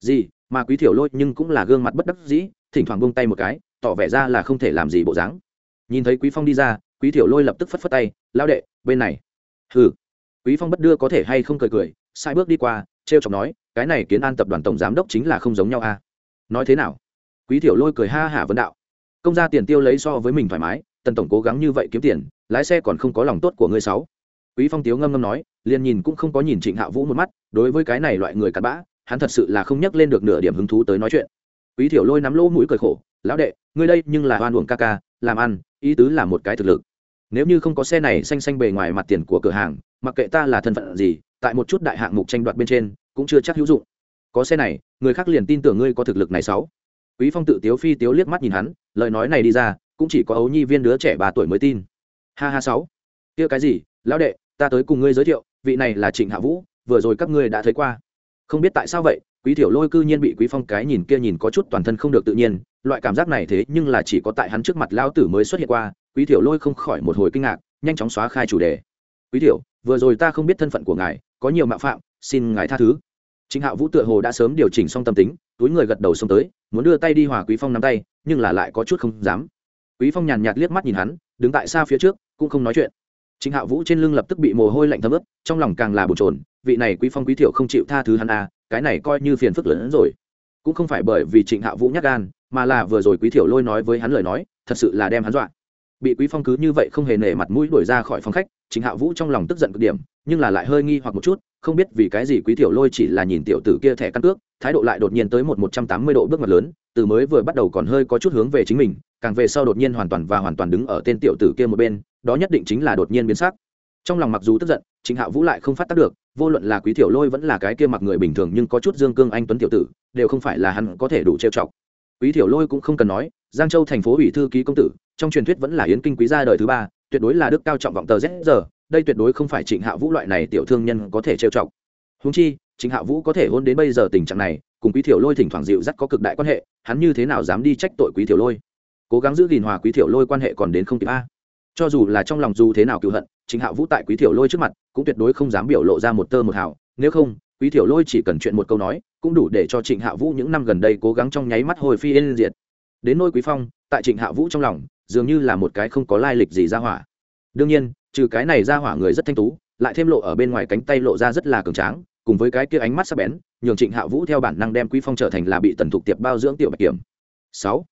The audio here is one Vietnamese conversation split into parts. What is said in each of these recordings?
gì, mà quý thiểu lôi nhưng cũng là gương mặt bất đắc dĩ, thỉnh thoảng buông tay một cái, tỏ vẻ ra là không thể làm gì bộ dáng. Nhìn thấy quý phong đi ra, quý thiểu lôi lập tức phất phất tay lao đệ, bên này. Hừ. Quý phong bất đưa có thể hay không cười cười, sai bước đi qua, trêu chọc nói, cái này kiến an tập đoàn tổng giám đốc chính là không giống nhau a à? nói thế nào? Quý thiểu lôi cười ha hả vấn đạo. Công ra tiền tiêu lấy so với mình thoải mái, tần tổng cố gắng như vậy kiếm tiền, lái xe còn không có lòng tốt của ngươi sáu. Quý phong tiếu ngâm ngâm nói, liền nhìn cũng không có nhìn trịnh hạ vũ một mắt, đối với cái này loại người cặn bã hắn thật sự là không nhắc lên được nửa điểm hứng thú tới nói chuyện. Quý thiểu lôi nắm lỗ mũi cười khổ, lão đệ, ngươi đây nhưng là oan uổng ca ca, làm ăn, ý tứ là một cái thực lực. Nếu như không có xe này xanh xanh bề ngoài mặt tiền của cửa hàng, mặc kệ ta là thân phận gì, tại một chút đại hạng mục tranh đoạt bên trên, cũng chưa chắc hữu dụng. Có xe này, người khác liền tin tưởng ngươi có thực lực này sáu. Quý phong tự tiếu phi tiếu liếc mắt nhìn hắn, lời nói này đi ra, cũng chỉ có ấu nhi viên đứa trẻ ba tuổi mới tin. Ha ha sáu. Kia cái gì? Lão đệ, ta tới cùng ngươi giới thiệu, vị này là trịnh hạ vũ, vừa rồi các ngươi đã thấy qua không biết tại sao vậy quý thiểu lôi cư nhiên bị quý phong cái nhìn kia nhìn có chút toàn thân không được tự nhiên loại cảm giác này thế nhưng là chỉ có tại hắn trước mặt lao tử mới xuất hiện qua quý thiểu lôi không khỏi một hồi kinh ngạc nhanh chóng xóa khai chủ đề quý thiểu vừa rồi ta không biết thân phận của ngài có nhiều mạo phạm xin ngài tha thứ chính Hạo Vũ tựa hồ đã sớm điều chỉnh xong tâm tính, túi người gật đầu xông tới, muốn đưa tay đi hòa Quý Phong nắm tay, nhưng là lại có chút không dám. Quý Phong nhàn nhạt liếc mắt nhìn hắn, đứng tại xa phía trước, cũng không nói chuyện. chính Hạo Vũ trên lưng lập tức bị mồ hôi lạnh thấm ướt, trong lòng càng là bồn trồn vị này Quý Phong Quý tiểu không chịu tha thứ hắn à, cái này coi như phiền phức lớn hơn rồi. Cũng không phải bởi vì Trịnh Hạo Vũ nhát gan, mà là vừa rồi Quý tiểu lôi nói với hắn lời nói, thật sự là đem hắn dọa. Bị Quý Phong cứ như vậy không hề nể mặt mũi đuổi ra khỏi phòng khách, Trịnh Hạo Vũ trong lòng tức giận cực điểm, nhưng là lại hơi nghi hoặc một chút, không biết vì cái gì quý tiểu lôi chỉ là nhìn tiểu tử kia thẻ căn cước thái độ lại đột nhiên tới một một trăm tám mươi độ bước ngoặt lớn từ mới vừa bắt đầu còn hơi có chút hướng về chính mình càng về sau đột nhiên hoàn toàn và hoàn toàn đứng ở tên tiểu tử kia một bên đó nhất định chính là đột nhiên biến sắc trong lòng mặc dù tức giận chính hạ vũ lại không phát tác được vô luận là quý tiểu lôi vẫn là cái kia mặc người bình thường nhưng có chút dương cương anh tuấn tiểu tử, đều không phải là hắn có thể đủ trêu chọc. Quý tiểu lôi cũng không cần nói, giang châu thành phố ủy thư ký công tử, trong truyền thuyết vẫn là yến kinh quý gia đời thứ ba, tuyệt đối là đức cao trọng vọng tờ z giờ, đây tuyệt đối không phải trịnh hạ vũ loại này tiểu thương nhân có thể trêu chọc. Húng chi, trịnh hạ vũ có thể hôn đến bây giờ tình trạng này, cùng quý thiểu lôi thỉnh thoảng dịu dắt có cực đại quan hệ, hắn như thế nào dám đi trách tội quý thiểu lôi? Cố gắng giữ gìn hòa quý thiểu lôi quan hệ còn đến không kịp a. Cho dù là trong lòng dù thế nào cựu hận trịnh Hạo vũ tại quý thiểu lôi trước mặt, cũng tuyệt đối không dám biểu lộ ra một tơ một hào. Nếu không, quý thiểu lôi chỉ cần chuyện một câu nói, cũng đủ để cho trịnh hạ vũ những năm gần đây cố gắng trong nháy mắt hồi phi yên diệt. Đến nôi quý phong, tại trịnh hạ vũ trong lòng, dường như là một cái không có lai lịch gì ra hỏa. Đương nhiên, trừ cái này ra hỏa người rất thanh tú, lại thêm lộ ở bên ngoài cánh tay lộ ra rất là cường tráng, cùng với cái kia ánh mắt sắc bén, nhường trịnh hạ vũ theo bản năng đem quý phong trở thành là bị tần thục tiệp bao dưỡng tiểu bạch kiểm. Sáu.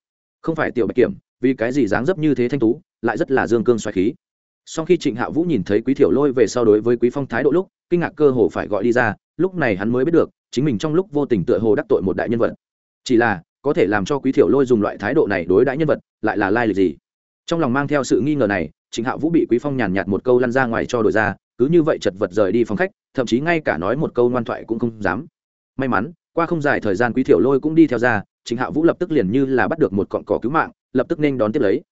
Không phải tiểu bạch kiểm, vì cái gì dáng dấp như thế thanh tú, lại rất là dương cương xoáy khí sau khi trịnh hạ vũ nhìn thấy quý thiểu lôi về sau đối với quý phong thái độ lúc, kinh ngạc cơ hồ phải gọi đi ra, lúc này hắn mới biết được, chính mình trong lúc vô tình tựa hồ đắc tội một đại nhân vật. Chỉ là, có thể làm cho quý thiểu lôi dùng loại thái độ này đối đãi nhân vật, lại là lai lịch gì? Trong lòng mang theo sự nghi ngờ này, trịnh hạ vũ bị quý phong nhàn nhạt một câu lăn ra ngoài cho đổi ra, cứ như vậy chật vật rời đi phòng khách, thậm chí ngay cả nói một câu ngoan thoại cũng không dám. May mắn, qua không dài thời gian quý thiểu lôi cũng đi theo ra, Trịnh hạ vũ lập tức liền như là bắt được một cọn cỏ cứu mạng, lập tức nên đón tiếp lấy.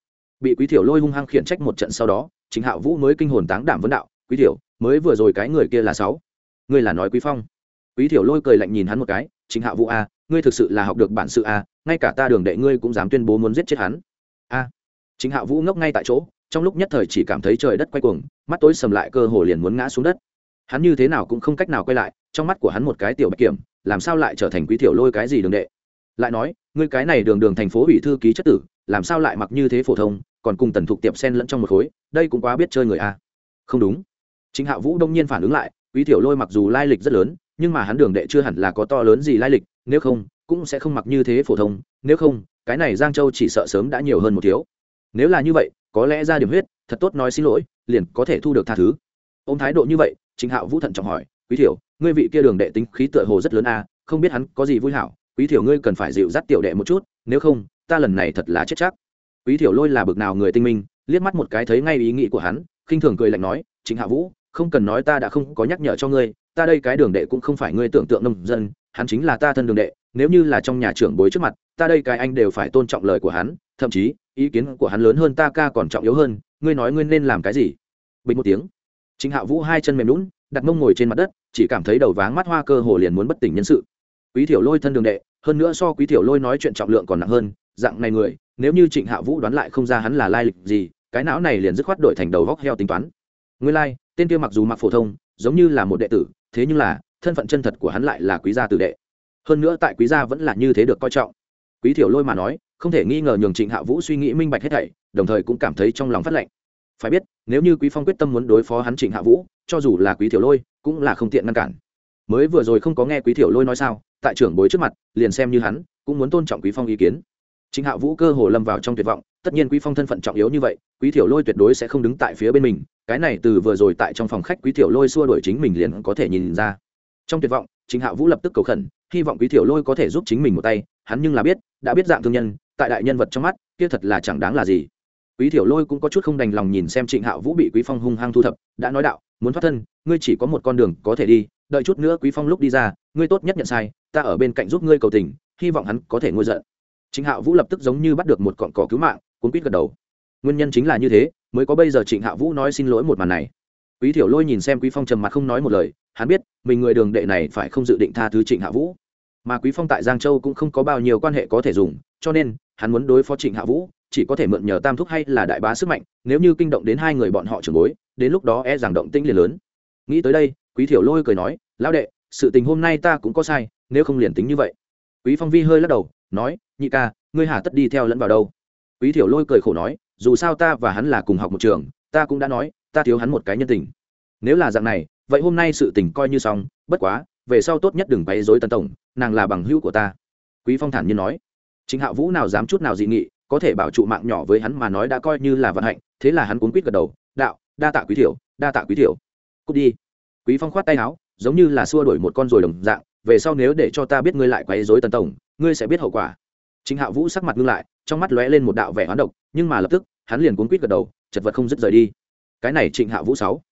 Bị quý thiểu lôi hung hăng khiển trách một trận sau đó chính Hạo vũ mới kinh hồn táng đảm vấn đạo, quý Tiểu, mới vừa rồi cái người kia là sáu. Ngươi là nói quý phong. Quý Tiểu lôi cười lạnh nhìn hắn một cái chính Hạo vũ a, ngươi thực sự là học được bản sự a, ngay cả ta đường đệ ngươi cũng dám tuyên bố muốn giết chết hắn. A. Chính Hạo vũ ngốc ngay tại chỗ, trong lúc nhất thời chỉ cảm thấy trời đất quay cuồng, mắt tối sầm lại cơ hồ liền muốn ngã xuống đất. Hắn như thế nào cũng không cách nào quay lại, trong mắt của hắn một cái tiểu bạch kiểm, làm sao lại trở thành quý tiểu lôi cái gì đường đệ? Lại nói, ngươi cái này đường đường thành phố ủy thư ký chất tử, làm sao lại mặc như thế phổ thông còn cùng tần thục tiệp sen lẫn trong một khối, đây cũng quá biết chơi người a. Không đúng. Chính hạ vũ đông nhiên phản ứng lại, quý tiểu lôi mặc dù lai lịch rất lớn, nhưng mà hắn đường đệ chưa hẳn là có to lớn gì lai lịch, nếu không, cũng sẽ không mặc như thế phổ thông, nếu không, cái này giang châu chỉ sợ sớm đã nhiều hơn một thiếu. Nếu là như vậy, có lẽ ra điểm huyết, thật tốt nói xin lỗi, liền có thể thu được tha thứ. Ông thái độ như vậy, chính hạ vũ thận trọng hỏi, quý thiểu, ngươi vị kia đường đệ tính khí tựa hồ rất lớn a, không biết hắn có gì vui hảo, quý thiểu ngươi cần phải dịu dắt tiểu đệ một chút, nếu không, ta lần này thật là chết chắc quý thiểu lôi là bực nào người tinh minh, liếc mắt một cái thấy ngay ý nghĩ của hắn, khinh thường cười lạnh nói chính hạ vũ, không cần nói ta đã không có nhắc nhở cho ngươi, ta đây cái đường đệ cũng không phải ngươi tưởng tượng nông dân, hắn chính là ta thân đường đệ, nếu như là trong nhà trưởng bối trước mặt, ta đây cái anh đều phải tôn trọng lời của hắn, thậm chí, ý kiến của hắn lớn hơn ta ca còn trọng yếu hơn, ngươi nói ngươi nên làm cái gì? Bình một tiếng chính hạ vũ hai chân mềm lún đặt mông ngồi trên mặt đất, chỉ cảm thấy đầu váng mắt hoa cơ hồ liền muốn bất tỉnh nhân sự. Quý thiểu lôi thân đường đệ, hơn nữa so quý thiểu lôi nói chuyện trọng lượng còn nặng hơn, dạng này người nếu như trịnh hạ vũ đoán lại không ra hắn là lai lịch gì, cái não này liền dứt khoát đổi thành đầu góc heo tính toán. Ngươi lai, tên kia mặc dù mặc phổ thông, giống như là một đệ tử, thế nhưng là, thân phận chân thật của hắn lại là quý gia tử đệ. Hơn nữa tại quý gia vẫn là như thế được coi trọng. Quý thiểu lôi mà nói, không thể nghi ngờ nhường trịnh hạ vũ suy nghĩ minh bạch hết thảy, đồng thời cũng cảm thấy trong lòng phát lệnh. Phải biết, nếu như quý phong quyết tâm muốn đối phó hắn trịnh hạ vũ, cho dù là quý thiểu lôi, cũng là không tiện ngăn cản. Mới vừa rồi không có nghe quý thiểu lôi nói sao, tại trưởng bối trước mặt, liền xem như hắn, cũng muốn tôn trọng quý phong ý kiến. Chính hạ vũ cơ hồ lâm vào trong tuyệt vọng, tất nhiên quý phong thân phận trọng yếu như vậy, quý thiểu lôi tuyệt đối sẽ không đứng tại phía bên mình, cái này từ vừa rồi tại trong phòng khách quý thiểu lôi xua đuổi chính mình liền có thể nhìn ra. Trong tuyệt vọng Chính hạ vũ lập tức cầu khẩn, hy vọng quý thiểu lôi có thể giúp chính mình một tay, hắn nhưng là biết, đã biết dạng thương nhân, tại đại nhân vật trong mắt, kia thật là chẳng đáng là gì. Quý thiểu lôi cũng có chút không đành lòng nhìn xem trịnh hạ vũ bị quý phong hung hăng thu thập, đã nói đạo, muốn thoát thân, ngươi chỉ có một con đường có thể đi, đợi chút nữa quý phong lúc đi ra, ngươi tốt nhất nhận sai, ta ở bên cạnh giúp ngươi cầu tình, hy vọng hắn có thể ngôi giận trịnh hạ vũ lập tức giống như bắt được một cọn cỏ cứu mạng, cuốn quýt gật đầu. Nguyên nhân chính là như thế, mới có bây giờ trịnh hạ vũ nói xin lỗi một màn này. Quý thiểu lôi nhìn xem quý phong trầm mặt không nói một lời, hắn biết, mình người đường đệ này phải không dự định tha thứ trịnh hạ vũ. Mà quý phong tại giang châu cũng không có bao nhiêu quan hệ có thể dùng, cho nên, hắn muốn đối phó trịnh hạ vũ, chỉ có thể mượn nhờ tam thúc hay là đại bá sức mạnh, nếu như kinh động đến hai người bọn họ trưởng bối, đến lúc đó e rằng động tĩnh liền lớn. Nghĩ tới đây, quý thiểu lôi cười nói, lão đệ, sự tình hôm nay ta cũng có sai, nếu không liền tính như vậy. Quý phong vi hơi lắc đầu nói, nhị ca, ngươi hà tất đi theo lẫn vào đâu? Quý thiểu lôi cười khổ nói, dù sao ta và hắn là cùng học một trường, ta cũng đã nói, ta thiếu hắn một cái nhân tình. Nếu là dạng này, vậy hôm nay sự tình coi như xong, bất quá, về sau tốt nhất đừng bày dối tân tổng, nàng là bằng hữu của ta. Quý phong thản nhiên nói. Chính hạ vũ nào dám chút nào dị nghị, có thể bảo trụ mạng nhỏ với hắn mà nói đã coi như là vận hạnh, thế là hắn cuốn quýt gật đầu, đạo, đa tạ quý thiểu, đa tạ quý thiểu. Cút đi. Quý phong khoát tay áo, giống như là xua đuổi một con rồi đồng dạng, về sau nếu để cho ta biết ngươi lại quấy rối tần tổng ngươi sẽ biết hậu quả. Chính hạ vũ sắc mặt ngưng lại, trong mắt lóe lên một đạo vẻ hoán độc, nhưng mà lập tức, hắn liền cuốn quýt gật đầu, chật vật không dứt rời đi. Cái này trịnh hạ vũ sáu.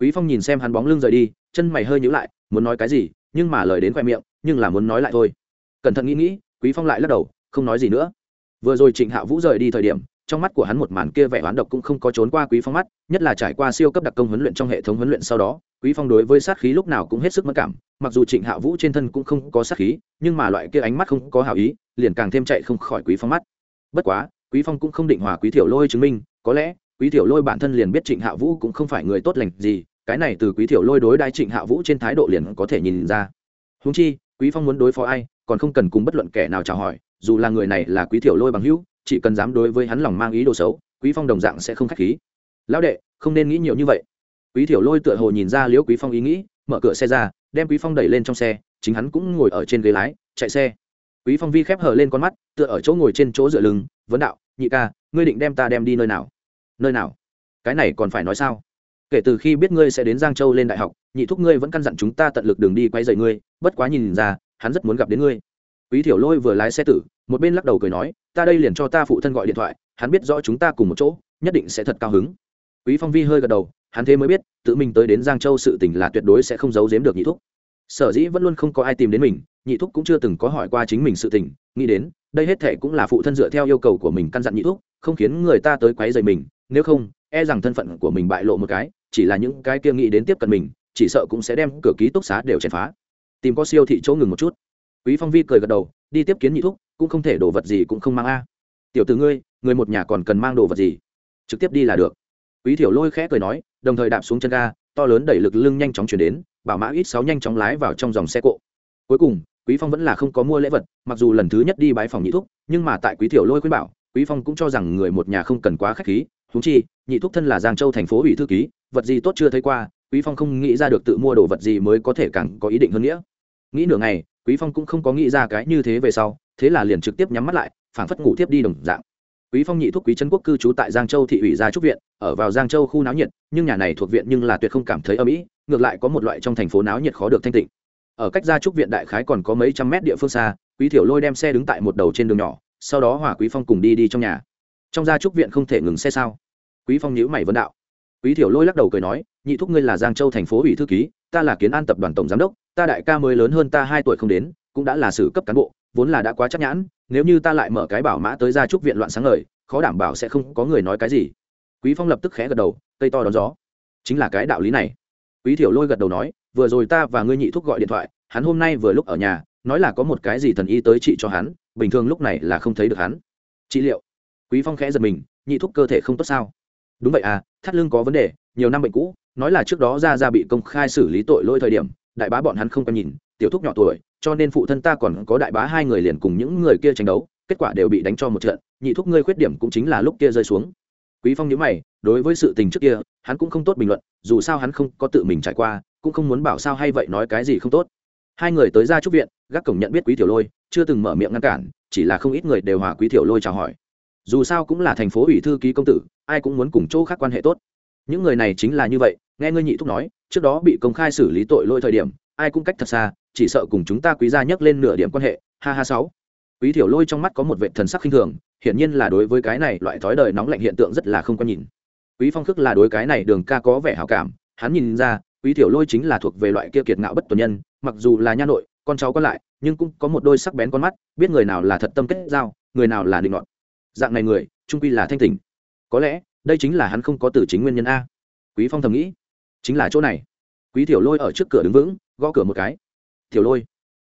Quý phong nhìn xem hắn bóng lưng rời đi, chân mày hơi nhíu lại, muốn nói cái gì, nhưng mà lời đến khoe miệng, nhưng là muốn nói lại thôi. Cẩn thận nghĩ nghĩ, quý phong lại lắc đầu, không nói gì nữa. Vừa rồi trịnh hạ vũ rời đi thời điểm trong mắt của hắn một màn kia vẻ oán độc cũng không có trốn qua quý phong mắt, nhất là trải qua siêu cấp đặc công huấn luyện trong hệ thống huấn luyện sau đó, quý phong đối với sát khí lúc nào cũng hết sức mất cảm, mặc dù trịnh hạ vũ trên thân cũng không có sát khí, nhưng mà loại kia ánh mắt không có hảo ý, liền càng thêm chạy không khỏi quý phong mắt. Bất quá, quý phong cũng không định hòa quý tiểu lôi chứng minh, có lẽ, quý tiểu lôi bản thân liền biết trịnh hạ vũ cũng không phải người tốt lành gì, cái này từ quý tiểu lôi đối đai trịnh hạ vũ trên thái độ liền có thể nhìn ra. Huống chi, quý phong muốn đối phó ai, còn không cần cùng bất luận kẻ nào chào hỏi, dù là người này là quý tiểu lôi bằng hữu chỉ cần dám đối với hắn lòng mang ý đồ xấu, quý phong đồng dạng sẽ không khách khí. Lão đệ, không nên nghĩ nhiều như vậy. Quý thiểu lôi tựa hồ nhìn ra liễu quý phong ý nghĩ, mở cửa xe ra, đem quý phong đẩy lên trong xe, chính hắn cũng ngồi ở trên ghế lái, chạy xe. Quý phong vi khép hờ lên con mắt, tựa ở chỗ ngồi trên chỗ dựa lưng, vấn đạo, nhị ca, ngươi định đem ta đem đi nơi nào? Nơi nào? Cái này còn phải nói sao? Kể từ khi biết ngươi sẽ đến giang châu lên đại học, nhị thúc ngươi vẫn căn dặn chúng ta tận lực đường đi quay dậy ngươi, bất quá nhìn ra, hắn rất muốn gặp đến ngươi. Quý thiểu lôi vừa lái xe tử một bên lắc đầu cười nói, ta đây liền cho ta phụ thân gọi điện thoại, hắn biết rõ chúng ta cùng một chỗ, nhất định sẽ thật cao hứng. Quý phong vi hơi gật đầu, hắn thế mới biết, tự mình tới đến giang châu sự tình là tuyệt đối sẽ không giấu giếm được nhị thúc. Sở dĩ vẫn luôn không có ai tìm đến mình, nhị thúc cũng chưa từng có hỏi qua chính mình sự tình, nghĩ đến, đây hết thể cũng là phụ thân dựa theo yêu cầu của mình căn dặn nhị thúc, không khiến người ta tới quấy rầy mình, nếu không e rằng thân phận của mình bại lộ một cái, chỉ là những cái kia nghĩ đến tiếp cận mình, chỉ sợ cũng sẽ đem cửa ký túc xá đều chèn phá. Tìm có siêu thị chỗ ngừng một chút. Quý phong vi cười gật đầu, đi tiếp kiến nhị thúc cũng không thể đồ vật gì cũng không mang a. À. Tiểu tử ngươi, người một nhà còn cần mang đồ vật gì? Trực tiếp đi là được. Quý thiểu lôi khẽ cười nói, đồng thời đạp xuống chân ga, to lớn đẩy lực lưng nhanh chóng chuyển đến, bảo mã ít sáu nhanh chóng lái vào trong dòng xe cộ. Cuối cùng, quý phong vẫn là không có mua lễ vật, mặc dù lần thứ nhất đi bái phòng nhị thúc, nhưng mà tại quý thiểu lôi khuyên bảo, quý phong cũng cho rằng người một nhà không cần quá khách khí thú chi, nhị thúc thân là giang châu thành phố ủy thư ký, vật gì tốt chưa thấy qua, quý phong không nghĩ ra được tự mua đồ vật gì mới có thể càng có ý định hơn nghĩa. Nghĩ nửa ngày, quý phong cũng không có nghĩ ra cái như thế về sau thế là liền trực tiếp nhắm mắt lại, phảng phất ngủ tiếp đi đồng dạng. Quý phong nhị Thuốc quý trấn quốc cư trú tại giang châu thị ủy gia trúc viện, ở vào giang châu khu náo nhiệt, nhưng nhà này thuộc viện nhưng là tuyệt không cảm thấy âm ỉ ngược lại có một loại trong thành phố náo nhiệt khó được thanh tịnh. Ở cách gia trúc viện đại khái còn có mấy trăm mét địa phương xa, quý thiểu lôi đem xe đứng tại một đầu trên đường nhỏ, sau đó hòa quý phong cùng đi đi trong nhà. Trong gia trúc viện không thể ngừng xe sao? Quý phong nhíu mày vấn đạo. Quý thiểu lôi lắc đầu cười nói, nhị thúc ngươi là giang châu thành phố ủy thư ký, ta là kiến an tập đoàn tổng giám đốc, ta đại ca mới lớn hơn ta hai tuổi không đến, cũng đã là sử cấp cán bộ vốn là đã quá chắc nhãn, nếu như ta lại mở cái bảo mã tới gia trúc viện loạn sáng ngời, khó đảm bảo sẽ không có người nói cái gì. Quý phong lập tức khẽ gật đầu, cây to đón gió. Chính là cái đạo lý này. Quý thiểu lôi gật đầu nói, vừa rồi ta và ngươi nhị thúc gọi điện thoại, hắn hôm nay vừa lúc ở nhà, nói là có một cái gì thần y tới trị cho hắn, bình thường lúc này là không thấy được hắn. Trị liệu. Quý phong khẽ giật mình, nhị thúc cơ thể không tốt sao? Đúng vậy à thắt lưng có vấn đề, nhiều năm bệnh cũ, nói là trước đó ra ra bị công khai xử lý tội lỗi thời điểm, đại bá bọn hắn không có nhìn, tiểu thúc nhỏ tuổi cho nên phụ thân ta còn có đại bá hai người liền cùng những người kia tranh đấu, kết quả đều bị đánh cho một trận, nhị thúc ngươi khuyết điểm cũng chính là lúc kia rơi xuống. Quý phong nhớ mày, đối với sự tình trước kia, hắn cũng không tốt bình luận, dù sao hắn không có tự mình trải qua, cũng không muốn bảo sao hay vậy nói cái gì không tốt. Hai người tới ra trúc viện, gác cổng nhận biết quý tiểu lôi, chưa từng mở miệng ngăn cản, chỉ là không ít người đều hòa quý tiểu lôi chào hỏi. Dù sao cũng là thành phố ủy thư ký công tử, ai cũng muốn cùng chỗ khác quan hệ tốt. Những người này chính là như vậy, nghe ngươi nhị thúc nói, trước đó bị công khai xử lý tội lôi thời điểm, ai cũng cách thật xa chỉ sợ cùng chúng ta quý gia nhấc lên nửa điểm quan hệ, ha ha sáu. Quý tiểu lôi trong mắt có một vệ thần sắc khinh thường, hiển nhiên là đối với cái này loại thói đời nóng lạnh hiện tượng rất là không có nhìn. Quý phong khước là đối cái này đường ca có vẻ hảo cảm, hắn nhìn ra, quý tiểu lôi chính là thuộc về loại kia kiệt ngạo bất tuần nhân, mặc dù là nha nội, con cháu có lại, nhưng cũng có một đôi sắc bén con mắt, biết người nào là thật tâm kết giao, người nào là định luận dạng này người, trung quy là thanh tỉnh. Có lẽ, đây chính là hắn không có từ chính nguyên nhân a. Quý phong thầm nghĩ, chính là chỗ này. Quý tiểu lôi ở trước cửa đứng vững, gõ cửa một cái tiểu lôi.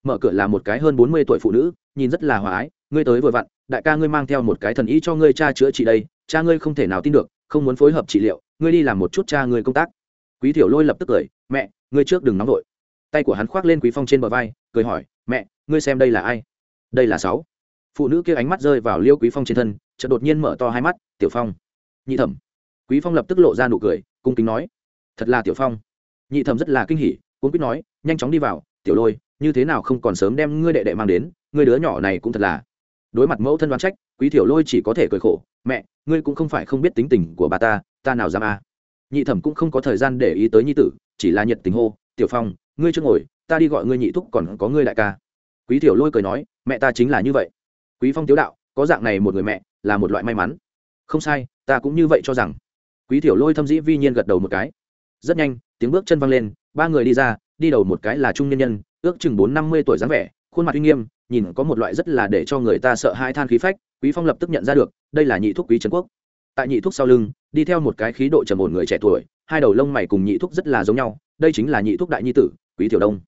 Mở cửa là một cái hơn bốn mươi tuổi phụ nữ, nhìn rất là hòa ái. Ngươi tới vừa vặn, đại ca ngươi mang theo một cái thần ý cho ngươi cha chữa trị đây. Cha ngươi không thể nào tin được, không muốn phối hợp trị liệu. Ngươi đi làm một chút cha ngươi công tác. Quý tiểu lôi lập tức cười, mẹ, ngươi trước đừng nóng vội. Tay của hắn khoác lên quý phong trên bờ vai, cười hỏi, mẹ, ngươi xem đây là ai? Đây là sáu. Phụ nữ kia ánh mắt rơi vào liêu quý phong trên thân, chợt đột nhiên mở to hai mắt, tiểu phong. Nhị thẩm. Quý phong lập tức lộ ra nụ cười, cung kính nói, thật là tiểu phong. Nhị thẩm rất là kinh hỉ cũng biết nói, nhanh chóng đi vào tiểu lôi, như thế nào không còn sớm đem ngươi đệ đệ mang đến, ngươi đứa nhỏ này cũng thật là. Đối mặt mẫu thân đoán trách, quý tiểu lôi chỉ có thể cười khổ, mẹ, ngươi cũng không phải không biết tính tình của bà ta ta nào dám a? Nhị thẩm cũng không có thời gian để ý tới nhi tử, chỉ là nhiệt tình hô, tiểu phong, ngươi chưa ngồi, ta đi gọi ngươi nhị thúc còn có ngươi đại ca. Quý tiểu lôi cười nói, mẹ ta chính là như vậy. Quý phong tiếu đạo, có dạng này một người mẹ, là một loại may mắn. Không sai, ta cũng như vậy cho rằng. Quý tiểu lôi thâm dĩ vi nhiên gật đầu một cái. Rất nhanh, tiếng bước chân văng lên, ba người đi ra đi đầu một cái là trung nhân nhân, ước chừng bốn năm mươi tuổi dáng vẻ, khuôn mặt uy nghiêm, nhìn có một loại rất là để cho người ta sợ hai than khí phách, quý phong lập tức nhận ra được, đây là nhị thuốc quý trấn quốc. Tại nhị thuốc sau lưng, đi theo một cái khí độ trầm ổn người trẻ tuổi, hai đầu lông mày cùng nhị thuốc rất là giống nhau, đây chính là nhị thuốc đại nhi tử, quý tiểu đông.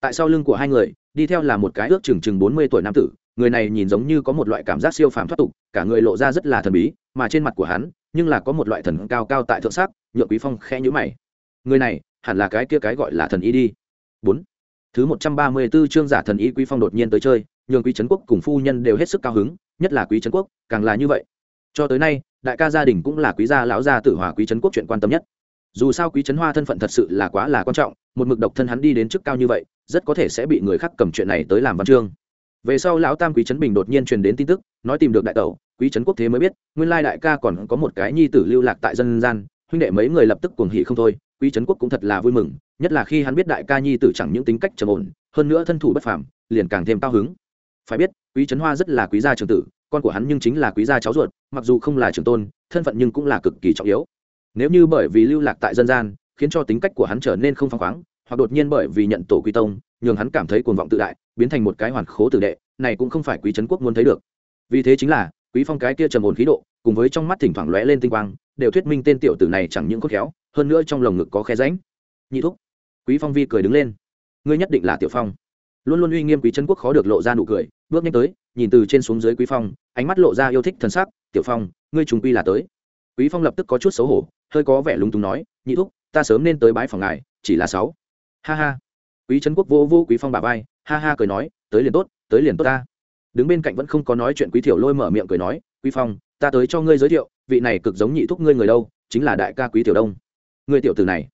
Tại sau lưng của hai người, đi theo là một cái ước chừng chừng bốn mươi tuổi nam tử, người này nhìn giống như có một loại cảm giác siêu phàm thoát tục, cả người lộ ra rất là thần bí, mà trên mặt của hắn, nhưng là có một loại thần cao cao tại thượng sắc, nhượng quý phong khẽ nhíu mày. Người này hẳn là cái kia cái gọi là thần y đi. Bốn. Thứ một trăm ba mươi 134 chương giả thần y quý phong đột nhiên tới chơi, nhường quý trấn quốc cùng phu nhân đều hết sức cao hứng, nhất là quý trấn quốc, càng là như vậy. Cho tới nay, đại ca gia đình cũng là quý gia lão gia tử hòa quý trấn quốc chuyện quan tâm nhất. Dù sao quý trấn hoa thân phận thật sự là quá là quan trọng, một mực độc thân hắn đi đến chức cao như vậy, rất có thể sẽ bị người khác cầm chuyện này tới làm văn chương. Về sau lão tam quý trấn bình đột nhiên truyền đến tin tức, nói tìm được đại tẩu, quý trấn quốc thế mới biết, nguyên lai đại ca còn có một cái nhi tử lưu lạc tại dân gian, huynh đệ mấy người lập tức cuồng hỉ không thôi quý trấn quốc cũng thật là vui mừng, nhất là khi hắn biết đại ca nhi tử chẳng những tính cách trầm ổn, hơn nữa thân thủ bất phàm, liền càng thêm cao hứng. Phải biết, quý trấn hoa rất là quý gia trường tử, con của hắn nhưng chính là quý gia cháu ruột, mặc dù không là trường tôn, thân phận nhưng cũng là cực kỳ trọng yếu. Nếu như bởi vì lưu lạc tại dân gian, khiến cho tính cách của hắn trở nên không phăng khoáng, hoặc đột nhiên bởi vì nhận tổ quy tông, nhường hắn cảm thấy cuồng vọng tự đại, biến thành một cái hoàn khố tử đệ, này cũng không phải quý trấn quốc muốn thấy được. Vì thế chính là, quý phong cái kia trầm ổn khí độ, cùng với trong mắt thỉnh thoảng lóe lên tinh quang, đều thuyết minh tên tiểu tử này chẳng những cốt khéo hơn nữa trong lồng ngực có khe rãnh. Nhị thúc, quý phong vi cười đứng lên. Ngươi nhất định là tiểu phong. Luôn luôn uy nghiêm quý trấn quốc khó được lộ ra nụ cười, bước nhanh tới, nhìn từ trên xuống dưới quý phong, ánh mắt lộ ra yêu thích thần sắc, tiểu phong, ngươi trùng quy là tới. Quý phong lập tức có chút xấu hổ, hơi có vẻ lúng túng nói, nhị thúc, ta sớm nên tới bãi phòng ngài, chỉ là sáu. Ha ha. Quý trấn quốc vô vô quý phong bà vai, ha ha cười nói, tới liền tốt, tới liền tốt ta. Đứng bên cạnh vẫn không có nói chuyện quý thiểu lôi mở miệng cười nói, quý phong, ta tới cho ngươi giới thiệu, vị này cực giống nhị thúc ngươi người đâu, chính là đại ca quý tiểu đông người tiểu tử này.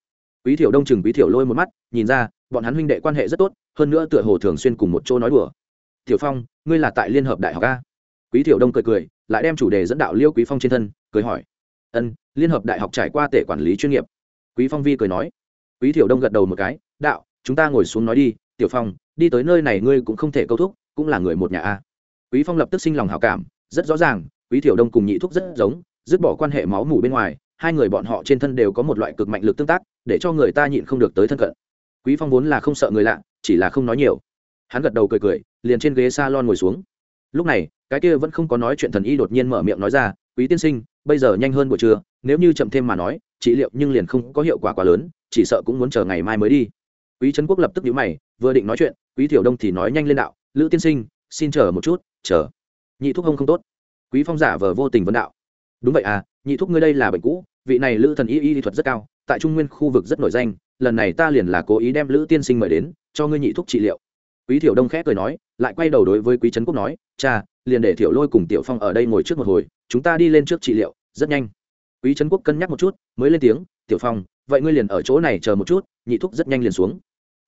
Quý thiểu đông chừng quý thiểu lôi một mắt, nhìn ra, bọn hắn huynh đệ quan hệ rất tốt, hơn nữa tựa hồ thường xuyên cùng một chỗ nói đùa. Tiểu phong, ngươi là tại liên hợp đại học a? Quý thiểu đông cười cười, lại đem chủ đề dẫn đạo liêu quý phong trên thân, cười hỏi. Ân, liên hợp đại học trải qua tể quản lý chuyên nghiệp. Quý phong vi cười nói. Quý thiểu đông gật đầu một cái, đạo, chúng ta ngồi xuống nói đi, tiểu phong, đi tới nơi này ngươi cũng không thể câu thúc, cũng là người một nhà a. Quý phong lập tức sinh lòng hảo cảm, rất rõ ràng, quý thiểu đông cùng nhị thúc rất giống, dứt bỏ quan hệ máu mủ bên ngoài hai người bọn họ trên thân đều có một loại cực mạnh lực tương tác, để cho người ta nhịn không được tới thân cận. Quý phong vốn là không sợ người lạ, chỉ là không nói nhiều. Hắn gật đầu cười cười, liền trên ghế salon ngồi xuống. Lúc này, cái kia vẫn không có nói chuyện thần y đột nhiên mở miệng nói ra, quý tiên sinh, bây giờ nhanh hơn buổi trưa, nếu như chậm thêm mà nói, trị liệu nhưng liền không có hiệu quả quá lớn, chỉ sợ cũng muốn chờ ngày mai mới đi. Quý trấn quốc lập tức nhíu mày, vừa định nói chuyện, quý tiểu đông thì nói nhanh lên đạo, lữ tiên sinh, xin chờ một chút, chờ. Nhị thúc ông không tốt. Quý phong giả vờ vô tình vấn đạo đúng vậy à nhị thúc ngươi đây là bệnh cũ, vị này lữ thần y y thuật rất cao, tại trung nguyên khu vực rất nổi danh, lần này ta liền là cố ý đem lữ tiên sinh mời đến, cho ngươi nhị thúc trị liệu. Quý thiểu đông khẽ cười nói, lại quay đầu đối với quý trấn quốc nói, cha, liền để thiểu lôi cùng tiểu phong ở đây ngồi trước một hồi, chúng ta đi lên trước trị liệu, rất nhanh. Quý trấn quốc cân nhắc một chút, mới lên tiếng, tiểu phong, vậy ngươi liền ở chỗ này chờ một chút, nhị thúc rất nhanh liền xuống.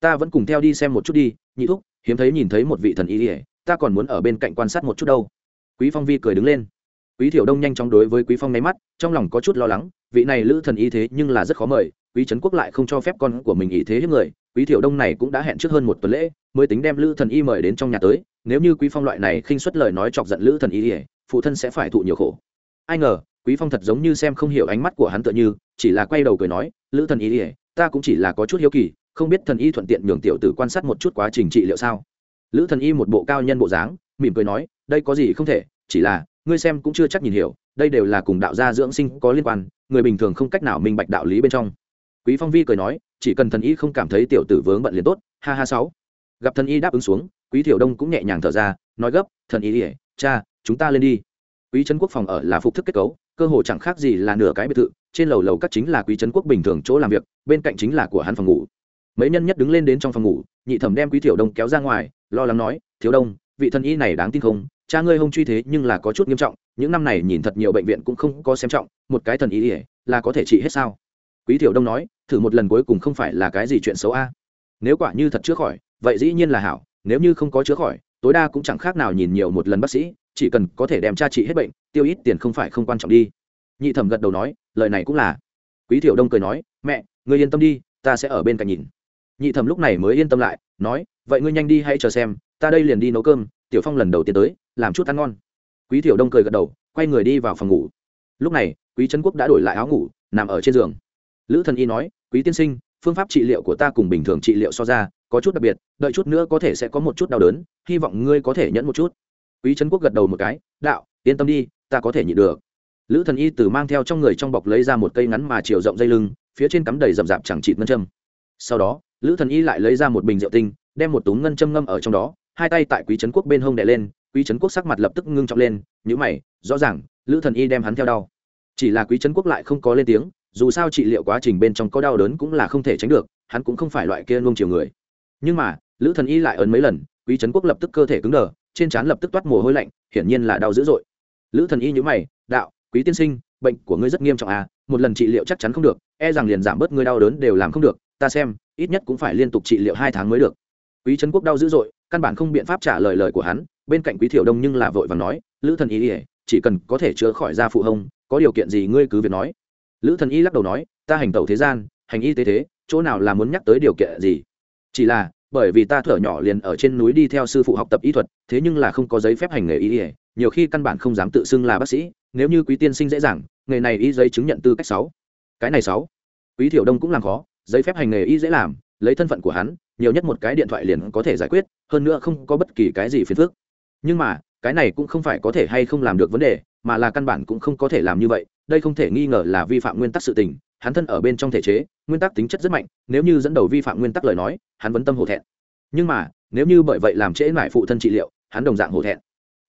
Ta vẫn cùng theo đi xem một chút đi, nhị thúc, hiếm thấy nhìn thấy một vị thần y ỉa ta còn muốn ở bên cạnh quan sát một chút đâu. Quý phong vi cười đứng lên quý thiểu đông nhanh chóng đối với quý phong nháy mắt, trong lòng có chút lo lắng, vị này lữ thần y thế nhưng là rất khó mời, quý trấn quốc lại không cho phép con của mình y thế hiếp người, quý thiểu đông này cũng đã hẹn trước hơn một tuần lễ, mới tính đem lữ thần y mời đến trong nhà tới, nếu như quý phong loại này khinh suất lời nói chọc giận lữ thần y ỉa phụ thân sẽ phải thụ nhiều khổ. Ai ngờ, quý phong thật giống như xem không hiểu ánh mắt của hắn tựa như, chỉ là quay đầu cười nói, lữ thần y ỉa ta cũng chỉ là có chút hiếu kỳ, không biết thần y thuận tiện nhường tiểu tử quan sát một chút quá trình trị liệu sao? Lữ thần y một bộ cao nhân bộ dáng, mỉm cười nói, đây có gì không thể, chỉ là ngươi xem cũng chưa chắc nhìn hiểu, đây đều là cùng đạo gia dưỡng sinh có liên quan, người bình thường không cách nào minh bạch đạo lý bên trong. Quý phong vi cười nói, chỉ cần thần y không cảm thấy tiểu tử vướng bận liền tốt, ha ha sáu. Gặp thần y đáp ứng xuống, quý thiểu đông cũng nhẹ nhàng thở ra, nói gấp, thần y ỉa cha, chúng ta lên đi. Quý trấn quốc phòng ở là phục thức kết cấu, cơ hồ chẳng khác gì là nửa cái biệt thự, trên lầu lầu các chính là quý trấn quốc bình thường chỗ làm việc, bên cạnh chính là của hắn phòng ngủ. Mấy nhân nhất đứng lên đến trong phòng ngủ, nhị thẩm đem quý thiểu đông kéo ra ngoài, lo lắng nói thiếu đông, vị thần y này đáng tin không? Cha ngươi hông truy thế nhưng là có chút nghiêm trọng, những năm này nhìn thật nhiều bệnh viện cũng không có xem trọng, một cái thần y ỉa là có thể trị hết sao? Quý thiểu đông nói, thử một lần cuối cùng không phải là cái gì chuyện xấu a? Nếu quả như thật chữa khỏi, vậy dĩ nhiên là hảo, nếu như không có chữa khỏi, tối đa cũng chẳng khác nào nhìn nhiều một lần bác sĩ, chỉ cần có thể đem cha trị hết bệnh, tiêu ít tiền không phải không quan trọng đi. Nhị thẩm gật đầu nói, lời này cũng là. Quý thiểu đông cười nói, mẹ, ngươi yên tâm đi, ta sẽ ở bên cạnh nhìn. Nhị thẩm lúc này mới yên tâm lại, nói, vậy ngươi nhanh đi hay chờ xem, ta đây liền đi nấu cơm, tiểu phong lần đầu tiên tới làm chút ăn ngon. Quý thiểu đông cười gật đầu, quay người đi vào phòng ngủ. Lúc này, quý trấn quốc đã đổi lại áo ngủ, nằm ở trên giường. Lữ thần y nói, quý tiên sinh, phương pháp trị liệu của ta cùng bình thường trị liệu so ra, có chút đặc biệt, đợi chút nữa có thể sẽ có một chút đau đớn, hy vọng ngươi có thể nhẫn một chút. Quý trấn quốc gật đầu một cái, đạo, yên tâm đi, ta có thể nhịn được. Lữ thần y từ mang theo trong người trong bọc lấy ra một cây ngắn mà chiều rộng dây lưng, phía trên cắm đầy rậm rạp chẳng chịt ngân châm. Sau đó, lữ thần y lại lấy ra một bình rượu tinh, đem một túm ngân châm ngâm ở trong đó, hai tay tại quý trấn quốc bên hông đè lên quý trấn quốc sắc mặt lập tức ngưng trọng lên nhữ mày, rõ ràng, lữ thần y đem hắn theo đau. Chỉ là quý trấn quốc lại không có lên tiếng, dù sao trị liệu quá trình bên trong có đau đớn cũng là không thể tránh được, hắn cũng không phải loại kia nung chiều người. Nhưng mà, lữ thần y lại ấn mấy lần, quý trấn quốc lập tức cơ thể cứng đờ, trên trán lập tức toát mồ hôi lạnh, hiển nhiên là đau dữ dội. Lữ thần y nhữ mày, đạo, quý tiên sinh, bệnh của ngươi rất nghiêm trọng à một lần trị liệu chắc chắn không được e rằng liền giảm bớt ngươi đau đớn đều làm không được, ta xem, ít nhất cũng phải liên tục trị liệu hai tháng mới được. Quý trấn quốc đau dữ dội, căn bản không biện pháp trả lời lời của hắn bên cạnh quý thiểu đông nhưng là vội và nói, lữ thần y ỉa chỉ cần có thể chữa khỏi da phụ hông, có điều kiện gì ngươi cứ việc nói. Lữ thần y lắc đầu nói, ta hành tẩu thế gian, hành y tế thế, chỗ nào là muốn nhắc tới điều kiện gì? Chỉ là, bởi vì ta thở nhỏ liền ở trên núi đi theo sư phụ học tập y thuật, thế nhưng là không có giấy phép hành nghề y ỉa nhiều khi căn bản không dám tự xưng là bác sĩ, nếu như quý tiên sinh dễ dàng, nghề này y giấy chứng nhận tư cách sáu. Cái này sáu? Quý thiểu đông cũng làm khó, giấy phép hành nghề y dễ làm, lấy thân phận của hắn, nhiều nhất một cái điện thoại liền có thể giải quyết, hơn nữa không có bất kỳ cái gì phiền phức nhưng mà, cái này cũng không phải có thể hay không làm được vấn đề, mà là căn bản cũng không có thể làm như vậy. Đây không thể nghi ngờ là vi phạm nguyên tắc sự tình, hắn thân ở bên trong thể chế, nguyên tắc tính chất rất mạnh, nếu như dẫn đầu vi phạm nguyên tắc lời nói, hắn vẫn tâm hổ thẹn. Nhưng mà, nếu như bởi vậy làm trễ lại phụ thân trị liệu, hắn đồng dạng hổ thẹn.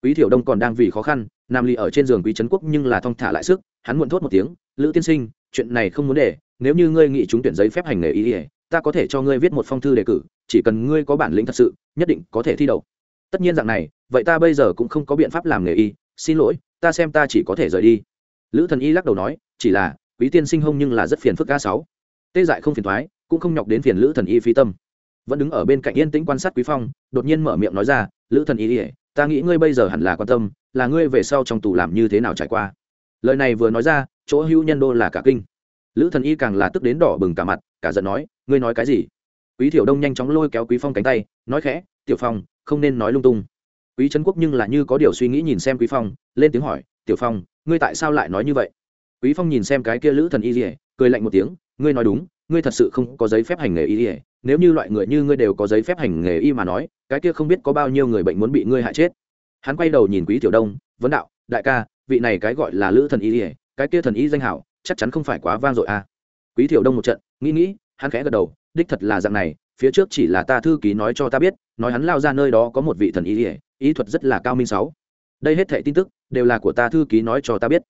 Quý thiểu đông còn đang vì khó khăn, nam ly ở trên giường quý trấn quốc nhưng là thong thả lại sức, hắn muộn thốt một tiếng, lữ tiên sinh, chuyện này không muốn để, nếu như ngươi nghị chúng tuyển giấy phép hành nghề y, ta có thể cho ngươi viết một phong thư đề cử, chỉ cần ngươi có bản lĩnh thật sự, nhất định có thể thi đậu tất nhiên dạng này, vậy ta bây giờ cũng không có biện pháp làm nghề y, xin lỗi, ta xem ta chỉ có thể rời đi. Lữ thần y lắc đầu nói, chỉ là, quý tiên sinh hông nhưng là rất phiền phức ca sáu. Tê dại không phiền thoái, cũng không nhọc đến phiền lữ thần y phi tâm. Vẫn đứng ở bên cạnh yên tĩnh quan sát quý phong, đột nhiên mở miệng nói ra, lữ thần y ỉa ta nghĩ ngươi bây giờ hẳn là quan tâm, là ngươi về sau trong tù làm như thế nào trải qua. Lời này vừa nói ra, chỗ hữu nhân đô là cả kinh. Lữ thần y càng là tức đến đỏ bừng cả mặt, cả giận nói, ngươi nói cái gì? Quý thiểu đông nhanh chóng lôi kéo quý phong cánh tay, nói khẽ, tiểu phong không nên nói lung tung. Quý trấn quốc nhưng là như có điều suy nghĩ nhìn xem quý phong, lên tiếng hỏi, tiểu phong, ngươi tại sao lại nói như vậy? Quý phong nhìn xem cái kia lữ thần y dỉa cười lạnh một tiếng, ngươi nói đúng, ngươi thật sự không có giấy phép hành nghề y dỉa nếu như loại người như ngươi đều có giấy phép hành nghề y mà nói, cái kia không biết có bao nhiêu người bệnh muốn bị ngươi hại chết. Hắn quay đầu nhìn quý tiểu đông, vấn đạo, đại ca, vị này cái gọi là lữ thần y dỉa cái kia thần y danh hảo, chắc chắn không phải quá vang dội à? Quý tiểu đông một trận, nghĩ nghĩ, hắn khẽ gật đầu, đích thật là dạng này phía trước chỉ là ta thư ký nói cho ta biết, nói hắn lao ra nơi đó có một vị thần y ỉa ý thuật rất là cao minh sáu. Đây hết thệ tin tức, đều là của ta thư ký nói cho ta biết.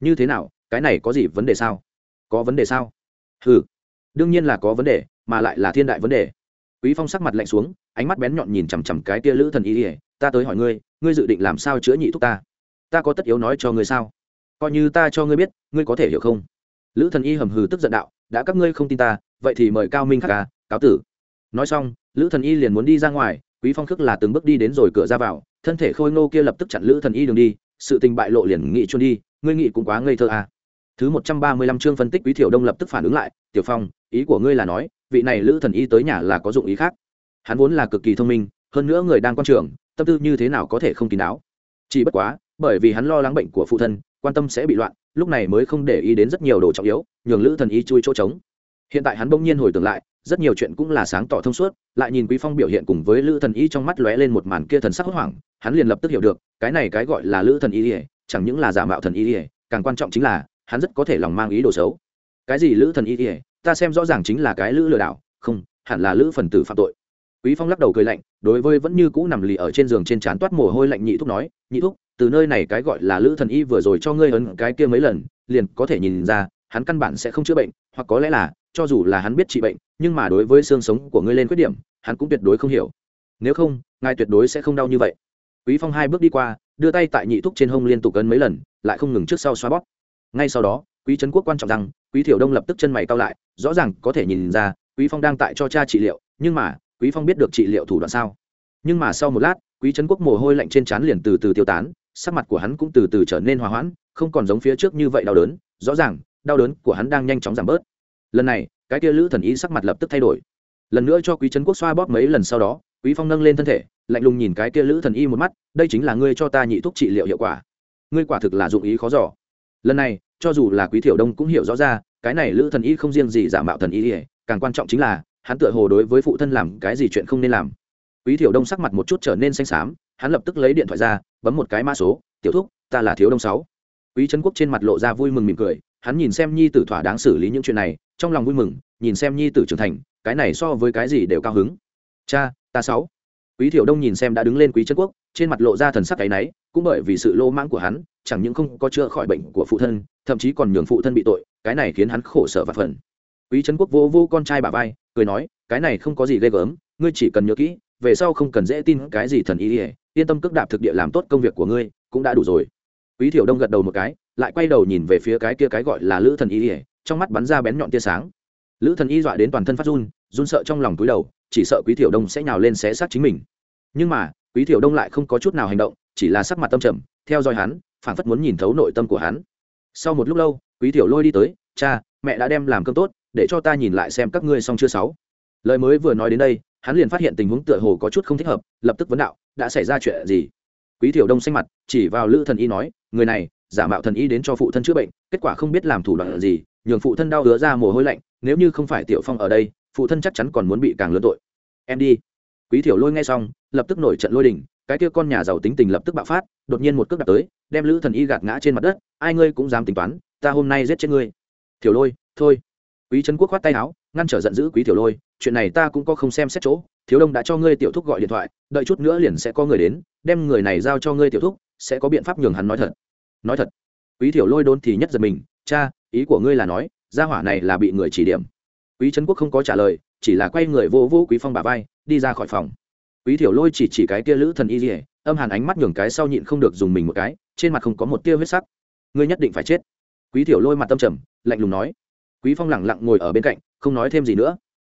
Như thế nào, cái này có gì vấn đề sao? Có vấn đề sao? Ừ đương nhiên là có vấn đề, mà lại là thiên đại vấn đề. Quý phong sắc mặt lạnh xuống, ánh mắt bén nhọn nhìn chằm chằm cái tia lữ thần y ỉa ta tới hỏi ngươi ngươi dự định làm sao chữa nhị thuốc ta? Ta có tất yếu nói cho ngươi sao? Coi như ta cho ngươi biết, ngươi có thể hiểu không? Lữ thần y hầm hừ tức giận đạo, đã các ngươi không tin ta, vậy thì mời cao minh khắc ca à, cáo tử nói xong, lữ thần y liền muốn đi ra ngoài, quý phong khước là từng bước đi đến rồi cửa ra vào, thân thể khôi ngô kia lập tức chặn lữ thần y đường đi, sự tình bại lộ liền nghị chuôn đi, ngươi nghị cũng quá ngây thơ à. thứ một trăm ba mươi lăm chương phân tích quý thiểu đông lập tức phản ứng lại, tiểu phong, ý của ngươi là nói, vị này lữ thần y tới nhà là có dụng ý khác. Hắn vốn là cực kỳ thông minh, hơn nữa người đang quan trường, tâm tư như thế nào có thể không kín đáo. Chỉ bất quá, bởi vì hắn lo lắng bệnh của phụ thân, quan tâm sẽ bị loạn, lúc này mới không để ý đến rất nhiều đồ trọng yếu, nhường lữ thần y chui chỗ trống. Hiện tại hắn bỗng nhiên hồi tưởng lại rất nhiều chuyện cũng là sáng tỏ thông suốt, lại nhìn quý phong biểu hiện cùng với lữ thần y trong mắt lóe lên một màn kia thần sắc hốt hoảng, hắn liền lập tức hiểu được, cái này cái gọi là lữ thần y ỉa chẳng những là giả mạo thần y ỉa càng quan trọng chính là, hắn rất có thể lòng mang ý đồ xấu. Cái gì lữ thần y ỉa ta xem rõ ràng chính là cái lữ lừa đảo, không, hẳn là lữ phần tử phạm tội. Quý phong lắc đầu cười lạnh, đối với vẫn như cũ nằm lì ở trên giường trên trán toát mồ hôi lạnh nhị thúc nói, nhị thúc, từ nơi này cái gọi là lữ thần y vừa rồi cho ngươi ấn cái kia mấy lần, liền có thể nhìn ra, hắn căn bản sẽ không chữa bệnh, hoặc có lẽ là, cho dù là hắn biết trị bệnh nhưng mà đối với xương sống của ngươi lên khuyết điểm, hắn cũng tuyệt đối không hiểu. Nếu không, ngài tuyệt đối sẽ không đau như vậy. Quý phong hai bước đi qua, đưa tay tại nhị thúc trên hông liên tục cấn mấy lần, lại không ngừng trước sau xoa bóp. Ngay sau đó, quý trấn quốc quan trọng rằng, quý thiểu đông lập tức chân mày cao lại, rõ ràng có thể nhìn ra, quý phong đang tại cho cha trị liệu, nhưng mà, quý phong biết được trị liệu thủ đoạn sao? Nhưng mà sau một lát, quý trấn quốc mồ hôi lạnh trên trán liền từ từ tiêu tán, sắc mặt của hắn cũng từ từ trở nên hòa hoãn, không còn giống phía trước như vậy đau đớn, rõ ràng, đau đớn của hắn đang nhanh chóng giảm bớt. Lần này cái kia lữ thần y sắc mặt lập tức thay đổi. Lần nữa cho quý trấn quốc xoa bóp mấy lần sau đó, quý phong nâng lên thân thể, lạnh lùng nhìn cái kia lữ thần y một mắt, đây chính là ngươi cho ta nhị thuốc trị liệu hiệu quả. Ngươi quả thực là dụng ý khó giỏ lần này, cho dù là quý thiểu đông cũng hiểu rõ ra, cái này lữ thần y không riêng gì giả mạo thần y càng quan trọng chính là, hắn tựa hồ đối với phụ thân làm cái gì chuyện không nên làm. Quý thiểu đông sắc mặt một chút trở nên xanh xám, hắn lập tức lấy điện thoại ra, bấm một cái mã số, tiểu thúc, ta là thiếu đông sáu. Quý trấn quốc trên mặt lộ ra vui mừng mỉm cười, hắn nhìn xem nhi tử thỏa đáng xử lý những chuyện này trong lòng vui mừng, nhìn xem nhi tử trưởng thành, cái này so với cái gì đều cao hứng. Cha, ta sáu. Quý thiểu đông nhìn xem đã đứng lên quý trấn quốc, trên mặt lộ ra thần sắc cái náy, cũng bởi vì sự lô mãng của hắn, chẳng những không có chữa khỏi bệnh của phụ thân, thậm chí còn nhường phụ thân bị tội, cái này khiến hắn khổ sở và phần quý trấn quốc vô vô con trai bà vai, cười nói, cái này không có gì ghê gớm, ngươi chỉ cần nhớ kỹ, về sau không cần dễ tin cái gì thần ý ỉa yên tâm cước đạp thực địa làm tốt công việc của ngươi, cũng đã đủ rồi. Quý thiểu đông gật đầu một cái, lại quay đầu nhìn về phía cái kia cái gọi là lữ thần ý ỉa trong mắt bắn ra bén nhọn tia sáng. Lữ thần y dọa đến toàn thân phát run run sợ trong lòng túi đầu, chỉ sợ quý thiểu đông sẽ nhào lên xé xác chính mình. Nhưng mà, quý thiểu đông lại không có chút nào hành động, chỉ là sắc mặt tâm trầm, theo dõi hắn phản phất muốn nhìn thấu nội tâm của hắn. Sau một lúc lâu, quý thiểu lôi đi tới, cha, mẹ đã đem làm cơm tốt, để cho ta nhìn lại xem các ngươi xong chưa sáu. Lời mới vừa nói đến đây, hắn liền phát hiện tình huống tựa hồ có chút không thích hợp, lập tức vấn đạo, đã xảy ra chuyện gì? Quý thiểu đông xanh mặt, chỉ vào lữ thần y nói, người này, giả mạo thần y đến cho phụ thân chữa bệnh, kết quả không biết làm thủ đoạn gì nhường phụ thân đau đứa ra mồ hôi lạnh, nếu như không phải tiểu phong ở đây, phụ thân chắc chắn còn muốn bị càng lớn tội. Em đi. Quý thiểu lôi nghe xong, lập tức nổi trận lôi đình, cái kia con nhà giàu tính tình lập tức bạo phát, đột nhiên một cước đạp tới, đem lữ thần y gạt ngã trên mặt đất, ai ngươi cũng dám tính toán, ta hôm nay giết chết ngươi. Thiểu lôi, thôi. Quý trấn quốc khoát tay áo, ngăn trở giận dữ quý tiểu lôi, chuyện này ta cũng có không xem xét chỗ, thiếu đông đã cho ngươi tiểu thúc gọi điện thoại, đợi chút nữa liền sẽ có người đến, đem người này giao cho ngươi tiểu thúc, sẽ có biện pháp nhường hắn nói thật. Nói thật. Quý tiểu lôi đôn thì nhất giật mình, cha ý của ngươi là nói, gia hỏa này là bị người chỉ điểm. Quý trấn quốc không có trả lời, chỉ là quay người vô vô quý phong bà vai, đi ra khỏi phòng. Quý thiểu lôi chỉ chỉ cái kia lữ thần y dỉa âm hàn ánh mắt nhường cái sau nhịn không được dùng mình một cái, trên mặt không có một tia huyết sắc. Ngươi nhất định phải chết. Quý thiểu lôi mặt tâm trầm, lạnh lùng nói. Quý phong lẳng lặng ngồi ở bên cạnh, không nói thêm gì nữa.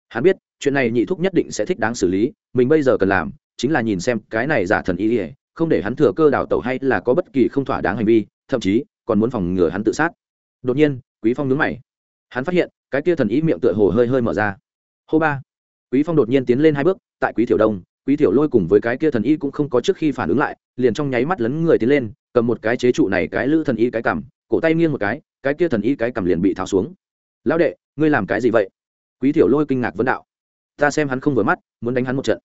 Hắn biết, chuyện này nhị thúc nhất định sẽ thích đáng xử lý, mình bây giờ cần làm, chính là nhìn xem cái này giả thần y ỉa không để hắn thừa cơ đảo tẩu hay là có bất kỳ không thỏa đáng hành vi, thậm chí còn muốn phòng ngừa hắn tự sát đột nhiên, quý phong nhướng mày. Hắn phát hiện, cái kia thần ý miệng tựa hồ hơi hơi mở ra. Hô ba. Quý phong đột nhiên tiến lên hai bước, tại quý tiểu đông, quý tiểu lôi cùng với cái kia thần y cũng không có trước khi phản ứng lại, liền trong nháy mắt lấn người tiến lên, cầm một cái chế trụ này cái lữ thần y cái cằm, cổ tay nghiêng một cái cái kia thần y cái cằm liền bị tháo xuống. Lão đệ, ngươi làm cái gì vậy? Quý tiểu lôi kinh ngạc vấn đạo. Ta xem hắn không vừa mắt, muốn đánh hắn một trận.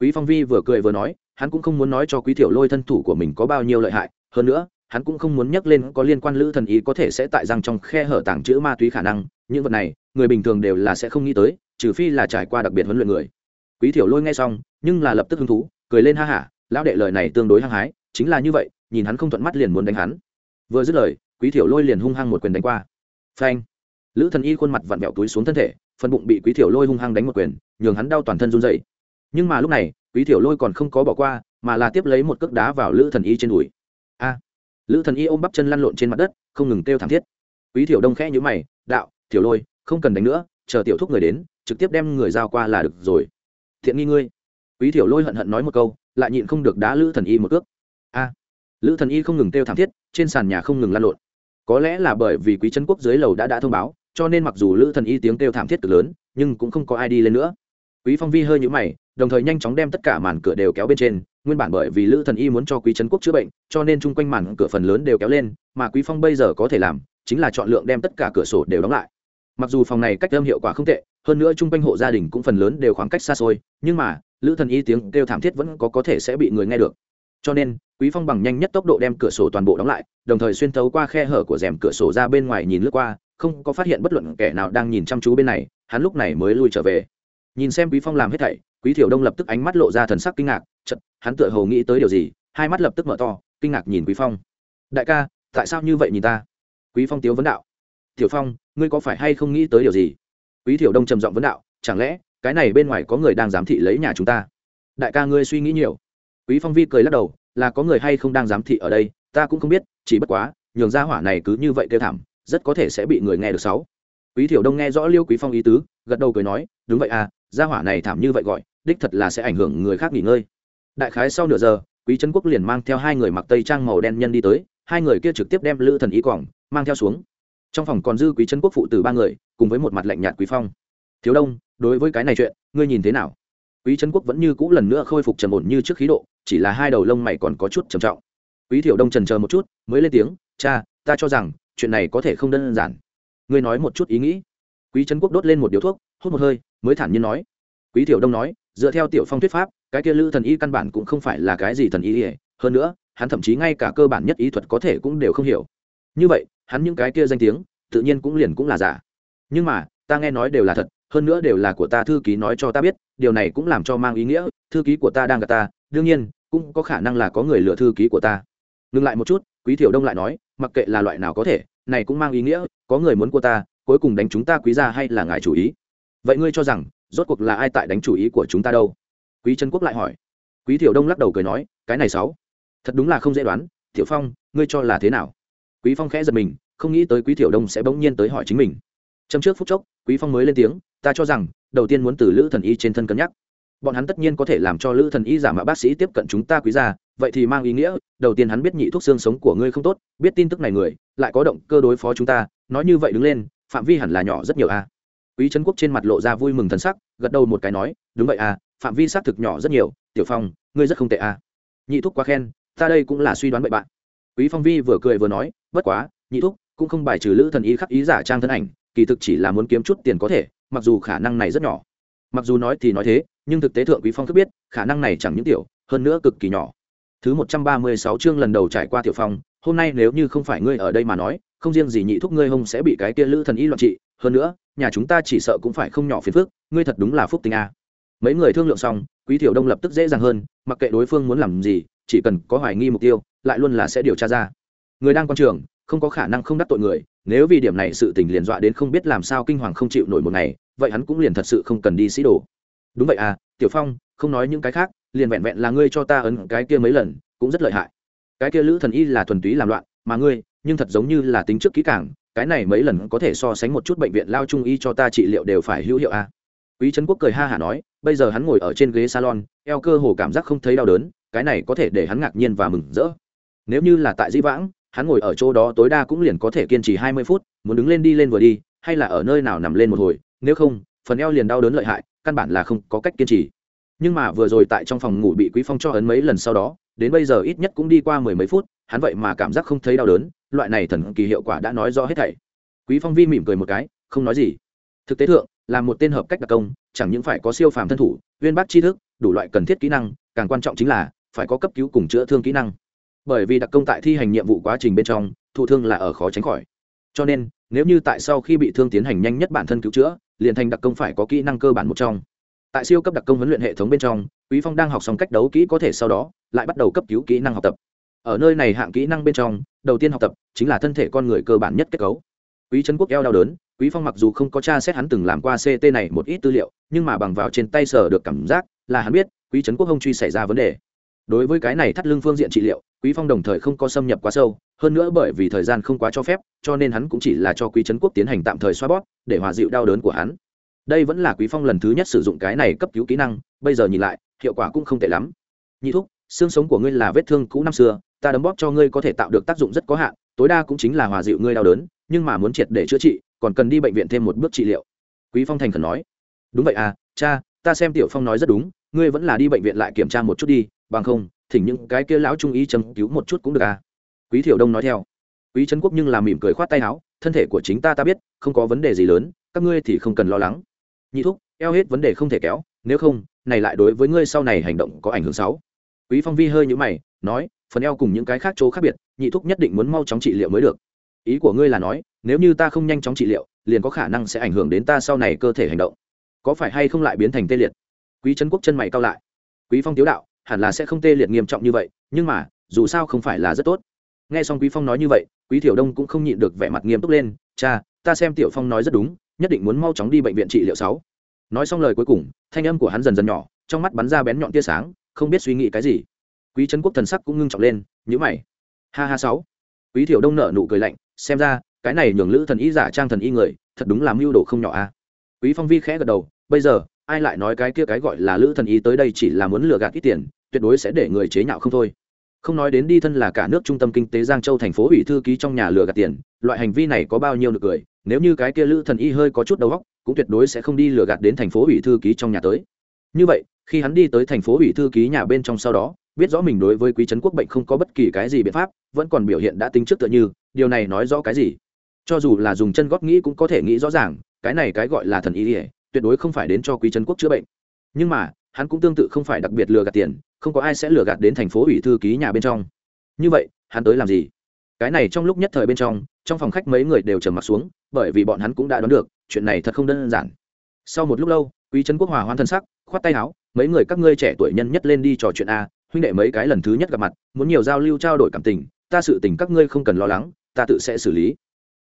Quý phong vi vừa cười vừa nói, hắn cũng không muốn nói cho quý tiểu lôi thân thủ của mình có bao nhiêu lợi hại, hơn nữa hắn cũng không muốn nhắc lên có liên quan lữ thần ý có thể sẽ tại răng trong khe hở tàng chữ ma túy khả năng, những vật này, người bình thường đều là sẽ không nghĩ tới, trừ phi là trải qua đặc biệt huấn luyện người. Quý thiểu lôi nghe xong, nhưng là lập tức hứng thú, cười lên ha hả, lão đệ lời này tương đối hăng hái, chính là như vậy, nhìn hắn không thuận mắt liền muốn đánh hắn. Vừa dứt lời, quý thiểu lôi liền hung hăng một quyền đánh qua. Phanh! Lữ thần y khuôn mặt vặn vẹo túi xuống thân thể, phần bụng bị quý thiểu lôi hung hăng đánh một quyền, nhường hắn đau toàn thân run dậy nhưng mà lúc này, quý thiểu lôi còn không có bỏ qua, mà là tiếp lấy một cước đá vào lữ thần y trên đùi lữ thần y ôm bắp chân lăn lộn trên mặt đất, không ngừng kêu thảm thiết. Quý thiểu đông khẽ nhữ mày, đạo, thiểu lôi, không cần đánh nữa, chờ tiểu thúc người đến, trực tiếp đem người giao qua là được rồi. Thiện nghi ngươi. Quý thiểu lôi hận hận nói một câu, lại nhịn không được đá lữ thần y một cước. A. Lữ thần y không ngừng kêu thảm thiết, trên sàn nhà không ngừng lăn lộn. Có lẽ là bởi vì quý trấn quốc dưới lầu đã đã thông báo, cho nên mặc dù lữ thần y tiếng kêu thảm thiết cực lớn, nhưng cũng không có ai đi lên nữa. Quý phong vi hơi nhũ mày đồng thời nhanh chóng đem tất cả màn cửa đều kéo bên trên, nguyên bản bởi vì lữ thần y muốn cho quý trấn quốc chữa bệnh, cho nên chung quanh màn cửa phần lớn đều kéo lên, mà quý phong bây giờ có thể làm, chính là chọn lượng đem tất cả cửa sổ đều đóng lại. Mặc dù phòng này cách âm hiệu quả không tệ, hơn nữa chung quanh hộ gia đình cũng phần lớn đều khoảng cách xa xôi, nhưng mà, lữ thần y tiếng kêu thảm thiết vẫn có có thể sẽ bị người nghe được. Cho nên, quý phong bằng nhanh nhất tốc độ đem cửa sổ toàn bộ đóng lại, đồng thời xuyên thấu qua khe hở của rèm cửa sổ ra bên ngoài nhìn lướt qua, không có phát hiện bất luận kẻ nào đang nhìn chăm chú bên này, hắn lúc này mới lui trở về. Nhìn xem quý phong làm hết thảy quý thiểu đông lập tức ánh mắt lộ ra thần sắc kinh ngạc chật hắn tựa hồ nghĩ tới điều gì, hai mắt lập tức mở to, kinh ngạc nhìn quý phong. Đại ca, tại sao như vậy nhìn ta? Quý phong tiếu vấn đạo. Tiểu phong, ngươi có phải hay không nghĩ tới điều gì? Quý thiểu đông trầm giọng vấn đạo. Chẳng lẽ, cái này bên ngoài có người đang giám thị lấy nhà chúng ta? Đại ca, ngươi suy nghĩ nhiều. Quý phong vi cười lắc đầu. Là có người hay không đang giám thị ở đây, ta cũng không biết, chỉ bất quá, nhường ra hỏa này cứ như vậy kêu thảm, rất có thể sẽ bị người nghe được sáu. Quý thiểu đông nghe rõ liêu quý phong ý tứ, gật đầu cười nói, đúng vậy à gia hỏa này thảm như vậy gọi đích thật là sẽ ảnh hưởng người khác nghỉ ngơi. Đại khái sau nửa giờ, quý trấn quốc liền mang theo hai người mặc tây trang màu đen nhân đi tới, hai người kia trực tiếp đem lữ thần ý quảng mang theo xuống. Trong phòng còn dư quý trấn quốc phụ tử ba người, cùng với một mặt lạnh nhạt quý phong. Thiếu đông, đối với cái này chuyện, ngươi nhìn thế nào? Quý trấn quốc vẫn như cũ lần nữa khôi phục trầm ổn như trước khí độ, chỉ là hai đầu lông mày còn có chút trầm trọng. Quý thiểu đông trần chờ một chút, mới lên tiếng, cha, ta cho rằng, chuyện này có thể không đơn giản. Ngươi nói một chút ý nghĩ. Quý trấn quốc đốt lên một điếu thuốc, hút một hơi, mới thản nhiên nói. Quý thiểu đông nói dựa theo tiểu phong thuyết pháp, cái kia lữ thần y căn bản cũng không phải là cái gì thần y hơn nữa, hắn thậm chí ngay cả cơ bản nhất ý thuật có thể cũng đều không hiểu. Như vậy, hắn những cái kia danh tiếng, tự nhiên cũng liền cũng là giả. Nhưng mà, ta nghe nói đều là thật, hơn nữa đều là của ta thư ký nói cho ta biết, điều này cũng làm cho mang ý nghĩa, thư ký của ta đang gặp ta, đương nhiên, cũng có khả năng là có người lừa thư ký của ta. Ngừng lại một chút, quý thiểu đông lại nói, mặc kệ là loại nào có thể, này cũng mang ý nghĩa, có người muốn của ta, cuối cùng đánh chúng ta quý ra hay là ngài chủ ý? Vậy ngươi cho rằng rốt cuộc là ai tại đánh chủ ý của chúng ta đâu? Quý trấn quốc lại hỏi. Quý thiểu đông lắc đầu cười nói, cái này sáu. Thật đúng là không dễ đoán. Thiểu phong, ngươi cho là thế nào? Quý phong khẽ giật mình, không nghĩ tới quý thiểu đông sẽ bỗng nhiên tới hỏi chính mình. Trong trước phút chốc, quý phong mới lên tiếng, ta cho rằng, đầu tiên muốn từ lữ thần y trên thân cân nhắc. Bọn hắn tất nhiên có thể làm cho lữ thần y giả mạo bác sĩ tiếp cận chúng ta quý gia, vậy thì mang ý nghĩa, đầu tiên hắn biết nhị thuốc xương sống của ngươi không tốt, biết tin tức này người, lại có động cơ đối phó chúng ta, nói như vậy đứng lên, phạm vi hẳn là nhỏ rất nhiều a quý trấn quốc trên mặt lộ ra vui mừng thần sắc gật đầu một cái nói đúng vậy à, phạm vi xác thực nhỏ rất nhiều tiểu phong ngươi rất không tệ à? nhị thúc quá khen ta đây cũng là suy đoán bậy bạn. Quý phong vi vừa cười vừa nói bất quá nhị thúc cũng không bài trừ lữ thần ý khắc ý giả trang thân ảnh kỳ thực chỉ là muốn kiếm chút tiền có thể mặc dù khả năng này rất nhỏ. Mặc dù nói thì nói thế nhưng thực tế thượng quý phong thức biết khả năng này chẳng những tiểu hơn nữa cực kỳ nhỏ. Thứ một trăm ba mươi sáu chương lần đầu trải qua tiểu phong hôm nay nếu như không phải ngươi ở đây mà nói không riêng gì nhị thúc ngươi hông sẽ bị cái kia lữ thần y loạn trị, hơn nữa, nhà chúng ta chỉ sợ cũng phải không nhỏ phiền phức, ngươi thật đúng là phúc tình a. Mấy người thương lượng xong, quý tiểu đông lập tức dễ dàng hơn, mặc kệ đối phương muốn làm gì, chỉ cần có hoài nghi mục tiêu, lại luôn là sẽ điều tra ra. Người đang quan trường, không có khả năng không đắc tội người, nếu vì điểm này sự tình liền dọa đến không biết làm sao kinh hoàng không chịu nổi một ngày, vậy hắn cũng liền thật sự không cần đi sĩ đồ. Đúng vậy à tiểu phong, không nói những cái khác, liền vẹn vẹn là ngươi cho ta ấn cái kia mấy lần, cũng rất lợi hại. Cái kia lữ thần y là thuần túy làm loạn, mà ngươi nhưng thật giống như là tính trước kỹ càng, cái này mấy lần có thể so sánh một chút bệnh viện lao trung y cho ta trị liệu đều phải hữu hiệu à. quý trấn quốc cười ha hả nói, bây giờ hắn ngồi ở trên ghế salon, eo cơ hồ cảm giác không thấy đau đớn, cái này có thể để hắn ngạc nhiên và mừng rỡ nếu như là tại di vãng, hắn ngồi ở chỗ đó tối đa cũng liền có thể kiên trì hai mươi phút, muốn đứng lên đi lên vừa đi, hay là ở nơi nào nằm lên một hồi, nếu không, phần eo liền đau đớn lợi hại, căn bản là không có cách kiên trì nhưng mà vừa rồi tại trong phòng ngủ bị quý phong cho ấn mấy lần sau đó, đến bây giờ ít nhất cũng đi qua mười mấy phút hắn vậy mà cảm giác không thấy đau đớn, loại này thần kỳ hiệu quả đã nói rõ hết thảy. Quý phong vi mỉm cười một cái, không nói gì. Thực tế thượng, là một tên hợp cách đặc công, chẳng những phải có siêu phàm thân thủ, uyên bác tri thức, đủ loại cần thiết kỹ năng, càng quan trọng chính là, phải có cấp cứu cùng chữa thương kỹ năng. Bởi vì đặc công tại thi hành nhiệm vụ quá trình bên trong, thụ thương là ở khó tránh khỏi. Cho nên, nếu như tại sau khi bị thương tiến hành nhanh nhất bản thân cứu chữa, liền thành đặc công phải có kỹ năng cơ bản một trong. Tại siêu cấp đặc công huấn luyện hệ thống bên trong, quý phong đang học xong cách đấu kỹ có thể sau đó, lại bắt đầu cấp cứu kỹ năng học tập ở nơi này hạng kỹ năng bên trong, đầu tiên học tập chính là thân thể con người cơ bản nhất kết cấu. Quý trấn quốc eo đau đớn, quý phong mặc dù không có tra xét hắn từng làm qua ct này một ít tư liệu, nhưng mà bằng vào trên tay sở được cảm giác là hắn biết quý trấn quốc hông truy xảy ra vấn đề. Đối với cái này thắt lưng phương diện trị liệu, quý phong đồng thời không có xâm nhập quá sâu, hơn nữa bởi vì thời gian không quá cho phép, cho nên hắn cũng chỉ là cho quý trấn quốc tiến hành tạm thời xoa bóp để hòa dịu đau đớn của hắn. Đây vẫn là quý phong lần thứ nhất sử dụng cái này cấp cứu kỹ năng, bây giờ nhìn lại, hiệu quả cũng không tệ lắm. Nhị thúc, xương sống của ngươi là vết thương cũ năm xưa ta đấm bóp cho ngươi có thể tạo được tác dụng rất có hạn, tối đa cũng chính là hòa dịu ngươi đau đớn, nhưng mà muốn triệt để chữa trị, còn cần đi bệnh viện thêm một bước trị liệu. Quý phong thành khẩn nói. Đúng vậy à cha, ta xem tiểu phong nói rất đúng, ngươi vẫn là đi bệnh viện lại kiểm tra một chút đi, bằng không, thỉnh những cái kia lão trung y châm cứu một chút cũng được à. Quý thiểu đông nói theo. Quý trấn quốc nhưng là mỉm cười khoát tay áo, thân thể của chính ta ta biết, không có vấn đề gì lớn, các ngươi thì không cần lo lắng. Nhị thúc, eo hết vấn đề không thể kéo, nếu không, này lại đối với ngươi sau này hành động có ảnh hưởng xấu quý phong vi hơi nhũ mày, nói, phần eo cùng những cái khác chỗ khác biệt, nhị thúc nhất định muốn mau chóng trị liệu mới được. Ý của ngươi là nói, nếu như ta không nhanh chóng trị liệu, liền có khả năng sẽ ảnh hưởng đến ta sau này cơ thể hành động. Có phải hay không lại biến thành tê liệt? Quý trấn quốc chân mày cao lại. Quý phong tiếu đạo, hẳn là sẽ không tê liệt nghiêm trọng như vậy, nhưng mà, dù sao không phải là rất tốt. Nghe xong quý phong nói như vậy, quý tiểu đông cũng không nhịn được vẻ mặt nghiêm túc lên, cha, ta xem tiểu phong nói rất đúng, nhất định muốn mau chóng đi bệnh viện trị liệu sáu. Nói xong lời cuối cùng, thanh âm của hắn dần dần nhỏ, trong mắt bắn ra bén nhọn tia sáng không biết suy nghĩ cái gì. Quý trấn quốc thần sắc cũng ngưng trọng lên nhữ mày. Ha ha sáu. Quý thiểu đông nợ nụ cười lạnh, xem ra, cái này nhường lữ thần y giả trang thần y người, thật đúng là mưu đồ không nhỏ a quý phong vi khẽ gật đầu, bây giờ, ai lại nói cái kia cái gọi là lữ thần y tới đây chỉ là muốn lừa gạt ít tiền, tuyệt đối sẽ để người chế nhạo không thôi. Không nói đến đi thân là cả nước trung tâm kinh tế giang châu thành phố ủy thư ký trong nhà lừa gạt tiền, loại hành vi này có bao nhiêu được cười, nếu như cái kia lữ thần y hơi có chút đầu óc, cũng tuyệt đối sẽ không đi lừa gạt đến thành phố ủy thư ký trong nhà tới như vậy, khi hắn đi tới thành phố ủy thư ký nhà bên trong sau đó, biết rõ mình đối với quý trấn quốc bệnh không có bất kỳ cái gì biện pháp, vẫn còn biểu hiện đã tính trước tựa như, điều này nói rõ cái gì? Cho dù là dùng chân góp nghĩ cũng có thể nghĩ rõ ràng, cái này cái gọi là thần ý ỉa tuyệt đối không phải đến cho quý trấn quốc chữa bệnh. Nhưng mà, hắn cũng tương tự không phải đặc biệt lừa gạt tiền, không có ai sẽ lừa gạt đến thành phố ủy thư ký nhà bên trong. Như vậy, hắn tới làm gì? Cái này trong lúc nhất thời bên trong trong phòng khách mấy người đều trầm mặt xuống, bởi vì bọn hắn cũng đã đoán được, chuyện này thật không đơn giản. Sau một lúc lâu, quý trấn quốc hòa hoan thân sắc khoát tay áo, mấy người các ngươi trẻ tuổi nhân nhất lên đi trò chuyện a, huynh đệ mấy cái lần thứ nhất gặp mặt, muốn nhiều giao lưu trao đổi cảm tình, ta sự tình các ngươi không cần lo lắng, ta tự sẽ xử lý.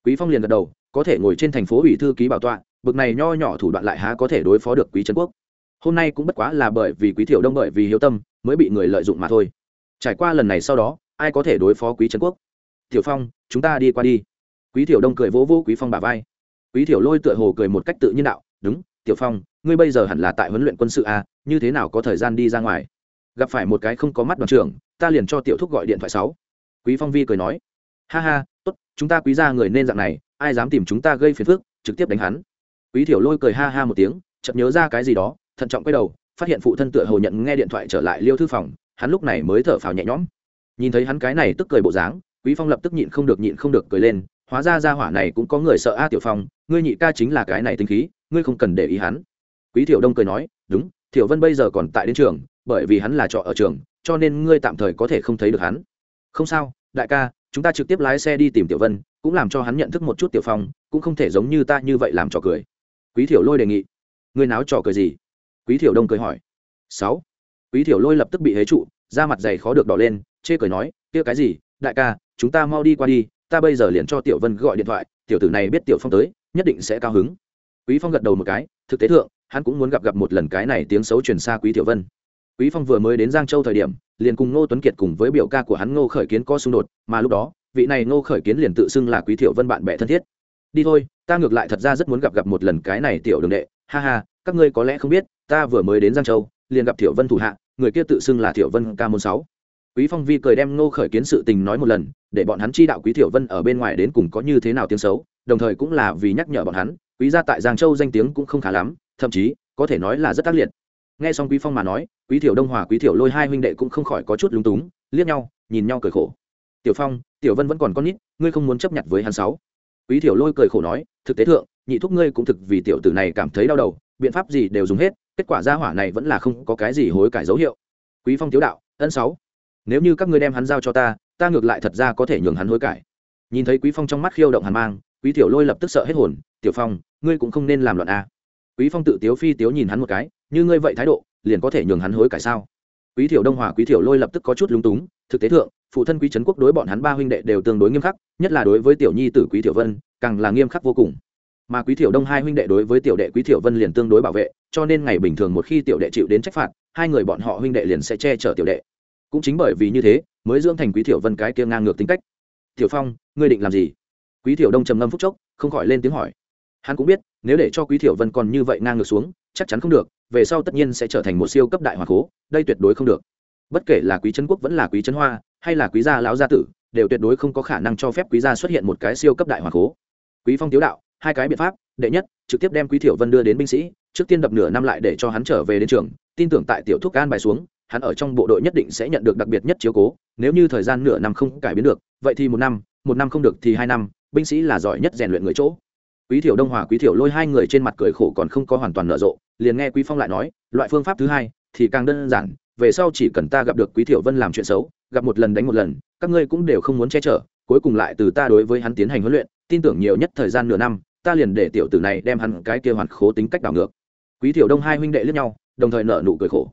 Quý phong liền gật đầu, có thể ngồi trên thành phố ủy thư ký bảo tọa, bực này nho nhỏ thủ đoạn lại há có thể đối phó được quý trấn quốc. Hôm nay cũng bất quá là bởi vì quý thiểu đông bởi vì hiếu tâm, mới bị người lợi dụng mà thôi. Trải qua lần này sau đó, ai có thể đối phó quý trấn quốc? Tiểu phong, chúng ta đi qua đi. Quý thiểu đông cười vỗ vỗ quý phong bả vai. Quý thiểu lôi tựa hồ cười một cách tự nhiên đạo, đúng tiểu phong, ngươi bây giờ hẳn là tại huấn luyện quân sự a, như thế nào có thời gian đi ra ngoài? Gặp phải một cái không có mắt đoàn trưởng, ta liền cho tiểu thúc gọi điện thoại sáu. Quý phong vi cười nói, ha ha, tốt, chúng ta quý ra người nên dạng này, ai dám tìm chúng ta gây phiền phức, trực tiếp đánh hắn. Quý thiểu lôi cười ha ha một tiếng, chợt nhớ ra cái gì đó, thận trọng quay đầu, phát hiện phụ thân tựa hồ nhận nghe điện thoại trở lại liêu thư phòng, hắn lúc này mới thở phào nhẹ nhõm. Nhìn thấy hắn cái này tức cười bộ dáng, quý phong lập tức nhịn không được nhịn không được cười lên, hóa ra ra hỏa này cũng có người sợ a tiểu phong, ngươi nhị ca chính là cái này tính khí ngươi không cần để ý hắn. Quý thiểu đông cười nói, đúng, thiểu vân bây giờ còn tại đến trường, bởi vì hắn là trọ ở trường, cho nên ngươi tạm thời có thể không thấy được hắn. Không sao, đại ca, chúng ta trực tiếp lái xe đi tìm tiểu vân, cũng làm cho hắn nhận thức một chút tiểu phong, cũng không thể giống như ta như vậy làm trò cười. Quý thiểu lôi đề nghị. Ngươi náo trò cười gì? Quý thiểu đông cười hỏi. Sáu. Quý thiểu lôi lập tức bị hế trụ, da mặt dày khó được đỏ lên, chê cười nói, kia cái gì, đại ca, chúng ta mau đi qua đi, ta bây giờ liền cho tiểu vân gọi điện thoại, tiểu tử này biết tiểu phong tới, nhất định sẽ cao hứng quý phong gật đầu một cái, thực tế thượng, hắn cũng muốn gặp gặp một lần cái này tiếng xấu truyền xa quý tiểu vân. Quý phong vừa mới đến giang châu thời điểm, liền cùng ngô tuấn kiệt cùng với biểu ca của hắn ngô khởi kiến có xung đột, mà lúc đó, vị này ngô khởi kiến liền tự xưng là quý tiểu vân bạn bè thân thiết. Đi thôi, ta ngược lại thật ra rất muốn gặp gặp một lần cái này tiểu đường đệ. Ha ha, các ngươi có lẽ không biết, ta vừa mới đến giang châu, liền gặp tiểu vân thủ hạ, người kia tự xưng là tiểu vân ca môn sáu. Quý phong vi cười đem ngô khởi kiến sự tình nói một lần, để bọn hắn chi đạo quý tiểu vân ở bên ngoài đến cùng có như thế nào tiếng xấu, đồng thời cũng là vì nhắc nhở bọn hắn quý gia tại giang châu danh tiếng cũng không khá lắm, thậm chí, có thể nói là rất tác liệt. Nghe xong quý phong mà nói, quý thiểu đông hòa, quý thiểu lôi hai huynh đệ cũng không khỏi có chút lúng túng, liếc nhau, nhìn nhau cười khổ. Tiểu phong, tiểu vân vẫn còn con nít, ngươi không muốn chấp nhận với hắn sáu? Quý thiểu lôi cười khổ nói, thực tế thượng, nhị thúc ngươi cũng thực vì tiểu tử này cảm thấy đau đầu, biện pháp gì đều dùng hết, kết quả gia hỏa này vẫn là không có cái gì hối cải dấu hiệu. Quý phong tiếu đạo, ân sáu, nếu như các ngươi đem hắn giao cho ta ta ngược lại thật ra có thể nhường hắn hối cải. Nhìn thấy quý phong trong mắt khiêu động hàn mang, quý tiểu lôi lập tức sợ hết hồn tiểu phong, ngươi cũng không nên làm loạn a. Quý phong tự tiếu phi tiếu nhìn hắn một cái, như ngươi vậy thái độ, liền có thể nhường hắn hối cải sao? Quý thiểu đông hòa, quý thiểu lôi lập tức có chút lúng túng, thực tế thượng, phụ thân quý trấn quốc đối bọn hắn ba huynh đệ đều tương đối nghiêm khắc, nhất là đối với tiểu nhi tử quý thiểu vân, càng là nghiêm khắc vô cùng. Mà quý thiểu đông hai huynh đệ đối với tiểu đệ quý thiểu vân liền tương đối bảo vệ, cho nên ngày bình thường một khi tiểu đệ chịu đến trách phạt, hai người bọn họ huynh đệ liền sẽ che chở tiểu đệ. Cũng chính bởi vì như thế, mới dưỡng thành quý thiểu vân cái kia ngang ngược tính cách. Tiểu phong, ngươi định làm gì? Quý thiểu đông trầm ngâm phúc chốc, không khỏi lên tiếng hỏi hắn cũng biết, nếu để cho quý thiểu vân còn như vậy ngang ngược xuống, chắc chắn không được, về sau tất nhiên sẽ trở thành một siêu cấp đại hoàng cố, đây tuyệt đối không được. Bất kể là quý trấn quốc vẫn là quý trấn hoa, hay là quý gia lão gia tử, đều tuyệt đối không có khả năng cho phép quý gia xuất hiện một cái siêu cấp đại hoàng cố. Quý phong tiếu đạo, hai cái biện pháp, đệ nhất, trực tiếp đem quý thiểu vân đưa đến binh sĩ, trước tiên đập nửa năm lại để cho hắn trở về đến trường, tin tưởng tại tiểu thuốc an bài xuống, hắn ở trong bộ đội nhất định sẽ nhận được đặc biệt nhất chiếu cố, nếu như thời gian nửa năm không cải biến được, vậy thì một năm một năm không được thì hai năm, binh sĩ là giỏi nhất rèn luyện người chỗ quý thiểu đông hòa, quý thiểu lôi hai người trên mặt cười khổ còn không có hoàn toàn nở rộ, liền nghe quý phong lại nói, loại phương pháp thứ hai thì càng đơn giản, về sau chỉ cần ta gặp được quý thiểu vân làm chuyện xấu, gặp một lần đánh một lần, các ngươi cũng đều không muốn che chở, cuối cùng lại từ ta đối với hắn tiến hành huấn luyện, tin tưởng nhiều nhất thời gian nửa năm, ta liền để tiểu tử này đem hắn cái kia hoàn khố tính cách đảo ngược. Quý thiểu đông hai huynh đệ lẫn nhau, đồng thời nở nụ cười khổ.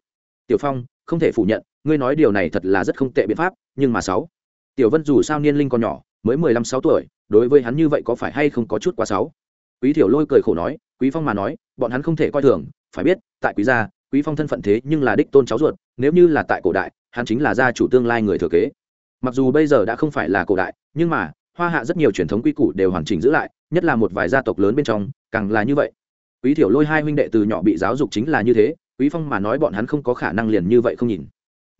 Tiểu phong, không thể phủ nhận, ngươi nói điều này thật là rất không tệ biện pháp, nhưng mà sáu, tiểu vân dù sao niên linh còn nhỏ, mới mười lăm sáu tuổi, đối với hắn như vậy có phải hay không có chút quá sáu quý thiểu lôi cười khổ nói, quý phong mà nói, bọn hắn không thể coi thường, phải biết, tại quý gia, quý phong thân phận thế nhưng là đích tôn cháu ruột, nếu như là tại cổ đại, hắn chính là gia chủ tương lai người thừa kế. Mặc dù bây giờ đã không phải là cổ đại, nhưng mà, hoa hạ rất nhiều truyền thống quy củ đều hoàn chỉnh giữ lại, nhất là một vài gia tộc lớn bên trong, càng là như vậy. Quý thiểu lôi hai huynh đệ từ nhỏ bị giáo dục chính là như thế, quý phong mà nói bọn hắn không có khả năng liền như vậy không nhìn.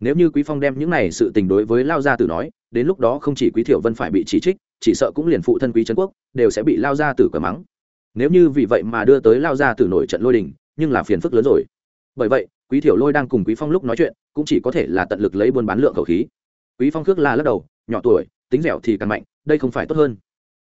Nếu như quý phong đem những này sự tình đối với lao gia tử nói, đến lúc đó không chỉ quý thiểu vân phải bị chỉ trích, chỉ sợ cũng liền phụ thân quý trấn quốc, đều sẽ bị lao gia tử cờ mắng nếu như vì vậy mà đưa tới lao ra tử nổi trận lôi đình, nhưng là phiền phức lớn rồi. Bởi vậy, quý thiểu lôi đang cùng quý phong lúc nói chuyện, cũng chỉ có thể là tận lực lấy buôn bán lượng khẩu khí. Quý phong khước la lắc đầu, nhỏ tuổi, tính dẻo thì càng mạnh, đây không phải tốt hơn.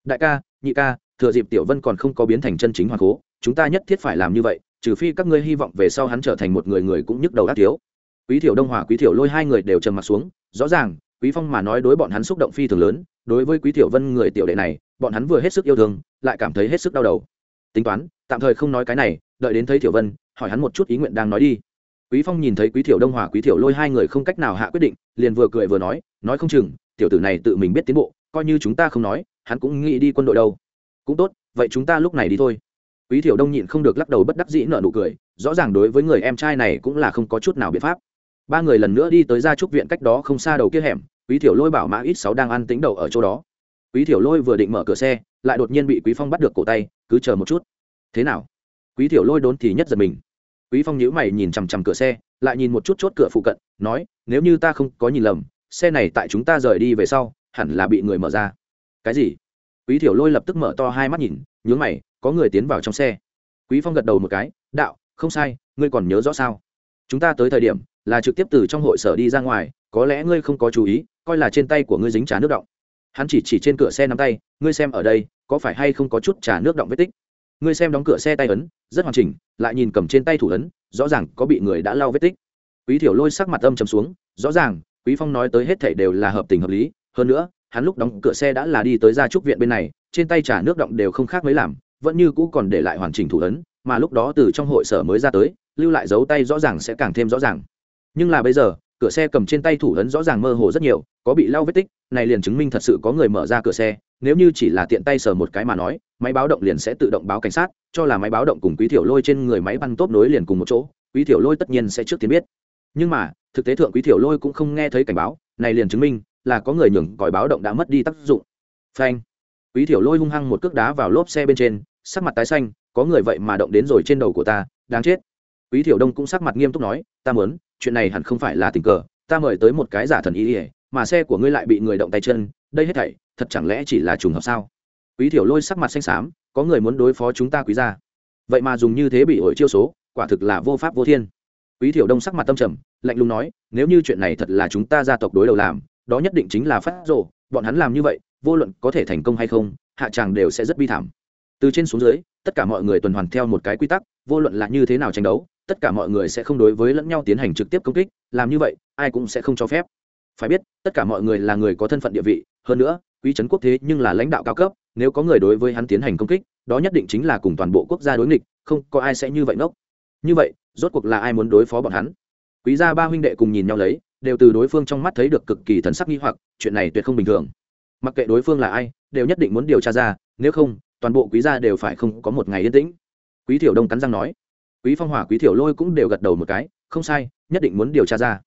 Đại ca, nhị ca, thừa dịp tiểu vân còn không có biến thành chân chính hoàng cố, chúng ta nhất thiết phải làm như vậy, trừ phi các ngươi hy vọng về sau hắn trở thành một người người cũng nhức đầu đắc thiếu. Quý thiểu đông hòa, quý thiểu lôi hai người đều trầm mặt xuống, rõ ràng, quý phong mà nói đối bọn hắn xúc động phi thường lớn, đối với quý thiểu vân người tiểu đệ này, bọn hắn vừa hết sức yêu thương, lại cảm thấy hết sức đau đầu tính toán, tạm thời không nói cái này, đợi đến thấy thiểu vân, hỏi hắn một chút ý nguyện đang nói đi. Quý phong nhìn thấy quý thiểu đông hòa, quý thiểu lôi hai người không cách nào hạ quyết định, liền vừa cười vừa nói nói không chừng, tiểu tử này tự mình biết tiến bộ, coi như chúng ta không nói, hắn cũng nghĩ đi quân đội đâu. Cũng tốt, vậy chúng ta lúc này đi thôi. Quý thiểu đông nhịn không được lắc đầu bất đắc dĩ nở nụ cười, rõ ràng đối với người em trai này cũng là không có chút nào biện pháp. Ba người lần nữa đi tới gia trúc viện cách đó không xa đầu kia hẻm, quý thiểu lôi bảo mã ít sáu đang ăn tính đầu ở chỗ đó. Quý thiểu lôi vừa định mở cửa xe lại đột nhiên bị quý phong bắt được cổ tay, cứ chờ một chút. Thế nào? Quý thiểu lôi đốn thì nhất giật mình. Quý phong nhíu mày nhìn chằm chằm cửa xe, lại nhìn một chút chốt cửa phụ cận, nói, nếu như ta không có nhìn lầm, xe này tại chúng ta rời đi về sau, hẳn là bị người mở ra. Cái gì? Quý thiểu lôi lập tức mở to hai mắt nhìn, nhướng mày, có người tiến vào trong xe. Quý phong gật đầu một cái, đạo, không sai, ngươi còn nhớ rõ sao? Chúng ta tới thời điểm, là trực tiếp từ trong hội sở đi ra ngoài, có lẽ ngươi không có chú ý, coi là trên tay của ngươi dính trà nước động. Hắn chỉ chỉ trên cửa xe nắm tay, ngươi xem ở đây có phải hay không có chút trà nước động vết tích? Ngươi xem đóng cửa xe tay ấn, rất hoàn chỉnh, lại nhìn cầm trên tay thủ ấn, rõ ràng có bị người đã lau vết tích. Quý thiểu lôi sắc mặt âm trầm xuống, rõ ràng, quý phong nói tới hết thảy đều là hợp tình hợp lý, hơn nữa, hắn lúc đóng cửa xe đã là đi tới gia trúc viện bên này, trên tay trà nước động đều không khác mấy làm, vẫn như cũ còn để lại hoàn chỉnh thủ ấn, mà lúc đó từ trong hội sở mới ra tới, lưu lại dấu tay rõ ràng sẽ càng thêm rõ ràng. Nhưng là bây giờ, cửa xe cầm trên tay thủ ấn rõ ràng mơ hồ rất nhiều, có bị lau vết tích này liền chứng minh thật sự có người mở ra cửa xe, nếu như chỉ là tiện tay sờ một cái mà nói, máy báo động liền sẽ tự động báo cảnh sát, cho là máy báo động cùng quý thiểu lôi trên người máy băng tốt nối liền cùng một chỗ, quý thiểu lôi tất nhiên sẽ trước tiên biết. Nhưng mà, thực tế thượng quý thiểu lôi cũng không nghe thấy cảnh báo, này liền chứng minh là có người nhường còi báo động đã mất đi tác dụng. Phanh. Quý thiểu lôi hung hăng một cước đá vào lốp xe bên trên, sắc mặt tái xanh, có người vậy mà động đến rồi trên đầu của ta, đáng chết. Quý thiểu đông cũng sắc mặt nghiêm túc nói, ta muốn, chuyện này hẳn không phải là tình cờ, ta mời tới một cái giả thần ý ỉa mà xe của ngươi lại bị người động tay chân, đây hết thảy, thật chẳng lẽ chỉ là trùng hợp sao? Quý thiểu lôi sắc mặt xanh xám, có người muốn đối phó chúng ta quý ra vậy mà dùng như thế bị ổi chiêu số, quả thực là vô pháp vô thiên. Quý thiểu đông sắc mặt tâm trầm, lạnh lùng nói, nếu như chuyện này thật là chúng ta gia tộc đối đầu làm, đó nhất định chính là phát rộ bọn hắn làm như vậy, vô luận có thể thành công hay không, hạ tràng đều sẽ rất bi thảm. Từ trên xuống dưới, tất cả mọi người tuần hoàn theo một cái quy tắc, vô luận là như thế nào tranh đấu, tất cả mọi người sẽ không đối với lẫn nhau tiến hành trực tiếp công kích, làm như vậy, ai cũng sẽ không cho phép phải biết, tất cả mọi người là người có thân phận địa vị, hơn nữa, quý trấn quốc thế nhưng là lãnh đạo cao cấp, nếu có người đối với hắn tiến hành công kích, đó nhất định chính là cùng toàn bộ quốc gia đối nghịch, không có ai sẽ như vậy ngốc. Như vậy, rốt cuộc là ai muốn đối phó bọn hắn? Quý gia ba huynh đệ cùng nhìn nhau lấy, đều từ đối phương trong mắt thấy được cực kỳ thần sắc nghi hoặc, chuyện này tuyệt không bình thường. Mặc kệ đối phương là ai, đều nhất định muốn điều tra ra, nếu không, toàn bộ quý gia đều phải không có một ngày yên tĩnh. Quý thiểu đông cắn răng nói. Quý phong hỏa, quý thiểu lôi cũng đều gật đầu một cái, không sai, nhất định muốn điều tra ra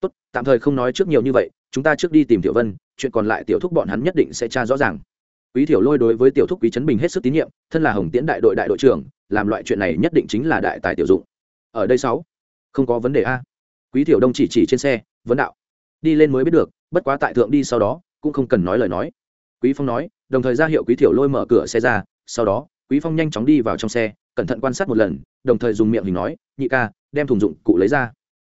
tốt, tạm thời không nói trước nhiều như vậy, chúng ta trước đi tìm tiểu vân, chuyện còn lại tiểu thúc bọn hắn nhất định sẽ tra rõ ràng. Quý Tiểu lôi đối với tiểu thúc quý trấn bình hết sức tín nhiệm, thân là hồng tiễn đại đội đại đội trưởng, làm loại chuyện này nhất định chính là đại tài tiểu dụng. Ở đây sáu, không có vấn đề a. Quý Tiểu đông chỉ chỉ trên xe, vấn đạo. Đi lên mới biết được, bất quá tại thượng đi sau đó, cũng không cần nói lời nói. Quý phong nói, đồng thời ra hiệu quý Tiểu lôi mở cửa xe ra, sau đó, quý phong nhanh chóng đi vào trong xe, cẩn thận quan sát một lần, đồng thời dùng miệng hình nói, nhị ca, đem thùng dụng cụ lấy ra.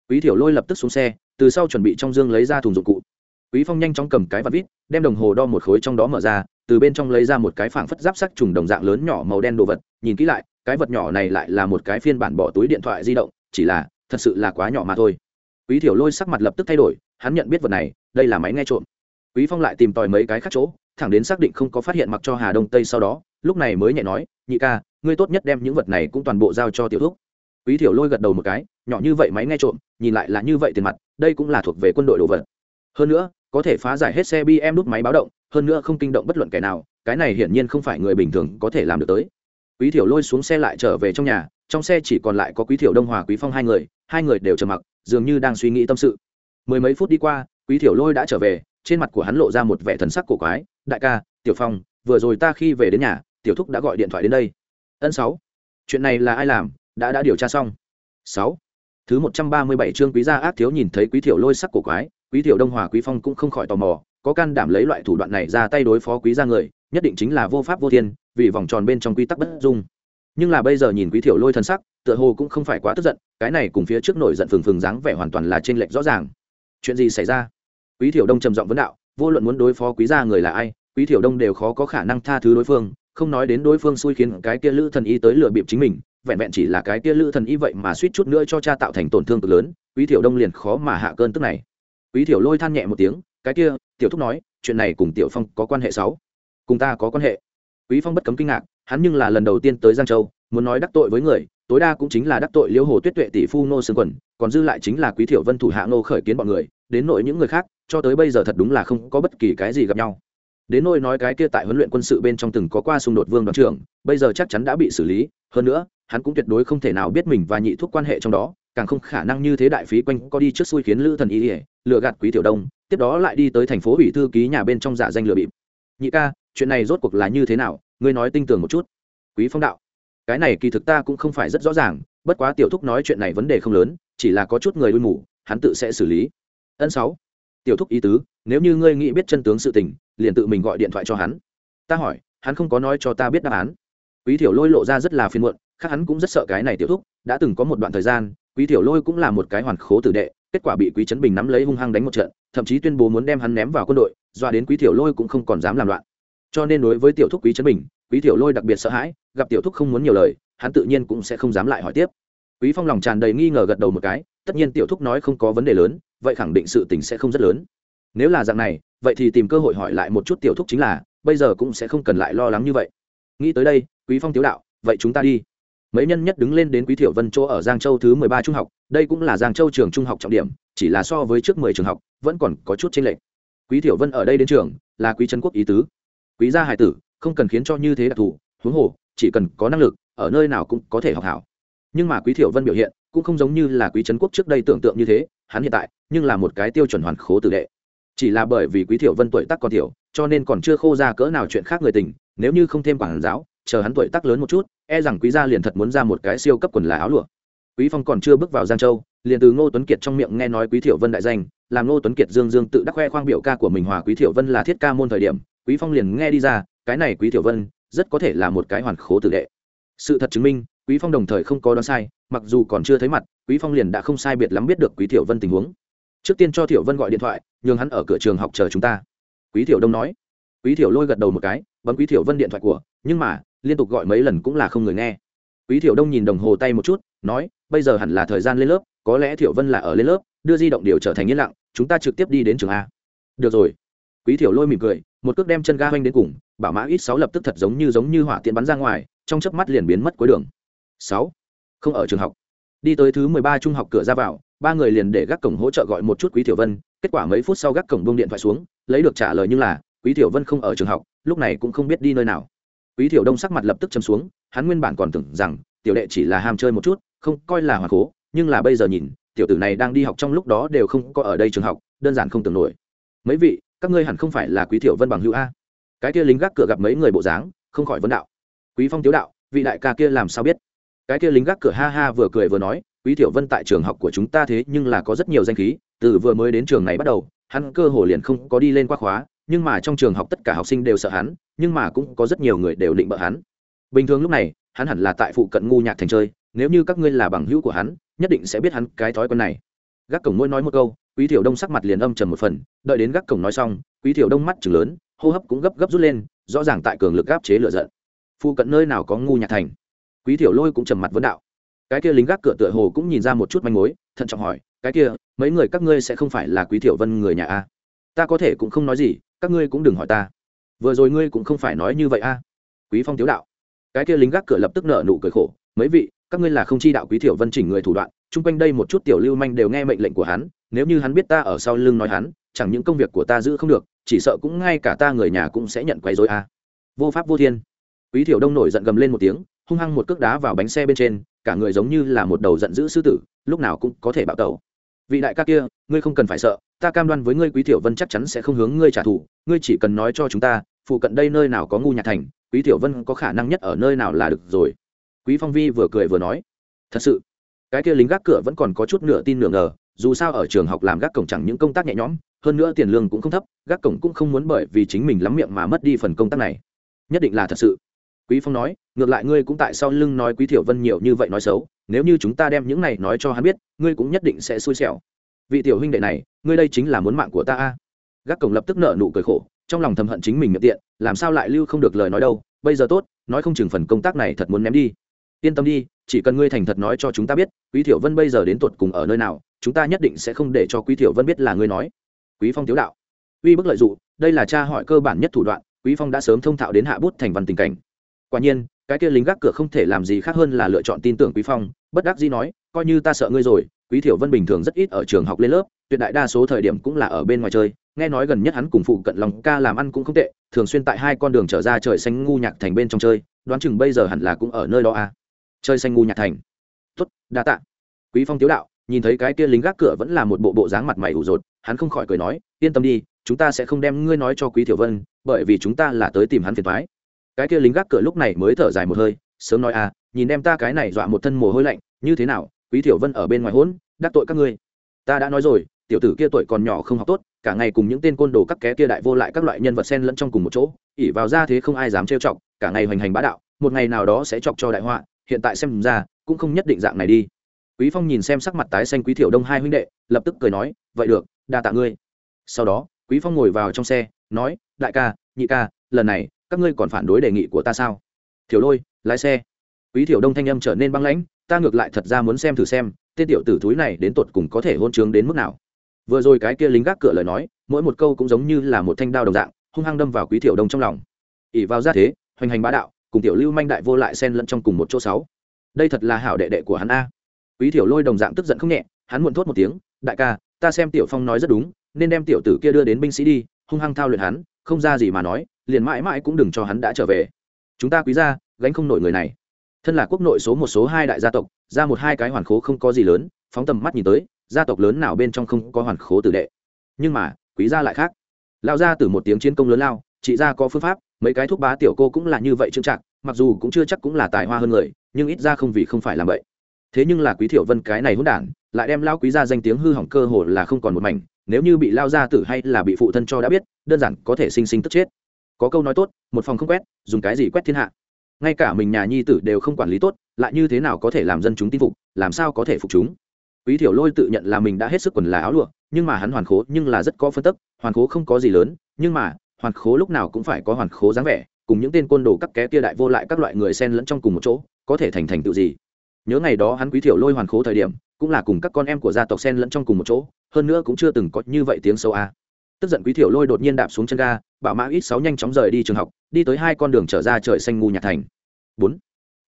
Quý Tiểu lôi lập tức xuống xe từ sau chuẩn bị trong dương lấy ra thùng dụng cụ. Quý phong nhanh chóng cầm cái vặt vít, đem đồng hồ đo một khối trong đó mở ra, từ bên trong lấy ra một cái phảng phất giáp sắc trùng đồng dạng lớn nhỏ màu đen đồ vật, nhìn kỹ lại, cái vật nhỏ này lại là một cái phiên bản bỏ túi điện thoại di động, chỉ là, thật sự là quá nhỏ mà thôi. Quý thiểu lôi sắc mặt lập tức thay đổi, hắn nhận biết vật này, đây là máy nghe trộm. Quý phong lại tìm tòi mấy cái khác chỗ, thẳng đến xác định không có phát hiện mặc cho hà đông tây sau đó, lúc này mới nhẹ nói, nhị ca, ngươi tốt nhất đem những vật này cũng toàn bộ giao cho tiểu thúc. Quý thiểu lôi gật đầu một cái, nhỏ như vậy máy nghe trộm, nhìn lại là như vậy tiền mặt đây cũng là thuộc về quân đội đồ vật. Hơn nữa, có thể phá giải hết xe bm nút máy báo động, hơn nữa không kinh động bất luận kẻ nào, cái này hiển nhiên không phải người bình thường có thể làm được tới. Quý thiểu lôi xuống xe lại trở về trong nhà, trong xe chỉ còn lại có quý thiểu đông hòa, quý phong hai người hai người đều trầm mặc, dường như đang suy nghĩ tâm sự. Mười mấy phút đi qua, quý thiểu lôi đã trở về, trên mặt của hắn lộ ra một vẻ thần sắc cổ quái, đại ca, tiểu phong, vừa rồi ta khi về đến nhà, tiểu thúc đã gọi điện thoại đến đây. Ân sáu, chuyện này là ai làm? Đã đã điều tra xong. Sáu thứ một trăm ba mươi bảy chương quý gia ác thiếu nhìn thấy quý thiểu lôi sắc cổ quái, quý thiểu đông hòa quý phong cũng không khỏi tò mò, có can đảm lấy loại thủ đoạn này ra tay đối phó quý gia người, nhất định chính là vô pháp vô thiên, vì vòng tròn bên trong quy tắc bất dung. Nhưng là bây giờ nhìn quý thiểu lôi thân sắc, tựa hồ cũng không phải quá tức giận, cái này cùng phía trước nổi giận phừng phừng dáng vẻ hoàn toàn là trên lệch rõ ràng. Chuyện gì xảy ra? Quý thiểu đông trầm giọng vấn đạo, vô luận muốn đối phó quý gia người là ai, quý thiểu đông đều khó có khả năng tha thứ đối phương, không nói đến đối phương xui khiến cái kia lữ thần y tới lừa bịp chính mình vẹn vẹn chỉ là cái kia lữ thần y vậy mà suýt chút nữa cho cha tạo thành tổn thương cực lớn, quý thiểu đông liền khó mà hạ cơn tức này. Quý thiểu lôi than nhẹ một tiếng, cái kia, tiểu thúc nói, chuyện này cùng tiểu phong có quan hệ sáu? Cùng ta có quan hệ. Quý phong bất cấm kinh ngạc, hắn nhưng là lần đầu tiên tới giang châu, muốn nói đắc tội với người, tối đa cũng chính là đắc tội liễu hồ tuyết tuệ tỷ phu nô sương quần, còn dư lại chính là quý thiểu vân thủ hạ nô khởi kiến bọn người, đến nội những người khác, cho tới bây giờ thật đúng là không có bất kỳ cái gì gặp nhau đến nôi nói cái kia tại huấn luyện quân sự bên trong từng có qua xung đột vương đoàn trưởng, bây giờ chắc chắn đã bị xử lý, hơn nữa, hắn cũng tuyệt đối không thể nào biết mình và nhị thuốc quan hệ trong đó, càng không khả năng như thế đại phí quanh có đi trước xui khiến lữ thần y ỉa lừa gạt quý tiểu đông, tiếp đó lại đi tới thành phố ủy thư ký nhà bên trong giả danh lừa bịp. Nhị ca, chuyện này rốt cuộc là như thế nào? Ngươi nói tinh tường một chút. Quý phong đạo, cái này kỳ thực ta cũng không phải rất rõ ràng, bất quá tiểu thúc nói chuyện này vấn đề không lớn, chỉ là có chút người đuôi mù, hắn tự sẽ xử lý. Ân sáu tiểu thúc ý tứ, nếu như ngươi nghĩ biết chân tướng sự tình, liền tự mình gọi điện thoại cho hắn. Ta hỏi, hắn không có nói cho ta biết đáp án. Quý tiểu lôi lộ ra rất là phiền muộn, khác hắn cũng rất sợ cái này tiểu thúc, đã từng có một đoạn thời gian, quý tiểu lôi cũng là một cái hoàn khố tử đệ, kết quả bị quý trấn bình nắm lấy hung hăng đánh một trận, thậm chí tuyên bố muốn đem hắn ném vào quân đội doa đến quý tiểu lôi cũng không còn dám làm loạn. Cho nên đối với tiểu thúc quý trấn bình, quý tiểu lôi đặc biệt sợ hãi, gặp tiểu thúc không muốn nhiều lời, hắn tự nhiên cũng sẽ không dám lại hỏi tiếp. Quý phong lòng tràn đầy nghi ngờ gật đầu một cái, tất nhiên tiểu thúc nói không có vấn đề lớn vậy khẳng định sự tình sẽ không rất lớn. Nếu là dạng này, vậy thì tìm cơ hội hỏi lại một chút tiểu thúc chính là, bây giờ cũng sẽ không cần lại lo lắng như vậy. Nghĩ tới đây, quý phong tiếu đạo, vậy chúng ta đi. Mấy nhân nhất đứng lên đến quý thiểu vân chỗ ở giang châu thứ mười ba trung học, đây cũng là giang châu trường trung học trọng điểm, chỉ là so với trước mười trường học, vẫn còn có chút chênh lệch. Quý thiểu vân ở đây đến trường, là quý trấn quốc ý tứ. Quý gia hải tử, không cần khiến cho như thế đặc thù, huống hồ, chỉ cần có năng lực, ở nơi nào cũng có thể học hảo. Nhưng mà quý thiểu vân biểu hiện cũng không giống như là quý trấn quốc trước đây tưởng tượng như thế, hắn hiện tại nhưng là một cái tiêu chuẩn hoàn khố tử đệ. Chỉ là bởi vì quý thiểu vân tuổi tác còn thiểu, cho nên còn chưa khô ra cỡ nào chuyện khác người tình, nếu như không thêm quản giáo, chờ hắn tuổi tác lớn một chút e rằng quý gia liền thật muốn ra một cái siêu cấp quần là áo lụa. Quý phong còn chưa bước vào giang châu, liền từ ngô tuấn kiệt trong miệng nghe nói quý thiểu vân đại danh, làm ngô tuấn kiệt dương dương tự đắc khoe khoang biểu ca của mình hòa quý thiểu vân là thiết ca môn thời điểm, quý phong liền nghe đi ra, cái này quý thiểu vân rất có thể là một cái hoàn khố tử đệ. Sự thật chứng minh quý phong đồng thời không có đoán sai, mặc dù còn chưa thấy mặt, quý phong liền đã không sai biệt lắm biết được quý thiểu vân tình huống. Trước tiên cho thiểu vân gọi điện thoại, nhường hắn ở cửa trường học chờ chúng ta. Quý thiểu đông nói. Quý thiểu lôi gật đầu một cái, bấm quý thiểu vân điện thoại của, nhưng mà, liên tục gọi mấy lần cũng là không người nghe. Quý thiểu đông nhìn đồng hồ tay một chút, nói, bây giờ hẳn là thời gian lên lớp, có lẽ thiểu vân là ở lên lớp, đưa di động điều trở thành yên lặng, chúng ta trực tiếp đi đến trường a. Được rồi. Quý thiểu lôi mỉm cười, một cước đem chân ga hoanh đến cùng, bảo mã ít sáu lập tức thật giống như giống như hỏa tiện bắn ra ngoài, trong chớp mắt liền biến mất cuối đường sáu. Không ở trường học. Đi tới thứ mười ba trung học cửa ra vào, ba người liền để gác cổng hỗ trợ gọi một chút quý tiểu vân, kết quả mấy phút sau gác cổng bông điện thoại xuống, lấy được trả lời như là, quý tiểu vân không ở trường học, lúc này cũng không biết đi nơi nào. Quý tiểu đông sắc mặt lập tức châm xuống, hắn nguyên bản còn tưởng rằng, tiểu đệ chỉ là ham chơi một chút, không coi là hoàng cố, nhưng là bây giờ nhìn, tiểu tử này đang đi học trong lúc đó đều không có ở đây trường học, đơn giản không tưởng nổi. Mấy vị, các ngươi hẳn không phải là quý tiểu vân bằng hữu a. Cái kia lính gác cửa gặp mấy người bộ dáng, không khỏi vấn đạo. Quý phong tiếu đạo, vị đại ca kia làm sao biết? Cái kia lính gác cửa ha ha vừa cười vừa nói, quý tiểu vân tại trường học của chúng ta thế nhưng là có rất nhiều danh khí, từ vừa mới đến trường này bắt đầu, hắn cơ hồ liền không có đi lên qua khóa, nhưng mà trong trường học tất cả học sinh đều sợ hắn, nhưng mà cũng có rất nhiều người đều định bợ hắn. Bình thường lúc này, hắn hẳn là tại phụ cận ngu nhạc thành chơi, nếu như các ngươi là bằng hữu của hắn, nhất định sẽ biết hắn cái thói quen này. Gác cổng môi nói một câu, quý tiểu đông sắc mặt liền âm trầm một phần, đợi đến gác cổng nói xong, quý tiểu đông mắt chừng lớn, hô hấp cũng gấp gấp rút lên, rõ ràng tại cường lực gáp chế lựa giận. Phụ cận nơi nào có ngu nhạc thành? Quý thiểu lôi cũng trầm mặt vấn đạo. Cái kia lính gác cửa tựa hồ cũng nhìn ra một chút manh mối, thận trọng hỏi, cái kia, mấy người các ngươi sẽ không phải là quý thiểu vân người nhà a? Ta có thể cũng không nói gì, các ngươi cũng đừng hỏi ta. Vừa rồi ngươi cũng không phải nói như vậy a? Quý phong tiếu đạo. Cái kia lính gác cửa lập tức nở nụ cười khổ, mấy vị, các ngươi là không chi đạo quý thiểu vân chỉnh người thủ đoạn, chung quanh đây một chút tiểu lưu manh đều nghe mệnh lệnh của hắn, nếu như hắn biết ta ở sau lưng nói hắn, chẳng những công việc của ta giữ không được, chỉ sợ cũng ngay cả ta người nhà cũng sẽ nhận quấy rối a. Vô pháp vô thiên. Quý thiểu đông nổi giận gầm lên một tiếng hung hăng một cước đá vào bánh xe bên trên, cả người giống như là một đầu giận dữ sư tử, lúc nào cũng có thể bạo tẩu. Vị đại ca kia, ngươi không cần phải sợ, ta cam đoan với ngươi quý tiểu vân chắc chắn sẽ không hướng ngươi trả thù, ngươi chỉ cần nói cho chúng ta, phụ cận đây nơi nào có ngu nhạc thành, quý tiểu vân có khả năng nhất ở nơi nào là được rồi. Quý phong vi vừa cười vừa nói. Thật sự, cái kia lính gác cửa vẫn còn có chút nửa tin nửa ngờ, dù sao ở trường học làm gác cổng chẳng những công tác nhẹ nhõm, hơn nữa tiền lương cũng không thấp, gác cổng cũng không muốn bởi vì chính mình lắm miệng mà mất đi phần công tác này. Nhất định là thật sự. Quý phong nói ngược lại ngươi cũng tại sau lưng nói quý thiểu vân nhiều như vậy nói xấu, nếu như chúng ta đem những này nói cho hắn biết, ngươi cũng nhất định sẽ xui xẻo. Vị tiểu huynh đệ này, ngươi đây chính là muốn mạng của ta a. Gác cổng lập tức nợ nụ cười khổ, trong lòng thầm hận chính mình miệng tiện, làm sao lại lưu không được lời nói đâu, bây giờ tốt, nói không chừng phần công tác này thật muốn ném đi. Yên tâm đi, chỉ cần ngươi thành thật nói cho chúng ta biết, quý thiểu vân bây giờ đến tuột cùng ở nơi nào, chúng ta nhất định sẽ không để cho quý thiểu vân biết là ngươi nói. Quý phong tiếu đạo. Uy bức lợi dụng đây là cha hỏi cơ bản nhất thủ đoạn, quý phong đã sớm thông thạo đến hạ bút thành văn tình cảnh. Quả nhiên cái kia lính gác cửa không thể làm gì khác hơn là lựa chọn tin tưởng quý phong. Bất đắc dĩ nói, coi như ta sợ ngươi rồi, quý thiểu vân bình thường rất ít ở trường học lên lớp, tuyệt đại đa số thời điểm cũng là ở bên ngoài chơi. Nghe nói gần nhất hắn cùng phụ cận lòng ca làm ăn cũng không tệ, thường xuyên tại hai con đường trở ra trời xanh ngu nhạc thành bên trong chơi, đoán chừng bây giờ hẳn là cũng ở nơi đó à. Chơi xanh ngu nhạc thành. Tốt, đa tạ. Quý phong tiếu đạo, nhìn thấy cái kia lính gác cửa vẫn là một bộ bộ dáng mặt mày ủ rột, hắn không khỏi cười nói, yên tâm đi, chúng ta sẽ không đem ngươi nói cho quý thiểu vân, bởi vì chúng ta là tới tìm hắn phiền thoái cái kia lính gác cửa lúc này mới thở dài một hơi, sớm nói à nhìn em ta cái này dọa một thân mồ hôi lạnh, như thế nào, quý thiểu vân ở bên ngoài hỗn, đắc tội các ngươi. Ta đã nói rồi, tiểu tử kia tuổi còn nhỏ không học tốt, cả ngày cùng những tên côn đồ các ké kia đại vô lại các loại nhân vật xen lẫn trong cùng một chỗ ỉ vào ra thế không ai dám trêu chọc, cả ngày hoành hành bá đạo, một ngày nào đó sẽ chọc cho đại họa, hiện tại xem ra, cũng không nhất định dạng này đi. Quý phong nhìn xem sắc mặt tái xanh quý thiểu đông hai huynh đệ, lập tức cười nói, vậy được, đa tạ ngươi. Sau đó, quý phong ngồi vào trong xe, nói, đại ca, nhị ca, lần này các ngươi còn phản đối đề nghị của ta sao? Thiểu lôi, lái xe. Quý thiểu đông thanh âm trở nên băng lãnh, ta ngược lại thật ra muốn xem thử xem, tên tiểu tử thúi này đến tột cùng có thể hôn trướng đến mức nào. Vừa rồi cái kia lính gác cửa lời nói, mỗi một câu cũng giống như là một thanh đao đồng dạng, hung hăng đâm vào quý thiểu đông trong lòng. ỉ vào ra thế, hoành hành bá đạo, cùng tiểu lưu manh đại vô lại xen lẫn trong cùng một chỗ sáu. Đây thật là hảo đệ đệ của hắn a. Quý thiểu lôi đồng dạng tức giận không nhẹ, hắn muộn thốt một tiếng, đại ca, ta xem tiểu phong nói rất đúng, nên đem tiểu tử kia đưa đến binh sĩ đi, hung hăng thao luyện hắn, không ra gì mà nói liền mãi mãi cũng đừng cho hắn đã trở về. Chúng ta quý gia, gánh không nổi người này. Thân là quốc nội số một số hai đại gia tộc, ra một hai cái hoàn khố không có gì lớn, phóng tầm mắt nhìn tới, gia tộc lớn nào bên trong không có hoàn khố tử đệ. Nhưng mà, quý gia lại khác. Lao ra từ một tiếng chiến công lớn lao, chị gia có phương pháp, mấy cái thuốc bá tiểu cô cũng là như vậy trưng trạng, mặc dù cũng chưa chắc cũng là tài hoa hơn người, nhưng ít ra không vì không phải làm vậy. Thế nhưng là quý thiểu vân cái này hỗn đản, lại đem lao quý gia danh tiếng hư hỏng cơ hồ là không còn một mảnh, nếu như bị lao gia tử hay là bị phụ thân cho đã biết, đơn giản có thể sinh sinh tức chết có câu nói tốt, một phòng không quét, dùng cái gì quét thiên hạ. Ngay cả mình nhà nhi tử đều không quản lý tốt, lại như thế nào có thể làm dân chúng tin phục, làm sao có thể phục chúng? Quý thiểu lôi tự nhận là mình đã hết sức quần là áo lụa, nhưng mà hắn hoàn khố nhưng là rất có phân tức, hoàn khố không có gì lớn, nhưng mà, hoàn khố lúc nào cũng phải có hoàn khố dáng vẻ, cùng những tên côn đồ các ké kia đại vô lại các loại người xen lẫn trong cùng một chỗ, có thể thành thành tựu gì? Nhớ ngày đó hắn quý thiểu lôi hoàn khố thời điểm, cũng là cùng các con em của gia tộc xen lẫn trong cùng một chỗ, hơn nữa cũng chưa từng có như vậy tiếng sâu a. Tức giận quý thiểu lôi đột nhiên đạp xuống chân ga bảo mã ít sáu nhanh chóng rời đi trường học, đi tới hai con đường trở ra trời xanh ngu nhạc thành. Bốn.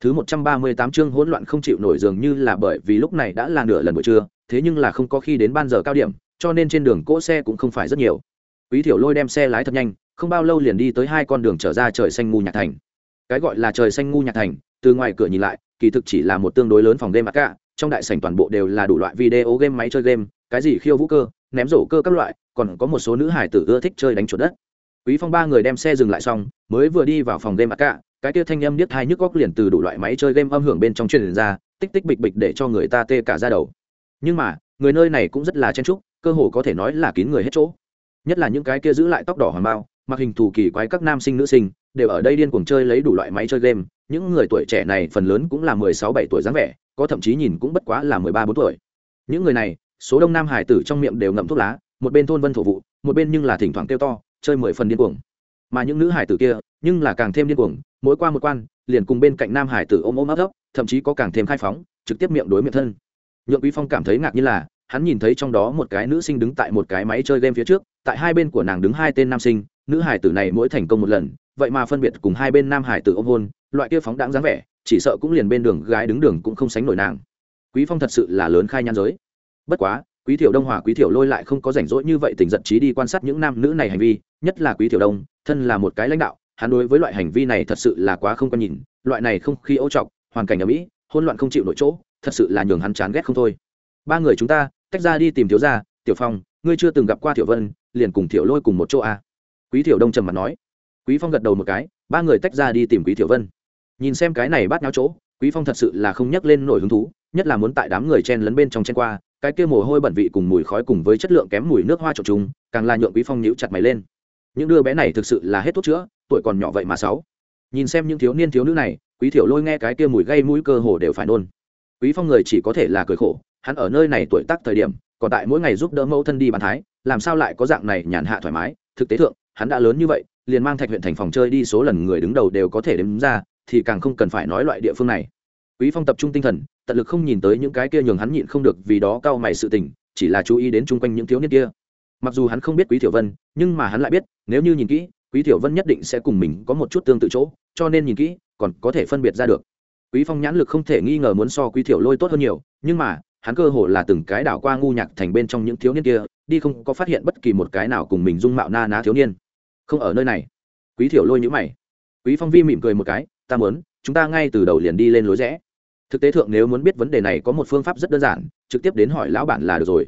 Thứ một trăm ba mươi tám chương hỗn loạn không chịu nổi dường như là bởi vì lúc này đã là nửa lần buổi trưa, thế nhưng là không có khi đến ban giờ cao điểm, cho nên trên đường cỗ xe cũng không phải rất nhiều. Quý thiểu lôi đem xe lái thật nhanh, không bao lâu liền đi tới hai con đường trở ra trời xanh ngu nhạc thành. Cái gọi là trời xanh ngu nhạc thành, từ ngoài cửa nhìn lại, kỳ thực chỉ là một tương đối lớn phòng game mặt cả trong đại sảnh toàn bộ đều là đủ loại video game, máy chơi game, cái gì khiêu vũ cơ, ném rổ cơ các loại, còn có một số nữ hải tử ưa thích chơi đánh chuột đất quý phong ba người đem xe dừng lại xong, mới vừa đi vào phòng game ác cả cái kia thanh âm điếc hai nhức góc liền từ đủ loại máy chơi game âm hưởng bên trong truyền ra, tích tích bịch bịch để cho người ta tê cả ra đầu. Nhưng mà, người nơi này cũng rất là chen trúc cơ hồ có thể nói là kín người hết chỗ. Nhất là những cái kia giữ lại tóc đỏ hoàng bao, mặc hình thù kỳ quái các nam sinh nữ sinh, đều ở đây điên cuồng chơi lấy đủ loại máy chơi game, những người tuổi trẻ này phần lớn cũng là mười sáu, bảy tuổi dáng vẻ, có thậm chí nhìn cũng bất quá là mười ba, bốn tuổi. Những người này, số đông nam hải tử trong miệng đều ngậm thuốc lá, một bên thôn vân thổ vụ, một bên nhưng là thỉnh thoảng kêu to chơi mười phần điên cuồng. Mà những nữ hải tử kia, nhưng là càng thêm điên cuồng, mỗi qua một quan, liền cùng bên cạnh nam hải tử ôm ôm ấp ấp, thậm chí có càng thêm khai phóng, trực tiếp miệng đối miệng thân. Nhượng quý phong cảm thấy ngạc nhiên là, hắn nhìn thấy trong đó một cái nữ sinh đứng tại một cái máy chơi game phía trước, tại hai bên của nàng đứng hai tên nam sinh, nữ hải tử này mỗi thành công một lần, vậy mà phân biệt cùng hai bên nam hải tử ôm hôn, loại kia phóng đáng dáng vẻ, chỉ sợ cũng liền bên đường gái đứng đường cũng không sánh nổi nàng. Quý phong thật sự là lớn khai nhan giới. Bất quá quý thiểu đông hòa quý thiểu lôi lại không có rảnh rỗi như vậy tình giận trí đi quan sát những nam nữ này hành vi, nhất là quý thiểu đông, thân là một cái lãnh đạo, hắn đối với loại hành vi này thật sự là quá không có nhìn, loại này không khí ô trọc, hoàn cảnh ở mỹ hôn loạn không chịu nổi chỗ, thật sự là nhường hắn chán ghét không thôi. Ba người chúng ta, tách ra đi tìm thiếu gia, tiểu phong, ngươi chưa từng gặp qua tiểu vân, liền cùng tiểu lôi cùng một chỗ à. quý tiểu đông trầm mặt nói. Quý phong gật đầu một cái, ba người tách ra đi tìm quý tiểu vân. Nhìn xem cái này bắt nhau chỗ, quý phong thật sự là không nhắc lên nổi hứng thú, nhất là muốn tại đám người chen lấn bên trong chen qua cái kia mồ hôi bẩn vị cùng mùi khói cùng với chất lượng kém mùi nước hoa trộn chung, càng là nhượng quý phong nhíu chặt mày lên. Những đứa bé này thực sự là hết thuốc chữa, tuổi còn nhỏ vậy mà sáu. Nhìn xem những thiếu niên thiếu nữ này, quý thiểu lôi nghe cái kia mùi gây mũi cơ hồ đều phải nôn. Quý phong người chỉ có thể là cười khổ, hắn ở nơi này tuổi tác thời điểm, còn tại mỗi ngày giúp đỡ mẫu thân đi bàn thái, làm sao lại có dạng này nhàn hạ thoải mái, thực tế thượng, hắn đã lớn như vậy, liền mang thạch huyện thành phòng chơi đi số lần người đứng đầu đều có thể đếm ra, thì càng không cần phải nói loại địa phương này quý phong tập trung tinh thần, tận lực không nhìn tới những cái kia nhường hắn nhịn không được vì đó cao mày sự tình, chỉ là chú ý đến chung quanh những thiếu niên kia. Mặc dù hắn không biết quý tiểu vân, nhưng mà hắn lại biết, nếu như nhìn kỹ, quý tiểu vân nhất định sẽ cùng mình có một chút tương tự chỗ, cho nên nhìn kỹ, còn có thể phân biệt ra được. Quý phong nhãn lực không thể nghi ngờ muốn so quý tiểu lôi tốt hơn nhiều, nhưng mà, hắn cơ hồ là từng cái đảo qua ngu nhạc thành bên trong những thiếu niên kia, đi không có phát hiện bất kỳ một cái nào cùng mình dung mạo na ná thiếu niên. Không ở nơi này. Quý tiểu lôi nhíu mày. Quý phong vi mỉm cười một cái, ta muốn chúng ta ngay từ đầu liền đi lên lối rẽ. Thực tế thượng nếu muốn biết vấn đề này có một phương pháp rất đơn giản, trực tiếp đến hỏi lão bản là được rồi.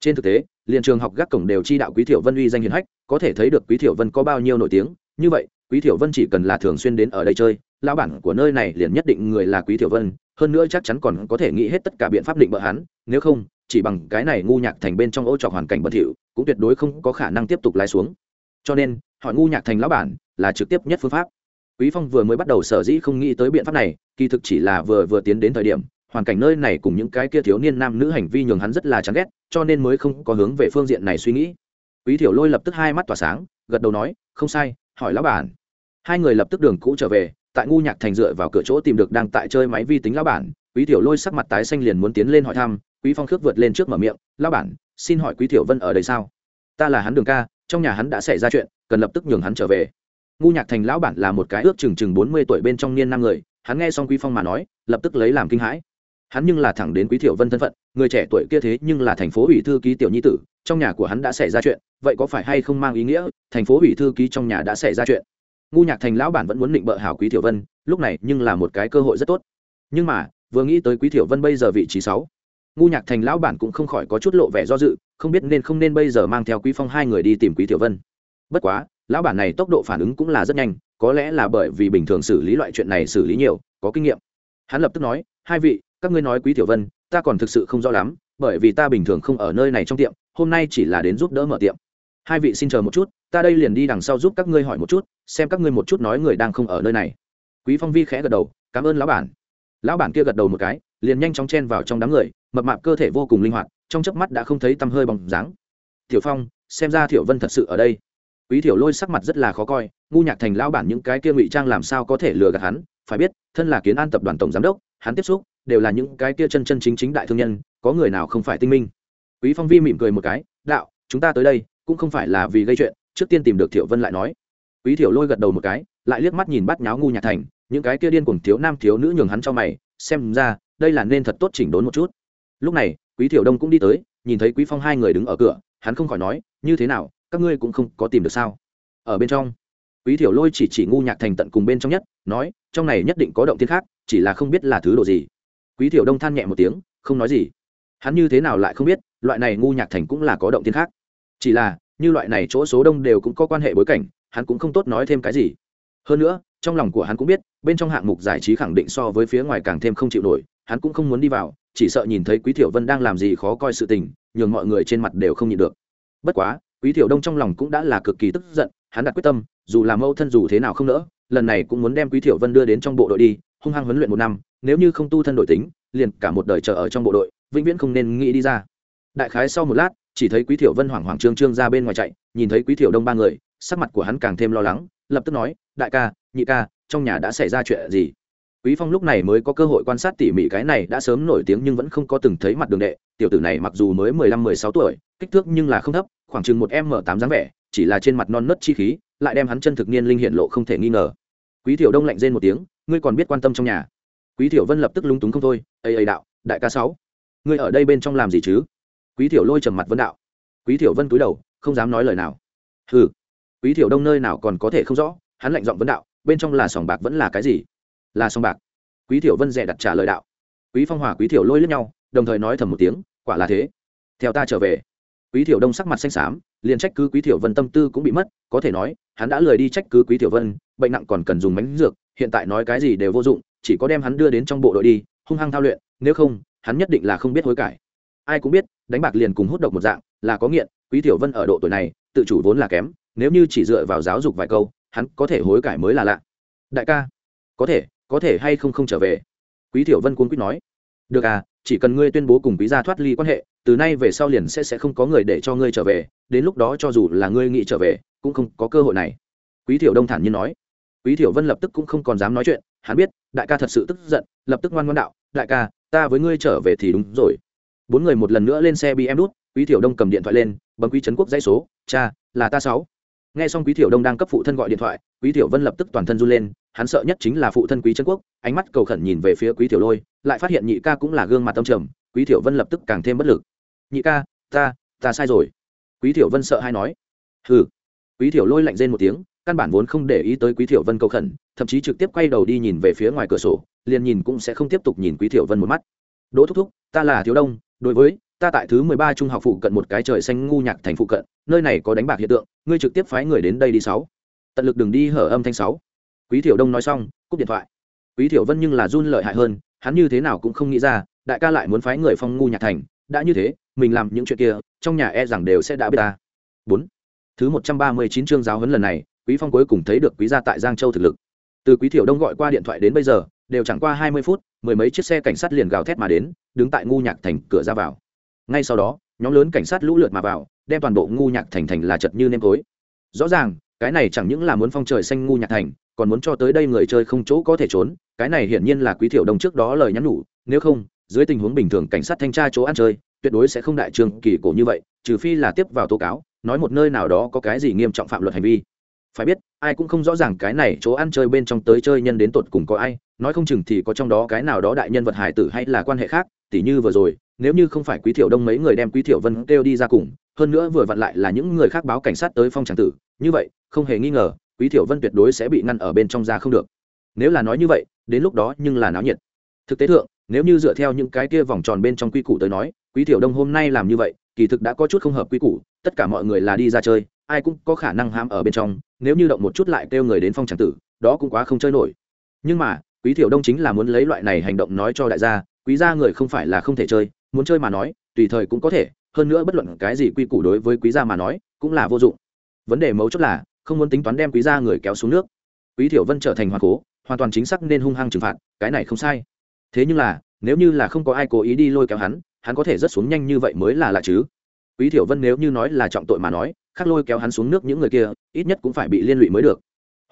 Trên thực tế, liền trường học gác cổng đều chi đạo quý thiểu vân uy danh hiền hách, có thể thấy được quý thiểu vân có bao nhiêu nổi tiếng. Như vậy, quý thiểu vân chỉ cần là thường xuyên đến ở đây chơi, lão bản của nơi này liền nhất định người là quý thiểu vân, hơn nữa chắc chắn còn có thể nghĩ hết tất cả biện pháp định bợ hắn, nếu không, chỉ bằng cái này ngu nhạc thành bên trong ô trọc hoàn cảnh bẩn thỉu, cũng tuyệt đối không có khả năng tiếp tục lái xuống. Cho nên, hỏi ngu nhạc thành lão bản là trực tiếp nhất phương pháp quý phong vừa mới bắt đầu sở dĩ không nghĩ tới biện pháp này, kỳ thực chỉ là vừa vừa tiến đến thời điểm, hoàn cảnh nơi này cùng những cái kia thiếu niên nam nữ hành vi nhường hắn rất là chán ghét, cho nên mới không có hướng về phương diện này suy nghĩ. Quý thiểu lôi lập tức hai mắt tỏa sáng, gật đầu nói, không sai, hỏi lão bản. Hai người lập tức đường cũ trở về, tại ngu nhạc thành dựa vào cửa chỗ tìm được đang tại chơi máy vi tính lão bản. Quý thiểu lôi sắc mặt tái xanh liền muốn tiến lên hỏi thăm, quý phong khước vượt lên trước mở miệng, lão bản, xin hỏi quý thiểu vân ở đây sao? Ta là hắn đường ca, trong nhà hắn đã xảy ra chuyện, cần lập tức nhường hắn trở về ngu nhạc thành lão bản là một cái ước chừng chừng bốn mươi tuổi bên trong niên năm người, hắn nghe xong quý phong mà nói, lập tức lấy làm kinh hãi. Hắn nhưng là thẳng đến quý thiểu vân thân phận, người trẻ tuổi kia thế nhưng là thành phố ủy thư ký tiểu nhi tử, trong nhà của hắn đã xảy ra chuyện, vậy có phải hay không mang ý nghĩa, thành phố ủy thư ký trong nhà đã xảy ra chuyện? Ngu nhạc thành lão bản vẫn muốn định bợ hảo quý thiểu vân, lúc này nhưng là một cái cơ hội rất tốt. Nhưng mà, vừa nghĩ tới quý thiểu vân bây giờ vị trí sáu, ngu nhạc thành lão bản cũng không khỏi có chút lộ vẻ do dự, không biết nên không nên bây giờ mang theo quý phong hai người đi tìm quý thiểu vân. Bất quá lão bản này tốc độ phản ứng cũng là rất nhanh, có lẽ là bởi vì bình thường xử lý loại chuyện này xử lý nhiều, có kinh nghiệm. Hắn lập tức nói, hai vị, các ngươi nói quý tiểu vân, ta còn thực sự không rõ lắm, bởi vì ta bình thường không ở nơi này trong tiệm, hôm nay chỉ là đến giúp đỡ mở tiệm. Hai vị xin chờ một chút, ta đây liền đi đằng sau giúp các ngươi hỏi một chút, xem các ngươi một chút nói người đang không ở nơi này. Quý phong vi khẽ gật đầu, cảm ơn lão bản. Lão bản kia gật đầu một cái, liền nhanh chóng chen vào trong đám người, mập mạp cơ thể vô cùng linh hoạt, trong chớp mắt đã không thấy tăm hơi bóng dáng. Tiểu phong, xem ra tiểu vân thật sự ở đây quý tiểu lôi sắc mặt rất là khó coi, ngu nhạc thành lão bản những cái kia ngụy trang làm sao có thể lừa gạt hắn, phải biết, thân là kiến an tập đoàn tổng giám đốc, hắn tiếp xúc, đều là những cái kia chân chân chính chính đại thương nhân, có người nào không phải tinh minh. Quý phong vi mỉm cười một cái, đạo, chúng ta tới đây, cũng không phải là vì gây chuyện, trước tiên tìm được thiểu vân lại nói. Quý thiểu lôi gật đầu một cái, lại liếc mắt nhìn bắt nháo ngu nhạc thành, những cái kia điên cùng thiếu nam thiếu nữ nhường hắn cho mày, xem ra, đây là nên thật tốt chỉnh đốn một chút. Lúc này, quý thiểu đông cũng đi tới, nhìn thấy quý phong hai người đứng ở cửa, hắn không khỏi nói, như thế nào các ngươi cũng không có tìm được sao? Ở bên trong, quý thiểu lôi chỉ chỉ ngu nhạc thành tận cùng bên trong nhất, nói, trong này nhất định có động tiên khác, chỉ là không biết là thứ đồ gì. Quý thiểu đông than nhẹ một tiếng, không nói gì. Hắn như thế nào lại không biết, loại này ngu nhạc thành cũng là có động tiên khác. Chỉ là, như loại này chỗ số đông đều cũng có quan hệ bối cảnh, hắn cũng không tốt nói thêm cái gì. Hơn nữa, trong lòng của hắn cũng biết, bên trong hạng mục giải trí khẳng định so với phía ngoài càng thêm không chịu nổi, hắn cũng không muốn đi vào, chỉ sợ nhìn thấy quý thiểu vân đang làm gì khó coi sự tình, nhường mọi người trên mặt đều không nhịn được. Bất quá quý thiểu đông trong lòng cũng đã là cực kỳ tức giận, hắn đặt quyết tâm, dù làm âu thân dù thế nào không nỡ, lần này cũng muốn đem quý thiểu vân đưa đến trong bộ đội đi, hung hăng huấn luyện một năm, nếu như không tu thân đội tính, liền cả một đời chờ ở trong bộ đội, vĩnh viễn không nên nghĩ đi ra. Đại khái sau một lát, chỉ thấy quý thiểu vân hoảng hoảng trương trương ra bên ngoài chạy, nhìn thấy quý thiểu đông ba người, sắc mặt của hắn càng thêm lo lắng, lập tức nói, đại ca, nhị ca, trong nhà đã xảy ra chuyện gì? Quý phong lúc này mới có cơ hội quan sát tỉ mỉ cái này đã sớm nổi tiếng nhưng vẫn không có từng thấy mặt đường đệ, tiểu tử này mặc dù mới mười lăm, mười sáu tuổi, kích thước nhưng là không thấp khoảng chừng một m tám dáng vẻ, chỉ là trên mặt non nớt chi khí, lại đem hắn chân thực niên linh hiện lộ không thể nghi ngờ. Quý thiểu đông lạnh rên một tiếng, ngươi còn biết quan tâm trong nhà? Quý thiểu vân lập tức lúng túng không thôi, ây ây đạo, đại ca sáu, ngươi ở đây bên trong làm gì chứ? Quý thiểu lôi trầm mặt vân đạo. Quý thiểu vân cúi đầu, không dám nói lời nào. Hừ. Quý thiểu đông nơi nào còn có thể không rõ, hắn lạnh giọng vấn đạo, bên trong là sòng bạc vẫn là cái gì? Là sòng bạc. Quý thiểu vân dè đặt trả lời đạo. Quý phong hòa, quý thiểu lôi lướt nhau, đồng thời nói thầm một tiếng, quả là thế. Theo ta trở về quý thiểu đông sắc mặt xanh xám, liền trách cứ quý thiểu vân tâm tư cũng bị mất, có thể nói, hắn đã lười đi trách cứ quý thiểu vân, bệnh nặng còn cần dùng bánh dược, hiện tại nói cái gì đều vô dụng, chỉ có đem hắn đưa đến trong bộ đội đi, hung hăng thao luyện, nếu không, hắn nhất định là không biết hối cải. Ai cũng biết, đánh bạc liền cùng hút độc một dạng, là có nghiện, quý thiểu vân ở độ tuổi này, tự chủ vốn là kém, nếu như chỉ dựa vào giáo dục vài câu, hắn có thể hối cải mới là lạ. Đại ca, có thể có thể hay không không trở về? Quý thiểu vân cuốn quýt nói được à chỉ cần ngươi tuyên bố cùng quý gia thoát ly quan hệ, từ nay về sau liền sẽ sẽ không có người để cho ngươi trở về, đến lúc đó cho dù là ngươi nghĩ trở về, cũng không có cơ hội này. Quý thiểu đông thản nhiên nói. Quý thiểu vân lập tức cũng không còn dám nói chuyện, hắn biết, đại ca thật sự tức giận, lập tức ngoan ngoan đạo, đại ca, ta với ngươi trở về thì đúng rồi. Bốn người một lần nữa lên xe bm đút quý thiểu đông cầm điện thoại lên, bấm quý trấn quốc dãy số, cha, là ta sáu. Nghe xong quý thiểu đông đang cấp phụ thân gọi điện thoại, quý thiểu vân lập tức toàn thân run lên, hắn sợ nhất chính là phụ thân quý trấn quốc, ánh mắt cầu khẩn nhìn về phía quý thiểu lôi lại phát hiện nhị ca cũng là gương mặt tâm trầm, quý thiểu vân lập tức càng thêm bất lực. Nhị ca, ta ta sai rồi. Quý thiểu vân sợ hay nói. Hừ. Quý thiểu lôi lạnh rên một tiếng, căn bản vốn không để ý tới quý thiểu vân cầu khẩn, thậm chí trực tiếp quay đầu đi nhìn về phía ngoài cửa sổ, liền nhìn cũng sẽ không tiếp tục nhìn quý thiểu vân một mắt. Đỗ thúc thúc, ta là thiếu đông, đối với, ta tại thứ mười ba trung học phụ cận một cái trời xanh ngu nhạc thành phụ cận, nơi này có đánh bạc hiện tượng, ngươi trực tiếp phái người đến đây đi sáu. Tận lực đừng đi hở âm thanh sáu. Quý thiểu đông nói xong, cúp điện thoại. Quý thiểu vân nhưng là run lợi hại hơn hắn như thế nào cũng không nghĩ ra, đại ca lại muốn phái người phong ngu nhạc thành, đã như thế, mình làm những chuyện kia, trong nhà e rằng đều sẽ đã biết ta. Bốn. Thứ một trăm ba mươi chín chương giáo huấn lần này, quý phong cuối cùng thấy được quý gia tại giang châu thực lực. Từ quý thiểu đông gọi qua điện thoại đến bây giờ, đều chẳng qua hai mươi phút, mười mấy chiếc xe cảnh sát liền gào thét mà đến, đứng tại ngu nhạc thành cửa ra vào. Ngay sau đó, nhóm lớn cảnh sát lũ lượt mà vào, đem toàn bộ ngu nhạc thành thành là chật như nêm tối. Rõ ràng, cái này chẳng những là muốn phong trời xanh ngu nhạc thành, còn muốn cho tới đây người chơi không chỗ có thể trốn cái này hiển nhiên là quý thiểu đông trước đó lời nhắn nhủ, nếu không, dưới tình huống bình thường cảnh sát thanh tra chỗ ăn chơi, tuyệt đối sẽ không đại trường kỳ cổ như vậy, trừ phi là tiếp vào tố cáo, nói một nơi nào đó có cái gì nghiêm trọng phạm luật hành vi. Phải biết, ai cũng không rõ ràng cái này chỗ ăn chơi bên trong tới chơi nhân đến tột cùng có ai, nói không chừng thì có trong đó cái nào đó đại nhân vật hải tử hay là quan hệ khác, tỉ như vừa rồi, nếu như không phải quý thiểu đông mấy người đem quý thiểu vân kêu đi ra cùng, hơn nữa vừa vặn lại là những người khác báo cảnh sát tới phong tràng tử, như vậy, không hề nghi ngờ, quý thiểu vân tuyệt đối sẽ bị ngăn ở bên trong ra không được. Nếu là nói như vậy đến lúc đó nhưng là náo nhiệt. Thực tế thượng, nếu như dựa theo những cái kia vòng tròn bên trong quy củ tới nói, quý tiểu đông hôm nay làm như vậy, kỳ thực đã có chút không hợp quy củ, tất cả mọi người là đi ra chơi, ai cũng có khả năng ham ở bên trong, nếu như động một chút lại kêu người đến phong tràng tử, đó cũng quá không chơi nổi. Nhưng mà, quý tiểu đông chính là muốn lấy loại này hành động nói cho đại gia, quý gia người không phải là không thể chơi, muốn chơi mà nói, tùy thời cũng có thể, hơn nữa bất luận cái gì quy củ đối với quý gia mà nói, cũng là vô dụng. Vấn đề mấu chốt là, không muốn tính toán đem quý gia người kéo xuống nước. Quý tiểu vân trở thành hoàng cố hoàn toàn chính xác nên hung hăng trừng phạt, cái này không sai. Thế nhưng là, nếu như là không có ai cố ý đi lôi kéo hắn hắn có thể rất xuống nhanh như vậy mới là lạ chứ. Quý thiểu vân nếu như nói là trọng tội mà nói khác lôi kéo hắn xuống nước những người kia, ít nhất cũng phải bị liên lụy mới được.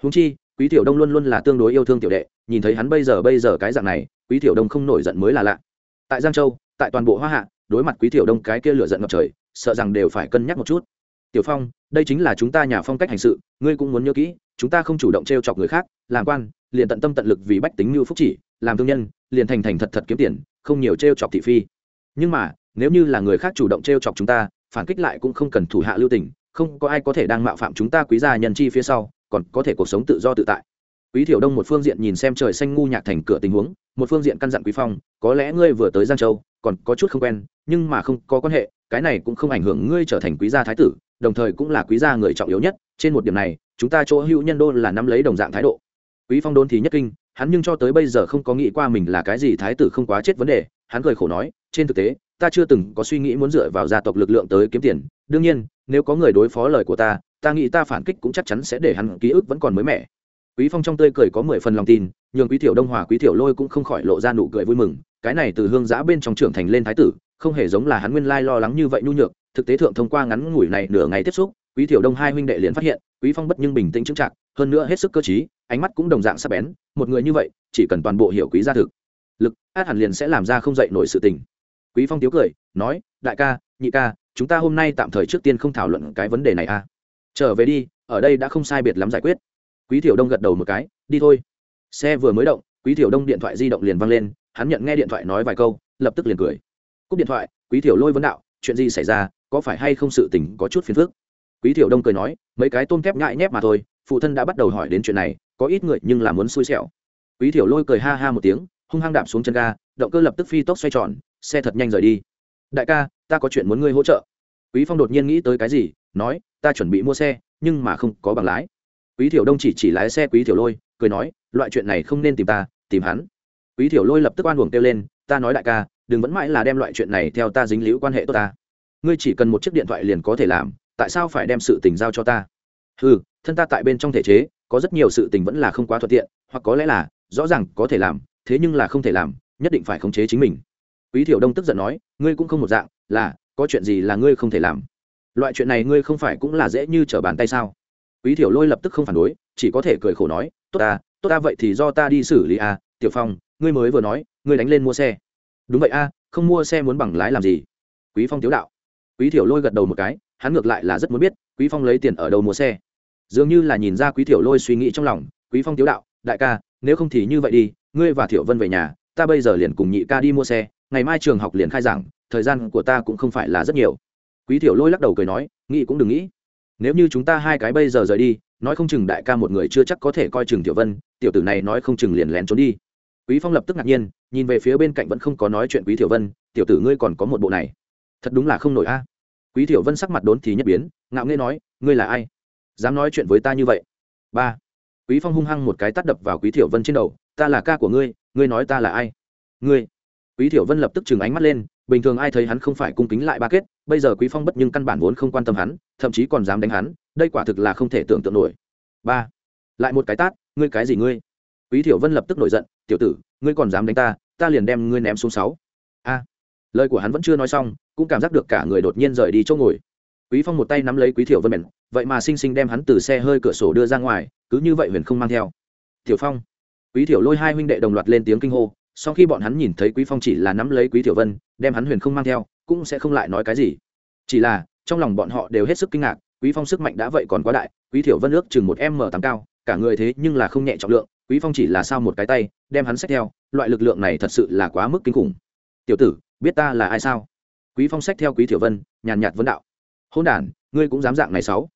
Húng chi, quý thiểu đông luôn luôn là tương đối yêu thương tiểu đệ, nhìn thấy hắn bây giờ bây giờ cái dạng này, quý thiểu đông không nổi giận mới là lạ. Tại giang châu, tại toàn bộ hoa hạ, đối mặt quý thiểu đông cái kia lửa giận ngập trời, sợ rằng đều phải cân nhắc một chút. Tiểu phong, đây chính là chúng ta nhà phong cách hành sự, ngươi cũng muốn nhớ kỹ, chúng ta không chủ động t r e o chọc người khác, làm quan liền tận tâm tận lực vì bách tính mưu phúc chỉ, làm thương nhân, liền thành thành thật thật kiếm tiền, không nhiều t r e o chọc thị phi. Nhưng mà, nếu như là người khác chủ động t r e o chọc chúng ta, phản kích lại cũng không cần thủ hạ lưu tình, không có ai có thể đang mạo phạm chúng ta quý gia nhân chi phía sau, còn có thể cuộc sống tự do tự tại. Quý thiểu đông một phương diện nhìn xem trời xanh ngu nhạc thành cửa tình huống, một phương diện căn dặn quý phong, có lẽ ngươi vừa tới giang châu, còn có chút không quen, nhưng mà không có quan hệ, cái này cũng không ảnh hưởng ngươi trở thành quý gia thái tử, đồng thời cũng là quý gia người trọng yếu nhất, trên một điểm này, chúng ta chỗ hữu nhân đô là nắm lấy đồng dạng thái độ quý phong đôn thì nhất kinh, hắn nhưng cho tới bây giờ không có nghĩ qua mình là cái gì thái tử không quá chết vấn đề. Hắn cười khổ nói, trên thực tế, ta chưa từng có suy nghĩ muốn dựa vào gia tộc lực lượng tới kiếm tiền. Đương nhiên, nếu có người đối phó lời của ta ta nghĩ ta phản kích cũng chắc chắn sẽ để hắn ký ức vẫn còn mới mẻ. Quý phong trong tươi cười có mười phần lòng tin, nhường quý tiểu đông hòa, quý tiểu lôi cũng không khỏi lộ ra nụ cười vui mừng. Cái này từ hương giã bên trong trưởng thành lên thái tử, không hề giống là hắn nguyên lai lo lắng như vậy nhu nhược. Thực tế thượng thông qua ngắn ngủi này nửa ngày tiếp xúc, quý tiểu đông hai huynh đệ liền phát hiện, quý phong bất nhưng bình tĩnh chững chạc, hơn nữa hết sức cơ trí ánh mắt cũng đồng dạng sắc bén, một người như vậy, chỉ cần toàn bộ hiểu quý gia thực, lực át hẳn liền sẽ làm ra không dậy nổi sự tình. Quý phong tiếu cười, nói, đại ca, nhị ca, chúng ta hôm nay tạm thời trước tiên không thảo luận cái vấn đề này a à. trở về đi, ở đây đã không sai biệt lắm giải quyết. Quý tiểu đông gật đầu một cái, đi thôi. Xe vừa mới động, quý tiểu đông điện thoại di động liền văng lên, hắn nhận nghe điện thoại nói vài câu, lập tức liền cười. Cúp điện thoại, quý tiểu lôi vấn đạo, chuyện gì xảy ra, có phải hay không sự tình có chút phiền phức? Quý tiểu đông cười nói, mấy cái tôm thép nhại nhép mà thôi, phụ thân đã bắt đầu hỏi đến chuyện này có ít người nhưng là muốn xui xẻo. Quý tiểu lôi cười ha ha một tiếng, hung hăng đạp xuống chân ga, động cơ lập tức phi tốc xoay tròn, xe thật nhanh rời đi. Đại ca, ta có chuyện muốn ngươi hỗ trợ. Quý phong đột nhiên nghĩ tới cái gì, nói, ta chuẩn bị mua xe, nhưng mà không có bằng lái. Quý thiểu đông chỉ chỉ lái xe quý thiểu lôi, cười nói, loại chuyện này không nên tìm ta, tìm hắn. Quý thiểu lôi lập tức oan uổng kêu lên, ta nói đại ca, đừng vẫn mãi là đem loại chuyện này theo ta dính liễu quan hệ tốt ta. Ngươi chỉ cần một chiếc điện thoại liền có thể làm, tại sao phải đem sự tình giao cho ta? Ừ thân ta tại bên trong thể chế có rất nhiều sự tình vẫn là không quá thuận tiện, hoặc có lẽ là, rõ ràng có thể làm, thế nhưng là không thể làm, nhất định phải khống chế chính mình. Quý thiểu đông tức giận nói, ngươi cũng không một dạng, là, có chuyện gì là ngươi không thể làm. Loại chuyện này ngươi không phải cũng là dễ như trở bàn tay sao? Quý thiểu lôi lập tức không phản đối, chỉ có thể cười khổ nói, tốt ta tốt ta vậy thì do ta đi xử lý a tiểu phong, ngươi mới vừa nói, ngươi đánh lên mua xe. Đúng vậy a, không mua xe muốn bằng lái làm gì? Quý phong tiếu đạo. Quý thiểu lôi gật đầu một cái, hắn ngược lại là rất muốn biết, quý phong lấy tiền ở đâu mua xe? Dường như là nhìn ra quý thiểu lôi suy nghĩ trong lòng, quý phong tiếu đạo, đại ca, nếu không thì như vậy đi, ngươi và thiểu vân về nhà, ta bây giờ liền cùng nhị ca đi mua xe, ngày mai trường học liền khai giảng, thời gian của ta cũng không phải là rất nhiều. Quý thiểu lôi lắc đầu cười nói, nghĩ cũng đừng nghĩ. Nếu như chúng ta hai cái bây giờ rời đi, nói không chừng đại ca một người chưa chắc có thể coi chừng tiểu vân, tiểu tử này nói không chừng liền lén trốn đi. Quý phong lập tức ngạc nhiên, nhìn về phía bên cạnh vẫn không có nói chuyện quý tiểu vân, tiểu tử ngươi còn có một bộ này. Thật đúng là không nổi a. Quý tiểu vân sắc mặt đốn thì nhất biến, ngạo nghễ nói, ngươi là ai? Dám nói chuyện với ta như vậy. Ba. Quý phong hung hăng một cái tắt đập vào quý thiểu vân trên đầu. Ta là ca của ngươi ngươi nói ta là ai? Ngươi. Quý thiểu vân lập tức chừng ánh mắt lên, bình thường ai thấy hắn không phải cung kính lại ba kết, bây giờ quý phong bất nhưng căn bản vốn không quan tâm hắn, thậm chí còn dám đánh hắn, đây quả thực là không thể tưởng tượng nổi. Ba. Lại một cái tát, ngươi cái gì ngươi? Quý thiểu vân lập tức nổi giận, tiểu tử, ngươi còn dám đánh ta ta liền đem ngươi ném xuống sáu. A. Lời của hắn vẫn chưa nói xong, cũng cảm giác được cả người đột nhiên rời đi chỗ ngồi. Quý phong một tay nắm lấy quý thiểu vân mệt vậy mà sinh sinh đem hắn từ xe hơi cửa sổ đưa ra ngoài, cứ như vậy huyền không mang theo. Tiểu phong, quý tiểu lôi hai huynh đệ đồng loạt lên tiếng kinh hô, sau khi bọn hắn nhìn thấy quý phong chỉ là nắm lấy quý tiểu vân, đem hắn huyền không mang theo, cũng sẽ không lại nói cái gì. Chỉ là, trong lòng bọn họ đều hết sức kinh ngạc, quý phong sức mạnh đã vậy còn quá đại, quý tiểu vân ước chừng một m tám cao, cả người thế nhưng là không nhẹ trọng lượng, quý phong chỉ là sao một cái tay, đem hắn xách theo, loại lực lượng này thật sự là quá mức kinh khủng. Tiểu tử, biết ta là ai sao? Quý phong xách theo quý tiểu vân, nhàn nhạt vấn đạo. Hôn đản, ngươi cũng dám dạng này sáu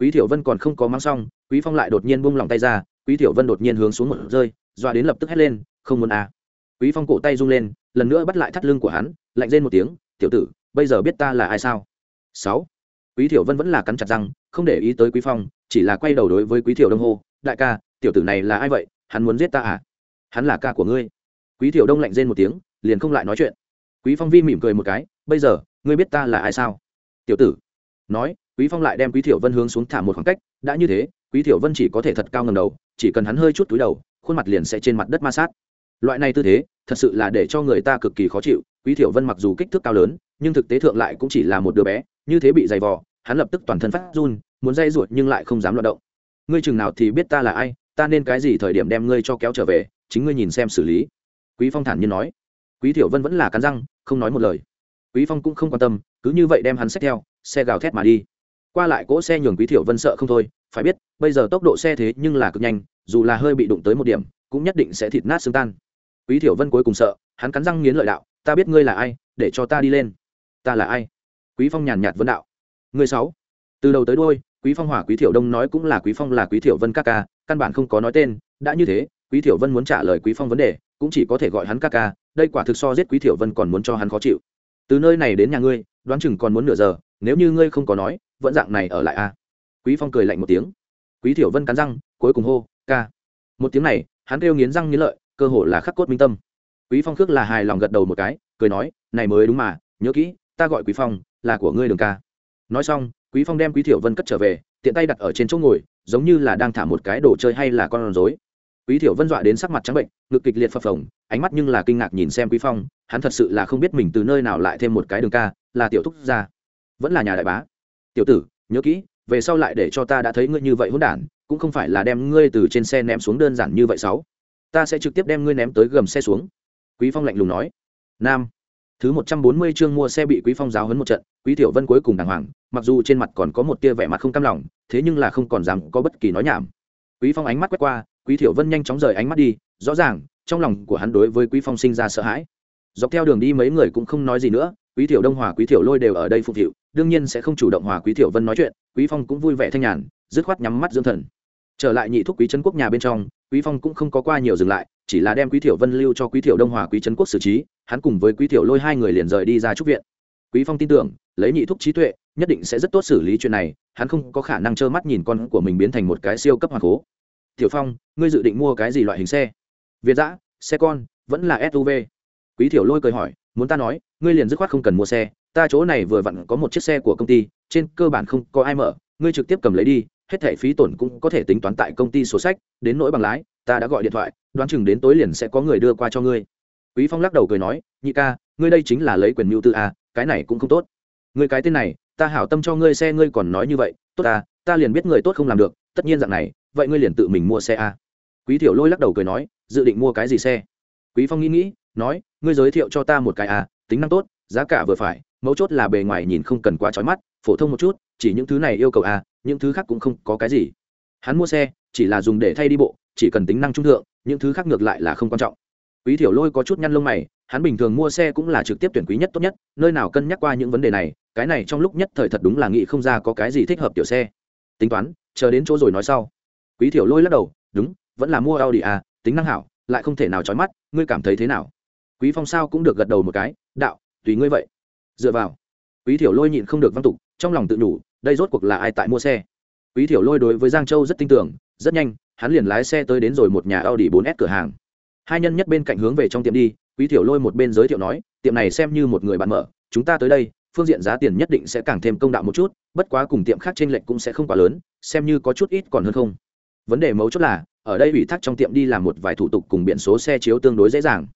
quý tiểu vân còn không có mang xong, quý phong lại đột nhiên buông lòng tay ra, quý tiểu vân đột nhiên hướng xuống một rơi doa đến lập tức hét lên, không muốn à. Quý phong cổ tay rung lên, lần nữa bắt lại thắt lưng của hắn, lạnh rên một tiếng, tiểu tử, bây giờ biết ta là ai sao? Sáu. Quý thiểu vân vẫn là cắn chặt răng, không để ý tới quý phong, chỉ là quay đầu đối với quý thiểu đông hô, đại ca, tiểu tử này là ai vậy? Hắn muốn giết ta à? Hắn là ca của ngươi. Quý thiểu đông lạnh rên một tiếng, liền không lại nói chuyện. Quý phong vi mỉm cười một cái, bây giờ, ngươi biết ta là ai sao? Tiểu tử, nói quý phong lại đem quý thiểu vân hướng xuống thả một khoảng cách, đã như thế, quý thiểu vân chỉ có thể thật cao ngầm đầu, chỉ cần hắn hơi chút túi đầu, khuôn mặt liền sẽ trên mặt đất ma sát. Loại này tư thế, thật sự là để cho người ta cực kỳ khó chịu, quý thiểu vân mặc dù kích thước cao lớn, nhưng thực tế thượng lại cũng chỉ là một đứa bé, như thế bị dày vò, hắn lập tức toàn thân phát run, muốn dây ruột nhưng lại không dám loạt động. Ngươi chừng nào thì biết ta là ai, ta nên cái gì thời điểm đem ngươi cho kéo trở về, chính ngươi nhìn xem xử lý. Quý phong thản nhiên nói. Quý thiểu vân vẫn là cắn răng, không nói một lời. Quý phong cũng không quan tâm, cứ như vậy đem hắn xách theo, xe gào thét mà đi qua lại cỗ xe nhường quý thiểu vân sợ không thôi, phải biết, bây giờ tốc độ xe thế nhưng là cực nhanh, dù là hơi bị đụng tới một điểm, cũng nhất định sẽ thịt nát xương tan. Quý thiểu vân cuối cùng sợ, hắn cắn răng nghiến lợi đạo, ta biết ngươi là ai, để cho ta đi lên. Ta là ai? Quý phong nhàn nhạt vân đạo. Ngươi sáu. Từ đầu tới đôi quý phong hỏa quý thiểu đông nói cũng là quý phong là quý thiểu vân ca ca, căn bản không có nói tên, đã như thế, quý thiểu vân muốn trả lời quý phong vấn đề, cũng chỉ có thể gọi hắn ca ca, đây quả thực so giết quý thiểu vân còn muốn cho hắn khó chịu. Từ nơi này đến nhà ngươi, đoán chừng còn muốn nửa giờ nếu như ngươi không có nói, vẫn dạng này ở lại a à? quý phong cười lạnh một tiếng. Quý thiểu vân cắn răng, cuối cùng hô, ca. Một tiếng này, hắn kêu nghiến răng nghiến lợi, cơ hồ là khắc cốt minh tâm. Quý phong khước là hài lòng gật đầu một cái, cười nói, này mới đúng mà, nhớ kỹ, ta gọi quý phong, là của ngươi đường ca. Nói xong, quý phong đem quý thiểu vân cất trở về, tiện tay đặt ở trên chỗ ngồi, giống như là đang thả một cái đồ chơi hay là con rối. Quý thiểu vân dọa đến sắc mặt trắng bệnh, ngực kịch liệt phập phồng, ánh mắt nhưng là kinh ngạc nhìn xem quý phong, hắn thật sự là không biết mình từ nơi nào lại thêm một cái đường ca, là tiểu thúc gia vẫn là nhà đại bá. Tiểu tử, nhớ kỹ, về sau lại để cho ta đã thấy ngươi như vậy hỗn đản, cũng không phải là đem ngươi từ trên xe ném xuống đơn giản như vậy sáu. Ta sẽ trực tiếp đem ngươi ném tới gầm xe xuống. Quý phong lạnh lùng nói. Nam. Thứ một trăm bốn mươi chương mua xe bị quý phong giáo hấn một trận, quý tiểu vân cuối cùng đàng hoàng, mặc dù trên mặt còn có một tia vẻ mặt không cam lòng, thế nhưng là không còn dám có bất kỳ nói nhảm. Quý phong ánh mắt quét qua, quý tiểu vân nhanh chóng rời ánh mắt đi, rõ ràng, trong lòng của hắn đối với quý phong sinh ra sợ hãi. Dọc theo đường đi mấy người cũng không nói gì nữa quý tiểu đông hòa, quý tiểu lôi đều ở đây phục thiệu đương nhiên sẽ không chủ động hòa quý tiểu vân nói chuyện, quý phong cũng vui vẻ thanh nhàn, dứt khoát nhắm mắt dưỡng thần. Trở lại nhị thúc quý trấn quốc nhà bên trong, quý phong cũng không có qua nhiều dừng lại, chỉ là đem quý tiểu vân lưu cho quý tiểu đông hòa, quý trấn quốc xử trí, hắn cùng với quý tiểu lôi hai người liền rời đi ra trúc viện. Quý phong tin tưởng, lấy nhị thúc trí tuệ, nhất định sẽ rất tốt xử lý chuyện này, hắn không có khả năng trơ mắt nhìn con của mình biến thành một cái siêu cấp hoàng cố. Tiểu phong, ngươi dự định mua cái gì loại hình xe? Việt giã, xe con, vẫn là suv quý tiểu lôi cười hỏi muốn ta nói, ngươi liền dứt khoát không cần mua xe, ta chỗ này vừa vặn có một chiếc xe của công ty, trên cơ bản không có ai mở, ngươi trực tiếp cầm lấy đi, hết thẻ phí tổn cũng có thể tính toán tại công ty sổ sách, đến nỗi bằng lái, ta đã gọi điện thoại, đoán chừng đến tối liền sẽ có người đưa qua cho ngươi quý phong lắc đầu cười nói, nhị ca, ngươi đây chính là lấy quyền mưu tư à? cái này cũng không tốt ngươi cái tên này, ta hảo tâm cho ngươi xe, ngươi còn nói như vậy, tốt ta ta liền biết người tốt không làm được, tất nhiên dạng này, vậy ngươi liền tự mình mua xe à? quý thiểu lôi lắc đầu cười nói, dự định mua cái gì xe quý phong nghĩ nghĩ nói ngươi giới thiệu cho ta một cái à? tính năng tốt giá cả vừa phải mấu chốt là bề ngoài nhìn không cần quá trói mắt phổ thông một chút chỉ những thứ này yêu cầu à, những thứ khác cũng không có cái gì. Hắn mua xe chỉ là dùng để thay đi bộ chỉ cần tính năng trung thượng những thứ khác ngược lại là không quan trọng. Quý thiểu lôi có chút nhăn lông mày hắn bình thường mua xe cũng là trực tiếp tuyển quý nhất tốt nhất nơi nào cân nhắc qua những vấn đề này cái này trong lúc nhất thời thật đúng là nghĩ không ra có cái gì thích hợp tiểu xe. Tính toán chờ đến chỗ rồi nói sau. Quý thiểu lôi lắc đầu đúng vẫn là mua audi à tính năng hảo lại không thể nào trói mắt, ngươi cảm thấy thế nào? Quý phong sao cũng được gật đầu một cái, đạo, tùy ngươi vậy. Dựa vào. Quý thiểu lôi nhịn không được văn tục, trong lòng tự đủ đây rốt cuộc là ai tại mua xe? Quý thiểu lôi đối với giang châu rất tin tưởng, rất nhanh, hắn liền lái xe tới đến rồi một nhà audi 4S cửa hàng. Hai nhân nhất bên cạnh hướng về trong tiệm đi, quý thiểu lôi một bên giới thiệu nói, tiệm này xem như một người bạn mở, chúng ta tới đây, phương diện giá tiền nhất định sẽ càng thêm công đạo một chút, bất quá cùng tiệm khác trên lệnh cũng sẽ không quá lớn, xem như có chút ít còn hơn không. Vấn đề mấu chốt là ở đây ủy thác trong tiệm đi làm một vài thủ tục cùng biển số xe chiếu tương đối dễ dàng.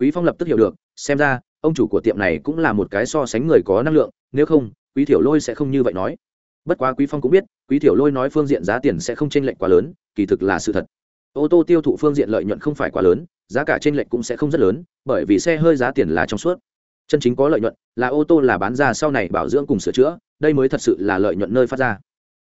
Quý phong lập tức hiểu được, xem ra, ông chủ của tiệm này cũng là một cái so sánh người có năng lượng, nếu không, quý thiểu lôi sẽ không như vậy nói. Bất quá quý phong cũng biết, quý thiểu lôi nói phương diện giá tiền sẽ không chênh lệch quá lớn, kỳ thực là sự thật. Ô tô tiêu thụ phương diện lợi nhuận không phải quá lớn, giá cả chênh lệch cũng sẽ không rất lớn, bởi vì xe hơi giá tiền là trong suốt. Chân chính có lợi nhuận là ô tô là bán ra sau này bảo dưỡng cùng sửa chữa, đây mới thật sự là lợi nhuận nơi phát ra.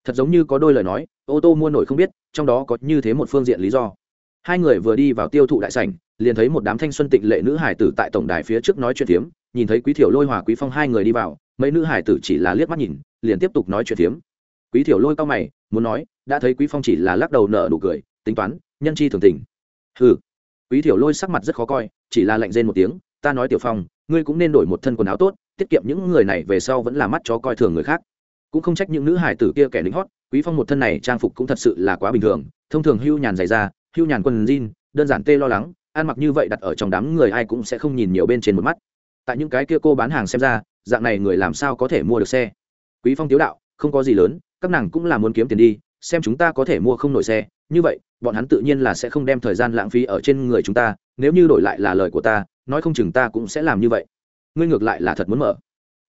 Thật giống như có đôi lời nói, ô tô mua nổi không biết trong đó có như thế một phương diện lý do hai người vừa đi vào tiêu thụ đại sảnh, liền thấy một đám thanh xuân tịnh lệ nữ hải tử tại tổng đài phía trước nói chuyện tiếm. nhìn thấy quý thiểu lôi hòa quý phong hai người đi vào, mấy nữ hải tử chỉ là liếc mắt nhìn, liền tiếp tục nói chuyện tiếm. quý thiểu lôi cao mày, muốn nói, đã thấy quý phong chỉ là lắc đầu nở nụ cười, tính toán, nhân chi thường tình hừ quý thiểu lôi sắc mặt rất khó coi, chỉ là lạnh rên một tiếng, ta nói tiểu phong, ngươi cũng nên đổi một thân quần áo tốt, tiết kiệm những người này về sau vẫn là mắt chó coi thường người khác cũng không trách những nữ hải tử kia kẻ lính hót quý phong một thân này trang phục cũng thật sự là quá bình thường, thông thường hưu nhàn dày da, hưu nhàn quần jean, đơn giản tê lo lắng, ăn mặc như vậy đặt ở trong đám người ai cũng sẽ không nhìn nhiều bên trên một mắt. Tại những cái kia cô bán hàng xem ra, dạng này người làm sao có thể mua được xe? Quý phong tiếu đạo, không có gì lớn, các nàng cũng là muốn kiếm tiền đi, xem chúng ta có thể mua không nổi xe. Như vậy, bọn hắn tự nhiên là sẽ không đem thời gian lãng phí ở trên người chúng ta, nếu như đổi lại là lời của ta, nói không chừng ta cũng sẽ làm như vậy. Ngươi ngược lại là thật muốn mở.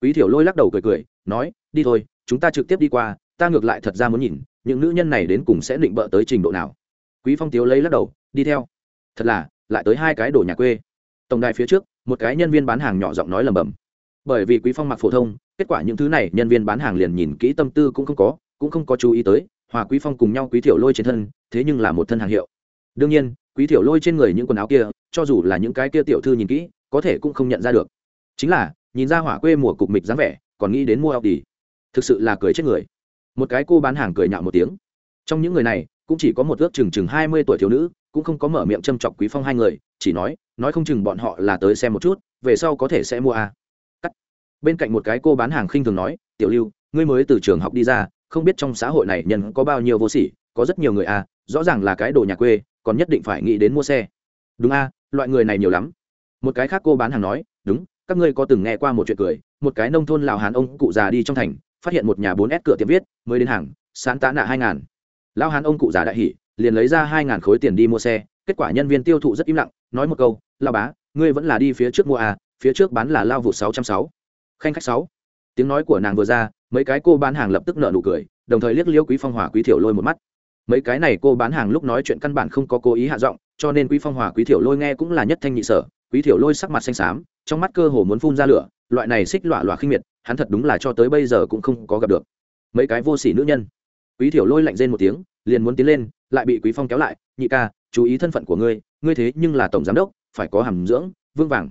Quý thiểu lôi lắc đầu cười cười, nói, đi thôi, chúng ta trực tiếp đi qua ta ngược lại thật ra muốn nhìn, những nữ nhân này đến cùng sẽ định bợ tới trình độ nào. Quý phong tiếu lấy lắc đầu, đi theo. Thật là, lại tới hai cái đồ nhà quê. Tổng đài phía trước, một cái nhân viên bán hàng nhỏ giọng nói lầm bầm bởi vì quý phong mặc phổ thông, kết quả những thứ này nhân viên bán hàng liền nhìn kỹ tâm tư cũng không có, cũng không có chú ý tới, hòa quý phong cùng nhau quý thiểu lôi trên thân, thế nhưng là một thân hàng hiệu. Đương nhiên, quý thiểu lôi trên người những quần áo kia, cho dù là những cái kia tiểu thư nhìn kỹ, có thể cũng không nhận ra được. Chính là, nhìn ra hỏa quê mùa cục mịch dáng vẻ, còn nghĩ đến mua áo đi thực sự là cười chết người một cái cô bán hàng cười nhạo một tiếng. Trong những người này, cũng chỉ có một ước chừng chừng hai mươi tuổi thiếu nữ, cũng không có mở miệng châm chọc quý phong hai người, chỉ nói nói không chừng bọn họ là tới xem một chút, về sau có thể sẽ mua a cắt. Bên cạnh một cái cô bán hàng khinh thường nói, tiểu lưu, ngươi mới từ trường học đi ra, không biết trong xã hội này nhân có bao nhiêu vô sỉ, có rất nhiều người a rõ ràng là cái đồ nhà quê, còn nhất định phải nghĩ đến mua xe. Đúng a loại người này nhiều lắm. Một cái khác cô bán hàng nói, đúng, các ngươi có từng nghe qua một chuyện cười, một cái nông thôn lào hàn ông cụ già đi trong thành phát hiện một nhà bốn s cửa tiệm viết, mới đến hàng sán tá nạ hai ngàn. Lao hán ông cụ già đại hỉ, liền lấy ra hai ngàn khối tiền đi mua xe, kết quả nhân viên tiêu thụ rất im lặng, nói một câu lao bá, ngươi vẫn là đi phía trước mua à phía trước bán là lao vụ sáu trăm sáu. Khanh khách sáu. Tiếng nói của nàng vừa ra, mấy cái cô bán hàng lập tức nợ nụ cười, đồng thời liếc liêu quý phong hòa quý thiểu lôi một mắt. Mấy cái này cô bán hàng lúc nói chuyện căn bản không có cố ý hạ giọng, cho nên quý phong hòa quý thiểu lôi nghe cũng là nhất thanh nhị sở, quý thiểu lôi sắc mặt xanh xám, trong mắt cơ hồ muốn phun ra lửa, loại này xích lọa lọa khinh miệt hắn thật đúng là cho tới bây giờ cũng không có gặp được. Mấy cái vô sỉ nữ nhân. Quý thiểu lôi lạnh rên một tiếng, liền muốn tiến lên, lại bị quý phong kéo lại, nhị ca, chú ý thân phận của ngươi ngươi thế nhưng là tổng giám đốc, phải có hàm dưỡng vương vàng.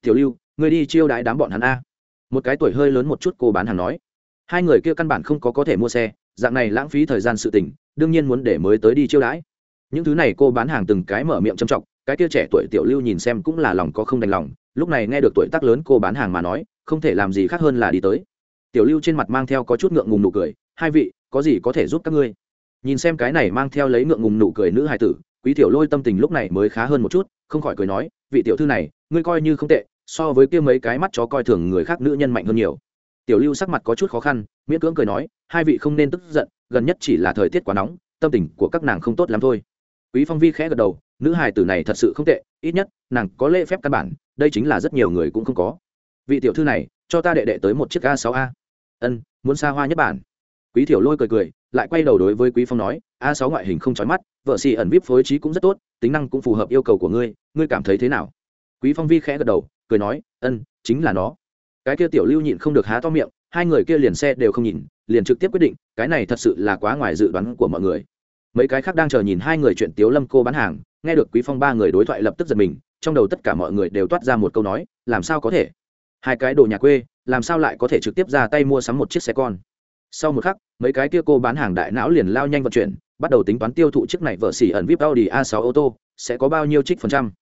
Tiểu lưu, ngươi đi chiêu đãi đám bọn hắn a. Một cái tuổi hơi lớn một chút cô bán hàng nói. Hai người kia căn bản không có có thể mua xe, dạng này lãng phí thời gian sự tình, đương nhiên muốn để mới tới đi chiêu đãi. Những thứ này cô bán hàng từng cái mở miệng trầm trọng cái kia trẻ tuổi tiểu lưu nhìn xem cũng là lòng có không đành lòng, lúc này nghe được tuổi tác lớn cô bán hàng mà nói, không thể làm gì khác hơn là đi tới. Tiểu lưu trên mặt mang theo có chút ngượng ngùng nụ cười, hai vị, có gì có thể giúp các ngươi? Nhìn xem cái này mang theo lấy ngượng ngùng nụ cười nữ hài tử, quý tiểu lôi tâm tình lúc này mới khá hơn một chút, không khỏi cười nói, vị tiểu thư này, ngươi coi như không tệ, so với kia mấy cái mắt chó coi thường người khác nữ nhân mạnh hơn nhiều. Tiểu lưu sắc mặt có chút khó khăn, miễn cưỡng cười nói, hai vị không nên tức giận, gần nhất chỉ là thời tiết quá nóng, tâm tình của các nàng không tốt lắm thôi. Quý phong vi khẽ gật đầu nữ hài tử này thật sự không tệ, ít nhất, nàng có lễ phép căn bản, đây chính là rất nhiều người cũng không có. Vị tiểu thư này, cho ta đệ đệ tới một chiếc a 6 a. Ân, muốn xa hoa nhất bản. Quý tiểu lôi cười cười, lại quay đầu đối với quý phong nói, a 6 ngoại hình không chói mắt, vợ xì ẩn vip phối trí cũng rất tốt, tính năng cũng phù hợp yêu cầu của ngươi ngươi cảm thấy thế nào? Quý phong vi khẽ gật đầu, cười nói, ân, chính là nó. Cái kia tiểu lưu nhịn không được há to miệng, hai người kia liền xe đều không nhìn, liền trực tiếp quyết định, cái này thật sự là quá ngoài dự đoán của mọi người. Mấy cái khác đang chờ nhìn hai người chuyện tiếu lâm cô bán hàng nghe được quý phong ba người đối thoại lập tức giật mình, trong đầu tất cả mọi người đều toát ra một câu nói, làm sao có thể? Hai cái đồ nhà quê, làm sao lại có thể trực tiếp ra tay mua sắm một chiếc xe con? Sau một khắc, mấy cái kia cô bán hàng đại não liền lao nhanh vận chuyển, bắt đầu tính toán tiêu thụ chiếc này vợ xỉ ẩn vip audi a 6 ô tô, sẽ có bao nhiêu trích phần trăm.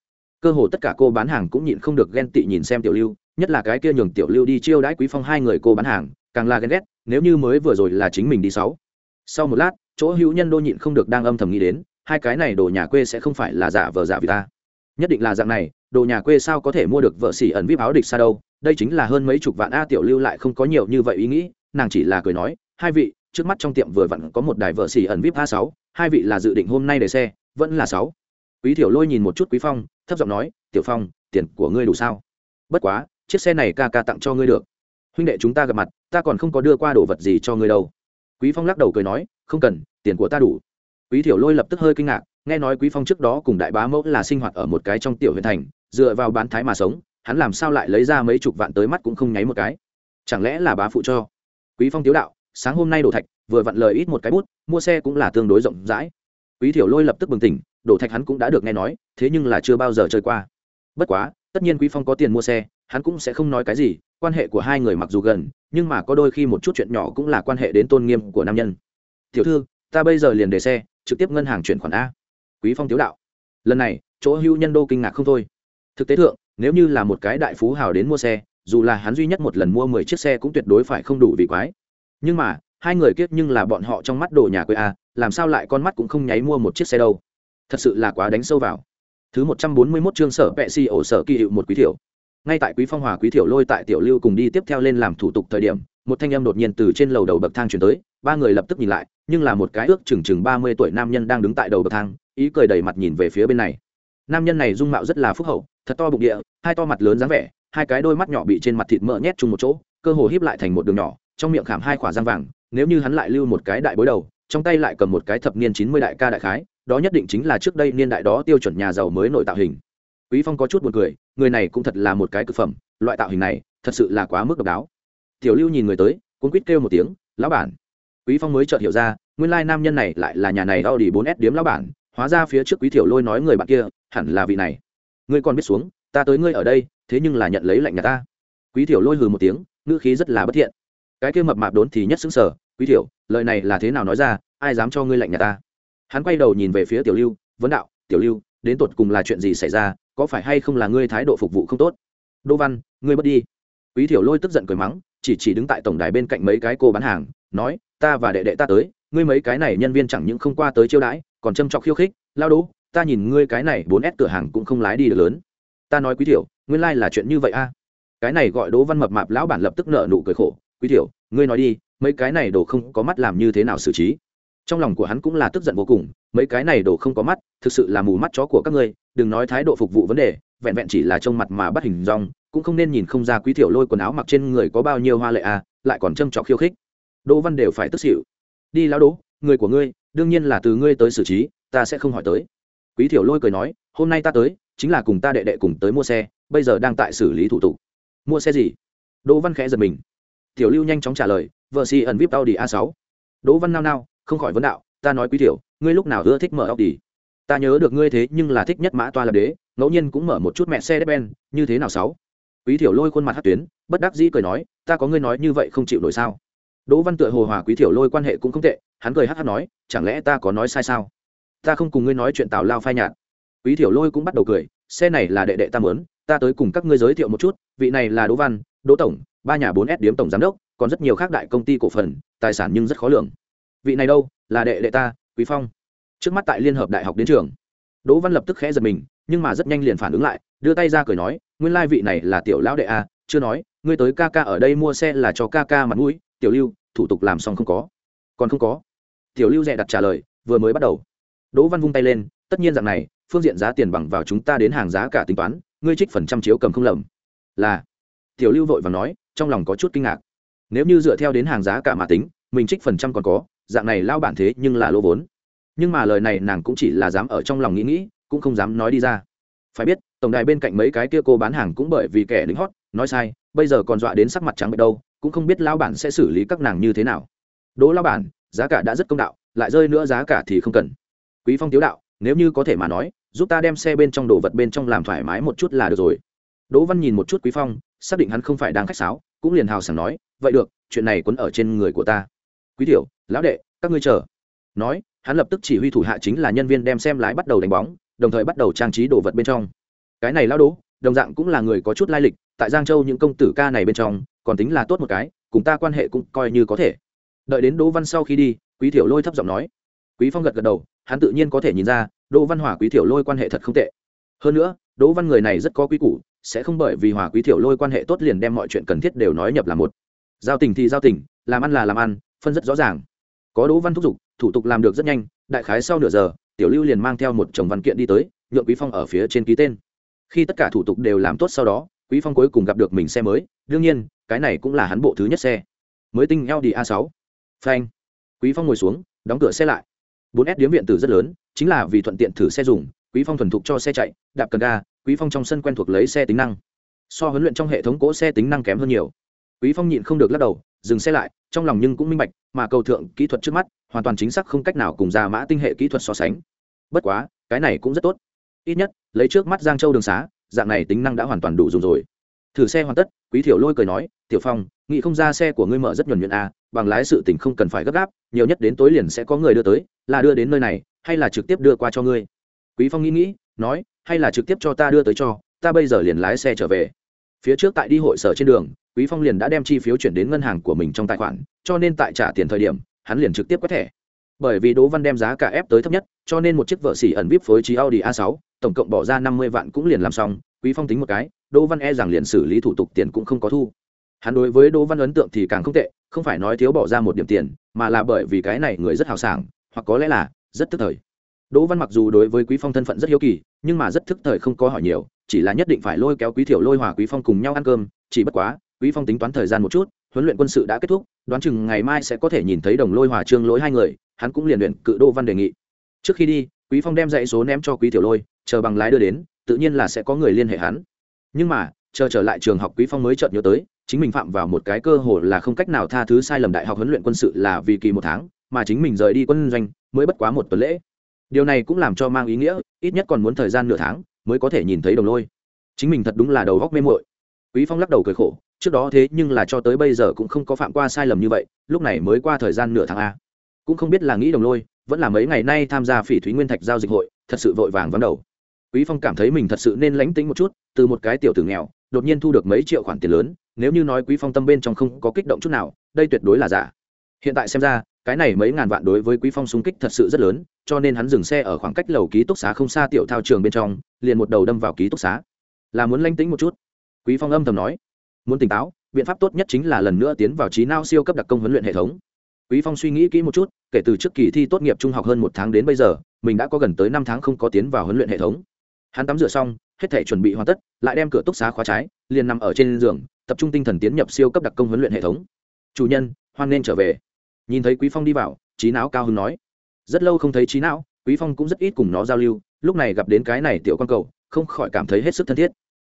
Cơ hồ tất cả cô bán hàng cũng nhịn không được ghen tị nhìn xem tiểu lưu, nhất là cái kia nhường tiểu lưu đi chiêu đãi quý phong hai người cô bán hàng, càng là ghen ghét, nếu như mới vừa rồi là chính mình đi sáu. Sau một lát, chỗ hữu nhân đô nhịn không được đang âm thầm nghĩ đến hai cái này đồ nhà quê sẽ không phải là giả vờ giả vì ta. Nhất định là dạng này, đồ nhà quê sao có thể mua được vợ xỉ ẩn vip áo địch xa đâu? Đây chính là hơn mấy chục vạn a tiểu lưu lại không có nhiều như vậy ý nghĩ, nàng chỉ là cười nói, hai vị, trước mắt trong tiệm vừa vặn có một đài vợ xỉ ẩn vip a sáu, hai vị là dự định hôm nay để xe, vẫn là sáu. Quý tiểu lôi nhìn một chút quý phong, thấp giọng nói, tiểu phong, tiền của ngươi đủ sao? Bất quá, chiếc xe này ca ca tặng cho ngươi được. Huynh đệ chúng ta gặp mặt, ta còn không có đưa qua đồ vật gì cho ngươi đâu. Quý phong lắc đầu cười nói, không cần, tiền của ta đủ quý thiểu lôi lập tức hơi kinh ngạc, nghe nói quý phong trước đó cùng đại bá mẫu là sinh hoạt ở một cái trong tiểu huyện thành, dựa vào bán thái mà sống, hắn làm sao lại lấy ra mấy chục vạn tới mắt cũng không nháy một cái. Chẳng lẽ là bá phụ cho? Quý phong tiếu đạo, sáng hôm nay đổ thạch, vừa vặn lời ít một cái bút, mua xe cũng là tương đối rộng rãi. Quý thiểu lôi lập tức bừng tỉnh, đổ thạch hắn cũng đã được nghe nói, thế nhưng là chưa bao giờ chơi qua. Bất quá, tất nhiên quý phong có tiền mua xe, hắn cũng sẽ không nói cái gì, quan hệ của hai người mặc dù gần, nhưng mà có đôi khi một chút chuyện nhỏ cũng là quan hệ đến tôn nghiêm của nam nhân. Tiểu thư, ta bây giờ liền để xe trực tiếp ngân hàng chuyển khoản a. Quý phong tiếu đạo. Lần này, chỗ hưu nhân đô kinh ngạc không thôi. Thực tế thượng, nếu như là một cái đại phú hào đến mua xe, dù là hắn duy nhất một lần mua mười chiếc xe cũng tuyệt đối phải không đủ vì quái. Nhưng mà, hai người kiếp nhưng là bọn họ trong mắt đồ nhà quê a, làm sao lại con mắt cũng không nháy mua một chiếc xe đâu. Thật sự là quá đánh sâu vào. Thứ một trăm bốn mươi 141 chương sở vệ si ổ sở kỳ hiệu một quý thiểu. Ngay tại quý phong hòa quý thiểu lôi tại tiểu lưu cùng đi tiếp theo lên làm thủ tục thời điểm, một thanh âm đột nhiên từ trên lầu đầu bậc thang chuyển tới ba người lập tức nhìn lại, nhưng là một cái ước chừng chừng ba mươi tuổi nam nhân đang đứng tại đầu bậc thang, ý cười đầy mặt nhìn về phía bên này. Nam nhân này dung mạo rất là phúc hậu, thật to bụng địa, hai to mặt lớn dáng vẻ, hai cái đôi mắt nhỏ bị trên mặt thịt mỡ nhét chung một chỗ, cơ hồ híp lại thành một đường nhỏ, trong miệng khảm hai khỏa răng vàng, nếu như hắn lại lưu một cái đại bối đầu, trong tay lại cầm một cái thập niên chín mươi đại ca đại khái, đó nhất định chính là trước đây niên đại đó tiêu chuẩn nhà giàu mới nội tạo hình. Quý phong có chút buồn cười, người này cũng thật là một cái cực phẩm, loại tạo hình này, thật sự là quá mức độc đáo. Tiểu lưu nhìn người tới cũng quýt kêu một tiếng, lão bản quý phong mới chợt hiểu ra nguyên lai nam nhân này lại là nhà này Audi 4S điếm lão bản hóa ra phía trước quý Thiểu lôi nói người bạn kia hẳn là vị này. Ngươi còn biết xuống ta tới ngươi ở đây thế nhưng là nhận lấy lệnh nhà ta. Quý Thiểu lôi hừ một tiếng ngữ khí rất là bất thiện. Cái kia mập mạp đốn thì nhất xứng sở quý Thiểu, lời này là thế nào nói ra ai dám cho ngươi lạnh nhà ta? Hắn quay đầu nhìn về phía tiểu lưu vấn đạo tiểu lưu đến tột cùng là chuyện gì xảy ra có phải hay không là ngươi thái độ phục vụ không tốt? Đỗ văn ngươi mất đi. Quý Thiểu lôi tức giận cười mắng chỉ chỉ đứng tại tổng đài bên cạnh mấy cái cô bán hàng nói ta và đệ đệ ta tới ngươi mấy cái này nhân viên chẳng những không qua tới chiêu đãi còn châm trọc khiêu khích lao đố, ta nhìn ngươi cái này bốn s cửa hàng cũng không lái đi được lớn. Ta nói quý tiểu nguyên lai là chuyện như vậy a. Cái này gọi đố văn mập mạp lão bản lập tức nợ nụ cười khổ quý tiểu ngươi nói đi mấy cái này đồ không có mắt làm như thế nào xử trí? Trong lòng của hắn cũng là tức giận vô cùng mấy cái này đồ không có mắt thực sự là mù mắt chó của các ngươi đừng nói thái độ phục vụ vấn đề vẹn vẹn chỉ là trông mặt mà bắt hình rong cũng không nên nhìn không ra quý tiểu lôi quần áo mặc trên người có bao nhiêu hoa lệ à lại còn trâm trọc khiêu khích đỗ văn đều phải tức xỉu. Đi lão đỗ, người của ngươi, đương nhiên là từ ngươi tới xử trí, ta sẽ không hỏi tới. Quý tiểu lôi cười nói, hôm nay ta tới, chính là cùng ta đệ đệ cùng tới mua xe, bây giờ đang tại xử lý thủ tục. Mua xe gì? Đỗ văn khẽ giật mình. Tiểu lưu nhanh chóng trả lời, vợ si ẩn vip audi a 6 đỗ văn nao nao, không khỏi vấn đạo, ta nói quý tiểu ngươi lúc nào ưa thích mở audi? Ta nhớ được ngươi thế, nhưng là thích nhất mã toa lập đế, ngẫu nhiên cũng mở một chút mẹ xe đép ben, như thế nào sáu? Quý tiểu lôi khuôn mặt hát tuyến, bất đắc dĩ cười nói, ta có ngươi nói như vậy không chịu nổi sao? Đỗ văn tựa hồ hòa quý tiểu lôi quan hệ cũng không tệ, hắn cười hát hát nói, chẳng lẽ ta có nói sai sao? Ta không cùng ngươi nói chuyện tào lao phai nhạt. Quý tiểu lôi cũng bắt đầu cười, xe này là đệ đệ ta mớn ta tới cùng các ngươi giới thiệu một chút, vị này là đỗ văn, đỗ tổng, ba nhà bốn s điếm tổng giám đốc, còn rất nhiều khác đại công ty cổ phần, tài sản nhưng rất khó lường. Vị này đâu, là đệ đệ ta, quý phong. Trước mắt tại liên hợp đại học đến trường, đỗ văn lập tức khẽ giật mình, nhưng mà rất nhanh liền phản ứng lại, đưa tay ra cười nói, nguyên lai vị này là tiểu lão đệ a, chưa nói, ngươi tới ca ca ở đây mua xe là cho ca ca mặt mũi tiểu lưu, thủ tục làm xong không có. Còn không có. Tiểu lưu dè đặt trả lời, vừa mới bắt đầu. Đỗ văn vung tay lên, tất nhiên rằng này, phương diện giá tiền bằng vào chúng ta đến hàng giá cả tính toán, ngươi trích phần trăm chiếu cầm không lầm. Là. Tiểu lưu vội và nói, trong lòng có chút kinh ngạc. Nếu như dựa theo đến hàng giá cả mà tính, mình trích phần trăm còn có, dạng này lao bản thế nhưng là lỗ vốn. Nhưng mà lời này nàng cũng chỉ là dám ở trong lòng nghĩ nghĩ, cũng không dám nói đi ra. Phải biết, tổng đài bên cạnh mấy cái kia cô bán hàng cũng bởi vì kẻ lính hót, nói sai, bây giờ còn dọa đến sắc mặt trắng bệ đâu cũng không biết lão bản sẽ xử lý các nàng như thế nào. Đỗ lão bản, giá cả đã rất công đạo, lại rơi nữa giá cả thì không cần. Quý phong tiếu đạo, nếu như có thể mà nói, giúp ta đem xe bên trong đồ vật bên trong làm thoải mái một chút là được rồi. Đỗ văn nhìn một chút quý phong, xác định hắn không phải đang khách sáo, cũng liền hào sảng nói, vậy được, chuyện này quấn ở trên người của ta. Quý tiểu, lão đệ, các ngươi chờ. Nói, hắn lập tức chỉ huy thủ hạ chính là nhân viên đem xem lái bắt đầu đánh bóng, đồng thời bắt đầu trang trí đồ vật bên trong. Cái này lao đố đồng dạng cũng là người có chút lai lịch tại giang châu những công tử ca này bên trong, còn tính là tốt một cái, cùng ta quan hệ cũng coi như có thể. Đợi đến đỗ văn sau khi đi, quý thiểu lôi thấp giọng nói. Quý phong gật gật đầu, hắn tự nhiên có thể nhìn ra, đỗ văn hòa quý thiểu lôi quan hệ thật không tệ. Hơn nữa, đỗ văn người này rất có quý củ, sẽ không bởi vì hòa quý thiểu lôi quan hệ tốt liền đem mọi chuyện cần thiết đều nói nhập là một. Giao tình thì giao tình, làm ăn là làm ăn, phân rất rõ ràng. Có đỗ văn thúc giục, thủ tục làm được rất nhanh, đại khái sau nửa giờ, tiểu lưu liền mang theo một chồng văn kiện đi tới, nhượng quý phong ở phía trên ký tên. Khi tất cả thủ tục đều làm tốt sau đó quý phong cuối cùng gặp được mình xe mới, đương nhiên, cái này cũng là hắn bộ thứ nhất xe. Mới tinh Audi A6 phanh. Quý phong ngồi xuống, đóng cửa xe lại. 4S điếm viện tử rất lớn, chính là vì thuận tiện thử xe dùng, quý phong thuần thục cho xe chạy, đạp cần ga, quý phong trong sân quen thuộc lấy xe tính năng. So huấn luyện trong hệ thống cỗ xe tính năng kém hơn nhiều. Quý phong nhịn không được lắc đầu, dừng xe lại, trong lòng nhưng cũng minh bạch, mà cầu thượng kỹ thuật trước mắt, hoàn toàn chính xác không cách nào cùng ra mã tinh hệ kỹ thuật so sánh. Bất quá, cái này cũng rất tốt. Ít nhất, lấy trước mắt giang châu đường xá dạng này tính năng đã hoàn toàn đủ dùng rồi. Thử xe hoàn tất, quý thiểu lôi cười nói, tiểu phong, nghĩ không ra xe của ngươi mở rất nhuần nhuận à bằng lái sự tình không cần phải gấp gáp, nhiều nhất đến tối liền sẽ có người đưa tới, là đưa đến nơi này, hay là trực tiếp đưa qua cho ngươi? Quý phong nghĩ nghĩ, nói, hay là trực tiếp cho ta đưa tới cho, ta bây giờ liền lái xe trở về. Phía trước tại đi hội sở trên đường, quý phong liền đã đem chi phiếu chuyển đến ngân hàng của mình trong tài khoản, cho nên tại trả tiền thời điểm, hắn liền trực tiếp quét thẻ bởi vì đỗ văn đem giá cả ép tới thấp nhất, cho nên một chiếc vợ xỉ ẩn vip phối trí audi a 6 tổng cộng bỏ ra năm mươi vạn cũng liền làm xong, quý phong tính một cái, đỗ văn e rằng liền xử lý thủ tục tiền cũng không có thu. Hắn đối với đỗ văn ấn tượng thì càng không tệ, không phải nói thiếu bỏ ra một điểm tiền, mà là bởi vì cái này người rất hào sảng, hoặc có lẽ là rất tức thời. Đỗ văn mặc dù đối với quý phong thân phận rất hiếu kỳ, nhưng mà rất thức thời không có hỏi nhiều, chỉ là nhất định phải lôi kéo quý thiểu lôi hòa quý phong cùng nhau ăn cơm, chỉ bất quá, quý phong tính toán thời gian một chút huấn luyện quân sự đã kết thúc, đoán chừng ngày mai sẽ có thể nhìn thấy đồng lôi hòa trương lỗi hai người, hắn cũng liền luyện cự đô văn đề nghị. Trước khi đi, quý phong đem dãy số ném cho quý tiểu lôi, chờ bằng lái đưa đến, tự nhiên là sẽ có người liên hệ hắn. Nhưng mà, chờ trở lại trường học quý phong mới chợt nhớ tới, chính mình phạm vào một cái cơ hội là không cách nào tha thứ sai lầm đại học huấn luyện quân sự là vì kỳ một tháng, mà chính mình rời đi quân doanh mới bất quá một tuần lễ. Điều này cũng làm cho mang ý nghĩa, ít nhất còn muốn thời gian nửa tháng mới có thể nhìn thấy đồng lôi. Chính mình thật đúng là đầu góc mê mội quý phong lắc đầu cười khổ trước đó thế nhưng là cho tới bây giờ cũng không có phạm qua sai lầm như vậy, lúc này mới qua thời gian nửa tháng a. Cũng không biết là nghĩ đồng lôi, vẫn là mấy ngày nay tham gia phỉ thúy nguyên thạch giao dịch hội, thật sự vội vàng vắng đầu. Quý phong cảm thấy mình thật sự nên lánh tính một chút, từ một cái tiểu tử nghèo, đột nhiên thu được mấy triệu khoản tiền lớn, nếu như nói quý phong tâm bên trong không có kích động chút nào, đây tuyệt đối là giả. Hiện tại xem ra, cái này mấy ngàn vạn đối với quý phong xung kích thật sự rất lớn, cho nên hắn dừng xe ở khoảng cách lầu ký túc xá không xa tiểu thao trường bên trong, liền một đầu đâm vào ký túc xá. Là muốn lánh tĩnh một chút. Quý phong âm thầm nói muốn tỉnh táo, biện pháp tốt nhất chính là lần nữa tiến vào trí não siêu cấp đặc công huấn luyện hệ thống. Quý phong suy nghĩ kỹ một chút, kể từ trước kỳ thi tốt nghiệp trung học hơn một tháng đến bây giờ, mình đã có gần tới năm tháng không có tiến vào huấn luyện hệ thống. Hắn tắm rửa xong, hết thể chuẩn bị hoàn tất, lại đem cửa túc xá khóa trái, liền nằm ở trên giường, tập trung tinh thần tiến nhập siêu cấp đặc công huấn luyện hệ thống. Chủ nhân, hoan nên trở về. Nhìn thấy quý phong đi vào, trí não cao hứng nói. Rất lâu không thấy trí não, quý phong cũng rất ít cùng nó giao lưu, lúc này gặp đến cái này tiểu quan cầu không khỏi cảm thấy hết sức thân thiết.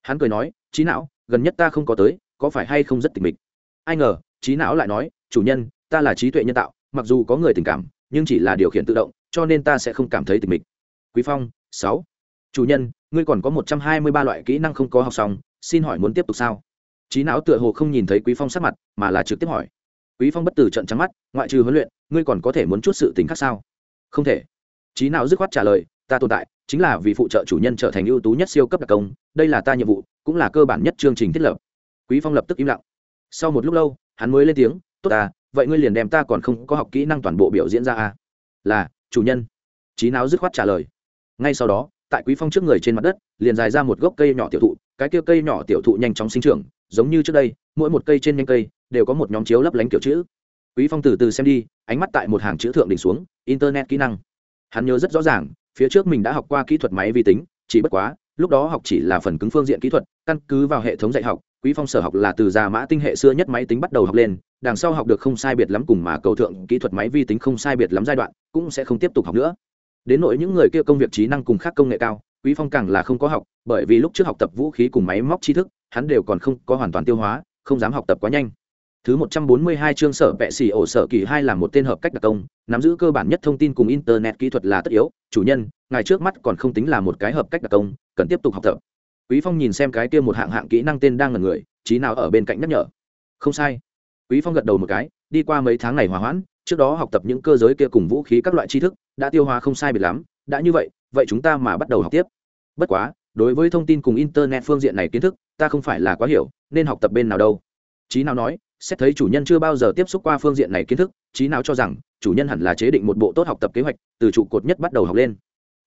Hắn cười nói, trí não gần nhất ta không có tới, có phải hay không rất tịch mịch? Ai ngờ, trí não lại nói, chủ nhân, ta là trí tuệ nhân tạo, mặc dù có người tình cảm, nhưng chỉ là điều khiển tự động, cho nên ta sẽ không cảm thấy tịch mịch. Quý phong, sáu. Chủ nhân, ngươi còn có một trăm hai mươi ba loại kỹ năng không có học xong, xin hỏi muốn tiếp tục sao? Trí não tựa hồ không nhìn thấy quý phong sắc mặt, mà là trực tiếp hỏi. Quý phong bất tử trận trắng mắt, ngoại trừ huấn luyện, ngươi còn có thể muốn chút sự tình khác sao? Không thể. Trí não dứt khoát trả lời, ta tồn tại chính là vì phụ trợ chủ nhân trở thành ưu tú nhất siêu cấp đặc công, đây là ta nhiệm vụ, cũng là cơ bản nhất chương trình thiết lập. Quý phong lập tức im lặng. Sau một lúc lâu, hắn mới lên tiếng, tốt ta vậy ngươi liền đem ta còn không có học kỹ năng toàn bộ biểu diễn ra à? là, chủ nhân. Trí não dứt khoát trả lời. Ngay sau đó, tại quý phong trước người trên mặt đất, liền dài ra một gốc cây nhỏ tiểu thụ, cái kia cây nhỏ tiểu thụ nhanh chóng sinh trưởng, giống như trước đây, mỗi một cây trên nhanh cây đều có một nhóm chiếu lấp lánh kiểu chữ. Quý phong từ từ xem đi, ánh mắt tại một hàng chữ thượng đỉnh xuống, internet kỹ năng. Hắn nhớ rất rõ ràng phía trước mình đã học qua kỹ thuật máy vi tính, chỉ bất quá, lúc đó học chỉ là phần cứng phương diện kỹ thuật, căn cứ vào hệ thống dạy học, quý phong sở học là từ già mã tinh hệ xưa nhất máy tính bắt đầu học lên, đằng sau học được không sai biệt lắm cùng mà cầu thượng kỹ thuật máy vi tính không sai biệt lắm giai đoạn, cũng sẽ không tiếp tục học nữa. Đến nỗi những người kia công việc trí năng cùng khác công nghệ cao, quý phong càng là không có học, bởi vì lúc trước học tập vũ khí cùng máy móc tri thức, hắn đều còn không có hoàn toàn tiêu hóa, không dám học tập quá nhanh. Thứ 142 chương sở vẽ xỉ ổ sở kỳ hai là một tên hợp cách đặc công, nắm giữ cơ bản nhất thông tin cùng internet kỹ thuật là tất yếu, chủ nhân, ngài trước mắt còn không tính là một cái hợp cách đặc công, cần tiếp tục học tập. Quý Phong nhìn xem cái kia một hạng hạng kỹ năng tên đang ngẩn người, trí nào ở bên cạnh nhắc nhở. Không sai. Quý Phong gật đầu một cái, đi qua mấy tháng này hòa hoãn, trước đó học tập những cơ giới kia cùng vũ khí các loại tri thức, đã tiêu hóa không sai biệt lắm, đã như vậy, vậy chúng ta mà bắt đầu học tiếp. Bất quá, đối với thông tin cùng internet phương diện này kiến thức, ta không phải là quá hiểu, nên học tập bên nào đâu. Chí nào nói, xét thấy chủ nhân chưa bao giờ tiếp xúc qua phương diện này kiến thức, trí nào cho rằng, chủ nhân hẳn là chế định một bộ tốt học tập kế hoạch, từ trụ cột nhất bắt đầu học lên.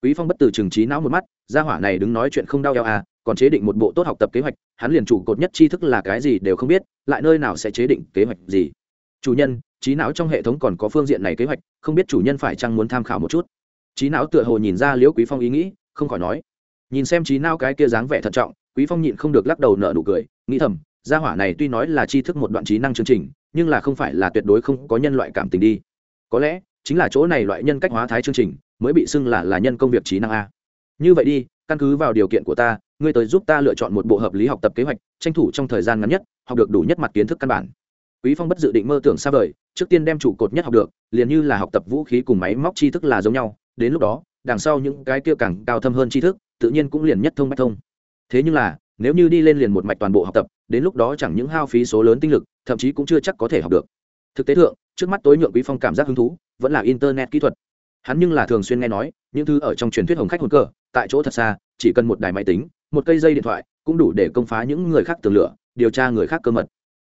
Quý phong bất từ trường trí não một mắt, gia hỏa này đứng nói chuyện không đau eo à còn chế định một bộ tốt học tập kế hoạch, hắn liền trụ cột nhất tri thức là cái gì đều không biết, lại nơi nào sẽ chế định kế hoạch gì. Chủ nhân, trí não trong hệ thống còn có phương diện này kế hoạch, không biết chủ nhân phải chăng muốn tham khảo một chút. Trí não tựa hồ nhìn ra liễu quý phong ý nghĩ, không khỏi nói. Nhìn xem trí não cái kia dáng vẻ thận trọng, quý phong nhịn không được lắc đầu nở nụ cười, nghĩ thầm gia hỏa này tuy nói là tri thức một đoạn trí năng chương trình, nhưng là không phải là tuyệt đối không có nhân loại cảm tình đi. Có lẽ, chính là chỗ này loại nhân cách hóa thái chương trình, mới bị xưng là là nhân công việc trí năng a. Như vậy đi, căn cứ vào điều kiện của ta, ngươi tới giúp ta lựa chọn một bộ hợp lý học tập kế hoạch, tranh thủ trong thời gian ngắn nhất, học được đủ nhất mặt kiến thức căn bản. Quý phong bất dự định mơ tưởng xa vời, trước tiên đem trụ cột nhất học được, liền như là học tập vũ khí cùng máy móc tri thức là giống nhau, đến lúc đó, đằng sau những cái kia càng cao thâm hơn tri thức, tự nhiên cũng liền nhất thông bách thông. Thế nhưng là, nếu như đi lên liền một mạch toàn bộ học tập đến lúc đó chẳng những hao phí số lớn tinh lực thậm chí cũng chưa chắc có thể học được. Thực tế thượng trước mắt tối nhượng quý phong cảm giác hứng thú vẫn là internet kỹ thuật. Hắn nhưng là thường xuyên nghe nói những thứ ở trong truyền thuyết hồng khách hồn cờ, tại chỗ thật xa chỉ cần một đài máy tính một cây dây điện thoại cũng đủ để công phá những người khác tường lửa điều tra người khác cơ mật.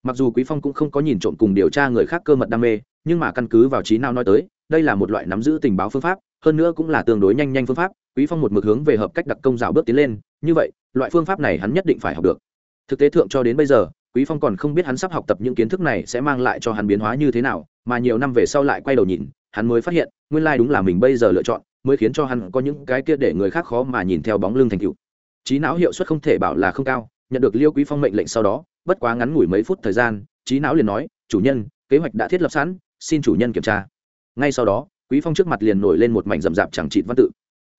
Mặc dù quý phong cũng không có nhìn trộm cùng điều tra người khác cơ mật đam mê nhưng mà căn cứ vào trí nào nói tới đây là một loại nắm giữ tình báo phương pháp hơn nữa cũng là tương đối nhanh nhanh phương pháp quý phong một mực hướng về hợp cách đặc công rào bước tiến lên như vậy loại phương pháp này hắn nhất định phải học được thực tế thượng cho đến bây giờ, quý phong còn không biết hắn sắp học tập những kiến thức này sẽ mang lại cho hắn biến hóa như thế nào, mà nhiều năm về sau lại quay đầu nhìn, hắn mới phát hiện, nguyên lai like đúng là mình bây giờ lựa chọn, mới khiến cho hắn có những cái kia để người khác khó mà nhìn theo bóng lưng thành tựu. Trí não hiệu suất không thể bảo là không cao, nhận được liêu quý phong mệnh lệnh sau đó, bất quá ngắn ngủi mấy phút thời gian trí não liền nói, chủ nhân, kế hoạch đã thiết lập sẵn, xin chủ nhân kiểm tra. Ngay sau đó, quý phong trước mặt liền nổi lên một mảnh rậm rạp chẳng trị văn tự.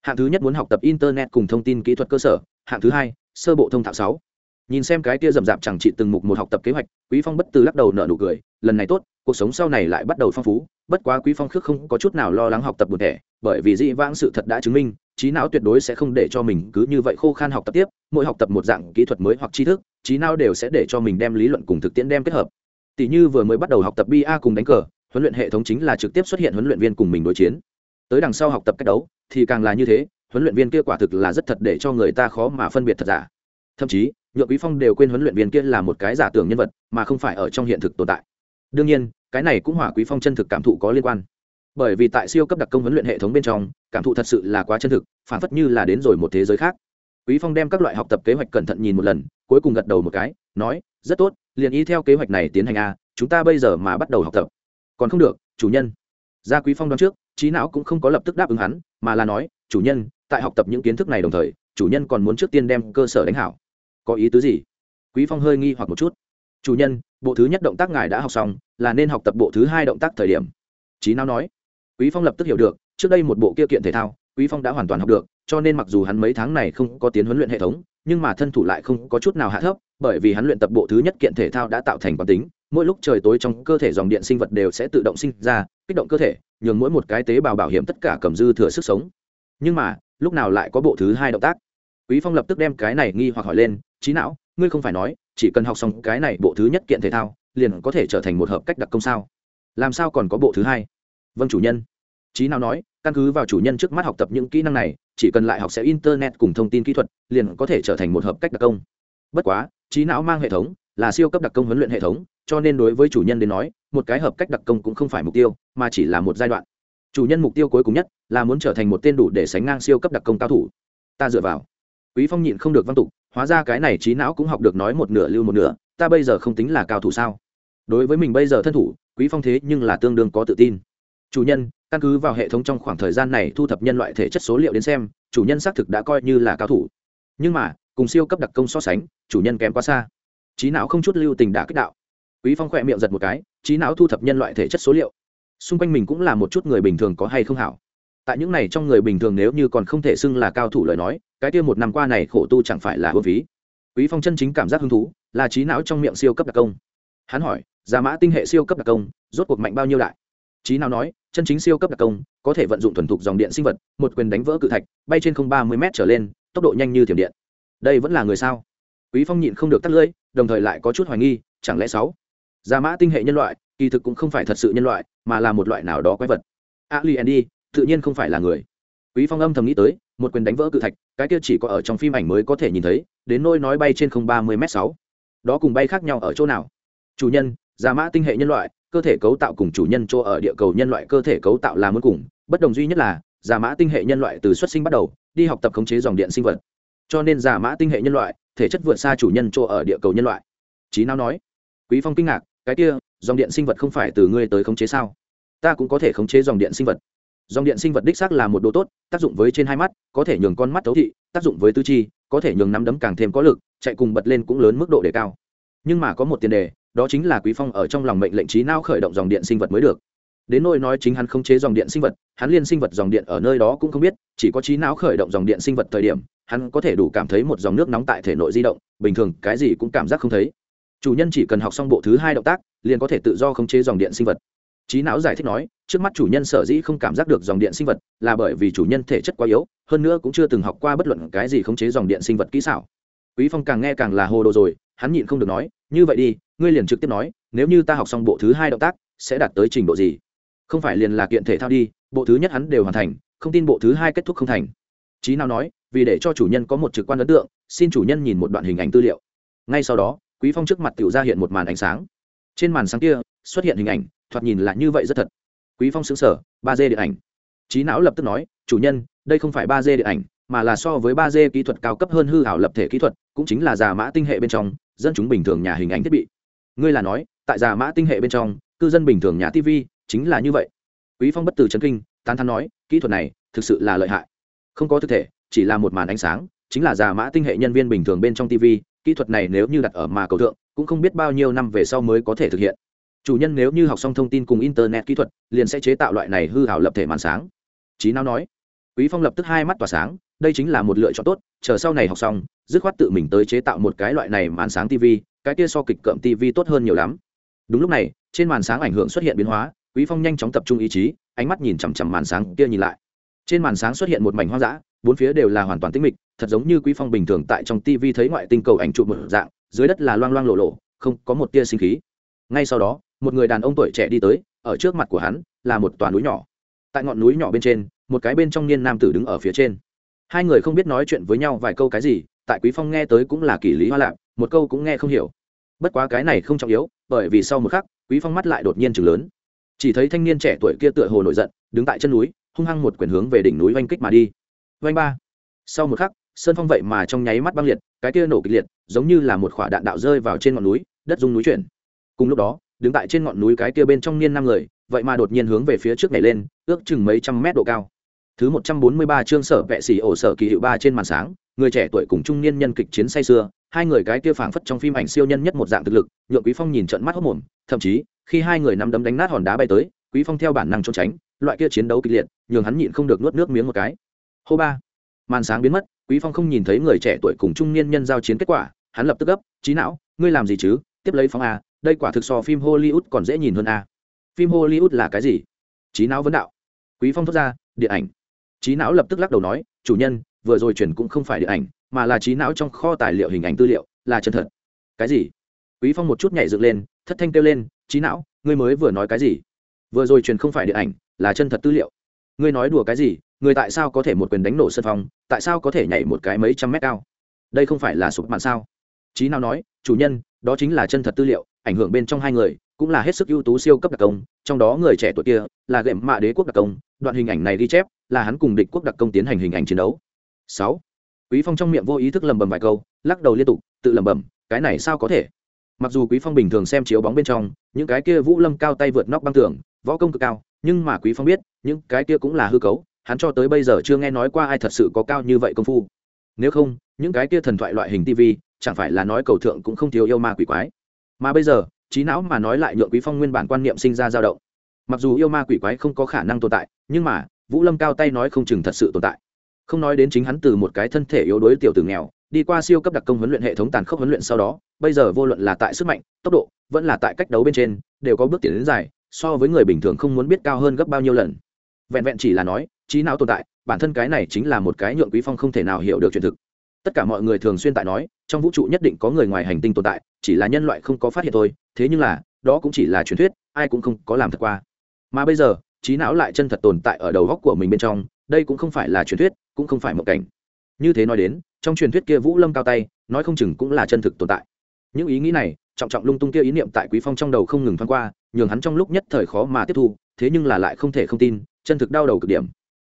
Hạng thứ nhất muốn học tập internet cùng thông tin kỹ thuật cơ sở, hạng thứ hai, sơ bộ thông thạo sáu nhìn xem cái kia rậm rạp chẳng trị từng mục một học tập kế hoạch, quý phong bất từ lắc đầu nở nụ cười, lần này tốt, cuộc sống sau này lại bắt đầu phong phú, bất quá quý phong khước không có chút nào lo lắng học tập buồn thẻ, bởi vì dĩ vãng sự thật đã chứng minh, trí não tuyệt đối sẽ không để cho mình cứ như vậy khô khan học tập tiếp, mỗi học tập một dạng kỹ thuật mới hoặc tri thức, trí não đều sẽ để cho mình đem lý luận cùng thực tiễn đem kết hợp. Tỷ như vừa mới bắt đầu học tập ba a cùng đánh cờ, huấn luyện hệ thống chính là trực tiếp xuất hiện huấn luyện viên cùng mình đối chiến. Tới đằng sau học tập cách đấu, thì càng là như thế, huấn luyện viên kia quả thực là rất thật để cho người ta khó mà phân biệt thật giả. Thậm chí nhượng quý phong đều quên huấn luyện viên kia là một cái giả tưởng nhân vật, mà không phải ở trong hiện thực tồn tại. Đương nhiên, cái này cũng hỏa quý phong chân thực cảm thụ có liên quan. Bởi vì tại siêu cấp đặc công huấn luyện hệ thống bên trong, cảm thụ thật sự là quá chân thực, phản phất như là đến rồi một thế giới khác. Quý phong đem các loại học tập kế hoạch cẩn thận nhìn một lần, cuối cùng gật đầu một cái, nói, rất tốt, liền y theo kế hoạch này tiến hành a, chúng ta bây giờ mà bắt đầu học tập. Còn không được, chủ nhân. Ra quý phong đoán trước, trí não cũng không có lập tức đáp ứng hắn, mà là nói, chủ nhân, tại học tập những kiến thức này đồng thời, chủ nhân còn muốn trước tiên đem cơ sở đánh hảo có ý tứ gì? Quý phong hơi nghi hoặc một chút. Chủ nhân, bộ thứ nhất động tác ngài đã học xong, là nên học tập bộ thứ hai động tác thời điểm. Trí não nói. Quý phong lập tức hiểu được, trước đây một bộ kia kiện thể thao, quý phong đã hoàn toàn học được, cho nên mặc dù hắn mấy tháng này không có tiến huấn luyện hệ thống, nhưng mà thân thủ lại không có chút nào hạ thấp, bởi vì hắn luyện tập bộ thứ nhất kiện thể thao đã tạo thành quán tính, mỗi lúc trời tối trong cơ thể dòng điện sinh vật đều sẽ tự động sinh ra, kích động cơ thể, nhường mỗi một cái tế bào bảo hiểm tất cả cầm dư thừa sức sống. Nhưng mà, lúc nào lại có bộ thứ hai động tác? Quý phong lập tức đem cái này nghi hoặc hỏi lên trí não, ngươi không phải nói, chỉ cần học xong cái này bộ thứ nhất kiện thể thao, liền có thể trở thành một hợp cách đặc công sao? Làm sao còn có bộ thứ hai? Vâng chủ nhân. Trí não nói, căn cứ vào chủ nhân trước mắt học tập những kỹ năng này, chỉ cần lại học sẽ internet cùng thông tin kỹ thuật, liền có thể trở thành một hợp cách đặc công. Bất quá trí não mang hệ thống, là siêu cấp đặc công huấn luyện hệ thống, cho nên đối với chủ nhân đến nói, một cái hợp cách đặc công cũng không phải mục tiêu, mà chỉ là một giai đoạn. Chủ nhân mục tiêu cuối cùng nhất là muốn trở thành một tên đủ để sánh ngang siêu cấp đặc công cao thủ. Ta dựa vào quý phong nhịn không được văn tục, hóa ra cái này trí não cũng học được nói một nửa lưu một nửa, ta bây giờ không tính là cao thủ sao? Đối với mình bây giờ thân thủ, quý phong thế nhưng là tương đương có tự tin. Chủ nhân, căn cứ vào hệ thống trong khoảng thời gian này thu thập nhân loại thể chất số liệu đến xem, chủ nhân xác thực đã coi như là cao thủ. Nhưng mà, cùng siêu cấp đặc công so sánh, chủ nhân kém quá xa. Trí não không chút lưu tình đã kích đạo. Quý phong khỏe miệng giật một cái, trí não thu thập nhân loại thể chất số liệu. Xung quanh mình cũng là một chút người bình thường có hay không hảo tại những này trong người bình thường nếu như còn không thể xưng là cao thủ lời nói, cái kia một năm qua này khổ tu chẳng phải là hư phí. Quý phong chân chính cảm giác hứng thú, là trí não trong miệng siêu cấp đặc công. Hắn hỏi giá mã tinh hệ siêu cấp đặc công, rốt cuộc mạnh bao nhiêu đại? Trí não nói, chân chính siêu cấp đặc công, có thể vận dụng thuần thục dòng điện sinh vật, một quyền đánh vỡ cự thạch, bay trên không ba mươi m trở lên, tốc độ nhanh như thiểm điện. Đây vẫn là người sao? Quý phong nhịn không được tắt lưỡi, đồng thời lại có chút hoài nghi, chẳng lẽ sáu? Gia mã tinh hệ nhân loại, kỳ thực cũng không phải thật sự nhân loại, mà là một loại nào đó quái vật. Ali andy tự nhiên không phải là người. Quý phong âm thầm nghĩ tới, một quyền đánh vỡ cự thạch, cái kia chỉ có ở trong phim ảnh mới có thể nhìn thấy, đến nôi nói bay trên không ba mươi m sáu. Đó cùng bay khác nhau ở chỗ nào? Chủ nhân giả mã tinh hệ nhân loại, cơ thể cấu tạo cùng chủ nhân chỗ ở địa cầu nhân loại cơ thể cấu tạo là muốn cùng, bất đồng duy nhất là giả mã tinh hệ nhân loại từ xuất sinh bắt đầu, đi học tập khống chế dòng điện sinh vật. Cho nên giả mã tinh hệ nhân loại, thể chất vượt xa chủ nhân chỗ ở địa cầu nhân loại. Trí nào nói. Quý phong kinh ngạc, cái kia, dòng điện sinh vật không phải từ ngươi tới khống chế sao? Ta cũng có thể khống chế dòng điện sinh vật dòng điện sinh vật đích xác là một đồ tốt, tác dụng với trên hai mắt, có thể nhường con mắt thấu thị, tác dụng với tư chi, có thể nhường nắm đấm càng thêm có lực, chạy cùng bật lên cũng lớn mức độ đề cao. Nhưng mà có một tiền đề, đó chính là quý phong ở trong lòng mệnh lệnh trí não khởi động dòng điện sinh vật mới được. Đến nỗi nói chính hắn không chế dòng điện sinh vật, hắn liên sinh vật dòng điện ở nơi đó cũng không biết, chỉ có trí não khởi động dòng điện sinh vật thời điểm, hắn có thể đủ cảm thấy một dòng nước nóng tại thể nội di động, bình thường cái gì cũng cảm giác không thấy. Chủ nhân chỉ cần học xong bộ thứ hai động tác, liền có thể tự do khống chế dòng điện sinh vật trí não giải thích nói, trước mắt chủ nhân sở dĩ không cảm giác được dòng điện sinh vật là bởi vì chủ nhân thể chất quá yếu, hơn nữa cũng chưa từng học qua bất luận cái gì khống chế dòng điện sinh vật kỹ xảo. Quý phong càng nghe càng là hồ đồ rồi, hắn nhịn không được nói, như vậy đi, ngươi liền trực tiếp nói, nếu như ta học xong bộ thứ hai động tác, sẽ đạt tới trình độ gì? Không phải liền là kiện thể thao đi, bộ thứ nhất hắn đều hoàn thành, không tin bộ thứ hai kết thúc không thành. Trí nào nói, vì để cho chủ nhân có một trực quan ấn tượng, xin chủ nhân nhìn một đoạn hình ảnh tư liệu. Ngay sau đó, quý phong trước mặt tiểu ra hiện một màn ánh sáng. Trên màn sáng kia, xuất hiện hình ảnh thoạt nhìn là như vậy rất thật. Quý phong xứng sở ba d điện ảnh. Trí não lập tức nói, chủ nhân, đây không phải ba d điện ảnh, mà là so với ba d kỹ thuật cao cấp hơn hư hảo lập thể kỹ thuật, cũng chính là giả mã tinh hệ bên trong, dân chúng bình thường nhà hình ảnh thiết bị. Ngươi là nói, tại giả mã tinh hệ bên trong, cư dân bình thường nhà tv chính là như vậy. Quý phong bất từ chấn kinh, tán thán nói, kỹ thuật này thực sự là lợi hại. Không có thực thể, chỉ là một màn ánh sáng, chính là giả mã tinh hệ nhân viên bình thường bên trong tv kỹ thuật này nếu như đặt ở mà cầu thượng, cũng không biết bao nhiêu năm về sau mới có thể thực hiện chủ nhân nếu như học xong thông tin cùng internet kỹ thuật, liền sẽ chế tạo loại này hư hảo lập thể màn sáng. Trí não nói. Quý phong lập tức hai mắt tỏa sáng, đây chính là một lựa chọn tốt, chờ sau này học xong, dứt khoát tự mình tới chế tạo một cái loại này màn sáng tv cái kia so kịch cợm tv tốt hơn nhiều lắm. Đúng lúc này, trên màn sáng ảnh hưởng xuất hiện biến hóa, quý phong nhanh chóng tập trung ý chí, ánh mắt nhìn chằm chằm màn sáng kia nhìn lại. Trên màn sáng xuất hiện một mảnh hoang dã, bốn phía đều là hoàn toàn tĩnh mịch, thật giống như quý phong bình thường tại trong tv thấy ngoại tinh cầu ảnh chụp một dạng, dưới đất là loang loang lộ lộ, không có một tia sinh khí. Ngay sau đó một người đàn ông tuổi trẻ đi tới, ở trước mặt của hắn là một tòa núi nhỏ. Tại ngọn núi nhỏ bên trên, một cái bên trong niên nam tử đứng ở phía trên. Hai người không biết nói chuyện với nhau vài câu cái gì, tại quý phong nghe tới cũng là kỳ lý hoa lạc, một câu cũng nghe không hiểu. Bất quá cái này không trọng yếu, bởi vì sau một khắc, quý phong mắt lại đột nhiên chừng lớn. Chỉ thấy thanh niên trẻ tuổi kia tựa hồ nổi giận, đứng tại chân núi, hung hăng một quyền hướng về đỉnh núi oanh kích mà đi. Oanh ba. Sau một khắc, sơn phong vậy mà trong nháy mắt băng liệt, cái kia nổ kịch liệt, giống như là một quả đạn đạo rơi vào trên ngọn núi, đất rung núi chuyển. Cùng lúc đó đứng tại trên ngọn núi cái kia bên trong niên năm người, vậy mà đột nhiên hướng về phía trước này lên, ước chừng mấy trăm mét độ cao. Thứ một trăm bốn mươi ba chương sở vệ sĩ ổ sở kỳ hiệu ba trên màn sáng, người trẻ tuổi cùng trung niên nhân kịch chiến say xưa hai người cái kia phảng phất trong phim ảnh siêu nhân nhất một dạng thực lực, nhượng quý phong nhìn trận mắt hốc mồm, thậm chí, khi hai người nắm đấm đánh nát hòn đá bay tới, quý phong theo bản năng trốn tránh, loại kia chiến đấu kịch liệt, nhường hắn nhịn không được nuốt nước miếng một cái. Hô ba, màn sáng biến mất, quý phong không nhìn thấy người trẻ tuổi cùng trung niên nhân giao chiến kết quả, hắn lập tức gấp trí não, ngươi làm gì chứ? Tiếp lấy phóng a đây quả thực so phim hollywood còn dễ nhìn hơn a. Phim hollywood là cái gì? Trí não vấn đạo. Quý phong thốt ra, điện ảnh. Trí não lập tức lắc đầu nói, chủ nhân, vừa rồi chuyển cũng không phải điện ảnh, mà là trí não trong kho tài liệu hình ảnh tư liệu, là chân thật. Cái gì? Quý phong một chút nhảy dựng lên, thất thanh kêu lên trí não, ngươi mới vừa nói cái gì? Vừa rồi truyền không phải điện ảnh, là chân thật tư liệu. Ngươi nói đùa cái gì? Người tại sao có thể một quyền đánh nổ sân phong tại sao có thể nhảy một cái mấy trăm mét cao? Đây không phải là sụp mạn sao? Trí nào nói, chủ nhân, đó chính là chân thật tư liệu ảnh hưởng bên trong hai người, cũng là hết sức ưu tú siêu cấp đặc công, trong đó người trẻ tuổi kia là gệm mạ đế quốc đặc công, đoạn hình ảnh này ghi chép là hắn cùng địch quốc đặc công tiến hành hình ảnh chiến đấu. Sáu, quý phong trong miệng vô ý thức lầm bầm vài câu, lắc đầu liên tục, tự lầm bầm cái này sao có thể? Mặc dù quý phong bình thường xem chiếu bóng bên trong, những cái kia vũ lâm cao tay vượt nóc băng tường, võ công cực cao, nhưng mà quý phong biết, những cái kia cũng là hư cấu, hắn cho tới bây giờ chưa nghe nói qua ai thật sự có cao như vậy công phu. Nếu không, những cái kia thần thoại loại hình tv chẳng phải là nói cầu thượng cũng không thiếu yêu ma quỷ quái mà bây giờ, trí não mà nói lại nhượng quý phong nguyên bản quan niệm sinh ra dao động. Mặc dù yêu ma quỷ quái không có khả năng tồn tại, nhưng mà, vũ lâm cao tay nói không chừng thật sự tồn tại. Không nói đến chính hắn từ một cái thân thể yếu đuối tiểu tử nghèo, đi qua siêu cấp đặc công huấn luyện hệ thống tàn khốc huấn luyện sau đó, bây giờ vô luận là tại sức mạnh, tốc độ, vẫn là tại cách đấu bên trên, đều có bước tiến đến dài, so với người bình thường không muốn biết cao hơn gấp bao nhiêu lần. Vẹn vẹn chỉ là nói, trí não tồn tại, bản thân cái này chính là một cái nhượng quý phong không thể nào hiểu được chuyện thực tất cả mọi người thường xuyên tại nói, trong vũ trụ nhất định có người ngoài hành tinh tồn tại, chỉ là nhân loại không có phát hiện thôi, thế nhưng là, đó cũng chỉ là truyền thuyết, ai cũng không có làm thật qua. Mà bây giờ, trí não lại chân thật tồn tại ở đầu góc của mình bên trong, đây cũng không phải là truyền thuyết, cũng không phải một cảnh. Như thế nói đến, trong truyền thuyết kia vũ lâm cao tay, nói không chừng cũng là chân thực tồn tại. Những ý nghĩ này, trọng trọng lung tung kia ý niệm tại quý phong trong đầu không ngừng thoáng qua, nhường hắn trong lúc nhất thời khó mà tiếp thu, thế nhưng là lại không thể không tin, chân thực đau đầu cực điểm.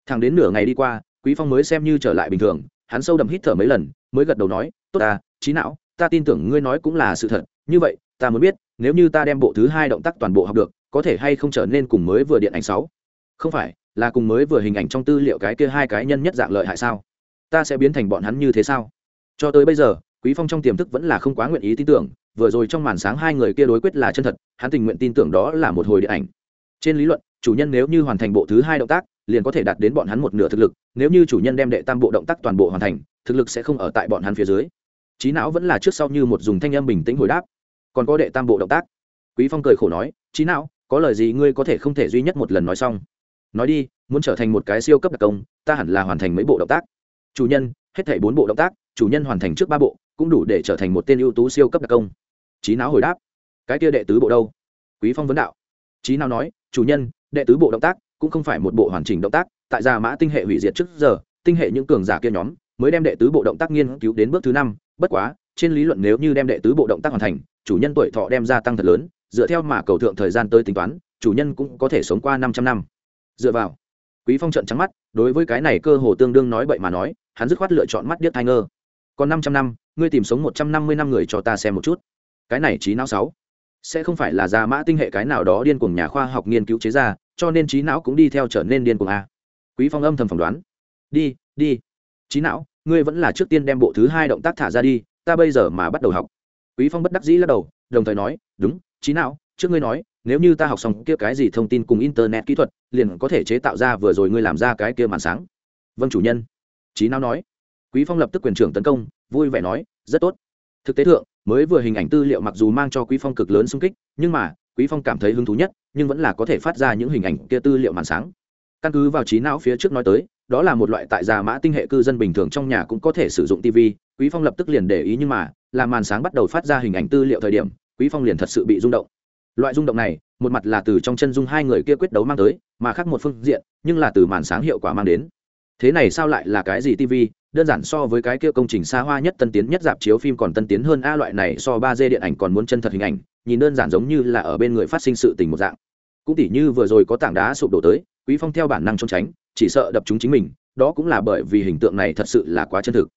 Thẳng đến nửa ngày đi qua, quý phong mới xem như trở lại bình thường hắn sâu đậm hít thở mấy lần, mới gật đầu nói, tốt ta, trí não, ta tin tưởng ngươi nói cũng là sự thật. Như vậy, ta muốn biết, nếu như ta đem bộ thứ hai động tác toàn bộ học được, có thể hay không trở nên cùng mới vừa điện ảnh sáu? Không phải, là cùng mới vừa hình ảnh trong tư liệu cái kia hai cái nhân nhất dạng lợi hại sao? Ta sẽ biến thành bọn hắn như thế sao? Cho tới bây giờ, quý phong trong tiềm thức vẫn là không quá nguyện ý tin tưởng, vừa rồi trong màn sáng hai người kia đối quyết là chân thật, hắn tình nguyện tin tưởng đó là một hồi điện ảnh. Trên lý luận, chủ nhân nếu như hoàn thành bộ thứ hai động tác liền có thể đạt đến bọn hắn một nửa thực lực, nếu như chủ nhân đem đệ tam bộ động tác toàn bộ hoàn thành, thực lực sẽ không ở tại bọn hắn phía dưới. Trí não vẫn là trước sau như một dùng thanh âm bình tĩnh hồi đáp. Còn có đệ tam bộ động tác. Quý phong cười khổ nói trí não, có lời gì ngươi có thể không thể duy nhất một lần nói xong? Nói đi, muốn trở thành một cái siêu cấp đặc công, ta hẳn là hoàn thành mấy bộ động tác. Chủ nhân, hết thảy bốn bộ động tác, chủ nhân hoàn thành trước ba bộ, cũng đủ để trở thành một tên ưu tú siêu cấp đặc công. Trí não hồi đáp. Cái kia đệ tứ bộ đâu? Quý phong vấn đạo. Trí não nói, chủ nhân, đệ tứ bộ động tác cũng không phải một bộ hoàn chỉnh động tác, tại gia mã tinh hệ hủy diệt trước giờ, tinh hệ những cường giả kia nhóm mới đem đệ tứ bộ động tác nghiên cứu đến bước thứ năm, bất quá, trên lý luận nếu như đem đệ tứ bộ động tác hoàn thành, chủ nhân tuổi thọ đem gia tăng thật lớn, dựa theo mà cầu thượng thời gian tới tính toán, chủ nhân cũng có thể sống qua 500 năm. Dựa vào, quý phong trận trắng mắt, đối với cái này cơ hồ tương đương nói bậy mà nói, hắn dứt khoát lựa chọn mắt điếc thai ngơ. Còn 500 năm, ngươi tìm sống 150 năm người cho ta xem một chút. Cái này trí não sáu. Sẽ không phải là gia mã tinh hệ cái nào đó điên cuồng nhà khoa học nghiên cứu chế ra cho nên trí não cũng đi theo trở nên điên cuồng a. Quý phong âm thầm phỏng đoán. Đi đi. Trí não, ngươi vẫn là trước tiên đem bộ thứ hai động tác thả ra đi, ta bây giờ mà bắt đầu học. Quý phong bất đắc dĩ lắc đầu, đồng thời nói, đúng, trí não, trước ngươi nói, nếu như ta học xong kia cái gì thông tin cùng internet kỹ thuật, liền có thể chế tạo ra vừa rồi ngươi làm ra cái kia màn sáng. Vâng chủ nhân. Trí não nói. Quý phong lập tức quyền trưởng tấn công, vui vẻ nói, rất tốt. Thực tế thượng, mới vừa hình ảnh tư liệu mặc dù mang cho quý phong cực lớn xung kích, nhưng mà quý phong cảm thấy hứng thú nhất, nhưng vẫn là có thể phát ra những hình ảnh kia tư liệu màn sáng. Căn cứ vào trí não phía trước nói tới, đó là một loại tại già mã tinh hệ cư dân bình thường trong nhà cũng có thể sử dụng tv quý phong lập tức liền để ý nhưng mà, là màn sáng bắt đầu phát ra hình ảnh tư liệu thời điểm, quý phong liền thật sự bị rung động. Loại rung động này, một mặt là từ trong chân dung hai người kia quyết đấu mang tới, mà khác một phương diện, nhưng là từ màn sáng hiệu quả mang đến. Thế này sao lại là cái gì tv đơn giản so với cái kia công trình xa hoa nhất tân tiến nhất dạp chiếu phim còn tân tiến hơn a loại này so ba d điện ảnh còn muốn chân thật hình ảnh, nhìn đơn giản giống như là ở bên người phát sinh sự tình một dạng. Cũng tỉ như vừa rồi có tảng đá sụp đổ tới, quý phong theo bản năng trốn tránh, chỉ sợ đập chúng chính mình, đó cũng là bởi vì hình tượng này thật sự là quá chân thực.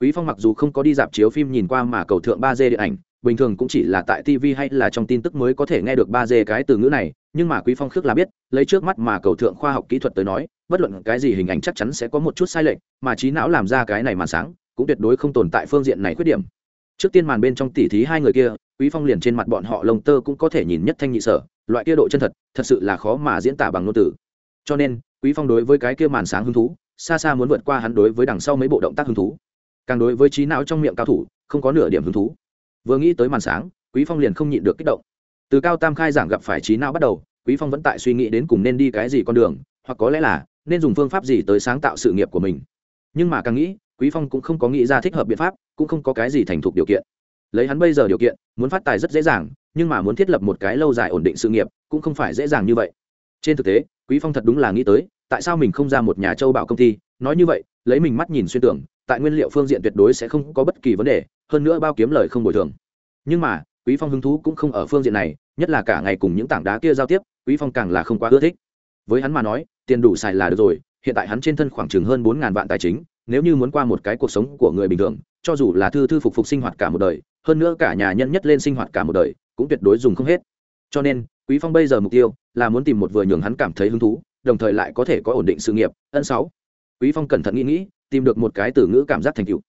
Quý phong mặc dù không có đi dạp chiếu phim nhìn qua mà cầu thượng ba d điện ảnh bình thường cũng chỉ là tại tv hay là trong tin tức mới có thể nghe được ba d cái từ ngữ này, nhưng mà quý phong khước là biết, lấy trước mắt mà cầu thượng khoa học kỹ thuật tới nói, bất luận cái gì hình ảnh chắc chắn sẽ có một chút sai lệch, mà trí não làm ra cái này màn sáng, cũng tuyệt đối không tồn tại phương diện này khuyết điểm. Trước tiên màn bên trong tỉ thí hai người kia, quý phong liền trên mặt bọn họ lông tơ cũng có thể nhìn nhất thanh nhị sở, loại kia độ chân thật thật sự là khó mà diễn tả bằng ngôn từ. Cho nên, quý phong đối với cái kia màn sáng hứng thú, xa xa muốn vượt qua hắn đối với đằng sau mấy bộ động tác hứng thú. Càng đối với trí não trong miệng cao thủ, không có nửa điểm hứng thú vừa nghĩ tới màn sáng, quý phong liền không nhịn được kích động. Từ cao tam khai giảng gặp phải trí não bắt đầu, quý phong vẫn tại suy nghĩ đến cùng nên đi cái gì con đường, hoặc có lẽ là nên dùng phương pháp gì tới sáng tạo sự nghiệp của mình. Nhưng mà càng nghĩ, quý phong cũng không có nghĩ ra thích hợp biện pháp, cũng không có cái gì thành thục điều kiện. Lấy hắn bây giờ điều kiện, muốn phát tài rất dễ dàng, nhưng mà muốn thiết lập một cái lâu dài ổn định sự nghiệp, cũng không phải dễ dàng như vậy. Trên thực tế, quý phong thật đúng là nghĩ tới, tại sao mình không ra một nhà châu bảo công ty, nói như vậy, lấy mình mắt nhìn xuyên tưởng tại nguyên liệu phương diện tuyệt đối sẽ không có bất kỳ vấn đề, hơn nữa bao kiếm lời không bồi thường. Nhưng mà, quý phong hứng thú cũng không ở phương diện này, nhất là cả ngày cùng những tảng đá kia giao tiếp, quý phong càng là không quá ưa thích. Với hắn mà nói, tiền đủ xài là được rồi, hiện tại hắn trên thân khoảng chừng hơn bốn ngàn vạn tài chính, nếu như muốn qua một cái cuộc sống của người bình thường, cho dù là thư thư phục phục sinh hoạt cả một đời, hơn nữa cả nhà nhân nhất lên sinh hoạt cả một đời, cũng tuyệt đối dùng không hết. Cho nên, quý phong bây giờ mục tiêu là muốn tìm một vừa nhường hắn cảm thấy hứng thú, đồng thời lại có thể có ổn định sự nghiệp. Ân sáu. Quý phong cẩn thận nghĩ nghĩ tìm được một cái từ ngữ cảm giác thành tựu.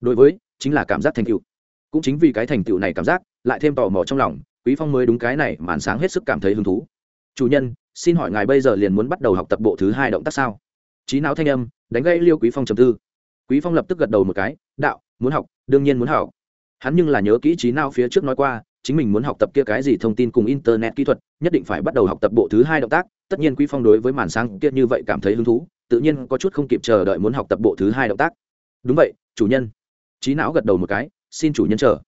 Đối với, chính là cảm giác thành tựu. Cũng chính vì cái thành tựu này cảm giác, lại thêm tò mò trong lòng, quý phong mới đúng cái này màn sáng hết sức cảm thấy hứng thú. Chủ nhân, xin hỏi ngài bây giờ liền muốn bắt đầu học tập bộ thứ hai động tác sao? Trí não thanh âm, đánh gây liêu quý phong trầm tư. Quý phong lập tức gật đầu một cái, đạo, muốn học, đương nhiên muốn học. Hắn nhưng là nhớ kỹ trí não phía trước nói qua, chính mình muốn học tập kia cái gì thông tin cùng internet kỹ thuật, nhất định phải bắt đầu học tập bộ thứ hai động tác. Tất nhiên quý phong đối với màn sáng kia như vậy cảm thấy hứng thú tự nhiên có chút không kịp chờ đợi muốn học tập bộ thứ hai động tác. Đúng vậy, chủ nhân. Trí não gật đầu một cái, xin chủ nhân chờ.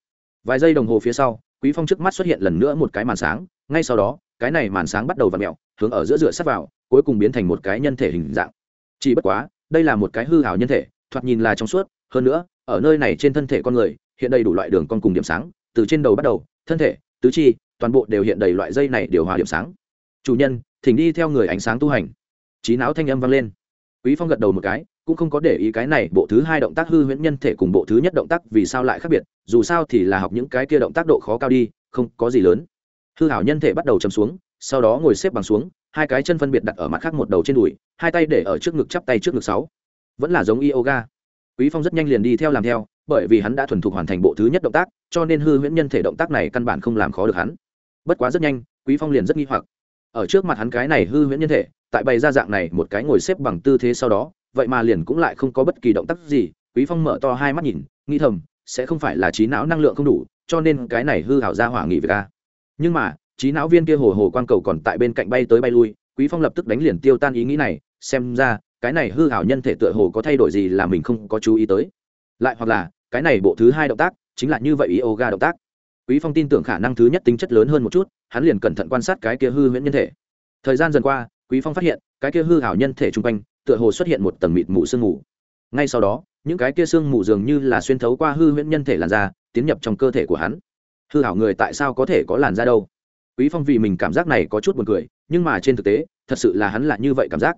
Vài giây đồng hồ phía sau, quý phong trước mắt xuất hiện lần nữa một cái màn sáng, ngay sau đó, cái này màn sáng bắt đầu v ặ mẹo hướng ở giữa rửa sắt vào, cuối cùng biến thành một cái nhân thể hình dạng. Chỉ bất quá, đây là một cái hư hảo nhân thể, thoạt nhìn là trong suốt, hơn nữa, ở nơi này trên thân thể con người, hiện đầy đủ loại đường con cùng điểm sáng, từ trên đầu bắt đầu, thân thể, tứ chi, toàn bộ đều hiện đầy loại dây này điều hòa điểm sáng. Chủ nhân, thỉnh đi theo người ánh sáng tu hành. Trí não thanh âm vang lên quý phong gật đầu một cái, cũng không có để ý cái này, bộ thứ hai động tác hư huyễn nhân thể cùng bộ thứ nhất động tác vì sao lại khác biệt, dù sao thì là học những cái kia động tác độ khó cao đi, không có gì lớn. Hư hảo nhân thể bắt đầu chầm xuống, sau đó ngồi xếp bằng xuống, hai cái chân phân biệt đặt ở mặt khác một đầu trên đùi, hai tay để ở trước ngực chắp tay trước ngực sáu. Vẫn là giống yoga. Quý phong rất nhanh liền đi theo làm theo, bởi vì hắn đã thuần thục hoàn thành bộ thứ nhất động tác, cho nên hư huyễn nhân thể động tác này căn bản không làm khó được hắn. Bất quá rất nhanh, quý phong liền rất nghi hoặc ở trước mặt hắn cái này hư huyễn nhân thể, tại bày ra dạng này một cái ngồi xếp bằng tư thế sau đó, vậy mà liền cũng lại không có bất kỳ động tác gì, quý phong mở to hai mắt nhìn, nghĩ thầm, sẽ không phải là trí não năng lượng không đủ, cho nên cái này hư hảo ra hỏa nghỉ việc a nhưng mà, trí não viên kia hồ hồ quan cầu còn tại bên cạnh bay tới bay lui, quý phong lập tức đánh liền tiêu tan ý nghĩ này, xem ra, cái này hư hảo nhân thể tựa hồ có thay đổi gì là mình không có chú ý tới. Lại hoặc là, cái này bộ thứ hai động tác, chính là như vậy yoga động tác quý phong tin tưởng khả năng thứ nhất tính chất lớn hơn một chút, hắn liền cẩn thận quan sát cái kia hư huyễn nhân thể. Thời gian dần qua, quý phong phát hiện, cái kia hư hảo nhân thể trung quanh, tựa hồ xuất hiện một tầng mịt mù sương mù. Ngay sau đó, những cái kia sương mù dường như là xuyên thấu qua hư huyễn nhân thể làn da, tiến nhập trong cơ thể của hắn. Hư hảo người tại sao có thể có làn da đâu? Quý phong vì mình cảm giác này có chút buồn cười, nhưng mà trên thực tế, thật sự là hắn là như vậy cảm giác.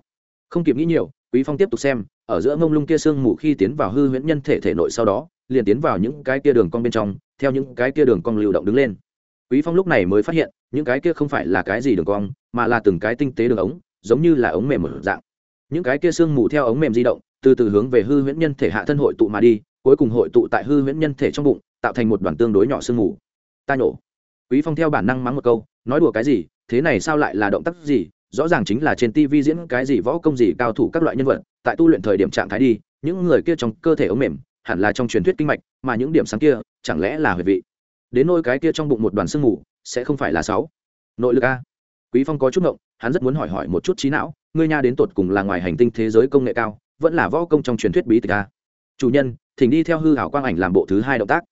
Không kịp nghĩ nhiều, quý phong tiếp tục xem, ở giữa ngông lung kia sương mù khi tiến vào hư huyễn nhân thể thể nội sau đó, liền tiến vào những cái kia đường cong bên trong theo những cái kia đường cong lưu động đứng lên. Quý phong lúc này mới phát hiện, những cái kia không phải là cái gì đường cong, mà là từng cái tinh tế đường ống, giống như là ống mềm một dạng. Những cái kia sương mù theo ống mềm di động, từ từ hướng về hư huyễn nhân thể hạ thân hội tụ mà đi, cuối cùng hội tụ tại hư huyễn nhân thể trong bụng, tạo thành một đoàn tương đối nhỏ sương mù. Ta nhổ. Quý phong theo bản năng mắng một câu, nói đùa cái gì, thế này sao lại là động tác gì, rõ ràng chính là trên tv diễn cái gì võ công gì cao thủ các loại nhân vật, tại tu luyện thời điểm trạng thái đi, những người kia trong cơ thể ống mềm hẳn là trong truyền thuyết kinh mạch, mà những điểm sáng kia chẳng lẽ là huệ vị? Đến nôi cái kia trong bụng một đoàn sương mù, sẽ không phải là sáu? Nội lực a. Quý phong có chút ngộng, hắn rất muốn hỏi hỏi một chút trí não, ngươi nha đến tột cùng là ngoài hành tinh thế giới công nghệ cao, vẫn là võ công trong truyền thuyết bí tịch a? Chủ nhân, thỉnh đi theo hư hảo quang ảnh làm bộ thứ hai động tác.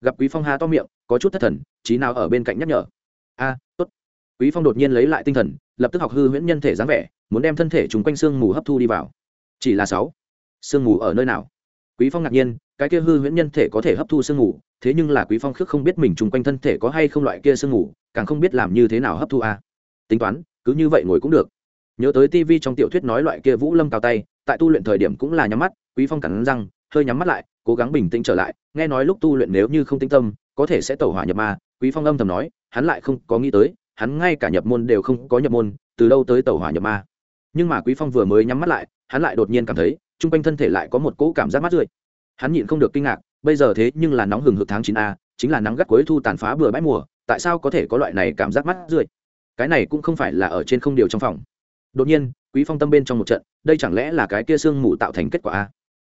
Gặp quý phong há to miệng, có chút thất thần, trí nào ở bên cạnh nhắc nhở. A, tốt. Quý phong đột nhiên lấy lại tinh thần, lập tức học hư huyễn nhân thể dáng vẻ, muốn đem thân thể chúng quanh xương mù hấp thu đi vào. Chỉ là sáu? Sương mù ở nơi nào? Quý phong ngạc nhiên, cái kia hư huyễn nhân thể có thể hấp thu sương ngủ, thế nhưng là quý phong khước không biết mình chung quanh thân thể có hay không loại kia sương ngủ, càng không biết làm như thế nào hấp thu a. À. Tính toán, cứ như vậy ngồi cũng được. Nhớ tới tivi trong tiểu thuyết nói loại kia vũ lâm cao tay, tại tu luyện thời điểm cũng là nhắm mắt, quý phong cắn răng, hơi nhắm mắt lại, cố gắng bình tĩnh trở lại, nghe nói lúc tu luyện nếu như không tinh tâm, có thể sẽ tẩu hỏa nhập ma, quý phong âm thầm nói, hắn lại không có nghĩ tới, hắn ngay cả nhập môn đều không có nhập môn, từ đâu tới tẩu hỏa nhập ma. Nhưng mà quý phong vừa mới nhắm mắt lại, hắn lại đột nhiên cảm thấy chung quanh thân thể lại có một cỗ cảm giác mát rượi. Hắn nhịn không được kinh ngạc, bây giờ thế nhưng là nóng hừng hực tháng chín a, chính là nắng gắt cuối thu tàn phá bừa bãi mùa, tại sao có thể có loại này cảm giác mát rượi? Cái này cũng không phải là ở trên không điều trong phòng. Đột nhiên, quý phong tâm bên trong một trận, đây chẳng lẽ là cái kia sương mù tạo thành kết quả a?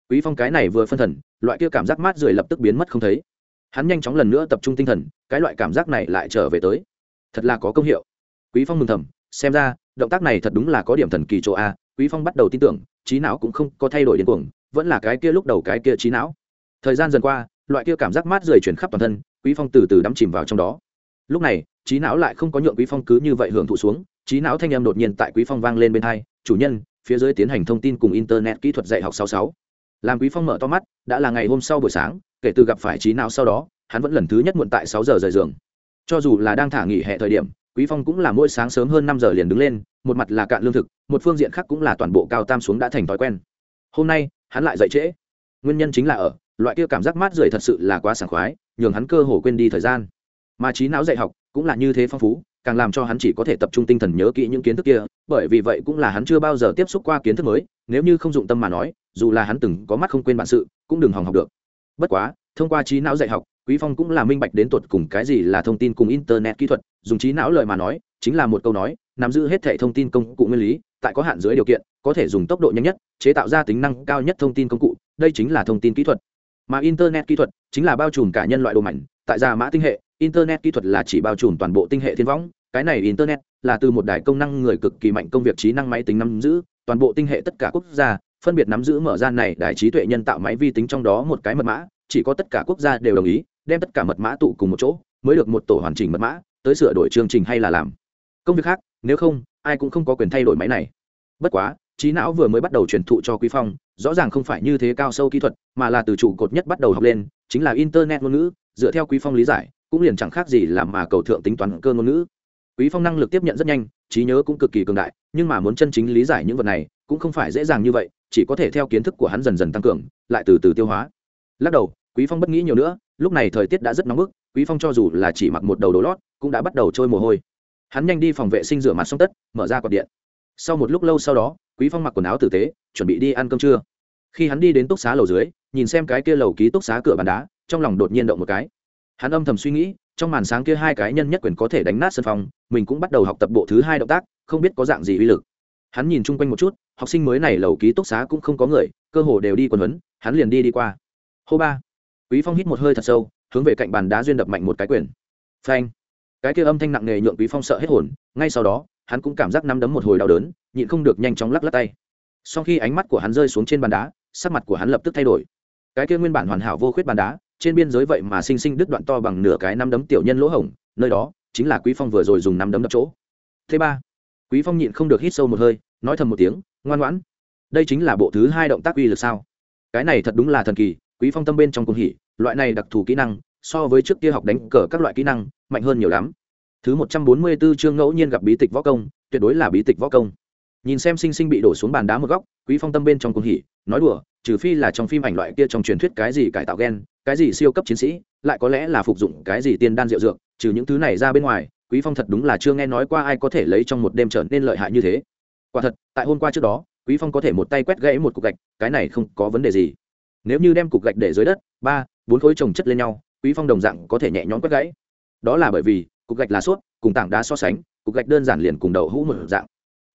Quý phong cái này vừa phân thần, loại kia cảm giác mát rượi lập tức biến mất không thấy. Hắn nhanh chóng lần nữa tập trung tinh thần, cái loại cảm giác này lại trở về tới. Thật là có công hiệu. Quý phong mừng thầm, xem ra, động tác này thật đúng là có điểm thần kỳ chỗ a quý phong bắt đầu tin tưởng, trí não cũng không có thay đổi điên cuồng, vẫn là cái kia lúc đầu cái kia trí não. Thời gian dần qua, loại kia cảm giác mát rời chuyển khắp toàn thân, quý phong từ từ đắm chìm vào trong đó. Lúc này, trí não lại không có nhượng quý phong cứ như vậy hưởng thụ xuống, trí não thanh âm đột nhiên tại quý phong vang lên bên hai, chủ nhân, phía dưới tiến hành thông tin cùng internet kỹ thuật dạy học 66. làm quý phong mở to mắt, đã là ngày hôm sau buổi sáng, kể từ gặp phải trí não sau đó, hắn vẫn lần thứ nhất muộn tại 6 giờ rời giường. Cho dù là đang thả nghỉ hè thời điểm quý phong cũng là mỗi sáng sớm hơn năm giờ liền đứng lên, một mặt là cạn lương thực, một phương diện khác cũng là toàn bộ cao tam xuống đã thành thói quen. Hôm nay, hắn lại dậy trễ. Nguyên nhân chính là ở, loại kia cảm giác mát rượi thật sự là quá sảng khoái, nhường hắn cơ hồ quên đi thời gian. Mà trí não dạy học cũng là như thế phong phú, càng làm cho hắn chỉ có thể tập trung tinh thần nhớ kỹ những kiến thức kia, bởi vì vậy cũng là hắn chưa bao giờ tiếp xúc qua kiến thức mới, nếu như không dụng tâm mà nói, dù là hắn từng có mắt không quên bản sự, cũng đừng hòng học được. Bất quá, thông qua trí não dạy học quý phong cũng là minh bạch đến tuột cùng cái gì là thông tin cùng internet kỹ thuật, dùng trí não lời mà nói, chính là một câu nói, nắm giữ hết thẻ thông tin công cụ nguyên lý, tại có hạn dưới điều kiện, có thể dùng tốc độ nhanh nhất, chế tạo ra tính năng cao nhất thông tin công cụ, đây chính là thông tin kỹ thuật. Mà internet kỹ thuật chính là bao trùm cả nhân loại đồ mảnh, tại gia mã tinh hệ, internet kỹ thuật là chỉ bao trùm toàn bộ tinh hệ thiên võng, cái này internet là từ một đài công năng người cực kỳ mạnh công việc trí năng máy tính nắm giữ, toàn bộ tinh hệ tất cả quốc gia, phân biệt nắm giữ mở ra này đài trí tuệ nhân tạo máy vi tính trong đó một cái mật mã, chỉ có tất cả quốc gia đều đồng ý đem tất cả mật mã tụ cùng một chỗ, mới được một tổ hoàn chỉnh mật mã, tới sửa đổi chương trình hay là làm. Công việc khác, nếu không, ai cũng không có quyền thay đổi máy này. Bất quá, trí não vừa mới bắt đầu truyền thụ cho quý phong, rõ ràng không phải như thế cao sâu kỹ thuật, mà là từ trụ cột nhất bắt đầu học lên, chính là internet ngôn ngữ, dựa theo quý phong lý giải, cũng liền chẳng khác gì làm mà cầu thượng tính toán cơ ngôn ngữ. Quý phong năng lực tiếp nhận rất nhanh, trí nhớ cũng cực kỳ cường đại, nhưng mà muốn chân chính lý giải những vật này, cũng không phải dễ dàng như vậy, chỉ có thể theo kiến thức của hắn dần dần tăng cường, lại từ từ tiêu hóa. Lắc đầu, quý phong bất nghĩ nhiều nữa lúc này thời tiết đã rất nóng bức, quý phong cho dù là chỉ mặc một đầu đồ lót, cũng đã bắt đầu trôi mồ hôi. Hắn nhanh đi phòng vệ sinh rửa mặt xong tất, mở ra quạt điện. Sau một lúc lâu sau đó, quý phong mặc quần áo tử tế, chuẩn bị đi ăn cơm trưa. Khi hắn đi đến túc xá lầu dưới, nhìn xem cái kia lầu ký túc xá cửa bàn đá, trong lòng đột nhiên động một cái. Hắn âm thầm suy nghĩ, trong màn sáng kia hai cái nhân nhất quyền có thể đánh nát sân phòng, mình cũng bắt đầu học tập bộ thứ hai động tác, không biết có dạng gì uy lực. Hắn nhìn chung quanh một chút, học sinh mới này lầu ký túc xá cũng không có người, cơ hồ đều đi quần huấn, hắn liền đi đi qua. Hô ba quý phong hít một hơi thật sâu, hướng về cạnh bàn đá duyên đập mạnh một cái quyền. Phanh. Cái kia âm thanh nặng nề nhượng quý phong sợ hết hồn, ngay sau đó, hắn cũng cảm giác nắm đấm một hồi đau đớn, nhịn không được nhanh chóng lắc lắc tay. Sau khi ánh mắt của hắn rơi xuống trên bàn đá, sắc mặt của hắn lập tức thay đổi. Cái kia nguyên bản hoàn hảo vô khuyết bàn đá, trên biên giới vậy mà sinh sinh đứt đoạn to bằng nửa cái nắm đấm tiểu nhân lỗ hổng, nơi đó chính là quý phong vừa rồi dùng nắm đấm đập chỗ. Thứ ba. Quý phong nhịn không được hít sâu một hơi, nói thầm một tiếng, ngoan ngoãn, đây chính là bộ thứ hai động tác uy lực sao? Cái này thật đúng là thần kỳ quý phong tâm bên trong cung hỉ, loại này đặc thù kỹ năng, so với trước kia học đánh cờ các loại kỹ năng, mạnh hơn nhiều lắm. Thứ một trăm bốn mươi 144 chương ngẫu nhiên gặp bí tịch võ công, tuyệt đối là bí tịch võ công. Nhìn xem sinh sinh bị đổ xuống bàn đá một góc, quý phong tâm bên trong cung hỉ, nói đùa, trừ phi là trong phim ảnh loại kia trong truyền thuyết cái gì cải tạo gen, cái gì siêu cấp chiến sĩ, lại có lẽ là phục dụng cái gì tiên đan rượu dược, trừ những thứ này ra bên ngoài, quý phong thật đúng là chưa nghe nói qua ai có thể lấy trong một đêm trở nên lợi hại như thế. Quả thật, tại hôm qua trước đó, quý phong có thể một tay quét gãy một cục gạch, cái này không có vấn đề gì nếu như đem cục gạch để dưới đất, ba, bốn khối trồng chất lên nhau, quý phong đồng dạng có thể nhẹ nhõm quét gãy. Đó là bởi vì, cục gạch là suốt, cùng tảng đá so sánh, cục gạch đơn giản liền cùng đầu hũ một dạng.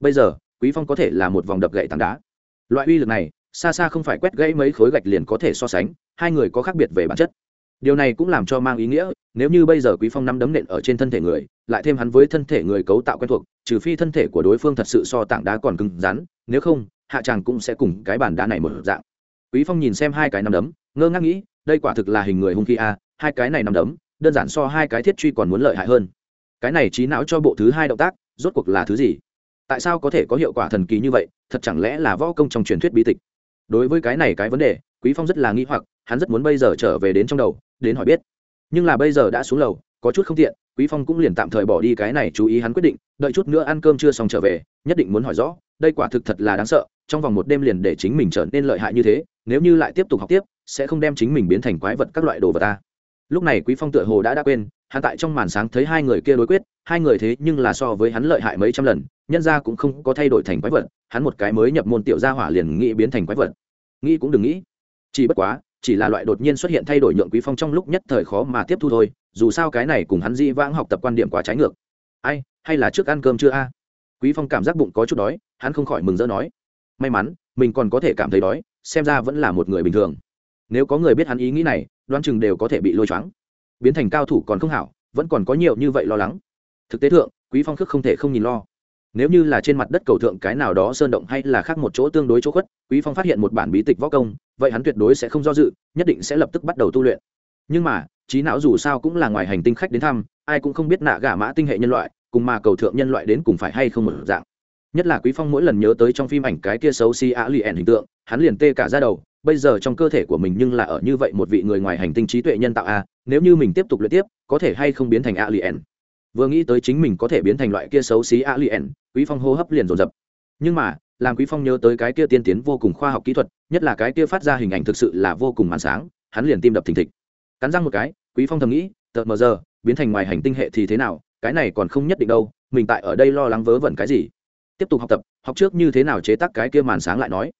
Bây giờ, quý phong có thể là một vòng đập gậy tảng đá. Loại uy lực này, xa xa không phải quét gãy mấy khối gạch liền có thể so sánh, hai người có khác biệt về bản chất. Điều này cũng làm cho mang ý nghĩa, nếu như bây giờ quý phong năm đấm nện ở trên thân thể người, lại thêm hắn với thân thể người cấu tạo quen thuộc, trừ phi thân thể của đối phương thật sự so tảng đá còn cứng rắn, nếu không, hạ chàng cũng sẽ cùng cái bàn đá này một dạng quý phong nhìn xem hai cái nằm đấm, ngơ ngác nghĩ, đây quả thực là hình người hung khí a, hai cái này nằm đấm, đơn giản so hai cái thiết truy còn muốn lợi hại hơn. Cái này trí não cho bộ thứ hai động tác, rốt cuộc là thứ gì? Tại sao có thể có hiệu quả thần kỳ như vậy, thật chẳng lẽ là võ công trong truyền thuyết bí tịch? Đối với cái này cái vấn đề, quý phong rất là nghi hoặc, hắn rất muốn bây giờ trở về đến trong đầu, đến hỏi biết. Nhưng là bây giờ đã xuống lầu, có chút không tiện, quý phong cũng liền tạm thời bỏ đi cái này chú ý hắn quyết định, đợi chút nữa ăn cơm chưa xong trở về, nhất định muốn hỏi rõ, đây quả thực thật là đáng sợ, trong vòng một đêm liền để chính mình trở nên lợi hại như thế nếu như lại tiếp tục học tiếp, sẽ không đem chính mình biến thành quái vật các loại đồ vật ta. Lúc này quý phong tựa hồ đã đã quên, hắn tại trong màn sáng thấy hai người kia đối quyết, hai người thế nhưng là so với hắn lợi hại mấy trăm lần, nhân ra cũng không có thay đổi thành quái vật, hắn một cái mới nhập môn tiểu gia hỏa liền nghĩ biến thành quái vật. Nghĩ cũng đừng nghĩ. Chỉ bất quá, chỉ là loại đột nhiên xuất hiện thay đổi nhượng quý phong trong lúc nhất thời khó mà tiếp thu thôi, dù sao cái này cùng hắn dĩ vãng học tập quan điểm quá trái ngược. Ai, hay là trước ăn cơm chưa a? Quý phong cảm giác bụng có chút đói, hắn không khỏi mừng rỡ nói. May mắn, mình còn có thể cảm thấy đói xem ra vẫn là một người bình thường. Nếu có người biết hắn ý nghĩ này, đoán chừng đều có thể bị lôi choáng. Biến thành cao thủ còn không hảo, vẫn còn có nhiều như vậy lo lắng. Thực tế thượng, quý phong khước không thể không nhìn lo. Nếu như là trên mặt đất cầu thượng cái nào đó sơn động hay là khác một chỗ tương đối chỗ khuất, quý phong phát hiện một bản bí tịch võ công, vậy hắn tuyệt đối sẽ không do dự, nhất định sẽ lập tức bắt đầu tu luyện. Nhưng mà, trí não dù sao cũng là ngoài hành tinh khách đến thăm, ai cũng không biết nạ gả mã tinh hệ nhân loại, cùng mà cầu thượng nhân loại đến cùng phải hay không một dạng nhất là quý phong mỗi lần nhớ tới trong phim ảnh cái kia xấu xí á lì ẻn hình tượng, hắn liền tê cả ra đầu, bây giờ trong cơ thể của mình nhưng là ở như vậy một vị người ngoài hành tinh trí tuệ nhân tạo a, nếu như mình tiếp tục luyện tiếp, có thể hay không biến thành á lì ẻn vừa nghĩ tới chính mình có thể biến thành loại kia xấu xí á lì ẻn quý phong hô hấp liền dồn dập. Nhưng mà, làm quý phong nhớ tới cái kia tiên tiến vô cùng khoa học kỹ thuật, nhất là cái kia phát ra hình ảnh thực sự là vô cùng màn sáng, hắn liền tim đập thình thịch. Cắn răng một cái, quý phong thầm nghĩ tợt mờ giờ, biến thành ngoài hành tinh hệ thì thế nào? Cái này còn không nhất định đâu, mình tại ở đây lo lắng vớ vẩn cái gì? Tiếp tục học tập học trước như thế nào chế tác cái kia màn sáng lại nói.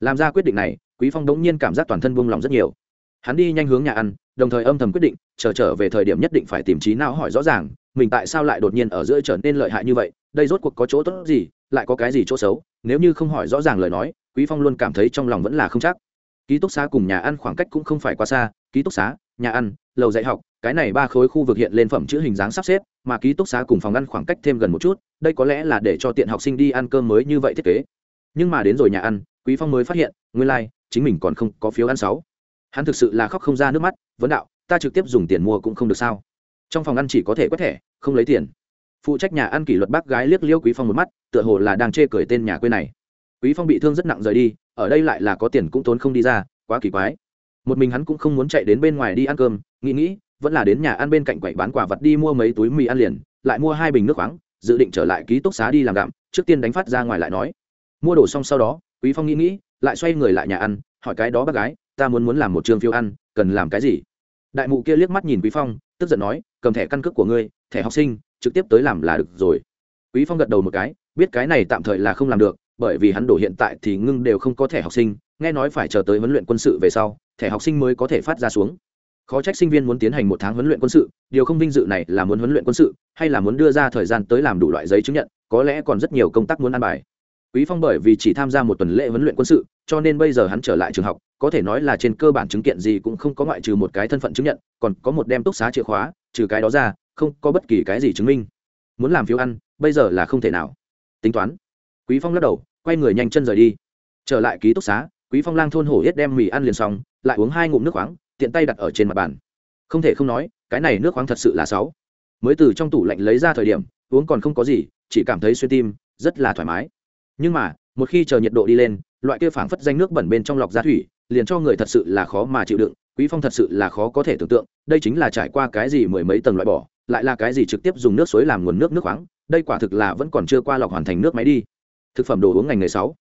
Làm ra quyết định này quý phong đống nhiên cảm giác toàn thân buông lòng rất nhiều. Hắn đi nhanh hướng nhà ăn đồng thời âm thầm quyết định chờ trở, trở về thời điểm nhất định phải tìm trí não hỏi rõ ràng mình tại sao lại đột nhiên ở giữa trở nên lợi hại như vậy đây rốt cuộc có chỗ tốt gì lại có cái gì chỗ xấu nếu như không hỏi rõ ràng lời nói quý phong luôn cảm thấy trong lòng vẫn là không chắc. Ký túc xá cùng nhà ăn khoảng cách cũng không phải quá xa ký túc xá nhà ăn lầu dạy học cái này ba khối khu vực hiện lên phẩm chữ hình dáng sắp xếp mà ký túc xá cùng phòng ăn khoảng cách thêm gần một chút đây có lẽ là để cho tiện học sinh đi ăn cơm mới như vậy thiết kế. Nhưng mà đến rồi nhà ăn quý phong mới phát hiện nguyên lai like, chính mình còn không có phiếu ăn sáu. Hắn thực sự là khóc không ra nước mắt vấn đạo ta trực tiếp dùng tiền mua cũng không được sao? Trong phòng ăn chỉ có thể quét thẻ không lấy tiền. Phụ trách nhà ăn kỷ luật bác gái liếc liêu quý phong một mắt tựa hồ là đang chê cười tên nhà quê này. Quý phong bị thương rất nặng rời đi ở đây lại là có tiền cũng tốn không đi ra quá kỳ quái. Một mình hắn cũng không muốn chạy đến bên ngoài đi ăn cơm nghĩ nghĩ vẫn là đến nhà ăn bên cạnh quầy bán quả vật đi mua mấy túi mì ăn liền, lại mua hai bình nước khoáng, dự định trở lại ký túc xá đi làm đạm trước tiên đánh phát ra ngoài lại nói. Mua đồ xong sau đó, quý phong nghĩ nghĩ, lại xoay người lại nhà ăn, hỏi cái đó bác gái, ta muốn muốn làm một trường phiêu ăn, cần làm cái gì? Đại mụ kia liếc mắt nhìn quý phong, tức giận nói, cầm thẻ căn cước của ngươi, thẻ học sinh, trực tiếp tới làm là được rồi. Quý phong gật đầu một cái, biết cái này tạm thời là không làm được, bởi vì hắn đổ hiện tại thì ngưng đều không có thẻ học sinh, nghe nói phải chờ tới huấn luyện quân sự về sau, thẻ học sinh mới có thể phát ra xuống khó trách sinh viên muốn tiến hành một tháng huấn luyện quân sự, điều không vinh dự này là muốn huấn luyện quân sự, hay là muốn đưa ra thời gian tới làm đủ loại giấy chứng nhận, có lẽ còn rất nhiều công tác muốn ăn bài. Quý phong bởi vì chỉ tham gia một tuần lễ huấn luyện quân sự, cho nên bây giờ hắn trở lại trường học, có thể nói là trên cơ bản chứng kiện gì cũng không có ngoại trừ một cái thân phận chứng nhận, còn có một đem túc xá chìa khóa, trừ cái đó ra, không có bất kỳ cái gì chứng minh. Muốn làm phiếu ăn, bây giờ là không thể nào. Tính toán. Quý phong lắc đầu, quay người nhanh chân rời đi. Trở lại ký túc xá, quý phong lang thôn hổ yết đem mì ăn liền xong, lại uống hai ngụm nước khoáng tiện tay đặt ở trên mặt bàn. Không thể không nói, cái này nước khoáng thật sự là sáu. Mới từ trong tủ lạnh lấy ra thời điểm, uống còn không có gì, chỉ cảm thấy xuyên tim, rất là thoải mái. Nhưng mà, một khi chờ nhiệt độ đi lên, loại kia phảng phất danh nước bẩn bên trong lọc ra thủy, liền cho người thật sự là khó mà chịu đựng, quý phong thật sự là khó có thể tưởng tượng, đây chính là trải qua cái gì mười mấy tầng loại bỏ, lại là cái gì trực tiếp dùng nước suối làm nguồn nước nước khoáng, đây quả thực là vẫn còn chưa qua lọc hoàn thành nước máy đi. Thực phẩm đồ uống ngành nghề sáu.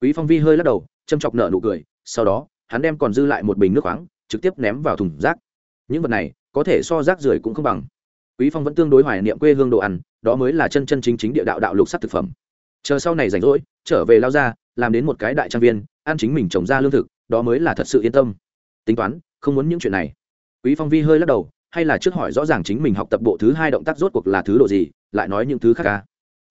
Quý phong vi hơi lắc đầu, châm chọc nợ nụ cười, sau đó, hắn đem còn dư lại một bình nước khoáng trực tiếp ném vào thùng rác. Những vật này, có thể so rác rưởi cũng không bằng. Quý phong vẫn tương đối hoài niệm quê hương đồ ăn, đó mới là chân chân chính chính địa đạo đạo lục sắc thực phẩm. Chờ sau này rảnh rỗi, trở về lao ra, làm đến một cái đại trang viên, ăn chính mình trồng ra lương thực, đó mới là thật sự yên tâm. Tính toán, không muốn những chuyện này. Quý phong vi hơi lắc đầu, hay là trước hỏi rõ ràng chính mình học tập bộ thứ hai động tác rốt cuộc là thứ độ gì, lại nói những thứ khác ca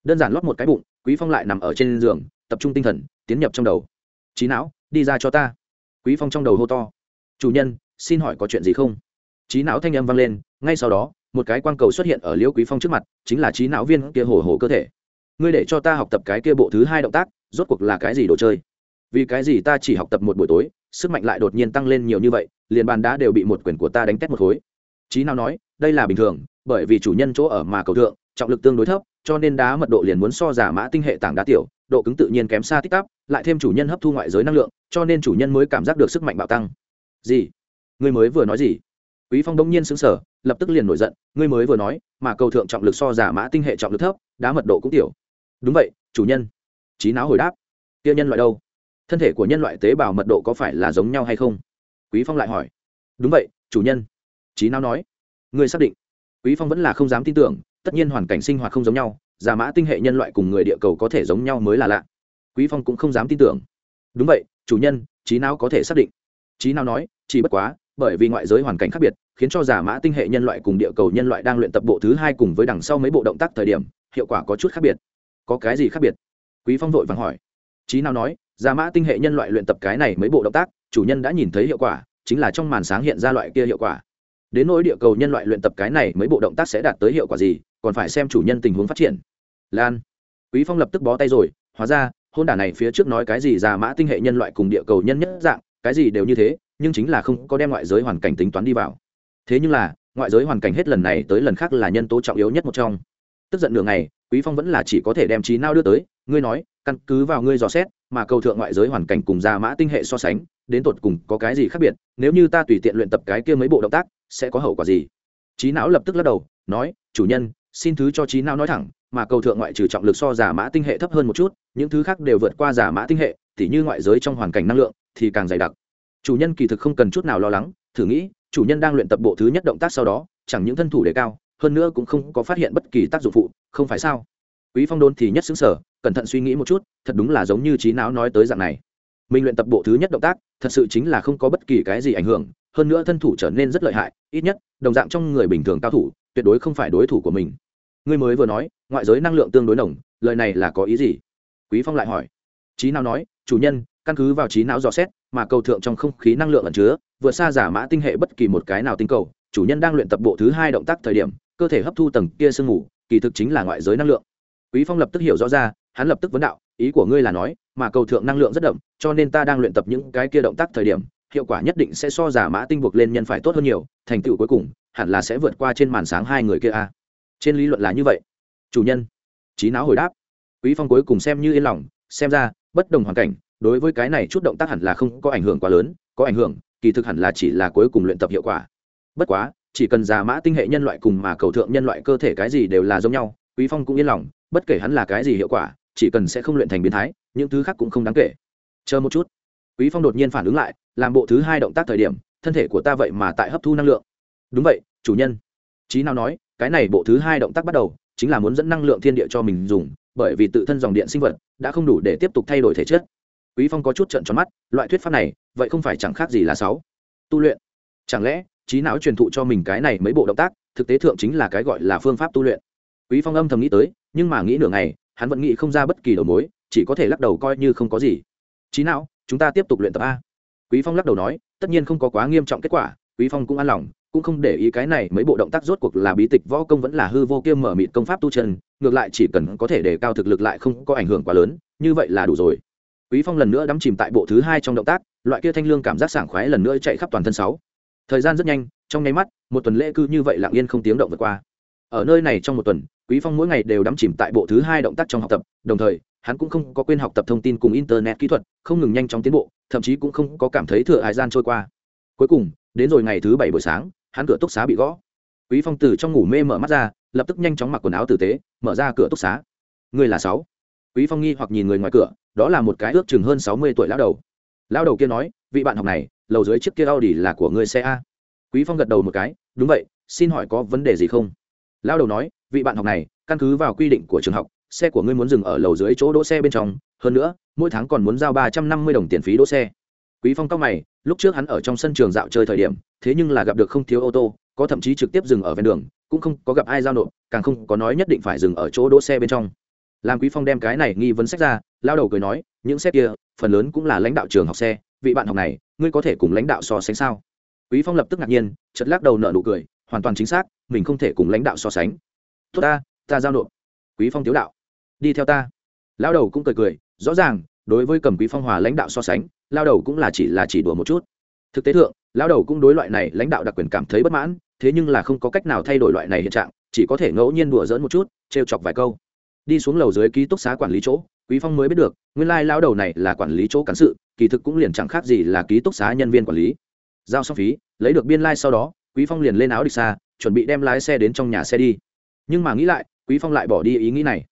đơn giản lót một cái bụng, quý phong lại nằm ở trên giường, tập trung tinh thần, tiến nhập trong đầu. Trí não, đi ra cho ta. Quý phong trong đầu hô to chủ nhân, xin hỏi có chuyện gì không? Trí não thanh âm vang lên, ngay sau đó, một cái quang cầu xuất hiện ở liễu quý phong trước mặt, chính là trí não viên kia hồ hồ cơ thể. Ngươi để cho ta học tập cái kia bộ thứ hai động tác, rốt cuộc là cái gì đồ chơi? Vì cái gì ta chỉ học tập một buổi tối, sức mạnh lại đột nhiên tăng lên nhiều như vậy, liền bàn đá đều bị một quyền của ta đánh tét một khối. Trí nào nói, đây là bình thường, bởi vì chủ nhân chỗ ở mà cầu thượng, trọng lực tương đối thấp, cho nên đá mật độ liền muốn so giả mã tinh hệ tảng đá tiểu, độ cứng tự nhiên kém xa tích tắp, lại thêm chủ nhân hấp thu ngoại giới năng lượng, cho nên chủ nhân mới cảm giác được sức mạnh bạo tăng gì? Ngươi mới vừa nói gì? Quý phong đông nhiên sững sờ, lập tức liền nổi giận, ngươi mới vừa nói, mà cầu thượng trọng lực so giả mã tinh hệ trọng lực thấp, đá mật độ cũng tiểu. Đúng vậy, chủ nhân. Trí não hồi đáp. Tiên nhân loại đâu? Thân thể của nhân loại tế bào mật độ có phải là giống nhau hay không? Quý phong lại hỏi. Đúng vậy, chủ nhân. Trí não nói. Ngươi xác định. Quý phong vẫn là không dám tin tưởng, tất nhiên hoàn cảnh sinh hoạt không giống nhau, giả mã tinh hệ nhân loại cùng người địa cầu có thể giống nhau mới là lạ. Quý phong cũng không dám tin tưởng. Đúng vậy, chủ nhân trí não có thể xác định trí nào nói, chỉ bất quá, bởi vì ngoại giới hoàn cảnh khác biệt, khiến cho giả mã tinh hệ nhân loại cùng địa cầu nhân loại đang luyện tập bộ thứ hai cùng với đằng sau mấy bộ động tác thời điểm, hiệu quả có chút khác biệt. Có cái gì khác biệt? Quý phong vội vàng hỏi. Trí nào nói, giả mã tinh hệ nhân loại luyện tập cái này mấy bộ động tác, chủ nhân đã nhìn thấy hiệu quả, chính là trong màn sáng hiện ra loại kia hiệu quả. Đến nỗi địa cầu nhân loại luyện tập cái này mấy bộ động tác sẽ đạt tới hiệu quả gì, còn phải xem chủ nhân tình huống phát triển. Lan. Quý phong lập tức bó tay rồi, hóa ra, hôn đả này phía trước nói cái gì giả mã tinh hệ nhân loại cùng địa cầu nhân nhất dạng cái gì đều như thế, nhưng chính là không có đem ngoại giới hoàn cảnh tính toán đi vào. Thế nhưng là, ngoại giới hoàn cảnh hết lần này tới lần khác là nhân tố trọng yếu nhất một trong. Tức giận nửa ngày, quý phong vẫn là chỉ có thể đem trí nao đưa tới, ngươi nói, căn cứ vào ngươi dò xét, mà cầu thượng ngoại giới hoàn cảnh cùng ra mã tinh hệ so sánh, đến tột cùng có cái gì khác biệt, nếu như ta tùy tiện luyện tập cái kia mấy bộ động tác, sẽ có hậu quả gì? Trí não lập tức lắc đầu, nói, chủ nhân, xin thứ cho trí não nói thẳng, mà cầu thượng ngoại trừ trọng lực so giả mã tinh hệ thấp hơn một chút, những thứ khác đều vượt qua giả mã tinh hệ, tỉ như ngoại giới trong hoàn cảnh năng lượng thì càng dày đặc. Chủ nhân kỳ thực không cần chút nào lo lắng, thử nghĩ, chủ nhân đang luyện tập bộ thứ nhất động tác sau đó, chẳng những thân thủ đề cao, hơn nữa cũng không có phát hiện bất kỳ tác dụng phụ, không phải sao? Quý phong đôn thì nhất xứng sở, cẩn thận suy nghĩ một chút, thật đúng là giống như trí não nói tới dạng này. Mình luyện tập bộ thứ nhất động tác, thật sự chính là không có bất kỳ cái gì ảnh hưởng, hơn nữa thân thủ trở nên rất lợi hại, ít nhất, đồng dạng trong người bình thường cao thủ, tuyệt đối không phải đối thủ của mình. Ngươi mới vừa nói, ngoại giới năng lượng tương đối nồng, lời này là có ý gì? Quý phong lại hỏi. Trí não nói, chủ nhân căn cứ vào trí não dò xét, mà cầu thượng trong không khí năng lượng ẩn chứa, vượt xa giả mã tinh hệ bất kỳ một cái nào tinh cầu, chủ nhân đang luyện tập bộ thứ hai động tác thời điểm, cơ thể hấp thu tầng kia sương mù, kỳ thực chính là ngoại giới năng lượng. Quý phong lập tức hiểu rõ ra, hắn lập tức vấn đạo, ý của ngươi là nói, mà cầu thượng năng lượng rất đậm, cho nên ta đang luyện tập những cái kia động tác thời điểm, hiệu quả nhất định sẽ so giả mã tinh buộc lên nhân phải tốt hơn nhiều, thành tựu cuối cùng, hẳn là sẽ vượt qua trên màn sáng hai người kia a. Trên lý luận là như vậy. Chủ nhân, trí não hồi đáp. Quý phong cuối cùng xem như yên lòng, xem ra, bất đồng hoàn cảnh đối với cái này chút động tác hẳn là không có ảnh hưởng quá lớn, có ảnh hưởng, kỳ thực hẳn là chỉ là cuối cùng luyện tập hiệu quả. Bất quá, chỉ cần già mã tinh hệ nhân loại cùng mà cầu thượng nhân loại cơ thể cái gì đều là giống nhau, quý phong cũng yên lòng, bất kể hắn là cái gì hiệu quả, chỉ cần sẽ không luyện thành biến thái, những thứ khác cũng không đáng kể. Chờ một chút. Quý phong đột nhiên phản ứng lại, làm bộ thứ hai động tác thời điểm, thân thể của ta vậy mà tại hấp thu năng lượng. Đúng vậy, chủ nhân. Trí nào nói, cái này bộ thứ hai động tác bắt đầu, chính là muốn dẫn năng lượng thiên địa cho mình dùng, bởi vì tự thân dòng điện sinh vật đã không đủ để tiếp tục thay đổi thể chất quý phong có chút trận tròn mắt, loại thuyết pháp này, vậy không phải chẳng khác gì là sáu. Tu luyện. Chẳng lẽ, trí não truyền thụ cho mình cái này mấy bộ động tác, thực tế thượng chính là cái gọi là phương pháp tu luyện? Quý phong âm thầm nghĩ tới, nhưng mà nghĩ nửa ngày, hắn vẫn nghĩ không ra bất kỳ đầu mối, chỉ có thể lắc đầu coi như không có gì. Trí não, chúng ta tiếp tục luyện tập a. Quý phong lắc đầu nói, tất nhiên không có quá nghiêm trọng kết quả, quý phong cũng an lòng, cũng không để ý cái này mấy bộ động tác rốt cuộc là bí tịch võ công vẫn là hư vô kia mở mịt công pháp tu chân, ngược lại chỉ cần có thể để cao thực lực lại không có ảnh hưởng quá lớn, như vậy là đủ rồi quý phong lần nữa đắm chìm tại bộ thứ hai trong động tác, loại kia thanh lương cảm giác sảng khoái lần nữa chạy khắp toàn thân sáu. Thời gian rất nhanh, trong nháy mắt, một tuần lễ cư như vậy lặng yên không tiếng động vượt qua. Ở nơi này trong một tuần, quý phong mỗi ngày đều đắm chìm tại bộ thứ hai động tác trong học tập, đồng thời, hắn cũng không có quên học tập thông tin cùng internet kỹ thuật, không ngừng nhanh chóng tiến bộ, thậm chí cũng không có cảm thấy thừa hải gian trôi qua. Cuối cùng, đến rồi ngày thứ bảy buổi sáng, hắn cửa túc xá bị gõ. Quý phong từ trong ngủ mê mở mắt ra, lập tức nhanh chóng mặc quần áo tử tế, mở ra cửa túc xá. Người là sáu. Quý phong nghi hoặc nhìn người ngoài cửa đó là một cái ước chừng hơn sáu mươi tuổi lão đầu. Lão đầu kia nói, vị bạn học này, lầu dưới chiếc kia Audi là của người xe a. Quý phong gật đầu một cái, đúng vậy, xin hỏi có vấn đề gì không? Lão đầu nói, vị bạn học này, căn cứ vào quy định của trường học, xe của ngươi muốn dừng ở lầu dưới chỗ đỗ xe bên trong, hơn nữa, mỗi tháng còn muốn giao ba trăm năm mươi đồng tiền phí đỗ xe. Quý phong cao mày, lúc trước hắn ở trong sân trường dạo chơi thời điểm, thế nhưng là gặp được không thiếu ô tô, có thậm chí trực tiếp dừng ở ven đường, cũng không có gặp ai giao nộp, càng không có nói nhất định phải dừng ở chỗ đỗ xe bên trong làm quý phong đem cái này nghi vấn sách ra, lao đầu cười nói, những xét kia, phần lớn cũng là lãnh đạo trường học xe, vị bạn học này, ngươi có thể cùng lãnh đạo so sánh sao? Quý phong lập tức ngạc nhiên chật lắc đầu nở nụ cười, hoàn toàn chính xác, mình không thể cùng lãnh đạo so sánh. Tốt ta ta giao nộp. Quý phong tiếu đạo. Đi theo ta. Lao đầu cũng cười cười, rõ ràng, đối với cầm quý phong hòa lãnh đạo so sánh, lao đầu cũng là chỉ là chỉ đùa một chút. Thực tế thượng, lao đầu cũng đối loại này lãnh đạo đặc quyền cảm thấy bất mãn, thế nhưng là không có cách nào thay đổi loại này hiện trạng, chỉ có thể ngẫu nhiên đùa dỡn một chút, trêu chọc vài câu đi xuống lầu dưới ký túc xá quản lý chỗ, quý phong mới biết được, nguyên lai lao đầu này là quản lý chỗ cán sự, kỳ thực cũng liền chẳng khác gì là ký túc xá nhân viên quản lý. Giao xong phí, lấy được biên lai sau đó, quý phong liền lên áo địch xa, chuẩn bị đem lái xe đến trong nhà xe đi. Nhưng mà nghĩ lại, quý phong lại bỏ đi ý nghĩ này.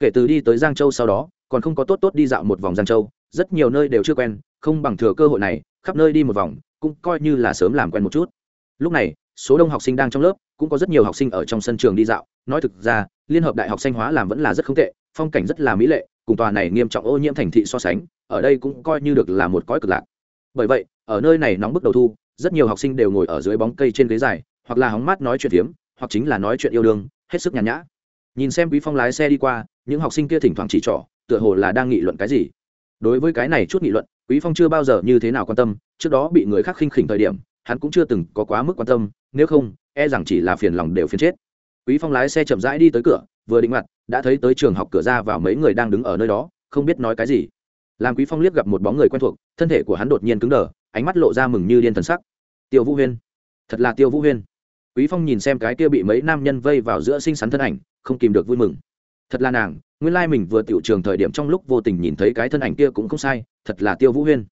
Kể từ đi tới giang châu sau đó, còn không có tốt tốt đi dạo một vòng giang châu, rất nhiều nơi đều chưa quen, không bằng thừa cơ hội này, khắp nơi đi một vòng, cũng coi như là sớm làm quen một chút. Lúc này, số đông học sinh đang trong lớp, cũng có rất nhiều học sinh ở trong sân trường đi dạo. Nói thực ra liên hợp đại học xanh hóa làm vẫn là rất không tệ, phong cảnh rất là mỹ lệ, cùng tòa này nghiêm trọng ô nhiễm thành thị so sánh, ở đây cũng coi như được là một cõi cực lạc. Bởi vậy, ở nơi này nóng bức đầu thu, rất nhiều học sinh đều ngồi ở dưới bóng cây trên ghế dài, hoặc là hóng mát nói chuyện phiếm, hoặc chính là nói chuyện yêu đương, hết sức nhàn nhã. Nhìn xem quý phong lái xe đi qua, những học sinh kia thỉnh thoảng chỉ trỏ, tựa hồ là đang nghị luận cái gì. Đối với cái này chút nghị luận, quý phong chưa bao giờ như thế nào quan tâm, trước đó bị người khác khinh khỉnh thời điểm, hắn cũng chưa từng có quá mức quan tâm, nếu không e rằng chỉ là phiền lòng đều phiền chết quý phong lái xe chậm rãi đi tới cửa, vừa định mặt, đã thấy tới trường học cửa ra vào mấy người đang đứng ở nơi đó, không biết nói cái gì. Làm quý phong liếc gặp một bóng người quen thuộc, thân thể của hắn đột nhiên cứng đờ, ánh mắt lộ ra mừng như điên thần sắc. Tiêu vũ huyên. Thật là tiêu vũ huyên. Quý phong nhìn xem cái kia bị mấy nam nhân vây vào giữa xinh xắn thân ảnh, không kìm được vui mừng. Thật là nàng, nguyên lai mình vừa tiểu trường thời điểm trong lúc vô tình nhìn thấy cái thân ảnh kia cũng không sai, thật là tiêu vũ huyên.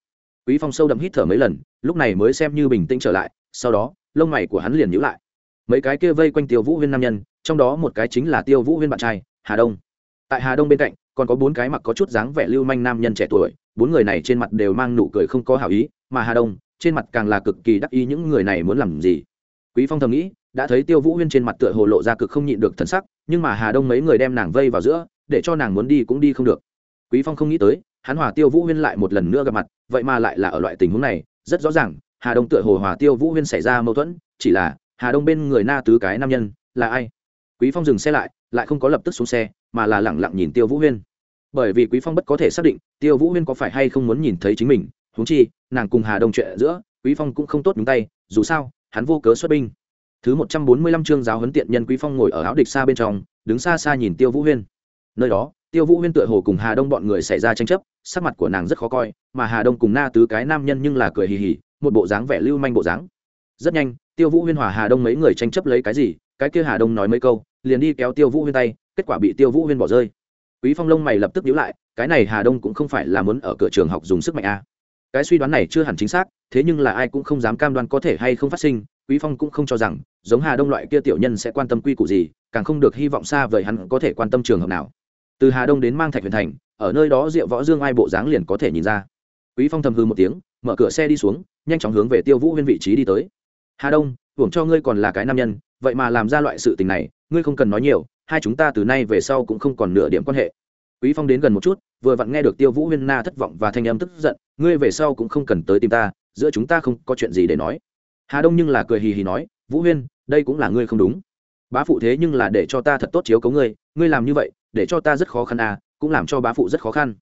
Quý phong sâu đậm hít thở mấy lần, lúc này mới xem như bình tĩnh trở lại, sau đó, lông mày của hắn liền nhíu lại mấy cái kia vây quanh tiêu vũ huyên nam nhân, trong đó một cái chính là tiêu vũ huyên bạn trai, hà đông. Tại hà đông bên cạnh, còn có bốn cái mặc có chút dáng vẻ lưu manh nam nhân trẻ tuổi, bốn người này trên mặt đều mang nụ cười không có hảo ý, mà hà đông, trên mặt càng là cực kỳ đắc ý những người này muốn làm gì. Quý phong thầm nghĩ, đã thấy tiêu vũ huyên trên mặt tựa hồ lộ ra cực không nhịn được thần sắc, nhưng mà hà đông mấy người đem nàng vây vào giữa, để cho nàng muốn đi cũng đi không được. Quý phong không nghĩ tới, hắn hòa tiêu vũ huyên lại một lần nữa gặp mặt, vậy mà lại là ở loại tình huống này, rất rõ ràng, hà đông tựa hồ hòa tiêu vũ huyên xảy ra mâu thuẫn, chỉ là hà đông bên người na tứ cái nam nhân, là ai? Quý phong dừng xe lại lại không có lập tức xuống xe, mà là lẳng lặng nhìn tiêu vũ huyên. Bởi vì quý phong bất có thể xác định tiêu vũ huyên có phải hay không muốn nhìn thấy chính mình, huống chi, nàng cùng hà đông chuyện giữa, quý phong cũng không tốt nhúng tay, dù sao, hắn vô cớ xuất binh. Thứ một trăm bốn mươi lăm chương giáo huấn tiện nhân quý phong ngồi ở áo địch xa bên trong, đứng xa xa nhìn tiêu vũ huyên. Nơi đó, tiêu vũ huyên tựa hồ cùng hà đông bọn người xảy ra tranh chấp, sắc mặt của nàng rất khó coi, mà hà đông cùng na tứ cái nam nhân nhưng là cười hì hì, một bộ dáng vẻ lưu manh bộ dáng rất nhanh, tiêu vũ huyên hòa hà đông mấy người tranh chấp lấy cái gì, cái kia hà đông nói mấy câu, liền đi kéo tiêu vũ huyên tay, kết quả bị tiêu vũ huyên bỏ rơi. Quý phong lông mày lập tức nhíu lại, cái này hà đông cũng không phải là muốn ở cửa trường học dùng sức mạnh a cái suy đoán này chưa hẳn chính xác, thế nhưng là ai cũng không dám cam đoan có thể hay không phát sinh, quý phong cũng không cho rằng, giống hà đông loại kia tiểu nhân sẽ quan tâm quy củ gì, càng không được hy vọng xa vời hắn có thể quan tâm trường hợp nào. Từ hà đông đến mang thạch huyền thành, ở nơi đó diệu võ dương ai bộ dáng liền có thể nhìn ra. Quý phong thầm hư một tiếng, mở cửa xe đi xuống, nhanh chóng hướng về tiêu vũ huyên vị trí đi tới hà đông, hưởng cho ngươi còn là cái nam nhân, vậy mà làm ra loại sự tình này, ngươi không cần nói nhiều, hai chúng ta từ nay về sau cũng không còn nửa điểm quan hệ. Quý phong đến gần một chút, vừa vặn nghe được tiêu vũ huyên na thất vọng và thanh âm tức giận, ngươi về sau cũng không cần tới tìm ta, giữa chúng ta không có chuyện gì để nói. Hà đông nhưng là cười hì hì nói, vũ huyên, đây cũng là ngươi không đúng. Bá phụ thế nhưng là để cho ta thật tốt chiếu cấu ngươi ngươi làm như vậy, để cho ta rất khó khăn à cũng làm cho bá phụ rất khó khăn.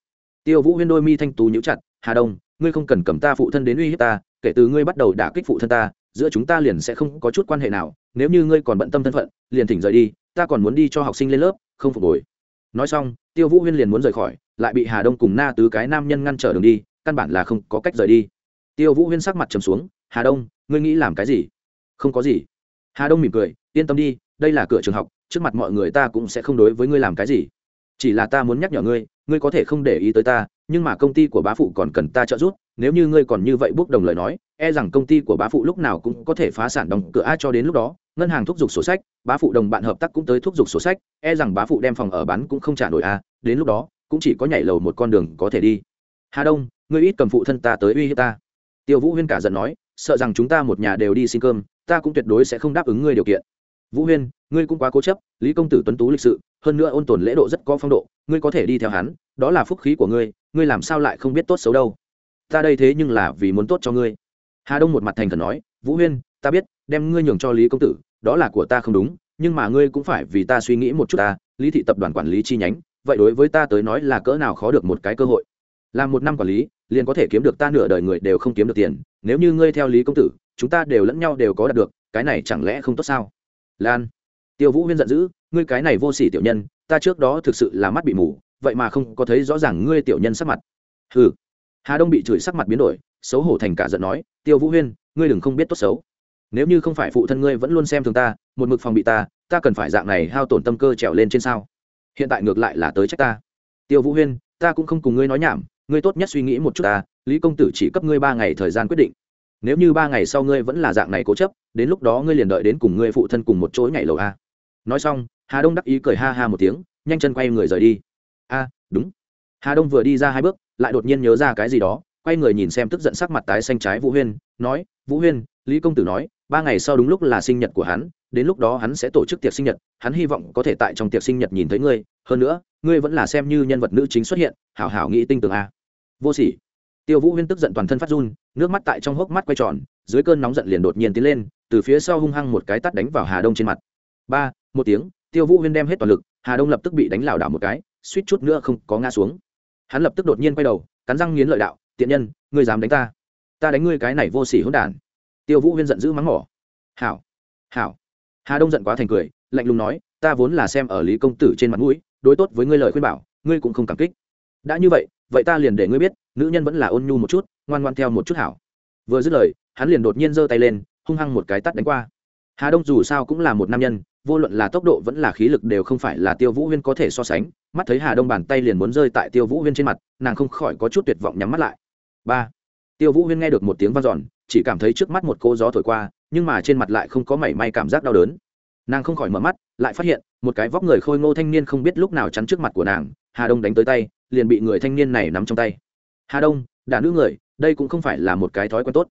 Tiêu vũ huyên đôi mi thanh tú nhíu chặt, hà đông, ngươi không cần cầm ta phụ thân đến uy hiếp ta, kể từ ngươi bắt đầu đả kích phụ thân ta giữa chúng ta liền sẽ không có chút quan hệ nào, nếu như ngươi còn bận tâm thân phận, liền thỉnh rời đi, ta còn muốn đi cho học sinh lên lớp, không phục hồi. Nói xong, tiêu vũ huyên liền muốn rời khỏi, lại bị hà đông cùng na tứ cái nam nhân ngăn trở đường đi, căn bản là không có cách rời đi. Tiêu vũ huyên sắc mặt trầm xuống, hà đông, ngươi nghĩ làm cái gì? Không có gì. Hà đông mỉm cười, yên tâm đi, đây là cửa trường học, trước mặt mọi người ta cũng sẽ không đối với ngươi làm cái gì. Chỉ là ta muốn nhắc nhở ngươi ngươi có thể không để ý tới ta, nhưng mà công ty của bá phụ còn cần ta trợ giúp nếu như ngươi còn như vậy bốc đồng lời nói e rằng công ty của bá phụ lúc nào cũng có thể phá sản đóng cửa. A, cho đến lúc đó, ngân hàng thúc giục sổ sách, bá phụ đồng bạn hợp tác cũng tới thúc giục sổ sách e rằng bá phụ đem phòng ở bán cũng không trả nổi. A, đến lúc đó, cũng chỉ có nhảy lầu một con đường có thể đi. Hà đông, ngươi ít cầm phụ thân ta tới uy hiếp ta. Tiêu vũ huyên cả giận nói, sợ rằng chúng ta một nhà đều đi xin cơm, ta cũng tuyệt đối sẽ không đáp ứng ngươi điều kiện. Vũ huyên, ngươi cũng quá cố chấp, lý công tử tuấn tú lịch sự, hơn nữa ôn tồn lễ độ rất có phong độ, ngươi có thể đi theo hắn, đó là phúc khí của ngươi ngươi làm sao lại không biết tốt xấu đâu ta đây thế nhưng là vì muốn tốt cho ngươi. Hà đông một mặt thành thần nói, vũ huyên, ta biết, đem ngươi nhường cho lý công tử, đó là của ta không đúng, nhưng mà ngươi cũng phải vì ta suy nghĩ một chút ta, lý thị tập đoàn quản lý chi nhánh, vậy đối với ta tới nói là cỡ nào khó được một cái cơ hội. Làm một năm quản lý, liền có thể kiếm được ta nửa đời người đều không kiếm được tiền, nếu như ngươi theo lý công tử, chúng ta đều lẫn nhau đều có đạt được, cái này chẳng lẽ không tốt sao? Lan, tiêu vũ huyên giận dữ, ngươi cái này vô sỉ tiểu nhân, ta trước đó thực sự là mắt bị mù, vậy mà không có thấy rõ ràng ngươi tiểu nhân sắc mặt. Hừ hà đông bị chửi sắc mặt biến đổi xấu hổ thành cả giận nói tiêu vũ huyên ngươi đừng không biết tốt xấu nếu như không phải phụ thân ngươi vẫn luôn xem thường ta một mực phòng bị ta ta cần phải dạng này hao tổn tâm cơ trèo lên trên sao hiện tại ngược lại là tới trách ta tiêu vũ huyên ta cũng không cùng ngươi nói nhảm ngươi tốt nhất suy nghĩ một chút ta lý công tử chỉ cấp ngươi ba ngày thời gian quyết định nếu như ba ngày sau ngươi vẫn là dạng này cố chấp đến lúc đó ngươi liền đợi đến cùng ngươi phụ thân cùng một chỗ nhảy lầu a nói xong hà đông đắc ý cười ha ha một tiếng nhanh chân quay người rời đi a đúng hà đông vừa đi ra hai bước, lại đột nhiên nhớ ra cái gì đó, quay người nhìn xem tức giận sắc mặt tái xanh trái vũ huyên, nói, vũ huyên, lý công tử nói, ba ngày sau đúng lúc là sinh nhật của hắn, đến lúc đó hắn sẽ tổ chức tiệc sinh nhật, hắn hy vọng có thể tại trong tiệc sinh nhật nhìn thấy ngươi, hơn nữa, ngươi vẫn là xem như nhân vật nữ chính xuất hiện, hảo hảo nghĩ tinh tường a. Vô sỉ. Tiêu vũ huyên tức giận toàn thân phát run, nước mắt tại trong hốc mắt quay tròn, dưới cơn nóng giận liền đột nhiên tiến lên, từ phía sau hung hăng một cái tắt đánh vào hà đông trên mặt. Ba, một tiếng, tiêu vũ huyên đem hết toàn lực, hà đông lập tức bị đánh lảo đảo một cái, suýt chút nữa không có ngã xuống hắn lập tức đột nhiên quay đầu, cắn răng nghiến lợi đạo, tiện nhân, ngươi dám đánh ta? Ta đánh ngươi cái này vô sỉ hỗn đản. Tiêu vũ huyên giận dữ mắng mỏ. Hảo hảo. Hà đông giận quá thành cười, lạnh lùng nói, ta vốn là xem ở lý công tử trên mặt mũi, đối tốt với ngươi lời khuyên bảo, ngươi cũng không cảm kích. Đã như vậy vậy ta liền để ngươi biết, nữ nhân vẫn là ôn nhu một chút, ngoan ngoan theo một chút hảo. Vừa dứt lời, hắn liền đột nhiên giơ tay lên, hung hăng một cái tắt đánh qua hà đông dù sao cũng là một nam nhân, vô luận là tốc độ vẫn là khí lực đều không phải là tiêu vũ huyên có thể so sánh. Mắt thấy hà đông bàn tay liền muốn rơi tại tiêu vũ huyên trên mặt, nàng không khỏi có chút tuyệt vọng nhắm mắt lại. Ba. Tiêu vũ huyên nghe được một tiếng vang dọn, chỉ cảm thấy trước mắt một cô gió thổi qua, nhưng mà trên mặt lại không có mảy may cảm giác đau đớn. Nàng không khỏi mở mắt, lại phát hiện, một cái vóc người khôi ngô thanh niên không biết lúc nào chắn trước mặt của nàng, hà đông đánh tới tay, liền bị người thanh niên này nắm trong tay. Hà đông, đả nữ người, đây cũng không phải là một cái thói quen tốt.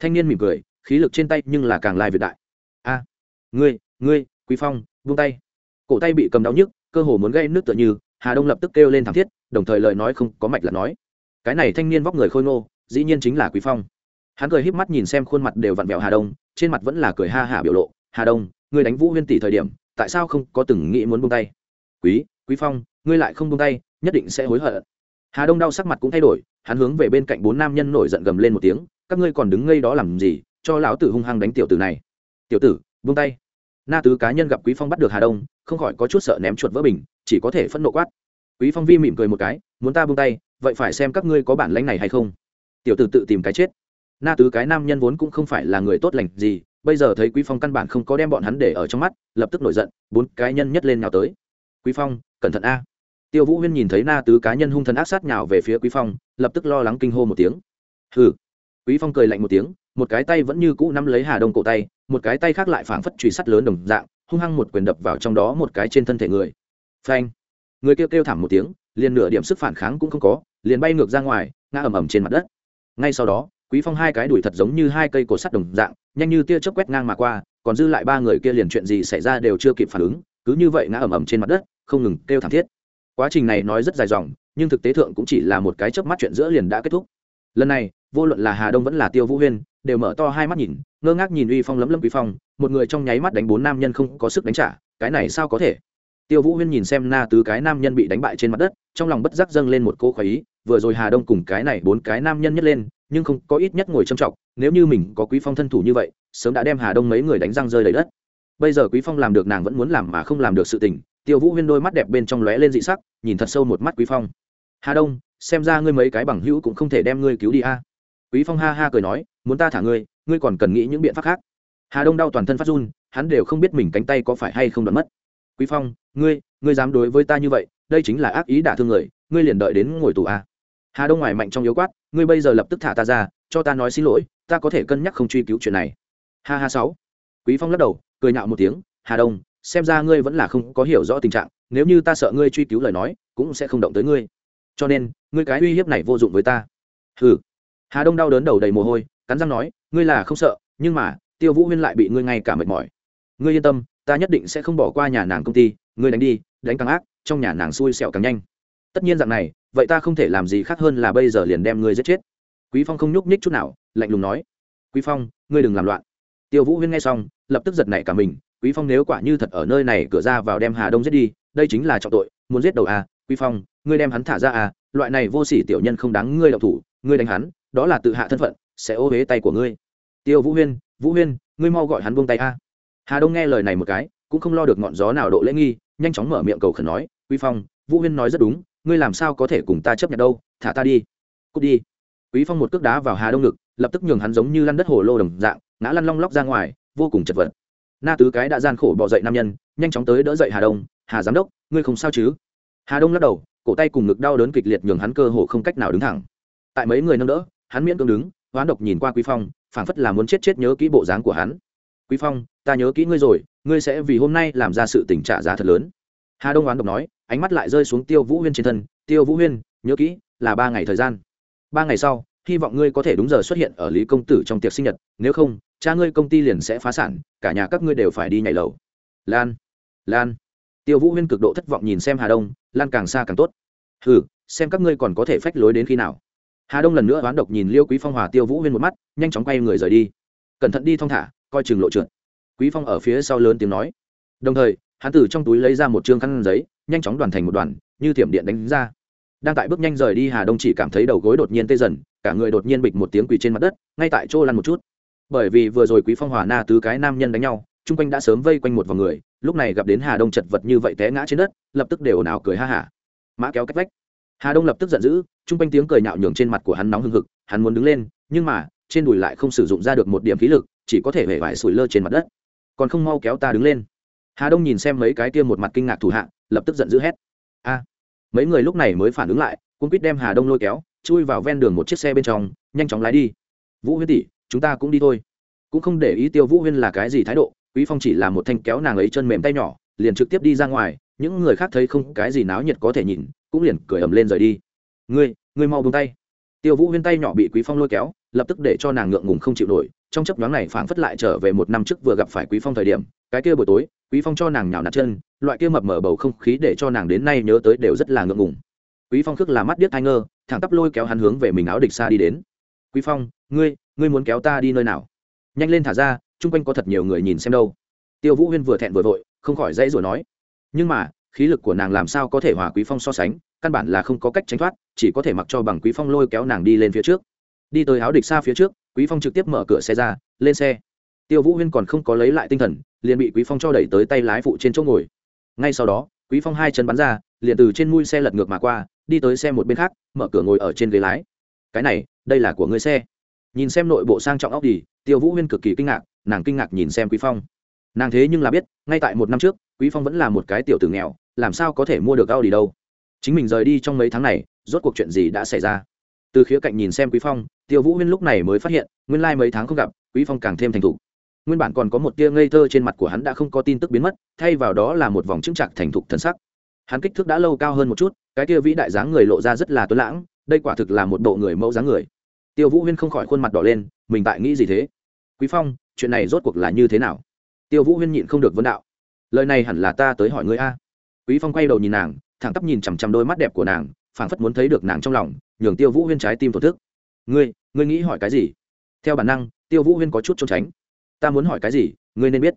Thanh niên mỉm cười, khí lực trên tay nhưng là càng lai việt đại ngươi ngươi, quý phong, buông tay. Cổ tay bị cầm đau nhức, cơ hồ muốn gây nước tựa như, hà đông lập tức kêu lên thảm thiết, đồng thời lời nói không có mạch là nói. Cái này thanh niên vóc người khôi ngô, dĩ nhiên chính là quý phong. Hắn cười híp mắt nhìn xem khuôn mặt đều vặn vẹo hà đông, trên mặt vẫn là cười ha hả biểu lộ. Hà đông, ngươi đánh vũ huyên tỷ thời điểm, tại sao không có từng nghĩ muốn buông tay? Quý quý phong, ngươi lại không buông tay, nhất định sẽ hối hận. Hà đông đau sắc mặt cũng thay đổi, hắn hướng về bên cạnh bốn nam nhân nổi giận gầm lên một tiếng, các ngươi còn đứng ngây đó làm gì, cho lão tử hung hăng đánh tiểu tử này. Tiểu tử, buông tay na tứ cá nhân gặp quý phong bắt được hà đông, không khỏi có chút sợ ném chuột vỡ bình, chỉ có thể phẫn nộ quát. Quý phong vi mỉm cười một cái, muốn ta buông tay, vậy phải xem các ngươi có bản lãnh này hay không. Tiểu tử tự tìm cái chết. Na tứ cái nam nhân vốn cũng không phải là người tốt lành gì, bây giờ thấy quý phong căn bản không có đem bọn hắn để ở trong mắt, lập tức nổi giận, bốn cái nhân nhất lên nào tới. Quý phong, cẩn thận a. Tiêu vũ huyên nhìn thấy na tứ cá nhân hung thần ác sát nhào về phía quý phong, lập tức lo lắng kinh hô một tiếng. Hừ. Quý phong cười lạnh một tiếng một cái tay vẫn như cũ nắm lấy hà đông cổ tay, một cái tay khác lại phảng phất truy sắt lớn đồng dạng, hung hăng một quyền đập vào trong đó một cái trên thân thể người. Phanh! Người kêu kêu thảm một tiếng, liền nửa điểm sức phản kháng cũng không có, liền bay ngược ra ngoài, ngã ầm ầm trên mặt đất. Ngay sau đó, quý phong hai cái đuổi thật giống như hai cây cột sắt đồng dạng, nhanh như tia chớp quét ngang mà qua, còn dư lại ba người kia liền chuyện gì xảy ra đều chưa kịp phản ứng, cứ như vậy ngã ầm ầm trên mặt đất, không ngừng kêu thảm thiết. Quá trình này nói rất dài dòng, nhưng thực tế thượng cũng chỉ là một cái chớp mắt chuyện giữa liền đã kết thúc. Lần này vô luận là hà đông vẫn là tiêu vũ huyên, đều mở to hai mắt nhìn, ngơ ngác nhìn uy phong lấm lấm quý phong, một người trong nháy mắt đánh bốn nam nhân không có sức đánh trả, cái này sao có thể? Tiêu vũ huyên nhìn xem na tứ cái nam nhân bị đánh bại trên mặt đất, trong lòng bất giác dâng lên một cô khoái ý, vừa rồi hà đông cùng cái này bốn cái nam nhân nhất lên, nhưng không có ít nhất ngồi trầm trọng, nếu như mình có quý phong thân thủ như vậy, sớm đã đem hà đông mấy người đánh răng rơi đầy đất. Bây giờ quý phong làm được nàng vẫn muốn làm mà không làm được sự tình, tiêu vũ huyên đôi mắt đẹp bên trong lóe lên dị sắc, nhìn thật sâu một mắt quý phong. Hà đông, xem ra ngươi mấy cái bằng hữu cũng không thể đem ngươi cứu đi a quý phong ha ha cười nói, muốn ta thả ngươi ngươi còn cần nghĩ những biện pháp khác. Hà đông đau toàn thân phát run, hắn đều không biết mình cánh tay có phải hay không đoạn mất. Quý phong, ngươi ngươi dám đối với ta như vậy, đây chính là ác ý đả thương người, ngươi liền đợi đến ngồi tù à? hà đông ngoài mạnh trong yếu quát, ngươi bây giờ lập tức thả ta ra, cho ta nói xin lỗi, ta có thể cân nhắc không truy cứu chuyện này. Ha ha sáu. Quý phong lắc đầu, cười nhạo một tiếng, hà đông, xem ra ngươi vẫn là không có hiểu rõ tình trạng, nếu như ta sợ ngươi truy cứu lời nói, cũng sẽ không động tới ngươi. Cho nên, ngươi cái uy hiếp này vô dụng với ta. Hừ hà đông đau đớn đầu đầy mồ hôi, cắn răng nói, ngươi là không sợ, nhưng mà, tiêu vũ huyên lại bị ngươi ngay cả mệt mỏi. Ngươi yên tâm, ta nhất định sẽ không bỏ qua nhà nàng công ty, ngươi đánh đi, đánh càng ác, trong nhà nàng xui xẹo càng nhanh. Tất nhiên dạng này, vậy ta không thể làm gì khác hơn là bây giờ liền đem ngươi giết chết. Quý phong không nhúc nhích chút nào, lạnh lùng nói, quý phong, ngươi đừng làm loạn. Tiêu vũ huyên nghe xong, lập tức giật nảy cả mình, quý phong nếu quả như thật ở nơi này, cửa ra vào đem hà đông giết đi, đây chính là trọng tội, muốn giết đầu à quý phong, ngươi đem hắn thả ra à loại này vô sỉ tiểu nhân không đáng ngươi đậu thủ, ngươi đánh hắn đó là tự hạ thân phận, sẽ ô huế tay của ngươi. Tiêu vũ huyên vũ huyên, ngươi mau gọi hắn buông tay a. Hà đông nghe lời này một cái, cũng không lo được ngọn gió nào độ lễ nghi, nhanh chóng mở miệng cầu khẩn nói, quý phong, vũ huyên nói rất đúng, ngươi làm sao có thể cùng ta chấp nhận đâu, thả ta đi. Cút đi. Quý phong một cước đá vào hà đông ngực, lập tức nhường hắn giống như lăn đất hồ lô đồng dạng, ngã lăn long lóc ra ngoài, vô cùng chật vật. Na tứ cái đã gian khổ bỏ dậy nam nhân, nhanh chóng tới đỡ dậy hà đông, hà giám đốc, ngươi không sao chứ? Hà đông lắc đầu, cổ tay cùng ngực đau đớn kịch liệt nhường hắn cơ hồ không cách nào đứng thẳng. Tại mấy người nâng đỡ hắn miễn cưỡng đứng, hoán độc nhìn qua quý phong, phảng phất là muốn chết chết nhớ kỹ bộ dáng của hắn. Quý phong, ta nhớ kỹ ngươi rồi, ngươi sẽ vì hôm nay làm ra sự tình trả giá thật lớn. Hà đông hoán độc nói, ánh mắt lại rơi xuống tiêu vũ huyên trên thân. Tiêu vũ huyên, nhớ kỹ, là ba ngày thời gian. Ba ngày sau, hy vọng ngươi có thể đúng giờ xuất hiện ở lý công tử trong tiệc sinh nhật. Nếu không, cha ngươi công ty liền sẽ phá sản, cả nhà các ngươi đều phải đi nhảy lầu. Lan lan. Tiêu vũ huyên cực độ thất vọng nhìn xem hà đông, lan càng xa càng tốt. Hừ, xem các ngươi còn có thể phách lối đến khi nào hà đông lần nữa oán độc nhìn liêu quý phong hòa tiêu vũ huyên một mắt, nhanh chóng quay người rời đi. Cẩn thận đi thong thả, coi chừng lộ trượt. Quý phong ở phía sau lớn tiếng nói. Đồng thời, hắn từ trong túi lấy ra một trương khăn giấy, nhanh chóng đoàn thành một đoàn, như thiểm điện đánh ra. Đang tại bước nhanh rời đi, hà đông chỉ cảm thấy đầu gối đột nhiên tê dần, cả người đột nhiên bịch một tiếng quỳ trên mặt đất, ngay tại chỗ lăn một chút. Bởi vì vừa rồi quý phong hòa na tứ cái nam nhân đánh nhau, chung quanh đã sớm vây quanh một vòng người, lúc này gặp đến hà đông chật vật như vậy té ngã trên đất, lập tức đều nào cười ha hả. Mã kéo cách vách hà đông lập tức giận dữ, chung quanh tiếng cười nhạo nhường trên mặt của hắn nóng hưng hực, hắn muốn đứng lên, nhưng mà, trên đùi lại không sử dụng ra được một điểm khí lực, chỉ có thể hể vải sủi lơ trên mặt đất. Còn không mau kéo ta đứng lên. Hà đông nhìn xem mấy cái kia một mặt kinh ngạc thủ hạ, lập tức giận dữ hét. A! Mấy người lúc này mới phản ứng lại cũng quýt đem hà đông lôi kéo, chui vào ven đường một chiếc xe bên trong, nhanh chóng lái đi. Vũ huyên tỷ, chúng ta cũng đi thôi. Cũng không để ý tiêu vũ huyên là cái gì thái độ, quý phong chỉ là một thanh kéo nàng ấy chân mềm tay nhỏ, liền trực tiếp đi ra ngoài, những người khác thấy không cái gì náo nhiệt có thể nhìn cũng liền cười ầm lên rời đi. Ngươi ngươi mau buông tay. Tiêu vũ huyên tay nhỏ bị quý phong lôi kéo, lập tức để cho nàng ngượng ngùng không chịu nổi. Trong chấp nhoáng này phảng phất lại trở về một năm trước vừa gặp phải quý phong thời điểm, cái kia buổi tối, quý phong cho nàng nhào nạt chân, loại kia mập mở bầu không khí để cho nàng đến nay nhớ tới đều rất là ngượng ngùng. Quý phong khước là mắt điếc hai ngơ, thẳng tắp lôi kéo hắn hướng về mình áo địch xa đi đến. Quý phong, ngươi ngươi muốn kéo ta đi nơi nào? Nhanh lên thả ra, chung quanh có thật nhiều người nhìn xem đâu. Tiêu vũ huyên vừa thẹn vừa vội, không khỏi dãy rồi nói. Nhưng mà khí lực của nàng làm sao có thể hòa quý phong so sánh, căn bản là không có cách tránh thoát, chỉ có thể mặc cho bằng quý phong lôi kéo nàng đi lên phía trước. Đi tới áo địch xa phía trước, quý phong trực tiếp mở cửa xe ra, lên xe. Tiêu vũ huyên còn không có lấy lại tinh thần, liền bị quý phong cho đẩy tới tay lái phụ trên chỗ ngồi. Ngay sau đó, quý phong hai chân bắn ra, liền từ trên mui xe lật ngược mà qua, đi tới xe một bên khác, mở cửa ngồi ở trên ghế lái. Cái này, đây là của ngươi xe. Nhìn xem nội bộ sang trọng óc đi tiêu vũ huyên cực kỳ kinh ngạc, nàng kinh ngạc nhìn xem quý phong. Nàng thế nhưng là biết, ngay tại một năm trước, quý phong vẫn là một cái tiểu tử nghèo làm sao có thể mua được Audi đâu? Chính mình rời đi trong mấy tháng này, rốt cuộc chuyện gì đã xảy ra? Từ khía cạnh nhìn xem quý phong, tiêu vũ huyên lúc này mới phát hiện, nguyên lai mấy tháng không gặp, quý phong càng thêm thành thục. Nguyên bản còn có một tia ngây thơ trên mặt của hắn đã không có tin tức biến mất, thay vào đó là một vòng chứng trạc thành thục thần sắc. Hắn kích thước đã lâu cao hơn một chút, cái tia vĩ đại dáng người lộ ra rất là tuấn lãng, đây quả thực là một bộ người mẫu dáng người. Tiêu vũ huyên không khỏi khuôn mặt đỏ lên, mình tại nghĩ gì thế? Quý phong, chuyện này rốt cuộc là như thế nào? Tiêu vũ huyên nhịn không được vấn đạo. Lời này hẳn là ta tới hỏi ngươi a quý phong quay đầu nhìn nàng, thẳng tắp nhìn chằm chằm đôi mắt đẹp của nàng, phảng phất muốn thấy được nàng trong lòng, nhường tiêu vũ huyên trái tim thổ thức. Ngươi ngươi nghĩ hỏi cái gì? Theo bản năng, tiêu vũ huyên có chút trốn tránh. Ta muốn hỏi cái gì, ngươi nên biết.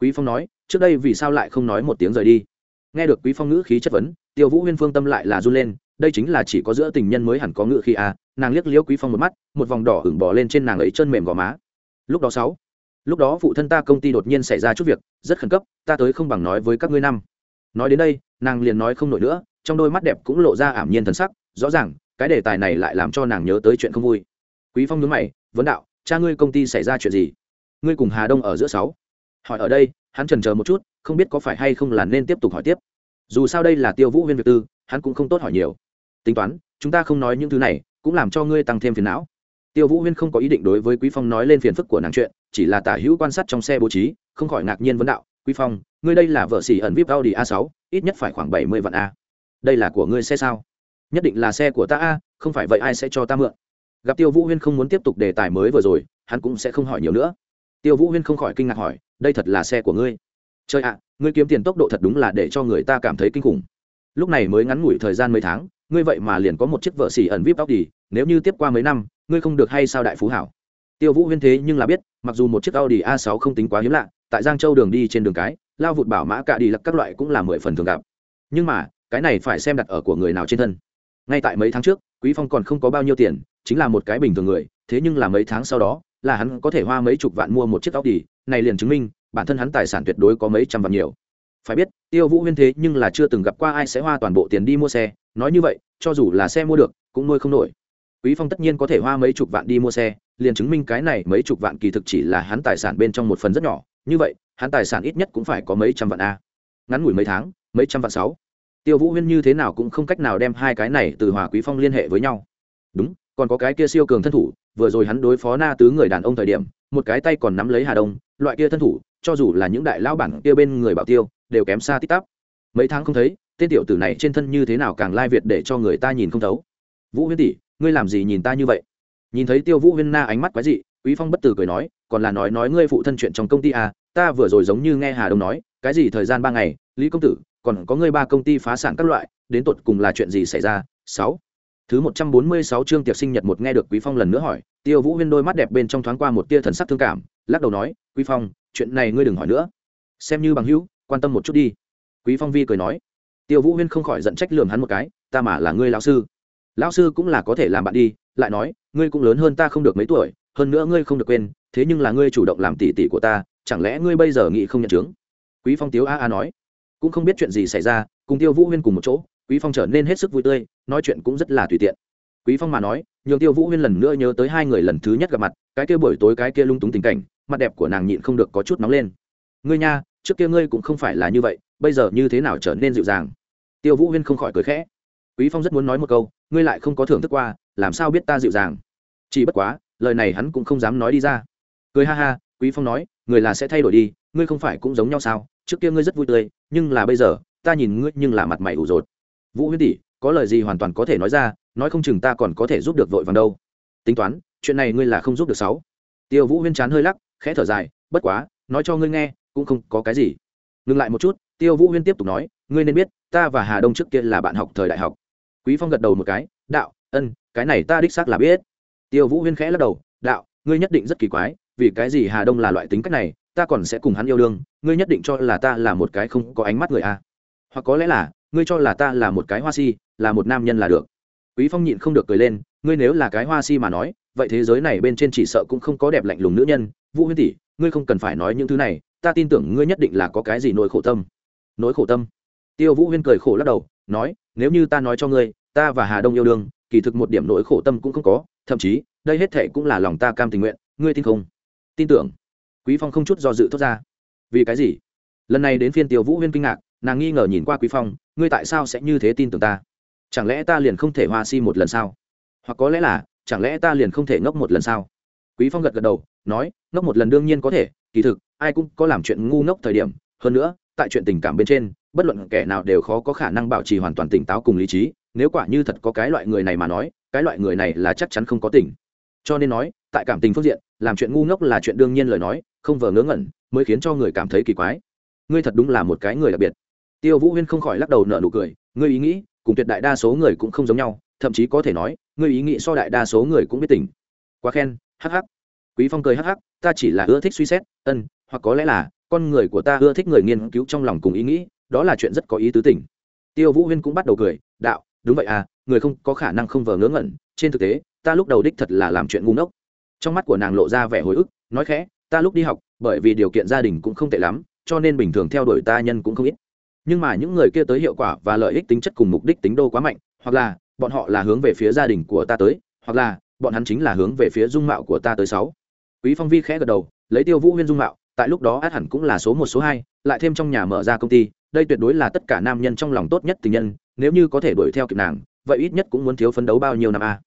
Quý phong nói, trước đây vì sao lại không nói một tiếng rời đi? Nghe được quý phong ngữ khí chất vấn, tiêu vũ huyên phương tâm lại là run lên, đây chính là chỉ có giữa tình nhân mới hẳn có ngữ khí à nàng liếc liếu quý phong một mắt, một vòng đỏ hửng bỏ lên trên nàng ấy chân mềm gò má. Lúc đó sáu, lúc đó phụ thân ta công ty đột nhiên xảy ra chút việc, rất khẩn cấp, ta tới không bằng nói với các ngươi năm nói đến đây, nàng liền nói không nổi nữa, trong đôi mắt đẹp cũng lộ ra ảm nhiên thần sắc, rõ ràng, cái đề tài này lại làm cho nàng nhớ tới chuyện không vui. Quý phong nhớ mày, vấn đạo, cha ngươi công ty xảy ra chuyện gì? Ngươi cùng hà đông ở giữa sáu. Hỏi ở đây, hắn trần chờ một chút, không biết có phải hay không là nên tiếp tục hỏi tiếp. Dù sao đây là tiêu vũ huyên việt tư, hắn cũng không tốt hỏi nhiều. Tính toán, chúng ta không nói những thứ này, cũng làm cho ngươi tăng thêm phiền não. Tiêu vũ huyên không có ý định đối với quý phong nói lên phiền phức của nàng chuyện, chỉ là tả hữu quan sát trong xe bố trí, không khỏi ngạc nhiên vấn đạo quý phong, ngươi đây là vợ xỉ ẩn vip audi a 6 ít nhất phải khoảng 70 vạn a. Đây là của ngươi xe sao? Nhất định là xe của ta a, không phải vậy ai sẽ cho ta mượn? Gặp tiêu vũ huyên không muốn tiếp tục đề tài mới vừa rồi, hắn cũng sẽ không hỏi nhiều nữa. Tiêu vũ huyên không khỏi kinh ngạc hỏi, đây thật là xe của ngươi? Trời ạ, ngươi kiếm tiền tốc độ thật đúng là để cho người ta cảm thấy kinh khủng. Lúc này mới ngắn ngủi thời gian mấy tháng, ngươi vậy mà liền có một chiếc vợ xỉ ẩn vip audi, nếu như tiếp qua mấy năm, ngươi không được hay sao đại phú hảo? Tiêu vũ huyên thế nhưng là biết, mặc dù một chiếc audi a 6 không tính quá hiếm lạ tại giang châu đường đi trên đường cái lao vụt bảo mã cạ đi lặc các loại cũng là mười phần thường gặp. Nhưng mà cái này phải xem đặt ở của người nào trên thân. Ngay tại mấy tháng trước quý phong còn không có bao nhiêu tiền chính là một cái bình thường người thế nhưng là mấy tháng sau đó là hắn có thể hoa mấy chục vạn mua một chiếc Audi, này liền chứng minh bản thân hắn tài sản tuyệt đối có mấy trăm vạn nhiều. Phải biết tiêu vũ huyên thế nhưng là chưa từng gặp qua ai sẽ hoa toàn bộ tiền đi mua xe nói như vậy cho dù là xe mua được cũng nuôi không nổi. Quý phong tất nhiên có thể hoa mấy chục vạn đi mua xe liền chứng minh cái này mấy chục vạn kỳ thực chỉ là hắn tài sản bên trong một phần rất nhỏ như vậy, hắn tài sản ít nhất cũng phải có mấy trăm vạn a. Ngắn ngủi mấy tháng, mấy trăm vạn sáu. Tiêu vũ huyên như thế nào cũng không cách nào đem hai cái này từ hòa quý phong liên hệ với nhau. Đúng, còn có cái kia siêu cường thân thủ, vừa rồi hắn đối phó na tứ người đàn ông thời điểm, một cái tay còn nắm lấy hà đông, loại kia thân thủ, cho dù là những đại lão bản kia bên người bảo tiêu, đều kém xa tít tắp. Mấy tháng không thấy, tên tiểu tử này trên thân như thế nào càng lai việt để cho người ta nhìn không thấu. Vũ huyên tỷ, ngươi làm gì nhìn ta như vậy? Nhìn thấy tiêu vũ huyên na ánh mắt quái dị, quý phong bất tử cười nói còn là nói nói ngươi phụ thân chuyện trong công ty à ta vừa rồi giống như nghe hà đông nói, cái gì thời gian ba ngày, lý công tử, còn có ngươi ba công ty phá sản các loại, đến tột cùng là chuyện gì xảy ra? Sáu. Thứ một trăm bốn mươi sáu chương tiệc sinh nhật một nghe được quý phong lần nữa hỏi, tiêu vũ huyên đôi mắt đẹp bên trong thoáng qua một tia thần sắc thương cảm, lắc đầu nói, quý phong, chuyện này ngươi đừng hỏi nữa. Xem như bằng hữu, quan tâm một chút đi. Quý phong vi cười nói. Tiêu vũ huyên không khỏi giận trách lườm hắn một cái, ta mà là ngươi lão sư. Lão sư cũng là có thể làm bạn đi. Lại nói, ngươi cũng lớn hơn ta không được mấy tuổi, hơn nữa ngươi không được quên thế nhưng là ngươi chủ động làm tỷ tỷ của ta, chẳng lẽ ngươi bây giờ nghĩ không nhận chứng quý phong tiếu a a nói. Cũng không biết chuyện gì xảy ra, cùng tiêu vũ huyên cùng một chỗ, quý phong trở nên hết sức vui tươi, nói chuyện cũng rất là tùy tiện. Quý phong mà nói, nhường tiêu vũ huyên lần nữa nhớ tới hai người lần thứ nhất gặp mặt, cái kia buổi tối cái kia lung túng tình cảnh, mặt đẹp của nàng nhịn không được có chút nóng lên. Ngươi nha, trước kia ngươi cũng không phải là như vậy, bây giờ như thế nào trở nên dịu dàng? Tiêu vũ huyên không khỏi cười khẽ. Quý phong rất muốn nói một câu, ngươi lại không có thưởng thức qua, làm sao biết ta dịu dàng? Chỉ bất quá, lời này hắn cũng không dám nói đi ra cười ha ha, quý phong nói, người là sẽ thay đổi đi, ngươi không phải cũng giống nhau sao? Trước kia ngươi rất vui tươi, nhưng là bây giờ, ta nhìn ngươi nhưng là mặt mày ủ rột. Vũ huyết tỷ, có lời gì hoàn toàn có thể nói ra, nói không chừng ta còn có thể giúp được vội vàng đâu. Tính toán, chuyện này ngươi là không giúp được sáu. Tiêu vũ huyên chán hơi lắc, khẽ thở dài, bất quá, nói cho ngươi nghe, cũng không có cái gì. Ngừng lại một chút, tiêu vũ huyên tiếp tục nói, ngươi nên biết, ta và hà đông trước kia là bạn học thời đại học. Quý phong gật đầu một cái, đạo, ân, cái này ta đích xác là biết. Tiêu vũ huyên khẽ lắc đầu, đạo, ngươi nhất định rất kỳ quái vì cái gì hà đông là loại tính cách này, ta còn sẽ cùng hắn yêu đương, ngươi nhất định cho là ta là một cái không có ánh mắt người a. Hoặc có lẽ là, ngươi cho là ta là một cái hoa si, là một nam nhân là được. Quý phong nhịn không được cười lên, ngươi nếu là cái hoa si mà nói, vậy thế giới này bên trên chỉ sợ cũng không có đẹp lạnh lùng nữ nhân. Vũ huyên tỷ, ngươi không cần phải nói những thứ này, ta tin tưởng ngươi nhất định là có cái gì nỗi khổ tâm. Nỗi khổ tâm? Tiêu vũ huyên cười khổ lắc đầu, nói, nếu như ta nói cho ngươi, ta và hà đông yêu đương, kỳ thực một điểm nỗi khổ tâm cũng không có, thậm chí, đây hết thệ cũng là lòng ta cam tình nguyện, ngươi tin không? Tin tưởng. Quý phong không chút do dự thốt ra. Vì cái gì? Lần này đến phiên tiêu vũ huyên kinh ngạc, nàng nghi ngờ nhìn qua quý phong, ngươi tại sao sẽ như thế tin tưởng ta? Chẳng lẽ ta liền không thể hoa si một lần sao? Hoặc có lẽ là, chẳng lẽ ta liền không thể ngốc một lần sao? Quý phong gật gật đầu, nói, ngốc một lần đương nhiên có thể, kỳ thực, ai cũng có làm chuyện ngu ngốc thời điểm. Hơn nữa, tại chuyện tình cảm bên trên, bất luận kẻ nào đều khó có khả năng bảo trì hoàn toàn tỉnh táo cùng lý trí. Nếu quả như thật có cái loại người này mà nói, cái loại người này là chắc chắn không có tỉnh. Cho nên nói tại cảm tình phương diện, làm chuyện ngu ngốc là chuyện đương nhiên lời nói, không vờ ngớ ngẩn, mới khiến cho người cảm thấy kỳ quái. Ngươi thật đúng là một cái người đặc biệt. Tiêu vũ huyên không khỏi lắc đầu nở nụ cười, ngươi ý nghĩ, cùng tuyệt đại đa số người cũng không giống nhau, thậm chí có thể nói, ngươi ý nghĩ so đại đa số người cũng biết tỉnh quá khen, hắc hắc. Quý phong cười hắc hắc, ta chỉ là ưa thích suy xét, ân, hoặc có lẽ là, con người của ta ưa thích người nghiên cứu trong lòng cùng ý nghĩ, đó là chuyện rất có ý tứ tỉnh tiêu vũ huyên cũng bắt đầu cười, đạo, đúng vậy à người không có khả năng không vờ ngớ ngẩn, trên thực tế, ta lúc đầu đích thật là làm chuyện ngu ngốc trong mắt của nàng lộ ra vẻ hồi ức, nói khẽ, ta lúc đi học, bởi vì điều kiện gia đình cũng không tệ lắm, cho nên bình thường theo đuổi ta nhân cũng không ít. Nhưng mà những người kia tới hiệu quả và lợi ích tính chất cùng mục đích tính đô quá mạnh, hoặc là bọn họ là hướng về phía gia đình của ta tới, hoặc là bọn hắn chính là hướng về phía dung mạo của ta tới sáu. Quý phong vi khẽ gật đầu, lấy tiêu vũ huyên dung mạo, tại lúc đó át hẳn cũng là số một, số hai, lại thêm trong nhà mở ra công ty, đây tuyệt đối là tất cả nam nhân trong lòng tốt nhất tình nhân, nếu như có thể đuổi theo kịp nàng, vậy ít nhất cũng muốn thiếu phấn đấu bao nhiêu năm a.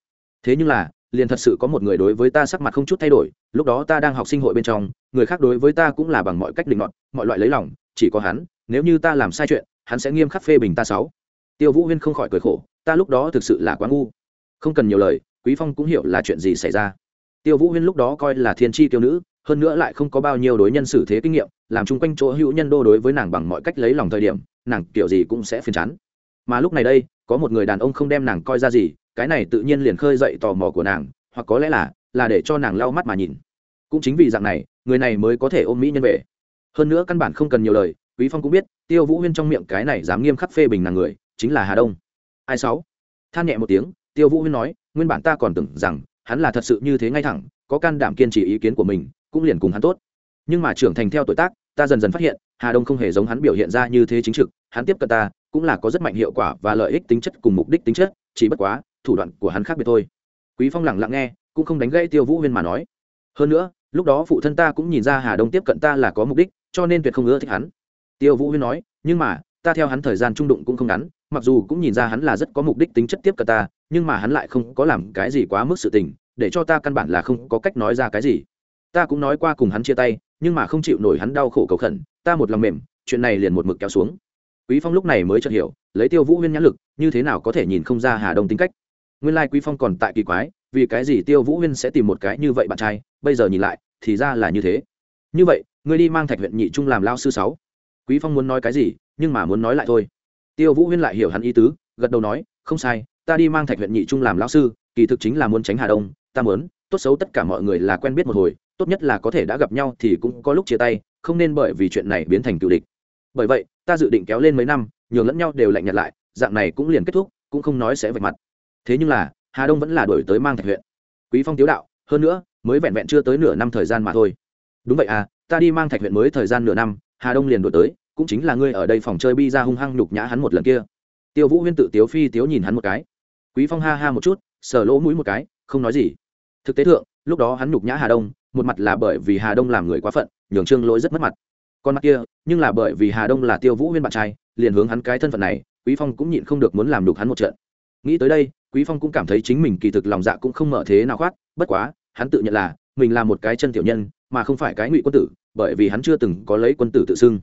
Thế nhưng là liền thật sự có một người đối với ta sắc mặt không chút thay đổi, lúc đó ta đang học sinh hội bên trong, người khác đối với ta cũng là bằng mọi cách định luận mọi loại lấy lòng, chỉ có hắn, nếu như ta làm sai chuyện, hắn sẽ nghiêm khắc phê bình ta sáu. Tiêu vũ huyên không khỏi cười khổ, ta lúc đó thực sự là quá ngu. Không cần nhiều lời, quý phong cũng hiểu là chuyện gì xảy ra. Tiêu vũ huyên lúc đó coi là thiên tri tiêu nữ, hơn nữa lại không có bao nhiêu đối nhân xử thế kinh nghiệm, làm chung quanh chỗ hữu nhân đô đối với nàng bằng mọi cách lấy lòng thời điểm, nàng kiểu gì cũng sẽ phiền chán. Mà lúc này đây, có một người đàn ông không đem nàng coi ra gì cái này tự nhiên liền khơi dậy tò mò của nàng, hoặc có lẽ là là để cho nàng lau mắt mà nhìn. Cũng chính vì dạng này, người này mới có thể ôm mỹ nhân về. Hơn nữa căn bản không cần nhiều lời, quý phong cũng biết, tiêu vũ huyên trong miệng cái này dám nghiêm khắc phê bình nàng người, chính là hà đông. Ai sáu? Than nhẹ một tiếng, tiêu vũ huyên nói, nguyên bản ta còn tưởng rằng, hắn là thật sự như thế ngay thẳng, có can đảm kiên trì ý kiến của mình, cũng liền cùng hắn tốt. Nhưng mà trưởng thành theo tuổi tác, ta dần dần phát hiện, hà đông không hề giống hắn biểu hiện ra như thế chính trực, hắn tiếp cận ta, cũng là có rất mạnh hiệu quả và lợi ích tính chất cùng mục đích tính chất, chỉ bất quá thủ đoạn của hắn khác biệt thôi. Quý phong lặng lặng nghe, cũng không đánh gãy tiêu vũ huyên mà nói. Hơn nữa, lúc đó phụ thân ta cũng nhìn ra hà đông tiếp cận ta là có mục đích, cho nên tuyệt không ưa thích hắn. Tiêu vũ huyên nói, nhưng mà, ta theo hắn thời gian trung đụng cũng không ngắn, mặc dù cũng nhìn ra hắn là rất có mục đích tính chất tiếp cận ta, nhưng mà hắn lại không có làm cái gì quá mức sự tình, để cho ta căn bản là không có cách nói ra cái gì. Ta cũng nói qua cùng hắn chia tay, nhưng mà không chịu nổi hắn đau khổ cầu khẩn, ta một lòng mềm, chuyện này liền một mực kéo xuống. Quý phong lúc này mới chợt hiểu, lấy tiêu vũ huyên nhãn lực, như thế nào có thể nhìn không ra hà đông tính cách nguyên lai like quý phong còn tại kỳ quái, vì cái gì tiêu vũ huyên sẽ tìm một cái như vậy bạn trai, bây giờ nhìn lại, thì ra là như thế. Như vậy, ngươi đi mang thạch huyện nhị trung làm lao sư sáu. Quý phong muốn nói cái gì, nhưng mà muốn nói lại thôi. Tiêu vũ huyên lại hiểu hắn ý tứ, gật đầu nói, không sai, ta đi mang thạch huyện nhị trung làm lao sư, kỳ thực chính là muốn tránh hà đông, ta muốn, tốt xấu tất cả mọi người là quen biết một hồi, tốt nhất là có thể đã gặp nhau thì cũng có lúc chia tay, không nên bởi vì chuyện này biến thành cựu địch. Bởi vậy, ta dự định kéo lên mấy năm, nhường lẫn nhau đều lạnh nhạt lại, dạng này cũng liền kết thúc, cũng không nói sẽ vạch mặt thế nhưng là, hà đông vẫn là đổi tới mang thạch huyện. Quý phong tiếu đạo, hơn nữa, mới vẹn vẹn chưa tới nửa năm thời gian mà thôi. Đúng vậy à ta đi mang thạch huyện mới thời gian nửa năm, hà đông liền đổi tới, cũng chính là ngươi ở đây phòng chơi bi ra hung hăng nhục nhã hắn một lần kia. Tiêu vũ huyên tự tiếu phi tiếu nhìn hắn một cái. Quý phong ha ha một chút, sờ lỗ mũi một cái, không nói gì. Thực tế thượng, lúc đó hắn nhục nhã hà đông, một mặt là bởi vì hà đông làm người quá phận, nhường trương lỗi rất mất mặt. Con mặt kia, nhưng là bởi vì hà đông là tiêu vũ huyên bạn trai, liền hướng hắn cái thân phận này, quý phong cũng nhịn không được muốn làm đục hắn một trận. Nghĩ tới đây quý phong cũng cảm thấy chính mình kỳ thực lòng dạ cũng không mở thế nào khoát, bất quá, hắn tự nhận là, mình là một cái chân tiểu nhân, mà không phải cái ngụy quân tử, bởi vì hắn chưa từng có lấy quân tử tự xưng.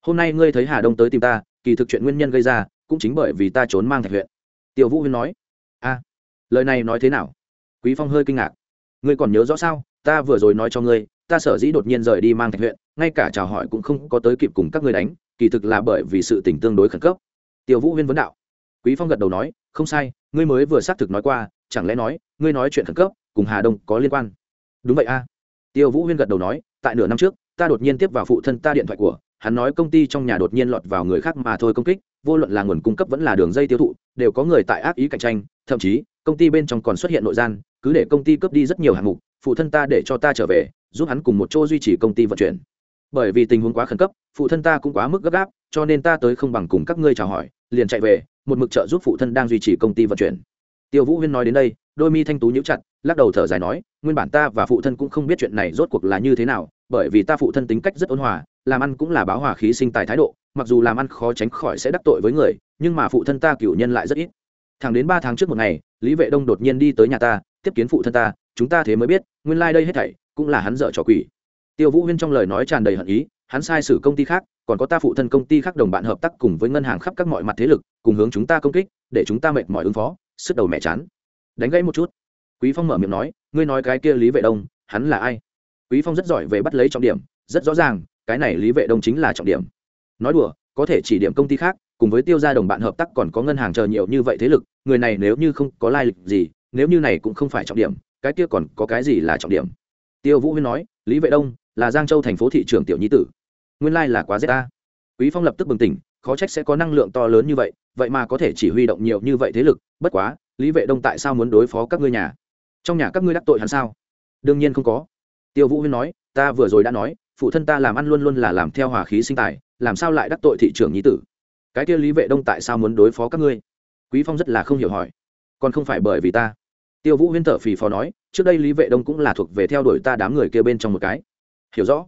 Hôm nay ngươi thấy hà đông tới tìm ta, kỳ thực chuyện nguyên nhân gây ra, cũng chính bởi vì ta trốn mang thạch huyện. Tiêu vũ huyên nói. A, lời này nói thế nào? Quý phong hơi kinh ngạc. Ngươi còn nhớ rõ sao? Ta vừa rồi nói cho ngươi, ta sở dĩ đột nhiên rời đi mang thạch huyện, ngay cả chào hỏi cũng không có tới kịp cùng các ngươi đánh, kỳ thực là bởi vì sự tình tương đối khẩn cấp. Tiêu vũ huyên vấn đạo. Quý phong gật đầu nói, không sai ngươi mới vừa xác thực nói qua, chẳng lẽ nói, ngươi nói chuyện khẩn cấp, cùng hà đông có liên quan? Đúng vậy a. Tiêu vũ huyên gật đầu nói, tại nửa năm trước, ta đột nhiên tiếp vào phụ thân ta điện thoại của, hắn nói công ty trong nhà đột nhiên lọt vào người khác mà thôi công kích, vô luận là nguồn cung cấp vẫn là đường dây tiêu thụ, đều có người tại ác ý cạnh tranh, thậm chí, công ty bên trong còn xuất hiện nội gian, cứ để công ty cướp đi rất nhiều hạng mục, phụ thân ta để cho ta trở về, giúp hắn cùng một chỗ duy trì công ty vận chuyển. Bởi vì tình huống quá khẩn cấp, phụ thân ta cũng quá mức gấp gáp, cho nên ta tới không bằng cùng các ngươi chào hỏi, liền chạy về một mực trợ giúp phụ thân đang duy trì công ty vận chuyển. Tiêu vũ huyên nói đến đây, đôi mi thanh tú nhíu chặt, lắc đầu thở dài nói, nguyên bản ta và phụ thân cũng không biết chuyện này rốt cuộc là như thế nào, bởi vì ta phụ thân tính cách rất ôn hòa, làm ăn cũng là báo hòa khí sinh tài thái độ, mặc dù làm ăn khó tránh khỏi sẽ đắc tội với người, nhưng mà phụ thân ta cửu nhân lại rất ít. Thẳng đến ba tháng trước một ngày, lý vệ đông đột nhiên đi tới nhà ta, tiếp kiến phụ thân ta, chúng ta thế mới biết, nguyên lai đây hết thảy cũng là hắn dở trò quỷ. Tiêu vũ huyên trong lời nói tràn đầy hận ý hắn sai sử công ty khác, còn có ta phụ thân công ty khác đồng bạn hợp tác cùng với ngân hàng khắp các mọi mặt thế lực, cùng hướng chúng ta công kích, để chúng ta mệt mỏi ứng phó, sức đầu mẹ chán. Đánh gãy một chút. Quý phong mở miệng nói, ngươi nói cái kia lý vệ đông, hắn là ai? Quý phong rất giỏi về bắt lấy trọng điểm, rất rõ ràng, cái này lý vệ đông chính là trọng điểm. Nói đùa, có thể chỉ điểm công ty khác, cùng với tiêu gia đồng bạn hợp tác còn có ngân hàng chờ nhiều như vậy thế lực, người này nếu như không có lai lịch gì, nếu như này cũng không phải trọng điểm, cái kia còn có cái gì là trọng điểm? Tiêu vũ huyên nói, lý vệ đông là giang châu thành phố thị trường tiểu nhi tử nguyên lai là quá zeta quý phong lập tức bừng tỉnh, khó trách sẽ có năng lượng to lớn như vậy vậy mà có thể chỉ huy động nhiều như vậy thế lực, bất quá, lý vệ đông tại sao muốn đối phó các ngươi nhà? Trong nhà các ngươi đắc tội hắn sao? Đương nhiên không có. Tiêu vũ huyên nói, ta vừa rồi đã nói, phụ thân ta làm ăn luôn luôn là làm theo hòa khí sinh tài, làm sao lại đắc tội thị trường nhi tử? Cái kia lý vệ đông tại sao muốn đối phó các ngươi? Quý phong rất là không hiểu hỏi. Còn không phải bởi vì ta. Tiêu vũ huyên thở phì phò nói, trước đây lý vệ đông cũng là thuộc về theo đuổi ta đám người kia bên trong một cái. Hiểu rõ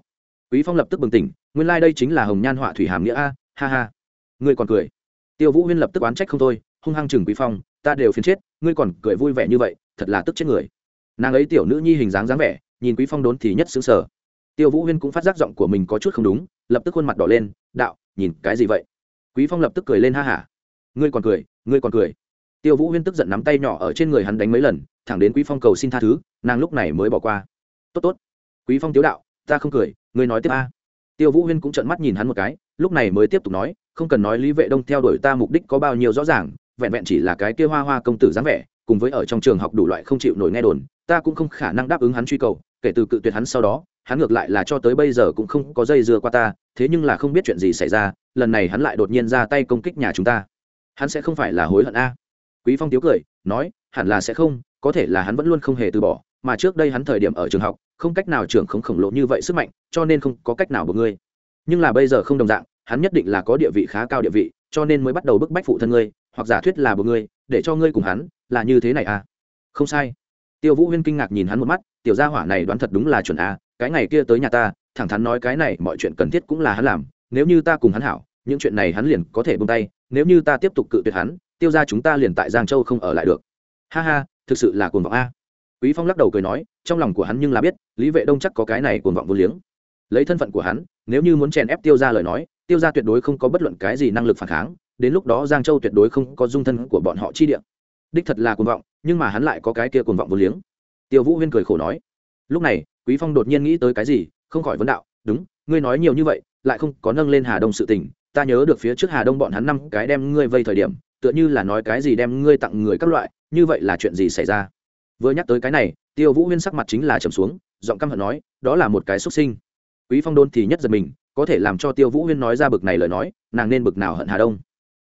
quý phong lập tức bừng tỉnh, nguyên lai đây chính là hồng nhan họa thủy hàm nghĩa a, ha ha. Ngươi còn cười. Tiêu vũ huyên lập tức oán trách không thôi, hung hăng chừng quý phong, ta đều phiền chết, ngươi còn cười vui vẻ như vậy, thật là tức chết người. Nàng ấy tiểu nữ nhi hình dáng dáng vẻ, nhìn quý phong đốn thì nhất xứng sở tiêu vũ huyên cũng phát giác giọng của mình có chút không đúng, lập tức khuôn mặt đỏ lên, đạo, nhìn cái gì vậy? Quý phong lập tức cười lên ha hả. Ngươi còn cười, ngươi còn cười. Tiêu vũ huyên tức giận nắm tay nhỏ ở trên người hắn đánh mấy lần, thẳng đến quý phong cầu xin tha thứ, nàng lúc này mới bỏ qua. Tốt tốt. Quý phong tiếu đạo, ta không cười ngươi nói tiếp a. Tiêu vũ huyên cũng trợn mắt nhìn hắn một cái, lúc này mới tiếp tục nói, không cần nói lý vệ đông theo đuổi ta mục đích có bao nhiêu rõ ràng, vẹn vẹn chỉ là cái kia hoa hoa công tử dáng vẻ, cùng với ở trong trường học đủ loại không chịu nổi nghe đồn, ta cũng không khả năng đáp ứng hắn truy cầu, kể từ cự tuyệt hắn sau đó, hắn ngược lại là cho tới bây giờ cũng không có dây dưa qua ta, thế nhưng là không biết chuyện gì xảy ra, lần này hắn lại đột nhiên ra tay công kích nhà chúng ta. Hắn sẽ không phải là hối hận a. Quý phong tiếu cười, nói, hẳn là sẽ không, có thể là hắn vẫn luôn không hề từ bỏ, mà trước đây hắn thời điểm ở trường học không cách nào trưởng không khổng lồ như vậy sức mạnh, cho nên không có cách nào buộc ngươi. Nhưng là bây giờ không đồng dạng, hắn nhất định là có địa vị khá cao địa vị, cho nên mới bắt đầu bức bách phụ thân ngươi, hoặc giả thuyết là buộc ngươi, để cho ngươi cùng hắn, là như thế này à? Không sai. Tiêu vũ huyên kinh ngạc nhìn hắn một mắt, tiểu gia hỏa này đoán thật đúng là chuẩn a cái ngày kia tới nhà ta, thẳng thắn nói cái này mọi chuyện cần thiết cũng là hắn làm, nếu như ta cùng hắn hảo, những chuyện này hắn liền có thể bông tay, nếu như ta tiếp tục cự tuyệt hắn, tiêu ra chúng ta liền tại giang châu không ở lại được. Ha ha, thực sự là cuồng vọng a quý phong lắc đầu cười nói, trong lòng của hắn nhưng là biết, lý vệ đông chắc có cái này cuồng vọng vô liếng. Lấy thân phận của hắn, nếu như muốn chèn ép tiêu ra lời nói, tiêu ra tuyệt đối không có bất luận cái gì năng lực phản kháng, đến lúc đó giang châu tuyệt đối không có dung thân của bọn họ chi địa. Đích thật là cuồng vọng, nhưng mà hắn lại có cái kia cuồng vọng vô liếng. Tiêu vũ huyên cười khổ nói, lúc này, quý phong đột nhiên nghĩ tới cái gì, không khỏi vấn đạo, đúng, ngươi nói nhiều như vậy, lại không có nâng lên hà đông sự tình, ta nhớ được phía trước hà đông bọn hắn năm cái đem ngươi vây thời điểm, tựa như là nói cái gì đem ngươi tặng người các loại, như vậy là chuyện gì xảy ra? Vừa nhắc tới cái này, tiêu vũ huyên sắc mặt chính là trầm xuống, giọng căm hận nói, đó là một cái xuất sinh. Quý phong đôn thì nhất giật mình, có thể làm cho tiêu vũ huyên nói ra bực này lời nói, nàng nên bực nào hận hà đông.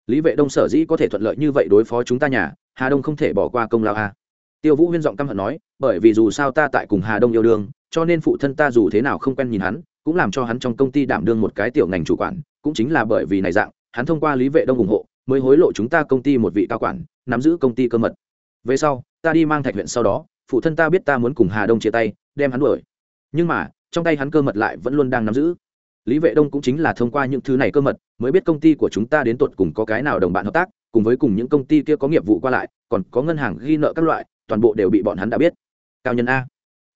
Lý vệ đông sở dĩ có thể thuận lợi như vậy đối phó chúng ta nhà, hà đông không thể bỏ qua công lao a. Tiêu vũ huyên giọng căm hận nói, bởi vì dù sao ta tại cùng hà đông yêu đương, cho nên phụ thân ta dù thế nào không quen nhìn hắn, cũng làm cho hắn trong công ty đảm đương một cái tiểu ngành chủ quản, cũng chính là bởi vì này dạng, hắn thông qua lý vệ đông ủng hộ, mới hối lộ chúng ta công ty một vị cao quản, nắm giữ công ty cơ mật. Về sau ta đi mang thạch huyện sau đó, phụ thân ta biết ta muốn cùng hà đông chia tay, đem hắn đuổi. Nhưng mà, trong tay hắn cơ mật lại vẫn luôn đang nắm giữ. Lý vệ đông cũng chính là thông qua những thứ này cơ mật, mới biết công ty của chúng ta đến tột cùng có cái nào đồng bạn hợp tác, cùng với cùng những công ty kia có nghiệp vụ qua lại, còn có ngân hàng ghi nợ các loại, toàn bộ đều bị bọn hắn đã biết. Cao nhân a.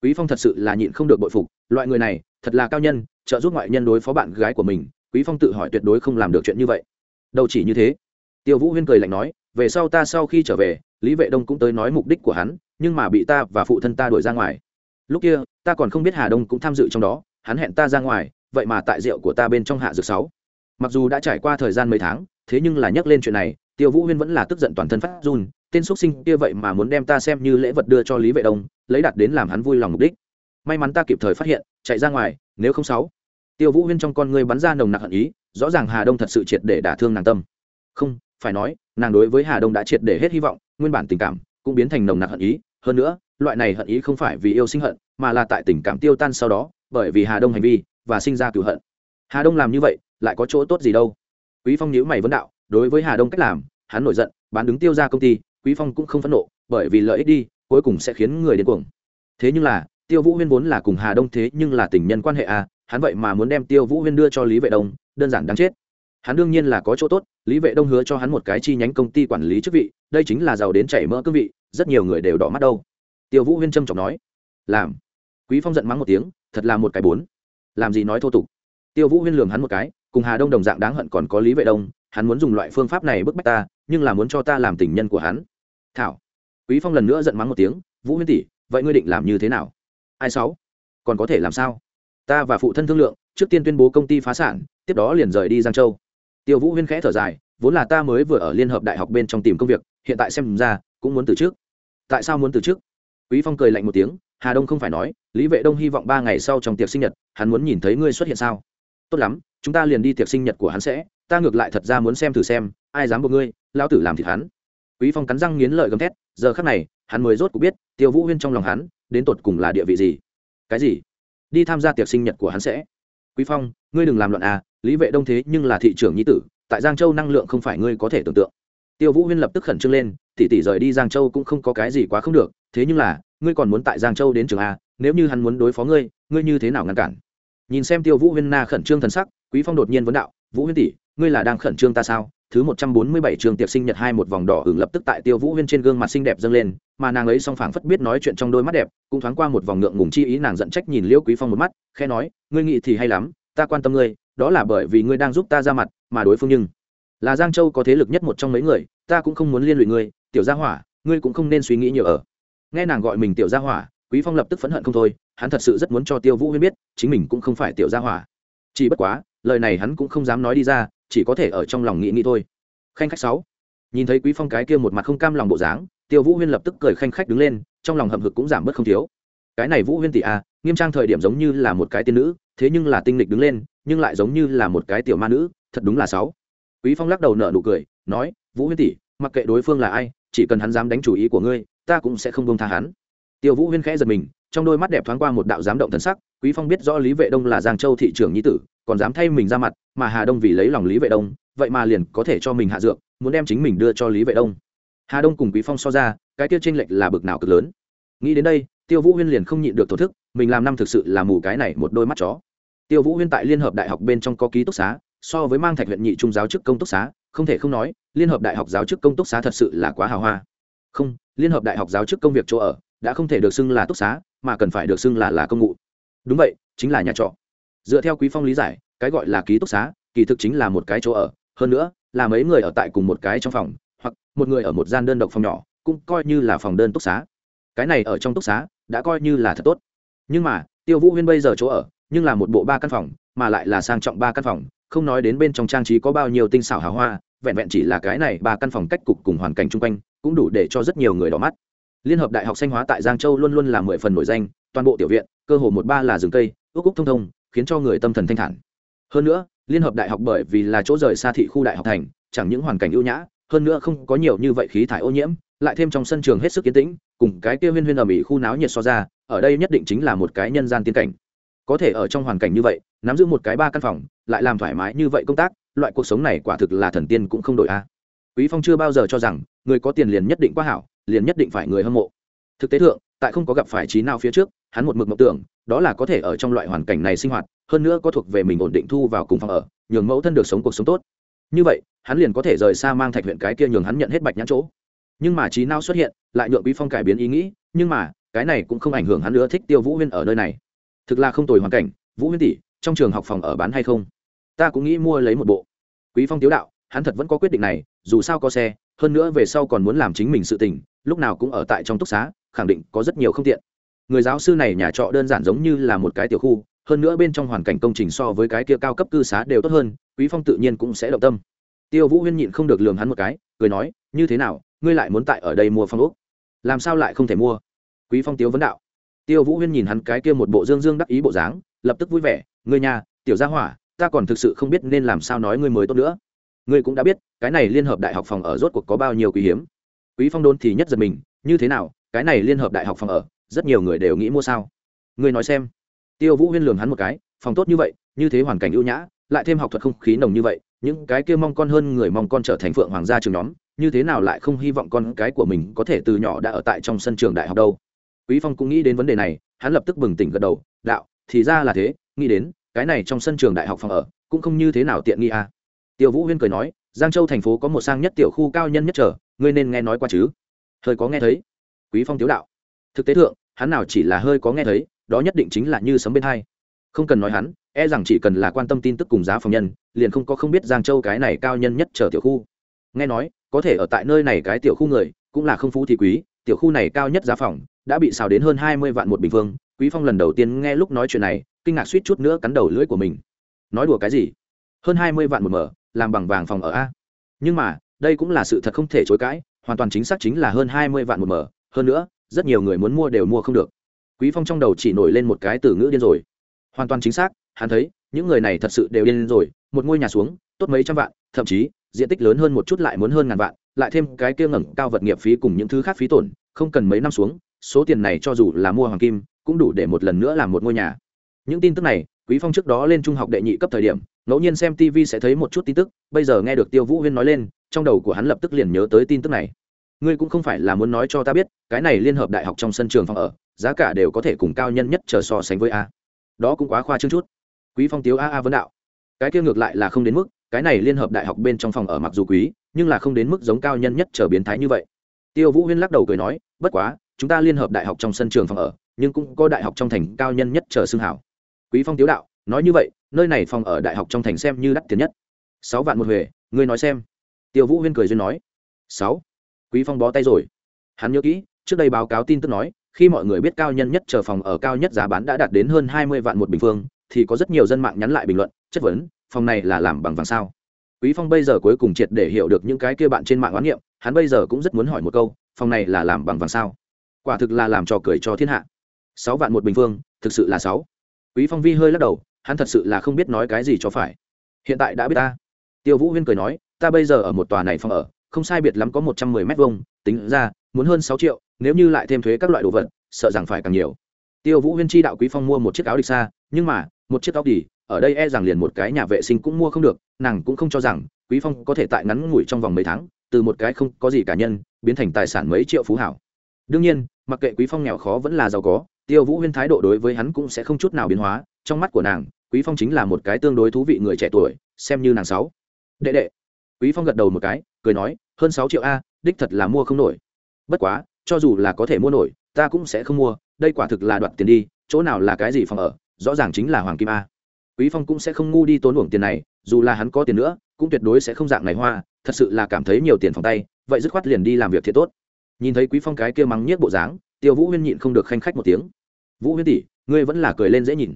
Quý phong thật sự là nhịn không được bội phục, loại người này, thật là cao nhân, trợ giúp ngoại nhân đối phó bạn gái của mình, quý phong tự hỏi tuyệt đối không làm được chuyện như vậy. Đâu chỉ như thế. Tiêu vũ huyên cười lạnh nói về sau ta sau khi trở về, lý vệ đông cũng tới nói mục đích của hắn, nhưng mà bị ta và phụ thân ta đuổi ra ngoài. Lúc kia, ta còn không biết hà đông cũng tham dự trong đó, hắn hẹn ta ra ngoài, vậy mà tại rượu của ta bên trong hạ dược sáu. Mặc dù đã trải qua thời gian mấy tháng, thế nhưng là nhắc lên chuyện này, tiêu vũ huyên vẫn là tức giận toàn thân phát run, tên xuất sinh kia vậy mà muốn đem ta xem như lễ vật đưa cho lý vệ đông, lấy đặt đến làm hắn vui lòng mục đích. May mắn ta kịp thời phát hiện, chạy ra ngoài, nếu không sáu. Tiêu vũ huyên trong con ngươi bắn ra nồng nặc hận ý, rõ ràng hà đông thật sự triệt để đả thương nàng tâm. Không phải nói, nàng đối với hà đông đã triệt để hết hy vọng, nguyên bản tình cảm cũng biến thành nồng nặc hận ý. Hơn nữa, loại này hận ý không phải vì yêu sinh hận, mà là tại tình cảm tiêu tan sau đó, bởi vì hà đông hành vi và sinh ra cựu hận. Hà đông làm như vậy, lại có chỗ tốt gì đâu? Quý phong nhíu mày vấn đạo, đối với hà đông cách làm, hắn nổi giận, bán đứng tiêu ra công ty, quý phong cũng không phẫn nộ, bởi vì lợi ích đi, cuối cùng sẽ khiến người điên cuồng. Thế nhưng là, tiêu vũ huyên vốn là cùng hà đông thế nhưng là tình nhân quan hệ à hắn vậy mà muốn đem tiêu vũ huyên đưa cho lý vệ đông, đơn giản đáng chết hắn đương nhiên là có chỗ tốt, lý vệ đông hứa cho hắn một cái chi nhánh công ty quản lý chức vị, đây chính là giàu đến chảy mỡ cương vị, rất nhiều người đều đỏ mắt đâu. Tiêu vũ huyên trâm trọng nói, làm. Quý phong giận mắng một tiếng, thật là một cái bốn. Làm gì nói thô tục? Tiêu vũ huyên lường hắn một cái, cùng hà đông đồng dạng đáng hận còn có lý vệ đông, hắn muốn dùng loại phương pháp này bức bách ta, nhưng là muốn cho ta làm tình nhân của hắn. Thảo. Quý phong lần nữa giận mắng một tiếng, vũ huyên tỷ, vậy ngươi định làm như thế nào? Ai sáu? Còn có thể làm sao? Ta và phụ thân thương lượng, trước tiên tuyên bố công ty phá sản, tiếp đó liền rời đi giang châu tiêu vũ huyên khẽ thở dài, vốn là ta mới vừa ở liên hợp đại học bên trong tìm công việc, hiện tại xem ra, cũng muốn từ trước. Tại sao muốn từ trước? Quý phong cười lạnh một tiếng, hà đông không phải nói, lý vệ đông hy vọng ba ngày sau trong tiệc sinh nhật, hắn muốn nhìn thấy ngươi xuất hiện sao? Tốt lắm, chúng ta liền đi tiệc sinh nhật của hắn sẽ, ta ngược lại thật ra muốn xem thử xem, ai dám buộc ngươi, lão tử làm thịt hắn. Quý phong cắn răng nghiến lợi gầm thét, giờ khắc này, hắn mới rốt cuộc biết, tiêu vũ huyên trong lòng hắn, đến tột cùng là địa vị gì? Cái gì? Đi tham gia tiệc sinh nhật của hắn sẽ quý phong, ngươi đừng làm loạn à lý vệ đông thế nhưng là thị trưởng nhi tử, tại giang châu năng lượng không phải ngươi có thể tưởng tượng. Tiêu vũ huyên lập tức khẩn trương lên, tỷ tỷ rời đi giang châu cũng không có cái gì quá không được, thế nhưng là, ngươi còn muốn tại giang châu đến trường a, nếu như hắn muốn đối phó ngươi ngươi như thế nào ngăn cản? Nhìn xem tiêu vũ huyên na khẩn trương thần sắc, quý phong đột nhiên vấn đạo, vũ huyên tỷ, ngươi là đang khẩn trương ta sao? Thứ một trăm bốn mươi bảy trường tiệc sinh nhật hai một vòng đỏ hưởng lập tức tại tiêu vũ huyên trên gương mặt xinh đẹp dâng lên, mà nàng ấy song phảng phất biết nói chuyện trong đôi mắt đẹp, cũng thoáng qua một vòng ngượng ngùng chi ý nàng giận trách nhìn liễu quý phong một mắt, khẽ nói, ngươi nghĩ thì hay lắm, ta quan tâm ngươi, đó là bởi vì ngươi đang giúp ta ra mặt, mà đối phương nhưng là giang châu có thế lực nhất một trong mấy người, ta cũng không muốn liên lụy ngươi, tiểu gia hỏa, ngươi cũng không nên suy nghĩ nhiều ở. Nghe nàng gọi mình tiểu gia hỏa, quý phong lập tức phẫn hận không thôi, hắn thật sự rất muốn cho tiêu vũ huyên biết, chính mình cũng không phải tiểu gia hỏa. Chỉ bất quá, lời này hắn cũng không dám nói đi ra chỉ có thể ở trong lòng nghĩ nghĩ thôi. Khanh khách sáu. Nhìn thấy quý phong cái kia một mặt không cam lòng bộ dáng, tiêu vũ huyên lập tức cười khanh khách đứng lên, trong lòng hậm hực cũng giảm bớt không thiếu. Cái này vũ huyên tỷ a nghiêm trang thời điểm giống như là một cái tiên nữ, thế nhưng là tinh lịch đứng lên, nhưng lại giống như là một cái tiểu ma nữ, thật đúng là sáu. Quý phong lắc đầu nở nụ cười, nói, vũ huyên tỷ, mặc kệ đối phương là ai, chỉ cần hắn dám đánh chủ ý của ngươi, ta cũng sẽ không bông tha hắn. Tiêu vũ huyên khẽ giật mình, trong đôi mắt đẹp thoáng qua một đạo giám động thần sắc, quý phong biết rõ lý vệ đông là giang châu thị trưởng nhi tử còn dám thay mình ra mặt, mà hà đông vì lấy lòng lý vệ đông, vậy mà liền có thể cho mình hạ dược, muốn đem chính mình đưa cho lý vệ đông. Hà đông cùng quý phong so ra, cái tiêu tranh lệch là bực nào cực lớn. Nghĩ đến đây, tiêu vũ huyên liền không nhịn được thổ thức, mình làm năm thực sự là mù cái này một đôi mắt chó. Tiêu vũ huyên tại liên hợp đại học bên trong có ký túc xá, so với mang thạch huyện nhị trung giáo chức công túc xá, không thể không nói, liên hợp đại học giáo chức công túc xá thật sự là quá hào hoa. Không, liên hợp đại học giáo chức công việc chỗ ở, đã không thể được xưng là túc xá, mà cần phải được xưng là là công ngụ đúng vậy, chính là nhà trọ dựa theo quý phong lý giải, cái gọi là ký túc xá, kỳ thực chính là một cái chỗ ở. Hơn nữa, là mấy người ở tại cùng một cái trong phòng, hoặc một người ở một gian đơn độc phòng nhỏ, cũng coi như là phòng đơn túc xá. Cái này ở trong túc xá, đã coi như là thật tốt. Nhưng mà, tiêu vũ huyên bây giờ chỗ ở, nhưng là một bộ ba căn phòng, mà lại là sang trọng ba căn phòng, không nói đến bên trong trang trí có bao nhiêu tinh xảo hào hoa, vẹn vẹn chỉ là cái này ba căn phòng cách cục cùng hoàn cảnh chung quanh, cũng đủ để cho rất nhiều người đỏ mắt. Liên hợp đại học sanh hóa tại giang châu luôn luôn là mười phần nổi danh, toàn bộ tiểu viện, cơ hồ một ba là rừng cây, ước úc thông thông khiến cho người tâm thần thanh thản. Hơn nữa, liên hợp đại học bởi vì là chỗ rời xa thị khu đại học thành, chẳng những hoàn cảnh ưu nhã, hơn nữa không có nhiều như vậy khí thải ô nhiễm, lại thêm trong sân trường hết sức kiến tĩnh, cùng cái kia huyên huyên ở mỹ khu náo nhiệt so ra, ở đây nhất định chính là một cái nhân gian tiên cảnh. Có thể ở trong hoàn cảnh như vậy, nắm giữ một cái ba căn phòng, lại làm thoải mái như vậy công tác, loại cuộc sống này quả thực là thần tiên cũng không đổi a. Quý phong chưa bao giờ cho rằng, người có tiền liền nhất định quá hảo, liền nhất định phải người hâm mộ thực tế thượng, tại không có gặp phải trí nào phía trước, hắn một mực mộng tưởng, đó là có thể ở trong loại hoàn cảnh này sinh hoạt, hơn nữa có thuộc về mình ổn định thu vào cùng phòng ở, nhường mẫu thân được sống cuộc sống tốt. Như vậy, hắn liền có thể rời xa mang thạch huyện cái kia nhường hắn nhận hết bạch nhãn chỗ. Nhưng mà trí não xuất hiện, lại nhượng quý phong cải biến ý nghĩ, nhưng mà, cái này cũng không ảnh hưởng hắn nữa thích tiêu vũ huyên ở nơi này. Thực là không tồi hoàn cảnh, vũ huyên tỷ, trong trường học phòng ở bán hay không? Ta cũng nghĩ mua lấy một bộ. Quý phong tiếu đạo, hắn thật vẫn có quyết định này, dù sao có xe, hơn nữa về sau còn muốn làm chính mình sự tình, lúc nào cũng ở tại trong túc xá khẳng định có rất nhiều không tiện. Người giáo sư này nhà trọ đơn giản giống như là một cái tiểu khu, hơn nữa bên trong hoàn cảnh công trình so với cái kia cao cấp cư xá đều tốt hơn, quý phong tự nhiên cũng sẽ động tâm. Tiêu vũ huyên nhịn không được lường hắn một cái, cười nói, như thế nào, ngươi lại muốn tại ở đây mua phong ốc? Làm sao lại không thể mua? Quý phong tiếu vấn đạo. Tiêu vũ huyên nhìn hắn cái kia một bộ dương dương đắc ý bộ dáng, lập tức vui vẻ, ngươi nhà tiểu gia hỏa, ta còn thực sự không biết nên làm sao nói ngươi mới tốt nữa. Ngươi cũng đã biết, cái này liên hợp đại học phòng ở rốt cuộc có bao nhiêu quý hiếm. Quý phong đôn thì nhất giật mình, như thế nào cái này liên hợp đại học phòng ở, rất nhiều người đều nghĩ mua sao? Ngươi nói xem. Tiêu vũ huyên lường hắn một cái, phòng tốt như vậy, như thế hoàn cảnh ưu nhã, lại thêm học thuật không khí nồng như vậy, những cái kia mong con hơn người mong con trở thành phượng hoàng gia trường nhóm, như thế nào lại không hy vọng con cái của mình có thể từ nhỏ đã ở tại trong sân trường đại học đâu? Quý phong cũng nghĩ đến vấn đề này, hắn lập tức bừng tỉnh gật đầu, đạo, thì ra là thế, nghĩ đến, cái này trong sân trường đại học phòng ở, cũng không như thế nào tiện nghi à. tiêu vũ huyên cười nói, giang châu thành phố có một sang nhất tiểu khu cao nhân nhất trở, ngươi nên nghe nói qua chứ? Thời có nghe thấy quý phong tiếu đạo. Thực tế thượng, hắn nào chỉ là hơi có nghe thấy, đó nhất định chính là như sấm bên hai. Không cần nói hắn e rằng chỉ cần là quan tâm tin tức cùng giá phòng nhân, liền không có không biết giang châu cái này cao nhân nhất trở tiểu khu. Nghe nói, có thể ở tại nơi này cái tiểu khu người, cũng là không phú thì quý, tiểu khu này cao nhất giá phòng, đã bị xào đến hơn hai mươi vạn một bình phương quý phong lần đầu tiên nghe lúc nói chuyện này, kinh ngạc suýt chút nữa cắn đầu lưỡi của mình. Nói đùa cái gì? Hơn hai mươi vạn một mở, làm bằng vàng phòng ở a. Nhưng mà, đây cũng là sự thật không thể chối cãi, hoàn toàn chính xác chính là hơn hai mươi vạn một mở hơn nữa, rất nhiều người muốn mua đều mua không được. Quý phong trong đầu chỉ nổi lên một cái từ ngữ điên rồi. Hoàn toàn chính xác, hắn thấy, những người này thật sự đều điên rồi, một ngôi nhà xuống, tốt mấy trăm vạn, thậm chí, diện tích lớn hơn một chút lại muốn hơn ngàn vạn, lại thêm cái kia ngẩng cao vật nghiệp phí cùng những thứ khác phí tổn, không cần mấy năm xuống, số tiền này cho dù là mua hoàng kim, cũng đủ để một lần nữa làm một ngôi nhà. Những tin tức này, quý phong trước đó lên trung học đệ nhị cấp thời điểm, ngẫu nhiên xem tv sẽ thấy một chút tin tức, bây giờ nghe được tiêu vũ huyên nói lên, trong đầu của hắn lập tức liền nhớ tới tin tức này ngươi cũng không phải là muốn nói cho ta biết, cái này liên hợp đại học trong sân trường phòng ở, giá cả đều có thể cùng cao nhân nhất chờ so sánh với a. Đó cũng quá khoa trương chút. Quý phong tiếu a a vấn đạo. Cái kia ngược lại là không đến mức, cái này liên hợp đại học bên trong phòng ở mặc dù quý, nhưng là không đến mức giống cao nhân nhất trở biến thái như vậy. Tiêu vũ huyên lắc đầu cười nói, bất quá, chúng ta liên hợp đại học trong sân trường phòng ở, nhưng cũng có đại học trong thành cao nhân nhất trở xương hảo. Quý phong tiếu đạo, nói như vậy, nơi này phòng ở đại học trong thành xem như đắt tiền nhất. Sáu vạn một huề ngươi nói xem. Tiêu vũ huyên cười duyên nói, sáu quý phong bó tay rồi. Hắn nhớ kỹ, trước đây báo cáo tin tức nói, khi mọi người biết cao nhân nhất chờ phòng ở cao nhất giá bán đã đạt đến hơn hai mươi vạn một bình phương, thì có rất nhiều dân mạng nhắn lại bình luận, chất vấn, phòng này là làm bằng vàng sao? Quý phong bây giờ cuối cùng triệt để hiểu được những cái kia bạn trên mạng oán niệm hắn bây giờ cũng rất muốn hỏi một câu, phòng này là làm bằng vàng sao? Quả thực là làm trò cười cho thiên hạ. Sáu vạn một bình phương, thực sự là sáu. Quý phong vi hơi lắc đầu, hắn thật sự là không biết nói cái gì cho phải. Hiện tại đã biết ta. Tiêu vũ huyên cười nói, ta bây giờ ở một tòa này phòng ở không sai biệt lắm có một trăm mười mét vuông, tính ra, muốn hơn sáu triệu, nếu như lại thêm thuế các loại đồ vật, sợ rằng phải càng nhiều. Tiêu vũ huyên chi đạo quý phong mua một chiếc áo địch xa, nhưng mà, một chiếc áo đi ở đây e rằng liền một cái nhà vệ sinh cũng mua không được, nàng cũng không cho rằng, quý phong có thể tại ngắn ngủi trong vòng mấy tháng, từ một cái không có gì cả nhân, biến thành tài sản mấy triệu phú hảo. Đương nhiên, mặc kệ quý phong nghèo khó vẫn là giàu có, tiêu vũ huyên thái độ đối với hắn cũng sẽ không chút nào biến hóa, trong mắt của nàng, quý phong chính là một cái tương đối thú vị người trẻ tuổi, xem như nàng sáu. Đệ đệ. Quý phong gật đầu một cái cười nói, hơn sáu triệu a, đích thật là mua không nổi. Bất quá, cho dù là có thể mua nổi, ta cũng sẽ không mua, đây quả thực là đoạt tiền đi, chỗ nào là cái gì phòng ở, rõ ràng chính là hoàng kim a. Quý phong cũng sẽ không ngu đi tốn uổng tiền này, dù là hắn có tiền nữa, cũng tuyệt đối sẽ không dạng này hoa, thật sự là cảm thấy nhiều tiền phòng tay, vậy dứt khoát liền đi làm việc thiệt tốt. Nhìn thấy quý phong cái kia mắng nhiếc bộ dáng, tiêu vũ huyên nhịn không được khanh khách một tiếng. Vũ huyên tỷ, ngươi vẫn là cười lên dễ nhìn.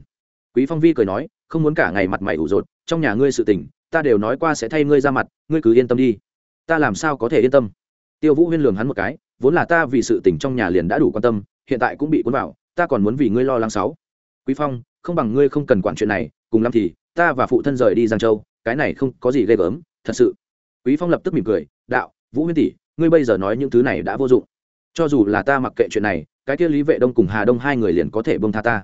Quý phong vi cười nói, không muốn cả ngày mặt mày ủ rột, trong nhà ngươi sự tình, ta đều nói qua sẽ thay ngươi ra mặt, ngươi cứ yên tâm đi ta làm sao có thể yên tâm? Tiêu vũ huyên lường hắn một cái, vốn là ta vì sự tình trong nhà liền đã đủ quan tâm, hiện tại cũng bị cuốn vào, ta còn muốn vì ngươi lo lắng sáu. Quý phong, không bằng ngươi không cần quản chuyện này, cùng lắm thì, ta và phụ thân rời đi giang châu, cái này không có gì ghê gớm, thật sự. Quý phong lập tức mỉm cười, đạo, vũ huyên tỷ, ngươi bây giờ nói những thứ này đã vô dụng. Cho dù là ta mặc kệ chuyện này, cái kia lý vệ đông cùng hà đông hai người liền có thể bông tha ta.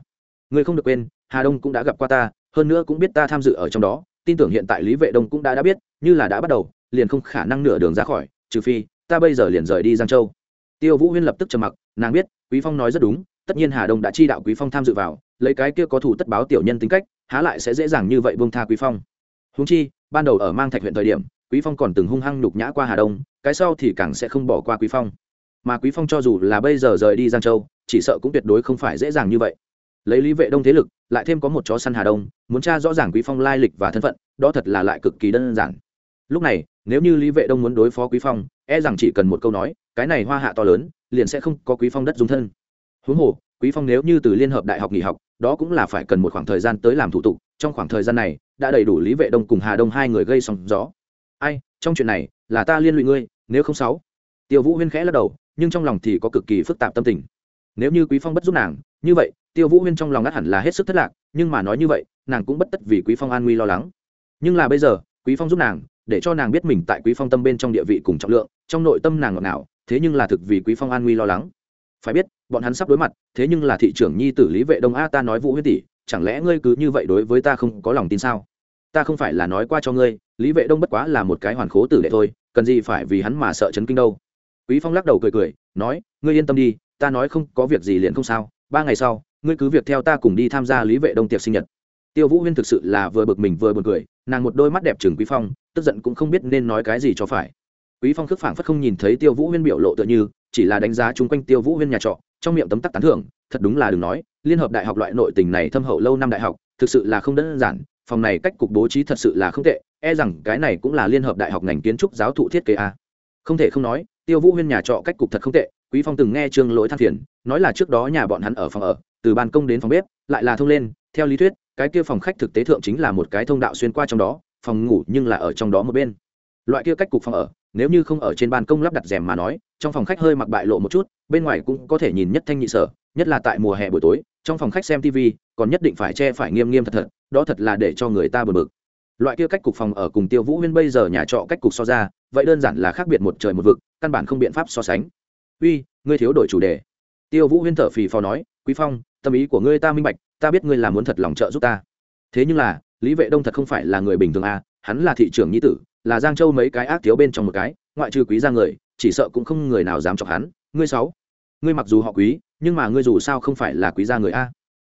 Ngươi không được quên, hà đông cũng đã gặp qua ta, hơn nữa cũng biết ta tham dự ở trong đó, tin tưởng hiện tại lý vệ đông cũng đã đã biết, như là đã bắt đầu liền không khả năng nửa đường ra khỏi, trừ phi, ta bây giờ liền rời đi giang châu. Tiêu vũ huyên lập tức trầm mặc, nàng biết, quý phong nói rất đúng, tất nhiên hà đông đã chi đạo quý phong tham dự vào, lấy cái kia có thủ tất báo tiểu nhân tính cách, há lại sẽ dễ dàng như vậy bông tha quý phong. Húng chi, ban đầu ở mang thạch huyện thời điểm, quý phong còn từng hung hăng nhục nhã qua hà đông, cái sau thì càng sẽ không bỏ qua quý phong. Mà quý phong cho dù là bây giờ rời đi giang châu, chỉ sợ cũng tuyệt đối không phải dễ dàng như vậy. Lấy lý vệ đông thế lực, lại thêm có một chó săn hà đông, muốn tra rõ ràng quý phong lai lịch và thân phận, đó thật là lại cực kỳ đơn giản. Lúc này nếu như lý vệ đông muốn đối phó quý phong e rằng chỉ cần một câu nói, cái này hoa hạ to lớn, liền sẽ không có quý phong đất dung thân. Huống hồ, quý phong nếu như từ liên hợp đại học nghỉ học, đó cũng là phải cần một khoảng thời gian tới làm thủ tục, trong khoảng thời gian này, đã đầy đủ lý vệ đông cùng hà đông hai người gây sóng gió. Ai, trong chuyện này, là ta liên lụy ngươi, nếu không sáu. Tiêu vũ huyên khẽ lắc đầu, nhưng trong lòng thì có cực kỳ phức tạp tâm tình. Nếu như quý phong bất giúp nàng, như vậy, tiêu vũ huyên trong lòng ngắt hẳn là hết sức thất lạc, nhưng mà nói như vậy, nàng cũng bất tất vì quý phong an nguy lo lắng. Nhưng là bây giờ quý phong giúp nàng, để cho nàng biết mình tại quý phong tâm bên trong địa vị cùng trọng lượng, trong nội tâm nàng ngọt ngào, thế nhưng là thực vì quý phong an nguy lo lắng. Phải biết, bọn hắn sắp đối mặt, thế nhưng là thị trưởng nhi tử lý vệ đông a, ta nói vũ huyết tỷ, chẳng lẽ ngươi cứ như vậy đối với ta không có lòng tin sao? Ta không phải là nói qua cho ngươi, lý vệ đông bất quá là một cái hoàn khố tử đệ thôi, cần gì phải vì hắn mà sợ chấn kinh đâu. Quý phong lắc đầu cười cười, nói, ngươi yên tâm đi, ta nói không có việc gì liền không sao, ba ngày sau, ngươi cứ việc theo ta cùng đi tham gia lý vệ đông tiệc sinh nhật tiêu vũ huyên thực sự là vừa bực mình vừa buồn cười, nàng một đôi mắt đẹp chừng quý phong, tức giận cũng không biết nên nói cái gì cho phải. Quý phong khước phảng phất không nhìn thấy tiêu vũ huyên biểu lộ tựa như, chỉ là đánh giá chung quanh tiêu vũ huyên nhà trọ, trong miệng tấm tắc tán thưởng, thật đúng là đừng nói, liên hợp đại học loại nội tình này thâm hậu lâu năm đại học, thực sự là không đơn giản, phòng này cách cục bố trí thật sự là không tệ e rằng cái này cũng là liên hợp đại học ngành kiến trúc giáo thụ thiết kế a. Không thể không nói, tiêu vũ huyên nhà trọ cách cục thật không tệ, quý phong từng nghe trương lỗi than phiền, nói là trước đó nhà bọn hắn ở phòng ở, từ ban công đến phòng bếp, lại là thông lên, theo lý thuyết cái kia phòng khách thực tế thượng chính là một cái thông đạo xuyên qua trong đó, phòng ngủ nhưng là ở trong đó một bên. Loại kia cách cục phòng ở, nếu như không ở trên ban công lắp đặt rèm mà nói, trong phòng khách hơi mặc bại lộ một chút, bên ngoài cũng có thể nhìn nhất thanh nhị sở, nhất là tại mùa hè buổi tối, trong phòng khách xem tv còn nhất định phải che phải nghiêm nghiêm thật thật, đó thật là để cho người ta bực bực. Loại kia cách cục phòng ở cùng tiêu vũ huyên bây giờ nhà trọ cách cục so ra, vậy đơn giản là khác biệt một trời một vực, căn bản không biện pháp so sánh. Uy, ngươi thiếu đổi chủ đề. Tiêu vũ huyên thở phì phò nói, quý phong, tâm ý của ngươi ta minh bạch ta biết ngươi là muốn thật lòng trợ giúp ta. Thế nhưng là, lý vệ đông thật không phải là người bình thường à hắn là thị trưởng nhi tử, là giang châu mấy cái ác thiếu bên trong một cái, ngoại trừ quý ra người, chỉ sợ cũng không người nào dám chọc hắn. Ngươi sáu, ngươi mặc dù họ quý, nhưng mà ngươi dù sao không phải là quý gia người a.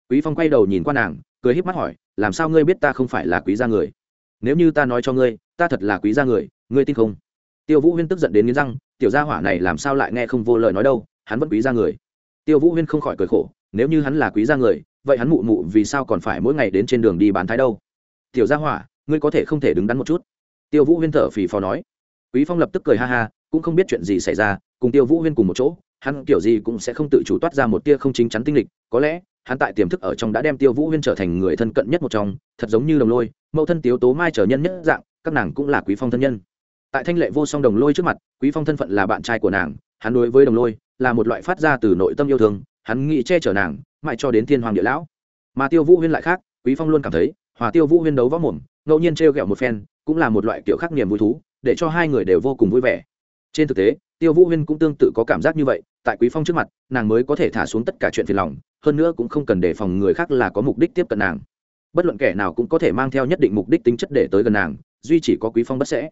Quý phong quay đầu nhìn qua nàng, cười híp mắt hỏi, làm sao ngươi biết ta không phải là quý gia người? Nếu như ta nói cho ngươi, ta thật là quý gia người, ngươi tin không? Tiêu vũ huyên tức giận đến nghiến răng, tiểu gia hỏa này làm sao lại nghe không vô lời nói đâu, hắn vẫn quý gia người. Tiêu vũ huyên không khỏi cười khổ, nếu như hắn là quý gia người vậy hắn mụ mụ vì sao còn phải mỗi ngày đến trên đường đi bán thái đâu? Tiểu gia hỏa, ngươi có thể không thể đứng đắn một chút. Tiêu vũ huyên thở phì phò nói. Quý phong lập tức cười ha ha, cũng không biết chuyện gì xảy ra, cùng tiêu vũ huyên cùng một chỗ, hắn kiểu gì cũng sẽ không tự chủ toát ra một tia không chính chắn tinh lịch, có lẽ, hắn tại tiềm thức ở trong đã đem tiêu vũ huyên trở thành người thân cận nhất một trong, thật giống như đồng lôi, mẫu thân tiếu tố mai trở nhân nhất dạng, các nàng cũng là quý phong thân nhân. Tại thanh lệ vô song đồng lôi trước mặt, quý phong thân phận là bạn trai của nàng, hắn đối với đồng lôi là một loại phát ra từ nội tâm yêu thương hắn nghĩ che chở nàng, mãi cho đến thiên hoàng địa lão. Mà tiêu vũ huyên lại khác, quý phong luôn cảm thấy, hòa tiêu vũ huyên đấu võ mồm, ngẫu nhiên trêu ghẹo một phen, cũng là một loại kiểu khắc niềm vui thú, để cho hai người đều vô cùng vui vẻ. Trên thực tế, tiêu vũ huyên cũng tương tự có cảm giác như vậy, tại quý phong trước mặt, nàng mới có thể thả xuống tất cả chuyện phiền lòng, hơn nữa cũng không cần đề phòng người khác là có mục đích tiếp cận nàng. Bất luận kẻ nào cũng có thể mang theo nhất định mục đích tính chất để tới gần nàng, duy chỉ có quý phong bất sẽ.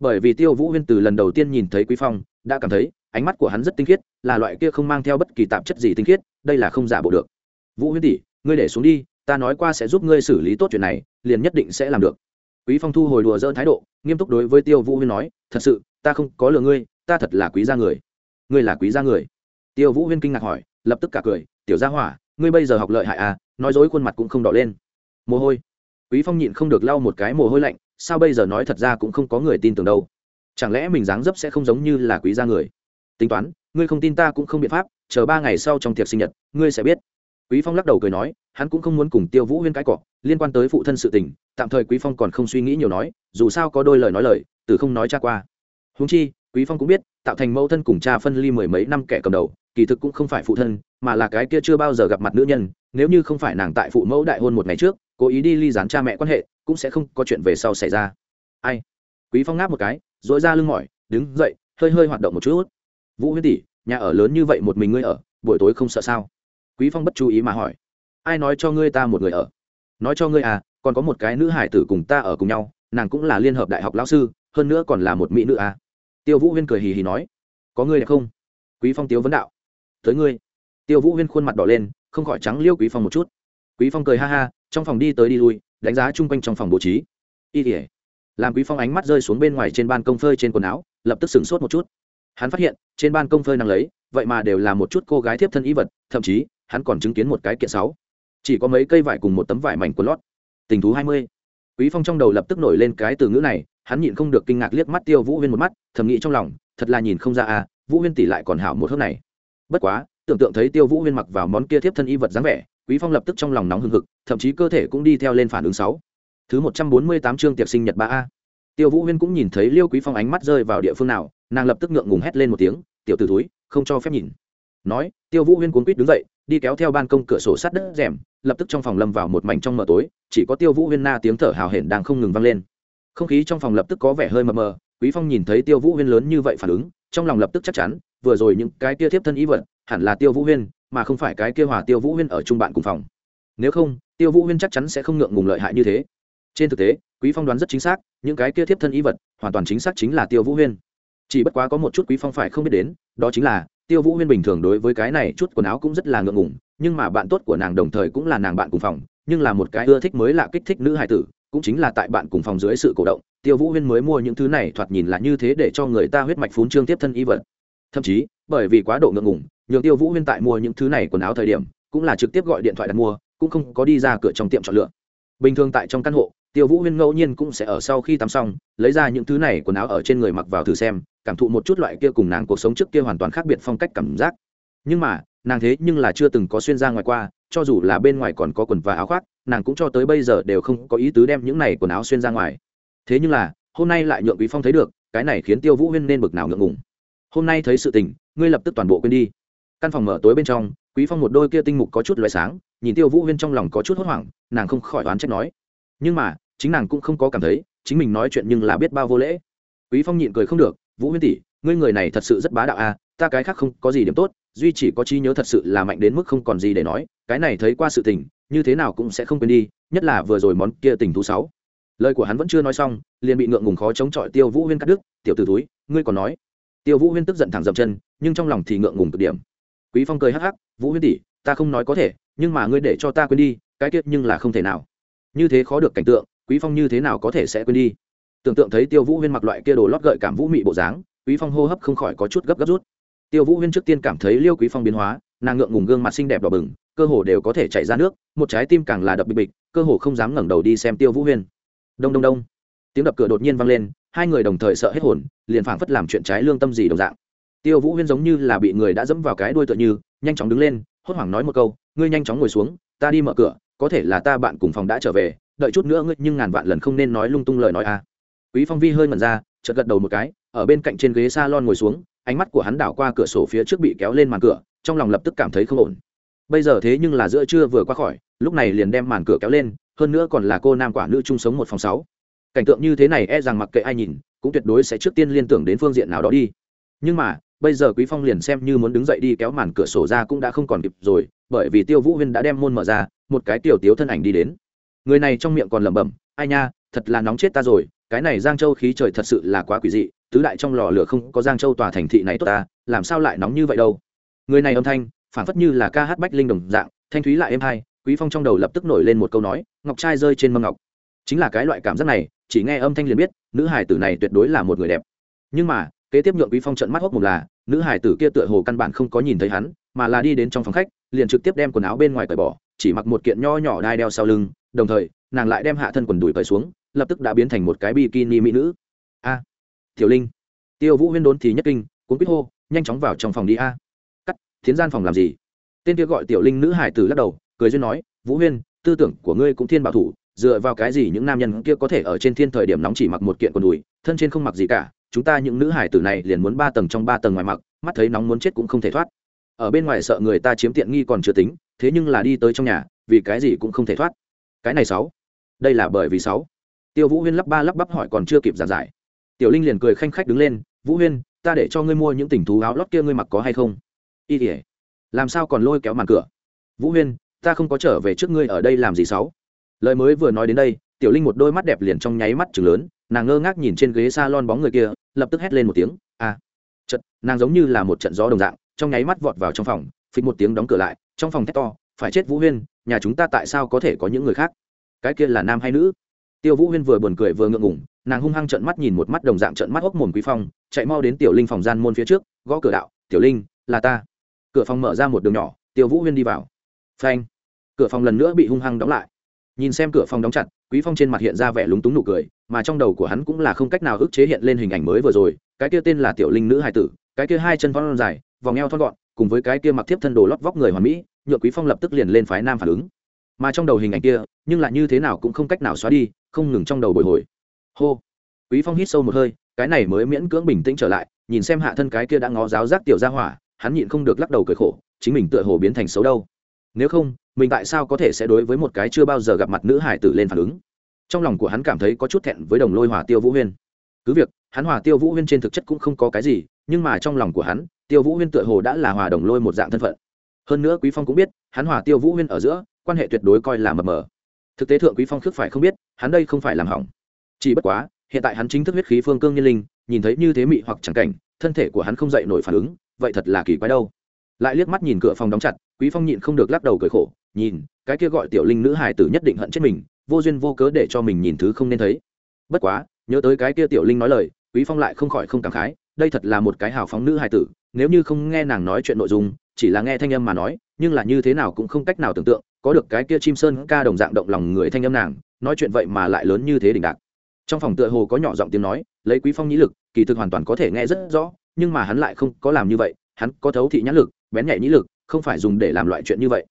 Bởi vì tiêu vũ huyên từ lần đầu tiên nhìn thấy quý phong, đã cảm thấy ánh mắt của hắn rất tinh khiết, là loại kia không mang theo bất kỳ tạp chất gì tinh khiết, đây là không giả bộ được. Vũ huyên tỷ, ngươi để xuống đi, ta nói qua sẽ giúp ngươi xử lý tốt chuyện này, liền nhất định sẽ làm được. Quý phong thu hồi đùa dỡn thái độ, nghiêm túc đối với tiêu vũ huyên nói, thật sự, ta không có lừa ngươi, ta thật là quý gia người. Ngươi là quý gia người? Tiêu vũ huyên kinh ngạc hỏi, lập tức cả cười, tiểu gia hỏa, ngươi bây giờ học lợi hại à nói dối khuôn mặt cũng không đỏ lên. Mồ hôi. Quý phong nhịn không được lau một cái mồ hôi lạnh, sao bây giờ nói thật ra cũng không có người tin tưởng đâu? Chẳng lẽ mình dáng dấp sẽ không giống như là quý gia người? Tính toán, ngươi không tin ta cũng không biện pháp, chờ ba ngày sau trong tiệc sinh nhật, ngươi sẽ biết. Quý phong lắc đầu cười nói, hắn cũng không muốn cùng tiêu vũ huyên cãi cọ, liên quan tới phụ thân sự tình, tạm thời quý phong còn không suy nghĩ nhiều nói, dù sao có đôi lời nói lời, từ không nói cha qua. Húng chi, quý phong cũng biết, tạo thành mẫu thân cùng cha phân ly mười mấy năm kẻ cầm đầu, kỳ thực cũng không phải phụ thân, mà là cái kia chưa bao giờ gặp mặt nữ nhân, nếu như không phải nàng tại phụ mẫu đại hôn một ngày trước, cố ý đi ly dán cha mẹ quan hệ, cũng sẽ không có chuyện về sau xảy ra. Ai? Quý phong ngáp một cái dội ra lưng mỏi, đứng dậy, hơi hơi hoạt động một chút vũ huyên tỷ, nhà ở lớn như vậy một mình ngươi ở, buổi tối không sợ sao? Quý phong bất chú ý mà hỏi. Ai nói cho ngươi ta một người ở? Nói cho ngươi à còn có một cái nữ hải tử cùng ta ở cùng nhau, nàng cũng là liên hợp đại học lão sư, hơn nữa còn là một mỹ nữ à. Tiêu vũ huyên cười hì hì nói. Có ngươi đẹp không? Quý phong tiếu vấn đạo. Tới ngươi. Tiêu vũ huyên khuôn mặt đỏ lên, không khỏi trắng liêu quý phong một chút. Quý phong cười ha ha, trong phòng đi tới đi lui, đánh giá chung quanh trong phòng bố trí. Y tỉa làm quý phong ánh mắt rơi xuống bên ngoài trên ban công phơi trên quần áo, lập tức sửng sốt một chút hắn phát hiện, trên ban công phơi năng lấy, vậy mà đều là một chút cô gái tiếp thân y vật, thậm chí, hắn còn chứng kiến một cái kiện sáu. Chỉ có mấy cây vải cùng một tấm vải mảnh quần lót. Tình thú hai mươi. Quý phong trong đầu lập tức nổi lên cái từ ngữ này, hắn nhịn không được kinh ngạc liếc mắt tiêu vũ huyên một mắt, thầm nghĩ trong lòng, thật là nhìn không ra à vũ huyên tỷ lại còn hảo một hớp này. Bất quá, tưởng tượng thấy tiêu vũ huyên mặc vào món kia thiếp thân y vật dáng vẻ, quý phong lập tức trong lòng nóng hừng hực, thậm chí cơ thể cũng đi theo lên phản ứng sáu. Thứ một trăm bốn mươi tám chương tiệc sinh nhật ba a tiêu vũ huyên cũng nhìn thấy liêu quý phong ánh mắt rơi vào địa phương nào, nàng lập tức ngượng ngùng hét lên một tiếng, tiểu t ử túi không cho phép nhìn. Nói, tiêu vũ huyên cuốn quýt đứng dậy, đi kéo theo ban công cửa sổ sắt đất rèm, lập tức trong phòng lâm vào một mảnh trong mờ tối, chỉ có tiêu vũ huyên na tiếng thở hào hển đang không ngừng vang lên. Không khí trong phòng lập tức có vẻ hơi mờ mờ, quý phong nhìn thấy tiêu vũ huyên lớn như vậy phản ứng, trong lòng lập tức chắc chắn, vừa rồi những cái kia tiếp thân ý vật, hẳn là tiêu vũ huyên, mà không phải cái kia hòa tiêu vũ huyên ở chung bạn cùng phòng. Nếu không, tiêu vũ huyên chắc chắn sẽ không ngượng ngùng lợi hại như thế. Trên thực tế quý phong đoán rất chính xác, những cái kia tiếp thân y vật, hoàn toàn chính xác chính là tiêu vũ huyên. Chỉ bất quá có một chút quý phong phải không biết đến, đó chính là, tiêu vũ huyên bình thường đối với cái này chút quần áo cũng rất là ngượng ngùng, nhưng mà bạn tốt của nàng đồng thời cũng là nàng bạn cùng phòng, nhưng là một cái ưa thích mới lạ kích thích nữ hài tử, cũng chính là tại bạn cùng phòng dưới sự cổ động, tiêu vũ huyên mới mua những thứ này thoạt nhìn là như thế để cho người ta huyết mạch phún trương tiếp thân y vật. Thậm chí, bởi vì quá độ ngượng ngùng, nhường tiêu vũ huyên tại mua những thứ này quần áo thời điểm, cũng là trực tiếp gọi điện thoại đặt mua, cũng không có đi ra cửa trong tiệm chọn lựa. Bình thường tại trong căn hộ tiêu vũ huyên ngẫu nhiên cũng sẽ ở sau khi tắm xong, lấy ra những thứ này quần áo ở trên người mặc vào thử xem, cảm thụ một chút loại kia cùng nàng cuộc sống trước kia hoàn toàn khác biệt phong cách cảm giác. Nhưng mà, nàng thế nhưng là chưa từng có xuyên ra ngoài qua, cho dù là bên ngoài còn có quần và áo khoác, nàng cũng cho tới bây giờ đều không có ý tứ đem những này quần áo xuyên ra ngoài. Thế nhưng là, hôm nay lại nhượng quý phong thấy được, cái này khiến tiêu vũ huyên nên bực nào ngượng ngùng. Hôm nay thấy sự tình, ngươi lập tức toàn bộ quên đi. Căn phòng mở tối bên trong, quý phong một đôi kia tinh mục có chút loại sáng, nhìn tiêu vũ huyên trong lòng có chút hốt hoảng, nàng không khỏi đoán trách nói nhưng mà chính nàng cũng không có cảm thấy chính mình nói chuyện nhưng là biết bao vô lễ. Quý phong nhịn cười không được vũ huyên tỷ ngươi người này thật sự rất bá đạo a à, ta cái khác không có gì điểm tốt duy chỉ có trí nhớ thật sự là mạnh đến mức không còn gì để nói cái này thấy qua sự tình như thế nào cũng sẽ không quên đi nhất là vừa rồi món kia tình thú sáu. Lời của hắn vẫn chưa nói xong liền bị ngượng ngùng khó chống chọi tiêu vũ huyên cắt đứt tiểu t túi ngươi còn nói. Tiêu vũ huyên tức giận thẳng dậm chân nhưng trong lòng thì ngượng ngùng cực điểm. Quý phong cười hắc hắc vũ huyên tỷ ta không nói có thể nhưng mà ngươi để cho ta quên đi cái tiết nhưng là không thể nào như thế khó được cảnh tượng, quý phong như thế nào có thể sẽ quên đi? Tưởng tượng thấy tiêu vũ huyên mặc loại kia đồ lót gợi cảm vũ mị bộ dáng, quý phong hô hấp không khỏi có chút gấp gấp rút. Tiêu vũ huyên trước tiên cảm thấy liêu quý phong biến hóa, nàng ngượng ngùng gương mặt xinh đẹp đỏ bừng, cơ hồ đều có thể chảy ra nước, một trái tim càng là đập bịch bịch, cơ hồ không dám ngẩng đầu đi xem tiêu vũ huyên. Đông đông đông. Tiếng đập cửa đột nhiên vang lên, hai người đồng thời sợ hết hồn, liền phảng phất làm chuyện trái lương tâm gì đồng dạng. Tiêu vũ huyên giống như là bị người đã dẫm vào cái đuôi tựa như, nhanh chóng đứng lên, hốt hoảng nói một câu, ngươi nhanh chóng ngồi xuống, ta đi mở cửa có thể là ta bạn cùng phòng đã trở về, đợi chút nữa ngươi nhưng ngàn vạn lần không nên nói lung tung lời nói a quý phong vi hơi mẩn ra, chợt gật đầu một cái, ở bên cạnh trên ghế salon ngồi xuống, ánh mắt của hắn đảo qua cửa sổ phía trước bị kéo lên màn cửa, trong lòng lập tức cảm thấy không ổn. Bây giờ thế nhưng là giữa trưa vừa qua khỏi, lúc này liền đem màn cửa kéo lên, hơn nữa còn là cô nam quả nữ chung sống một phòng sáu. Cảnh tượng như thế này e rằng mặc kệ ai nhìn, cũng tuyệt đối sẽ trước tiên liên tưởng đến phương diện nào đó đi. Nhưng mà, bây giờ quý phong liền xem như muốn đứng dậy đi kéo màn cửa sổ ra cũng đã không còn kịp rồi, bởi vì tiêu vũ huyên đã đem môn mở ra một cái tiểu tiếu thân ảnh đi đến. Người này trong miệng còn lẩm bẩm, ai nha, thật là nóng chết ta rồi, cái này giang châu khí trời thật sự là quá quỷ dị, tứ đại trong lò lửa không có giang châu tòa thành thị này tốt ta, làm sao lại nóng như vậy đâu? Người này âm thanh phản phất như là ca hát bách linh đồng dạng, thanh thúy lại êm hai, quý phong trong đầu lập tức nổi lên một câu nói, ngọc trai rơi trên mâm ngọc. Chính là cái loại cảm giác này, chỉ nghe âm thanh liền biết, nữ hải tử này tuyệt đối là một người đẹp. Nhưng mà, kế tiếp nhượng quý phong trận mắt hốc một là, nữ hải tử kia tựa hồ căn bản không có nhìn thấy hắn, mà là đi đến trong phòng khách, liền trực tiếp đem quần áo bên ngoài cởi bỏ chỉ mặc một kiện nho nhỏ đai đeo sau lưng, đồng thời, nàng lại đem hạ thân quần đùi cởi xuống, lập tức đã biến thành một cái bikini mỹ nữ. A, tiểu linh. Tiêu vũ huyên đốn thì nhất kinh, cuốn quýt hô, nhanh chóng vào trong phòng đi a. Cắt thiến gian phòng làm gì? Tên kia gọi tiểu linh nữ hải tử lắc đầu, cười duyên nói, vũ huyên, tư tưởng của ngươi cũng thiên bảo thủ, dựa vào cái gì những nam nhân kia có thể ở trên thiên thời điểm nóng chỉ mặc một kiện quần đùi, thân trên không mặc gì cả, chúng ta những nữ hải tử này liền muốn ba tầng trong ba tầng ngoài mặc, mắt thấy nóng muốn chết cũng không thể thoát ở bên ngoài sợ người ta chiếm tiện nghi còn chưa tính, thế nhưng là đi tới trong nhà, vì cái gì cũng không thể thoát. Cái này sáu. Đây là bởi vì sáu. Tiêu vũ huyên lắp ba lắp bắp hỏi còn chưa kịp giảng giải. Tiểu linh liền cười khanh khách đứng lên, vũ huyên, ta để cho ngươi mua những tình thú áo lót kia ngươi mặc có hay không? Y tỉa làm sao còn lôi kéo màn cửa? Vũ huyên, ta không có trở về trước ngươi ở đây làm gì sáu? Lời mới vừa nói đến đây, tiểu linh một đôi mắt đẹp liền trong nháy mắt chừng lớn, nàng ngơ ngác nhìn trên ghế s a lon bóng người kia, lập tức hét lên một tiếng a à. nàng giống như là một trận gió đồng dạng trong nháy mắt vọt vào trong phòng, phịch một tiếng đóng cửa lại, trong phòng thét to, phải chết vũ huyên, nhà chúng ta tại sao có thể có những người khác? Cái kia là nam hay nữ? Tiêu vũ huyên vừa buồn cười vừa ngượng ngủng nàng hung hăng trợn mắt nhìn một mắt đồng dạng trợn mắt hốc mồm quý phong, chạy mau đến tiểu linh phòng gian môn phía trước, gõ cửa đạo, tiểu linh, là ta. Cửa phòng mở ra một đường nhỏ, tiêu vũ huyên đi vào. Phanh! Cửa phòng lần nữa bị hung hăng đóng lại. Nhìn xem cửa phòng đóng chặt, quý phong trên mặt hiện ra vẻ lúng túng nụ cười, mà trong đầu của hắn cũng là không cách nào ức chế hiện lên hình ảnh mới vừa rồi, cái kia tên là tiểu linh nữ hài tử, cái kia hai chân phong dài vòng eo thon gọn, cùng với cái kia mặc thiếp thân đồ lót vóc người hoàn mỹ nhựa quý phong lập tức liền lên phái nam phản ứng. Mà trong đầu hình ảnh kia, nhưng lại như thế nào cũng không cách nào xóa đi, không ngừng trong đầu bồi hồi. Hô! Quý phong hít sâu một hơi, cái này mới miễn cưỡng bình tĩnh trở lại, nhìn xem hạ thân cái kia đã ngó giáo giác tiểu ra hỏa, hắn nhịn không được lắc đầu cười khổ, chính mình tựa hồ biến thành xấu đâu. Nếu không, mình tại sao có thể sẽ đối với một cái chưa bao giờ gặp mặt nữ hải tử lên phản ứng? Trong lòng của hắn cảm thấy có chút thẹn với đồng lôi hòa tiêu vũ huyên. Cứ việc, hắn hòa tiêu vũ huyên trên thực chất cũng không có cái gì, nhưng mà trong lòng của hắn tiêu vũ huyên tựa hồ đã là hòa đồng lôi một dạng thân phận. Hơn nữa quý phong cũng biết, hắn hòa tiêu vũ huyên ở giữa, quan hệ tuyệt đối coi là mờ mờ. Thực tế thượng quý phong khước phải không biết, hắn đây không phải làm hỏng. Chỉ bất quá, hiện tại hắn chính thức huyết khí phương cương nhân linh, nhìn thấy như thế mị hoặc chẳng cảnh, thân thể của hắn không dậy nổi phản ứng, vậy thật là kỳ quái đâu. Lại liếc mắt nhìn cửa phòng đóng chặt, quý phong nhịn không được lắc đầu cười khổ, nhìn, cái kia gọi tiểu linh nữ hài tử nhất định hận chết mình, vô duyên vô cớ để cho mình nhìn thứ không nên thấy. Bất quá, nhớ tới cái kia tiểu linh nói lời, quý phong lại không khỏi không cảm khái, đây thật là một cái hào phóng nữ hài tử nếu như không nghe nàng nói chuyện nội dung, chỉ là nghe thanh âm mà nói, nhưng là như thế nào cũng không cách nào tưởng tượng, có được cái kia chim sơn ca đồng dạng động lòng người thanh âm nàng, nói chuyện vậy mà lại lớn như thế đỉnh đạc. Trong phòng tựa hồ có nhỏ giọng tiếng nói, lấy quý phong nhĩ lực, kỳ thực hoàn toàn có thể nghe rất rõ, nhưng mà hắn lại không có làm như vậy, hắn có thấu thị nhãn lực, bén nhạy nhĩ lực, không phải dùng để làm loại chuyện như vậy.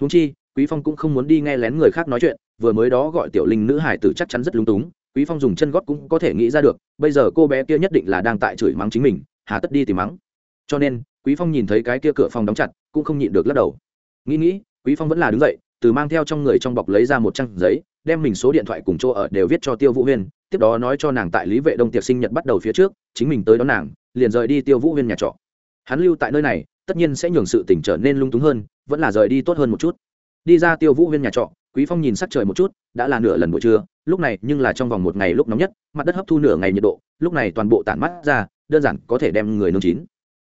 Húng chi, quý phong cũng không muốn đi nghe lén người khác nói chuyện, vừa mới đó gọi tiểu linh nữ hải tử chắc chắn rất lung túng, quý phong dùng chân gót cũng có thể nghĩ ra được, bây giờ cô bé kia nhất định là đang tại chửi mắng chính mình, hà tất đi tìm mắng cho nên quý phong nhìn thấy cái kia cửa phòng đóng chặt cũng không nhịn được lắc đầu. Nghĩ nghĩ, quý phong vẫn là đứng dậy, từ mang theo trong người trong bọc lấy ra một trang giấy, đem mình số điện thoại cùng chỗ ở đều viết cho tiêu vũ huyên, tiếp đó nói cho nàng tại lý vệ đông tiệc sinh nhật bắt đầu phía trước, chính mình tới đón nàng, liền rời đi tiêu vũ huyên nhà trọ. Hắn lưu tại nơi này, tất nhiên sẽ nhường sự tỉnh trở nên lung túng hơn, vẫn là rời đi tốt hơn một chút. Đi ra tiêu vũ huyên nhà trọ, quý phong nhìn sắc trời một chút, đã là nửa lần buổi trưa, lúc này nhưng là trong vòng một ngày lúc nóng nhất, mặt đất hấp thu nửa ngày nhiệt độ, lúc này toàn bộ tản mắt ra, đơn giản có thể đem người nương chín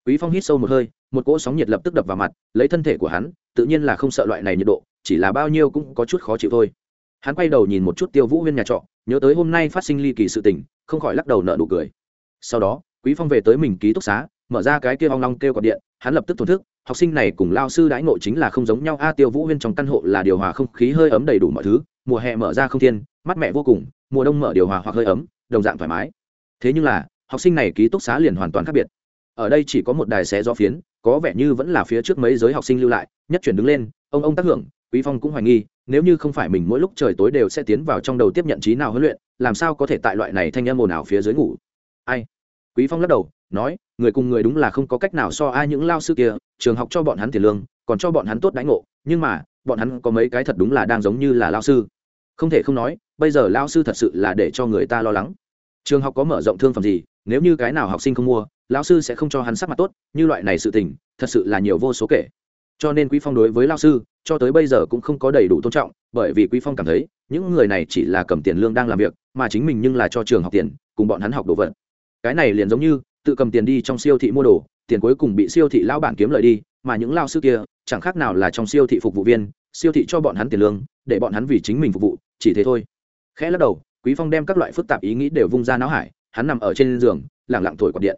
quý phong hít sâu một hơi, một cỗ sóng nhiệt lập tức đập vào mặt, lấy thân thể của hắn, tự nhiên là không sợ loại này nhiệt độ, chỉ là bao nhiêu cũng có chút khó chịu thôi. Hắn quay đầu nhìn một chút tiêu vũ huyên nhà trọ, nhớ tới hôm nay phát sinh ly kỳ sự tình, không khỏi lắc đầu nợ nụ cười. Sau đó, quý phong về tới mình ký túc xá, mở ra cái kia ong long kêu cọt điện, hắn lập tức thổn thức, học sinh này cùng lao sư đãi ngộ chính là không giống nhau. A, tiêu vũ huyên trong căn hộ là điều hòa không khí hơi ấm đầy đủ mọi thứ, mùa hè mở ra không thiên, mát mẻ vô cùng, mùa đông mở điều hòa hoặc hơi ấm, đồng dạng thoải mái. Thế nhưng là, học sinh này ký túc xá liền hoàn toàn khác biệt ở đây chỉ có một đài xé gió phiến, có vẻ như vẫn là phía trước mấy giới học sinh lưu lại, nhất chuyển đứng lên, ông ông tác hưởng, quý phong cũng hoài nghi, nếu như không phải mình mỗi lúc trời tối đều sẽ tiến vào trong đầu tiếp nhận trí nào huấn luyện, làm sao có thể tại loại này thanh âm ồn ào phía dưới ngủ. Ai? Quý phong lắc đầu, nói, người cùng người đúng là không có cách nào so ai những lao sư kia, trường học cho bọn hắn tiền lương, còn cho bọn hắn tốt đãi ngộ, nhưng mà, bọn hắn có mấy cái thật đúng là đang giống như là lao sư. Không thể không nói, bây giờ lao sư thật sự là để cho người ta lo lắng. Trường học có mở rộng thương phẩm gì, nếu như cái nào học sinh không mua lão sư sẽ không cho hắn sắc mặt tốt, như loại này sự tình, thật sự là nhiều vô số kể. Cho nên quý phong đối với lao sư, cho tới bây giờ cũng không có đầy đủ tôn trọng, bởi vì quý phong cảm thấy, những người này chỉ là cầm tiền lương đang làm việc, mà chính mình nhưng là cho trường học tiền, cùng bọn hắn học đồ vật. Cái này liền giống như, tự cầm tiền đi trong siêu thị mua đồ, tiền cuối cùng bị siêu thị lão bản kiếm lời đi, mà những lao sư kia, chẳng khác nào là trong siêu thị phục vụ viên, siêu thị cho bọn hắn tiền lương, để bọn hắn vì chính mình phục vụ, chỉ thế thôi. Khẽ lắc đầu, quý phong đem các loại phức tạp ý nghĩ đều vung ra não hải, hắn nằm ở trên giường lẳng lặng thổi quạt điện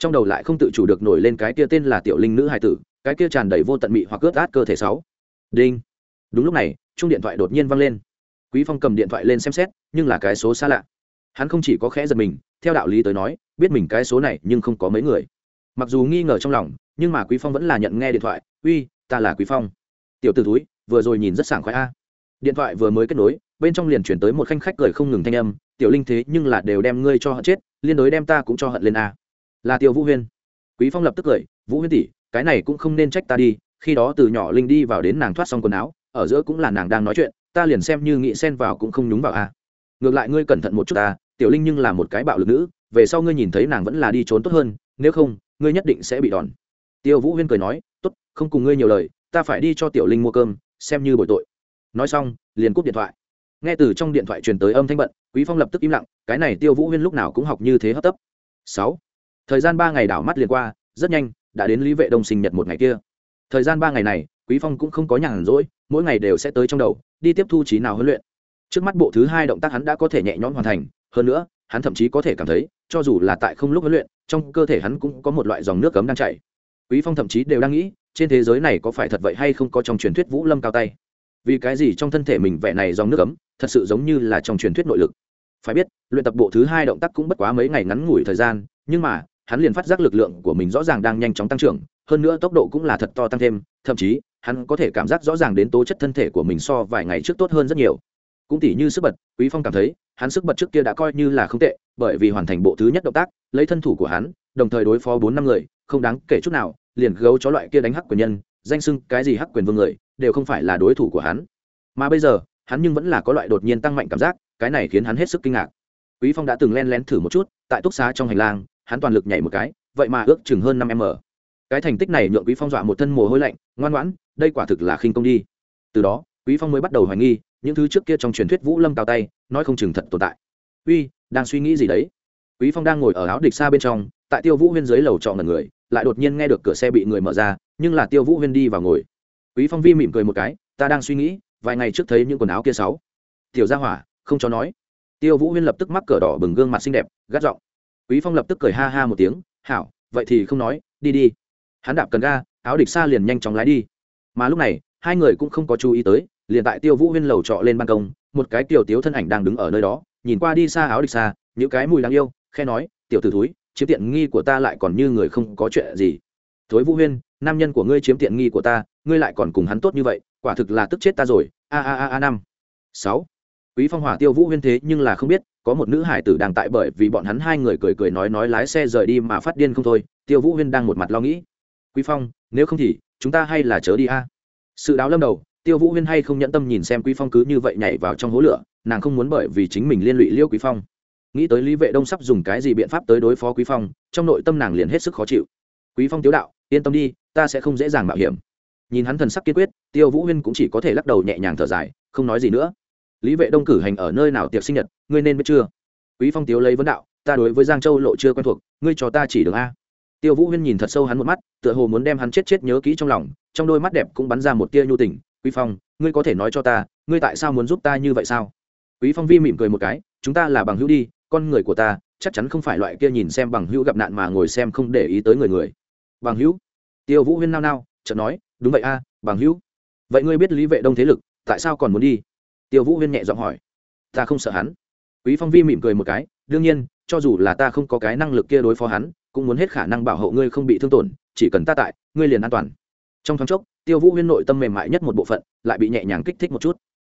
trong đầu lại không tự chủ được nổi lên cái kia tên là tiểu linh nữ hài tử, cái kia tràn đầy vô tận mị hoặc ướt át cơ thể sáu. Đinh. Đúng lúc này chung điện thoại đột nhiên vang lên. Quý phong cầm điện thoại lên xem xét, nhưng là cái số xa lạ. Hắn không chỉ có khẽ giật mình, theo đạo lý tới nói, biết mình cái số này nhưng không có mấy người. Mặc dù nghi ngờ trong lòng, nhưng mà quý phong vẫn là nhận nghe điện thoại, uy, ta là quý phong. Tiểu tử túi vừa rồi nhìn rất sảng khoái a. Điện thoại vừa mới kết nối, bên trong liền chuyển tới một khanh khách cười không ngừng thanh âm, tiểu linh thế nhưng là đều đem ngươi cho hận chết, liên đối đem ta cũng cho hận lên a là tiêu vũ huyên. Quý phong lập tức cười, vũ huyên tỷ, cái này cũng không nên trách ta đi, khi đó từ nhỏ linh đi vào đến nàng thoát xong quần áo, ở giữa cũng là nàng đang nói chuyện, ta liền xem như nghĩ xen vào cũng không nhúng vào a ngược lại ngươi cẩn thận một chút ta, tiểu linh nhưng là một cái bạo lực nữ, về sau ngươi nhìn thấy nàng vẫn là đi trốn tốt hơn, nếu không, ngươi nhất định sẽ bị đòn. Tiêu vũ huyên cười nói, tốt, không cùng ngươi nhiều lời, ta phải đi cho tiểu linh mua cơm, xem như bội tội. Nói xong, liền cúp điện thoại. Nghe từ trong điện thoại truyền tới âm thanh bận, quý phong lập tức im lặng, cái này tiêu vũ huyên lúc nào cũng học như thế hấp tấp. Sáu thời gian ba ngày đảo mắt liền qua, rất nhanh, đã đến lý vệ đông sinh nhật một ngày kia. Thời gian ba ngày này, quý phong cũng không có nhàn rỗi, mỗi ngày đều sẽ tới trong đầu, đi tiếp thu trí nào huấn luyện. Trước mắt bộ thứ hai động tác hắn đã có thể nhẹ nhõm hoàn thành, hơn nữa, hắn thậm chí có thể cảm thấy, cho dù là tại không lúc huấn luyện, trong cơ thể hắn cũng có một loại dòng nước cấm đang chảy. Quý phong thậm chí đều đang nghĩ, trên thế giới này có phải thật vậy hay không có trong truyền thuyết vũ lâm cao tay? Vì cái gì trong thân thể mình vẻ này dòng nước cấm, thật sự giống như là trong truyền thuyết nội lực? Phải biết, luyện tập bộ thứ hai động tác cũng bất quá mấy ngày ngắn ngủi thời gian nhưng mà, hắn liền phát giác lực lượng của mình rõ ràng đang nhanh chóng tăng trưởng, hơn nữa tốc độ cũng là thật to tăng thêm, thậm chí, hắn có thể cảm giác rõ ràng đến tố chất thân thể của mình so vài ngày trước tốt hơn rất nhiều. Cũng tỉ như sức bật, quý phong cảm thấy, hắn sức bật trước kia đã coi như là không tệ, bởi vì hoàn thành bộ thứ nhất động tác, lấy thân thủ của hắn, đồng thời đối phó bốn năm người, không đáng kể chút nào, liền gấu chó loại kia đánh hắc quyền nhân, danh sưng cái gì hắc quyền vương người, đều không phải là đối thủ của hắn. Mà bây giờ, hắn nhưng vẫn là có loại đột nhiên tăng mạnh cảm giác, cái này khiến hắn hết sức kinh ngạc. Quý phong đã từng len lén thử một chút, tại túc xá trong hành lang hắn toàn lực nhảy một cái, vậy mà ước chừng hơn năm m. Cái thành tích này nhượng quý phong dọa một thân mồ hôi lạnh, ngoan ngoãn, đây quả thực là khinh công đi. Từ đó, quý phong mới bắt đầu hoài nghi, những thứ trước kia trong truyền thuyết vũ lâm cao tay, nói không chừng thật tồn tại. Uy, đang suy nghĩ gì đấy? Quý phong đang ngồi ở áo địch xa bên trong, tại tiêu vũ huyên dưới lầu trọ ngần người, lại đột nhiên nghe được cửa xe bị người mở ra, nhưng là tiêu vũ huyên đi vào ngồi. Quý phong vi mỉm cười một cái, ta đang suy nghĩ, vài ngày trước thấy những quần áo kia sáu. Tiểu gia hỏa, không cho nói. Tiêu vũ huyên lập tức mắc cờ đỏ bừng gương mặt xinh đẹp, gắt giọng quý phong lập tức cười ha ha một tiếng, hảo, vậy thì không nói, đi đi. Hắn đạp cần ga, áo địch xa liền nhanh chóng lái đi. Mà lúc này, hai người cũng không có chú ý tới, liền tại tiêu vũ huyên lầu trọ lên ban công, một cái tiểu tiếu thân ảnh đang đứng ở nơi đó, nhìn qua đi xa áo địch xa, những cái mùi đáng yêu, khe nói, tiểu t ử thúi, chiếm tiện nghi của ta lại còn như người không có chuyện gì. Thối vũ huyên, nam nhân của ngươi chiếm tiện nghi của ta, ngươi lại còn cùng hắn tốt như vậy, quả thực là tức chết ta rồi. A a a a, năm. Sáu. Quý phong hỏa tiêu vũ huyên thế nhưng là không biết có một nữ hải tử đang tại bởi vì bọn hắn hai người cười cười nói nói lái xe rời đi mà phát điên không thôi, tiêu vũ huyên đang một mặt lo nghĩ. Quý phong, nếu không thì chúng ta hay là chớ đi a. Sự đáo lâm đầu, tiêu vũ huyên hay không nhẫn tâm nhìn xem quý phong cứ như vậy nhảy vào trong hố lửa, nàng không muốn bởi vì chính mình liên lụy liêu quý phong. Nghĩ tới lý vệ đông sắp dùng cái gì biện pháp tới đối phó quý phong, trong nội tâm nàng liền hết sức khó chịu. Quý phong tiếu đạo, yên tâm đi, ta sẽ không dễ dàng mạo hiểm. Nhìn hắn thần sắc kiên quyết, tiêu vũ huyên cũng chỉ có thể lắc đầu nhẹ nhàng thở dài, không nói gì nữa lý vệ đông cử hành ở nơi nào tiệc sinh nhật, ngươi nên biết chưa? Quý phong tiếu lấy vấn đạo, ta đối với giang châu lộ chưa quen thuộc, ngươi cho ta chỉ đường a. Tiêu vũ huyên nhìn thật sâu hắn một mắt, tựa hồ muốn đem hắn chết chết nhớ kỹ trong lòng, trong đôi mắt đẹp cũng bắn ra một tia nhu tình. Quý phong, ngươi có thể nói cho ta, ngươi tại sao muốn giúp ta như vậy sao? Quý phong vi mỉm cười một cái, chúng ta là bằng hữu đi, con người của ta, chắc chắn không phải loại kia nhìn xem bằng hữu gặp nạn mà ngồi xem không để ý tới người người. Bằng hữu? Tiêu vũ huyên nao nao, chợt nói, đúng vậy a, bằng hữu. Vậy ngươi biết lý vệ đông thế lực, tại sao còn muốn đi? Tiêu vũ huyên nhẹ giọng hỏi. Ta không sợ hắn. Quý phong vi mỉm cười một cái, đương nhiên, cho dù là ta không có cái năng lực kia đối phó hắn, cũng muốn hết khả năng bảo hộ ngươi không bị thương tổn, chỉ cần ta tại, ngươi liền an toàn. Trong thoáng chốc, tiêu vũ huyên nội tâm mềm mại nhất một bộ phận, lại bị nhẹ nhàng kích thích một chút.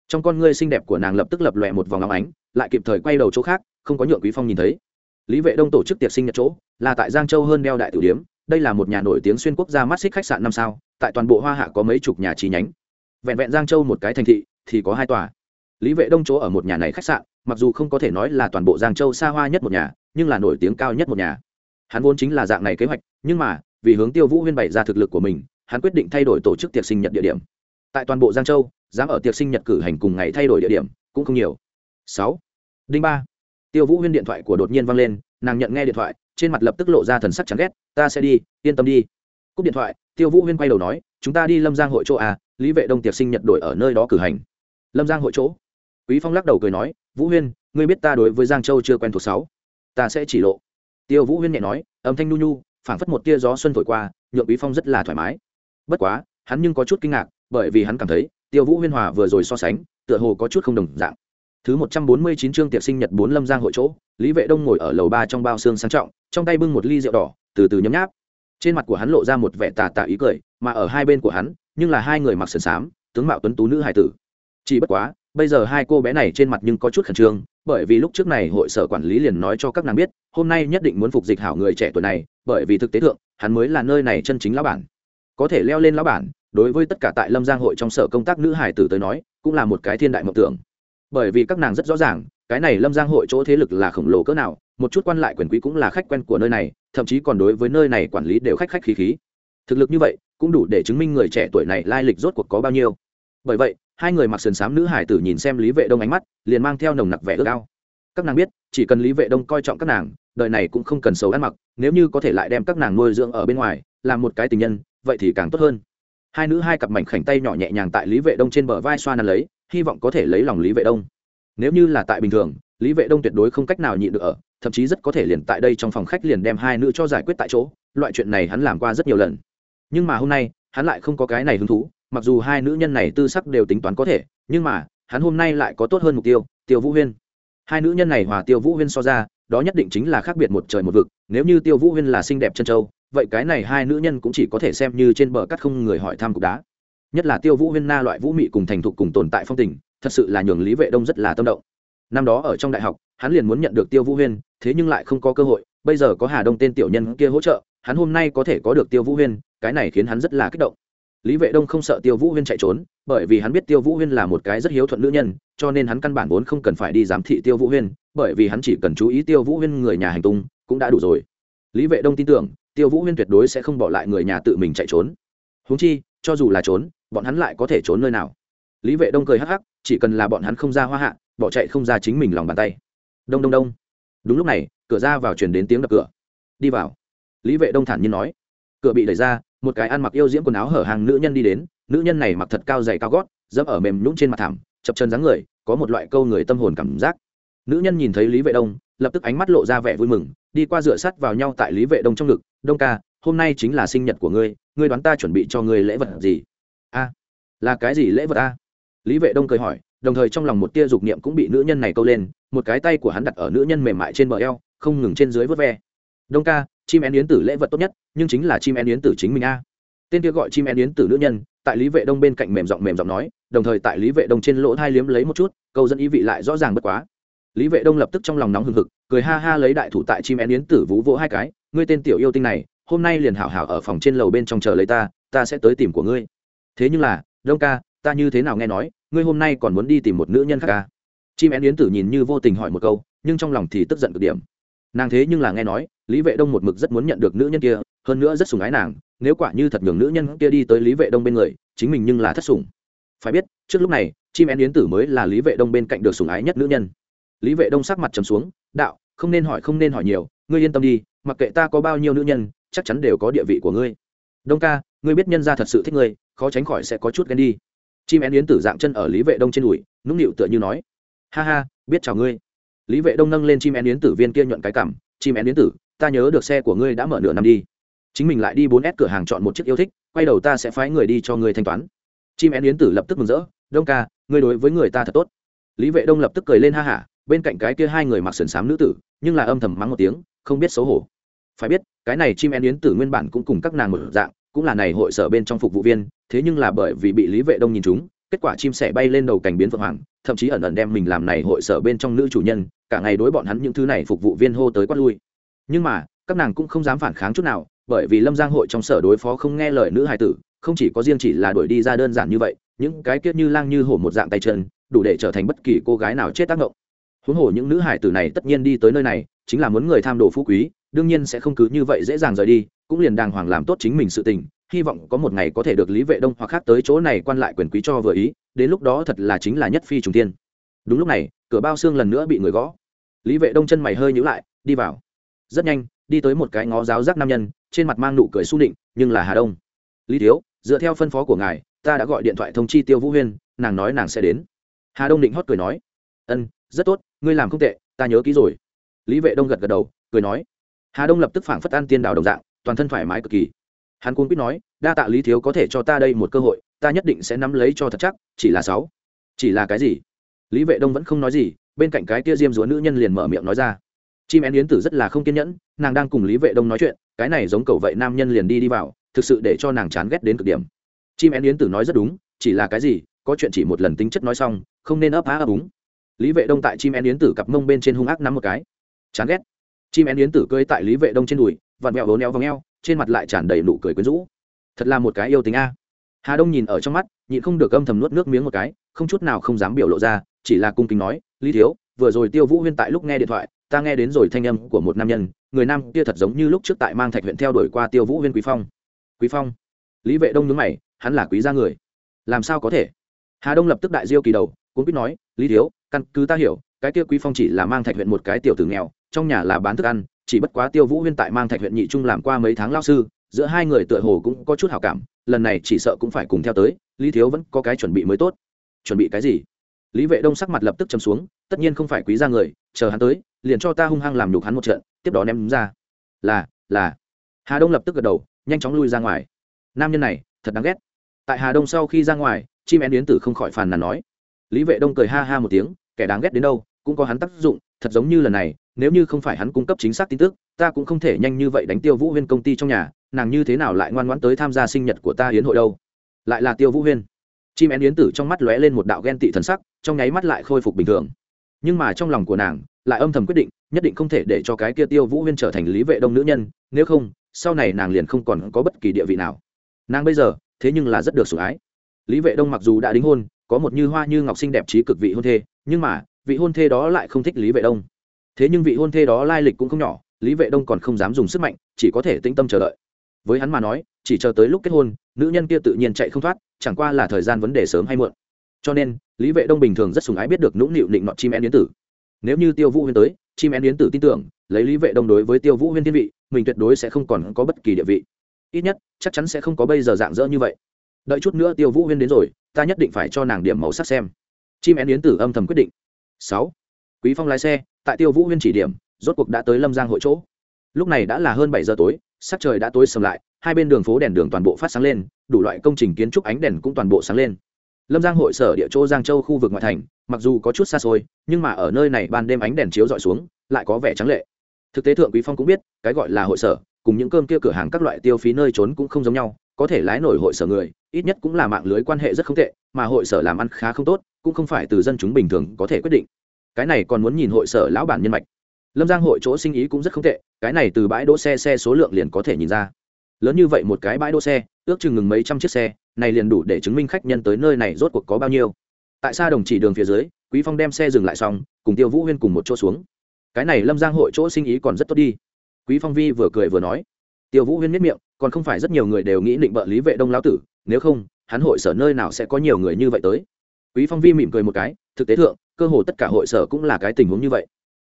Trong con ngươi xinh đẹp của nàng lập tức lập lòe một vòng óng ánh, lại kịp thời quay đầu chỗ khác, không có nhượng quý phong nhìn thấy. Lý vệ đông tổ chức tiệc sinh nhật chỗ, là tại giang châu hơn đeo đại tử điếm, đây là một nhà nổi tiếng xuyên quốc gia mắt xích khách sạn năm sao, tại toàn bộ hoa hạ có mấy chục nhà chi nhánh. Vẹn vẹn giang châu một cái thành thị, thì có hai tòa lý vệ đông chỗ ở một nhà này khách sạn, mặc dù không có thể nói là toàn bộ giang châu xa hoa nhất một nhà, nhưng là nổi tiếng cao nhất một nhà. Hắn vốn chính là dạng này kế hoạch, nhưng mà, vì hướng tiêu vũ huyên bày ra thực lực của mình, hắn quyết định thay đổi tổ chức tiệc sinh nhật địa điểm. Tại toàn bộ giang châu, dám ở tiệc sinh nhật cử hành cùng ngày thay đổi địa điểm, cũng không nhiều. Sáu. Đinh ba. Tiêu vũ huyên điện thoại của đột nhiên vang lên, nàng nhận nghe điện thoại, trên mặt lập tức lộ ra thần sắc chán ghét, ta sẽ đi, yên tâm đi. Cúp điện thoại, tiêu vũ huyên quay đầu nói, chúng ta đi lâm giang hội chỗ à lý vệ đông tiệc sinh nhật đổi ở nơi đó cử hành. Lâm giang hội chỗ? Quý phong lắc đầu cười nói, vũ huyên, ngươi biết ta đối với giang châu chưa quen thuộc sáu? Ta sẽ chỉ lộ. Tiêu vũ huyên nhẹ nói, âm thanh nu nhu, phảng phất một tia gió xuân thổi qua, nhượng quý phong rất là thoải mái. Bất quá, hắn nhưng có chút kinh ngạc, bởi vì hắn cảm thấy, tiêu vũ huyên hòa vừa rồi so sánh, tựa hồ có chút không đồng dạng. Thứ một trăm bốn mươi chín chương tiệc sinh nhật bốn lâm giang hội chỗ, lý vệ đông ngồi ở lầu ba trong bao xương sang trọng, trong tay bưng một ly rượu đỏ, từ từ nhấm nháp. Trên mặt của hắn lộ ra một vẻ tà tà ý cười, mà ở hai bên của hắn, nhưng là hai người mặc sườn xám, tướng mạo tuấn tú nữ hài tử. Chỉ bất quá bây giờ hai cô bé này trên mặt nhưng có chút khẩn trương, bởi vì lúc trước này hội sở quản lý liền nói cho các nàng biết, hôm nay nhất định muốn phục dịch hảo người trẻ tuổi này, bởi vì thực tế thượng, hắn mới là nơi này chân chính lão bản. Có thể leo lên lão bản, đối với tất cả tại lâm giang hội trong sở công tác nữ hải tử tới nói, cũng là một cái thiên đại mộng tưởng. Bởi vì các nàng rất rõ ràng, cái này lâm giang hội chỗ thế lực là khổng lồ cỡ nào, một chút quan lại quyền quý cũng là khách quen của nơi này, thậm chí còn đối với nơi này quản lý đều khách khách khí khí. Thực lực như vậy, cũng đủ để chứng minh người trẻ tuổi này lai lịch rốt cuộc có bao nhiêu. Bởi vậy hai người mặc sườn xám nữ hải tử nhìn xem lý vệ đông ánh mắt, liền mang theo nồng nặc vẻ ước ao. Các nàng biết, chỉ cần lý vệ đông coi trọng các nàng, đời này cũng không cần xấu ăn mặc, nếu như có thể lại đem các nàng nuôi dưỡng ở bên ngoài, làm một cái tình nhân, vậy thì càng tốt hơn. Hai nữ hai cặp mảnh khảnh tay nhỏ nhẹ nhàng tại lý vệ đông trên bờ vai xoa nắn lấy, hy vọng có thể lấy lòng lý vệ đông. Nếu như là tại bình thường, lý vệ đông tuyệt đối không cách nào nhịn được ở, thậm chí rất có thể liền tại đây trong phòng khách liền đem hai nữ cho giải quyết tại chỗ, loại chuyện này hắn làm qua rất nhiều lần. Nhưng mà hôm nay, hắn lại không có cái này hứng thú mặc dù hai nữ nhân này tư sắc đều tính toán có thể, nhưng mà, hắn hôm nay lại có tốt hơn mục tiêu tiêu vũ huyên. Hai nữ nhân này hòa tiêu vũ huyên so ra, đó nhất định chính là khác biệt một trời một vực, nếu như tiêu vũ huyên là xinh đẹp chân châu, vậy cái này hai nữ nhân cũng chỉ có thể xem như trên bờ cắt không người hỏi thăm cục đá. Nhất là tiêu vũ huyên na loại vũ mị cùng thành thục cùng tồn tại phong tình, thật sự là nhường lý vệ đông rất là tâm động. Năm đó ở trong đại học, hắn liền muốn nhận được tiêu vũ huyên, thế nhưng lại không có cơ hội, bây giờ có hà đông tên tiểu nhân kia hỗ trợ, hắn hôm nay có thể có được tiêu vũ huyên, cái này khiến hắn rất là kích động lý vệ đông không sợ tiêu vũ huyên chạy trốn, bởi vì hắn biết tiêu vũ huyên là một cái rất hiếu thuận nữ nhân, cho nên hắn căn bản vốn không cần phải đi giám thị tiêu vũ huyên, bởi vì hắn chỉ cần chú ý tiêu vũ huyên người nhà hành tung cũng đã đủ rồi. Lý vệ đông tin tưởng, tiêu vũ huyên tuyệt đối sẽ không bỏ lại người nhà tự mình chạy trốn. Húng chi, cho dù là trốn, bọn hắn lại có thể trốn nơi nào? Lý vệ đông cười hắc hắc, chỉ cần là bọn hắn không ra hoa hạ, bỏ chạy không ra chính mình lòng bàn tay. Đông đông đông. Đúng lúc này, cửa ra vào truyền đến tiếng đập cửa. Đi vào. Lý vệ đông thản nhiên nói. Cửa bị đẩy ra một cái ăn mặc yêu diễm quần áo hở hàng nữ nhân đi đến, nữ nhân này mặc thật cao dày cao gót, dẫm ở mềm nhũng trên mặt thảm, chập chân dáng người, có một loại câu người tâm hồn cảm giác. Nữ nhân nhìn thấy lý vệ đông, lập tức ánh mắt lộ ra vẻ vui mừng, đi qua dựa sắt vào nhau tại lý vệ đông trong ngực, đông ca, hôm nay chính là sinh nhật của ngươi ngươi đoán ta chuẩn bị cho ngươi lễ vật gì? A, là cái gì lễ vật a? Lý vệ đông cười hỏi, đồng thời trong lòng một tia dục niệm cũng bị nữ nhân này câu lên, một cái tay của hắn đặt ở nữ nhân mềm mại trên bờ eo, không ngừng trên dưới vớt ve. Đông ca chim én yến tử lễ vật tốt nhất, nhưng chính là chim én yến tử chính mình a. Tên kia gọi chim én yến tử nữ nhân, tại lý vệ đông bên cạnh mềm giọng mềm giọng nói, đồng thời tại lý vệ đông trên lỗ thai liếm lấy một chút, câu dẫn ý vị lại rõ ràng bất quá. Lý vệ đông lập tức trong lòng nóng hừng hực, cười ha ha lấy đại thủ tại chim én yến tử vú vỗ hai cái, ngươi tên tiểu yêu tinh này, hôm nay liền hảo hảo ở phòng trên lầu bên trong chờ lấy ta ta sẽ tới tìm của ngươi. Thế nhưng là, đông ca, ta như thế nào nghe nói, ngươi hôm nay còn muốn đi tìm một nữ nhân khác ca chim én yến tử nhìn như vô tình hỏi một câu, nhưng trong lòng thì tức giận cực điểm nàng thế nhưng là nghe nói, lý vệ đông một mực rất muốn nhận được nữ nhân kia, hơn nữa rất sùng ái nàng, nếu quả như thật nhường nữ nhân kia đi tới lý vệ đông bên người, chính mình nhưng là thất sùng phải biết, trước lúc này, chim én yến tử mới là lý vệ đông bên cạnh được sùng ái nhất nữ nhân. Lý vệ đông sắc mặt trầm xuống, đạo, không nên hỏi, không nên hỏi nhiều, ngươi yên tâm đi, mặc kệ ta có bao nhiêu nữ nhân, chắc chắn đều có địa vị của ngươi. Đông ca, ngươi biết nhân gia thật sự thích ngươi, khó tránh khỏi sẽ có chút ghen đi. Chim én yến tử dạng chân ở lý vệ đông trên đùi, nũng nịu tựa như nói, ha ha, biết chào ngươi lý vệ đông nâng lên chim én yến tử viên kia nhuận cái cảm chim én yến tử, ta nhớ được xe của ngươi đã mở nửa năm đi. Chính mình lại đi bốn s cửa hàng chọn một chiếc yêu thích, quay đầu ta sẽ phái người đi cho ngươi thanh toán. Chim én yến tử lập tức mừng rỡ, đông ca, ngươi đối với người ta thật tốt. Lý vệ đông lập tức cười lên ha hả, bên cạnh cái kia hai người mặc sườn xám nữ tử, nhưng là âm thầm mắng một tiếng, không biết xấu hổ. Phải biết, cái này chim én yến tử nguyên bản cũng cùng các nàng một dạng, cũng là này hội sở bên trong phục vụ viên, thế nhưng là bởi vì bị lý vệ đông nhìn chúng kết quả chim sẻ bay lên đầu cảnh biến phượng hoàng, thậm chí ẩn ẩn đem mình làm này hội sở bên trong nữ chủ nhân cả ngày đối bọn hắn những thứ này phục vụ viên hô tới quát lui. Nhưng mà, các nàng cũng không dám phản kháng chút nào, bởi vì lâm giang hội trong sở đối phó không nghe lời nữ hài tử, không chỉ có riêng chỉ là đuổi đi ra đơn giản như vậy, những cái kiết như lang như hổ một dạng tay chân, đủ để trở thành bất kỳ cô gái nào chết tác động. Huống hồ những nữ hải tử này tất nhiên đi tới nơi này, chính là muốn người tham đồ phú quý, đương nhiên sẽ không cứ như vậy dễ dàng rời đi, cũng liền đàng hoàng làm tốt chính mình sự tình, hy vọng có một ngày có thể được lý vệ đông hoặc khác tới chỗ này quan lại quyền quý cho vừa ý, đến lúc đó thật là chính là nhất phi trùng tiên đúng lúc này, cửa bao xương lần nữa bị người gõ lý vệ đông chân mày hơi nhữ lại, đi vào. Rất nhanh, đi tới một cái ngó giáo giác nam nhân, trên mặt mang nụ cười s định nhưng là hà đông. Lý thiếu, dựa theo phân phó của ngài, ta đã gọi điện thoại thông chi tiêu vũ huyên, nàng nói nàng sẽ đến. Hà đông định hót cười nói, ân, rất tốt, ngươi làm không tệ, ta nhớ kỹ rồi. Lý vệ đông gật gật đầu, cười nói. Hà đông lập tức phảng phất ăn tiên đào đồng dạng, toàn thân thoải mái cực kỳ. Hắn cuốn quýt nói, đa tạ lý thiếu có thể cho ta đây một cơ hội, ta nhất định sẽ nắm lấy cho thật chắc, chỉ là sáu. Chỉ là cái gì? Lý vệ đông vẫn không nói gì bên cạnh cái kia diêm dúa nữ nhân liền mở miệng nói ra. Chim én yến tử rất là không kiên nhẫn, nàng đang cùng lý vệ đông nói chuyện, cái này giống cầu vậy nam nhân liền đi đi vào, thực sự để cho nàng chán ghét đến cực điểm. Chim én yến tử nói rất đúng, chỉ là cái gì, có chuyện chỉ một lần tính chất nói xong, không nên ấp á ấp úng. Lý vệ đông tại chim én yến tử cặp mông bên trên hung ác nắm một cái. Chán ghét. Chim én yến tử cơi tại lý vệ đông trên đùi, vặn mẹo vốn neo vòng o trên mặt lại tràn đầy nụ cười quyến rũ. Thật là một cái yêu tính a. Hà đông nhìn ở trong mắt, nhịn không được âm thầm nuốt nước miếng một cái, không chút nào không dám biểu lộ ra, chỉ là cung kính nói lý thiếu, vừa rồi tiêu vũ huyên tại lúc nghe điện thoại, ta nghe đến rồi thanh âm của một nam nhân, người nam kia thật giống như lúc trước tại mang thạch huyện theo đuổi qua tiêu vũ huyên quý phong. Quý phong? Lý vệ đông nhướng mày, hắn là quý gia người. Làm sao có thể? Hà đông lập tức đại diêu kỳ đầu cũng biết nói, lý thiếu, căn cứ ta hiểu, cái kia quý phong chỉ là mang thạch huyện một cái tiểu tử nghèo, trong nhà là bán thức ăn, chỉ bất quá tiêu vũ huyên tại mang thạch huyện nhị trung làm qua mấy tháng lao sư, giữa hai người tựa hồ cũng có chút hảo cảm, lần này chỉ sợ cũng phải cùng theo tới, lý thiếu vẫn có cái chuẩn bị mới tốt. Chuẩn bị cái gì? Lý vệ đông sắc mặt lập tức chấm xuống, tất nhiên không phải quý ra người, chờ hắn tới, liền cho ta hung hăng làm nhục hắn một trận, tiếp đó ném ra. Là là. Hà đông lập tức gật đầu, nhanh chóng lui ra ngoài. Nam nhân này, thật đáng ghét. Tại hà đông sau khi ra ngoài, chim én yến tử không khỏi phàn nàn nói. Lý vệ đông cười ha ha một tiếng, kẻ đáng ghét đến đâu, cũng có hắn tác dụng, thật giống như lần này, nếu như không phải hắn cung cấp chính xác tin tức, ta cũng không thể nhanh như vậy đánh tiêu vũ huyên công ty trong nhà, nàng như thế nào lại ngoan ngoãn tới tham gia sinh nhật của ta hiến hội đâu? Lại là tiêu vũ huyên chim én yến tử trong mắt lóe lên một đạo ghen tị thần sắc, trong nháy mắt lại khôi phục bình thường. Nhưng mà trong lòng của nàng, lại âm thầm quyết định, nhất định không thể để cho cái kia tiêu vũ huyên trở thành lý vệ đông nữ nhân, nếu không, sau này nàng liền không còn có bất kỳ địa vị nào. Nàng bây giờ, thế nhưng là rất được sủng ái. Lý vệ đông mặc dù đã đính hôn, có một như hoa như ngọc sinh đẹp trí cực vị hôn thê, nhưng mà, vị hôn thê đó lại không thích lý vệ đông. Thế nhưng vị hôn thê đó lai lịch cũng không nhỏ, lý vệ đông còn không dám dùng sức mạnh, chỉ có thể tĩnh tâm chờ đợi với hắn mà nói, chỉ chờ tới lúc kết hôn, nữ nhân kia tự nhiên chạy không thoát, chẳng qua là thời gian vấn đề sớm hay muộn. Cho nên, lý vệ đông bình thường rất sùng ái biết được nũng nịu định nọt chim én yến tử. Nếu như tiêu vũ huyên tới, chim én yến tử tin tưởng, lấy lý vệ đông đối với tiêu vũ huyên thiên vị, mình tuyệt đối sẽ không còn có bất kỳ địa vị. Ít nhất, chắc chắn sẽ không có bây giờ dạng dỡ như vậy. Đợi chút nữa tiêu vũ huyên đến rồi, ta nhất định phải cho nàng điểm màu sắc xem. Chim én yến tử âm thầm quyết định. Sáu. Quý phong lái xe, tại tiêu vũ huyên chỉ điểm, rốt cuộc đã tới lâm giang hội chỗ lúc này đã là hơn bảy giờ tối, sắc trời đã tối sầm lại, hai bên đường phố đèn đường toàn bộ phát sáng lên, đủ loại công trình kiến trúc ánh đèn cũng toàn bộ sáng lên. Lâm giang hội sở địa chỗ giang châu khu vực ngoại thành, mặc dù có chút xa xôi, nhưng mà ở nơi này ban đêm ánh đèn chiếu dọi xuống, lại có vẻ trắng lệ. Thực tế thượng quý phong cũng biết, cái gọi là hội sở, cùng những cơm kia cửa hàng các loại tiêu phí nơi trốn cũng không giống nhau, có thể lái nổi hội sở người, ít nhất cũng là mạng lưới quan hệ rất không tệ, mà hội sở làm ăn khá không tốt, cũng không phải từ dân chúng bình thường có thể quyết định. Cái này còn muốn nhìn hội sở lão bản nhân mạch lâm giang hội chỗ sinh ý cũng rất không tệ, cái này từ bãi đỗ xe xe số lượng liền có thể nhìn ra. Lớn như vậy một cái bãi đỗ xe, ước chừng ngừng mấy trăm chiếc xe, này liền đủ để chứng minh khách nhân tới nơi này rốt cuộc có bao nhiêu. Tại sao đồng chỉ đường phía dưới, quý phong đem xe dừng lại xong, cùng tiêu vũ huyên cùng một chỗ xuống. Cái này lâm giang hội chỗ sinh ý còn rất tốt đi. Quý phong vi vừa cười vừa nói. Tiêu vũ huyên miết miệng, còn không phải rất nhiều người đều nghĩ định bợ lý vệ đông lão tử, nếu không, hắn hội sở nơi nào sẽ có nhiều người như vậy tới. Quý phong vi mỉm cười một cái, thực tế thượng, cơ hồ tất cả hội sở cũng là cái tình huống như vậy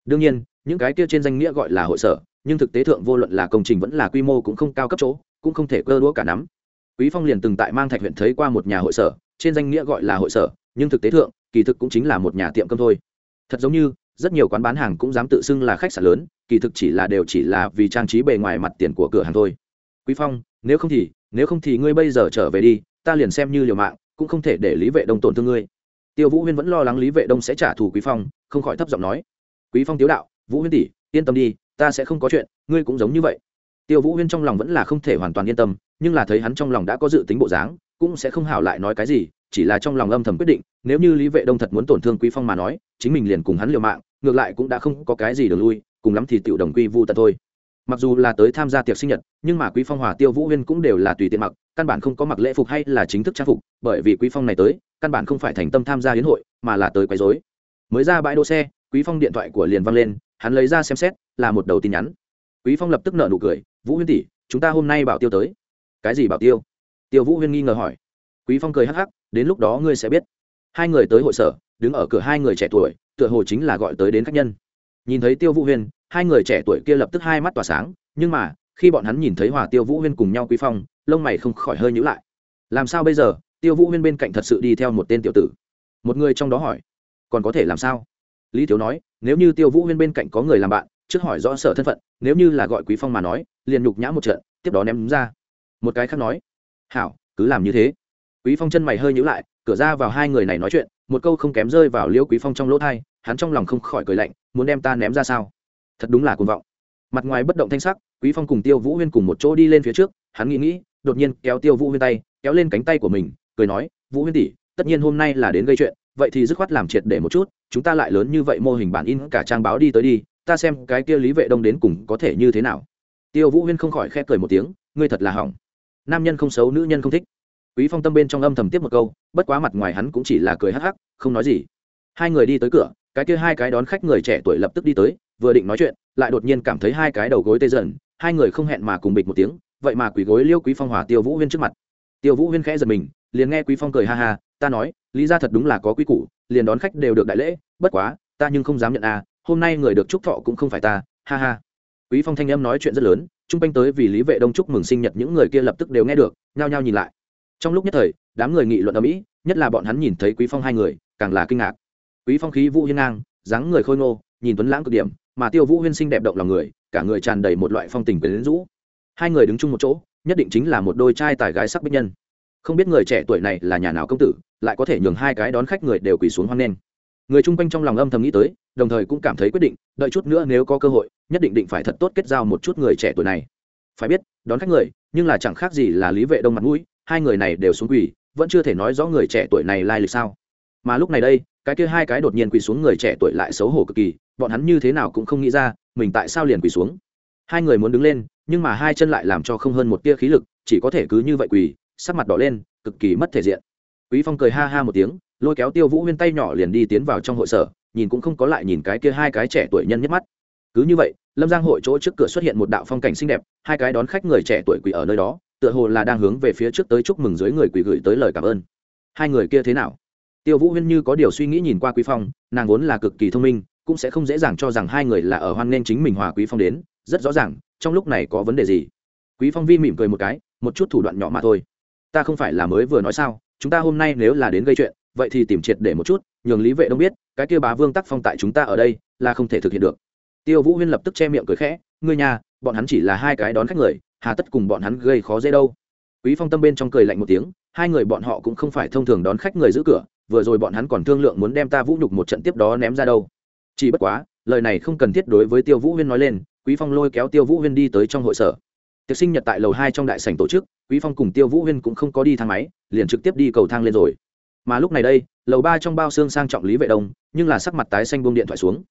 đương nhiên, những cái kia trên danh nghĩa gọi là hội sở, nhưng thực tế thượng vô luận là công trình vẫn là quy mô cũng không cao cấp chỗ, cũng không thể cơ đũa cả nắm. Quý phong liền từng tại mang thạch huyện thấy qua một nhà hội sở, trên danh nghĩa gọi là hội sở, nhưng thực tế thượng, kỳ thực cũng chính là một nhà tiệm cơm thôi. Thật giống như, rất nhiều quán bán hàng cũng dám tự xưng là khách sạn lớn, kỳ thực chỉ là đều chỉ là vì trang trí bề ngoài mặt tiền của cửa hàng thôi. Quý phong, nếu không thì, nếu không thì ngươi bây giờ trở về đi, ta liền xem như liều mạng, cũng không thể để lý vệ đông tổn thương ngươi. Tiêu vũ huyên vẫn lo lắng lý vệ đông sẽ trả thù quý phong, không khỏi thấp giọng nói quý phong tiếu đạo, vũ huyên tỷ, yên tâm đi, ta sẽ không có chuyện, ngươi cũng giống như vậy. Tiêu vũ huyên trong lòng vẫn là không thể hoàn toàn yên tâm, nhưng là thấy hắn trong lòng đã có dự tính bộ dáng, cũng sẽ không hảo lại nói cái gì, chỉ là trong lòng âm thầm quyết định, nếu như lý vệ đông thật muốn tổn thương quý phong mà nói, chính mình liền cùng hắn liều mạng, ngược lại cũng đã không có cái gì được lui, cùng lắm thì tiểu đồng quy vu tận thôi. Mặc dù là tới tham gia tiệc sinh nhật, nhưng mà quý phong hòa tiêu vũ huyên cũng đều là tùy tiện mặc, căn bản không có mặc lễ phục hay là chính thức trang phục, bởi vì quý phong này tới, căn bản không phải thành tâm tham gia hiến hội, mà là tới quấy rối. Mới ra bãi đỗ xe quý phong điện thoại của liền văng lên, hắn lấy ra xem xét, là một đầu tin nhắn. Quý phong lập tức nợ nụ cười, vũ huyên tỷ, chúng ta hôm nay bảo tiêu tới. Cái gì bảo tiêu? Tiêu vũ huyên nghi ngờ hỏi. Quý phong cười hắc hắc, đến lúc đó ngươi sẽ biết. Hai người tới hội sở, đứng ở cửa hai người trẻ tuổi, tựa hồ chính là gọi tới đến khách nhân. Nhìn thấy tiêu vũ huyên, hai người trẻ tuổi kia lập tức hai mắt tỏa sáng, nhưng mà, khi bọn hắn nhìn thấy hòa tiêu vũ huyên cùng nhau quý phong, lông mày không khỏi hơi nhữ lại. Làm sao bây giờ? Tiêu vũ huyên bên cạnh thật sự đi theo một tên tiểu tử. Một người trong đó hỏi. Còn có thể làm sao? Lý thiếu nói, nếu như tiêu vũ huyên bên cạnh có người làm bạn, trước hỏi rõ sở thân phận, nếu như là gọi quý phong mà nói, liền nhục nhã một trận, tiếp đó ném ra. Một cái khác nói, hảo, cứ làm như thế. Quý phong chân mày hơi nhíu lại, cửa ra vào hai người này nói chuyện, một câu không kém rơi vào liễu quý phong trong lỗ thai hắn trong lòng không khỏi cười lạnh, muốn đem ta ném ra sao? Thật đúng là cuồng vọng. Mặt ngoài bất động thanh sắc, quý phong cùng tiêu vũ huyên cùng một chỗ đi lên phía trước, hắn nghĩ nghĩ, đột nhiên kéo tiêu vũ huyên tay, kéo lên cánh tay của mình, cười nói, vũ huyên tỷ, tất nhiên hôm nay là đến gây chuyện vậy thì dứt khoát làm triệt để một chút, chúng ta lại lớn như vậy mô hình bản in cả trang báo đi tới đi, ta xem cái kia lý vệ đông đến cùng có thể như thế nào. Tiêu vũ huyên không khỏi khẽ cười một tiếng, ngươi thật là hỏng. Nam nhân không xấu, nữ nhân không thích. Quý phong tâm bên trong âm thầm tiếp một câu, bất quá mặt ngoài hắn cũng chỉ là cười hắc hắc, không nói gì. Hai người đi tới cửa, cái kia hai cái đón khách người trẻ tuổi lập tức đi tới, vừa định nói chuyện, lại đột nhiên cảm thấy hai cái đầu gối tê dần, hai người không hẹn mà cùng bịch một tiếng, vậy mà quỳ gối liêu quý phong hòa tiêu vũ huyên trước mặt. Tiêu vũ huyên khẽ giật mình, liền nghe quý phong cười ha ha ta nói, lý ra thật đúng là có quy củ, liền đón khách đều được đại lễ, bất quá, ta nhưng không dám nhận à hôm nay người được chúc thọ cũng không phải ta, ha ha. Quý phong thanh âm nói chuyện rất lớn chung quanh tới vì lý vệ đông chúc mừng sinh nhật những người kia lập tức đều nghe được, nhao nhao nhìn lại. Trong lúc nhất thời, đám người nghị luận ở mỹ nhất là bọn hắn nhìn thấy quý phong hai người, càng là kinh ngạc. Quý phong khí vũ hiên ngang, dáng người khôi ngô, nhìn tuấn lãng cực điểm, mà tiêu vũ huyên sinh đẹp động lòng người, cả người tràn đầy một loại phong tình quyến rũ. Hai người đứng chung một chỗ, nhất định chính là một đôi trai tài gái sắc bích nhân không biết người trẻ tuổi này là nhà nào công tử, lại có thể nhường hai cái đón khách người đều quỳ xuống hoan nghênh. Người chung quanh trong lòng âm thầm nghĩ tới, đồng thời cũng cảm thấy quyết định, đợi chút nữa nếu có cơ hội, nhất định định phải thật tốt kết giao một chút người trẻ tuổi này. Phải biết, đón khách người, nhưng là chẳng khác gì là lý vệ đông mặt mũi, hai người này đều xuống quỳ, vẫn chưa thể nói rõ người trẻ tuổi này lai lịch sao. Mà lúc này đây, cái kia hai cái đột nhiên quỳ xuống người trẻ tuổi lại xấu hổ cực kỳ, bọn hắn như thế nào cũng không nghĩ ra, mình tại sao liền quỳ xuống. Hai người muốn đứng lên, nhưng mà hai chân lại làm cho không hơn một tia khí lực, chỉ có thể cứ như vậy quỳ sắc mặt đỏ lên, cực kỳ mất thể diện. Quý phong cười ha ha một tiếng, lôi kéo tiêu vũ huyên tay nhỏ liền đi tiến vào trong hội sở, nhìn cũng không có lại nhìn cái kia hai cái trẻ tuổi nhân nhất mắt. Cứ như vậy, lâm giang hội chỗ trước cửa xuất hiện một đạo phong cảnh xinh đẹp, hai cái đón khách người trẻ tuổi quỷ ở nơi đó, tựa hồ là đang hướng về phía trước tới chúc mừng dưới người quỷ gửi tới lời cảm ơn. Hai người kia thế nào? Tiêu vũ huyên như có điều suy nghĩ nhìn qua quý phong, nàng vốn là cực kỳ thông minh, cũng sẽ không dễ dàng cho rằng hai người là ở hoan nghênh chính mình hòa quý phong đến, rất rõ ràng, trong lúc này có vấn đề gì. Quý phong vi mỉm cười một cái, một chút thủ đoạn nhỏ mà thôi ta không phải là mới vừa nói sao, chúng ta hôm nay nếu là đến gây chuyện, vậy thì tìm triệt để một chút, nhường lý vệ đông biết, cái kia bá vương tắc phong tại chúng ta ở đây, là không thể thực hiện được. Tiêu vũ huyên lập tức che miệng cười khẽ, ngươi nhà, bọn hắn chỉ là hai cái đón khách người, hà tất cùng bọn hắn gây khó dễ đâu. Quý phong tâm bên trong cười lạnh một tiếng, hai người bọn họ cũng không phải thông thường đón khách người giữ cửa, vừa rồi bọn hắn còn thương lượng muốn đem ta vũ nhục một trận tiếp đó ném ra đâu. Chỉ bất quá, lời này không cần thiết đối với tiêu vũ huyên nói lên, quý phong lôi kéo tiêu vũ huyên đi tới trong hội sở. Tiệc sinh nhật tại lầu hai trong đại sảnh tổ chức quý phong cùng tiêu vũ huyên cũng không có đi thang máy, liền trực tiếp đi cầu thang lên rồi. Mà lúc này đây, lầu ba trong bao xương sang trọng lý vệ đông, nhưng là sắc mặt tái xanh buông điện thoại xuống.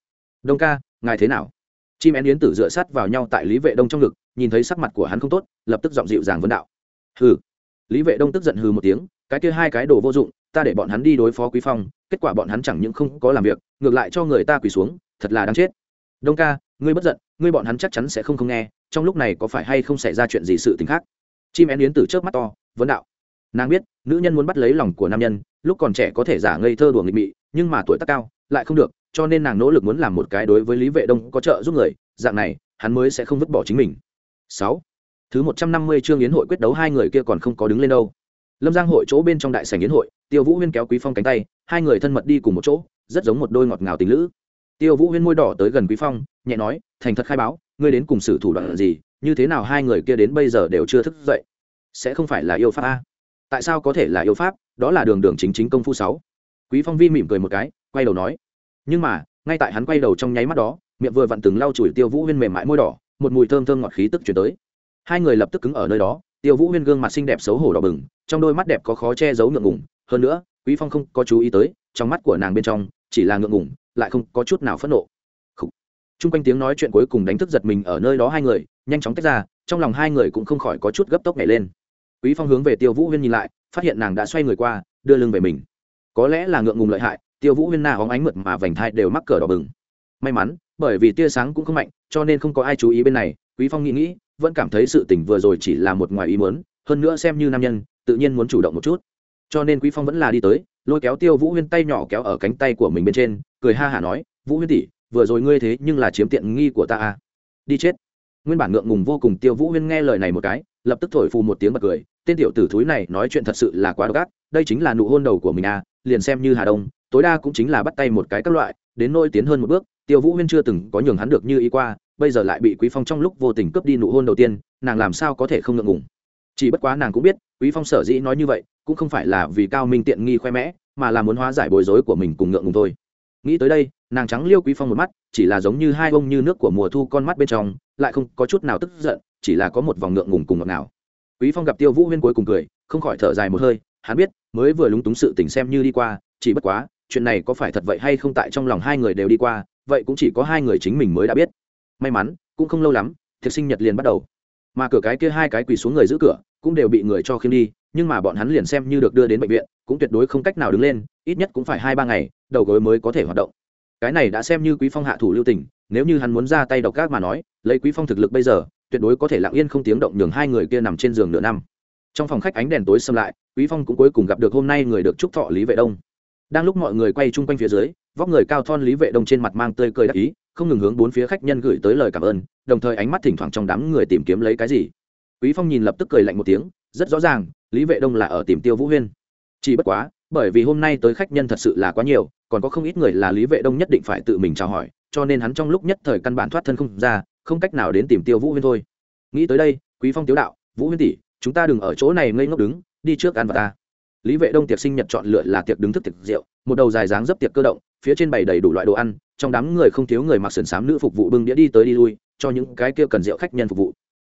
Đông ca, ngài thế nào? Chim én yến tử dựa sát vào nhau tại lý vệ đông trong ngực, nhìn thấy sắc mặt của hắn không tốt, lập tức giọng dịu dàng vấn đạo. Hừ. Lý vệ đông tức giận hừ một tiếng, cái kia hai cái đồ vô dụng, ta để bọn hắn đi đối phó quý phong, kết quả bọn hắn chẳng những không có làm việc, ngược lại cho người ta quỳ xuống, thật là đáng chết. Đông ca, ngươi bất giận, ngươi bọn hắn chắc chắn sẽ không không nghe, trong lúc này có phải hay không xảy ra chuyện gì sự tình khác? Chim én yến tử chớp mắt to, vấn đạo. Nàng biết, nữ nhân muốn bắt lấy lòng của nam nhân, lúc còn trẻ có thể giả ngây thơ đùa nghịch mị, nhưng mà tuổi tác cao, lại không được, cho nên nàng nỗ lực muốn làm một cái đối với lý vệ đông có trợ giúp người, dạng này, hắn mới sẽ không vứt bỏ chính mình. Sáu. Thứ một trăm năm mươi chương yến hội quyết đấu hai người kia còn không có đứng lên đâu. Lâm giang hội chỗ bên trong đại sảnh yến hội, tiêu vũ huyên kéo quý phong cánh tay, hai người thân mật đi cùng một chỗ, rất giống một đôi ngọt ngào tình lữ. Tiêu vũ huyên môi đỏ tới gần quý phong, nhẹ nói, thành thật khai báo, ngươi đến cùng xử thủ đoạn gì như thế nào hai người kia đến bây giờ đều chưa thức dậy? Sẽ không phải là yêu pháp a? Tại sao có thể là yêu pháp? Đó là đường đường chính chính công phu sáu. Quý phong vi mỉm cười một cái, quay đầu nói. Nhưng mà, ngay tại hắn quay đầu trong nháy mắt đó, miệng vừa vặn từng lau chùi tiêu vũ huyên mềm mại môi đỏ, một mùi thơm thơm ngọt khí tức chuyển tới. Hai người lập tức cứng ở nơi đó, tiêu vũ huyên gương mặt xinh đẹp xấu hổ đỏ bừng, trong đôi mắt đẹp có khó che giấu ngượng ngùng. Hơn nữa, quý phong không có chú ý tới, trong mắt của nàng bên trong, chỉ là ngượng ngùng, lại không có chút nào phẫn nộ. Chung quanh tiếng nói chuyện cuối cùng đánh thức giật mình ở nơi đó hai người nhanh chóng tách ra, trong lòng hai người cũng không khỏi có chút gấp tốc nhảy lên. Quý phong hướng về tiêu vũ huyên nhìn lại, phát hiện nàng đã xoay người qua, đưa lưng về mình. Có lẽ là ngượng ngùng lợi hại, tiêu vũ huyên na hóng ánh mượt mà vành thai đều mắc cờ đỏ bừng. May mắn, bởi vì tia sáng cũng không mạnh, cho nên không có ai chú ý bên này, quý phong nghĩ nghĩ, vẫn cảm thấy sự tình vừa rồi chỉ là một ngoài ý muốn, hơn nữa xem như nam nhân, tự nhiên muốn chủ động một chút. Cho nên quý phong vẫn là đi tới, lôi kéo tiêu vũ huyên tay nhỏ kéo ở cánh tay của mình bên trên, cười ha hả nói, vũ huyên tỷ, vừa rồi ngươi thế nhưng là chiếm tiện nghi của ta à? Đi chết nguyên bản ngượng ngùng vô cùng tiêu vũ huyên nghe lời này một cái, lập tức thổi phù một tiếng bật cười, tên tiểu tử thúi này nói chuyện thật sự là quá độc ác, đây chính là nụ hôn đầu của mình à liền xem như hà đông, tối đa cũng chính là bắt tay một cái các loại, đến nôi tiến hơn một bước, tiêu vũ huyên chưa từng có nhường hắn được như ý qua, bây giờ lại bị quý phong trong lúc vô tình cướp đi nụ hôn đầu tiên, nàng làm sao có thể không ngượng ngùng. Chỉ bất quá nàng cũng biết, quý phong sở dĩ nói như vậy, cũng không phải là vì cao minh tiện nghi khoe mẽ, mà là muốn hóa giải bối rối của mình cùng ngượng ngùng thôi nghĩ tới đây, nàng trắng liêu quý phong một mắt, chỉ là giống như hai bông như nước của mùa thu con mắt bên trong, lại không có chút nào tức giận, chỉ là có một vòng ngượng ngùng cùng ngọt nào quý phong gặp tiêu vũ huyên cuối cùng cười, không khỏi thở dài một hơi, hắn biết, mới vừa lúng túng sự tình xem như đi qua, chỉ bất quá, chuyện này có phải thật vậy hay không tại trong lòng hai người đều đi qua, vậy cũng chỉ có hai người chính mình mới đã biết. May mắn, cũng không lâu lắm, thiệt sinh nhật liền bắt đầu. Mà cửa cái kia hai cái quỳ xuống người giữ cửa, cũng đều bị người cho khiêm đi nhưng mà bọn hắn liền xem như được đưa đến bệnh viện, cũng tuyệt đối không cách nào đứng lên, ít nhất cũng phải hai ba ngày, đầu gối mới có thể hoạt động. Cái này đã xem như quý phong hạ thủ lưu tình, nếu như hắn muốn ra tay độc các mà nói, lấy quý phong thực lực bây giờ, tuyệt đối có thể lặng yên không tiếng động nhường hai người kia nằm trên giường nửa năm. Trong phòng khách ánh đèn tối xâm lại, quý phong cũng cuối cùng gặp được hôm nay người được chúc thọ lý vệ đông. Đang lúc mọi người quay chung quanh phía dưới, vóc người cao thon lý vệ đông trên mặt mang tươi cười đắc ý, không ngừng hướng bốn phía khách nhân gửi tới lời cảm ơn, đồng thời ánh mắt thỉnh thoảng trong đám người tìm kiếm lấy cái gì. Quý phong nhìn lập tức cười lạnh một tiếng rất rõ ràng, lý vệ đông là ở tìm tiêu vũ huyên. Chỉ bất quá, bởi vì hôm nay tới khách nhân thật sự là quá nhiều, còn có không ít người là lý vệ đông nhất định phải tự mình chào hỏi, cho nên hắn trong lúc nhất thời căn bản thoát thân không ra, không cách nào đến tìm tiêu vũ huyên thôi. Nghĩ tới đây, quý phong tiếu đạo, vũ huyên tỷ, chúng ta đừng ở chỗ này ngây ngốc đứng, đi trước ăn vào ta. Lý vệ đông tiệc sinh nhật chọn lựa là tiệc đứng thức tiệc rượu, một đầu dài dáng dấp tiệc cơ động, phía trên bày đầy đủ loại đồ ăn, trong đám người không thiếu người mặc sườn xám nữ phục vụ bưng đĩa đi tới đi lui, cho những cái kia cần rượu khách nhân phục vụ.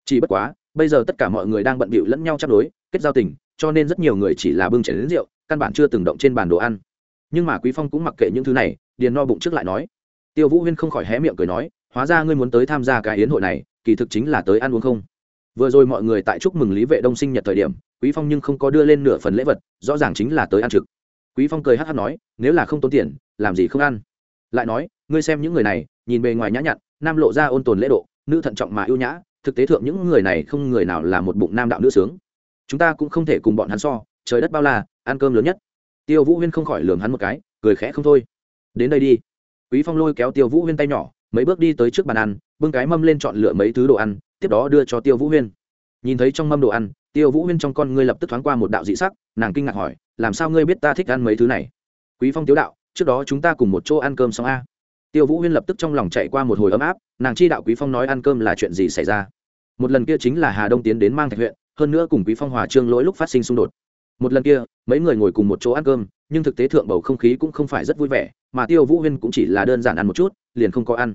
Chỉ bất quá bây giờ tất cả mọi người đang bận bịu lẫn nhau chấp đối, kết giao tình, cho nên rất nhiều người chỉ là bưng chén đến rượu, căn bản chưa từng động trên bàn đồ ăn. Nhưng mà quý phong cũng mặc kệ những thứ này, điền no bụng trước lại nói. Tiêu vũ huyên không khỏi hé miệng cười nói, hóa ra ngươi muốn tới tham gia cái yến hội này, kỳ thực chính là tới ăn uống không? Vừa rồi mọi người tại chúc mừng lý vệ đông sinh nhật thời điểm, quý phong nhưng không có đưa lên nửa phần lễ vật, rõ ràng chính là tới ăn trực. Quý phong cười hắc hắc nói, nếu là không tốn tiền, làm gì không ăn? Lại nói, ngươi xem những người này, nhìn bề ngoài nhã nhặn, nam lộ ra ôn tồn lễ độ, nữ thận trọng mà ưu nhã thực tế thượng những người này không người nào là một bụng nam đạo nữ sướng. Chúng ta cũng không thể cùng bọn hắn so, trời đất bao la, ăn cơm lớn nhất. Tiêu vũ huyên không khỏi lường hắn một cái, cười khẽ không thôi. Đến đây đi. Quý phong lôi kéo tiêu vũ huyên tay nhỏ, mấy bước đi tới trước bàn ăn, bưng cái mâm lên chọn lựa mấy thứ đồ ăn, tiếp đó đưa cho tiêu vũ huyên. Nhìn thấy trong mâm đồ ăn, tiêu vũ huyên trong con ngươi lập tức thoáng qua một đạo dị sắc, nàng kinh ngạc hỏi, làm sao ngươi biết ta thích ăn mấy thứ này? Quý phong tiếu đạo, trước đó chúng ta cùng một chỗ ăn cơm xong a tiêu vũ huyên lập tức trong lòng chạy qua một hồi ấm áp, nàng chi đạo quý phong nói ăn cơm là chuyện gì xảy ra? Một lần kia chính là hà đông tiến đến mang thạch huyện, hơn nữa cùng quý phong hòa trương lỗi lúc phát sinh xung đột. Một lần kia, mấy người ngồi cùng một chỗ ăn cơm, nhưng thực tế thượng bầu không khí cũng không phải rất vui vẻ, mà tiêu vũ huyên cũng chỉ là đơn giản ăn một chút, liền không có ăn.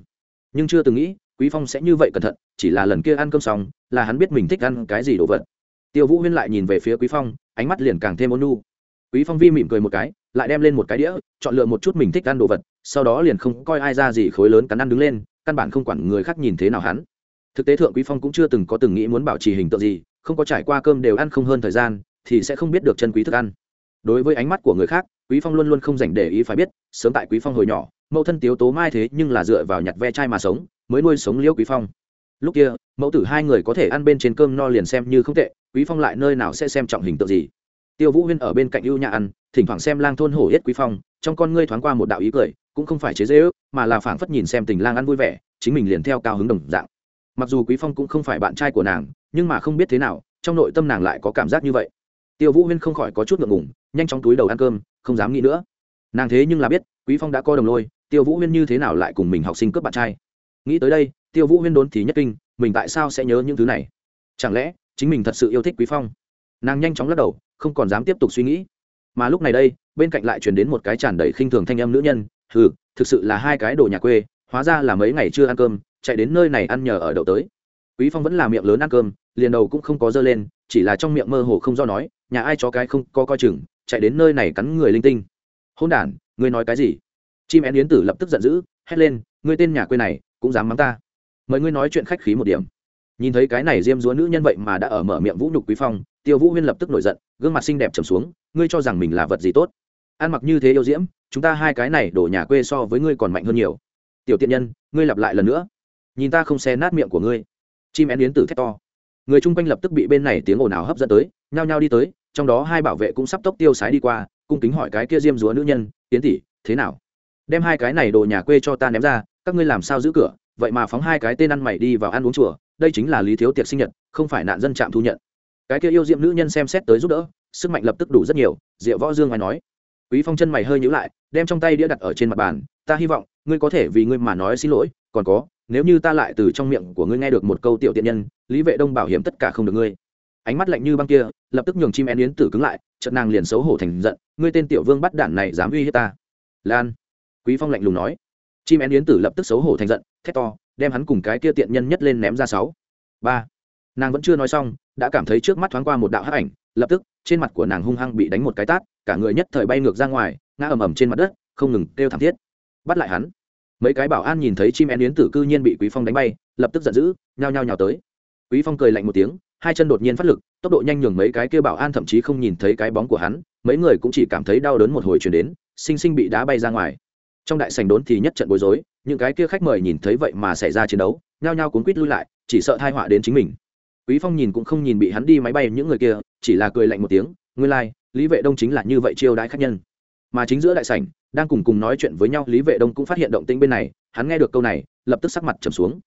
Nhưng chưa từng nghĩ, quý phong sẽ như vậy cẩn thận, chỉ là lần kia ăn cơm xong, là hắn biết mình thích ăn cái gì đồ vật. Tiêu vũ huyên lại nhìn về phía quý phong, ánh mắt liền càng thêm ôn nhu. Quý phong vi mỉm cười một cái, lại đem lên một cái đĩa, chọn lựa một chút mình thích ăn đồ vật sau đó liền không coi ai ra gì khối lớn cắn ăn đứng lên, căn bản không quản người khác nhìn thế nào hắn. Thực tế thượng quý phong cũng chưa từng có từng nghĩ muốn bảo trì hình tượng gì, không có trải qua cơm đều ăn không hơn thời gian, thì sẽ không biết được chân quý thức ăn. Đối với ánh mắt của người khác, quý phong luôn luôn không dành để ý phải biết, sớm tại quý phong hồi nhỏ, mẫu thân tiếu tố mai thế nhưng là dựa vào nhặt ve chai mà sống, mới nuôi sống liễu quý phong. Lúc kia, mẫu tử hai người có thể ăn bên trên cơm no liền xem như không tệ, quý phong lại nơi nào sẽ xem trọng hình tượng gì? Tiêu vũ huyên ở bên cạnh ưu nhã ăn, thỉnh thoảng xem lang thôn hổ yết quý phong, trong con ngươi thoáng qua một đạo ý cười cũng không phải chế dễ ước, mà là phảng phất nhìn xem tình lang ăn vui vẻ, chính mình liền theo cao hứng đồng dạng. Mặc dù quý phong cũng không phải bạn trai của nàng, nhưng mà không biết thế nào, trong nội tâm nàng lại có cảm giác như vậy. Tiêu vũ huyên không khỏi có chút ngượng ngùng, nhanh chóng túi đầu ăn cơm, không dám nghĩ nữa. Nàng thế nhưng là biết, quý phong đã coi đồng lôi, tiêu vũ huyên như thế nào lại cùng mình học sinh cướp bạn trai. Nghĩ tới đây, tiêu vũ huyên đốn thì nhất kinh, mình tại sao sẽ nhớ những thứ này? Chẳng lẽ, chính mình thật sự yêu thích quý phong? Nàng nhanh chóng lắc đầu, không còn dám tiếp tục suy nghĩ. Mà lúc này đây, bên cạnh lại chuyển đến một cái tràn đầy khinh thường thanh âm nữ nhân hừ, thực sự là hai cái đồ nhà quê, hóa ra là mấy ngày chưa ăn cơm, chạy đến nơi này ăn nhờ ở đậu tới. Quý phong vẫn là miệng lớn ăn cơm, liền đầu cũng không có dơ lên, chỉ là trong miệng mơ hồ không do nói, nhà ai chó cái không có coi chừng, chạy đến nơi này cắn người linh tinh. Hôn đản, ngươi nói cái gì? Chim én yến tử lập tức giận dữ, hét lên, ngươi tên nhà quê này, cũng dám mắng ta. Mời ngươi nói chuyện khách khí một điểm. Nhìn thấy cái này diêm dúa nữ nhân vậy mà đã ở mở miệng vũ nhục quý phong, tiêu vũ huyên lập tức nổi giận, gương mặt xinh đẹp trầm xuống, ngươi cho rằng mình là vật gì tốt? Ăn mặc như thế yêu diễm, chúng ta hai cái này đổ nhà quê so với ngươi còn mạnh hơn nhiều. Tiểu tiện nhân, ngươi lặp lại lần nữa. Nhìn ta không xe nát miệng của ngươi. Chim én yến tử thét to. Người chung quanh lập tức bị bên này tiếng ồn ào hấp dẫn tới, nhao nhao đi tới, trong đó hai bảo vệ cũng sắp tốc tiêu sái đi qua, cung kính hỏi cái kia diêm dúa nữ nhân tiến tỷ, thế nào? Đem hai cái này đồ nhà quê cho ta ném ra, các ngươi làm sao giữ cửa? Vậy mà phóng hai cái tên ăn mày đi vào ăn uống chùa, đây chính là lý thiếu tiệc sinh nhật, không phải nạn dân trạm thu nhận. Cái kia yêu diệm nữ nhân xem xét tới giúp đỡ, sức mạnh lập tức đủ rất nhiều, diệu võ dương ngoài nói quý phong chân mày hơi nhíu lại, đem trong tay đĩa đặt ở trên mặt bàn, ta hy vọng, ngươi có thể vì ngươi mà nói xin lỗi, còn có, nếu như ta lại từ trong miệng của ngươi nghe được một câu tiểu tiện nhân, lý vệ đông bảo hiểm tất cả không được ngươi. Ánh mắt lạnh như băng kia, lập tức nhường chim én yến tử cứng lại trận nàng liền xấu hổ thành giận, ngươi tên tiểu vương bắt đản này dám uy hiếp ta. Lan, quý phong lạnh lùng nói. Chim én yến tử lập tức xấu hổ thành giận, thét to, đem hắn cùng cái kia tiện nhân nhất lên ném ra sáu. Ba. Nàng vẫn chưa nói xong, đã cảm thấy trước mắt thoáng qua một đạo hắc ảnh, lập tức, trên mặt của nàng hung hăng bị đánh một cái tát cả người nhất thời bay ngược ra ngoài ngã ầm ầm trên mặt đất không ngừng kêu thảm thiết. Bắt lại hắn. Mấy cái bảo an nhìn thấy chim én yến tử cư nhiên bị quý phong đánh bay lập tức giận dữ nhao nhao nhào tới. Quý phong cười lạnh một tiếng hai chân đột nhiên phát lực tốc độ nhanh nhường mấy cái kia bảo an thậm chí không nhìn thấy cái bóng của hắn mấy người cũng chỉ cảm thấy đau đớn một hồi chuyển đến sinh sinh bị đá bay ra ngoài. Trong đại sành đốn thì nhất trận bối rối những cái kia khách mời nhìn thấy vậy mà xảy ra chiến đấu nhao nhao cuốn quýt lui lại chỉ sợ thai họa đến chính mình. Quý phong nhìn cũng không nhìn bị hắn đi máy bay những người kia chỉ là cười lạnh một tiếng nguyên lai like, lý vệ đông chính là như vậy chiêu đãi khách nhân. Mà chính giữa đại sảnh, đang cùng cùng nói chuyện với nhau, lý vệ đông cũng phát hiện động tĩnh bên này, hắn nghe được câu này, lập tức sắc mặt trầm xuống.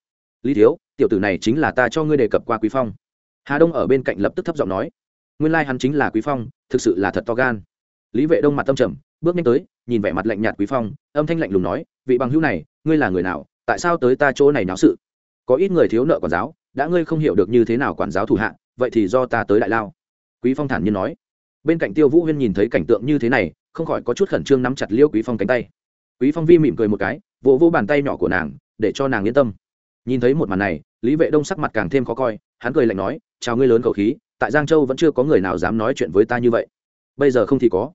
Lý thiếu, tiểu tử này chính là ta cho ngươi đề cập qua quý phong. Hà đông ở bên cạnh lập tức thấp giọng nói. Nguyên lai hắn chính là quý phong, thực sự là thật to gan. Lý vệ đông mặt tâm trầm, bước nhanh tới, nhìn vẻ mặt lạnh nhạt quý phong, âm thanh lạnh lùng nói, vị bằng hữu này, ngươi là người nào, tại sao tới ta chỗ này náo sự? Có ít người thiếu nợ quản giáo, đã ngươi không hiểu được như thế nào quản giáo thủ hạ, vậy thì do ta tới đại lao. Quý phong thản nhiên nói bên cạnh tiêu vũ huyên nhìn thấy cảnh tượng như thế này, không khỏi có chút khẩn trương nắm chặt liêu quý phong cánh tay. Quý phong vi mỉm cười một cái, vỗ vỗ bàn tay nhỏ của nàng, để cho nàng yên tâm. Nhìn thấy một màn này, lý vệ đông sắc mặt càng thêm khó coi, hắn cười lạnh nói, chào ngươi lớn khẩu khí, tại giang châu vẫn chưa có người nào dám nói chuyện với ta như vậy. Bây giờ không thì có.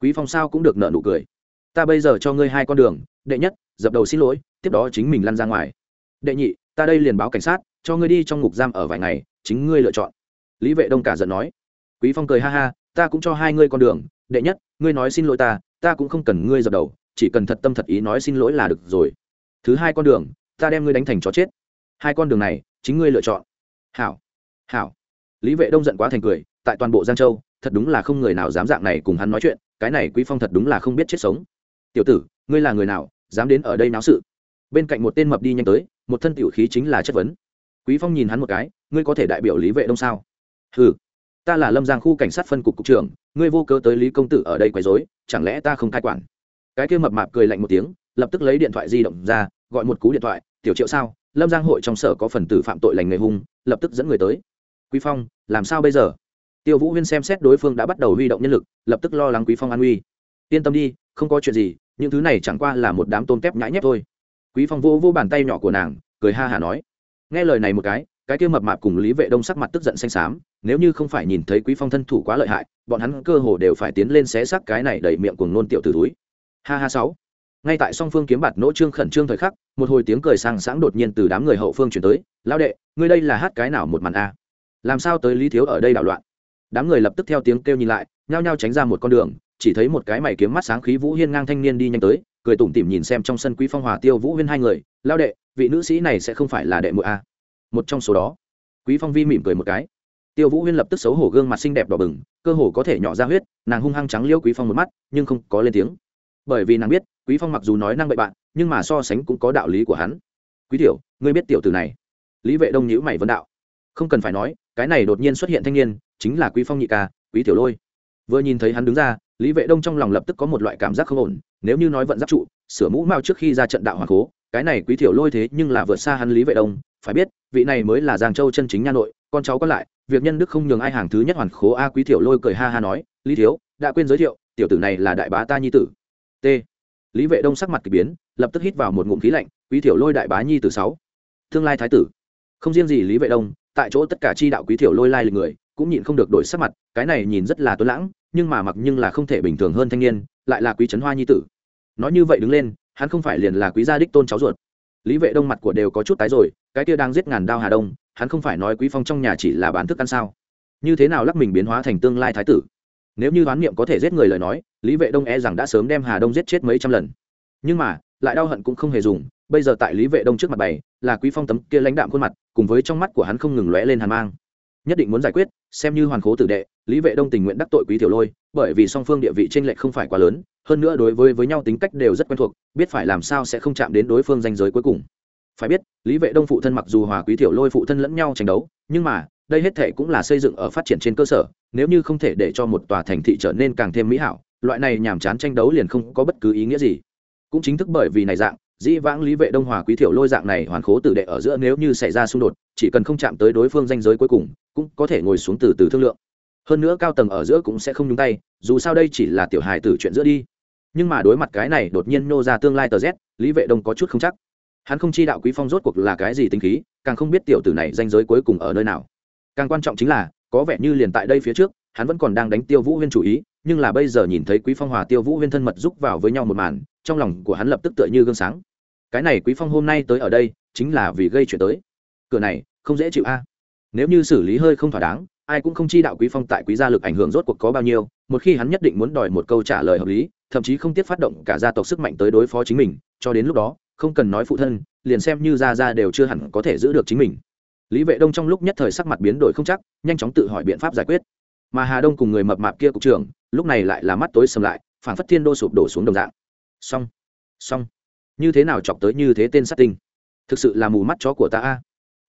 Quý phong sao cũng được nợ nụ cười. Ta bây giờ cho ngươi hai con đường, đệ nhất, dập đầu xin lỗi, tiếp đó chính mình lăn ra ngoài. Đệ nhị, ta đây liền báo cảnh sát, cho ngươi đi trong ngục giam ở vài ngày, chính ngươi lựa chọn. Lý vệ đông cả giận nói. Quý phong cười ha ha ta cũng cho hai ngươi con đường, đệ nhất, ngươi nói xin lỗi ta ta cũng không cần ngươi dập đầu, chỉ cần thật tâm thật ý nói xin lỗi là được rồi. Thứ hai con đường, ta đem ngươi đánh thành chó chết. Hai con đường này, chính ngươi lựa chọn. Hảo hảo. Lý vệ đông giận quá thành cười, tại toàn bộ giang châu, thật đúng là không người nào dám dạng này cùng hắn nói chuyện, cái này quý phong thật đúng là không biết chết sống. Tiểu tử, ngươi là người nào, dám đến ở đây náo sự? Bên cạnh một tên mập đi nhanh tới, một thân tiểu khí chính là chất vấn. Quý phong nhìn hắn một cái, ngươi có thể đại biểu lý vệ đông sao? Hừ ta là lâm giang khu cảnh sát phân cục cục trưởng, ngươi vô cớ tới lý công tử ở đây quấy rối, chẳng lẽ ta không cai quản? Cái kia mập mạp cười lạnh một tiếng, lập tức lấy điện thoại di động ra, gọi một cú điện thoại, tiểu triệu sao? Lâm giang hội trong sở có phần tử phạm tội lành người hung, lập tức dẫn người tới. Quý phong, làm sao bây giờ? Tiêu vũ huyên xem xét đối phương đã bắt đầu huy động nhân lực, lập tức lo lắng quý phong an nguy yên tâm đi, không có chuyện gì, những thứ này chẳng qua là một đám tôm tép nhãi nhép thôi. Quý phong vô vô bàn tay nhỏ của nàng, cười ha hả nói. Nghe lời này một cái cái kia mập mạp cùng lý vệ đông sắc mặt tức giận xanh xám, nếu như không phải nhìn thấy quý phong thân thủ quá lợi hại, bọn hắn cơ hồ đều phải tiến lên xé xác cái này đẩy miệng cùng nôn tiểu từ túi. Ha ha sáu. Ngay tại song phương kiếm bạt nỗ trương khẩn trương thời khắc, một hồi tiếng cười sang sáng đột nhiên từ đám người hậu phương chuyển tới lao đệ, ngươi đây là hát cái nào một màn a? Làm sao tới lý thiếu ở đây đảo loạn? Đám người lập tức theo tiếng kêu nhìn lại, nhao nhao tránh ra một con đường, chỉ thấy một cái mày kiếm mắt sáng khí vũ hiên ngang thanh niên đi nhanh tới, cười tủm tỉm nhìn xem trong sân quý phong hòa tiêu vũ huyên hai người lao đệ, vị nữ sĩ này sẽ không phải là đệ muội a? Một trong số đó. Quý phong vi mỉm cười một cái. Tiêu vũ huyên lập tức xấu hổ gương mặt xinh đẹp đỏ bừng, cơ hồ có thể nhỏ ra huyết, nàng hung hăng trắng liêu quý phong một mắt, nhưng không có lên tiếng. Bởi vì nàng biết, quý phong mặc dù nói năng bậy bạn, nhưng mà so sánh cũng có đạo lý của hắn. Quý tiểu, ngươi biết tiểu tử này? Lý vệ đông nhữ mày vấn đạo. Không cần phải nói, cái này đột nhiên xuất hiện thanh niên, chính là quý phong nhị ca, quý tiểu lôi. Vừa nhìn thấy hắn đứng ra, lý vệ đông trong lòng lập tức có một loại cảm giác không ổn, nếu như nói vận giáp trụ, sửa mũ mao trước khi ra trận đạo hoàng cố, cái này quý tiểu lôi thế nhưng là vượt xa hắn lý vệ đông phải biết, vị này mới là giang châu chân chính nha nội, con cháu còn lại, việc nhân đức không nhường ai hàng thứ nhất hoàn khố a quý tiểu lôi cười ha ha nói, lý thiếu, đã quên giới thiệu, tiểu tử này là đại bá ta nhi tử. T. Lý vệ đông sắc mặt k ỳ biến, lập tức hít vào một ngụm khí lạnh, quý thiểu lôi đại bá nhi tử sáu, tương lai thái tử. Không riêng gì lý vệ đông, tại chỗ tất cả chi đạo quý thiểu lôi lai lịch người, cũng nhịn không được đổi sắc mặt, cái này nhìn rất là tuấn lãng, nhưng mà mặc nhưng là không thể bình thường hơn thanh niên, lại là quý trấn hoa nhi tử. Nói như vậy đứng lên, hắn không phải liền là quý gia đích tôn cháu ruột lý vệ đông mặt của đều có chút tái rồi, cái kia đang giết ngàn đao hà đông, hắn không phải nói quý phong trong nhà chỉ là bán thức ăn sao? Như thế nào lắc mình biến hóa thành tương lai thái tử? Nếu như đoán niệm có thể giết người lời nói, lý vệ đông e rằng đã sớm đem hà đông giết chết mấy trăm lần. Nhưng mà, lại đau hận cũng không hề dùng, bây giờ tại lý vệ đông trước mặt bày, là quý phong tấm kia lãnh đạm khuôn mặt, cùng với trong mắt của hắn không ngừng lóe lên hàn mang nhất định muốn giải quyết, xem như hoàn khố tử đệ, lý vệ đông tình nguyện đắc tội quý tiểu lôi, bởi vì song phương địa vị tranh lệch không phải quá lớn, hơn nữa đối với với nhau tính cách đều rất quen thuộc, biết phải làm sao sẽ không chạm đến đối phương danh giới cuối cùng. Phải biết, lý vệ đông phụ thân mặc dù hòa quý tiểu lôi phụ thân lẫn nhau tranh đấu, nhưng mà, đây hết thể cũng là xây dựng ở phát triển trên cơ sở, nếu như không thể để cho một tòa thành thị trở nên càng thêm mỹ hảo, loại này nhàm chán tranh đấu liền không có bất cứ ý nghĩa gì. Cũng chính thức bởi vì này dạng dĩ vãng lý vệ đông hòa quý thiểu lôi dạng này hoàn khố tử đệ ở giữa nếu như xảy ra xung đột, chỉ cần không chạm tới đối phương danh giới cuối cùng, cũng có thể ngồi xuống từ từ thương lượng. Hơn nữa cao tầng ở giữa cũng sẽ không nhúng tay, dù sao đây chỉ là tiểu hài tử chuyện giữa đi. Nhưng mà đối mặt cái này đột nhiên nô ra tương lai tờ z, lý vệ đông có chút không chắc. Hắn không chi đạo quý phong rốt cuộc là cái gì tính khí, càng không biết tiểu tử này danh giới cuối cùng ở nơi nào. Càng quan trọng chính là, có vẻ như liền tại đây phía trước, hắn vẫn còn đang đánh tiêu vũ huyên chủ ý, nhưng là bây giờ nhìn thấy quý phong hòa tiêu vũ huyên thân mật giúp vào với nhau một màn, trong lòng của hắn lập tức tựa như gương sáng cái này quý phong hôm nay tới ở đây, chính là vì gây chuyện tới. Cửa này, không dễ chịu a. Nếu như xử lý hơi không thỏa đáng, ai cũng không chi đạo quý phong tại quý gia lực ảnh hưởng rốt cuộc có bao nhiêu, một khi hắn nhất định muốn đòi một câu trả lời hợp lý, thậm chí không tiếc phát động cả gia tộc sức mạnh tới đối phó chính mình, cho đến lúc đó, không cần nói phụ thân, liền xem như gia gia đều chưa hẳn có thể giữ được chính mình. Lý vệ đông trong lúc nhất thời sắc mặt biến đổi không chắc, nhanh chóng tự hỏi biện pháp giải quyết. Mà hà đông cùng người mập mạp kia cục trưởng, lúc này lại là mắt tối sầm lại phản phất thiên đô sụp đổ xuống đồng dạng. Xong. Xong như thế nào chọc tới như thế tên sát tinh? Thực sự là mù mắt chó của ta a.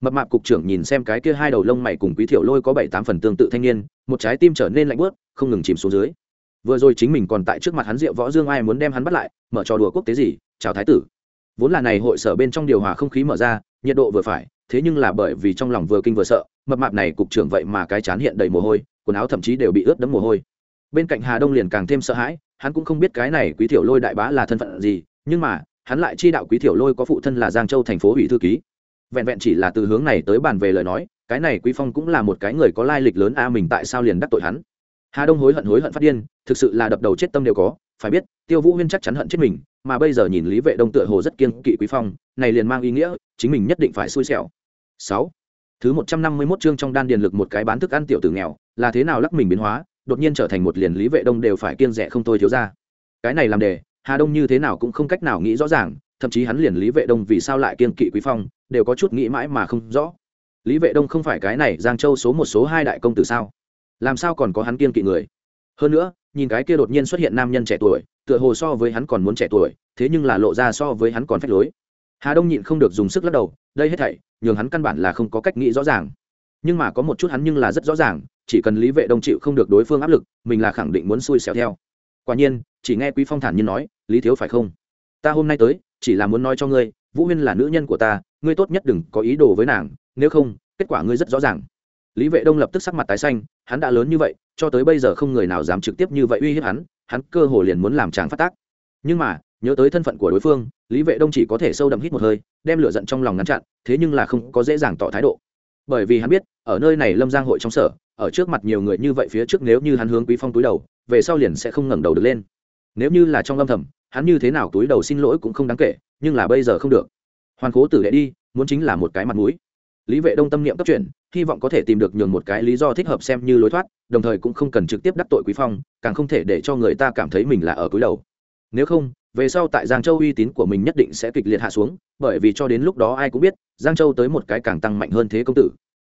Mập mạp cục trưởng nhìn xem cái kia hai đầu lông mày cùng quý thiểu lôi có bảy tám phần tương tự thanh niên, một trái tim trở nên lạnh bớt không ngừng chìm xuống dưới. Vừa rồi chính mình còn tại trước mặt hắn rượu võ dương ai muốn đem hắn bắt lại, mở trò đùa quốc tế gì? Chào thái tử. Vốn là này hội sở bên trong điều hòa không khí mở ra, nhiệt độ vừa phải, thế nhưng là bởi vì trong lòng vừa kinh vừa sợ, mập mạp này cục trưởng vậy mà cái chán hiện đầy mồ hôi, quần áo thậm chí đều bị ướt đẫm mồ hôi. Bên cạnh hà đông liền càng thêm sợ hãi, hắn cũng không biết cái này quý thiểu lôi đại bá là thân phận gì, nhưng mà hắn lại chi đạo quý thiểu lôi có phụ thân là giang châu thành phố ủy thư ký. Vẹn vẹn chỉ là từ hướng này tới bàn về lời nói, cái này quý phong cũng là một cái người có lai lịch lớn, a, mình tại sao liền đắc tội hắn? Hà đông hối hận hối hận phát điên, thực sự là đập đầu chết tâm đều có, phải biết, tiêu vũ huyên chắc chắn hận chết mình, mà bây giờ nhìn lý vệ đông tựa hồ rất kiên kỵ quý phong, này liền mang ý nghĩa, chính mình nhất định phải xui xẻo. Sáu. Thứ một trăm năm mươi 151 chương trong đan điền lực một cái bán thức ăn tiểu tử nghèo, là thế nào lắc mình biến hóa, đột nhiên trở thành một liền lý vệ đông đều phải kiên rẻ không thôi thiếu ra. Cái này làm đề hà đông như thế nào cũng không cách nào nghĩ rõ ràng, thậm chí hắn liền lý vệ đông vì sao lại kiên kỵ quý phong, đều có chút nghĩ mãi mà không rõ. Lý vệ đông không phải cái này, giang châu số một, số hai đại công tử sao? Làm sao còn có hắn kiên kỵ người? Hơn nữa, nhìn cái kia đột nhiên xuất hiện nam nhân trẻ tuổi, tựa hồ so với hắn còn muốn trẻ tuổi, thế nhưng là lộ ra so với hắn còn phách lối. Hà đông nhịn không được dùng sức lắc đầu, đây hết thảy, nhường hắn căn bản là không có cách nghĩ rõ ràng. Nhưng mà có một chút hắn nhưng là rất rõ ràng, chỉ cần lý vệ đông chịu không được đối phương áp lực, mình là khẳng định muốn xui xẻo theo quả nhiên, chỉ nghe quý phong thản nhiên nói, lý thiếu phải không? Ta hôm nay tới, chỉ là muốn nói cho ngươi, vũ huyên là nữ nhân của ta, ngươi tốt nhất đừng có ý đồ với nàng, nếu không, kết quả ngươi rất rõ ràng. Lý vệ đông lập tức sắc mặt tái xanh, hắn đã lớn như vậy, cho tới bây giờ không người nào dám trực tiếp như vậy uy hiếp hắn hắn cơ hồ liền muốn làm chàng phát tác. Nhưng mà, nhớ tới thân phận của đối phương, lý vệ đông chỉ có thể sâu đậm hít một hơi, đem lửa giận trong lòng ngăn chặn, thế nhưng là không có dễ dàng tỏ thái độ. Bởi vì hắn biết, ở nơi này lâm giang hội trong sở, ở trước mặt nhiều người như vậy phía trước nếu như hắn hướng quý phong túi đầu về sau liền sẽ không ngẩng đầu được lên. Nếu như là trong âm thầm, hắn như thế nào túi đầu xin lỗi cũng không đáng kể, nhưng là bây giờ không được. Hoàn cố tử đệ đi, muốn chính là một cái mặt mũi. Lý vệ đông tâm niệm cấp chuyển, hy vọng có thể tìm được nhường một cái lý do thích hợp xem như lối thoát, đồng thời cũng không cần trực tiếp đắc tội quý phong, càng không thể để cho người ta cảm thấy mình là ở cúi đầu. Nếu không, về sau tại giang châu uy tín của mình nhất định sẽ kịch liệt hạ xuống, bởi vì cho đến lúc đó ai cũng biết, giang châu tới một cái càng tăng mạnh hơn thế công tử.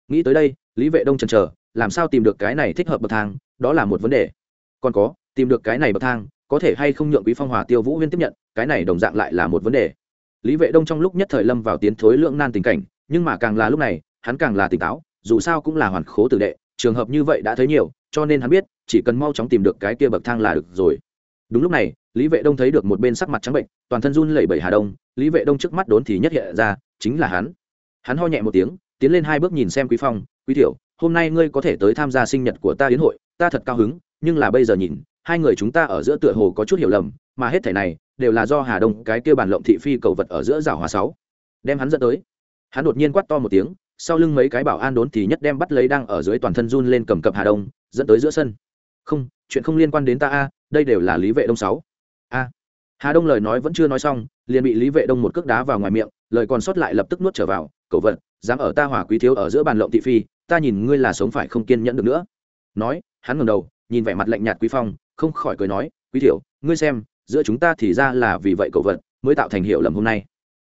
Nghĩ tới đây, lý vệ đông chần chờ, làm sao tìm được cái này thích hợp bậc thang, đó là một vấn đề còn có, tìm được cái này bậc thang, có thể hay không nhượng quý phong hòa tiêu vũ huyên tiếp nhận, cái này đồng dạng lại là một vấn đề. Lý vệ đông trong lúc nhất thời lâm vào tiến thối lượng nan tình cảnh, nhưng mà càng là lúc này, hắn càng là tỉnh táo, dù sao cũng là hoàn khố tử đệ, trường hợp như vậy đã thấy nhiều, cho nên hắn biết, chỉ cần mau chóng tìm được cái kia bậc thang là được rồi. Đúng lúc này, lý vệ đông thấy được một bên sắc mặt trắng bệnh, toàn thân run lẩy bẩy hà đông, lý vệ đông trước mắt đốn thì nhất hiện ra, chính là hắn. Hắn ho nhẹ một tiếng, tiến lên hai bước nhìn xem quý phong, quý thiểu hôm nay ngươi có thể tới tham gia sinh nhật của ta đến hội, ta thật cao hứng nhưng là bây giờ nhìn, hai người chúng ta ở giữa tựa hồ có chút hiểu lầm, mà hết thể này đều là do hà đông, cái kia bản lộng thị phi cầu vật ở giữa rào hòa sáu, đem hắn dẫn tới. Hắn đột nhiên quát to một tiếng, sau lưng mấy cái bảo an đốn thì nhất đem bắt lấy đang ở dưới toàn thân run lên cầm cập hà đông, dẫn tới giữa sân. Không, chuyện không liên quan đến ta a, đây đều là lý vệ đông sáu. A. Hà đông lời nói vẫn chưa nói xong, liền bị lý vệ đông một cước đá vào ngoài miệng, lời còn sót lại lập tức nuốt trở vào, cậu vận dám ở ta hỏa quý thiếu ở giữa bàn lộng thị phi, ta nhìn ngươi là sống phải không kiên nhẫn được nữa. Nói, hắn ngẩng đầu nhìn vẻ mặt lạnh nhạt quý phong, không khỏi cười nói, quý thiểu ngươi xem, giữa chúng ta thì ra là vì vậy cậu vận mới tạo thành hiệu lầm hôm nay.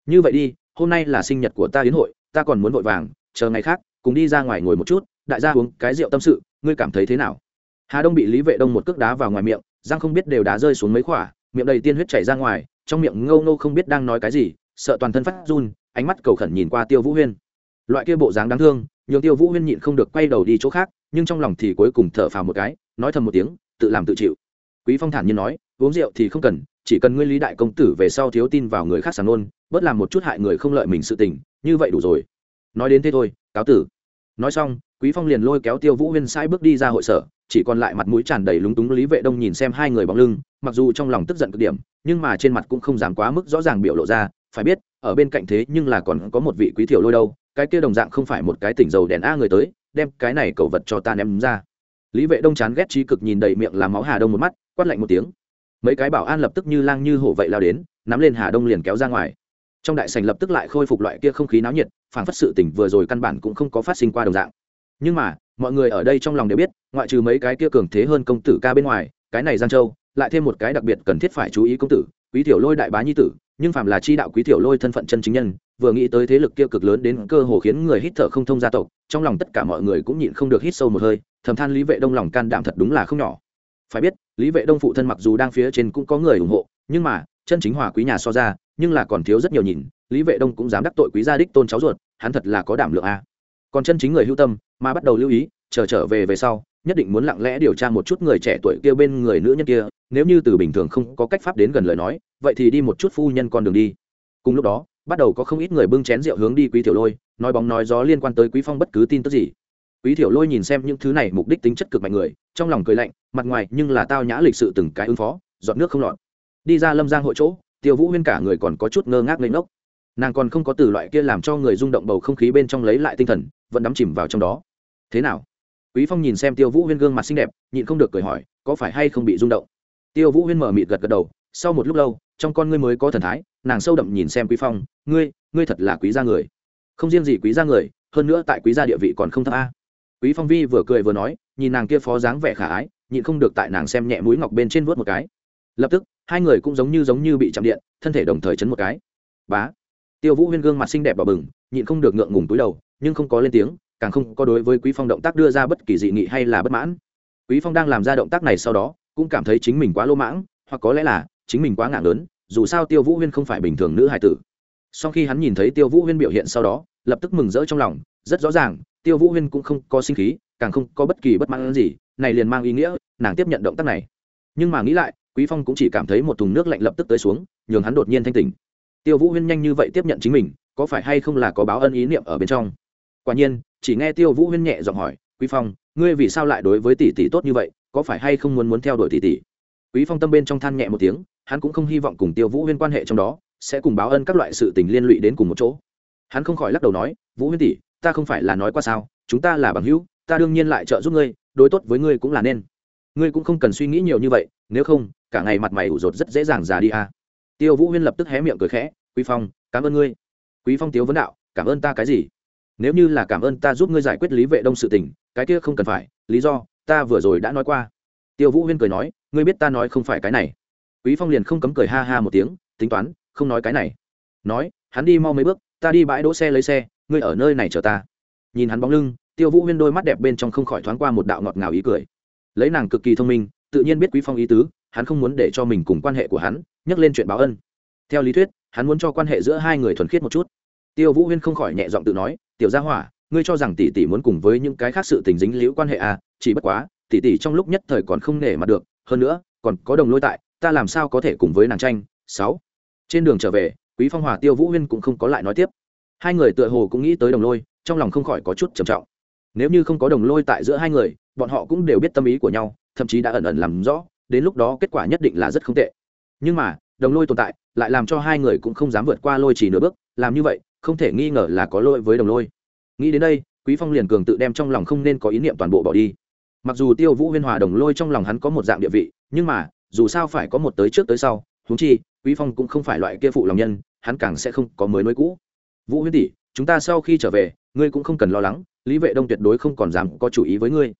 Như vậy đi, hôm nay là sinh nhật của ta đến hội, ta còn muốn vội vàng, chờ ngày khác, cùng đi ra ngoài ngồi một chút, đại gia uống cái rượu tâm sự, ngươi cảm thấy thế nào? Hà đông bị lý vệ đông một cước đá vào ngoài miệng giang không biết đều đá rơi xuống mấy khỏa, miệng đầy tiên huyết chảy ra ngoài, trong miệng ngâu ngâu không biết đang nói cái gì, sợ toàn thân phát run, ánh mắt cầu khẩn nhìn qua tiêu vũ huyên. Loại kia bộ dáng đáng thương, nhường tiêu vũ huyên nhịn không được quay đầu đi chỗ khác, nhưng trong lòng thì cuối cùng thở phào một cái nói thầm một tiếng, tự làm tự chịu. Quý phong thản nhiên nói, uống rượu thì không cần, chỉ cần ngươi lý đại công tử về sau thiếu tin vào người khác sàng nôn, bớt làm một chút hại người không lợi mình sự tình, như vậy đủ rồi. Nói đến thế thôi, cáo tử. Nói xong, quý phong liền lôi kéo tiêu vũ huyên sai bước đi ra hội sở, chỉ còn lại mặt mũi tràn đầy lúng túng lý vệ đông nhìn xem hai người bóng lưng, mặc dù trong lòng tức giận cực điểm, nhưng mà trên mặt cũng không dám quá mức rõ ràng biểu lộ ra, phải biết, ở bên cạnh thế nhưng là còn có một vị quý thiểu lôi đâu, cái kia đồng dạng không phải một cái tỉnh dầu đèn a người tới, đem cái này cầu vật cho ta ném ra lý vệ đông chán ghét trí cực nhìn đầy miệng làm máu hà đông một mắt, quát lạnh một tiếng. Mấy cái bảo an lập tức như lang như hổ vậy lao đến, nắm lên hà đông liền kéo ra ngoài. Trong đại sành lập tức lại khôi phục loại kia không khí náo nhiệt phản phất sự tỉnh vừa rồi căn bản cũng không có phát sinh qua đồng dạng. Nhưng mà, mọi người ở đây trong lòng đều biết, ngoại trừ mấy cái kia cường thế hơn công tử ca bên ngoài, cái này giang châu, lại thêm một cái đặc biệt cần thiết phải chú ý công tử, quý tiểu lôi đại bá nhi tử, nhưng phàm là chi đạo quý tiểu lôi thân phận chân chính nhân, vừa nghĩ tới thế lực kia cực lớn đến cơ hồ khiến người hít thở không thông gia tộc, trong lòng tất cả mọi người cũng nhịn không được hít sâu một hơi thầm than lý vệ đông lòng can đảm thật đúng là không nhỏ. Phải biết, lý vệ đông phụ thân mặc dù đang phía trên cũng có người ủng hộ, nhưng mà, chân chính hòa quý nhà so ra, nhưng là còn thiếu rất nhiều nhìn, lý vệ đông cũng dám đắc tội quý gia đích tôn cháu ruột, hắn thật là có đảm lượng a. Còn chân chính người hưu tâm, mà bắt đầu lưu ý, chờ trở về về sau, nhất định muốn lặng lẽ điều tra một chút người trẻ tuổi kia bên người nữ nhân kia, nếu như từ bình thường không có cách pháp đến gần lời nói, vậy thì đi một chút phu nhân con đường đi. Cùng lúc đó, bắt đầu có không ít người bưng chén rượu hướng đi quý tiểu lôi, nói bóng nói gió liên quan tới quý phong bất cứ tin tức gì quý thiểu lôi nhìn xem những thứ này mục đích tính chất cực mạnh người, trong lòng cười lạnh, mặt ngoài nhưng là tao nhã lịch sự từng cái ứng phó dọn nước không lọt. Đi ra lâm giang hội chỗ, tiêu vũ huyên cả người còn có chút ngơ ngác lên ngốc. Nàng còn không có từ loại kia làm cho người rung động bầu không khí bên trong lấy lại tinh thần, vẫn đắm chìm vào trong đó. Thế nào? Quý phong nhìn xem tiêu vũ huyên gương mặt xinh đẹp, nhịn không được cười hỏi, có phải hay không bị rung động? Tiêu vũ huyên mở mịt gật gật đầu, sau một lúc lâu, trong con ngươi mới có thần thái, nàng sâu đậm nhìn xem quý phong, ngươi ngươi thật là quý gia người. Không riêng gì quý gia người, hơn nữa tại quý gia địa vị còn không thấp a quý phong vi vừa cười vừa nói, nhìn nàng kia phó dáng vẻ khả ái, nhịn không được tại nàng xem nhẹ mũi ngọc bên trên vuốt một cái. Lập tức, hai người cũng giống như giống như bị chạm điện, thân thể đồng thời chấn một cái. Bá. Tiêu vũ huyên gương mặt xinh đẹp và bừng, nhịn không được ngượng ngùng túi đầu, nhưng không có lên tiếng, càng không có đối với quý phong động tác đưa ra bất kỳ dị nghị hay là bất mãn. Quý phong đang làm ra động tác này sau đó, cũng cảm thấy chính mình quá lô mãng, hoặc có lẽ là chính mình quá ngạc lớn dù sao tiêu vũ huyên không phải bình thường nữ hài tử. Sau khi hắn nhìn thấy tiêu vũ huyên biểu hiện sau đó, lập tức mừng rỡ trong lòng rất rõ ràng, tiêu vũ huyên cũng không có sinh khí, càng không có bất kỳ bất mãn gì, này liền mang ý nghĩa, nàng tiếp nhận động tác này. Nhưng mà nghĩ lại, quý phong cũng chỉ cảm thấy một thùng nước lạnh lập tức tới xuống, nhường hắn đột nhiên thanh tỉnh. Tiêu vũ huyên nhanh như vậy tiếp nhận chính mình, có phải hay không là có báo ân ý niệm ở bên trong? Quả nhiên, chỉ nghe tiêu vũ huyên nhẹ giọng hỏi, quý phong, ngươi vì sao lại đối với tỷ tỷ tốt như vậy, có phải hay không muốn muốn theo đuổi tỷ tỷ? Quý phong tâm bên trong than nhẹ một tiếng, hắn cũng không hy vọng cùng tiêu vũ huyên quan hệ trong đó sẽ cùng báo ân các loại sự tình liên lụy đến cùng một chỗ. Hắn không khỏi lắc đầu nói, vũ huyên tỷ ta không phải là nói qua sao, chúng ta là bằng hữu, ta đương nhiên lại trợ giúp ngươi, đối tốt với ngươi cũng là nên. Ngươi cũng không cần suy nghĩ nhiều như vậy, nếu không, cả ngày mặt mày ủ rột rất dễ dàng già đi à. tiêu vũ huyên lập tức hé miệng cười khẽ, quý phong, cảm ơn ngươi. Quý phong tiếu vấn đạo, cảm ơn ta cái gì? Nếu như là cảm ơn ta giúp ngươi giải quyết lý vệ đông sự tình, cái kia không cần phải, lý do, ta vừa rồi đã nói qua. Tiêu vũ huyên cười nói, ngươi biết ta nói không phải cái này. Quý phong liền không cấm cười ha ha một tiếng, tính toán, không nói cái này. Nói, hắn đi mau mấy bước, ta đi bãi đỗ xe lấy xe ngươi ở nơi này chờ ta. Nhìn hắn bóng lưng, tiêu vũ huyên đôi mắt đẹp bên trong không khỏi thoáng qua một đạo ngọt ngào ý cười. Lấy nàng cực kỳ thông minh, tự nhiên biết quý phong ý tứ, hắn không muốn để cho mình cùng quan hệ của hắn nhắc lên chuyện báo ân. Theo lý thuyết, hắn muốn cho quan hệ giữa hai người thuần khiết một chút. Tiêu vũ huyên không khỏi nhẹ giọng tự nói, tiểu gia hỏa, ngươi cho rằng tỷ tỷ muốn cùng với những cái khác sự tình dính liễu quan hệ à chỉ bất quá, tỷ tỷ trong lúc nhất thời còn không nể mặt được, hơn nữa, còn có đồng lôi tại, ta làm sao có thể cùng với nàng tranh? Sáu. Trên đường trở về, quý phong hòa tiêu vũ huyên cũng không có lại nói tiếp hai người tựa hồ cũng nghĩ tới đồng lôi, trong lòng không khỏi có chút trầm trọng. Nếu như không có đồng lôi tại giữa hai người, bọn họ cũng đều biết tâm ý của nhau, thậm chí đã ẩn ẩn làm rõ, đến lúc đó kết quả nhất định là rất không tệ. Nhưng mà, đồng lôi tồn tại, lại làm cho hai người cũng không dám vượt qua lôi chỉ nửa bước, làm như vậy, không thể nghi ngờ là có lỗi với đồng lôi. Nghĩ đến đây, quý phong liền cường tự đem trong lòng không nên có ý niệm toàn bộ bỏ đi. Mặc dù tiêu vũ huyên hòa đồng lôi trong lòng hắn có một dạng địa vị, nhưng mà, dù sao phải có một tới trước tới sau, huống chi, quý phong cũng không phải loại kia phụ lòng nhân, hắn càng sẽ không có mới nối cũ vũ huyên tỷ, chúng ta sau khi trở về, ngươi cũng không cần lo lắng, lý vệ đông tuyệt đối không còn dám có chủ ý với ngươi.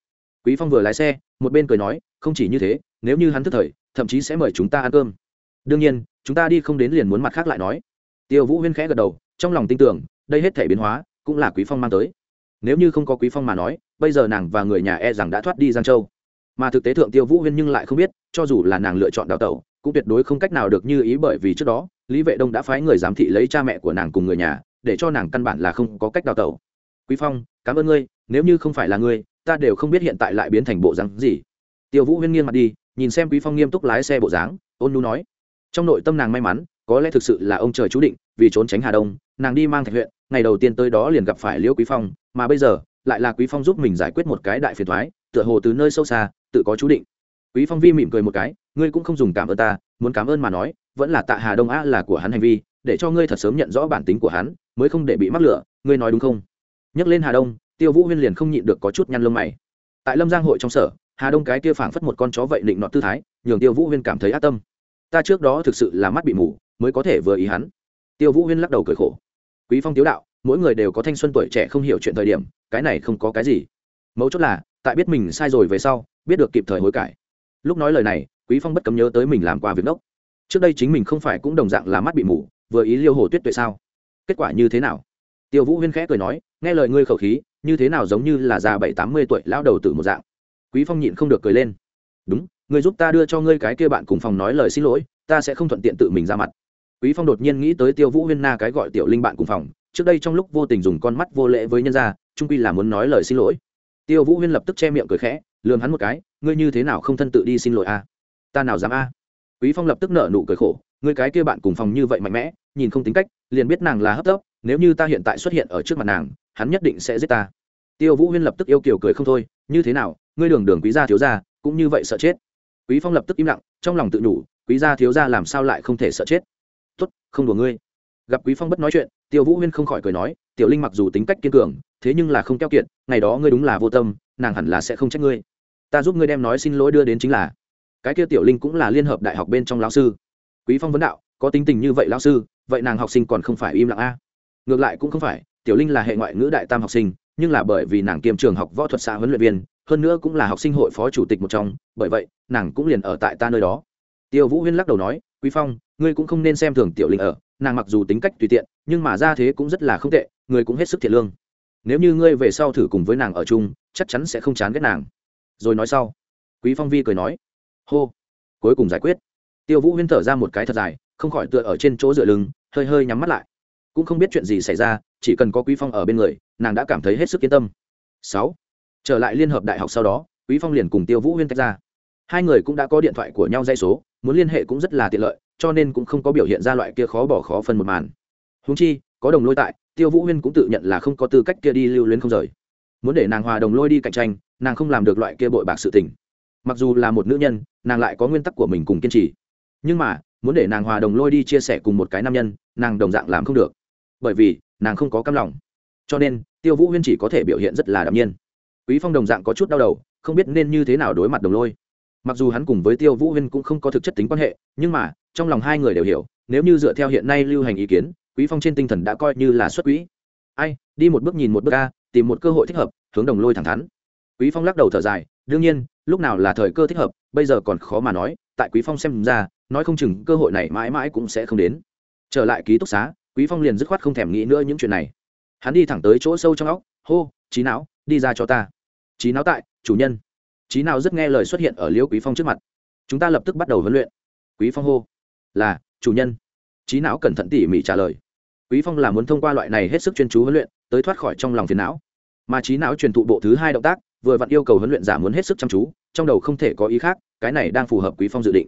Quý phong vừa lái xe, một bên cười nói, không chỉ như thế, nếu như hắn thức thời, thậm chí sẽ mời chúng ta ăn cơm. Đương nhiên, chúng ta đi không đến liền muốn mặt khác lại nói. Tiêu vũ huyên khẽ gật đầu, trong lòng tin tưởng, đây hết thể biến hóa, cũng là quý phong mang tới. Nếu như không có quý phong mà nói, bây giờ nàng và người nhà e rằng đã thoát đi giang châu. Mà thực tế thượng tiêu vũ huyên nhưng lại không biết, cho dù là nàng lựa chọn đào tẩu, cũng tuyệt đối không cách nào được như ý bởi vì trước đó, lý vệ đông đã phái người giám thị lấy cha mẹ của nàng cùng người nhà để cho nàng căn bản là không có cách đào tẩu. Quý phong, cảm ơn ngươi, nếu như không phải là ngươi, ta đều không biết hiện tại lại biến thành bộ dáng gì. Tiêu vũ huyên nghiêng mặt đi, nhìn xem quý phong nghiêm túc lái xe bộ dáng, ôn nhu nói. Trong nội tâm nàng may mắn, có lẽ thực sự là ông trời chú định, vì trốn tránh hà đông, nàng đi mang thạch huyện, ngày đầu tiên tới đó liền gặp phải liễu quý phong, mà bây giờ, lại là quý phong giúp mình giải quyết một cái đại phiền thoái tựa hồ từ nơi sâu xa, tự có chú định. Quý phong vi mỉm cười một cái, ngươi cũng không dùng cảm ơn ta, muốn cảm ơn mà nói, vẫn là tạ hà đông a là của hắn hành vi, để cho ngươi thật sớm nhận rõ bản tính của hắn mới không để bị mắc lửa, ngươi nói đúng không? Nhắc lên hà đông, tiêu vũ huyên liền không nhịn được có chút nhăn lông mày. Tại lâm giang hội trong sở, hà đông cái kia phảng phất một con chó vậy định nọ tư thái, nhường tiêu vũ huyên cảm thấy ác tâm. Ta trước đó thực sự là mắt bị mù, mới có thể vừa ý hắn. Tiêu vũ huyên lắc đầu cười khổ. Quý phong tiếu đạo, mỗi người đều có thanh xuân tuổi trẻ không hiểu chuyện thời điểm, cái này không có cái gì. Mấu chốt là, tại biết mình sai rồi về sau, biết được kịp thời hối cải. Lúc nói lời này, quý phong bất cấm nhớ tới mình làm qua việc đốc. Trước đây chính mình không phải cũng đồng dạng là mắt bị mù, vừa ý liêu hồ tuyết tuệ sao? Kết quả như thế nào? Tiêu vũ huyên khẽ cười nói, nghe lời ngươi khẩu khí, như thế nào giống như là già bảy tám mươi tuổi, lão đầu tử một dạng. Quý phong nhịn không được cười lên. Đúng, ngươi giúp ta đưa cho ngươi cái kia bạn cùng phòng nói lời xin lỗi, ta sẽ không thuận tiện tự mình ra mặt. Quý phong đột nhiên nghĩ tới tiêu vũ huyên na cái gọi tiểu linh bạn cùng phòng, trước đây trong lúc vô tình dùng con mắt vô lễ với nhân gia, trung quy là muốn nói lời xin lỗi. Tiêu vũ huyên lập tức che miệng cười khẽ, lườm hắn một cái, ngươi như thế nào không thân tự đi xin lỗi a? Ta nào dám a? Quý phong lập tức nở nụ cười khổ, ngươi cái kia bạn cùng phòng như vậy mạnh mẽ, nhìn không tính cách liền biết nàng là hấp tấp, nếu như ta hiện tại xuất hiện ở trước mặt nàng, hắn nhất định sẽ giết ta. Tiêu vũ huyên lập tức yêu kiều cười không thôi, như thế nào, ngươi đường đường quý gia thiếu gia, cũng như vậy sợ chết. Quý phong lập tức im lặng, trong lòng tự nhủ, quý gia thiếu gia làm sao lại không thể sợ chết? Tốt, không đùa ngươi. Gặp quý phong bất nói chuyện, tiêu vũ huyên không khỏi cười nói, tiểu linh mặc dù tính cách kiên cường, thế nhưng là không keo kiệt, ngày đó ngươi đúng là vô tâm, nàng hẳn là sẽ không trách ngươi. Ta giúp ngươi đem nói xin lỗi đưa đến chính là. Cái kia tiểu linh cũng là liên hợp đại học bên trong lão sư. Quý phong vấn đạo, có tính tình như vậy lão sư vậy nàng học sinh còn không phải im lặng a? Ngược lại cũng không phải, tiểu linh là hệ ngoại ngữ đại tam học sinh, nhưng là bởi vì nàng kiêm trường học võ thuật xã huấn luyện viên, hơn nữa cũng là học sinh hội phó chủ tịch một trong, bởi vậy, nàng cũng liền ở tại ta nơi đó. Tiêu vũ huyên lắc đầu nói, quý phong, ngươi cũng không nên xem thường tiểu linh ở, nàng mặc dù tính cách tùy tiện, nhưng mà ra thế cũng rất là không tệ ngươi cũng hết sức thiện lương. Nếu như ngươi về sau thử cùng với nàng ở chung, chắc chắn sẽ không chán ghét nàng. Rồi nói sau, quý phong vi cười nói, hô, cuối cùng giải quyết. Tiêu vũ huyên thở ra một cái thật dài, không khỏi tựa ở trên chỗ dựa lưng hơi hơi nhắm mắt lại. Cũng không biết chuyện gì xảy ra, chỉ cần có quý phong ở bên người, nàng đã cảm thấy hết sức yên tâm. Sáu, trở lại liên hợp đại học sau đó, quý phong liền cùng tiêu vũ huyên tách ra. Hai người cũng đã có điện thoại của nhau dây số, muốn liên hệ cũng rất là tiện lợi, cho nên cũng không có biểu hiện ra loại kia khó bỏ khó phân một màn. Húng chi, có đồng lôi tại, tiêu vũ huyên cũng tự nhận là không có tư cách kia đi lưu luyến không rời. Muốn để nàng hòa đồng lôi đi cạnh tranh, nàng không làm được loại kia bội bạc sự tình. Mặc dù là một nữ nhân, nàng lại có nguyên tắc của mình cùng kiên trì. Nhưng mà muốn để nàng hòa đồng lôi đi chia sẻ cùng một cái nam nhân, nàng đồng dạng làm không được. Bởi vì, nàng không có căm lòng. Cho nên, tiêu vũ huyên chỉ có thể biểu hiện rất là đạm nhiên. Quý phong đồng dạng có chút đau đầu, không biết nên như thế nào đối mặt đồng lôi. Mặc dù hắn cùng với tiêu vũ huyên cũng không có thực chất tính quan hệ, nhưng mà, trong lòng hai người đều hiểu, nếu như dựa theo hiện nay lưu hành ý kiến, quý phong trên tinh thần đã coi như là xuất quỹ. Ai, đi một bước nhìn một bước a, tìm một cơ hội thích hợp, hướng đồng lôi thẳng thắn. Quý phong lắc đầu thở dài, đương nhiên, lúc nào là thời cơ thích hợp, bây giờ còn khó mà nói tại quý phong xem ra, nói không chừng cơ hội này mãi mãi cũng sẽ không đến. Trở lại ký túc xá, quý phong liền dứt khoát không thèm nghĩ nữa những chuyện này. Hắn đi thẳng tới chỗ sâu trong óc, hô trí não, đi ra cho ta. Trí não tại, chủ nhân. Trí não rất nghe lời xuất hiện ở liễu quý phong trước mặt. Chúng ta lập tức bắt đầu huấn luyện. Quý phong hô, là, chủ nhân. Trí não cẩn thận tỉ mỉ trả lời. Quý phong là muốn thông qua loại này hết sức chuyên chú huấn luyện tới thoát khỏi trong lòng phiền não. Mà trí não truyền thụ bộ thứ hai động tác, vừa vặn yêu cầu huấn luyện giả muốn hết sức chăm chú, trong đầu không thể có ý khác cái này đang phù hợp quý phong dự định.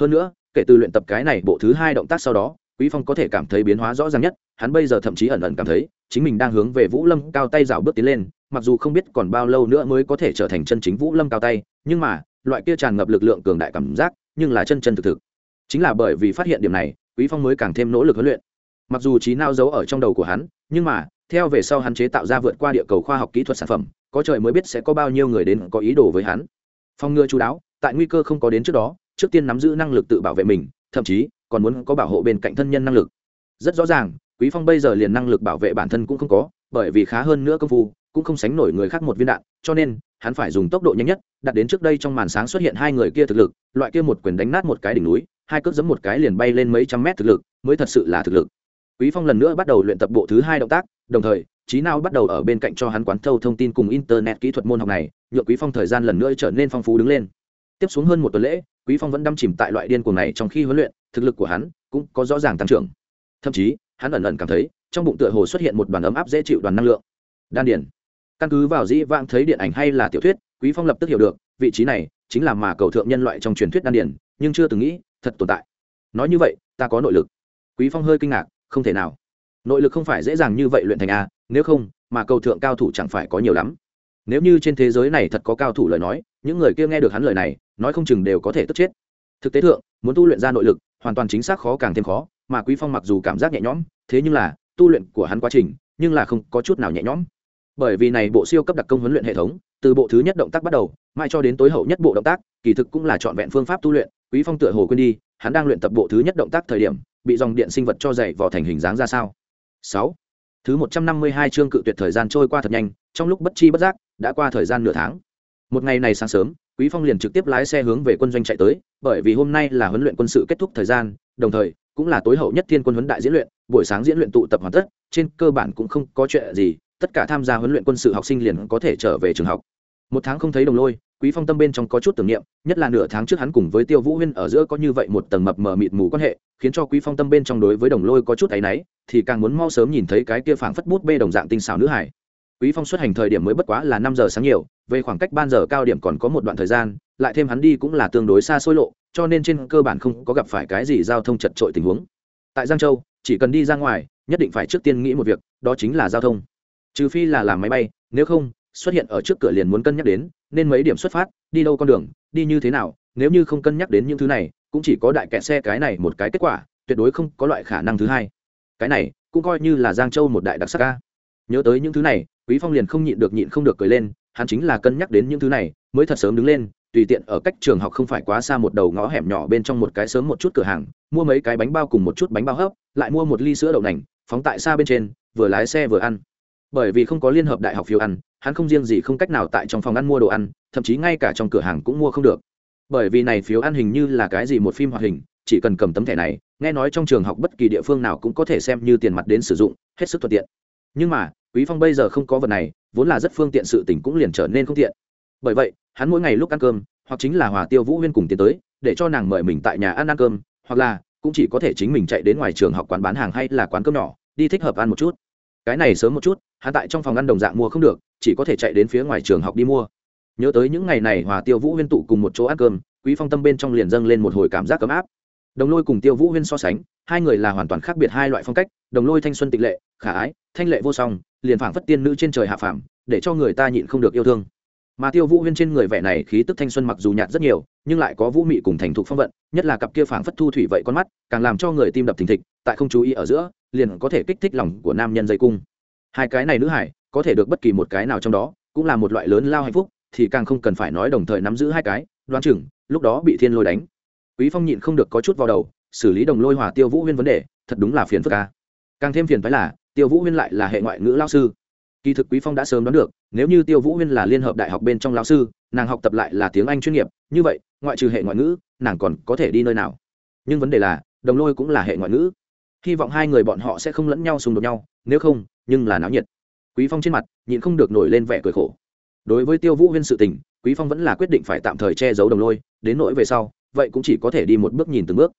Hơn nữa, kể từ luyện tập cái này bộ thứ hai động tác sau đó, quý phong có thể cảm thấy biến hóa rõ ràng nhất, hắn bây giờ thậm chí ẩn ẩn cảm thấy, chính mình đang hướng về vũ lâm cao tay rào bước tiến lên, mặc dù không biết còn bao lâu nữa mới có thể trở thành chân chính vũ lâm cao tay, nhưng mà, loại kia tràn ngập lực lượng cường đại cảm giác, nhưng là chân chân thực thực. Chính là bởi vì phát hiện điểm này, quý phong mới càng thêm nỗ lực huấn luyện. Mặc dù trí não giấu ở trong đầu của hắn, nhưng mà, theo về sau hắn chế tạo ra vượt qua địa cầu khoa học kỹ thuật sản phẩm, có trời mới biết sẽ có bao nhiêu người đến có ý đồ với hắn. Phong ngừa chú đáo tại nguy cơ không có đến trước đó, trước tiên nắm giữ năng lực tự bảo vệ mình, thậm chí còn muốn có bảo hộ bên cạnh thân nhân năng lực. Rất rõ ràng, quý phong bây giờ liền năng lực bảo vệ bản thân cũng không có, bởi vì khá hơn nữa công phu, cũng không sánh nổi người khác một viên đạn, cho nên hắn phải dùng tốc độ nhanh nhất, đặt đến trước đây trong màn sáng xuất hiện hai người kia thực lực, loại kia một quyền đánh nát một cái đỉnh núi, hai cước giẫm một cái liền bay lên mấy trăm mét thực lực, mới thật sự là thực lực. Quý phong lần nữa bắt đầu luyện tập bộ thứ hai động tác, đồng thời trí nào bắt đầu ở bên cạnh cho hắn quán thâu thông tin cùng internet kỹ thuật môn học này nhựa quý phong thời gian lần nữa trở nên phong phú đứng lên tiếp xuống hơn một tuần lễ, quý phong vẫn đâm chìm tại loại điên cuồng này trong khi huấn luyện, thực lực của hắn cũng có rõ ràng tăng trưởng. Thậm chí, hắn ẩn ẩn cảm thấy, trong bụng tựa hồ xuất hiện một đoàn ấm áp dễ chịu đoàn năng lượng. Đan điển căn cứ vào dĩ vãng thấy điện ảnh hay là tiểu thuyết, quý phong lập tức hiểu được, vị trí này chính là mà cầu thượng nhân loại trong truyền thuyết đan điển nhưng chưa từng nghĩ, thật tồn tại. Nói như vậy, ta có nội lực. Quý phong hơi kinh ngạc, không thể nào. Nội lực không phải dễ dàng như vậy luyện thành a, nếu không, mà cầu thượng cao thủ chẳng phải có nhiều lắm nếu như trên thế giới này thật có cao thủ lời nói, những người kia nghe được hắn lời này, nói không chừng đều có thể tức chết. Thực tế thượng, muốn tu luyện ra nội lực, hoàn toàn chính xác khó càng thêm khó, mà quý phong mặc dù cảm giác nhẹ nhõm, thế nhưng là, tu luyện của hắn quá trình, nhưng là không có chút nào nhẹ nhõm. Bởi vì này bộ siêu cấp đặc công huấn luyện hệ thống, từ bộ thứ nhất động tác bắt đầu, mãi cho đến tối hậu nhất bộ động tác, kỳ thực cũng là trọn vẹn phương pháp tu luyện, quý phong tựa hồ quên đi, hắn đang luyện tập bộ thứ nhất động tác thời điểm, bị dòng điện sinh vật cho dày vò thành hình dáng ra sao. Sáu thứ một trăm năm mươi hai chương cự tuyệt thời gian trôi qua thật nhanh, trong lúc bất chi bất giác, đã qua thời gian nửa tháng. Một ngày này sáng sớm, quý phong liền trực tiếp lái xe hướng về quân doanh chạy tới, bởi vì hôm nay là huấn luyện quân sự kết thúc thời gian, đồng thời, cũng là tối hậu nhất thiên quân huấn đại diễn luyện, buổi sáng diễn luyện tụ tập hoàn tất, trên cơ bản cũng không có chuyện gì, tất cả tham gia huấn luyện quân sự học sinh liền có thể trở về trường học. Một tháng không thấy đồng lôi quý phong tâm bên trong có chút tưởng niệm, nhất là nửa tháng trước hắn cùng với tiêu vũ huyên ở giữa có như vậy một tầng mập mờ mịt mù quan hệ, khiến cho quý phong tâm bên trong đối với đồng lôi có chút áy náy, thì càng muốn mau sớm nhìn thấy cái kia phảng phất bút bê đồng dạng tinh xảo nữ hải quý phong xuất hành thời điểm mới bất quá là năm giờ sáng nhiều, về khoảng cách ban giờ cao điểm còn có một đoạn thời gian, lại thêm hắn đi cũng là tương đối xa xôi lộ, cho nên trên cơ bản không có gặp phải cái gì giao thông chật trội tình huống. Tại giang châu, chỉ cần đi ra ngoài, nhất định phải trước tiên nghĩ một việc, đó chính là giao thông. Trừ phi là làm máy bay, nếu không xuất hiện ở trước cửa liền muốn cân nhắc đến, nên mấy điểm xuất phát, đi đâu con đường, đi như thế nào, nếu như không cân nhắc đến những thứ này, cũng chỉ có đại kẹt xe cái này một cái kết quả, tuyệt đối không có loại khả năng thứ hai. Cái này, cũng coi như là giang châu một đại đặc sắc ca nhớ tới những thứ này, quý phong liền không nhịn được nhịn không được cười lên, hắn chính là cân nhắc đến những thứ này, mới thật sớm đứng lên, tùy tiện ở cách trường học không phải quá xa một đầu ngõ hẻm nhỏ bên trong một cái sớm một chút cửa hàng, mua mấy cái bánh bao cùng một chút bánh bao hấp, lại mua một ly sữa đậu nành, phóng tại xa bên trên, vừa lái xe vừa ăn bởi vì không có liên hợp đại học phiếu ăn, hắn không riêng gì không cách nào tại trong phòng ăn mua đồ ăn, thậm chí ngay cả trong cửa hàng cũng mua không được. Bởi vì này phiếu ăn hình như là cái gì một phim hoạt hình, chỉ cần cầm tấm thẻ này, nghe nói trong trường học bất kỳ địa phương nào cũng có thể xem như tiền mặt đến sử dụng, hết sức thuận tiện. Nhưng mà, quý phong bây giờ không có vật này, vốn là rất phương tiện sự tình cũng liền trở nên không tiện. Bởi vậy, hắn mỗi ngày lúc ăn cơm, hoặc chính là hòa tiêu vũ huyên cùng tiến tới, để cho nàng mời mình tại nhà ăn ăn cơm, hoặc là, cũng chỉ có thể chính mình chạy đến ngoài trường học quán bán hàng hay là quán cơm nhỏ, đi thích hợp ăn một chút cái này sớm một chút, hắn tại trong phòng ăn đồng dạng mua không được, chỉ có thể chạy đến phía ngoài trường học đi mua. Nhớ tới những ngày này hòa tiêu vũ huyên tụ cùng một chỗ ăn cơm, quý phong tâm bên trong liền dâng lên một hồi cảm giác ấm áp. Đồng lôi cùng tiêu vũ huyên so sánh, hai người là hoàn toàn khác biệt hai loại phong cách, đồng lôi thanh xuân tịch lệ, khả ái, thanh lệ vô song, liền phảng phất tiên nữ trên trời hạ phàm, để cho người ta nhịn không được yêu thương. Mà tiêu vũ huyên trên người vẻ này khí tức thanh xuân mặc dù nhạt rất nhiều, nhưng lại có vũ mị cùng thành thục phong vận, nhất là cặp kia phảng phất thu thủy vậy con mắt, càng làm cho người tim đập thình thịch, tại không chú ý ở giữa liền có thể kích thích lòng của nam nhân dây cung. Hai cái này nữ hải, có thể được bất kỳ một cái nào trong đó, cũng là một loại lớn lao hạnh phúc, thì càng không cần phải nói đồng thời nắm giữ hai cái, đoán chừng, lúc đó bị thiên lôi đánh. Quý phong nhịn không được có chút vào đầu, xử lý đồng lôi hòa tiêu vũ huyên vấn đề, thật đúng là phiền phức ca càng thêm phiền phái là, tiêu vũ huyên lại là hệ ngoại ngữ lao sư. Kỳ thực quý phong đã sớm đoán được, nếu như tiêu vũ huyên là liên hợp đại học bên trong lao sư, nàng học tập lại là tiếng anh chuyên nghiệp, như vậy, ngoại trừ hệ ngoại ngữ, nàng còn có thể đi nơi nào? Nhưng vấn đề là, đồng lôi cũng là hệ ngoại ngữ hy vọng hai người bọn họ sẽ không lẫn nhau xung đột nhau, nếu không, nhưng là náo nhiệt. Quý phong trên mặt, nhịn không được nổi lên vẻ cười khổ. Đối với tiêu vũ huyên sự tình, quý phong vẫn là quyết định phải tạm thời che giấu đồng lôi, đến nỗi về sau, vậy cũng chỉ có thể đi một bước nhìn từng bước.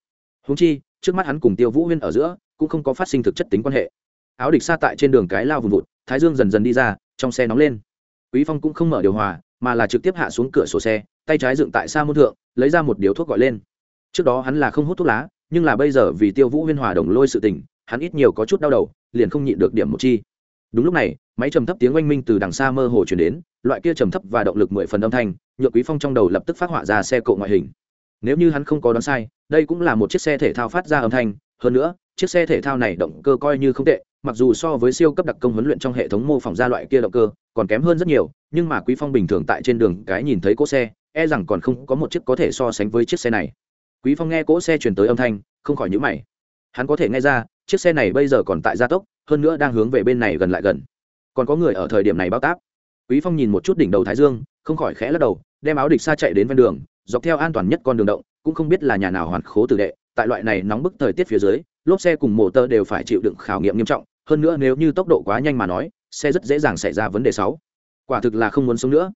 Húng chi, trước mắt hắn cùng tiêu vũ huyên ở giữa, cũng không có phát sinh thực chất tính quan hệ. Áo địch xa tại trên đường cái lao vùng vụt, thái dương dần dần đi ra, trong xe nóng lên. Quý phong cũng không mở điều hòa, mà là trực tiếp hạ xuống cửa sổ xe, tay trái dựng tại xa môn thượng, lấy ra một điếu thuốc gọi lên. Trước đó hắn là không hút thuốc lá nhưng là bây giờ vì tiêu vũ huyên hòa đồng lôi sự tình, hắn ít nhiều có chút đau đầu, liền không nhịn được điểm một chi. Đúng lúc này, máy trầm thấp tiếng oanh minh từ đằng xa mơ hồ chuyển đến, loại kia trầm thấp và động lực mười phần âm thanh, nhựa quý phong trong đầu lập tức phát họa ra xe cộ ngoại hình. Nếu như hắn không có đoán sai, đây cũng là một chiếc xe thể thao phát ra âm thanh, hơn nữa, chiếc xe thể thao này động cơ coi như không tệ, mặc dù so với siêu cấp đặc công huấn luyện trong hệ thống mô phỏng ra loại kia động cơ, còn kém hơn rất nhiều, nhưng mà quý phong bình thường tại trên đường cái nhìn thấy cỗ xe e rằng còn không có một chiếc có thể so sánh với chiếc xe này quý phong nghe cỗ xe chuyển tới âm thanh, không khỏi nhíu mày. Hắn có thể nghe ra, chiếc xe này bây giờ còn tại gia tốc, hơn nữa đang hướng về bên này gần lại gần. Còn có người ở thời điểm này bao táp. Quý phong nhìn một chút đỉnh đầu thái dương, không khỏi khẽ lắc đầu, đem áo địch xa chạy đến ven đường, dọc theo an toàn nhất con đường động, cũng không biết là nhà nào hoàn khố tử đệ, tại loại này nóng bức thời tiết phía dưới, lốp xe cùng mô tơ đều phải chịu đựng khảo nghiệm nghiêm trọng, hơn nữa nếu như tốc độ quá nhanh mà nói, xe rất dễ dàng xảy ra vấn đề xấu quả thực là không muốn sống nữa.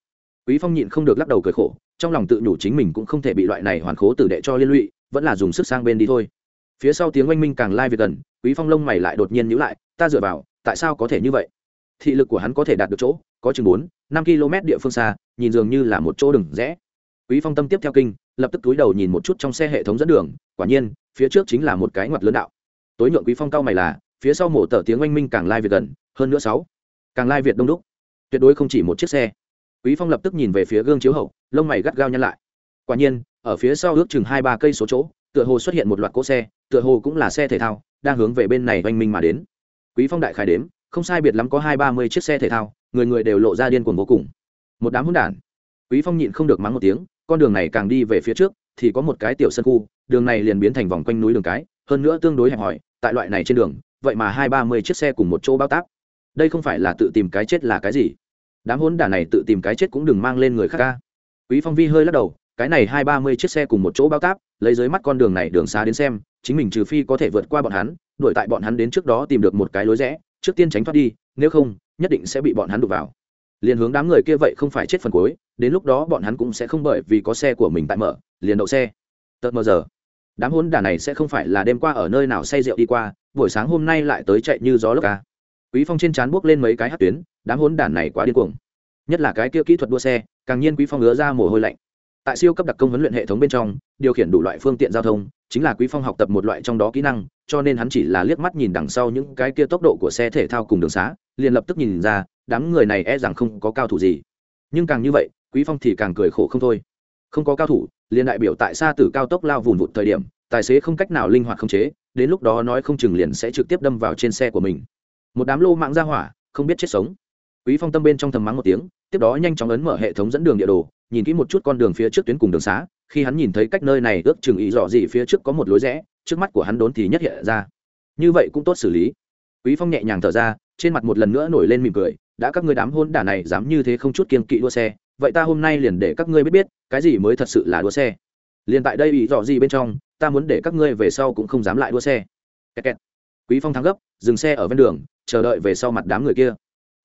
Quý phong nhịn không được lắc đầu cười khổ trong lòng tự nhủ chính mình cũng không thể bị loại này hoàn khố tử đệ cho liên lụy, vẫn là dùng sức sang bên đi thôi. Phía sau tiếng oanh minh càng lai việc gần, quý phong lông mày lại đột nhiên nhíu lại, ta dựa vào, tại sao có thể như vậy? Thị lực của hắn có thể đạt được chỗ, có chừng bốn, năm km địa phương xa, nhìn dường như là một chỗ đừng rẽ. Quý phong tâm tiếp theo kinh, lập tức túi đầu nhìn một chút trong xe hệ thống dẫn đường, quả nhiên, phía trước chính là một cái ngoặt lớn đạo. Tối nhượng quý phong cao mày là, phía sau mổ tờ tiếng oanh minh càng lai việt gần, hơn nữa sáu. Càng lai việt đông đúc. Tuyệt đối không chỉ một chiếc xe. Quý phong lập tức nhìn về phía gương chiếu hậu lông mày gắt gao nhăn lại. Quả nhiên, ở phía sau ước chừng hai ba cây số chỗ, tựa hồ xuất hiện một loạt cỗ xe, tựa hồ cũng là xe thể thao, đang hướng về bên này oanh minh mà đến. Quý phong đại khai đếm, không sai biệt lắm có hai ba mươi chiếc xe thể thao, người người đều lộ ra điên cuồng vô cùng. Một đám hỗn đản. Quý phong nhịn không được mắng một tiếng, con đường này càng đi về phía trước, thì có một cái tiểu sân khu, đường này liền biến thành vòng quanh núi đường cái, hơn nữa tương đối hẹp hòi, tại loại này trên đường, vậy mà hai ba mươi chiếc xe cùng một chỗ bao tác đây không phải là tự tìm cái chết là cái gì. Đám hỗn đản này tự tìm cái chết cũng đừng mang lên người khác ca quý phong vi hơi lắc đầu, cái này hai ba mươi chiếc xe cùng một chỗ bao táp lấy dưới mắt con đường này đường xa đến xem, chính mình trừ phi có thể vượt qua bọn hắn, đuổi tại bọn hắn đến trước đó tìm được một cái lối rẽ, trước tiên tránh thoát đi, nếu không, nhất định sẽ bị bọn hắn đụng vào. Liền hướng đám người kia vậy không phải chết phần cuối, đến lúc đó bọn hắn cũng sẽ không bởi vì có xe của mình tại mở, liền đậu xe. Tật mờ giờ, đám hôn đả này sẽ không phải là đêm qua ở nơi nào say rượu đi qua, buổi sáng hôm nay lại tới chạy như gió lốc ca quý phong trên trán buốc lên mấy cái hát tuyến, đám hôn đản này quá điên cuồng. Nhất là cái kia kỹ thuật đua xe càng nhiên quý phong ngứa ra mồ hôi lạnh. Tại siêu cấp đặc công huấn luyện hệ thống bên trong, điều khiển đủ loại phương tiện giao thông, chính là quý phong học tập một loại trong đó kỹ năng, cho nên hắn chỉ là liếc mắt nhìn đằng sau những cái kia tốc độ của xe thể thao cùng đường xá, liền lập tức nhìn ra, đám người này e rằng không có cao thủ gì. Nhưng càng như vậy, quý phong thì càng cười khổ không thôi. Không có cao thủ, liền đại biểu tại xa từ cao tốc lao vùn vụt thời điểm, tài xế không cách nào linh hoạt khống chế, đến lúc đó nói không chừng liền sẽ trực tiếp đâm vào trên xe của mình. Một đám lô mạng ra hỏa, không biết chết sống. Quý phong tâm bên trong thầm mắng một tiếng tiếp đó nhanh chóng ấn mở hệ thống dẫn đường địa đồ, nhìn kỹ một chút con đường phía trước tuyến cùng đường xá, khi hắn nhìn thấy cách nơi này ước chừng ý dọ gì phía trước có một lối rẽ, trước mắt của hắn đốn thì nhất hiện ra. Như vậy cũng tốt xử lý. Quý phong nhẹ nhàng thở ra, trên mặt một lần nữa nổi lên mỉm cười, đã các ngươi đám hôn đả này dám như thế không chút kiên kỵ đua xe, vậy ta hôm nay liền để các ngươi biết biết, cái gì mới thật sự là đua xe. Liền tại đây ý dọ gì bên trong, ta muốn để các ngươi về sau cũng không dám lại đua xe. Kẹt kẹt. quý phong thắng gấp, dừng xe ở ven đường, chờ đợi về sau mặt đám người kia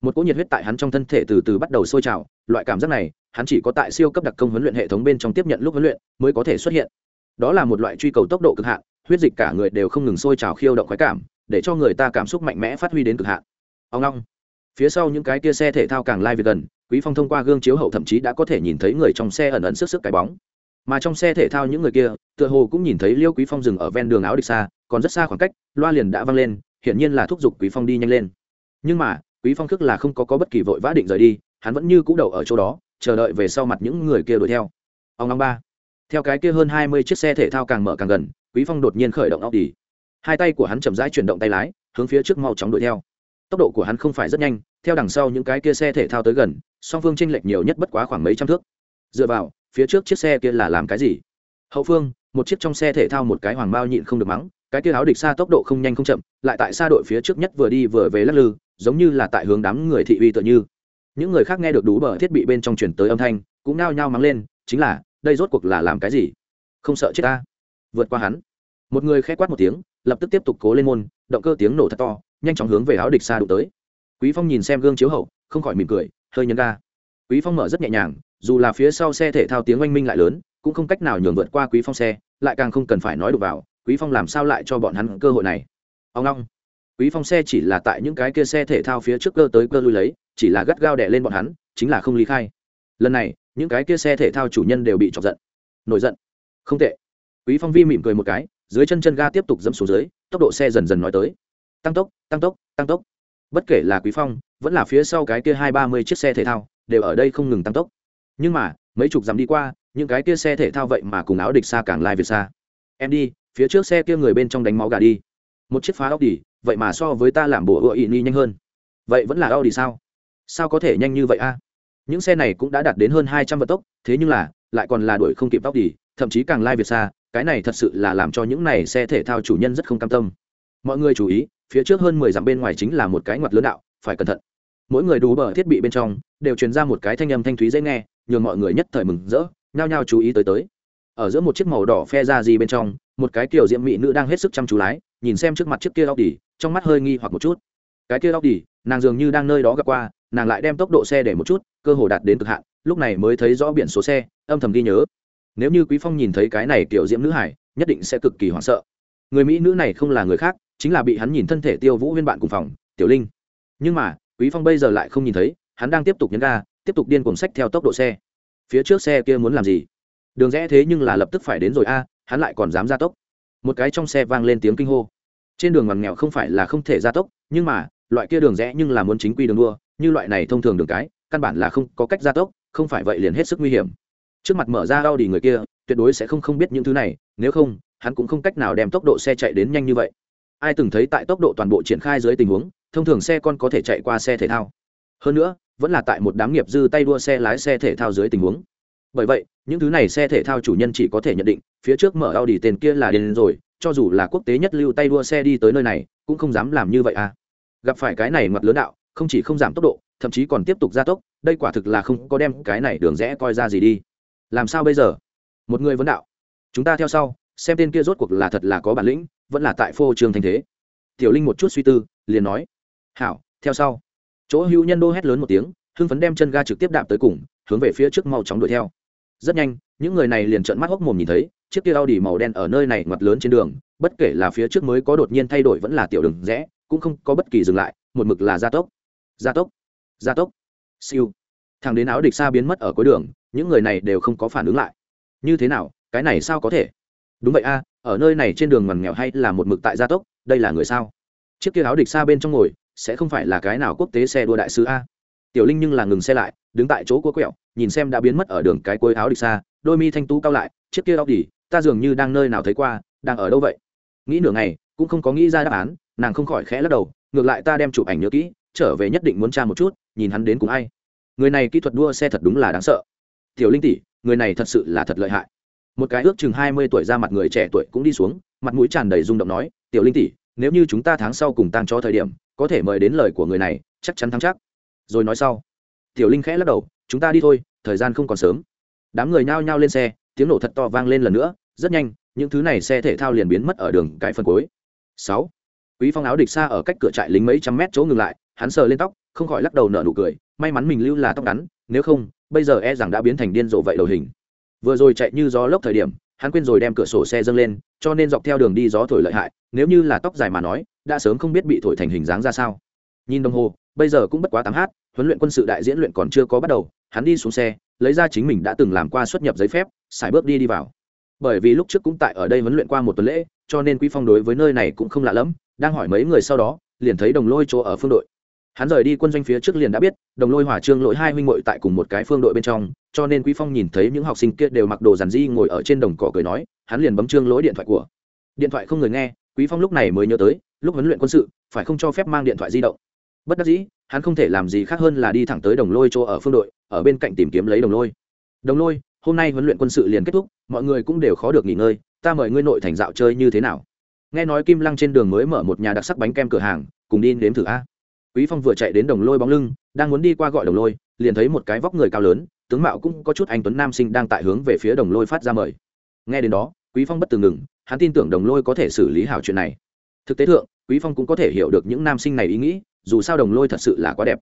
một cỗ nhiệt huyết tại hắn trong thân thể từ từ bắt đầu sôi trào, loại cảm giác này, hắn chỉ có tại siêu cấp đặc công huấn luyện hệ thống bên trong tiếp nhận lúc huấn luyện mới có thể xuất hiện. Đó là một loại truy cầu tốc độ cực hạn, huyết dịch cả người đều không ngừng sôi trào khiêu động khoái cảm, để cho người ta cảm xúc mạnh mẽ phát huy đến cực hạn. Ông long phía sau những cái kia xe thể thao càng lai việc gần, quý phong thông qua gương chiếu hậu thậm chí đã có thể nhìn thấy người trong xe ẩn ẩn sức sức cái bóng. Mà trong xe thể thao những người kia, tựa hồ cũng nhìn thấy liêu quý phong dừng ở ven đường áo địch xa, còn rất xa khoảng cách, loa liền đã văng lên, hiển nhiên là thúc giục quý phong đi nhanh lên. Nhưng mà quý phong thức là không có có bất kỳ vội vã định rời đi, hắn vẫn như cũ đầu ở chỗ đó, chờ đợi về sau mặt những người kia đuổi theo. Ông năm ba. Theo cái kia hơn hai mươi chiếc xe thể thao càng mở càng gần, quý phong đột nhiên khởi động óc đi. Hai tay của hắn chậm rãi chuyển động tay lái, hướng phía trước mau chóng đuổi theo. Tốc độ của hắn không phải rất nhanh, theo đằng sau những cái kia xe thể thao tới gần, song phương tranh lệch nhiều nhất bất quá khoảng mấy trăm thước. Dựa vào, phía trước chiếc xe kia là làm cái gì? Hậu phương, một chiếc trong xe thể thao một cái hoàng bao nhịn không được mắng cái kia áo địch xa tốc độ không nhanh không chậm, lại tại xa đội phía trước nhất vừa đi vừa về lắc lư, giống như là tại hướng đám người thị uy tựa như. Những người khác nghe được đủ bờ thiết bị bên trong chuyển tới âm thanh, cũng nao nhao mắng lên, chính là, đây rốt cuộc là làm cái gì? Không sợ chết ta. Vượt qua hắn. Một người khét quát một tiếng, lập tức tiếp tục cố lên môn, động cơ tiếng nổ thật to, nhanh chóng hướng về áo địch xa đụng tới. Quý phong nhìn xem gương chiếu hậu, không khỏi mỉm cười, hơi nhấn ga. Quý phong mở rất nhẹ nhàng, dù là phía sau xe thể thao tiếng oanh minh lại lớn, cũng không cách nào nhường vượt qua quý phong xe, lại càng không cần phải nói đụng vào quý phong làm sao lại cho bọn hắn cơ hội này? Ông long, quý phong xe chỉ là tại những cái kia xe thể thao phía trước cơ tới cơ lui lấy, chỉ là gắt gao đè lên bọn hắn, chính là không ly khai. Lần này, những cái kia xe thể thao chủ nhân đều bị chọc giận. Nổi giận. Không tệ. Quý phong vi mỉm cười một cái, dưới chân chân ga tiếp tục dẫm xuống dưới, tốc độ xe dần dần nói tới. Tăng tốc tăng tốc tăng tốc. Bất kể là quý phong, vẫn là phía sau cái kia hai ba mươi chiếc xe thể thao, đều ở đây không ngừng tăng tốc. Nhưng mà, mấy chục dặm đi qua, những cái kia xe thể thao vậy mà cùng áo địch xa càng lai việt xa. Em đi phía trước xe kia người bên trong đánh máu gà đi. Một chiếc phá audi, vậy mà so với ta làm bộ ựa ị ni nhanh hơn. Vậy vẫn là Audi sao? Sao có thể nhanh như vậy a? Những xe này cũng đã đạt đến hơn hai trăm vận tốc, thế nhưng là, lại còn là đuổi không kịp Audi, thậm chí càng lai việt xa, cái này thật sự là làm cho những này xe thể thao chủ nhân rất không cam tâm. Mọi người chú ý, phía trước hơn mười dặm bên ngoài chính là một cái ngoặt lớn đạo, phải cẩn thận. Mỗi người đủ bờ thiết bị bên trong, đều truyền ra một cái thanh âm thanh thúy dễ nghe, nhường mọi người nhất thời mừng rỡ, nhao nhao chú ý tới tới. Ở giữa một chiếc màu đỏ phe ra gì bên trong một cái kiểu diễm mỹ nữ đang hết sức chăm chú lái nhìn xem trước mặt chiếc kia Audi, trong mắt hơi nghi hoặc một chút. Cái kia Audi, nàng dường như đang nơi đó gặp qua, nàng lại đem tốc độ xe để một chút, cơ hồ đạt đến cực hạn, lúc này mới thấy rõ biển số xe, âm thầm ghi nhớ. Nếu như Quý Phong nhìn thấy cái này tiểu diễm nữ hải, nhất định sẽ cực kỳ hoảng sợ. Người mỹ nữ này không là người khác, chính là bị hắn nhìn thân thể Tiêu Vũ Huyên bạn cùng phòng, tiểu linh nhưng mà quý phong bây giờ lại không nhìn thấy hắn đang tiếp tục nhấn ga tiếp tục điên cuồng sách theo tốc độ xe phía trước xe kia muốn làm gì đường rẽ thế nhưng là lập tức phải đến rồi a hắn lại còn dám gia tốc. Một cái trong xe vang lên tiếng kinh hô. Trên đường ngoằn nghèo không phải là không thể gia tốc, nhưng mà, loại kia đường rẽ nhưng là muốn chính quy đường đua, như loại này thông thường đường cái, căn bản là không có cách gia tốc, không phải vậy liền hết sức nguy hiểm. Trước mặt mở ra đau đi người kia, tuyệt đối sẽ không không biết những thứ này, nếu không, hắn cũng không cách nào đem tốc độ xe chạy đến nhanh như vậy. Ai từng thấy tại tốc độ toàn bộ triển khai dưới tình huống, thông thường xe con có thể chạy qua xe thể thao. Hơn nữa, vẫn là tại một đám nghiệp dư tay đua xe lái xe thể thao dưới tình huống bởi vậy, những thứ này xe thể thao chủ nhân chỉ có thể nhận định, phía trước mở Audi tên kia là điên rồi, cho dù là quốc tế nhất lưu tay đua xe đi tới nơi này, cũng không dám làm như vậy à. Gặp phải cái này ngoặt lớn đạo, không chỉ không giảm tốc độ, thậm chí còn tiếp tục gia tốc, đây quả thực là không có đem cái này đường rẽ coi ra gì đi. Làm sao bây giờ? Một người vấn đạo. Chúng ta theo sau, xem tên kia rốt cuộc là thật là có bản lĩnh, vẫn là tại phô trường thành thế. Tiểu linh một chút suy tư, liền nói. Hảo, theo sau. Chỗ hữu nhân đô hét lớn một tiếng, hưng phấn đem chân ga trực tiếp đạp tới cùng, hướng về phía trước mau chóng đuổi theo rất nhanh, những người này liền trợn mắt hốc mồm nhìn thấy, chiếc kia Audi màu đen ở nơi này ngoặt lớn trên đường, bất kể là phía trước mới có đột nhiên thay đổi vẫn là tiểu đường rẽ, cũng không có bất kỳ dừng lại, một mực là gia tốc. Gia tốc. Gia tốc. Siêu. Thằng đến áo địch xa biến mất ở cuối đường, những người này đều không có phản ứng lại. Như thế nào, cái này sao có thể? Đúng vậy a, ở nơi này trên đường ngoằn nghèo hay là một mực tại gia tốc, đây là người sao? Chiếc kia áo địch xa bên trong ngồi, sẽ không phải là cái nào quốc tế xe đua đại sứ a? Tiểu linh nhưng là ngừng xe lại, đứng tại chỗ cua quẹo, nhìn xem đã biến mất ở đường cái cuối áo địch xa, đôi mi thanh tú cao lại, chiếc kia đau đỉ, ta dường như đang nơi nào thấy qua, đang ở đâu vậy? Nghĩ nửa ngày, cũng không có nghĩ ra đáp án, nàng không khỏi khẽ lắc đầu, ngược lại ta đem chụp ảnh nhớ kỹ, trở về nhất định muốn tra một chút, nhìn hắn đến cùng ai. Người này kỹ thuật đua xe thật đúng là đáng sợ. Tiểu linh tỷ, người này thật sự là thật lợi hại. Một cái ước chừng hai mươi tuổi ra mặt người trẻ tuổi cũng đi xuống, mặt mũi tràn đầy rung động nói, tiểu linh tỷ, nếu như chúng ta tháng sau cùng tang cho thời điểm, có thể mời đến lời của người này, chắc chắn thắng chắc rồi nói sau. Tiểu linh khẽ lắc đầu, chúng ta đi thôi, thời gian không còn sớm. Đám người nhao nhao lên xe, tiếng nổ thật to vang lên lần nữa, rất nhanh, những thứ này xe thể thao liền biến mất ở đường cái phân cuối. Sáu. Quý phong áo địch xa ở cách cửa trại lính mấy trăm mét chỗ ngừng lại, hắn sờ lên tóc, không khỏi lắc đầu nở nụ cười, may mắn mình lưu là tóc ngắn, nếu không, bây giờ e rằng đã biến thành điên rồ vậy đầu hình. Vừa rồi chạy như gió lốc thời điểm, hắn quên rồi đem cửa sổ xe dâng lên, cho nên dọc theo đường đi gió thổi lợi hại, nếu như là tóc dài mà nói, đã sớm không biết bị thổi thành hình dáng ra sao nhìn đồng hồ, bây giờ cũng bất quá tám h huấn luyện quân sự đại diễn luyện còn chưa có bắt đầu, hắn đi xuống xe, lấy ra chính mình đã từng làm qua xuất nhập giấy phép, xài bước đi đi vào. Bởi vì lúc trước cũng tại ở đây huấn luyện qua một tuần lễ, cho nên quý phong đối với nơi này cũng không lạ lẫm, đang hỏi mấy người sau đó, liền thấy đồng lôi chỗ ở phương đội. Hắn rời đi quân doanh phía trước liền đã biết, đồng lôi hỏa trương lỗi hai huynh muội tại cùng một cái phương đội bên trong, cho nên quý phong nhìn thấy những học sinh kia đều mặc đồ giản di ngồi ở trên đồng cỏ cười nói, hắn liền bấm trương lỗi điện thoại của. Điện thoại không người nghe, quý phong lúc này mới nhớ tới, lúc huấn luyện quân sự, phải không cho phép mang điện thoại di động bất đắc dĩ, hắn không thể làm gì khác hơn là đi thẳng tới đồng lôi chỗ ở phương đội, ở bên cạnh tìm kiếm lấy đồng lôi. Đồng lôi, hôm nay huấn luyện quân sự liền kết thúc, mọi người cũng đều khó được nghỉ ngơi, ta mời ngươi nội thành dạo chơi như thế nào? Nghe nói kim lăng trên đường mới mở một nhà đặc sắc bánh kem cửa hàng, cùng đi nếm thử a. Quý phong vừa chạy đến đồng lôi bóng lưng, đang muốn đi qua gọi đồng lôi, liền thấy một cái vóc người cao lớn, tướng mạo cũng có chút anh tuấn nam sinh đang tại hướng về phía đồng lôi phát ra mời. Nghe đến đó, quý phong bất từ ngừng, hắn tin tưởng đồng lôi có thể xử lý hảo chuyện này. Thực tế thượng, quý phong cũng có thể hiểu được những nam sinh này ý nghĩ dù sao đồng lôi thật sự là quá đẹp.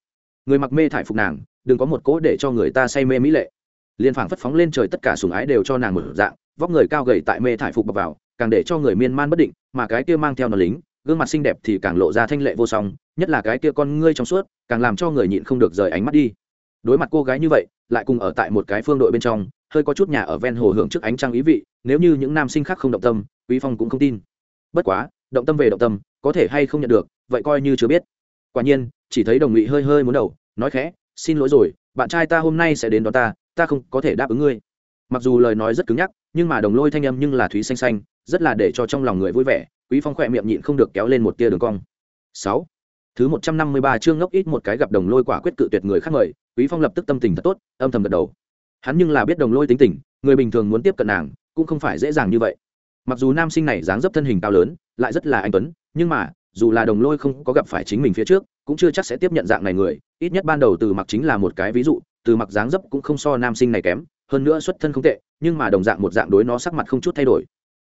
Người mặc mê thải phục nàng, đừng có một cỗ để cho người ta say mê mỹ lệ. Liên phảng phất phóng lên trời tất cả sùng ái đều cho nàng một dạng, vóc người cao gầy tại mê thải phục bọc vào, càng để cho người miên man bất định, mà cái kia mang theo nó lính, gương mặt xinh đẹp thì càng lộ ra thanh lệ vô song, nhất là cái kia con ngươi trong suốt, càng làm cho người nhịn không được rời ánh mắt đi. Đối mặt cô gái như vậy, lại cùng ở tại một cái phương đội bên trong, hơi có chút nhà ở ven hồ hưởng trước ánh trăng ý vị, nếu như những nam sinh khác không động tâm, quý phong cũng không tin. Bất quá, động tâm về động tâm, có thể hay không nhận được, vậy coi như chưa biết quả nhiên, chỉ thấy đồng ngụy hơi hơi muốn đầu, nói khẽ, xin lỗi rồi, bạn trai ta hôm nay sẽ đến đón ta ta không có thể đáp ứng ngươi. Mặc dù lời nói rất cứng nhắc, nhưng mà đồng lôi thanh âm nhưng là thúy xanh xanh, rất là để cho trong lòng người vui vẻ, quý phong khỏe miệng nhịn không được kéo lên một tia đường cong. Sáu. Thứ một trăm năm mươi ba chương ngốc ít một cái gặp đồng lôi quả quyết cự tuyệt người khác mời, quý phong lập tức tâm tình thật tốt, âm thầm gật đầu. Hắn nhưng là biết đồng lôi tính tình, người bình thường muốn tiếp cận nàng, cũng không phải dễ dàng như vậy. Mặc dù nam sinh này dáng dấp thân hình cao lớn, lại rất là anh tuấn, nhưng mà dù là đồng lôi không có gặp phải chính mình phía trước, cũng chưa chắc sẽ tiếp nhận dạng này người. Ít nhất ban đầu từ mặc chính là một cái ví dụ, từ mặc dáng dấp cũng không so nam sinh này kém, hơn nữa xuất thân không tệ, nhưng mà đồng dạng một dạng đối nó sắc mặt không chút thay đổi.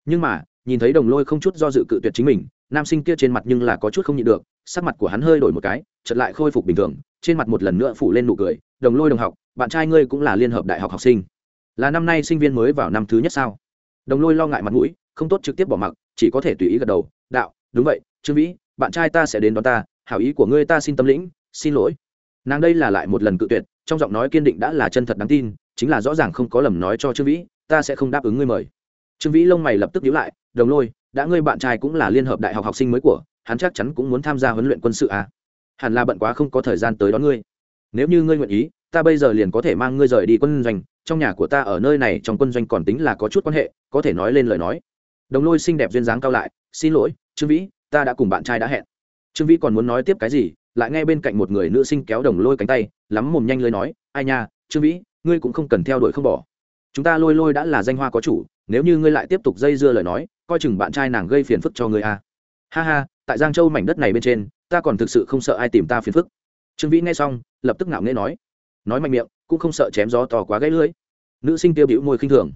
Nhưng mà, nhìn thấy đồng lôi không chút do dự cự tuyệt chính mình, nam sinh kia trên mặt nhưng là có chút không nhịn được, sắc mặt của hắn hơi đổi một cái chật lại khôi phục bình thường, trên mặt một lần nữa phủ lên nụ cười, đồng lôi đồng học, bạn trai ngươi cũng là liên hợp đại học học sinh. Là năm nay sinh viên mới vào năm thứ nhất sao? Đồng lôi lo ngại mặt mũi, không tốt trực tiếp bỏ mặc, chỉ có thể tùy ý gật đầu, đạo, đúng vậy trương vĩ, bạn trai ta sẽ đến đón ta, hảo ý của ngươi ta xin tâm lĩnh, xin lỗi. Nàng đây là lại một lần cự tuyệt, trong giọng nói kiên định đã là chân thật đáng tin, chính là rõ ràng không có lầm nói cho trương vĩ, ta sẽ không đáp ứng ngươi mời. Trương vĩ lông mày lập tức nhíu lại, đồng lôi, đã ngươi bạn trai cũng là liên hợp đại học học sinh mới của, hắn chắc chắn cũng muốn tham gia huấn luyện quân sự à. hẳn là bận quá không có thời gian tới đón ngươi. Nếu như ngươi nguyện ý, ta bây giờ liền có thể mang ngươi rời đi quân doanh, trong nhà của ta ở nơi này trong quân doanh còn tính là có chút quan hệ, có thể nói lên lời nói. Đồng lôi xinh đẹp duyên dáng cao lại, xin lỗi, trương vĩ ta đã cùng bạn trai đã hẹn. Trương vĩ còn muốn nói tiếp cái gì, lại nghe bên cạnh một người nữ sinh kéo đồng lôi cánh tay, lắm mồm nhanh lưới nói, ai nha, trương vĩ, ngươi cũng không cần theo đuổi không bỏ. Chúng ta lôi lôi đã là danh hoa có chủ, nếu như ngươi lại tiếp tục dây dưa lời nói, coi chừng bạn trai nàng gây phiền phức cho ngươi a à. ha ha, tại giang châu mảnh đất này bên trên, ta còn thực sự không sợ ai tìm ta phiền phức. Trương vĩ nghe xong, lập tức ngạo nghễ nói. Nói mạnh miệng, cũng không sợ chém gió to quá gãy lưỡi. nữ sinh tiêu biểu môi khinh thường.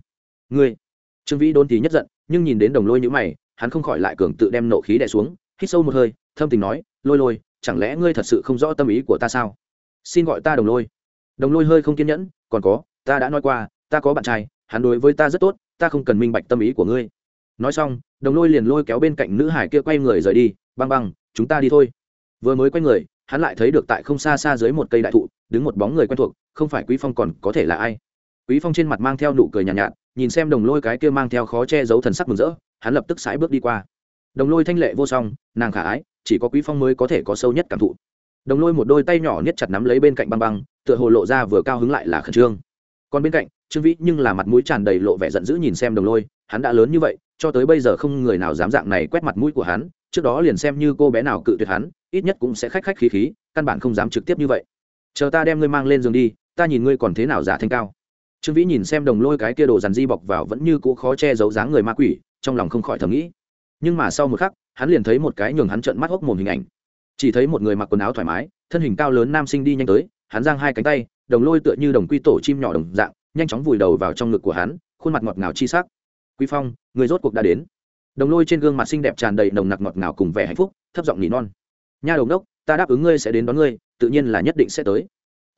Ngươi? Trương vĩ đôn tí nhất giận, nhưng nhìn đến đồng lôi nhữ mày hắn không khỏi lại cường tự đem nộ khí đè xuống hít sâu một hơi thâm tình nói lôi lôi chẳng lẽ ngươi thật sự không rõ tâm ý của ta sao? Xin gọi ta đồng lôi. Đồng lôi hơi không kiên nhẫn còn có ta đã nói qua ta có bạn trai hắn đối với ta rất tốt ta không cần minh bạch tâm ý của ngươi. Nói xong đồng lôi liền lôi kéo bên cạnh nữ hải kia quay người rời đi băng băng chúng ta đi thôi. Vừa mới quay người hắn lại thấy được tại không xa xa dưới một cây đại thụ đứng một bóng người quen thuộc không phải quý phong còn có thể là ai? Quý phong trên mặt mang theo nụ cười nhàn nhạt, nhạt nhìn xem đồng lôi cái kia mang theo khó che giấu thần sắc mừng rỡ hắn lập tức sải bước đi qua. Đồng lôi thanh lệ vô song, nàng khả ái, chỉ có quý phong mới có thể có sâu nhất cảm thụ. Đồng lôi một đôi tay nhỏ niết chặt nắm lấy bên cạnh băng băng, tựa hồ lộ ra vừa cao hứng lại là khẩn trương. Còn bên cạnh, trương vĩ nhưng là mặt mũi tràn đầy lộ vẻ giận dữ nhìn xem đồng lôi, hắn đã lớn như vậy, cho tới bây giờ không người nào dám dạng này quét mặt mũi của hắn, trước đó liền xem như cô bé nào cự tuyệt hắn, ít nhất cũng sẽ khách khách khí khí, căn bản không dám trực tiếp như vậy. Chờ ta đem ngươi mang lên giường đi, ta nhìn ngươi còn thế nào giả thanh cao. Trương vĩ nhìn xem đồng lôi cái kia đồ dàn di bọc vào vẫn như cũ khó che giấu dáng người ma quỷ trong lòng không khỏi thầm nghĩ. Nhưng mà sau một khắc, hắn liền thấy một cái nhường hắn trợn mắt hốc mồm hình ảnh. Chỉ thấy một người mặc quần áo thoải mái, thân hình cao lớn nam sinh đi nhanh tới, hắn giang hai cánh tay, đồng lôi tựa như đồng quy tổ chim nhỏ đồng dạng, nhanh chóng vùi đầu vào trong ngực của hắn, khuôn mặt ngọt ngào chi sắc. Quý phong, người rốt cuộc đã đến. Đồng lôi trên gương mặt xinh đẹp tràn đầy nồng nặc ngọt ngào cùng vẻ hạnh phúc, thấp giọng nỉ non. Nha đồng đốc, ta đáp ứng ngươi sẽ đến đón ngươi, tự nhiên là nhất định sẽ tới.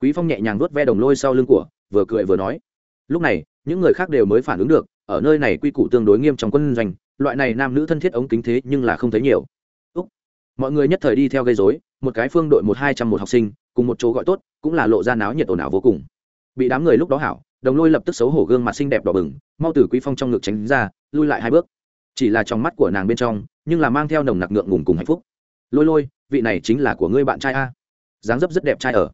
Quý phong nhẹ nhàng vuốt ve đồng lôi sau lưng của, vừa cười vừa nói. Lúc này, những người khác đều mới phản ứng được ở nơi này quy củ tương đối nghiêm trong quân doanh, loại này nam nữ thân thiết ống kính thế nhưng là không thấy nhiều. Úc. mọi người nhất thời đi theo gây rối, một cái phương đội một hai trăm một học sinh, cùng một chỗ gọi tốt, cũng là lộ ra náo nhiệt ồn ào vô cùng. Bị đám người lúc đó hảo, đồng lôi lập tức xấu hổ gương mặt xinh đẹp đỏ bừng, mau từ quý phong trong ngực tránh ra, lui lại hai bước. Chỉ là trong mắt của nàng bên trong, nhưng là mang theo nồng nặc ngượng ngùng cùng hạnh phúc. Lôi lôi, vị này chính là của ngươi bạn trai a. Dáng dấp rất đẹp trai ở.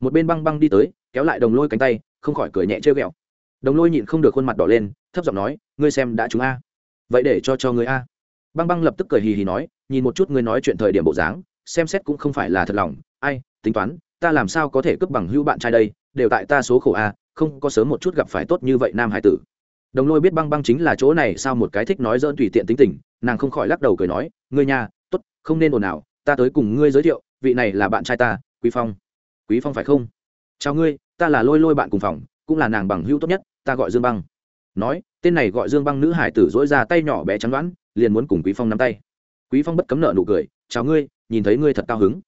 Một bên băng băng đi tới, kéo lại đồng lôi cánh tay, không khỏi cười nhẹ trêu ghẹo đồng lôi nhịn không được khuôn mặt đỏ lên, thấp giọng nói, ngươi xem đã chúng a. Vậy để cho cho ngươi a. Băng băng lập tức cười hì hì nói, nhìn một chút ngươi nói chuyện thời điểm bộ dáng, xem xét cũng không phải là thật lòng. Ai, tính toán, ta làm sao có thể cướp bằng hữu bạn trai đây, đều tại ta số khổ a, không có sớm một chút gặp phải tốt như vậy nam hải tử. Đồng lôi biết băng băng chính là chỗ này sao một cái thích nói dỡn tùy tiện tính tình, nàng không khỏi lắc đầu cười nói, ngươi nhà tốt, không nên ồn ào, ta tới cùng ngươi giới thiệu, vị này là bạn trai ta, quý phong. Quý phong phải không? Chào ngươi, ta là lôi lôi bạn cùng phòng, cũng là nàng bằng hữu tốt nhất ta gọi dương băng. Nói, tên này gọi dương băng nữ hải tử dỗi ra tay nhỏ bé chắn đoán, liền muốn cùng quý phong nắm tay. Quý phong bất cấm nợ nụ cười, chào ngươi, nhìn thấy ngươi thật cao hứng.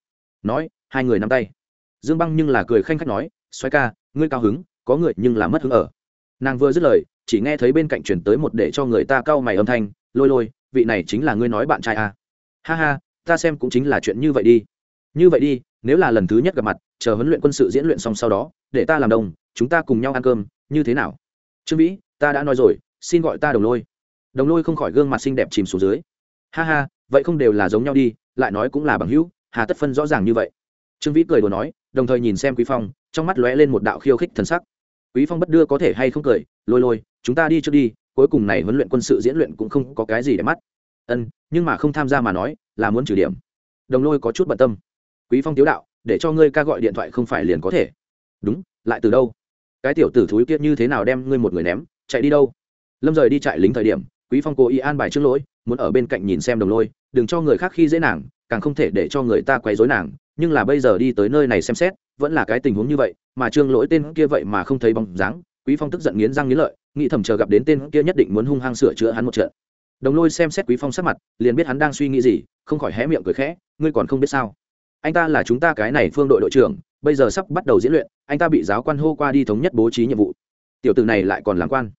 Nói, hai người nắm tay. Dương băng nhưng là cười khanh khách nói xoay ca, ngươi cao hứng, có người nhưng là mất hứng ở. Nàng vừa dứt lời, chỉ nghe thấy bên cạnh chuyển tới một để cho người ta cau mày âm thanh, lôi lôi, vị này chính là ngươi nói bạn trai à. ha ha, ta xem cũng chính là chuyện như vậy đi. Như vậy đi, nếu là lần thứ nhất gặp mặt, chờ huấn luyện quân sự diễn luyện xong sau đó, để ta làm đồng, chúng ta cùng nhau ăn cơm như thế nào? Trương vĩ, ta đã nói rồi, xin gọi ta đồng lôi. Đồng lôi không khỏi gương mặt xinh đẹp chìm xuống dưới. Ha ha, vậy không đều là giống nhau đi, lại nói cũng là bằng hữu, hà tất phân rõ ràng như vậy. Trương vĩ cười đùa nói, đồng thời nhìn xem quý phong, trong mắt lóe lên một đạo khiêu khích thần sắc. Quý phong bất đưa có thể hay không cười, lôi lôi, chúng ta đi trước đi, cuối cùng này huấn luyện quân sự diễn luyện cũng không có cái gì để mắt. Ân, nhưng mà không tham gia mà nói, là muốn trừ điểm. Đồng lôi có chút bận tâm. Quý phong tiếu đạo, để cho ngươi ca gọi điện thoại không phải liền có thể. Đúng, lại từ đâu? Cái tiểu tử thúi kia như thế nào đem ngươi một người ném, chạy đi đâu? Lâm rời đi chạy lính thời điểm, quý phong cố ý an bài trước lỗi, muốn ở bên cạnh nhìn xem đồng lôi, đừng cho người khác khi dễ nàng, càng không thể để cho người ta quấy rối nàng, nhưng là bây giờ đi tới nơi này xem xét, vẫn là cái tình huống như vậy, mà trương lỗi tên kia vậy mà không thấy bóng dáng, quý phong tức giận nghiến răng nghiến lợi, nghĩ thầm chờ gặp đến tên kia nhất định muốn hung hăng sửa chữa hắn một trận. Đồng lôi xem xét quý phong sắc mặt, liền biết hắn đang suy nghĩ gì, không khỏi hé miệng cười khẽ, ngươi còn không biết sao? Anh ta là chúng ta cái này phương đội đội trưởng bây giờ sắp bắt đầu diễn luyện, anh ta bị giáo quan hô qua đi thống nhất bố trí nhiệm vụ. Tiểu tử này lại còn làm quan.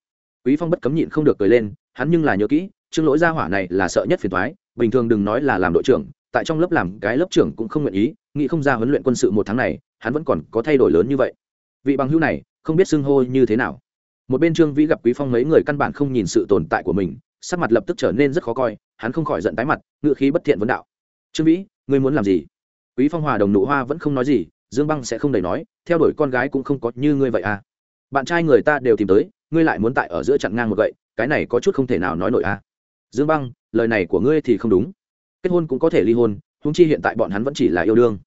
Quý phong bất cấm nhịn không được cười lên, hắn nhưng là nhớ kỹ chương lỗi gia hỏa này là sợ nhất phiền thoái bình thường đừng nói là làm đội trưởng, tại trong lớp làm cái lớp trưởng cũng không nguyện ý, nghĩ không ra huấn luyện quân sự một tháng này, hắn vẫn còn có thay đổi lớn như vậy. Vị bằng hữu này, không biết xưng hô như thế nào. Một bên trương vĩ gặp quý phong mấy người căn bản không nhìn sự tồn tại của mình, sắc mặt lập tức trở nên rất khó coi, hắn không khỏi giận tái mặt ngựa khí bất thiện vấn đạo. Trương vĩ, ngươi muốn làm gì? Quý phong hòa đồng nụ hoa vẫn không nói gì dương băng sẽ không đầy nói, theo đuổi con gái cũng không có như ngươi vậy à. Bạn trai người ta đều tìm tới, ngươi lại muốn tại ở giữa chặn ngang một gậy, cái này có chút không thể nào nói nổi à. Dương băng, lời này của ngươi thì không đúng. Kết hôn cũng có thể ly hôn húng chi hiện tại bọn hắn vẫn chỉ là yêu đương.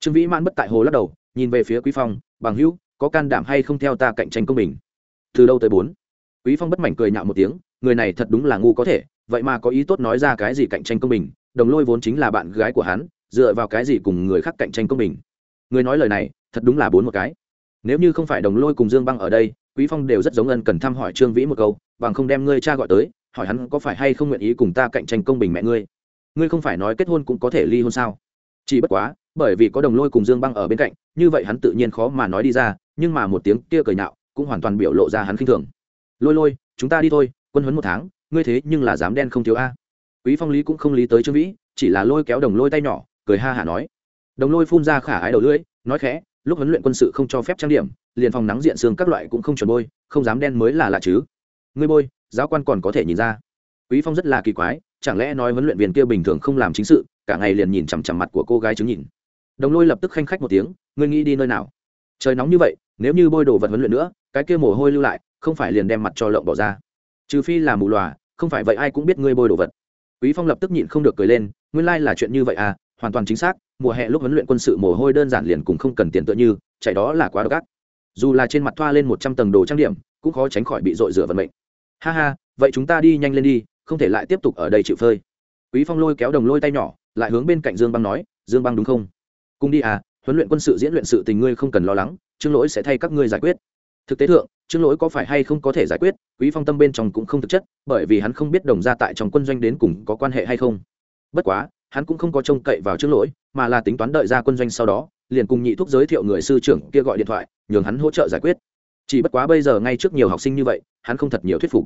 Trương vĩ mãn bất tại hồ lắc đầu, nhìn về phía quý phong, bằng hữu, có can đảm hay không theo ta cạnh tranh công bình? Từ đâu tới bốn? Quý phong bất mảnh cười nhạo một tiếng, người này thật đúng là ngu có thể, vậy mà có ý tốt nói ra cái gì cạnh tranh công bình, đồng lôi vốn chính là bạn gái của hắn, dựa vào cái gì cùng người khác cạnh tranh công bình? Người nói lời này, thật đúng là bốn một cái. Nếu như không phải đồng lôi cùng dương băng ở đây, quý phong đều rất giống ân cần thăm hỏi trương vĩ một câu, bằng không đem ngươi cha gọi tới, hỏi hắn có phải hay không nguyện ý cùng ta cạnh tranh công bình mẹ ngươi. Ngươi không phải nói kết hôn cũng có thể ly hôn sao? Chỉ bất quá, bởi vì có đồng lôi cùng dương băng ở bên cạnh, như vậy hắn tự nhiên khó mà nói đi ra, nhưng mà một tiếng kia cười nhạo, cũng hoàn toàn biểu lộ ra hắn khinh thường. Lôi lôi, chúng ta đi thôi, quân huấn một tháng, ngươi thế nhưng là dám đen không thiếu a. Quý phong lý cũng không lý tới trương vĩ, chỉ là lôi kéo đồng lôi tay nhỏ, cười ha hả nói đồng lôi phun ra khả ái đầu lưỡi, nói khẽ, lúc huấn luyện quân sự không cho phép trang điểm, liền phòng nắng diện xương các loại cũng không chuẩn bôi, không dám đen mới là lạ chứ. Ngươi bôi, giáo quan còn có thể nhìn ra. Quý phong rất là kỳ quái, chẳng lẽ nói huấn luyện viên kia bình thường không làm chính sự, cả ngày liền nhìn chằm chằm mặt của cô gái chứng nhìn. Đồng lôi lập tức khanh khách một tiếng, ngươi nghĩ đi nơi nào? Trời nóng như vậy, nếu như bôi đồ vật huấn luyện nữa, cái kia mồ hôi lưu lại, không phải liền đem mặt cho lộng bỏ ra. Trừ phi là mù lòa không phải vậy ai cũng biết ngươi bôi đồ vật. Quý phong lập tức nhịn không được cười lên, nguyên lai là chuyện như vậy à hoàn toàn chính xác mùa hè lúc huấn luyện quân sự mồ hôi đơn giản liền cùng không cần tiền tựa như, chạy đó là quá độc ác. Dù là trên mặt thoa lên một trăm tầng đồ trang điểm, cũng khó tránh khỏi bị dội rửa vận mệnh. Ha ha, vậy chúng ta đi nhanh lên đi, không thể lại tiếp tục ở đây chịu phơi. Quý phong lôi kéo đồng lôi tay nhỏ, lại hướng bên cạnh dương băng nói, dương băng đúng không? Cùng đi à huấn luyện quân sự diễn luyện sự tình ngươi không cần lo lắng, trương lỗi sẽ thay các ngươi giải quyết. Thực tế thượng, trương lỗi có phải hay không có thể giải quyết, quý phong tâm bên trong cũng không thực chất, bởi vì hắn không biết đồng gia tại trong quân doanh đến cùng có quan hệ hay không. Bất quá hắn cũng không có trông cậy vào trước lỗi, mà là tính toán đợi ra quân doanh sau đó, liền cùng nhị thúc giới thiệu người sư trưởng kia gọi điện thoại, nhường hắn hỗ trợ giải quyết. Chỉ bất quá bây giờ ngay trước nhiều học sinh như vậy, hắn không thật nhiều thuyết phục.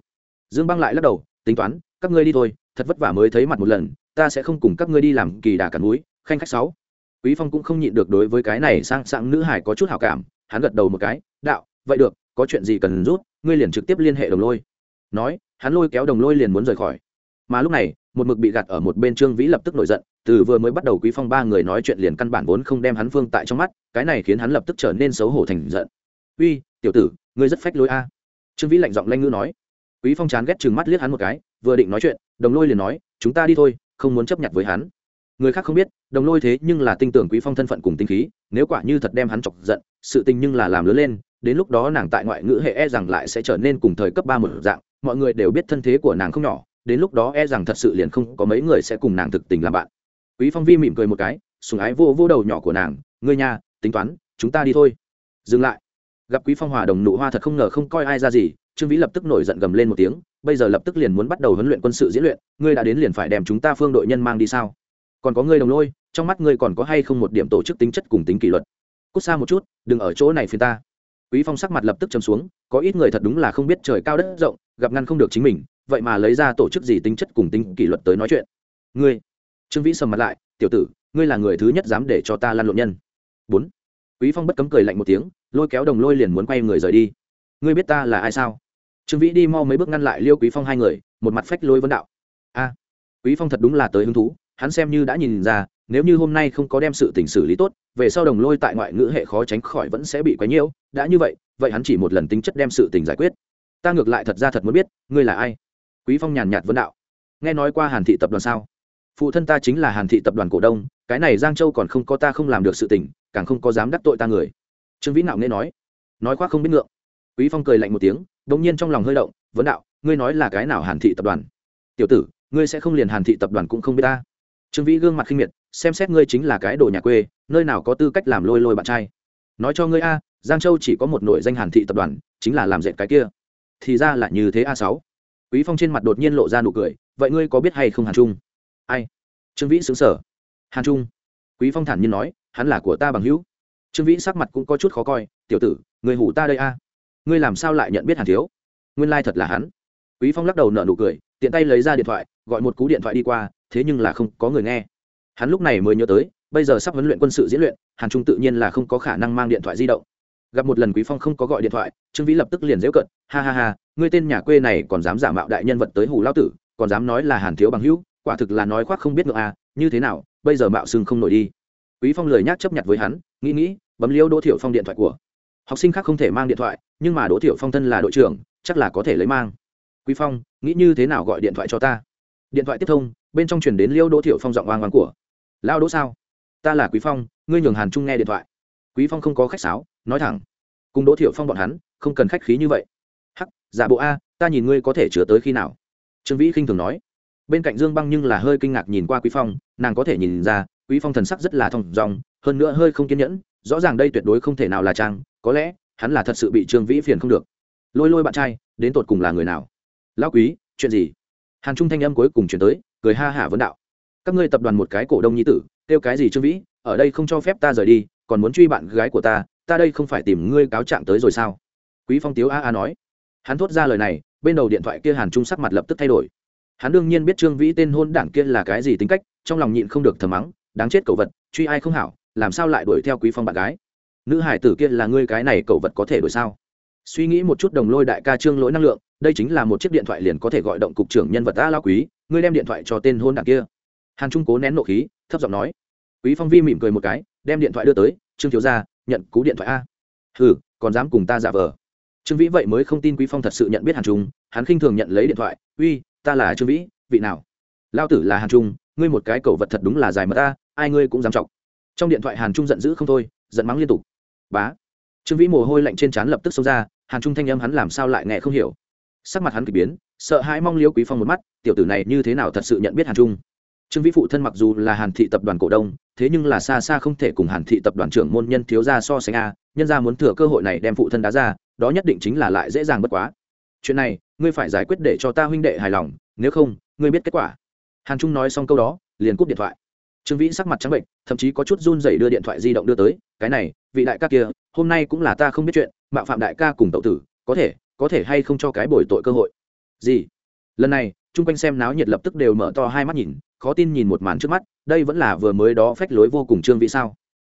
Dương băng lại lắc đầu, tính toán, các ngươi đi thôi, thật vất vả mới thấy mặt một lần, ta sẽ không cùng các ngươi đi làm kỳ đà cả núi, khanh khách sáu. Quý phong cũng không nhịn được đối với cái này sang sang nữ hải có chút hảo cảm, hắn gật đầu một cái, đạo, vậy được, có chuyện gì cần rút, ngươi liền trực tiếp liên hệ đồng lôi. Nói, hắn lôi kéo đồng lôi liền muốn rời khỏi mà lúc này, một mực bị gạt ở một bên trương vĩ lập tức nổi giận, từ vừa mới bắt đầu quý phong ba người nói chuyện liền căn bản vốn không đem hắn phương tại trong mắt, cái này khiến hắn lập tức trở nên xấu hổ thành giận. Uy, tiểu tử, ngươi rất phách lối a. Trương vĩ lạnh giọng lanh ngữ nói. Quý phong chán ghét chừng mắt liếc hắn một cái, vừa định nói chuyện, đồng lôi liền nói, chúng ta đi thôi, không muốn chấp nhận với hắn. Người khác không biết, đồng lôi thế nhưng là tin tưởng quý phong thân phận cùng tinh khí, nếu quả như thật đem hắn chọc giận, sự tình nhưng là làm lớn lên, đến lúc đó nàng tại ngoại ngữ hệ e rằng lại sẽ trở nên cùng thời cấp ba một dạng, mọi người đều biết thân thế của nàng không nhỏ đến lúc đó e rằng thật sự liền không có mấy người sẽ cùng nàng thực tình làm bạn. Quý phong vi mỉm cười một cái, sùng ái vô vô đầu nhỏ của nàng, ngươi nhà tính toán, chúng ta đi thôi. Dừng lại. Gặp quý phong hòa đồng nụ hoa thật không ngờ không coi ai ra gì, trương vĩ lập tức nổi giận gầm lên một tiếng, bây giờ lập tức liền muốn bắt đầu huấn luyện quân sự diễn luyện, ngươi đã đến liền phải đem chúng ta phương đội nhân mang đi sao? Còn có ngươi đồng lôi, trong mắt ngươi còn có hay không một điểm tổ chức tính chất cùng tính kỷ luật? Cút xa một chút, đừng ở chỗ này phiền ta. Quý phong sắc mặt lập tức chấm xuống, có ít người thật đúng là không biết trời cao đất rộng, gặp ngăn không được chính mình vậy mà lấy ra tổ chức gì tính chất cùng tính kỷ luật tới nói chuyện? Ngươi, trương vĩ sầm mặt lại, tiểu tử, ngươi là người thứ nhất dám để cho ta lan lộn nhân. Bốn, quý phong bất cấm cười lạnh một tiếng, lôi kéo đồng lôi liền muốn quay người rời đi. Ngươi biết ta là ai sao? Trương vĩ đi mau mấy bước ngăn lại liêu quý phong hai người, một mặt phách lôi vấn đạo. A, quý phong thật đúng là tới hứng thú, hắn xem như đã nhìn ra, nếu như hôm nay không có đem sự tình xử lý tốt, về sau đồng lôi tại ngoại ngữ hệ khó tránh khỏi vẫn sẽ bị quấy nhiễu, đã như vậy vậy hắn chỉ một lần tính chất đem sự tình giải quyết. Ta ngược lại thật ra thật muốn biết, ngươi là ai? Quý phong nhàn nhạt vấn đạo. Nghe nói qua hàn thị tập đoàn sao? Phụ thân ta chính là hàn thị tập đoàn cổ đông, cái này giang châu còn không có ta không làm được sự tình, càng không có dám đắc tội ta người. Trương vĩ nạo nghe nói. Nói khoác không biết ngượng. Quý phong cười lạnh một tiếng, đột nhiên trong lòng hơi động, vấn đạo, ngươi nói là cái nào hàn thị tập đoàn? Tiểu tử, ngươi sẽ không liền hàn thị tập đoàn cũng không biết ta. Trương vĩ gương mặt khinh miệt, xem xét ngươi chính là cái đồ nhà quê, nơi nào có tư cách làm lôi lôi bạn trai. Nói cho ngươi a, giang châu chỉ có một nội danh hàn thị tập đoàn, chính là làm dệt cái kia. Thì ra là như thế a sáu quý phong trên mặt đột nhiên lộ ra nụ cười, vậy ngươi có biết hay không hàn trung? Ai? Trương vĩ xứng sở hàn trung? Quý phong thản nhiên nói, hắn là của ta bằng hữu. Trương vĩ sắc mặt cũng có chút khó coi, tiểu tử, người hủ ta đây a. Ngươi làm sao lại nhận biết hàn thiếu? Nguyên lai thật là hắn. Quý phong lắc đầu nở nụ cười, tiện tay lấy ra điện thoại, gọi một cú điện thoại đi qua, thế nhưng là không có người nghe. Hắn lúc này mới nhớ tới, bây giờ sắp huấn luyện quân sự diễn luyện, hàn trung tự nhiên là không có khả năng mang điện thoại di động gặp một lần quý phong không có gọi điện thoại, trương vĩ lập tức liền dễu cận ha ha ha, ngươi tên nhà quê này còn dám giả mạo đại nhân vật tới hủ lao tử, còn dám nói là hàn thiếu bằng hữu, quả thực là nói khoác không biết ngựa à như thế nào, bây giờ mạo xưng không nổi đi. Quý phong lời nhắc chấp nhận với hắn, nghĩ nghĩ, bấm liêu đỗ thiểu phong điện thoại của. Học sinh khác không thể mang điện thoại, nhưng mà đỗ thiểu phong thân là đội trưởng, chắc là có thể lấy mang. Quý phong, nghĩ như thế nào gọi điện thoại cho ta? Điện thoại tiếp thông, bên trong truyền đến liêu đỗ thiểu phong giọng oang oang của. Lao đỗ sao? Ta là quý phong, ngươi nhường hàn trung nghe điện thoại. Quý phong không có khách sáo nói thẳng, cùng đỗ Thiệu phong bọn hắn không cần khách khí như vậy. Hắc, giả bộ a, ta nhìn ngươi có thể chứa tới khi nào? Trương vĩ khinh thường nói. Bên cạnh dương băng nhưng là hơi kinh ngạc nhìn qua quý phong, nàng có thể nhìn ra, quý phong thần sắc rất là thong dong, hơn nữa hơi không kiên nhẫn, rõ ràng đây tuyệt đối không thể nào là trang, có lẽ hắn là thật sự bị trương vĩ phiền không được. Lôi lôi bạn trai, đến tột cùng là người nào? Lão quý, chuyện gì? Hàn trung thanh âm cuối cùng chuyển tới, cười ha hả vấn đạo. Các ngươi tập đoàn một cái cổ đông nhi tử, kêu cái gì trương vĩ, ở đây không cho phép ta rời đi, còn muốn truy bạn gái của ta ta đây không phải tìm ngươi cáo trạng tới rồi sao? Quý phong tiếu a a nói. Hắn thốt ra lời này, bên đầu điện thoại kia hàn trung sắc mặt lập tức thay đổi. Hắn đương nhiên biết trương vĩ tên hôn đảng kia là cái gì tính cách, trong lòng nhịn không được thầm mắng, đáng chết cậu vật, truy ai không hảo, làm sao lại đuổi theo quý phong bạn gái? Nữ hải tử kia là ngươi cái này cậu vật có thể đuổi sao? Suy nghĩ một chút đồng lôi đại ca trương lỗi năng lượng, đây chính là một chiếc điện thoại liền có thể gọi động cục trưởng nhân vật ta lao quý, ngươi đem điện thoại cho tên hôn đảng kia. Hàn trung cố nén nộ khí, thấp giọng nói. Quý phong vi mỉm cười một cái, đem điện thoại đưa tới, trương thiếu gia nhận cú điện thoại a. Hừ, còn dám cùng ta giả vờ. Trương vĩ vậy mới không tin quý phong thật sự nhận biết hàn trung, hắn khinh thường nhận lấy điện thoại, uy, ta là trương vĩ, vị nào? Lao tử là hàn trung, ngươi một cái cầu vật thật đúng là dài mà ta ai ngươi cũng dám chọc. Trong điện thoại hàn trung giận dữ không thôi, giận mắng liên tục. Bá. Trương vĩ mồ hôi lạnh trên trán lập tức xông ra, hàn trung thanh âm hắn làm sao lại nghe không hiểu. Sắc mặt hắn k ỳ biến, sợ hãi mong liếu quý phong một mắt, tiểu tử này như thế nào thật sự nhận biết hàn trung? Trương vĩ phụ thân mặc dù là hàn thị tập đoàn cổ đông, thế nhưng là xa xa không thể cùng hàn thị tập đoàn trưởng môn nhân thiếu gia so sánh a, nhân ra muốn thừa cơ hội này đem phụ thân đá ra, đó nhất định chính là lại dễ dàng bất quá. Chuyện này, ngươi phải giải quyết để cho ta huynh đệ hài lòng, nếu không, ngươi biết kết quả. Hàn trung nói xong câu đó, liền cúp điện thoại. Trương vĩ sắc mặt trắng bệnh, thậm chí có chút run rẩy đưa điện thoại di động đưa tới, cái này, vị đại ca kia, hôm nay cũng là ta không biết chuyện, mạo phạm đại ca cùng tậu tử, có thể có thể hay không cho cái bồi tội cơ hội? Gì? Lần này, chung quanh xem náo nhiệt lập tức đều mở to hai mắt nhìn khó tin nhìn một màn trước mắt, đây vẫn là vừa mới đó phách lối vô cùng trương vĩ sao?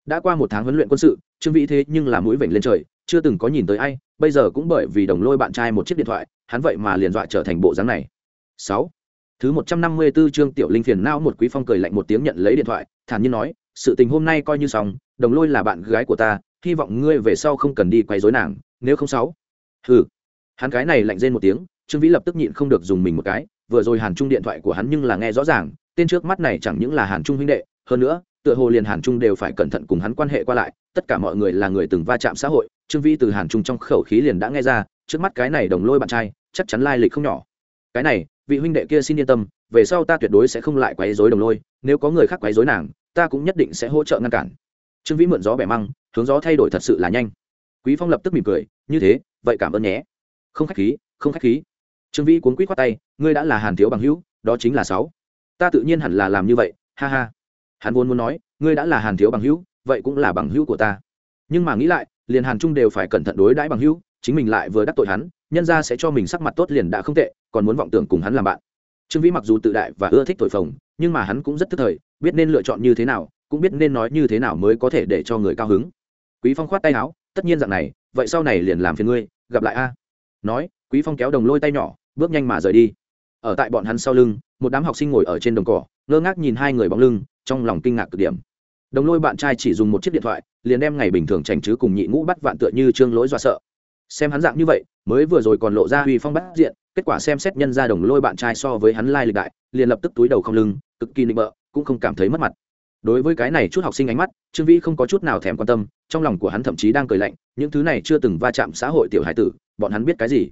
Đã qua một tháng huấn luyện quân sự, trương vĩ thế nhưng là mũi vểnh lên trời, chưa từng có nhìn tới ai, bây giờ cũng bởi vì đồng lôi bạn trai một chiếc điện thoại, hắn vậy mà liền dọa trở thành bộ dáng này. Sáu. Thứ một trăm năm mươi 154 chương tiểu linh phiền não một quý phong cười lạnh một tiếng nhận lấy điện thoại, thản nhiên nói, sự tình hôm nay coi như xong, đồng lôi là bạn gái của ta, hy vọng ngươi về sau không cần đi quay rối nàng, nếu không sáu. Hừ. Hắn cái này lạnh rên một tiếng, trương vĩ lập tức nhịn không được dùng mình một cái, vừa rồi hàn trung điện thoại của hắn nhưng là nghe rõ ràng tên trước mắt này chẳng những là hàn trung huynh đệ, hơn nữa, tựa hồ liền hàn trung đều phải cẩn thận cùng hắn quan hệ qua lại, tất cả mọi người là người từng va chạm xã hội, trương vĩ từ hàn trung trong khẩu khí liền đã nghe ra, trước mắt cái này đồng lôi bạn trai, chắc chắn lai lịch không nhỏ. Cái này, vị huynh đệ kia xin yên tâm, về sau ta tuyệt đối sẽ không lại quấy rối đồng lôi, nếu có người khác quấy rối nàng, ta cũng nhất định sẽ hỗ trợ ngăn cản. Trương vĩ mượn gió bẻ măng, hướng gió thay đổi thật sự là nhanh. Quý phong lập tức mỉm cười, như thế, vậy cảm ơn nhé. Không khách khí, không khách khí. Trương vĩ cuốn quýt khoát tay, ngươi đã là hàn thiếu bằng hữu, đó chính là sáu ta tự nhiên hẳn là làm như vậy, ha ha. Hắn vốn muốn nói, ngươi đã là hàn thiếu bằng hữu, vậy cũng là bằng hữu của ta. Nhưng mà nghĩ lại, liền hàn trung đều phải cẩn thận đối đãi bằng hữu, chính mình lại vừa đắc tội hắn, nhân ra sẽ cho mình sắc mặt tốt liền đã không tệ, còn muốn vọng tưởng cùng hắn làm bạn. Trương vĩ mặc dù tự đại và ưa thích thổi phồng, nhưng mà hắn cũng rất thức thời, biết nên lựa chọn như thế nào, cũng biết nên nói như thế nào mới có thể để cho người cao hứng. Quý phong khoát tay áo, tất nhiên dạng này, vậy sau này liền làm phiền ngươi, gặp lại a. Nói, quý phong kéo đồng lôi tay nhỏ, bước nhanh mà rời đi ở tại bọn hắn sau lưng, một đám học sinh ngồi ở trên đồng cỏ, ngơ ngác nhìn hai người bóng lưng, trong lòng kinh ngạc cực điểm. Đồng lôi bạn trai chỉ dùng một chiếc điện thoại, liền đem ngày bình thường trành chứ cùng nhị ngũ bắt vạn tựa như trương lỗi do sợ. Xem hắn dạng như vậy, mới vừa rồi còn lộ ra uy phong bắt diện, kết quả xem xét nhân ra đồng lôi bạn trai so với hắn lai lịch đại, liền lập tức túi đầu không lưng, cực kỳ nịnh bợ, cũng không cảm thấy mất mặt. Đối với cái này chút học sinh ánh mắt, trương vĩ không có chút nào thèm quan tâm, trong lòng của hắn thậm chí đang cười lạnh, những thứ này chưa từng va chạm xã hội tiểu hải tử, bọn hắn biết cái gì?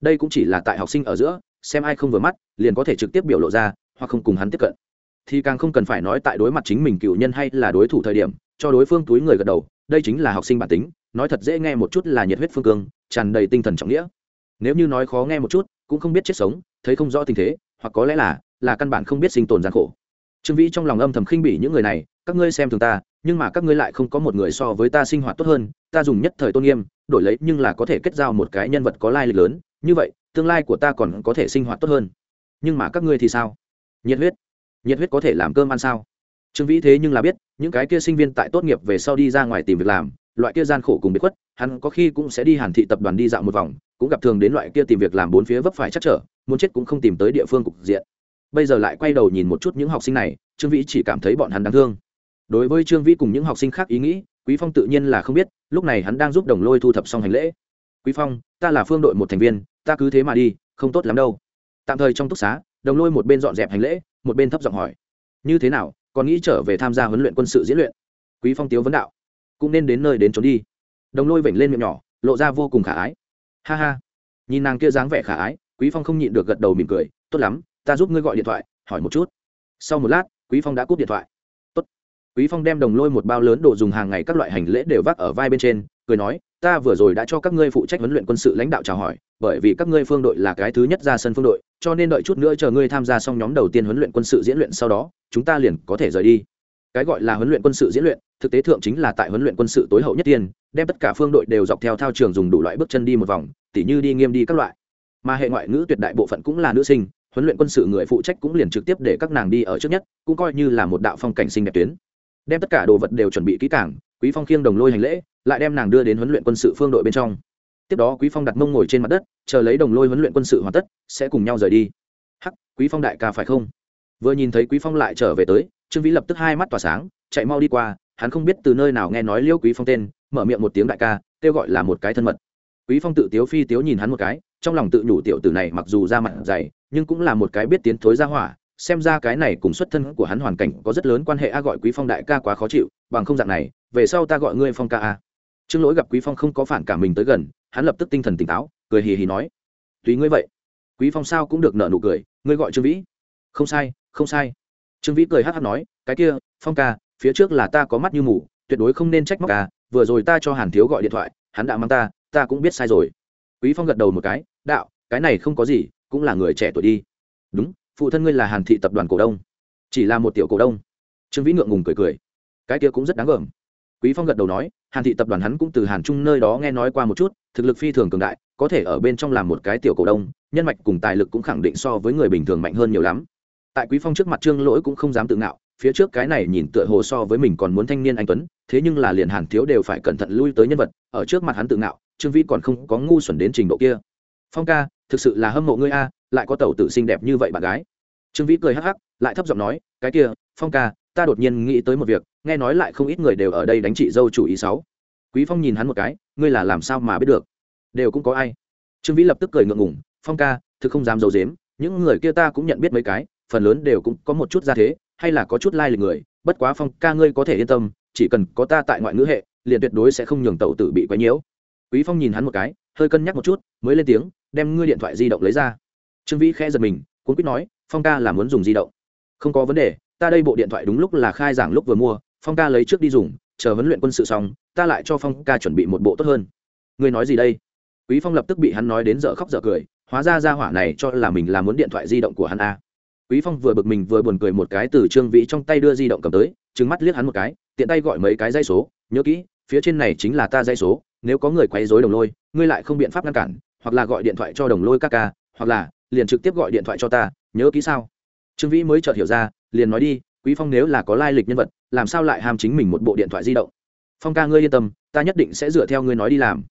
Đây cũng chỉ là tại học sinh ở giữa xem ai không vừa mắt, liền có thể trực tiếp biểu lộ ra, hoặc không cùng hắn tiếp cận. Thì càng không cần phải nói tại đối mặt chính mình cựu nhân hay là đối thủ thời điểm, cho đối phương túi người gật đầu, đây chính là học sinh bản tính, nói thật dễ nghe một chút là nhiệt huyết phương cương, tràn đầy tinh thần trọng nghĩa. Nếu như nói khó nghe một chút, cũng không biết chết sống, thấy không rõ tình thế, hoặc có lẽ là là căn bản không biết sinh tồn gian khổ. Trương vĩ trong lòng âm thầm khinh bỉ những người này, các ngươi xem thường ta, nhưng mà các ngươi lại không có một người so với ta sinh hoạt tốt hơn, ta dùng nhất thời tôn nghiêm, đổi lấy nhưng là có thể kết giao một cái nhân vật có lai lịch lớn như vậy, tương lai của ta còn có thể sinh hoạt tốt hơn. Nhưng mà các ngươi thì sao? Nhiệt huyết. Nhiệt huyết có thể làm cơm ăn sao? Trương vĩ thế nhưng là biết, những cái kia sinh viên tại tốt nghiệp về sau đi ra ngoài tìm việc làm, loại kia gian khổ cùng bị khuất, hắn có khi cũng sẽ đi hàn thị tập đoàn đi dạo một vòng, cũng gặp thường đến loại kia tìm việc làm bốn phía vấp phải chắc trở, muốn chết cũng không tìm tới địa phương cục diện. Bây giờ lại quay đầu nhìn một chút những học sinh này, trương vĩ chỉ cảm thấy bọn hắn đáng thương. Đối với trương vĩ cùng những học sinh khác ý nghĩ, quý phong tự nhiên là không biết, lúc này hắn đang giúp đồng lôi thu thập xong hành lễ quý phong, ta là phương đội một thành viên, ta cứ thế mà đi, không tốt lắm đâu. Tạm thời trong túc xá, đồng lôi một bên dọn dẹp hành lễ, một bên thấp giọng hỏi. Như thế nào, còn nghĩ trở về tham gia huấn luyện quân sự diễn luyện? Quý phong tiếu vấn đạo. Cũng nên đến nơi đến trốn đi. Đồng lôi vểnh lên miệng nhỏ, lộ ra vô cùng khả ái. Ha ha. Nhìn nàng kia dáng vẻ khả ái, quý phong không nhịn được gật đầu mỉm cười. Tốt lắm, ta giúp ngươi gọi điện thoại, hỏi một chút. Sau một lát, quý phong đã cúp điện thoại. Tốt. Quý phong đem đồng lôi một bao lớn đồ dùng hàng ngày các loại hành lễ đều vác ở vai bên trên, cười nói ta vừa rồi đã cho các ngươi phụ trách huấn luyện quân sự lãnh đạo chào hỏi, bởi vì các ngươi phương đội là cái thứ nhất ra sân phương đội, cho nên đợi chút nữa chờ ngươi tham gia xong nhóm đầu tiên huấn luyện quân sự diễn luyện sau đó, chúng ta liền có thể rời đi. Cái gọi là huấn luyện quân sự diễn luyện, thực tế thượng chính là tại huấn luyện quân sự tối hậu nhất tiên, đem tất cả phương đội đều dọc theo thao trường dùng đủ loại bước chân đi một vòng, tỉ như đi nghiêm đi các loại. Mà hệ ngoại ngữ tuyệt đại bộ phận cũng là nữ sinh, huấn luyện quân sự người phụ trách cũng liền trực tiếp để các nàng đi ở trước nhất, cũng coi như là một đạo phong cảnh sinh đẹp tuyến. Đem tất cả đồ vật đều chuẩn bị kỹ cảng quý phong khiêng đồng lôi hành lễ lại đem nàng đưa đến huấn luyện quân sự phương đội bên trong. Tiếp đó quý phong đặt mông ngồi trên mặt đất, chờ lấy đồng lôi huấn luyện quân sự hoàn tất, sẽ cùng nhau rời đi. Hắc, quý phong đại ca phải không? Vừa nhìn thấy quý phong lại trở về tới, trương vĩ lập tức hai mắt tỏa sáng, chạy mau đi qua, hắn không biết từ nơi nào nghe nói liêu quý phong tên, mở miệng một tiếng đại ca, kêu gọi là một cái thân mật. Quý phong tự tiếu phi tiếu nhìn hắn một cái, trong lòng tự nhủ tiểu tử này mặc dù ra mặt dày, nhưng cũng là một cái biết tiến thối ra hỏa, xem ra cái này cùng xuất thân của hắn hoàn cảnh có rất lớn quan hệ a, gọi quý phong đại ca quá khó chịu, bằng không dạng này, về sau ta gọi ngươi phong ca a trương lỗi gặp quý phong không có phản cảm mình tới gần, hắn lập tức tinh thần tỉnh táo, cười hì hì nói, tùy ngươi vậy. Quý phong sao cũng được nợ nụ cười, ngươi gọi trương vĩ. Không sai không sai. Trương vĩ cười hát hát nói, cái kia, phong ca, phía trước là ta có mắt như mù, tuyệt đối không nên trách móc ca, vừa rồi ta cho hàn thiếu gọi điện thoại, hắn đã mang ta ta cũng biết sai rồi. Quý phong gật đầu một cái, đạo, cái này không có gì, cũng là người trẻ tuổi đi. Đúng, phụ thân ngươi là hàn thị tập đoàn cổ đông, chỉ là một tiểu cổ đông. Trương vĩ ngượng ngùng cười cười, cái kia cũng rất đáng gờm quý phong gật đầu nói, hàn thị tập đoàn hắn cũng từ hàn trung nơi đó nghe nói qua một chút, thực lực phi thường cường đại, có thể ở bên trong làm một cái tiểu cổ đông, nhân mạch cùng tài lực cũng khẳng định so với người bình thường mạnh hơn nhiều lắm. Tại quý phong trước mặt trương lỗi cũng không dám tự ngạo, phía trước cái này nhìn tựa hồ so với mình còn muốn thanh niên anh tuấn, thế nhưng là liền hàn thiếu đều phải cẩn thận lui tới nhân vật, ở trước mặt hắn tự ngạo, trương vĩ còn không có ngu xuẩn đến trình độ kia. Phong ca, thực sự là hâm mộ ngươi a, lại có tàu tử xinh đẹp như vậy bạn gái. Trương vĩ cười hắc hắc, lại thấp giọng nói, cái kia, phong ca ta đột nhiên nghĩ tới một việc, nghe nói lại không ít người đều ở đây đánh chị dâu chủ ý sáu. Quý phong nhìn hắn một cái, ngươi là làm sao mà biết được? Đều cũng có ai? Trương vĩ lập tức cười ngượng ngùng, phong ca, thực không dám giấu dếm những người kia ta cũng nhận biết mấy cái, phần lớn đều cũng có một chút ra thế, hay là có chút lai lịch người, bất quá phong ca ngươi có thể yên tâm, chỉ cần có ta tại ngoại ngữ hệ, liền tuyệt đối sẽ không nhường tẩu tử bị quấy nhiễu. Quý phong nhìn hắn một cái, hơi cân nhắc một chút, mới lên tiếng, đem ngươi điện thoại di động lấy ra. Trương vĩ khẽ giật mình, cuốn quýt nói, phong ca là muốn dùng di động. Không có vấn đề ta đây bộ điện thoại đúng lúc là khai giảng lúc vừa mua, phong ca lấy trước đi dùng, chờ huấn luyện quân sự xong, ta lại cho phong ca chuẩn bị một bộ tốt hơn. Ngươi nói gì đây? Quý phong lập tức bị hắn nói đến dở khóc dở cười, hóa ra ra hỏa này cho là mình là muốn điện thoại di động của hắn a. Quý phong vừa bực mình vừa buồn cười một cái từ trương vĩ trong tay đưa di động cầm tới, trừng mắt liếc hắn một cái, tiện tay gọi mấy cái dây số, nhớ kỹ, phía trên này chính là ta dây số, nếu có người quấy rối đồng lôi, ngươi lại không biện pháp ngăn cản, hoặc là gọi điện thoại cho đồng lôi ca ca, hoặc là liền trực tiếp gọi điện thoại cho ta, nhớ kỹ sao? Trương vĩ mới chợt hiểu ra, liền nói đi, quý phong nếu là có lai lịch nhân vật, làm sao lại ham chính mình một bộ điện thoại di động? Phong ca ngươi yên tâm, ta nhất định sẽ dựa theo ngươi nói đi làm.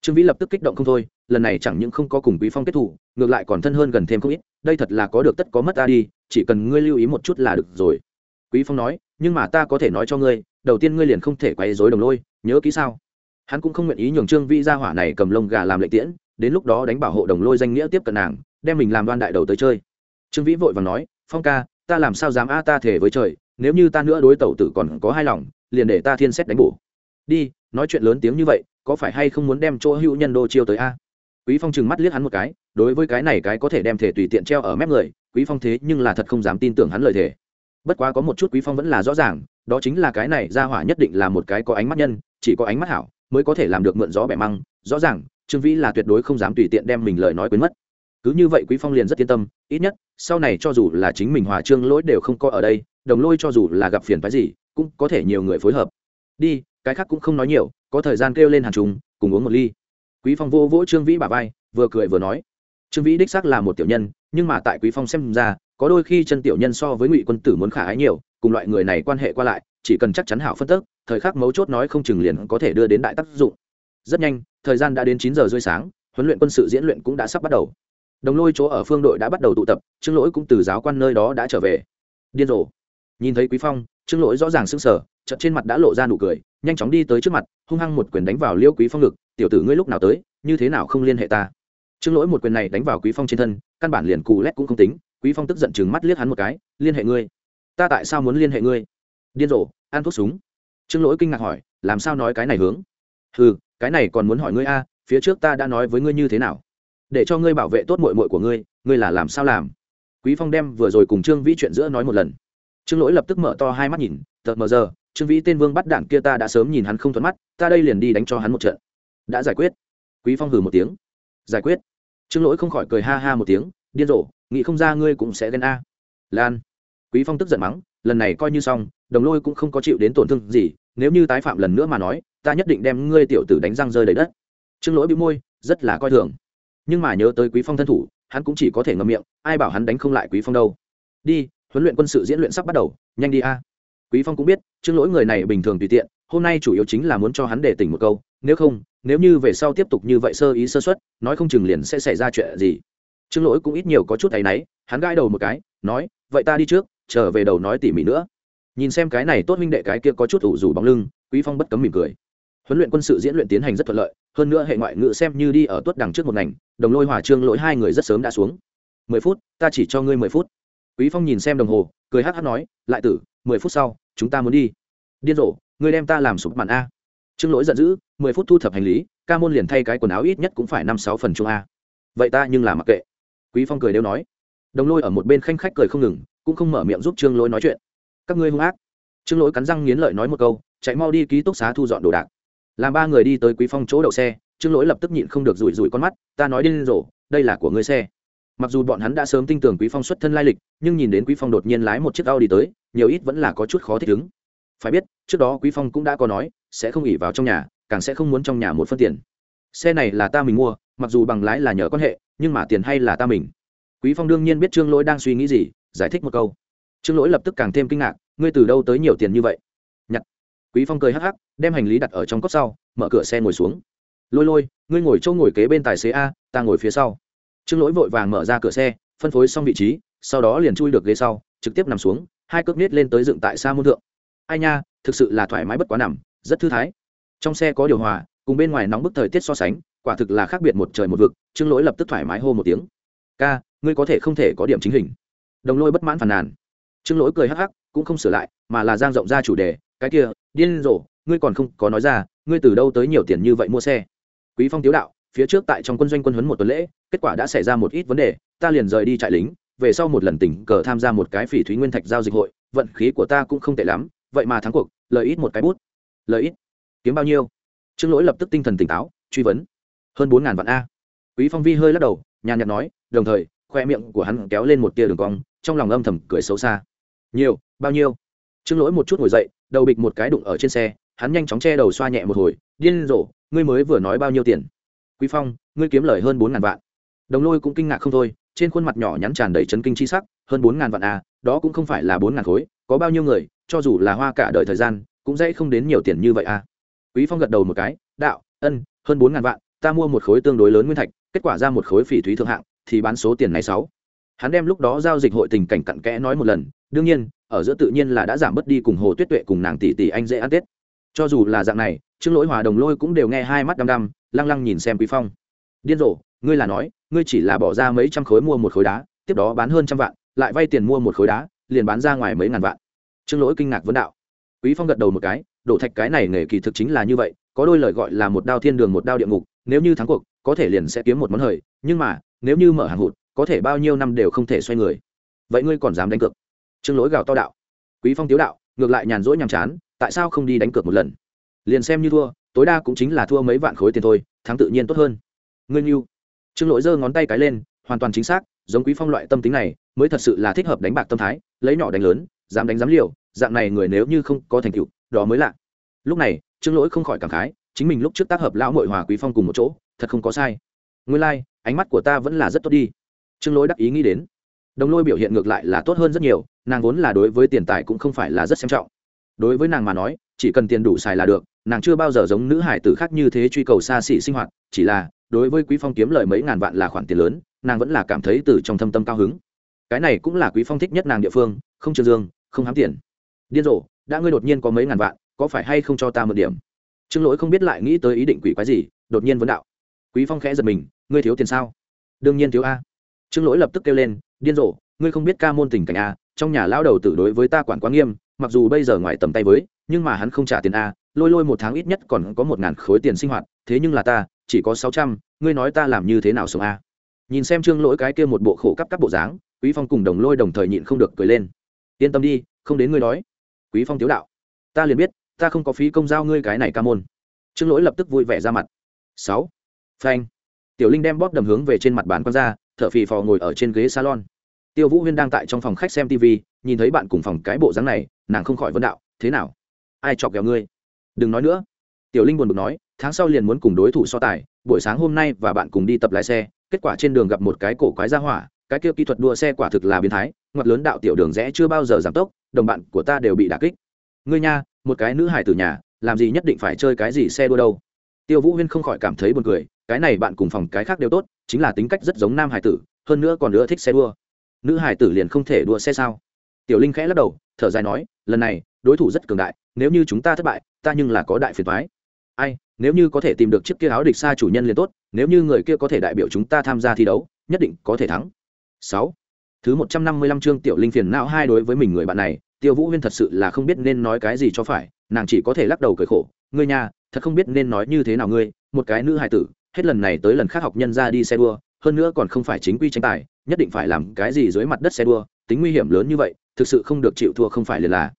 Trương vĩ lập tức kích động không thôi, lần này chẳng những không có cùng quý phong kết thủ, ngược lại còn thân hơn gần thêm không ít, đây thật là có được tất có mất ta đi, chỉ cần ngươi lưu ý một chút là được rồi. Quý phong nói, nhưng mà ta có thể nói cho ngươi, đầu tiên ngươi liền không thể quay dối đồng lôi, nhớ kỹ sao? Hắn cũng không nguyện ý nhường trương vĩ ra hỏa này cầm lông gà làm lệ tiễn, đến lúc đó đánh bảo hộ đồng lôi danh nghĩa tiếp cận nàng, đem mình làm đoan đại đầu tới chơi. Trương vĩ vội và nói phong ca, ta làm sao dám a ta thể với trời, nếu như ta nữa đối tẩu tử còn có hai lòng, liền để ta thiên xét đánh bổ. Đi, nói chuyện lớn tiếng như vậy, có phải hay không muốn đem chỗ hữu nhân đô chiêu tới a? Quý phong chừng mắt liếc hắn một cái, đối với cái này cái có thể đem thể tùy tiện treo ở mép người, quý phong thế nhưng là thật không dám tin tưởng hắn lời thể bất quá có một chút quý phong vẫn là rõ ràng, đó chính là cái này ra hỏa nhất định là một cái có ánh mắt nhân, chỉ có ánh mắt hảo, mới có thể làm được mượn gió bẻ măng. Rõ ràng, trương vĩ là tuyệt đối không dám tùy tiện đem mình lời nói quên mất cứ như vậy quý phong liền rất yên tâm, ít nhất, sau này cho dù là chính mình hòa trương lỗi đều không có ở đây, đồng lôi cho dù là gặp phiền phái gì, cũng có thể nhiều người phối hợp. Đi, cái khác cũng không nói nhiều, có thời gian kêu lên hàn trùng cùng uống một ly. Quý phong vô vỗ trương vĩ bà vai, vừa cười vừa nói. Trương vĩ đích xác là một tiểu nhân, nhưng mà tại quý phong xem ra, có đôi khi chân tiểu nhân so với ngụy quân tử muốn khả ái nhiều, cùng loại người này quan hệ qua lại, chỉ cần chắc chắn hảo phân tức, thời khắc mấu chốt nói không chừng liền có thể đưa đến đại tác dụng. Rất nhanh, thời gian đã đến chín giờ rưỡi sáng, huấn luyện quân sự diễn luyện cũng đã sắp bắt đầu đồng lôi chỗ ở phương đội đã bắt đầu tụ tập, trương lỗi cũng từ giáo quan nơi đó đã trở về. Điên rồ. Nhìn thấy quý phong, trương lỗi rõ ràng sững sờ, chợt trên mặt đã lộ ra nụ cười, nhanh chóng đi tới trước mặt, hung hăng một quyền đánh vào liêu quý phong ngực, tiểu tử ngươi lúc nào tới, như thế nào không liên hệ ta? Trương lỗi một quyền này đánh vào quý phong trên thân, căn bản liền cù lét cũng không tính, quý phong tức giận chừng mắt liếc hắn một cái, liên hệ ngươi? Ta tại sao muốn liên hệ ngươi? Điên rồ, ăn thuốc súng. Trương lỗi kinh ngạc hỏi, làm sao nói cái này hướng? Ừ cái này còn muốn hỏi ngươi a, phía trước ta đã nói với ngươi như thế nào? Để cho ngươi bảo vệ tốt mội mội của ngươi ngươi là làm sao làm? Quý phong đem vừa rồi cùng trương vĩ chuyện giữa nói một lần. Trương lỗi lập tức mở to hai mắt nhìn tợt mờ giờ, trương vĩ tên vương bắt đảng kia ta đã sớm nhìn hắn không thuận mắt, ta đây liền đi đánh cho hắn một trận. Đã giải quyết. Quý phong hừ một tiếng. Giải quyết. Trương lỗi không khỏi cười ha ha một tiếng, điên rồ, nghĩ không ra ngươi cũng sẽ ghen a. Lan. Quý phong tức giận mắng, lần này coi như xong, đồng lôi cũng không có chịu đến tổn thương gì, nếu như tái phạm lần nữa mà nói, ta nhất định đem ngươi tiểu tử đánh răng rơi đầy đất. Trương lỗi bị môi, rất là coi thường nhưng mà nhớ tới quý phong thân thủ, hắn cũng chỉ có thể ngậm miệng, ai bảo hắn đánh không lại quý phong đâu. Đi, huấn luyện quân sự diễn luyện sắp bắt đầu, nhanh đi a. Quý phong cũng biết trương lỗi người này bình thường tùy tiện, hôm nay chủ yếu chính là muốn cho hắn để tỉnh một câu, nếu không, nếu như về sau tiếp tục như vậy sơ ý sơ suất, nói không chừng liền sẽ xảy ra chuyện gì. Trương lỗi cũng ít nhiều có chút áy náy, hắn gãi đầu một cái, nói, vậy ta đi trước, trở về đầu nói tỉ mỉ nữa. Nhìn xem cái này tốt huynh đệ cái kia có chút ủ rủ bóng lưng, quý phong bất cấm mỉm cười huấn luyện quân sự diễn luyện tiến hành rất thuận lợi, hơn nữa hệ ngoại ngữ xem như đi ở tuất đằng trước một ngành, đồng lôi hòa trương lỗi hai người rất sớm đã xuống. Mười phút, ta chỉ cho ngươi mười phút. Quý phong nhìn xem đồng hồ, cười hát hát nói, lại tử, mười phút sau, chúng ta muốn đi. Điên rồ, ngươi đem ta làm sụp màn a. Trương lỗi giận dữ, mười phút thu thập hành lý, ca môn liền thay cái quần áo ít nhất cũng phải năm sáu phần chung a. Vậy ta nhưng là mặc kệ. Quý phong cười đều nói. Đồng lôi ở một bên khanh khách cười không ngừng, cũng không mở miệng giúp trương lỗi nói chuyện. Các ngươi hung ác. Trương lỗi cắn răng nghiến lợi nói một câu, chạy mau đi ký túc xá thu dọn đồ đạc làm ba người đi tới quý phong chỗ đậu xe, trương lỗi lập tức nhịn không được rủi rủi con mắt, ta nói điên rồ, đây là của ngươi xe. Mặc dù bọn hắn đã sớm tin tưởng quý phong xuất thân lai lịch, nhưng nhìn đến quý phong đột nhiên lái một chiếc Audi tới, nhiều ít vẫn là có chút khó thích ứng. Phải biết, trước đó quý phong cũng đã có nói, sẽ không ỉ vào trong nhà, càng sẽ không muốn trong nhà một phân tiền. Xe này là ta mình mua, mặc dù bằng lái là nhờ quan hệ, nhưng mà tiền hay là ta mình. Quý phong đương nhiên biết trương lỗi đang suy nghĩ gì, giải thích một câu. Trương lỗi lập tức càng thêm kinh ngạc, ngươi từ đâu tới nhiều tiền như vậy? Quý phong cười hắc hắc, đem hành lý đặt ở trong cốc sau, mở cửa xe ngồi xuống. Lôi lôi, ngươi ngồi chỗ ngồi kế bên tài xế a, ta ngồi phía sau. Trương lỗi vội vàng mở ra cửa xe, phân phối xong vị trí, sau đó liền chui được ghế sau, trực tiếp nằm xuống, hai cước nết lên tới dựng tại xa môn thượng. Ai nha, thực sự là thoải mái bất quá nằm, rất thư thái. Trong xe có điều hòa, cùng bên ngoài nóng bức thời tiết so sánh, quả thực là khác biệt một trời một vực, trương lỗi lập tức thoải mái hô một tiếng. Ca, ngươi có thể không thể có điểm chính hình. Đồng lôi bất mãn phàn nàn. Trương lỗi cười hắc hắc, cũng không sửa lại, mà là giang rộng ra chủ đề, cái kia điên rồ, ngươi còn không có nói ra, ngươi từ đâu tới nhiều tiền như vậy mua xe? Quý phong tiếu đạo, phía trước tại trong quân doanh quân huấn một tuần lễ, kết quả đã xảy ra một ít vấn đề, ta liền rời đi trại lính, về sau một lần tình cờ tham gia một cái phỉ thúy nguyên thạch giao dịch hội, vận khí của ta cũng không tệ lắm, vậy mà thắng cuộc, lợi ít một cái bút. Lợi ít? Kiếm bao nhiêu? Trương lỗi lập tức tinh thần tỉnh táo, truy vấn. Hơn bốn ngàn vạn a. Quý phong vi hơi lắc đầu, nhàn nhạt nói, đồng thời, khoe miệng của hắn kéo lên một tia đường cong, trong lòng âm thầm cười xấu xa. Nhiều, bao nhiêu? Trương lỗi một chút ngồi dậy đầu bịch một cái đụng ở trên xe, hắn nhanh chóng che đầu xoa nhẹ một hồi, điên rồ, ngươi mới vừa nói bao nhiêu tiền? Quý phong, ngươi kiếm lời hơn bốn ngàn vạn. Đồng lôi cũng kinh ngạc không thôi, trên khuôn mặt nhỏ nhắn tràn đầy chấn kinh chi sắc, hơn bốn ngàn vạn à đó cũng không phải là bốn ngàn khối, có bao nhiêu người, cho dù là hoa cả đời thời gian, cũng dễ không đến nhiều tiền như vậy à. Quý phong gật đầu một cái, đạo, ân, hơn bốn ngàn vạn, ta mua một khối tương đối lớn nguyên thạch, kết quả ra một khối phỉ thúy thượng hạng, thì bán số tiền này sáu. Hắn đem lúc đó giao dịch hội tình cảnh cặn kẽ nói một lần, đương nhiên ở giữa tự nhiên là đã giảm bớt đi cùng hồ tuyết tuệ cùng nàng tỷ tỷ anh dễ ăn tết. Cho dù là dạng này, trương lỗi hòa đồng lôi cũng đều nghe hai mắt đăm đăm, lăng lăng nhìn xem quý phong. Điên rồ, ngươi là nói, ngươi chỉ là bỏ ra mấy trăm khối mua một khối đá, tiếp đó bán hơn trăm vạn, lại vay tiền mua một khối đá, liền bán ra ngoài mấy ngàn vạn. Trương lỗi kinh ngạc vấn đạo. Quý phong gật đầu một cái, đổ thạch cái này nghề kỳ thực chính là như vậy, có đôi lời gọi là một đao thiên đường một đao địa ngục, nếu như thắng cuộc, có thể liền sẽ kiếm một món hời, nhưng mà, nếu như mở hàng hụt, có thể bao nhiêu năm đều không thể xoay người. Vậy ngươi còn dám đánh cược? Trương lỗi gào to đạo. Quý phong tiếu đạo ngược lại nhàn rỗi nhàm chán tại sao không đi đánh cược một lần? Liền xem như thua tối đa cũng chính là thua mấy vạn khối tiền thôi thắng tự nhiên tốt hơn. Ngươi như. Trương lỗi giơ ngón tay cái lên hoàn toàn chính xác giống quý phong loại tâm tính này mới thật sự là thích hợp đánh bạc tâm thái lấy nhỏ đánh lớn dám đánh dám liều dạng này người nếu như không có thành tựu đó mới lạ. Lúc này trương lỗi không khỏi cảm khái chính mình lúc trước tác hợp lão mội hòa quý phong cùng một chỗ thật không có sai. Nguyên lai、like, ánh mắt của ta vẫn là rất tốt đi. Trương lỗi đắc ý nghĩ đến đồng lôi biểu hiện ngược lại là tốt hơn rất nhiều, nàng vốn là đối với tiền tài cũng không phải là rất xem trọng. Đối với nàng mà nói, chỉ cần tiền đủ xài là được, nàng chưa bao giờ giống nữ hải tử khác như thế truy cầu xa xỉ sinh hoạt, chỉ là, đối với quý phong kiếm lời mấy ngàn vạn là khoản tiền lớn, nàng vẫn là cảm thấy từ trong thâm tâm cao hứng. Cái này cũng là quý phong thích nhất nàng địa phương, không trường dương, không hám tiền. Điên rồ, đã ngươi đột nhiên có mấy ngàn vạn, có phải hay không cho ta một điểm? Trương lỗi không biết lại nghĩ tới ý định quỷ quái gì, đột nhiên vấn đạo. Quý phong khẽ giật mình, ngươi thiếu tiền sao? Đương nhiên thiếu a trương lỗi lập tức kêu lên, điên rồ, ngươi không biết ca môn tình cảnh a, trong nhà lao đầu tử đối với ta quản quá nghiêm, mặc dù bây giờ ngoài tầm tay với, nhưng mà hắn không trả tiền a, lôi lôi một tháng ít nhất còn có một ngàn khối tiền sinh hoạt, thế nhưng là ta, chỉ có sáu trăm, ngươi nói ta làm như thế nào sống a? Nhìn xem trương lỗi cái kia một bộ khổ cấp các bộ dáng, quý phong cùng đồng lôi đồng thời nhịn không được cười lên. Yên tâm đi, không đến ngươi đói. Quý phong tiếu đạo. Ta liền biết, ta không có phí công giao ngươi cái này ca môn. Trương lỗi lập tức vui vẻ ra mặt. Sáu, phanh. Tiểu linh đem bóp đầm hướng về trên mặt bàn con ra thợ phì phò ngồi ở trên ghế salon. Tiêu vũ huyên đang tại trong phòng khách xem tv nhìn thấy bạn cùng phòng cái bộ dáng này, nàng không khỏi vấn đạo, thế nào? Ai chọc ghẹo ngươi? Đừng nói nữa. Tiểu linh buồn bực nói, tháng sau liền muốn cùng đối thủ so tài, buổi sáng hôm nay và bạn cùng đi tập lái xe, kết quả trên đường gặp một cái cổ quái ra hỏa, cái kia kỹ thuật đua xe quả thực là biến thái ngoặt lớn đạo tiểu đường rẽ chưa bao giờ giảm tốc, đồng bạn của ta đều bị đả kích. Ngươi nha, một cái nữ hải từ nhà, làm gì nhất định phải chơi cái gì xe đua đâu? Tiêu vũ huyên không khỏi cảm thấy buồn cười, cái này bạn cùng phòng cái khác đều tốt chính là tính cách rất giống nam hải tử, hơn nữa còn nữa thích xe đua. Nữ hải tử liền không thể đua xe sao? Tiểu linh khẽ lắc đầu, thở dài nói, lần này, đối thủ rất cường đại, nếu như chúng ta thất bại, ta nhưng là có đại phiền thoái ai, nếu như có thể tìm được chiếc kia áo địch xa chủ nhân liền tốt, nếu như người kia có thể đại biểu chúng ta tham gia thi đấu, nhất định có thể thắng. Sáu. Thứ một trăm năm mươi lăm chương tiểu linh phiền não hai đối với mình người bạn này, tiêu vũ huyên thật sự là không biết nên nói cái gì cho phải, nàng chỉ có thể lắc đầu cười khổ, ngươi nhà thật không biết nên nói như thế nào ngươi, một cái nữ hài tử hết lần này tới lần khác học nhân ra đi xe đua, hơn nữa còn không phải chính quy tranh tài, nhất định phải làm cái gì dưới mặt đất xe đua, tính nguy hiểm lớn như vậy, thực sự không được chịu thua không phải liền là.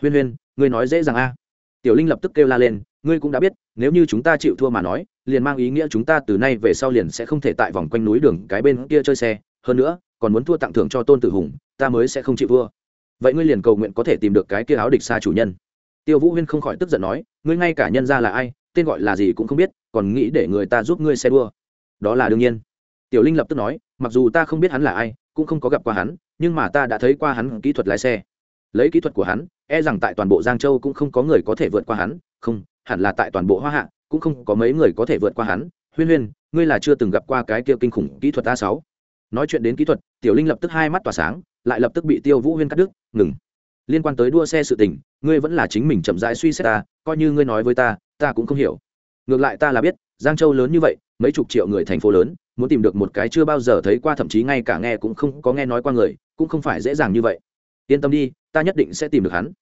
Huyên huyên, ngươi nói dễ dàng a. Tiểu linh lập tức kêu la lên, ngươi cũng đã biết, nếu như chúng ta chịu thua mà nói, liền mang ý nghĩa chúng ta từ nay về sau liền sẽ không thể tại vòng quanh núi đường cái bên kia chơi xe, hơn nữa, còn muốn thua tặng thưởng cho tôn tử hùng, ta mới sẽ không chịu thua. Vậy ngươi liền cầu nguyện có thể tìm được cái kia áo địch xa chủ nhân. Tiêu vũ huyên không khỏi tức giận nói, ngươi ngay cả nhân ra là ai tên gọi là gì cũng không biết, còn nghĩ để người ta giúp ngươi xe đua. Đó là đương nhiên. Tiểu linh lập tức nói, mặc dù ta không biết hắn là ai, cũng không có gặp qua hắn, nhưng mà ta đã thấy qua hắn kỹ thuật lái xe. Lấy kỹ thuật của hắn e rằng tại toàn bộ giang châu cũng không có người có thể vượt qua hắn. Không, hẳn là tại toàn bộ hoa hạ cũng không có mấy người có thể vượt qua hắn. Huyên huyên, ngươi là chưa từng gặp qua cái kia kinh khủng kỹ thuật a sáu. Nói chuyện đến kỹ thuật, tiểu linh lập tức hai mắt tỏa sáng, lại lập tức bị tiêu vũ huyên cắt đứt, ngừng. Liên quan tới đua xe sự tình, ngươi vẫn là chính mình chậm rãi suy xét ta, coi như ngươi nói với ta ta cũng không hiểu. Ngược lại ta là biết, giang châu lớn như vậy, mấy chục triệu người thành phố lớn, muốn tìm được một cái chưa bao giờ thấy qua, thậm chí ngay cả nghe cũng không có nghe nói qua người, cũng không phải dễ dàng như vậy. Yên tâm đi, ta nhất định sẽ tìm được hắn.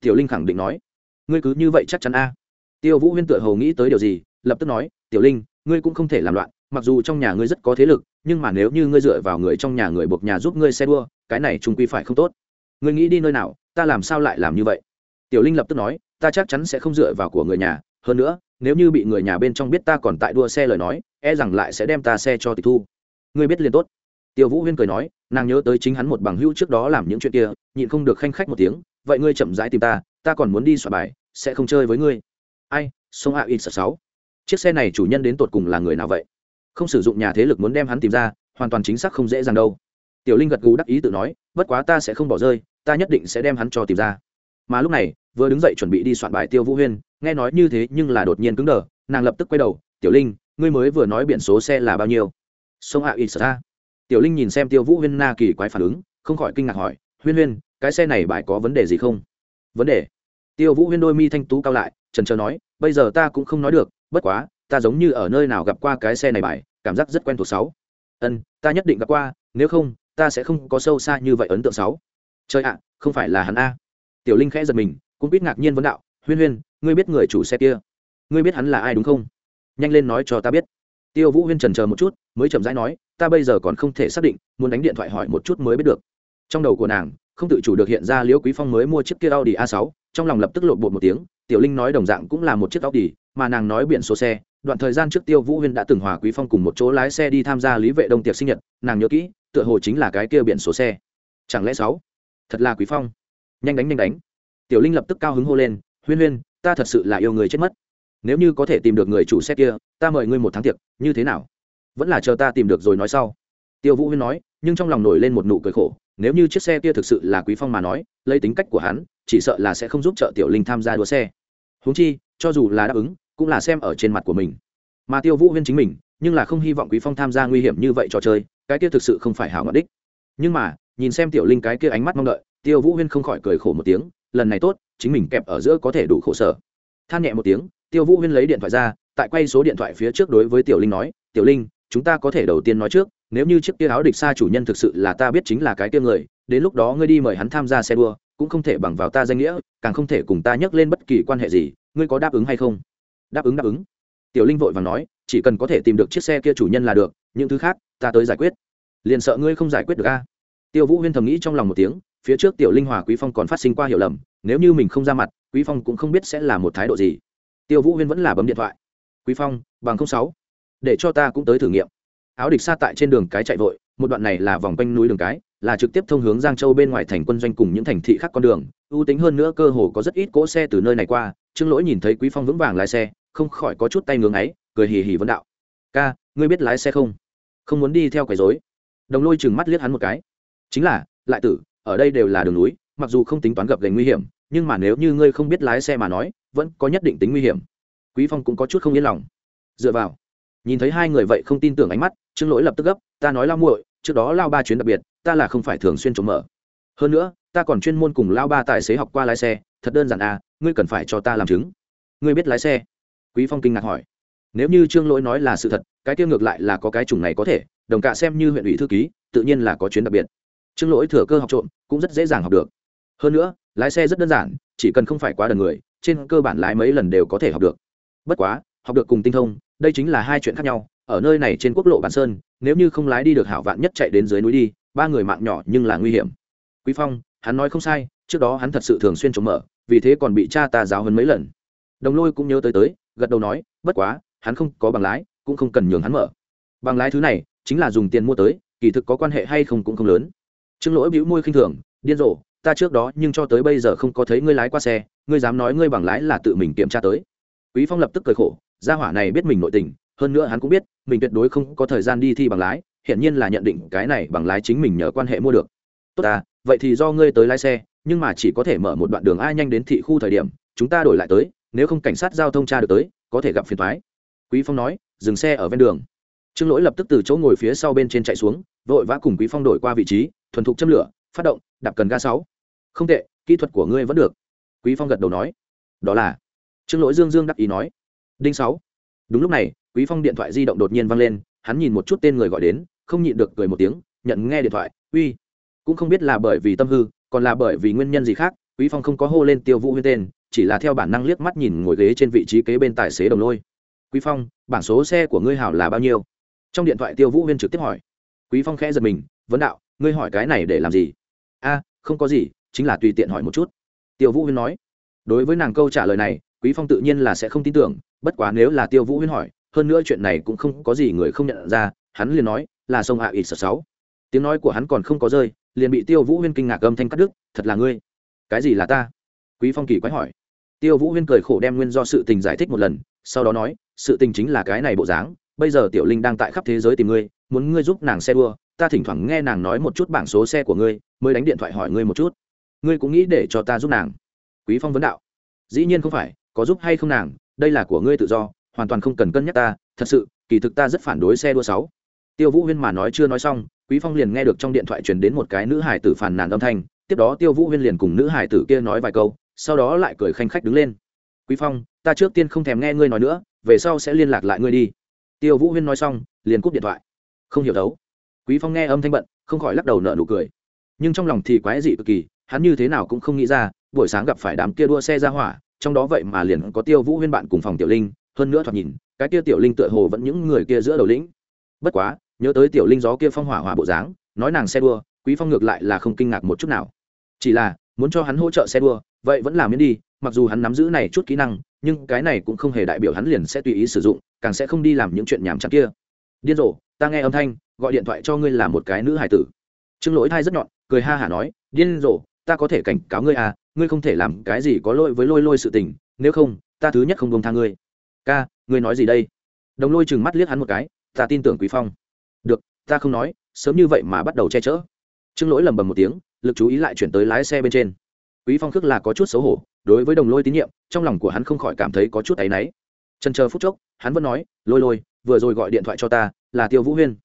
Tiểu linh khẳng định nói. Ngươi cứ như vậy chắc chắn a. Tiêu vũ huyên tựa hầu nghĩ tới điều gì, lập tức nói, tiểu linh, ngươi cũng không thể làm loạn, mặc dù trong nhà ngươi rất có thế lực, nhưng mà nếu như ngươi dựa vào người trong nhà người buộc nhà giúp ngươi xe đua, cái này trung quy phải không tốt. Ngươi nghĩ đi nơi nào, ta làm sao lại làm như vậy? Tiểu linh lập tức nói, ta chắc chắn sẽ không dựa vào của người nhà hơn nữa, nếu như bị người nhà bên trong biết ta còn tại đua xe lời nói e rằng lại sẽ đem ta xe cho tịch thu. Ngươi biết liền tốt. Tiêu vũ huyên cười nói, nàng nhớ tới chính hắn một bằng hữu trước đó làm những chuyện kia, nhịn không được khanh khách một tiếng, vậy ngươi chậm rãi tìm ta ta còn muốn đi soạn bài, sẽ không chơi với ngươi. Ai sông a in sợ sáu. Chiếc xe này chủ nhân đến tột cùng là người nào vậy? Không sử dụng nhà thế lực muốn đem hắn tìm ra, hoàn toàn chính xác không dễ dàng đâu. Tiểu linh gật gù đắc ý tự nói, bất quá ta sẽ không bỏ rơi, ta nhất định sẽ đem hắn cho tìm ra. Mà lúc này vừa đứng dậy chuẩn bị đi soạn bài tiêu vũ huyên, nghe nói như thế nhưng là đột nhiên cứng đờ, nàng lập tức quay đầu, tiểu linh, ngươi mới vừa nói biển số xe là bao nhiêu? Sông a in ta tiểu linh nhìn xem tiêu vũ huyên na kỳ quái phản ứng, không khỏi kinh ngạc hỏi, huyên huyên, cái xe này bài có vấn đề gì không? Vấn đề? Tiêu vũ huyên đôi mi thanh tú cao lại, trần trờ nói, bây giờ ta cũng không nói được, bất quá, ta giống như ở nơi nào gặp qua cái xe này bài, cảm giác rất quen thuộc sáu. Ân, ta nhất định gặp qua, nếu không, ta sẽ không có sâu xa như vậy ấn tượng sáu. Chơi ạ, không phải là hắn a. Tiểu linh khẽ giật mình cũng biết ngạc nhiên vấn đạo, huyên huyên, ngươi biết người chủ xe kia? Ngươi biết hắn là ai đúng không? Nhanh lên nói cho ta biết. Tiêu vũ huyên trần chờ một chút, mới chậm rãi nói, ta bây giờ còn không thể xác định, muốn đánh điện thoại hỏi một chút mới biết được. Trong đầu của nàng, không tự chủ được hiện ra liễu quý phong mới mua chiếc kia audi a 6 trong lòng lập tức lộn bột một tiếng, tiểu linh nói đồng dạng cũng là một chiếc audi, mà nàng nói biển số xe, đoạn thời gian trước tiêu vũ huyên đã từng hòa quý phong cùng một chỗ lái xe đi tham gia lý vệ đông tiệc sinh nhật, nàng nhớ kỹ, tựa hồ chính là cái kia biển số xe. Chẳng lẽ sáu? Thật là quý phong. Nhanh đánh nhanh đánh tiểu linh lập tức cao hứng hô lên, huyên huyên, ta thật sự là yêu người chết mất. Nếu như có thể tìm được người chủ xe kia, ta mời ngươi một tháng tiệc, như thế nào? Vẫn là chờ ta tìm được rồi nói sau. Tiêu vũ huyên nói, nhưng trong lòng nổi lên một nụ cười khổ, nếu như chiếc xe kia thực sự là quý phong mà nói, lấy tính cách của hắn, chỉ sợ là sẽ không giúp trợ tiểu linh tham gia đua xe. Huống chi, cho dù là đáp ứng, cũng là xem ở trên mặt của mình. Mà tiêu vũ huyên chính mình, nhưng là không hy vọng quý phong tham gia nguy hiểm như vậy trò chơi, cái kia thực sự không phải hảo ngọn đích. Nhưng mà, nhìn xem tiểu linh cái kia ánh mắt mong đợi, tiêu vũ huyên không khỏi cười khổ một tiếng lần này tốt, chính mình kẹp ở giữa có thể đủ khổ sở. Than nhẹ một tiếng, tiêu vũ huyên lấy điện thoại ra, tại quay số điện thoại phía trước đối với tiểu linh nói, tiểu linh, chúng ta có thể đầu tiên nói trước, nếu như chiếc kia áo địch xa chủ nhân thực sự là ta biết chính là cái kia người, đến lúc đó ngươi đi mời hắn tham gia xe đua, cũng không thể bằng vào ta danh nghĩa, càng không thể cùng ta nhắc lên bất kỳ quan hệ gì, ngươi có đáp ứng hay không? Đáp ứng đáp ứng. Tiểu linh vội vàng nói, chỉ cần có thể tìm được chiếc xe kia chủ nhân là được, những thứ khác, ta tới giải quyết. Liền sợ ngươi không giải quyết được a? Tiêu vũ huyên thầm nghĩ trong lòng một tiếng phía trước tiểu linh hòa quý phong còn phát sinh qua hiểu lầm, nếu như mình không ra mặt, quý phong cũng không biết sẽ là một thái độ gì. Tiêu vũ huyên vẫn là bấm điện thoại. Quý phong, bằng không sáu, để cho ta cũng tới thử nghiệm. Áo địch xa tại trên đường cái chạy vội, một đoạn này là vòng quanh núi đường cái, là trực tiếp thông hướng giang châu bên ngoài thành quân doanh cùng những thành thị khác con đường. Ưu tính hơn nữa cơ hồ có rất ít cỗ xe từ nơi này qua, trương lỗi nhìn thấy quý phong vững vàng lái xe, không khỏi có chút tay ngưỡng ấy cười hì hì vấn đạo. Ca, ngươi biết lái xe không? Không muốn đi theo quấy rối. Đồng lôi chừng mắt liếc hắn một cái. Chính là, lại tử ở đây đều là đường núi, mặc dù không tính toán gập gành nguy hiểm, nhưng mà nếu như ngươi không biết lái xe mà nói, vẫn có nhất định tính nguy hiểm. Quý phong cũng có chút không yên lòng. Dựa vào, nhìn thấy hai người vậy không tin tưởng ánh mắt, trương lỗi lập tức gấp, ta nói lao muội, trước đó lao ba chuyến đặc biệt, ta là không phải thường xuyên trộm mở. Hơn nữa, ta còn chuyên môn cùng lao ba tài xế học qua lái xe, thật đơn giản à ngươi cần phải cho ta làm chứng. Ngươi biết lái xe? Quý phong kinh ngạc hỏi. Nếu như trương lỗi nói là sự thật, cái tiêu ngược lại là có cái chủng này có thể, đồng cạ xem như huyện ủy thư ký, tự nhiên là có chuyến đặc biệt chứng lỗi thừa cơ học trộm, cũng rất dễ dàng học được. Hơn nữa, lái xe rất đơn giản, chỉ cần không phải quá đần người, trên cơ bản lái mấy lần đều có thể học được. Bất quá, học được cùng tinh thông, đây chính là hai chuyện khác nhau. Ở nơi này trên quốc lộ bản sơn, nếu như không lái đi được hảo vạn nhất chạy đến dưới núi đi, ba người mạng nhỏ nhưng là nguy hiểm. Quý phong, hắn nói không sai, trước đó hắn thật sự thường xuyên chống mở, vì thế còn bị cha ta giáo hơn mấy lần. Đồng lôi cũng nhớ tới tới, gật đầu nói, bất quá, hắn không có bằng lái, cũng không cần nhường hắn mở. Bằng lái thứ này, chính là dùng tiền mua tới, kỳ thực có quan hệ hay không cũng không lớn trương lỗi bĩu môi khinh thường, điên rồ, ta trước đó nhưng cho tới bây giờ không có thấy ngươi lái qua xe, ngươi dám nói ngươi bằng lái là tự mình kiểm tra tới. Quý phong lập tức cười khổ, gia hỏa này biết mình nội tình, hơn nữa hắn cũng biết, mình tuyệt đối không có thời gian đi thi bằng lái hiện nhiên là nhận định cái này bằng lái chính mình nhờ quan hệ mua được. Tốt à vậy thì do ngươi tới lái xe, nhưng mà chỉ có thể mở một đoạn đường ai nhanh đến thị khu thời điểm, chúng ta đổi lại tới, nếu không cảnh sát giao thông tra được tới, có thể gặp phiền thoái quý phong nói, dừng xe ở ven đường. Trương lỗi lập tức từ chỗ ngồi phía sau bên trên chạy xuống, vội vã cùng quý phong đổi qua vị trí thuần thục châm lửa, phát động, đạp cần ga sáu. Không tệ, kỹ thuật của ngươi vẫn được. Quý phong gật đầu nói. Đó là. Trương lỗi dương dương đắc ý nói. Đinh sáu. Đúng lúc này, quý phong điện thoại di động đột nhiên vang lên, hắn nhìn một chút tên người gọi đến, không nhịn được cười một tiếng, nhận nghe điện thoại, uy. Cũng không biết là bởi vì tâm hư, còn là bởi vì nguyên nhân gì khác, quý phong không có hô lên tiêu vũ huyên tên, chỉ là theo bản năng liếc mắt nhìn ngồi ghế trên vị trí kế bên tài xế đồng lôi. Quý phong, bảng số xe của ngươi hảo là bao nhiêu? Trong điện thoại tiêu vũ huyên trực tiếp hỏi. Quý phong khẽ giật mình, vấn đạo ngươi hỏi cái này để làm gì? A, không có gì, chính là tùy tiện hỏi một chút. Tiêu vũ huyên nói. Đối với nàng câu trả lời này, quý phong tự nhiên là sẽ không tin tưởng, bất quá nếu là tiêu vũ huyên hỏi, hơn nữa chuyện này cũng không có gì người không nhận ra, hắn liền nói, là sông hạ ít sợ sáu. Tiếng nói của hắn còn không có rơi, liền bị tiêu vũ huyên kinh ngạc âm thanh cắt đứt, thật là ngươi? Cái gì là ta? Quý phong kỳ quái hỏi. Tiêu vũ huyên cười khổ đem nguyên do sự tình giải thích một lần, sau đó nói, sự tình chính là cái này bộ dáng, bây giờ tiểu linh đang tại khắp thế giới tìm ngươi, muốn ngươi giúp nàng xe đua ta thỉnh thoảng nghe nàng nói một chút bảng số xe của ngươi, mới đánh điện thoại hỏi ngươi một chút. Ngươi cũng nghĩ để cho ta giúp nàng. Quý phong vấn đạo. Dĩ nhiên không phải, có giúp hay không nàng, đây là của ngươi tự do, hoàn toàn không cần cân nhắc ta, thật sự, kỳ thực ta rất phản đối xe đua sáu. Tiêu vũ huyên mà nói chưa nói xong, quý phong liền nghe được trong điện thoại truyền đến một cái nữ hải tử phàn nàn âm thanh, tiếp đó tiêu vũ huyên liền cùng nữ hải tử kia nói vài câu, sau đó lại cười khanh khách đứng lên. Quý phong, ta trước tiên không thèm nghe ngươi nói nữa, về sau sẽ liên lạc lại ngươi đi. Tiêu vũ huyên nói xong, liền cúp điện thoại. Không hiểu đấu quý phong nghe âm thanh bận, không khỏi lắc đầu nở nụ cười. Nhưng trong lòng thì quái dị cực kỳ, hắn như thế nào cũng không nghĩ ra, buổi sáng gặp phải đám kia đua xe ra hỏa, trong đó vậy mà liền có tiêu vũ huyên bạn cùng phòng tiểu linh, hơn nữa thoạt nhìn, cái kia tiểu linh tựa hồ vẫn những người kia giữa đầu lĩnh. Bất quá, nhớ tới tiểu linh gió kia phong hỏa hỏa bộ dáng, nói nàng xe đua, quý phong ngược lại là không kinh ngạc một chút nào. Chỉ là, muốn cho hắn hỗ trợ xe đua, vậy vẫn làm miễn đi, mặc dù hắn nắm giữ này chút kỹ năng, nhưng cái này cũng không hề đại biểu hắn liền sẽ tùy ý sử dụng, càng sẽ không đi làm những chuyện nhảm chán kia. Điên rồ ta nghe âm thanh, gọi điện thoại cho ngươi là một cái nữ hải tử. Trương lỗi thai rất nhọn, cười ha hả nói, điên rồ, ta có thể cảnh cáo ngươi à ngươi không thể làm cái gì có lỗi với lôi lôi sự tình, nếu không, ta thứ nhất không bông tha ngươi. Ca, ngươi nói gì đây? Đồng lôi chừng mắt liếc hắn một cái, ta tin tưởng quý phong. Được, ta không nói, sớm như vậy mà bắt đầu che chở. Trương lỗi lầm bầm một tiếng, lực chú ý lại chuyển tới lái xe bên trên. Quý phong khước là có chút xấu hổ, đối với đồng lôi tín nhiệm, trong lòng của hắn không khỏi cảm thấy có chút áy náy. Chân chờ phút chốc, hắn vẫn nói, lôi lôi, vừa rồi gọi điện thoại cho ta là tiêu vũ huyên.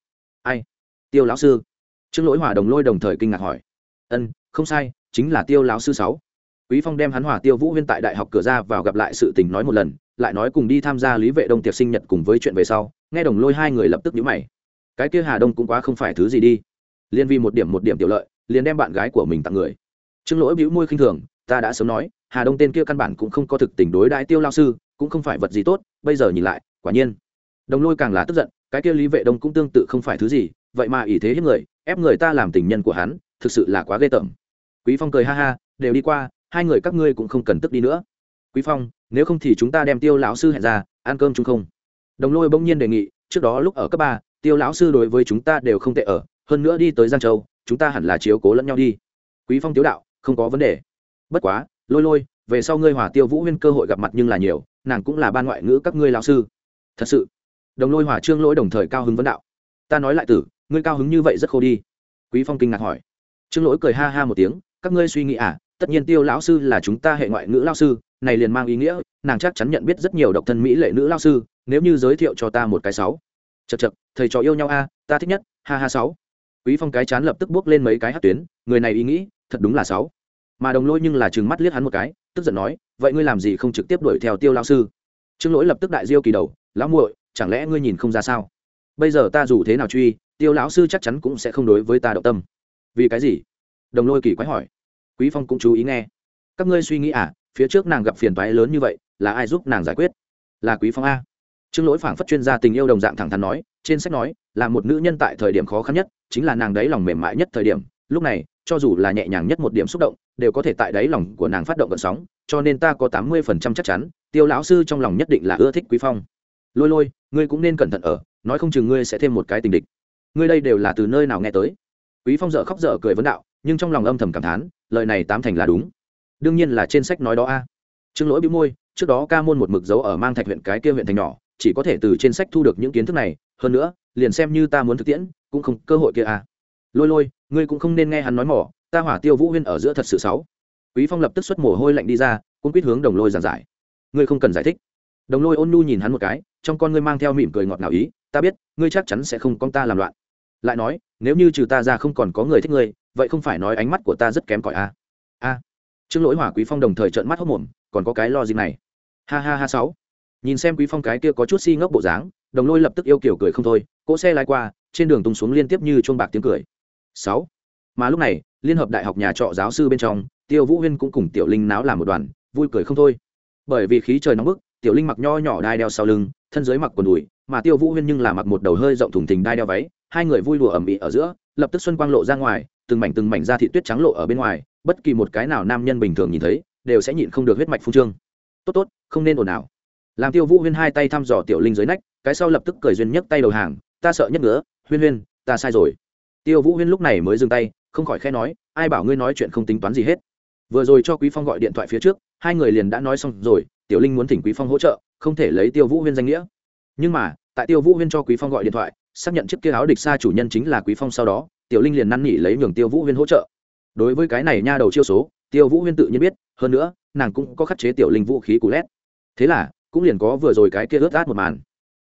Ai? Tiêu lão sư. Trương lỗi hòa đồng lôi đồng thời kinh ngạc hỏi. Ân, không sai, chính là tiêu lão sư sáu. Quý phong đem hắn hòa tiêu vũ huyên tại đại học cửa ra vào gặp lại sự tình nói một lần, lại nói cùng đi tham gia lý vệ đông tiệc sinh nhật cùng với chuyện về sau, nghe đồng lôi hai người lập tức nhíu mày. Cái kia hà đông cũng quá không phải thứ gì đi. Liên vi một điểm một điểm tiểu lợi, liền đem bạn gái của mình tặng người. Trương lỗi bĩu môi khinh thường, ta đã sớm nói, hà đông tên kia căn bản cũng không có thực tình đối đãi tiêu lao sư, cũng không phải vật gì tốt, bây giờ nhìn lại, quả nhiên. Đồng lôi càng là tức giận cái kia lý vệ đông cũng tương tự không phải thứ gì, vậy mà ỷ thế hiếp người, ép người ta làm tình nhân của hắn, thực sự là quá ghê tởm. Quý phong cười ha ha, đều đi qua, hai người các ngươi cũng không cần tức đi nữa. Quý phong, nếu không thì chúng ta đem tiêu lão sư hẹn ra, ăn cơm chung không? Đồng lôi bỗng nhiên đề nghị, trước đó lúc ở cấp ba, tiêu lão sư đối với chúng ta đều không tệ ở, hơn nữa đi tới giang châu, chúng ta hẳn là chiếu cố lẫn nhau đi. Quý phong tiếu đạo, không có vấn đề. Bất quá, lôi lôi, về sau ngươi hòa tiêu vũ huyên cơ hội gặp mặt nhưng là nhiều, nàng cũng là ban ngoại ngữ các ngươi lão sư. Thật sự đồng lôi hòa trương lỗi đồng thời cao hứng vấn đạo. Ta nói lại tử, ngươi cao hứng như vậy rất khô đi. Quý phong kinh ngạc hỏi. Trương lỗi cười ha ha một tiếng, các ngươi suy nghĩ à tất nhiên tiêu lão sư là chúng ta hệ ngoại ngữ lão sư, này liền mang ý nghĩa, nàng chắc chắn nhận biết rất nhiều độc thân mỹ lệ nữ lão sư, nếu như giới thiệu cho ta một cái sáu. Chật chật thầy trò yêu nhau a, ta thích nhất, ha ha sáu. Quý phong cái chán lập tức bước lên mấy cái hát tuyến, người này ý nghĩ, thật đúng là sáu. Mà đồng lôi nhưng là trừng mắt liếc hắn một cái, tức giận nói, vậy ngươi làm gì không trực tiếp đuổi theo tiêu lao sư? Trương lỗi lập tức đại diêu kỳ đầu, lão muội chẳng lẽ ngươi nhìn không ra sao? Bây giờ ta dù thế nào truy, tiêu lão sư chắc chắn cũng sẽ không đối với ta động tâm. Vì cái gì? Đồng lôi kỳ quái hỏi. Quý phong cũng chú ý nghe. Các ngươi suy nghĩ à phía trước nàng gặp phiền toái lớn như vậy, là ai giúp nàng giải quyết? Là quý phong a. Trương lỗi phảng phất chuyên gia tình yêu đồng dạng thẳng thắn nói, trên sách nói, là một nữ nhân tại thời điểm khó khăn nhất, chính là nàng đấy lòng mềm mại nhất thời điểm. Lúc này, cho dù là nhẹ nhàng nhất một điểm xúc động, đều có thể tại đáy lòng của nàng phát động gợn sóng, cho nên ta có tám mươi phần trăm chắc chắn, tiêu lão sư trong lòng nhất định là ưa thích quý phong lôi lôi, ngươi cũng nên cẩn thận ở, nói không chừng ngươi sẽ thêm một cái tình địch. Ngươi đây đều là từ nơi nào nghe tới? Quý phong dở khóc dở cười vấn đạo, nhưng trong lòng âm thầm cảm thán, lời này tám thành là đúng. Đương nhiên là trên sách nói đó a. Trương lỗi bĩu môi, trước đó ca môn một mực dấu ở mang thạch huyện cái kia huyện thành nhỏ, chỉ có thể từ trên sách thu được những kiến thức này, hơn nữa, liền xem như ta muốn thực tiễn, cũng không cơ hội kia à lôi lôi, ngươi cũng không nên nghe hắn nói mỏ, ta hỏa tiêu vũ huyên ở giữa thật sự xấu. Quý phong lập tức xuất mồ hôi lạnh đi ra cũng quyết hướng đồng lôi giảng giải. Ngươi không cần giải thích đồng lôi ôn nu nhìn hắn một cái, trong con ngươi mang theo mỉm cười ngọt ngào ý, ta biết, ngươi chắc chắn sẽ không con ta làm loạn. Lại nói, nếu như trừ ta ra không còn có người thích ngươi, vậy không phải nói ánh mắt của ta rất kém cỏi a à? a. À. trương lỗi hỏa quý phong đồng thời trợn mắt hốc mồm, còn có cái lo gì này? Ha ha ha sáu. Nhìn xem quý phong cái kia có chút si ngốc bộ dáng, đồng lôi lập tức yêu kiểu cười không thôi, cỗ xe lái qua, trên đường tung xuống liên tiếp như chuông bạc tiếng cười. Sáu. Mà lúc này, liên hợp đại học nhà trọ giáo sư bên trong, tiêu vũ huyên cũng cùng tiểu linh náo làm một đoàn, vui cười không thôi. Bởi vì khí trời nóng bức tiểu linh mặc nho nhỏ đai đeo sau lưng, thân dưới mặc quần đùi, mà tiêu vũ huyên nhưng là mặc một đầu hơi rộng thùng thình đai đeo váy, hai người vui đùa ẩm ĩ ở giữa, lập tức xuân quang lộ ra ngoài, từng mảnh từng mảnh da thị tuyết trắng lộ ở bên ngoài, bất kỳ một cái nào nam nhân bình thường nhìn thấy, đều sẽ nhịn không được huyết mạch phung trương. Tốt tốt, không nên ồn ào. Làm tiêu vũ huyên hai tay thăm dò tiểu linh dưới nách, cái sau lập tức cười duyên nhấc tay đầu hàng, ta sợ nhất nữa, huyên huyên, ta sai rồi. Tiêu vũ huyên lúc này mới dừng tay, không khỏi khe nói, ai bảo ngươi nói chuyện không tính toán gì hết? Vừa rồi cho quý phong gọi điện thoại phía trước, hai người liền đã nói xong rồi, tiểu linh muốn thỉnh quý phong hỗ trợ, không thể lấy tiêu vũ huyên danh nghĩa. Nhưng mà, tại tiêu vũ huyên cho quý phong gọi điện thoại, xác nhận chiếc kia áo địch xa chủ nhân chính là quý phong sau đó, tiểu linh liền năn nỉ lấy nhường tiêu vũ huyên hỗ trợ. Đối với cái này nha đầu chiêu số, tiêu vũ huyên tự nhiên biết, hơn nữa, nàng cũng có khắc chế tiểu linh vũ khí cú lét. Thế là, cũng liền có vừa rồi cái kia ướt át một màn.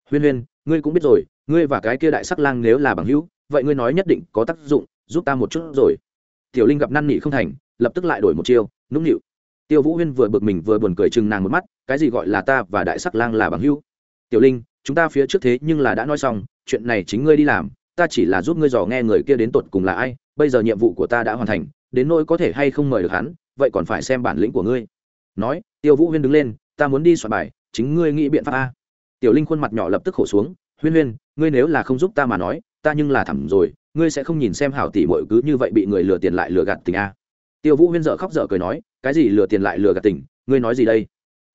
Huyên huyên, ngươi cũng biết rồi, ngươi và cái kia đại sắc lang nếu là bằng hữu, vậy ngươi nói nhất định có tác dụng, giúp ta một chút rồi. Tiểu linh gặp năn nỉ không thành lập tức lại đổi một chiêu, nũng nịu. Tiêu vũ huyên vừa bực mình vừa buồn cười chừng nàng một mắt, cái gì gọi là ta và đại sắc lang là bằng hữu? Tiểu linh, chúng ta phía trước thế nhưng là đã nói xong, chuyện này chính ngươi đi làm, ta chỉ là giúp ngươi dò nghe người kia đến tột cùng là ai, bây giờ nhiệm vụ của ta đã hoàn thành, đến nỗi có thể hay không mời được hắn, vậy còn phải xem bản lĩnh của ngươi. Nói, tiêu vũ huyên đứng lên, ta muốn đi soạn bài, chính ngươi nghĩ biện pháp a. Tiểu linh khuôn mặt nhỏ lập tức khổ xuống, huyên huyên, ngươi nếu là không giúp ta mà nói, ta nhưng là thẳm rồi, ngươi sẽ không nhìn xem hảo tỷ mội cứ như vậy bị người lừa tiền lại lừa gạt tình a tiêu vũ huyên dợ khóc dở cười nói, cái gì lừa tiền lại lừa gạt tình, ngươi nói gì đây?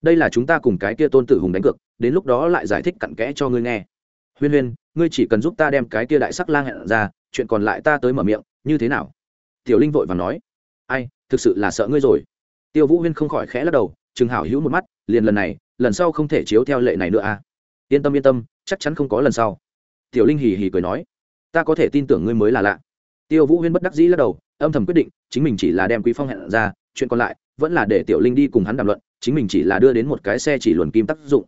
Đây là chúng ta cùng cái kia tôn tử hùng đánh cược, đến lúc đó lại giải thích cặn kẽ cho ngươi nghe. Huyên huyên, ngươi chỉ cần giúp ta đem cái kia đại sắc lang hẹn ra, chuyện còn lại ta tới mở miệng, như thế nào? Tiểu linh vội và nói, ai, thực sự là sợ ngươi rồi. Tiêu vũ huyên không khỏi khẽ lắc đầu chừng hảo hữu một mắt, liền lần này, lần sau không thể chiếu theo lệ này nữa à? Yên tâm yên tâm, chắc chắn không có lần sau. Tiểu linh hì hì cười nói, ta có thể tin tưởng ngươi mới là lạ tiêu vũ huyên bất đắc dĩ lắc đầu, âm thầm quyết định, chính mình chỉ là đem quý phong hẹn ra, chuyện còn lại, vẫn là để tiểu linh đi cùng hắn đàm luận, chính mình chỉ là đưa đến một cái xe chỉ luồn kim tác dụng.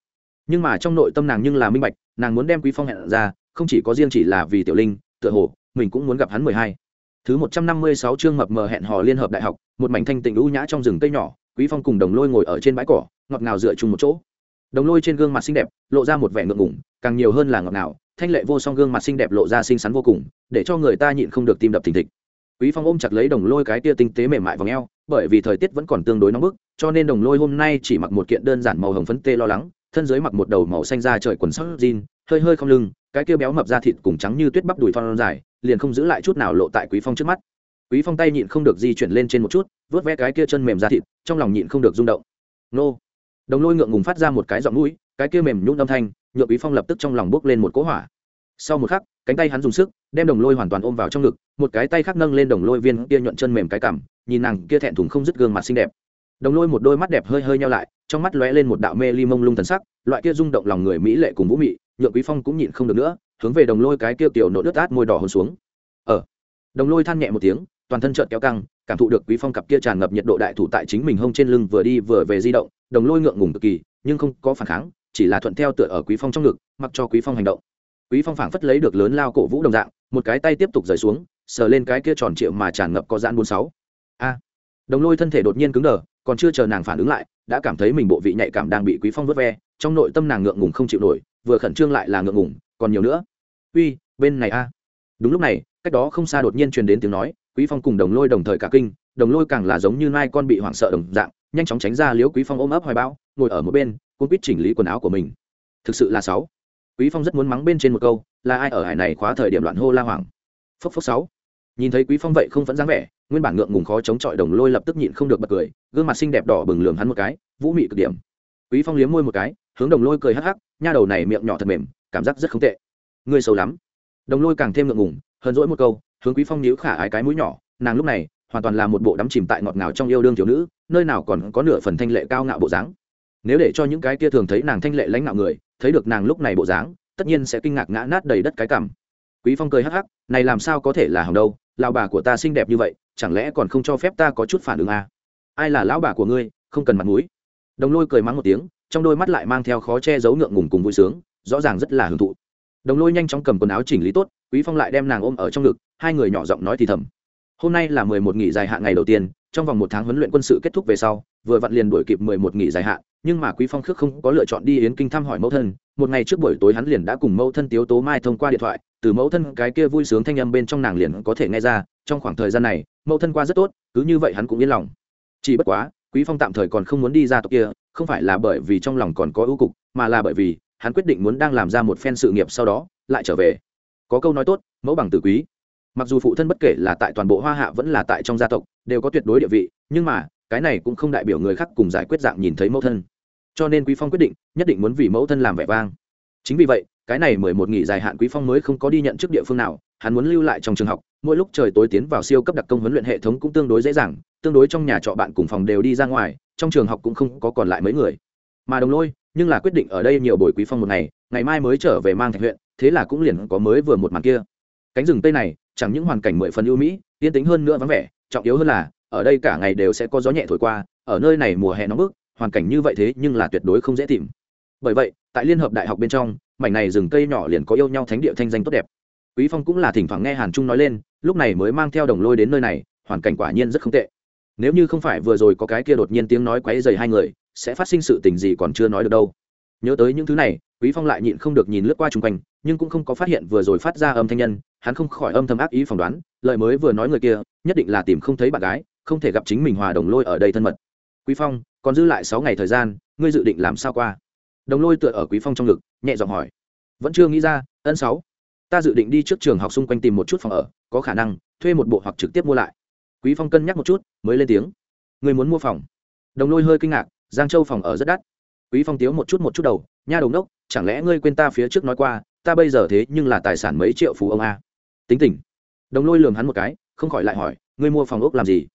Nhưng mà trong nội tâm nàng nhưng là minh bạch, nàng muốn đem quý phong hẹn ra, không chỉ có riêng chỉ là vì tiểu linh, tựa hồ, mình cũng muốn gặp hắn mười hai. Thứ một trăm năm mươi sáu chương mập mờ hẹn hò liên hợp đại học, một mảnh thanh tịnh u nhã trong rừng cây nhỏ, quý phong cùng đồng lôi ngồi ở trên bãi cỏ, ngọt ngào dựa chung một chỗ. Đồng lôi trên gương mặt xinh đẹp, lộ ra một vẻ ngượng ngủng càng nhiều hơn là ngọt ngào thanh lệ vô song gương mặt xinh đẹp lộ ra xinh xắn vô cùng, để cho người ta nhịn không được tim đập thình thịch. Quý phong ôm chặt lấy đồng lôi cái tia tinh tế mềm mại vòng eo, bởi vì thời tiết vẫn còn tương đối nóng bức, cho nên đồng lôi hôm nay chỉ mặc một kiện đơn giản màu hồng phấn tê lo lắng, thân dưới mặc một đầu màu xanh da trời quần sắc jean, hơi hơi không lưng, cái kia béo mập da thịt cùng trắng như tuyết bắp đùi thon dài, liền không giữ lại chút nào lộ tại quý phong trước mắt. Quý phong tay nhịn không được di chuyển lên trên một chút, vớt ve cái kia chân mềm da thịt, trong lòng nhịn không được rung động. Nô! Đồng lôi ngượng ngùng phát ra một cái giọng mũi, cái kia mềm nhũn âm thanh nhượng quý phong lập tức trong lòng bốc lên một cỗ hỏa. Sau một khắc, cánh tay hắn dùng sức, đem đồng lôi hoàn toàn ôm vào trong ngực, một cái tay khác nâng lên đồng lôi viên kia nhuận chân mềm cái cảm nhìn nàng kia thẹn thùng không dứt gương mặt xinh đẹp. Đồng lôi một đôi mắt đẹp hơi hơi nhau lại, trong mắt lóe lên một đạo mê ly mông lung thần sắc, loại kia rung động lòng người mỹ lệ cùng vũ mị, nhượng quý phong cũng nhịn không được nữa, hướng về đồng lôi cái kia tiểu nộ đứt át môi đỏ hôn xuống. Ở đồng lôi than nhẹ một tiếng, toàn thân trợn kéo căng, cảm thụ được quý phong cặp kia tràn ngập nhiệt độ đại thủ tại chính mình hông trên lưng vừa đi vừa về di động, đồng lôi ngượng ngùng cực kỳ, nhưng không có phản kháng chỉ là thuận theo tựa ở quý phong trong ngực, mặc cho quý phong hành động. Quý phong phảng phất lấy được lớn lao cổ vũ đồng dạng, một cái tay tiếp tục rời xuống, sờ lên cái kia tròn triệu mà tràn ngập có gian bốn sáu. A! Đồng lôi thân thể đột nhiên cứng đờ, còn chưa chờ nàng phản ứng lại, đã cảm thấy mình bộ vị nhạy cảm đang bị quý phong vớt ve, trong nội tâm nàng ngượng ngùng không chịu nổi, vừa khẩn trương lại là ngượng ngùng, còn nhiều nữa. Uy, bên này a. Đúng lúc này, cách đó không xa đột nhiên truyền đến tiếng nói, quý phong cùng đồng lôi đồng thời cả kinh, đồng lôi càng là giống như mai con bị hoảng sợ đồng dạng, nhanh chóng tránh ra liếu quý phong ôm ấp hoài bão, ngồi ở một bên cũng biết chỉnh lý quần áo của mình. Thực sự là sáu. Quý phong rất muốn mắng bên trên một câu, là ai ở hải này khóa thời điểm loạn hô la hoảng. Phốc phốc sáu. Nhìn thấy quý phong vậy không vẫn dáng vẻ, nguyên bản ngượng ngùng khó chống chọi đồng lôi lập tức nhịn không được bật cười, gương mặt xinh đẹp đỏ bừng lường hắn một cái, vũ mị cực điểm. Quý phong liếm môi một cái, hướng đồng lôi cười hắc hắc, nha đầu này miệng nhỏ thật mềm, cảm giác rất không tệ. Ngươi xấu lắm. Đồng lôi càng thêm ngượng ngùng, hờn dỗi một câu, hướng quý phong nhíu khả ái cái mũi nhỏ, nàng lúc này hoàn toàn là một bộ đắm chìm tại ngọt ngào trong yêu đương thiếu nữ, nơi nào còn có nửa phần thanh lệ cao ngạo bộ dáng nếu để cho những cái kia thường thấy nàng thanh lệ lãnh ngạo người, thấy được nàng lúc này bộ dáng, tất nhiên sẽ kinh ngạc ngã nát đầy đất cái cằm. Quý phong cười hắc hắc, này làm sao có thể là hỏng đâu, lão bà của ta xinh đẹp như vậy, chẳng lẽ còn không cho phép ta có chút phản ứng à? ai là lão bà của ngươi, không cần mặt mũi. Đồng lôi cười mắng một tiếng, trong đôi mắt lại mang theo khó che giấu ngượng ngùng cùng vui sướng, rõ ràng rất là hưởng thụ. Đồng lôi nhanh chóng cầm quần áo chỉnh lý tốt, quý phong lại đem nàng ôm ở trong ngực, hai người nhỏ giọng nói thì thầm. Hôm nay là mười một nghỉ dài hạn ngày đầu tiên trong vòng một tháng huấn luyện quân sự kết thúc về sau, vừa vặn liền đổi kịp mười một nghỉ dài hạn, nhưng mà quý phong khước không có lựa chọn đi yến kinh thăm hỏi mẫu thân. Một ngày trước buổi tối hắn liền đã cùng mẫu thân tiếu tố mai thông qua điện thoại, từ mẫu thân cái kia vui sướng thanh âm bên trong nàng liền có thể nghe ra, trong khoảng thời gian này, mẫu thân qua rất tốt, cứ như vậy hắn cũng yên lòng. Chỉ bất quá, quý phong tạm thời còn không muốn đi ra tộc kia, không phải là bởi vì trong lòng còn có ưu cục, mà là bởi vì hắn quyết định muốn đang làm ra một phen sự nghiệp sau đó, lại trở về. Có câu nói tốt, mẫu bằng tử quý mặc dù phụ thân bất kể là tại toàn bộ hoa hạ vẫn là tại trong gia tộc, đều có tuyệt đối địa vị, nhưng mà, cái này cũng không đại biểu người khác cùng giải quyết dạng nhìn thấy mẫu thân. Cho nên quý phong quyết định, nhất định muốn vì mẫu thân làm vẻ vang. Chính vì vậy, cái này mười một nghỉ dài hạn quý phong mới không có đi nhận chức địa phương nào, hắn muốn lưu lại trong trường học, mỗi lúc trời tối tiến vào siêu cấp đặc công huấn luyện hệ thống cũng tương đối dễ dàng, tương đối trong nhà trọ bạn cùng phòng đều đi ra ngoài, trong trường học cũng không có còn lại mấy người. Mà đồng lôi, nhưng là quyết định ở đây nhiều buổi quý phong một ngày ngày mai mới trở về mang thạch huyện, thế là cũng liền có mới vừa một màn kia cánh rừng tây này, chẳng những hoàn cảnh mười phần ưu mỹ, yên tính hơn nữa vắng vẻ, trọng yếu hơn là, ở đây cả ngày đều sẽ có gió nhẹ thổi qua, ở nơi này mùa hè nóng bức, hoàn cảnh như vậy thế nhưng là tuyệt đối không dễ tìm. Bởi vậy, tại liên hợp đại học bên trong, mảnh này rừng cây nhỏ liền có yêu nhau thánh địa thanh danh tốt đẹp. Quý phong cũng là thỉnh thoảng nghe hàn trung nói lên, lúc này mới mang theo đồng lôi đến nơi này, hoàn cảnh quả nhiên rất không tệ. Nếu như không phải vừa rồi có cái kia đột nhiên tiếng nói quấy dày hai người, sẽ phát sinh sự tình gì còn chưa nói được đâu. Nhớ tới những thứ này, quý phong lại nhịn không được nhìn lướt qua chung quanh nhưng cũng không có phát hiện vừa rồi phát ra âm thanh nhân, hắn không khỏi âm thầm ác ý phỏng đoán, lời mới vừa nói người kia, nhất định là tìm không thấy bạn gái, không thể gặp chính mình hòa đồng lôi ở đây thân mật. Quý phong, còn dư lại sáu ngày thời gian, ngươi dự định làm sao qua? Đồng lôi tựa ở quý phong trong ngực, nhẹ giọng hỏi. Vẫn chưa nghĩ ra, ân sáu. Ta dự định đi trước trường học xung quanh tìm một chút phòng ở, có khả năng, thuê một bộ hoặc trực tiếp mua lại. Quý phong cân nhắc một chút, mới lên tiếng. Người muốn mua phòng? Đồng lôi hơi kinh ngạc, giang châu phòng ở rất đắt. Quý phong tiếu một chút một chút đầu, nha đồng đốc, chẳng lẽ ngươi quên ta phía trước nói qua ta bây giờ thế nhưng là tài sản mấy triệu phú ông a. Tính tình. Đồng lôi lường hắn một cái, không khỏi lại hỏi, ngươi mua phòng ốc làm gì?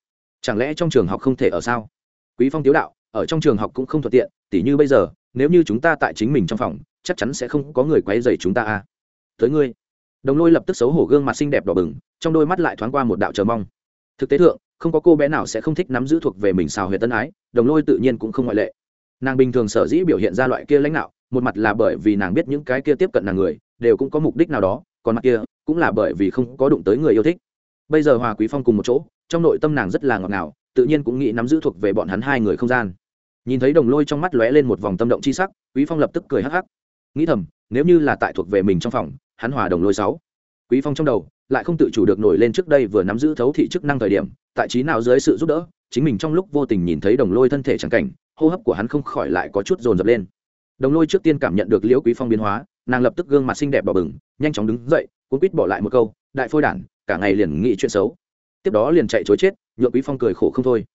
Chẳng lẽ trong trường học không thể ở sao? Quý phong tiếu đạo, ở trong trường học cũng không thuận tiện, tỉ như bây giờ, nếu như chúng ta tại chính mình trong phòng, chắc chắn sẽ không có người quấy rầy chúng ta a. Tới ngươi. Đồng lôi lập tức xấu hổ gương mặt xinh đẹp đỏ bừng, trong đôi mắt lại thoáng qua một đạo chờ mong. Thực tế thượng, không có cô bé nào sẽ không thích nắm giữ thuộc về mình xào huyệt tân ái, đồng lôi tự nhiên cũng không ngoại lệ. Nàng bình thường sở dĩ biểu hiện ra loại kia lãnh đạo một mặt là bởi vì nàng biết những cái kia tiếp cận nàng người, đều cũng có mục đích nào đó, còn mặt kia cũng là bởi vì không có đụng tới người yêu thích. Bây giờ hòa quý phong cùng một chỗ, trong nội tâm nàng rất là ngọt ngào, tự nhiên cũng nghĩ nắm giữ thuộc về bọn hắn hai người không gian. Nhìn thấy đồng lôi trong mắt lóe lên một vòng tâm động chi sắc, quý phong lập tức cười hắc hắc. Nghĩ thầm, nếu như là tại thuộc về mình trong phòng, hắn hòa đồng lôi sáu. Quý phong trong đầu lại không tự chủ được nổi lên trước đây vừa nắm giữ thấu thị chức năng thời điểm, tại trí nào dưới sự giúp đỡ, chính mình trong lúc vô tình nhìn thấy đồng lôi thân thể chẳng cảnh, hô hấp của hắn không khỏi lại có chút dồn dập lên đồng lôi trước tiên cảm nhận được liễu quý phong biến hóa, nàng lập tức gương mặt xinh đẹp đỏ bừng, nhanh chóng đứng dậy, cuốn quýt bỏ lại một câu, đại phôi đản, cả ngày liền nghĩ chuyện xấu. Tiếp đó liền chạy chối chết, nhượng quý phong cười khổ không thôi.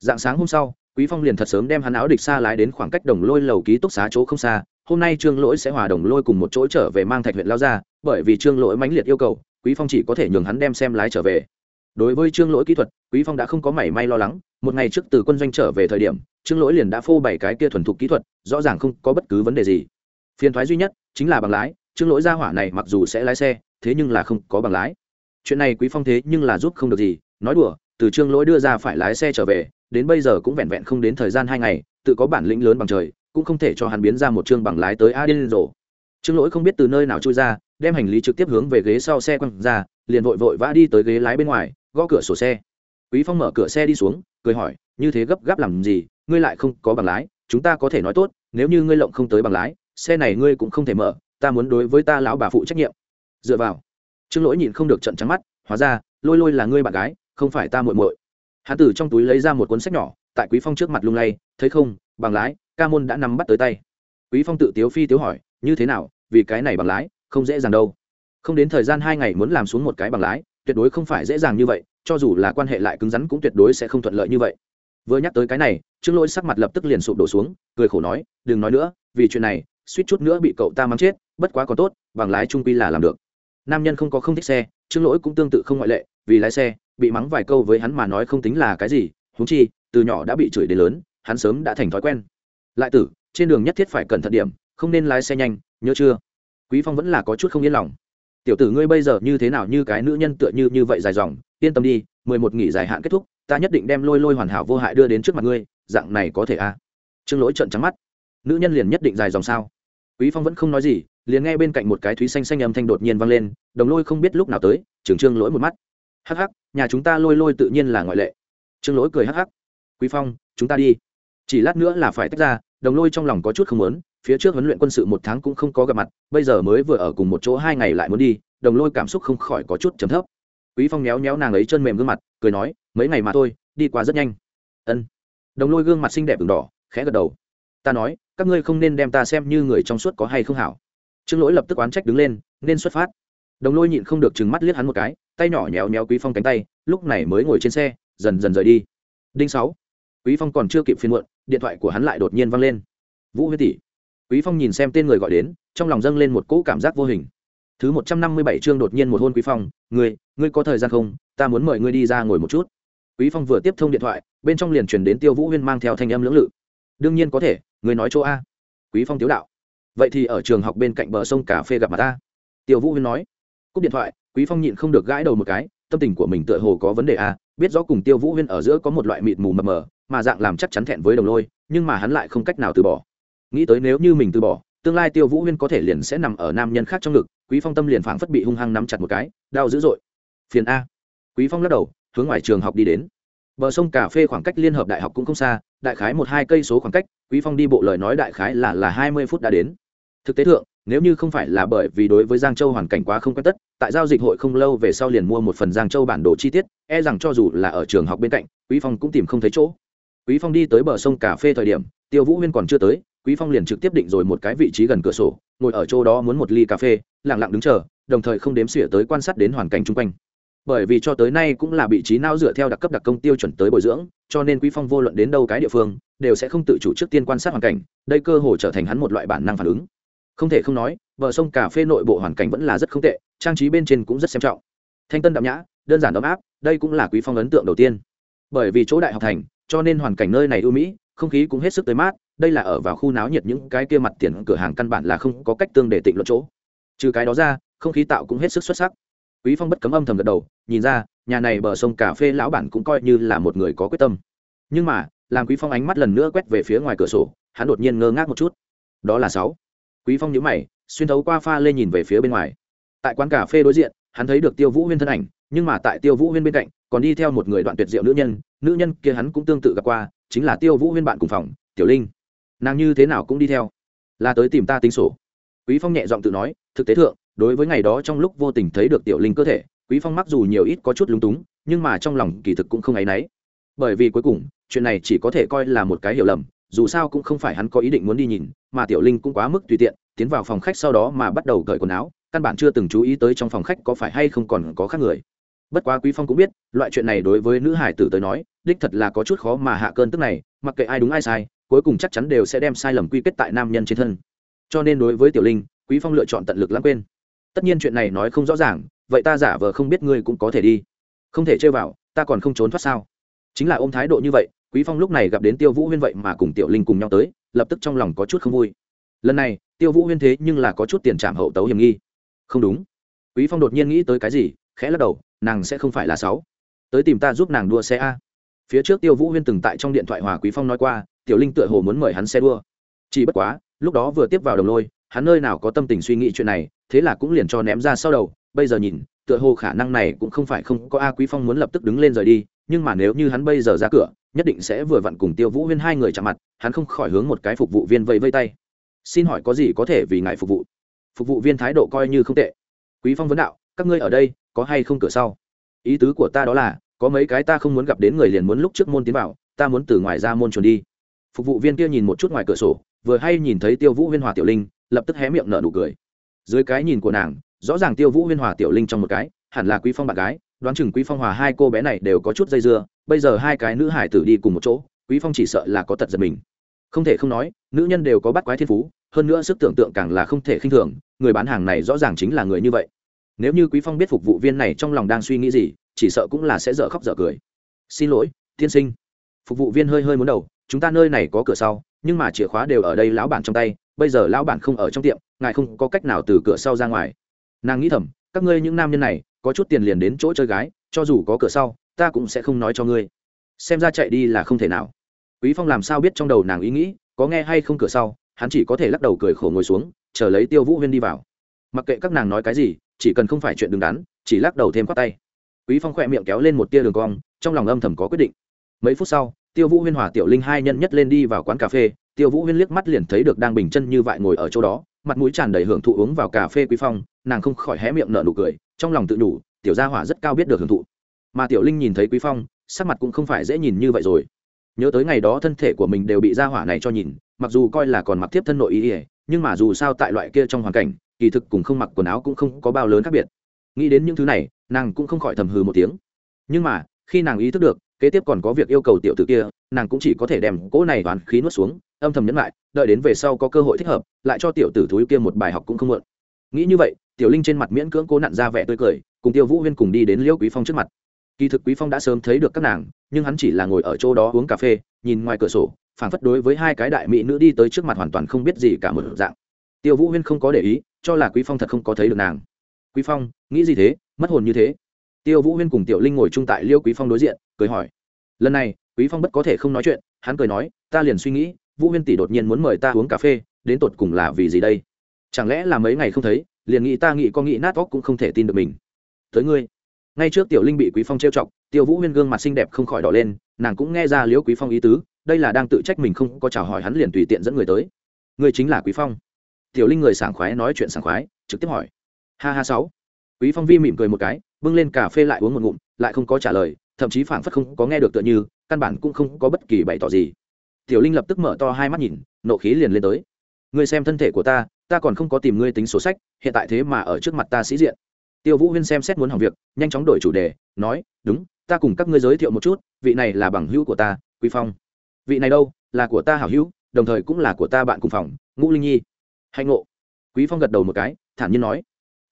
Dạng sáng hôm sau, quý phong liền thật sớm đem hắn áo địch xa lái đến khoảng cách đồng lôi lầu ký túc xá chỗ không xa. Hôm nay trương lỗi sẽ hòa đồng lôi cùng một chỗ trở về mang thạch huyện lao ra, bởi vì trương lỗi mãnh liệt yêu cầu, quý phong chỉ có thể nhường hắn đem xem lái trở về. Đối với trương lỗi kỹ thuật, quý phong đã không có mảy may lo lắng. Một ngày trước từ quân doanh trở về thời điểm trương lỗi liền đã phô bày cái kia thuần thục kỹ thuật, rõ ràng không có bất cứ vấn đề gì. Phiền thoái duy nhất chính là bằng lái, trương lỗi ra hỏa này mặc dù sẽ lái xe, thế nhưng là không có bằng lái. Chuyện này quý phong thế nhưng là giúp không được gì, nói đùa, từ trương lỗi đưa ra phải lái xe trở về, đến bây giờ cũng vẹn vẹn không đến thời gian hai ngày, tự có bản lĩnh lớn bằng trời, cũng không thể cho hắn biến ra một chương bằng lái tới a điên rồ. Trương lỗi không biết từ nơi nào chui ra, đem hành lý trực tiếp hướng về ghế sau xe quăng ra, liền vội vội vã đi tới ghế lái bên ngoài, gõ cửa sổ xe. Quý phong mở cửa xe đi xuống, cười hỏi, như thế gấp gáp làm gì? Ngươi lại không có bằng lái, chúng ta có thể nói tốt, nếu như ngươi lộng không tới bằng lái, xe này ngươi cũng không thể mở, ta muốn đối với ta lão bà phụ trách nhiệm. Dựa vào. Trương lỗi nhìn không được trận trắng mắt, hóa ra, lôi lôi là ngươi bạn gái, không phải ta muội muội. Hắn tử trong túi lấy ra một cuốn sách nhỏ, tại quý phong trước mặt lung lay, thấy không, bằng lái, ca môn đã nắm bắt tới tay. Quý phong tự tiếu phi tiếu hỏi, như thế nào, vì cái này bằng lái, không dễ dàng đâu. Không đến thời gian hai ngày muốn làm xuống một cái bằng lái, tuyệt đối không phải dễ dàng như vậy, cho dù là quan hệ lại cứng rắn cũng tuyệt đối sẽ không thuận lợi như vậy vừa nhắc tới cái này, trương lỗi sắc mặt lập tức liền sụp đổ xuống, cười khổ nói, đừng nói nữa, vì chuyện này, suýt chút nữa bị cậu ta mắng chết, bất quá còn tốt, bằng lái trung quy là làm được. Nam nhân không có không thích xe, trương lỗi cũng tương tự không ngoại lệ, vì lái xe, bị mắng vài câu với hắn mà nói không tính là cái gì húng chi, từ nhỏ đã bị chửi đến lớn, hắn sớm đã thành thói quen. Lại tử, trên đường nhất thiết phải cẩn thận điểm, không nên lái xe nhanh, nhớ chưa? Quý phong vẫn là có chút không yên lòng. Tiểu tử ngươi bây giờ như thế nào, như cái nữ nhân tựa như như vậy dài dòng, yên tâm đi, mười một nghỉ dài hạn kết thúc ta nhất định đem lôi lôi hoàn hảo vô hại đưa đến trước mặt ngươi, dạng này có thể à? Trương lỗi trợn trắng mắt. Nữ nhân liền nhất định dài dòng sao? Quý phong vẫn không nói gì, liền nghe bên cạnh một cái thúy xanh xanh âm thanh đột nhiên vang lên, đồng lôi không biết lúc nào tới trường trương lỗi một mắt. Hắc hắc, nhà chúng ta lôi lôi tự nhiên là ngoại lệ. Trương lỗi cười hắc hắc. Quý phong, chúng ta đi. Chỉ lát nữa là phải tách ra, đồng lôi trong lòng có chút không muốn, phía trước huấn luyện quân sự một tháng cũng không có gặp mặt, bây giờ mới vừa ở cùng một chỗ hai ngày lại muốn đi, đồng lôi cảm xúc không khỏi có chút chấm thấp quý phong méo méo nàng ấy chân mềm gương mặt, cười nói, mấy ngày mà thôi, đi qua rất nhanh. Ân. Đồng lôi gương mặt xinh đẹp ửng đỏ, khẽ gật đầu. Ta nói, các ngươi không nên đem ta xem như người trong suốt có hay không hảo. Trương lỗi lập tức oán trách đứng lên, nên xuất phát. Đồng lôi nhịn không được trừng mắt liếc hắn một cái, tay nhỏ nhéo nhéo quý phong cánh tay, lúc này mới ngồi trên xe, dần dần rời đi. Đinh sáu. Quý phong còn chưa kịp phiên muộn, điện thoại của hắn lại đột nhiên văng lên. Vũ huyết tỷ. Quý phong nhìn xem tên người gọi đến, trong lòng dâng lên một cỗ cảm giác vô hình thứ một trăm năm mươi bảy chương đột nhiên một hôn quý phong, ngươi ngươi có thời gian không? Ta muốn mời ngươi đi ra ngồi một chút. Quý phong vừa tiếp thông điện thoại, bên trong liền truyền đến tiêu vũ huyên mang theo thanh âm lưỡng lự. Đương nhiên có thể, ngươi nói chỗ a. Quý phong tiếu đạo. Vậy thì ở trường học bên cạnh bờ sông cà phê gặp mặt ta tiêu vũ huyên nói. Cúp điện thoại, quý phong nhịn không được gãi đầu một cái, tâm tình của mình tựa hồ có vấn đề a, biết rõ cùng tiêu vũ huyên ở giữa có một loại mịt mù mờ mờ, mà dạng làm chắc chắn thẹn với đồng lôi, nhưng mà hắn lại không cách nào từ bỏ. Nghĩ tới nếu như mình từ bỏ tương lai tiêu vũ huyên có thể liền sẽ nằm ở nam nhân khác trong ngực, quý phong tâm liền phảng phất bị hung hăng nắm chặt một cái, đau dữ dội. Phiền a. Quý phong lắc đầu, hướng ngoài trường học đi đến. Bờ sông cà phê khoảng cách liên hợp đại học cũng không xa, đại khái một hai cây số khoảng cách, quý phong đi bộ lời nói đại khái là là hai mươi phút đã đến. Thực tế thượng, nếu như không phải là bởi vì đối với giang châu hoàn cảnh quá không quen tất, tại giao dịch hội không lâu về sau liền mua một phần giang châu bản đồ chi tiết e rằng cho dù là ở trường học bên cạnh, quý phong cũng tìm không thấy chỗ. Quý phong đi tới bờ sông cà phê thời điểm, tiêu vũ huyên còn chưa tới quý phong liền trực tiếp định rồi một cái vị trí gần cửa sổ, ngồi ở chỗ đó muốn một ly cà phê, lặng lặng đứng chờ, đồng thời không đếm xỉa tới quan sát đến hoàn cảnh chung quanh. Bởi vì cho tới nay cũng là vị trí não dựa theo đặc cấp đặc công tiêu chuẩn tới bồi dưỡng, cho nên quý phong vô luận đến đâu cái địa phương, đều sẽ không tự chủ trước tiên quan sát hoàn cảnh, đây cơ hồ trở thành hắn một loại bản năng phản ứng. Không thể không nói, bờ sông cà phê nội bộ hoàn cảnh vẫn là rất không tệ, trang trí bên trên cũng rất xem trọng. Thanh tân đậm nhã, đơn giản ấm áp, đây cũng là quý phong ấn tượng đầu tiên. Bởi vì chỗ đại học thành, cho nên hoàn cảnh nơi này ưu mỹ, không khí cũng hết sức tới mát đây là ở vào khu náo nhiệt những cái kia mặt tiền cửa hàng căn bản là không có cách tương để tịnh luận chỗ. Trừ cái đó ra, không khí tạo cũng hết sức xuất sắc. Quý phong bất cấm âm thầm gật đầu, nhìn ra, nhà này bờ sông cà phê lão bản cũng coi như là một người có quyết tâm. Nhưng mà, làm quý phong ánh mắt lần nữa quét về phía ngoài cửa sổ, hắn đột nhiên ngơ ngác một chút. Đó là sáu. Quý phong nhíu mày, xuyên thấu qua pha lê nhìn về phía bên ngoài. Tại quán cà phê đối diện, hắn thấy được tiêu vũ huyên thân ảnh, nhưng mà tại tiêu vũ huyên bên cạnh, còn đi theo một người đoạn tuyệt diệu nữ nhân nữ nhân kia hắn cũng tương tự gặp qua, chính là tiêu vũ huyên bạn cùng phòng, tiểu linh nàng như thế nào cũng đi theo, là tới tìm ta tính sổ. Quý phong nhẹ giọng tự nói, thực tế thượng, đối với ngày đó trong lúc vô tình thấy được tiểu linh cơ thể, quý phong mặc dù nhiều ít có chút lúng túng, nhưng mà trong lòng kỳ thực cũng không áy náy. Bởi vì cuối cùng, chuyện này chỉ có thể coi là một cái hiểu lầm, dù sao cũng không phải hắn có ý định muốn đi nhìn, mà tiểu linh cũng quá mức tùy tiện, tiến vào phòng khách sau đó mà bắt đầu cởi quần áo, căn bản chưa từng chú ý tới trong phòng khách có phải hay không còn có khác người. Bất quá quý phong cũng biết, loại chuyện này đối với nữ hải tử tới nói, đích thật là có chút khó mà hạ cơn tức này, mặc kệ ai đúng ai sai cuối cùng chắc chắn đều sẽ đem sai lầm quy kết tại nam nhân trên thân. Cho nên đối với tiểu linh, quý phong lựa chọn tận lực lãng quên. Tất nhiên chuyện này nói không rõ ràng, vậy ta giả vờ không biết ngươi cũng có thể đi. Không thể chơi vào, ta còn không trốn thoát sao? Chính là ôm thái độ như vậy, quý phong lúc này gặp đến tiêu vũ huyên vậy mà cùng tiểu linh cùng nhau tới, lập tức trong lòng có chút không vui. Lần này, tiêu vũ huyên thế nhưng là có chút tiền trảm hậu tấu hiểm nghi. Không đúng. Quý phong đột nhiên nghĩ tới cái gì, khẽ lắc đầu, nàng sẽ không phải là sáu. Tới tìm ta giúp nàng đua xe a. Phía trước tiêu vũ huyên từng tại trong điện thoại hòa quý phong nói qua tiểu linh tựa hồ muốn mời hắn xe đua. Chỉ bất quá, lúc đó vừa tiếp vào đồng lôi, hắn nơi nào có tâm tình suy nghĩ chuyện này, thế là cũng liền cho ném ra sau đầu. Bây giờ nhìn, tựa hồ khả năng này cũng không phải không có a quý phong muốn lập tức đứng lên rời đi, nhưng mà nếu như hắn bây giờ ra cửa, nhất định sẽ vừa vặn cùng tiêu vũ huyên hai người chạm mặt, hắn không khỏi hướng một cái phục vụ viên vây vây tay. Xin hỏi có gì có thể vì ngài phục vụ? Phục vụ viên thái độ coi như không tệ. Quý phong vấn đạo, các ngươi ở đây, có hay không cửa sau? Ý tứ của ta đó là, có mấy cái ta không muốn gặp đến người liền muốn lúc trước môn tiến vào, ta muốn từ ngoài ra môn chuẩn đi phục vụ viên kia nhìn một chút ngoài cửa sổ, vừa hay nhìn thấy tiêu vũ huyên hòa tiểu linh, lập tức hé miệng nở nụ cười. Dưới cái nhìn của nàng, rõ ràng tiêu vũ huyên hòa tiểu linh trong một cái, hẳn là quý phong bạn gái, đoán chừng quý phong hòa hai cô bé này đều có chút dây dưa, bây giờ hai cái nữ hải tử đi cùng một chỗ, quý phong chỉ sợ là có tật giật mình. Không thể không nói, nữ nhân đều có bắt quái thiên phú, hơn nữa sức tưởng tượng càng là không thể khinh thường, người bán hàng này rõ ràng chính là người như vậy. Nếu như quý phong biết phục vụ viên này trong lòng đang suy nghĩ gì, chỉ sợ cũng là sẽ dở khóc dở cười. Xin lỗi, tiên sinh. Phục vụ viên hơi hơi muốn đầu chúng ta nơi này có cửa sau, nhưng mà chìa khóa đều ở đây lão bản trong tay, bây giờ lão bản không ở trong tiệm, ngài không có cách nào từ cửa sau ra ngoài. Nàng nghĩ thầm, các ngươi những nam nhân này, có chút tiền liền đến chỗ chơi gái, cho dù có cửa sau, ta cũng sẽ không nói cho ngươi. Xem ra chạy đi là không thể nào. Quý phong làm sao biết trong đầu nàng ý nghĩ, có nghe hay không cửa sau, hắn chỉ có thể lắc đầu cười khổ ngồi xuống, chờ lấy tiêu vũ huyên đi vào. Mặc kệ các nàng nói cái gì, chỉ cần không phải chuyện đứng đắn, chỉ lắc đầu thêm khoát tay. Quý phong khỏe miệng kéo lên một tia đường cong, trong lòng âm thầm có quyết định. Mấy phút sau tiêu vũ huyên hòa tiểu linh hai nhân nhất lên đi vào quán cà phê, tiêu vũ huyên liếc mắt liền thấy được đang bình chân như vậy ngồi ở chỗ đó, mặt mũi tràn đầy hưởng thụ uống vào cà phê quý phong, nàng không khỏi hé miệng nở nụ cười, trong lòng tự đủ, tiểu gia hỏa rất cao biết được hưởng thụ. Mà tiểu linh nhìn thấy quý phong, sắc mặt cũng không phải dễ nhìn như vậy rồi. Nhớ tới ngày đó thân thể của mình đều bị gia hỏa này cho nhìn, mặc dù coi là còn mặc tiếp thân nội ý ỉa nhưng mà dù sao tại loại kia trong hoàn cảnh, kỳ thực cùng không mặc quần áo cũng không có bao lớn khác biệt. Nghĩ đến những thứ này, nàng cũng không khỏi thầm hừ một tiếng. Nhưng mà, khi nàng ý thức được kế tiếp còn có việc yêu cầu tiểu tử kia, nàng cũng chỉ có thể đem cỗ này toán khí nuốt xuống, âm thầm nhấn lại, đợi đến về sau có cơ hội thích hợp, lại cho tiểu tử thúi kia một bài học cũng không mượn nghĩ như vậy, tiểu linh trên mặt miễn cưỡng cố nặn ra vẻ tươi cười, cùng tiêu vũ huyên cùng đi đến liễu quý phong trước mặt. Kỳ thực quý phong đã sớm thấy được các nàng, nhưng hắn chỉ là ngồi ở chỗ đó uống cà phê, nhìn ngoài cửa sổ, phảng phất đối với hai cái đại mỹ nữ đi tới trước mặt hoàn toàn không biết gì cả một dạng. Tiêu vũ huyên không có để ý, cho là quý phong thật không có thấy được nàng. Quý phong, nghĩ gì thế? Mất hồn như thế? Tiêu vũ huyên cùng tiểu linh ngồi chung tại liêu quý phong đối diện, cười hỏi, lần này, quý phong bất có thể không nói chuyện. Hắn cười nói, ta liền suy nghĩ, vũ huyên tỷ đột nhiên muốn mời ta uống cà phê, đến tột cùng là vì gì đây? Chẳng lẽ là mấy ngày không thấy, liền nghĩ ta nghĩ có nghĩ nát óc cũng không thể tin được mình. Tới ngươi. Ngay trước tiểu linh bị quý phong trêu chọc, tiêu vũ huyên gương mặt xinh đẹp không khỏi đỏ lên, nàng cũng nghe ra liễu quý phong ý tứ, đây là đang tự trách mình không có chào hỏi hắn liền tùy tiện dẫn người tới. Ngươi chính là quý phong. Tiểu linh người sảng khoái nói chuyện sảng khoái, trực tiếp hỏi. Ha ha sáu. Quý phong vi mỉm cười một cái bưng lên cà phê lại uống một ngụm, lại không có trả lời, thậm chí phảng phất không có nghe được tựa như, căn bản cũng không có bất kỳ bày tỏ gì. Tiểu linh lập tức mở to hai mắt nhìn, nộ khí liền lên tới. Ngươi xem thân thể của ta ta còn không có tìm ngươi tính số sách, hiện tại thế mà ở trước mặt ta sĩ diện. Tiêu vũ huyên xem xét muốn hỏng việc, nhanh chóng đổi chủ đề, nói, đúng, ta cùng các ngươi giới thiệu một chút, vị này là bằng hữu của ta, quý phong. Vị này đâu, là của ta hảo hữu, đồng thời cũng là của ta bạn cùng phòng, ngũ linh nhi. Hạnh ngộ. Quý phong gật đầu một cái, thản nhiên nói,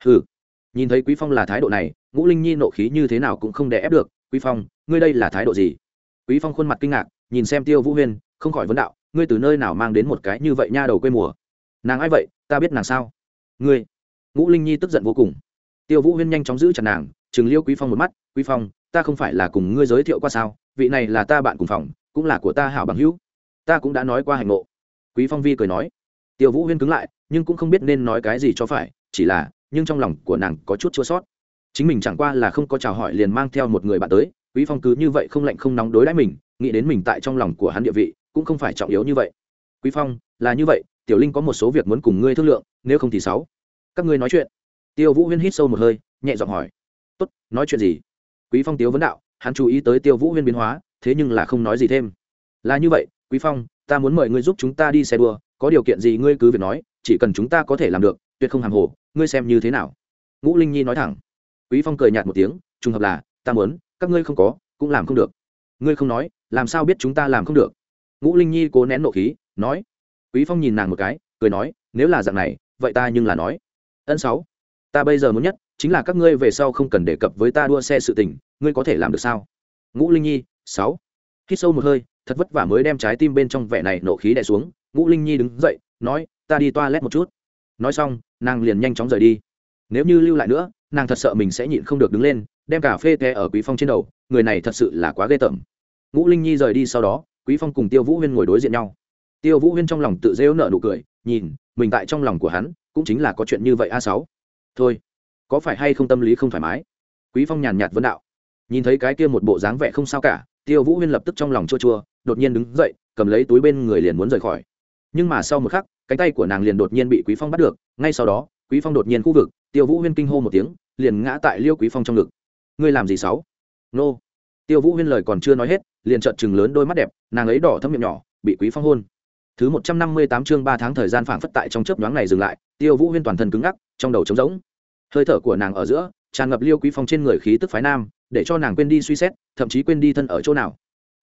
hừ. Nhìn thấy quý phong là thái độ này ngũ linh nhi nộ khí như thế nào cũng không đè ép được, quý phong, ngươi đây là thái độ gì? Quý phong khuôn mặt kinh ngạc, nhìn xem tiêu vũ huyên, không khỏi vấn đạo, ngươi từ nơi nào mang đến một cái như vậy nha đầu quê mùa? Nàng ai vậy? Ta biết nàng sao? Ngươi. Ngũ linh nhi tức giận vô cùng. Tiêu vũ huyên nhanh chóng giữ chặt nàng chừng liêu quý phong một mắt, quý phong, ta không phải là cùng ngươi giới thiệu qua sao? Vị này là ta bạn cùng phòng, cũng là của ta hảo bằng hữu. Ta cũng đã nói qua hành ngộ. Quý phong vi cười nói. Tiêu vũ huyên cứng lại, nhưng cũng không biết nên nói cái gì cho phải, chỉ là, nhưng trong lòng của nàng có chút chua sót chính mình chẳng qua là không có chào hỏi liền mang theo một người bạn tới, quý phong cứ như vậy không lạnh không nóng đối đãi mình, nghĩ đến mình tại trong lòng của hắn địa vị, cũng không phải trọng yếu như vậy. Quý phong, là như vậy, tiểu linh có một số việc muốn cùng ngươi thương lượng, nếu không thì sáu. Các ngươi nói chuyện. Tiêu vũ huyên hít sâu một hơi, nhẹ giọng hỏi. Tốt, nói chuyện gì? Quý phong tiếu vấn đạo, hắn chú ý tới tiêu vũ huyên biến hóa, thế nhưng là không nói gì thêm. Là như vậy, quý phong, ta muốn mời ngươi giúp chúng ta đi xe đua, có điều kiện gì ngươi cứ việc nói, chỉ cần chúng ta có thể làm được, tuyệt không hàm hồ, ngươi xem như thế nào. Ngũ linh nhi nói thẳng quý phong cười nhạt một tiếng, trùng hợp là, ta muốn, các ngươi không có, cũng làm không được. Ngươi không nói, làm sao biết chúng ta làm không được? Ngũ linh nhi cố nén nộ khí, nói. Quý phong nhìn nàng một cái, cười nói, nếu là dạng này, vậy ta nhưng là nói. Ân sáu, ta bây giờ muốn nhất, chính là các ngươi về sau không cần đề cập với ta đua xe sự tình, ngươi có thể làm được sao? Ngũ linh nhi, sáu. Hít sâu một hơi, thật vất vả mới đem trái tim bên trong vẻ này nộ khí đè xuống, ngũ linh nhi đứng dậy, nói, ta đi toilet một chút. Nói xong, nàng liền nhanh chóng rời đi. Nếu như lưu lại nữa nàng thật sợ mình sẽ nhịn không được đứng lên, đem cà phê té ở quý phong trên đầu, người này thật sự là quá ghê tởm. Ngũ linh nhi rời đi sau đó, quý phong cùng tiêu vũ huyên ngồi đối diện nhau. Tiêu vũ huyên trong lòng tự dễ nợ nụ cười, nhìn, mình tại trong lòng của hắn, cũng chính là có chuyện như vậy a sáu. Thôi, có phải hay không tâm lý không thoải mái? Quý phong nhàn nhạt vấn đạo. Nhìn thấy cái kia một bộ dáng vẻ không sao cả, tiêu vũ huyên lập tức trong lòng chua chua, đột nhiên đứng dậy, cầm lấy túi bên người liền muốn rời khỏi. Nhưng mà sau một khắc, cánh tay của nàng liền đột nhiên bị quý phong bắt được, ngay sau đó, quý phong đột nhiên khu vực, tiêu vũ huyên kinh hô một tiếng liền ngã tại liêu quý phong trong ngực. Ngươi làm gì sáu? Nô. Tiêu vũ huyên lời còn chưa nói hết, liền trợn chừng lớn đôi mắt đẹp, nàng ấy đỏ thâm miệng nhỏ, bị quý phong hôn. Thứ một trăm năm mươi tám chương ba tháng thời gian phảng phất tại trong chớp nhoáng này dừng lại, tiêu vũ huyên toàn thân cứng ngắc, trong đầu trống rỗng. Hơi thở của nàng ở giữa, tràn ngập liêu quý phong trên người khí tức phái nam, để cho nàng quên đi suy xét, thậm chí quên đi thân ở chỗ nào.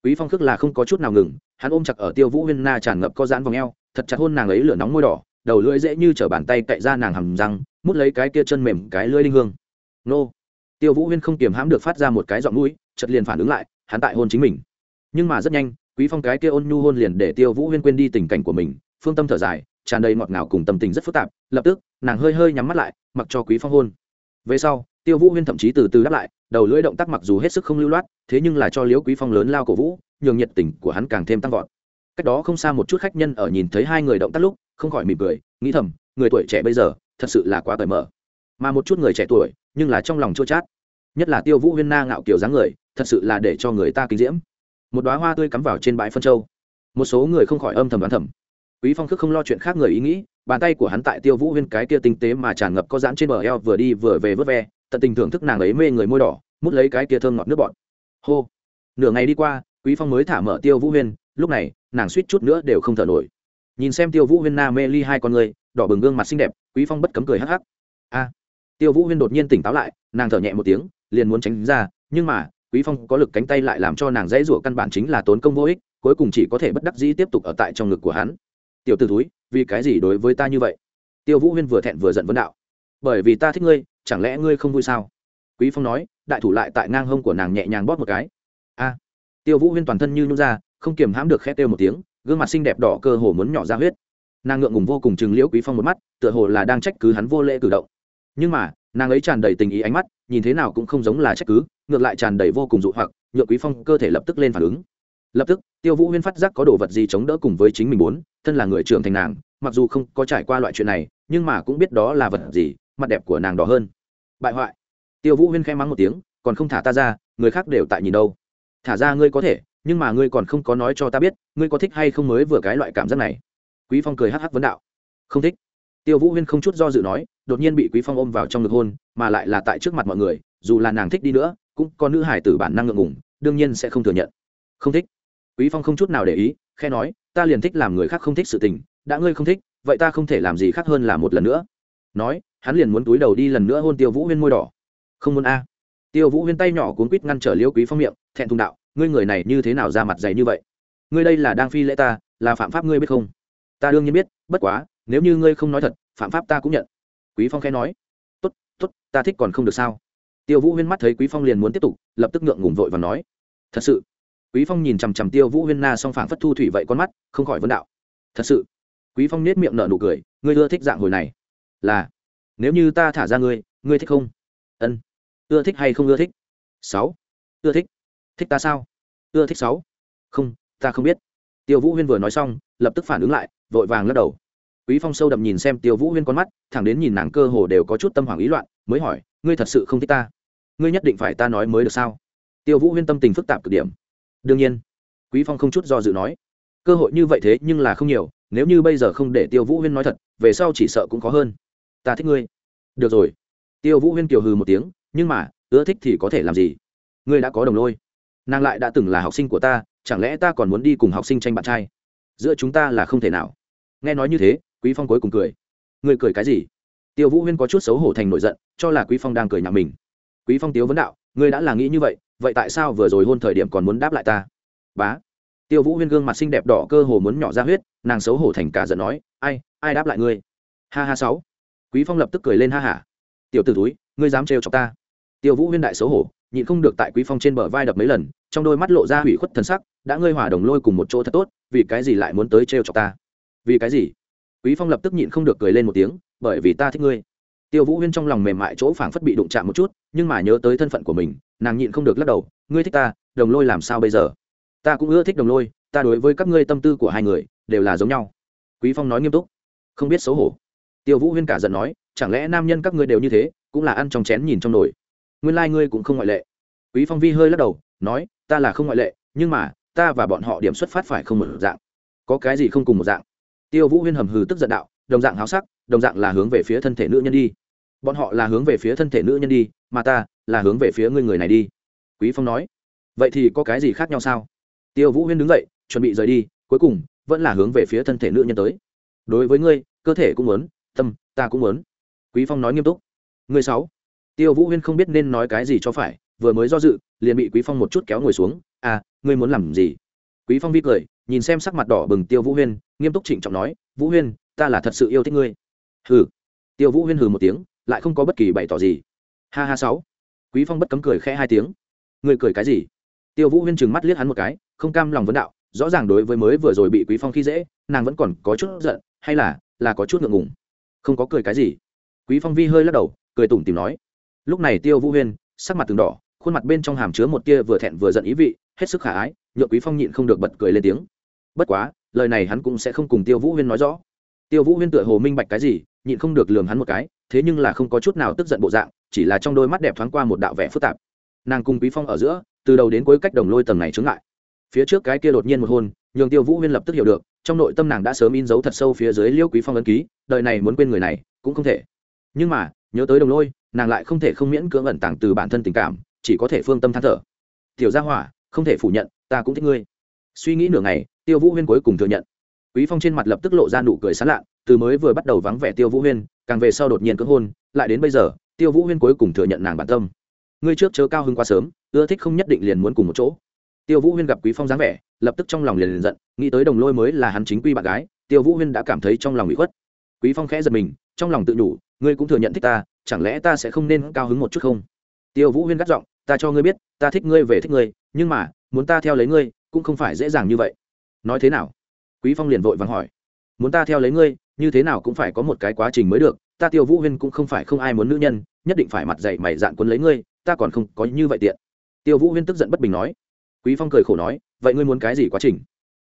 Quý phong khước là không có chút nào ngừng, hắn ôm chặt ở tiêu vũ huyên na tràn ngập co giãn vòng eo, thật chặt hôn nàng ấy lửa nóng môi đỏ, đầu lưỡi dễ như trở bàn tay cậy ra nàng hầm răng, mút lấy cái kia chân mềm, cái lưỡi linh hương nô. Tiêu vũ huyên không kiềm hãm được phát ra một cái giọng mũi chật liền phản ứng lại, hắn tại hôn chính mình. Nhưng mà rất nhanh, quý phong cái kia ôn nhu hôn liền để tiêu vũ huyên quên đi tình cảnh của mình, phương tâm thở dài, tràn đầy ngọt ngào cùng tâm tình rất phức tạp, lập tức, nàng hơi hơi nhắm mắt lại, mặc cho quý phong hôn. Về sau, tiêu vũ huyên thậm chí từ từ đáp lại, đầu lưỡi động tác mặc dù hết sức không lưu loát, thế nhưng là cho liễu quý phong lớn lao cổ vũ, nhường nhiệt tình của hắn càng thêm tăng vọt. Cách đó không xa một chút khách nhân ở nhìn thấy hai người động tác lúc, không khỏi mỉm cười, nghĩ thầm, người tuổi trẻ bây giờ, thật sự là quá cởi mở mà một chút người trẻ tuổi, nhưng là trong lòng chua chát. Nhất là tiêu vũ huyên na ngạo kiểu dáng người, thật sự là để cho người ta kinh diễm. Một đoá hoa tươi cắm vào trên bãi phân châu. Một số người không khỏi âm thầm đoán thầm. Quý phong khước không lo chuyện khác người ý nghĩ, bàn tay của hắn tại tiêu vũ huyên cái kia tinh tế mà tràn ngập có dãn trên bờ eo vừa đi vừa về vớt ve, tận tình thưởng thức nàng ấy mê người môi đỏ, mút lấy cái kia thơm ngọt nước bọt. Hô! Nửa ngày đi qua, quý phong mới thả mở tiêu vũ huyên, lúc này, nàng suýt chút nữa đều không thở nổi. Nhìn xem tiêu vũ huyên na mê ly hai con người, đỏ bừng gương mặt xinh đẹp, quý phong bất cấm cười hắc hắc. A! Tiêu vũ huyên đột nhiên tỉnh táo lại, nàng thở nhẹ một tiếng, liền muốn tránh ra, nhưng mà, quý phong có lực cánh tay lại làm cho nàng dãy rủa căn bản chính là tốn công vô ích, cuối cùng chỉ có thể bất đắc dĩ tiếp tục ở tại trong ngực của hắn. Tiểu tử túi vì cái gì đối với ta như vậy? Tiêu vũ huyên vừa thẹn vừa giận vấn đạo. Bởi vì ta thích ngươi, chẳng lẽ ngươi không vui sao? Quý phong nói, đại thủ lại tại ngang hông của nàng nhẹ nhàng bóp một cái. A! Tiêu vũ huyên toàn thân như nhung ra, không kiềm hãm được khét kêu một tiếng, gương mặt xinh đẹp đỏ cơ hồ muốn nhỏ ra huyết. Nàng ngượng ngùng vô cùng chừng liễu quý phong một mắt, tựa hồ là đang trách cứ hắn vô lễ cử động nhưng mà, nàng ấy tràn đầy tình ý ánh mắt, nhìn thế nào cũng không giống là trách cứ, ngược lại tràn đầy vô cùng dụ hoặc nhựa quý phong cơ thể lập tức lên phản ứng. Lập tức, tiêu vũ huyên phát giác có đồ vật gì chống đỡ cùng với chính mình muốn, thân là người trưởng thành nàng, mặc dù không có trải qua loại chuyện này, nhưng mà cũng biết đó là vật gì, mặt đẹp của nàng đỏ hơn. Bại hoại. Tiêu vũ huyên khẽ mắng một tiếng, còn không thả ta ra, người khác đều tại nhìn đâu. Thả ra ngươi có thể, nhưng mà ngươi còn không có nói cho ta biết, ngươi có thích hay không mới vừa cái loại cảm giác này. Quý phong cười hắc hắc vấn đạo. Không thích. Tiêu vũ huyên không chút do dự nói đột nhiên bị quý phong ôm vào trong ngực hôn, mà lại là tại trước mặt mọi người, dù là nàng thích đi nữa, cũng có nữ hải tử bản năng ngượng ngùng, đương nhiên sẽ không thừa nhận. Không thích. Quý phong không chút nào để ý khe nói, ta liền thích làm người khác không thích sự tình, đã ngươi không thích, vậy ta không thể làm gì khác hơn là một lần nữa. Nói, hắn liền muốn túi đầu đi lần nữa hôn tiêu vũ huyên môi đỏ. Không muốn a. Tiêu vũ huyên tay nhỏ cuốn quýt ngăn trở liêu quý phong miệng, thẹn thùng đạo, ngươi người này như thế nào ra mặt dày như vậy? Ngươi đây là đang phi lễ ta, là phạm pháp ngươi biết không? Ta đương nhiên biết, bất quá, nếu như ngươi không nói thật, phạm pháp ta cũng nhận quý phong khẽ nói, tốt tốt, ta thích còn không được sao? Tiêu vũ huyên mắt thấy quý phong liền muốn tiếp tục, lập tức ngượng ngùng vội và nói, thật sự. Quý phong nhìn chằm chằm tiêu vũ huyên na song phảng phất thu thủy vậy con mắt, không khỏi vấn đạo, thật sự? Quý phong nết miệng nở nụ cười, ngươi ưa thích dạng hồi này? Là. Nếu như ta thả ra ngươi ngươi thích không? Ân. Ưa thích hay không ưa thích? Sáu. Ưa thích. Thích ta sao? Ưa thích sáu. Không, ta không biết. Tiêu vũ huyên vừa nói xong, lập tức phản ứng lại, vội vàng lắc đầu quý phong sâu đậm nhìn xem tiêu vũ huyên con mắt, thẳng đến nhìn nàng cơ hồ đều có chút tâm hoảng ý loạn, mới hỏi, ngươi thật sự không thích ta? Ngươi nhất định phải ta nói mới được sao? Tiêu vũ huyên tâm tình phức tạp cực điểm. Đương nhiên. Quý phong không chút do dự nói. Cơ hội như vậy thế nhưng là không nhiều, nếu như bây giờ không để tiêu vũ huyên nói thật, về sau chỉ sợ cũng khó hơn. Ta thích ngươi. Được rồi. Tiêu vũ huyên kiều hừ một tiếng, nhưng mà, ưa thích thì có thể làm gì? Ngươi đã có đồng lôi. Nàng lại đã từng là học sinh của ta, chẳng lẽ ta còn muốn đi cùng học sinh tranh bạn trai? Giữa chúng ta là không thể nào. Nghe nói như thế quý phong cuối cùng cười. Ngươi cười cái gì? Tiêu vũ huyên có chút xấu hổ thành nổi giận, cho là quý phong đang cười nhạo mình. Quý phong tiếu vấn đạo, ngươi đã là nghĩ như vậy vậy tại sao vừa rồi hôn thời điểm còn muốn đáp lại ta? Bá. Tiêu vũ huyên gương mặt xinh đẹp đỏ cơ hồ muốn nhỏ ra huyết, nàng xấu hổ thành cả giận nói, ai ai đáp lại ngươi? Ha ha sáu. Quý phong lập tức cười lên ha hả. Tiểu t ử túi ngươi dám trêu chọc ta? Tiêu vũ huyên đại xấu hổ, nhịn không được tại quý phong trên bờ vai đập mấy lần, trong đôi mắt lộ ra hủy khuất thần sắc, đã ngươi hỏa đồng lôi cùng một chỗ thật tốt, vì cái gì lại muốn tới trêu chọc ta? Vì cái gì? Quý phong lập tức nhịn không được cười lên một tiếng, bởi vì ta thích ngươi. Tiêu vũ huyên trong lòng mềm mại chỗ phảng phất bị đụng chạm một chút, nhưng mà nhớ tới thân phận của mình, nàng nhịn không được lắc đầu, ngươi thích ta, đồng lôi làm sao bây giờ? Ta cũng ưa thích đồng lôi, ta đối với các ngươi tâm tư của hai người đều là giống nhau. Quý phong nói nghiêm túc, không biết xấu hổ. Tiêu vũ huyên cả giận nói, chẳng lẽ nam nhân các ngươi đều như thế, cũng là ăn trong chén nhìn trong nồi? Nguyên lai ngươi cũng không ngoại lệ. Quý phong vi hơi lắc đầu, nói, ta là không ngoại lệ, nhưng mà ta và bọn họ điểm xuất phát phải không một dạng. Có cái gì không cùng một dạng? Tiêu vũ huyên hầm hừ tức giận đạo, đồng dạng háo sắc, đồng dạng là hướng về phía thân thể nữ nhân đi. Bọn họ là hướng về phía thân thể nữ nhân đi, mà ta là hướng về phía ngươi người này đi. Quý phong nói, vậy thì có cái gì khác nhau sao? Tiêu vũ huyên đứng dậy, chuẩn bị rời đi, cuối cùng vẫn là hướng về phía thân thể nữ nhân tới. Đối với ngươi, cơ thể cũng muốn, tâm, ta cũng muốn. Quý phong nói nghiêm túc, ngươi sáu. Tiêu vũ huyên không biết nên nói cái gì cho phải, vừa mới do dự, liền bị quý phong một chút kéo ngồi xuống à ngươi muốn làm gì? Quý phong vi cười nhìn xem sắc mặt đỏ bừng tiêu vũ huyên, nghiêm túc trịnh trọng nói, vũ huyên, ta là thật sự yêu thích ngươi. Hừ. Tiêu vũ huyên hừ một tiếng, lại không có bất kỳ bày tỏ gì. Ha ha sáu. Quý phong bất cấm cười khẽ hai tiếng. Ngươi cười cái gì? Tiêu vũ huyên trừng mắt liếc hắn một cái, không cam lòng vấn đạo, rõ ràng đối với mới vừa rồi bị quý phong khi dễ, nàng vẫn còn có chút giận, hay là là có chút ngượng ngùng. Không có cười cái gì. Quý phong vi hơi lắc đầu, cười tủm tìm nói. Lúc này tiêu vũ huyên, sắc mặt từng đỏ, khuôn mặt bên trong hàm chứa một tia vừa thẹn vừa giận ý vị, hết sức khả ái nhựa quý phong nhịn không được bật cười lên tiếng. Bất quá, lời này hắn cũng sẽ không cùng tiêu vũ huyên nói rõ. Tiêu vũ huyên tựa hồ minh bạch cái gì, nhịn không được lường hắn một cái, thế nhưng là không có chút nào tức giận bộ dạng, chỉ là trong đôi mắt đẹp thoáng qua một đạo vẻ phức tạp. Nàng cùng quý phong ở giữa, từ đầu đến cuối cách đồng lôi tầng này chướng lại phía trước cái kia đột nhiên một hôn, nhường tiêu vũ huyên lập tức hiểu được, trong nội tâm nàng đã sớm in dấu thật sâu phía dưới liêu quý phong ấn ký, đời này muốn quên người này, cũng không thể. Nhưng mà, nhớ tới đồng lôi, nàng lại không thể không miễn cưỡng ẩn tàng từ bản thân tình cảm, chỉ có thể phương tâm than thở. Tiểu gia hỏa, không thể phủ nhận ta cũng thích ngươi. Suy nghĩ nửa ngày, tiêu vũ huyên cuối cùng thừa nhận. Quý phong trên mặt lập tức lộ ra nụ cười sán lạ từ mới vừa bắt đầu vắng vẻ tiêu vũ huyên, càng về sau đột nhiên cưỡng hôn, lại đến bây giờ, tiêu vũ huyên cuối cùng thừa nhận nàng bản tâm. Ngươi trước chớ cao hơn quá sớm, ưa thích không nhất định liền muốn cùng một chỗ. Tiêu vũ huyên gặp quý phong dáng vẻ, lập tức trong lòng liền liền giận, nghĩ tới đồng lôi mới là hắn chính quy bạn gái, tiêu vũ huyên đã cảm thấy trong lòng bị khuất. Quý phong khẽ giật mình, trong lòng tự nhủ, ngươi cũng thừa nhận thích ta, chẳng lẽ ta sẽ không nên cao hứng một chút không? Tiêu vũ huyên gắt giọng, ta cho ngươi biết, ta thích ngươi về thích ngươi, nhưng mà muốn ta theo lấy ngươi, cũng không phải dễ dàng như vậy. Nói thế nào? Quý phong liền vội vàng hỏi. Muốn ta theo lấy ngươi, như thế nào cũng phải có một cái quá trình mới được, ta tiêu vũ huyên cũng không phải không ai muốn nữ nhân, nhất định phải mặt dạy mày dạn quân lấy ngươi, ta còn không có như vậy tiện. Tiêu vũ huyên tức giận bất bình nói. Quý phong cười khổ nói, vậy ngươi muốn cái gì quá trình?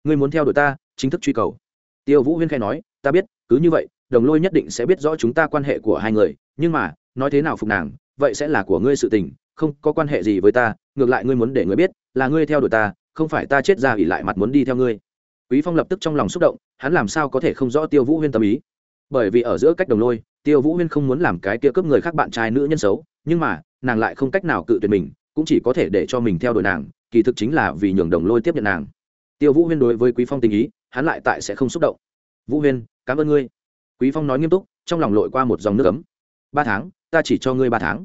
Ngươi muốn theo đuổi ta, chính thức truy cầu. Tiêu vũ huyên khai nói, ta biết, cứ như vậy, đồng lôi nhất định sẽ biết rõ chúng ta quan hệ của hai người, nhưng mà, nói thế nào phục nàng, vậy sẽ là của ngươi sự tình, không có quan hệ gì với ta, ngược lại ngươi muốn để ngươi biết là ngươi theo đuổi ta, không phải ta chết ra ỉ lại mặt muốn đi theo ngươi. Quý phong lập tức trong lòng xúc động, hắn làm sao có thể không rõ tiêu vũ huyên tâm ý? Bởi vì ở giữa cách đồng lôi, tiêu vũ huyên không muốn làm cái kia cướp người khác bạn trai nữ nhân xấu, nhưng mà, nàng lại không cách nào cự tuyệt mình, cũng chỉ có thể để cho mình theo đuổi nàng, kỳ thực chính là vì nhường đồng lôi tiếp nhận nàng. Tiêu vũ huyên đối với quý phong tình ý, hắn lại tại sẽ không xúc động. Vũ huyên, cảm ơn ngươi. Quý phong nói nghiêm túc, trong lòng lội qua một dòng nước ấm. Ba tháng, ta chỉ cho ngươi ba tháng.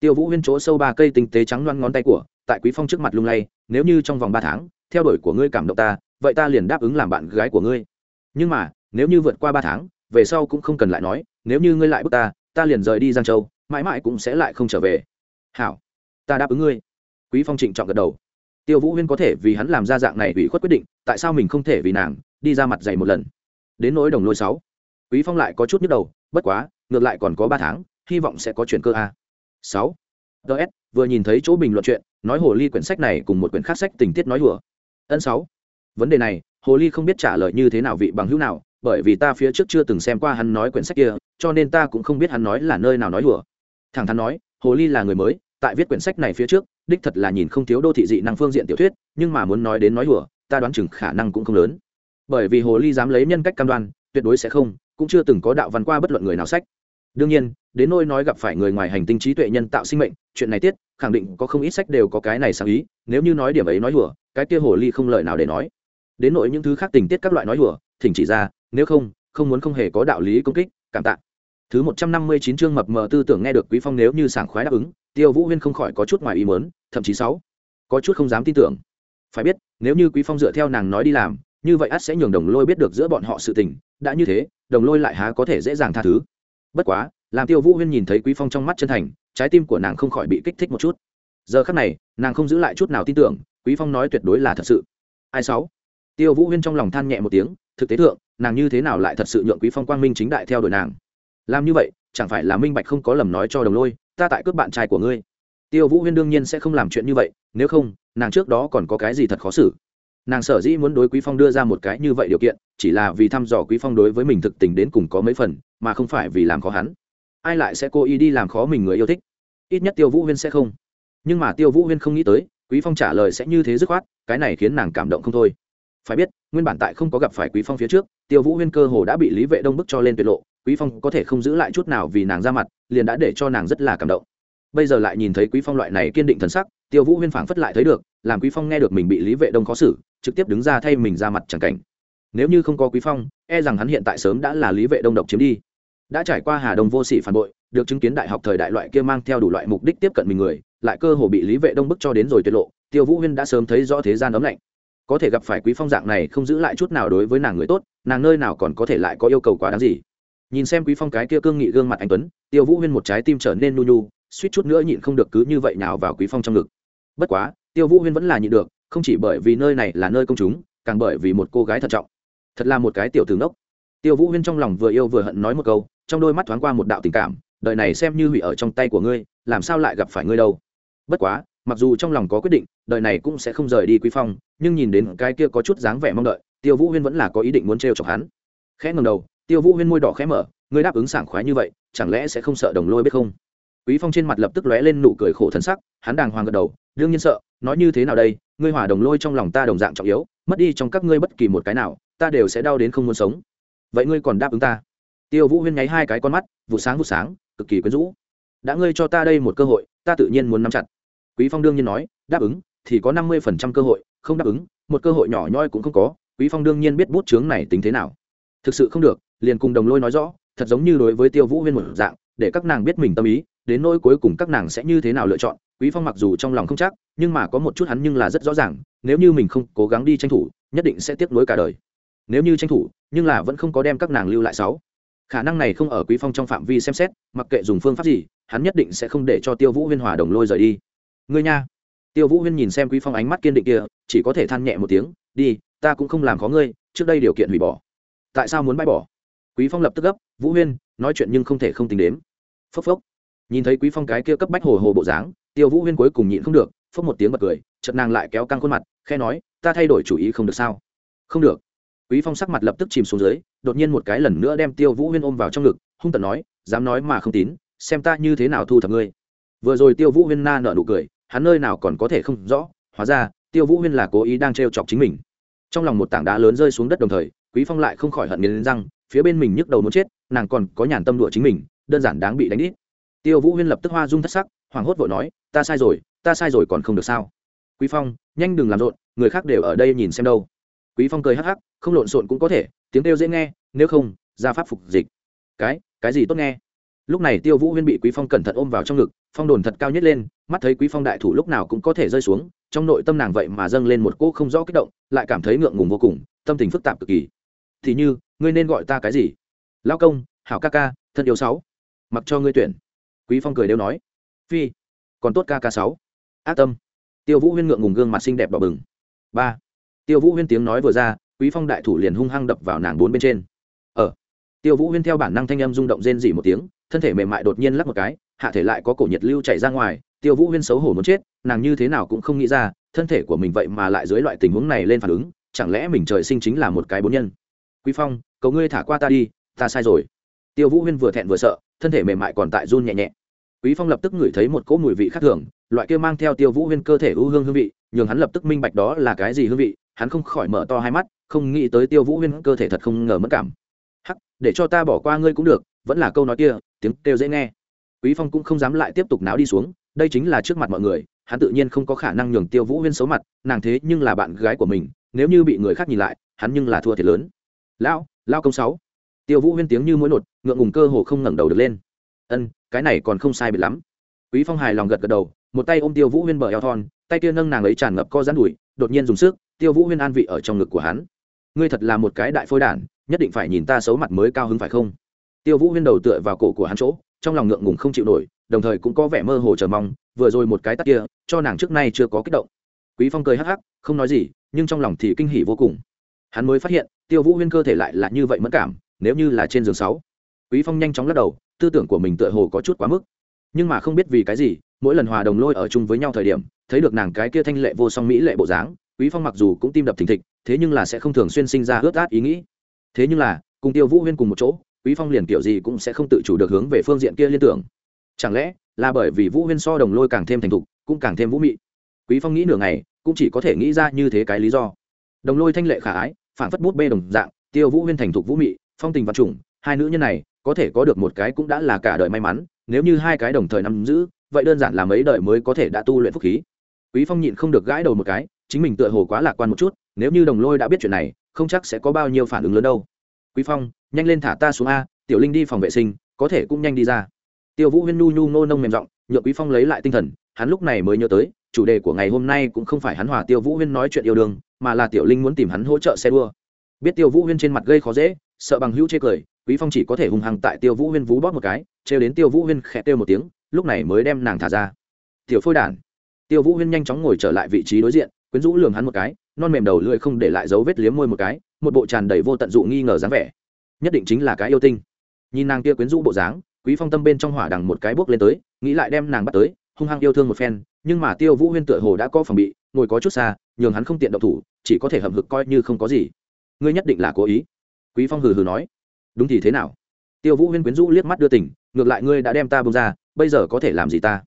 Tiêu vũ huyên chỗ sâu ba cây tinh tế trắng loăn ngón tay của tại quý phong trước mặt lung lay, nếu như trong vòng ba tháng, theo đuổi của ngươi cảm động ta, vậy ta liền đáp ứng làm bạn gái của ngươi. Nhưng mà, nếu như vượt qua ba tháng, về sau cũng không cần lại nói, nếu như ngươi lại bước ta ta liền rời đi giang châu, mãi mãi cũng sẽ lại không trở về. Hảo, ta đáp ứng ngươi. Quý phong trịnh trọng gật đầu. Tiêu vũ huyên có thể vì hắn làm ra dạng này ủy khuất quyết định, tại sao mình không thể vì nàng, đi ra mặt dày một lần? Đến nỗi đồng lôi sáu, quý phong lại có chút nhức đầu, bất quá, ngược lại còn có ba tháng, hy vọng sẽ có chuyện cơ a. Sáu ts vừa nhìn thấy chỗ bình luận chuyện nói hồ ly quyển sách này cùng một quyển khác sách tình tiết nói đùa. Ân sáu. Vấn đề này, hồ ly không biết trả lời như thế nào vị bằng hữu nào, bởi vì ta phía trước chưa từng xem qua hắn nói quyển sách kia, cho nên ta cũng không biết hắn nói là nơi nào nói đùa. Thẳng thắn nói, hồ ly là người mới, tại viết quyển sách này phía trước, đích thật là nhìn không thiếu đô thị dị năng phương diện tiểu thuyết, nhưng mà muốn nói đến nói đùa, ta đoán chừng khả năng cũng không lớn. Bởi vì hồ ly dám lấy nhân cách cam đoan, tuyệt đối sẽ không, cũng chưa từng có đạo văn qua bất luận người nào sách đương nhiên, đến nôi nói gặp phải người ngoài hành tinh trí tuệ nhân tạo sinh mệnh, chuyện này tiết, khẳng định có không ít sách đều có cái này sáng ý, nếu như nói điểm ấy nói hùa cái kia hồ ly không lời nào để nói. Đến nỗi những thứ khác tình tiết các loại nói hùa thỉnh chỉ ra, nếu không không muốn không hề có đạo lý công kích, cảm tạ. Thứ một trăm năm mươi chín chương mập mờ tư tưởng nghe được quý phong nếu như sảng khoái đáp ứng, tiêu vũ huyên không khỏi có chút ngoài ý mớn thậm chí sáu, có chút không dám tin tưởng. Phải biết, nếu như quý phong dựa theo nàng nói đi làm, như vậy ắt sẽ nhường đồng lôi biết được giữa bọn họ sự tình, đã như thế, đồng lôi lại há có thể dễ dàng tha thứ bất quá, làm tiêu vũ huyên nhìn thấy quý phong trong mắt chân thành, trái tim của nàng không khỏi bị kích thích một chút. Giờ khắc này, nàng không giữ lại chút nào tin tưởng, quý phong nói tuyệt đối là thật sự. Ai sáu? Tiêu vũ huyên trong lòng than nhẹ một tiếng, thực tế thượng, nàng như thế nào lại thật sự nhượng quý phong quang minh chính đại theo đuổi nàng? Làm như vậy, chẳng phải là minh bạch không có lầm nói cho đồng lôi, ta tại cướp bạn trai của ngươi. Tiêu vũ huyên đương nhiên sẽ không làm chuyện như vậy, nếu không, nàng trước đó còn có cái gì thật khó xử? Nàng sở dĩ muốn đối quý phong đưa ra một cái như vậy điều kiện, chỉ là vì thăm dò quý phong đối với mình thực tình đến cùng có mấy phần, mà không phải vì làm khó hắn. Ai lại sẽ cố ý đi làm khó mình người yêu thích? Ít nhất tiêu vũ huyên sẽ không. Nhưng mà tiêu vũ huyên không nghĩ tới, quý phong trả lời sẽ như thế dứt khoát, cái này khiến nàng cảm động không thôi. Phải biết, nguyên bản tại không có gặp phải quý phong phía trước, tiêu vũ huyên cơ hồ đã bị lý vệ đông bức cho lên tuyệt lộ, quý phong có thể không giữ lại chút nào vì nàng ra mặt, liền đã để cho nàng rất là cảm động. Bây giờ lại nhìn thấy quý phong loại này kiên định thần sắc, tiêu vũ huyên phảng phất lại thấy được, làm quý phong nghe được mình bị lý vệ đông khó xử trực tiếp đứng ra thay mình ra mặt chẳng cảnh. Nếu như không có quý phong e rằng hắn hiện tại sớm đã là lý vệ đông độc chiếm đi. Đã trải qua hà đông vô sỉ phản bội, được chứng kiến đại học thời đại loại kia mang theo đủ loại mục đích tiếp cận mình người, lại cơ hồ bị lý vệ đông bức cho đến rồi tiết lộ, tiêu vũ huyên đã sớm thấy rõ thế gian ấm lạnh. Có thể gặp phải quý phong dạng này không giữ lại chút nào đối với nàng người tốt, nàng nơi nào còn có thể lại có yêu cầu quá đáng gì. Nhìn xem quý phong cái kia cương nghị gương mặt anh tuấn, tiêu vũ huyên một trái tim trở nên nu nu suýt chút nữa nhịn không được cứ như vậy nào vào quý phong trong ngực. Bất quá, tiêu vũ huyên vẫn là nhịn được không chỉ bởi vì nơi này là nơi công chúng, càng bởi vì một cô gái thận trọng. Thật là một cái tiểu tướng đốc tiêu vũ huyên trong lòng vừa yêu vừa hận nói một câu, trong đôi mắt thoáng qua một đạo tình cảm, đời này xem như hủy ở trong tay của ngươi, làm sao lại gặp phải ngươi đâu. Bất quá, mặc dù trong lòng có quyết định, đời này cũng sẽ không rời đi quý phong, nhưng nhìn đến cái kia có chút dáng vẻ mong đợi, tiêu vũ huyên vẫn là có ý định muốn trêu chọc hắn. Khẽ ngầm đầu, tiêu vũ huyên môi đỏ khẽ mở, ngươi đáp ứng sảng khoái như vậy, chẳng lẽ sẽ không sợ đồng lôi biết không? Quý phong trên mặt lập tức lóe lên nụ cười khổ thân sắc, hắn đàng hoàng gật đầu, đương nhiên sợ, nói như thế nào đây ngươi hỏa đồng lôi trong lòng ta đồng dạng trọng yếu, mất đi trong các ngươi bất kỳ một cái nào, ta đều sẽ đau đến không muốn sống. Vậy ngươi còn đáp ứng ta? Tiêu vũ huyên nháy hai cái con mắt vụ sáng vụ sáng, cực kỳ quyến rũ. Đã ngươi cho ta đây một cơ hội, ta tự nhiên muốn nắm chặt. Quý phong đương nhiên nói, đáp ứng, thì có năm mươi phần trăm cơ hội, không đáp ứng, một cơ hội nhỏ nhoi cũng không có, quý phong đương nhiên biết bút chướng này tính thế nào. Thực sự không được, liền cùng đồng lôi nói rõ, thật giống như đối với tiêu vũ huyên một dạng, để các nàng biết mình tâm ý, đến nỗi cuối cùng các nàng sẽ như thế nào lựa chọn quý phong mặc dù trong lòng không chắc, nhưng mà có một chút hắn nhưng là rất rõ ràng, nếu như mình không cố gắng đi tranh thủ, nhất định sẽ tiếc nuối cả đời. Nếu như tranh thủ, nhưng là vẫn không có đem các nàng lưu lại sáu. Khả năng này không ở quý phong trong phạm vi xem xét, mặc kệ dùng phương pháp gì, hắn nhất định sẽ không để cho tiêu vũ huyên hòa đồng lôi rời đi. Ngươi nha. Tiêu vũ huyên nhìn xem quý phong ánh mắt kiên định kia, chỉ có thể than nhẹ một tiếng, đi, ta cũng không làm khó ngươi, trước đây điều kiện hủy bỏ. Tại sao muốn bãi bỏ? Quý phong lập tức gấp, vũ huyên, nói chuyện nhưng không thể không tính đến phốc phốc. Nhìn thấy quý phong cái kia cấp bách hồ hồ bộ dáng tiêu vũ huyên cuối cùng nhịn không được, phốc một tiếng bật cười, chợt nàng lại kéo căng khuôn mặt khe nói, ta thay đổi chủ ý không được sao? Không được. Quý phong sắc mặt lập tức chìm xuống dưới, đột nhiên một cái lần nữa đem tiêu vũ huyên ôm vào trong ngực, hung tận nói, dám nói mà không tín, xem ta như thế nào thu thập ngươi. Vừa rồi tiêu vũ huyên na nở nụ cười, hắn nơi nào còn có thể không rõ, hóa ra, tiêu vũ huyên là cố ý đang trêu chọc chính mình. Trong lòng một tảng đá lớn rơi xuống đất đồng thời, quý phong lại không khỏi hận nghiến răng, phía bên mình nhức đầu muốn chết, nàng còn có nhàn tâm đùa chính mình, đơn giản đáng bị đánh đít tiêu vũ huyên lập tức hoa dung thất sắc hoảng hốt vội nói, ta sai rồi, ta sai rồi còn không được sao? Quý phong, nhanh đừng làm rộn, người khác đều ở đây nhìn xem đâu. Quý phong cười hắc hắc, không lộn xộn cũng có thể, tiếng kêu dễ nghe, nếu không, ra pháp phục dịch. Cái cái gì tốt nghe? Lúc này tiêu vũ huyên bị quý phong cẩn thận ôm vào trong ngực, phong đồn thật cao nhất lên, mắt thấy quý phong đại thủ lúc nào cũng có thể rơi xuống, trong nội tâm nàng vậy mà dâng lên một cỗ không rõ kích động, lại cảm thấy ngượng ngùng vô cùng, tâm tình phức tạp cực kỳ. Thì như, ngươi nên gọi ta cái gì? Lao công, hảo ca ca, thân yêu sáu, mặc cho ngươi tuyển. Quý phong cười đều nói phi. Còn tốt ca ca sáu. Ác tâm. Tiêu vũ huyên ngượng ngùng gương mặt xinh đẹp đỏ bừng. Ba. Tiêu vũ huyên tiếng nói vừa ra, quý phong đại thủ liền hung hăng đập vào nàng bốn bên trên. Ở tiêu vũ huyên theo bản năng thanh âm rung động rên dỉ một tiếng, thân thể mềm mại đột nhiên lắc một cái, hạ thể lại có cổ nhiệt lưu chảy ra ngoài, tiêu vũ huyên xấu hổ muốn chết, nàng như thế nào cũng không nghĩ ra, thân thể của mình vậy mà lại dưới loại tình huống này lên phản ứng, chẳng lẽ mình trời sinh chính là một cái bốn nhân? Quý phong, cầu ngươi thả qua ta đi, ta sai rồi. Tiêu vũ huyên vừa thẹn vừa sợ, thân thể mềm mại còn tại run nhẹ nhẹ quý phong lập tức ngửi thấy một cỗ mùi vị khác thường, loại kia mang theo tiêu vũ huyên cơ thể ưu hương hương vị, nhường hắn lập tức minh bạch đó là cái gì hương vị, hắn không khỏi mở to hai mắt, không nghĩ tới tiêu vũ huyên cơ thể thật không ngờ mất cảm. Hắc, để cho ta bỏ qua ngươi cũng được, vẫn là câu nói kia, tiếng kêu dễ nghe. Quý phong cũng không dám lại tiếp tục náo đi xuống, đây chính là trước mặt mọi người, hắn tự nhiên không có khả năng nhường tiêu vũ huyên xấu mặt, nàng thế nhưng là bạn gái của mình, nếu như bị người khác nhìn lại, hắn nhưng là thua thiệt lớn. Lão lao công sáu. Tiêu vũ huyên tiếng như mũi nột, ngượng ngùng cơ hồ không ngẩng đầu được lên ân, cái này còn không sai biệt lắm. Quý phong hài lòng gật gật đầu, một tay ôm tiêu vũ huyên bờ eo thon, tay kia nâng nàng ấy tràn ngập co rán đùi, đột nhiên dùng sức, tiêu vũ huyên an vị ở trong ngực của hắn. Ngươi thật là một cái đại phôi đản, nhất định phải nhìn ta xấu mặt mới cao hứng phải không? Tiêu vũ huyên đầu tựa vào cổ của hắn chỗ, trong lòng ngượng ngùng không chịu nổi, đồng thời cũng có vẻ mơ hồ chờ mong, vừa rồi một cái tắt kia, cho nàng trước nay chưa có kích động. Quý phong cười hắc hắc, không nói gì, nhưng trong lòng thì kinh hỉ vô cùng. Hắn mới phát hiện, tiêu vũ huyên cơ thể lại là như vậy mất cảm, nếu như là trên giường sáu. Quý phong nhanh chóng lắc đầu tư tưởng của mình tựa hồ có chút quá mức. Nhưng mà không biết vì cái gì, mỗi lần hòa đồng lôi ở chung với nhau thời điểm, thấy được nàng cái kia thanh lệ vô song mỹ lệ bộ dáng, quý phong mặc dù cũng tim đập thình thịch, thế nhưng là sẽ không thường xuyên sinh ra ướt át ý nghĩ. Thế nhưng là, cùng tiêu vũ huyên cùng một chỗ, quý phong liền kiểu gì cũng sẽ không tự chủ được hướng về phương diện kia liên tưởng. Chẳng lẽ là bởi vì vũ huyên so đồng lôi càng thêm thành thục, cũng càng thêm vũ mị? Quý phong nghĩ nửa ngày, cũng chỉ có thể nghĩ ra như thế cái lý do. Đồng lôi thanh lệ khả ái phản phất bút bê đồng dạng, tiêu vũ huyên thành thục vũ mị, phong tình vật chủng hai nữ nhân này có thể có được một cái cũng đã là cả đời may mắn, nếu như hai cái đồng thời nắm giữ, vậy đơn giản là mấy đời mới có thể đã tu luyện phúc khí. Quý phong nhịn không được gãi đầu một cái, chính mình tựa hồ quá lạc quan một chút, nếu như đồng lôi đã biết chuyện này, không chắc sẽ có bao nhiêu phản ứng lớn đâu. Quý phong, nhanh lên thả ta xuống a, tiểu linh đi phòng vệ sinh, có thể cũng nhanh đi ra. Tiêu vũ huyên nu nhu nô nông mềm giọng, nhượng quý phong lấy lại tinh thần, hắn lúc này mới nhớ tới, chủ đề của ngày hôm nay cũng không phải hắn hòa tiêu vũ huyên nói chuyện yêu đương, mà là tiểu linh muốn tìm hắn hỗ trợ xe đua. Biết tiêu vũ huyên trên mặt gây khó dễ, sợ bằng hữu chê cười quý phong chỉ có thể hung hăng tại tiêu vũ huyên vú bóp một cái, trêu đến tiêu vũ huyên khẽ kêu một tiếng, lúc này mới đem nàng thả ra. Tiểu phôi đản. Tiêu vũ huyên nhanh chóng ngồi trở lại vị trí đối diện, quyến rũ lường hắn một cái, non mềm đầu lưỡi không để lại dấu vết liếm môi một cái, một bộ tràn đầy vô tận dụ nghi ngờ dáng vẻ. Nhất định chính là cái yêu tinh. Nhìn nàng kia quyến rũ bộ dáng, quý phong tâm bên trong hỏa đằng một cái bước lên tới, nghĩ lại đem nàng bắt tới, hung hăng yêu thương một phen, nhưng mà tiêu vũ huyên tựa hồ đã có phòng bị, ngồi có chút xa, nhường hắn không tiện động thủ, chỉ có thể hậm hực coi như không có gì. Ngươi nhất định là cố ý. Quý phong hừ hừ nói đúng thì thế nào? Tiêu vũ huyên quyến rũ liếc mắt đưa tỉnh ngược lại ngươi đã đem ta bông ra, bây giờ có thể làm gì ta?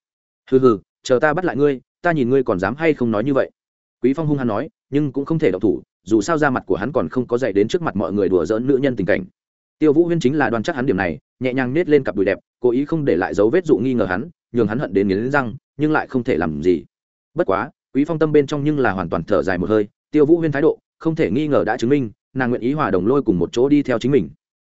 Hừ hừ, chờ ta bắt lại ngươi, ta nhìn ngươi còn dám hay không nói như vậy. Quý phong hung hăng nói, nhưng cũng không thể độc thủ, dù sao ra mặt của hắn còn không có dạy đến trước mặt mọi người đùa giỡn nữ nhân tình cảnh. Tiêu vũ huyên chính là đoàn chắc hắn điểm này, nhẹ nhàng nết lên cặp đùi đẹp, cố ý không để lại dấu vết dụ nghi ngờ hắn, nhường hắn hận đến nghiến răng, nhưng lại không thể làm gì. Bất quá, quý phong tâm bên trong nhưng là hoàn toàn thở dài một hơi, tiêu vũ huyên thái độ, không thể nghi ngờ đã chứng minh, nàng nguyện ý hòa đồng lôi cùng một chỗ đi theo chính mình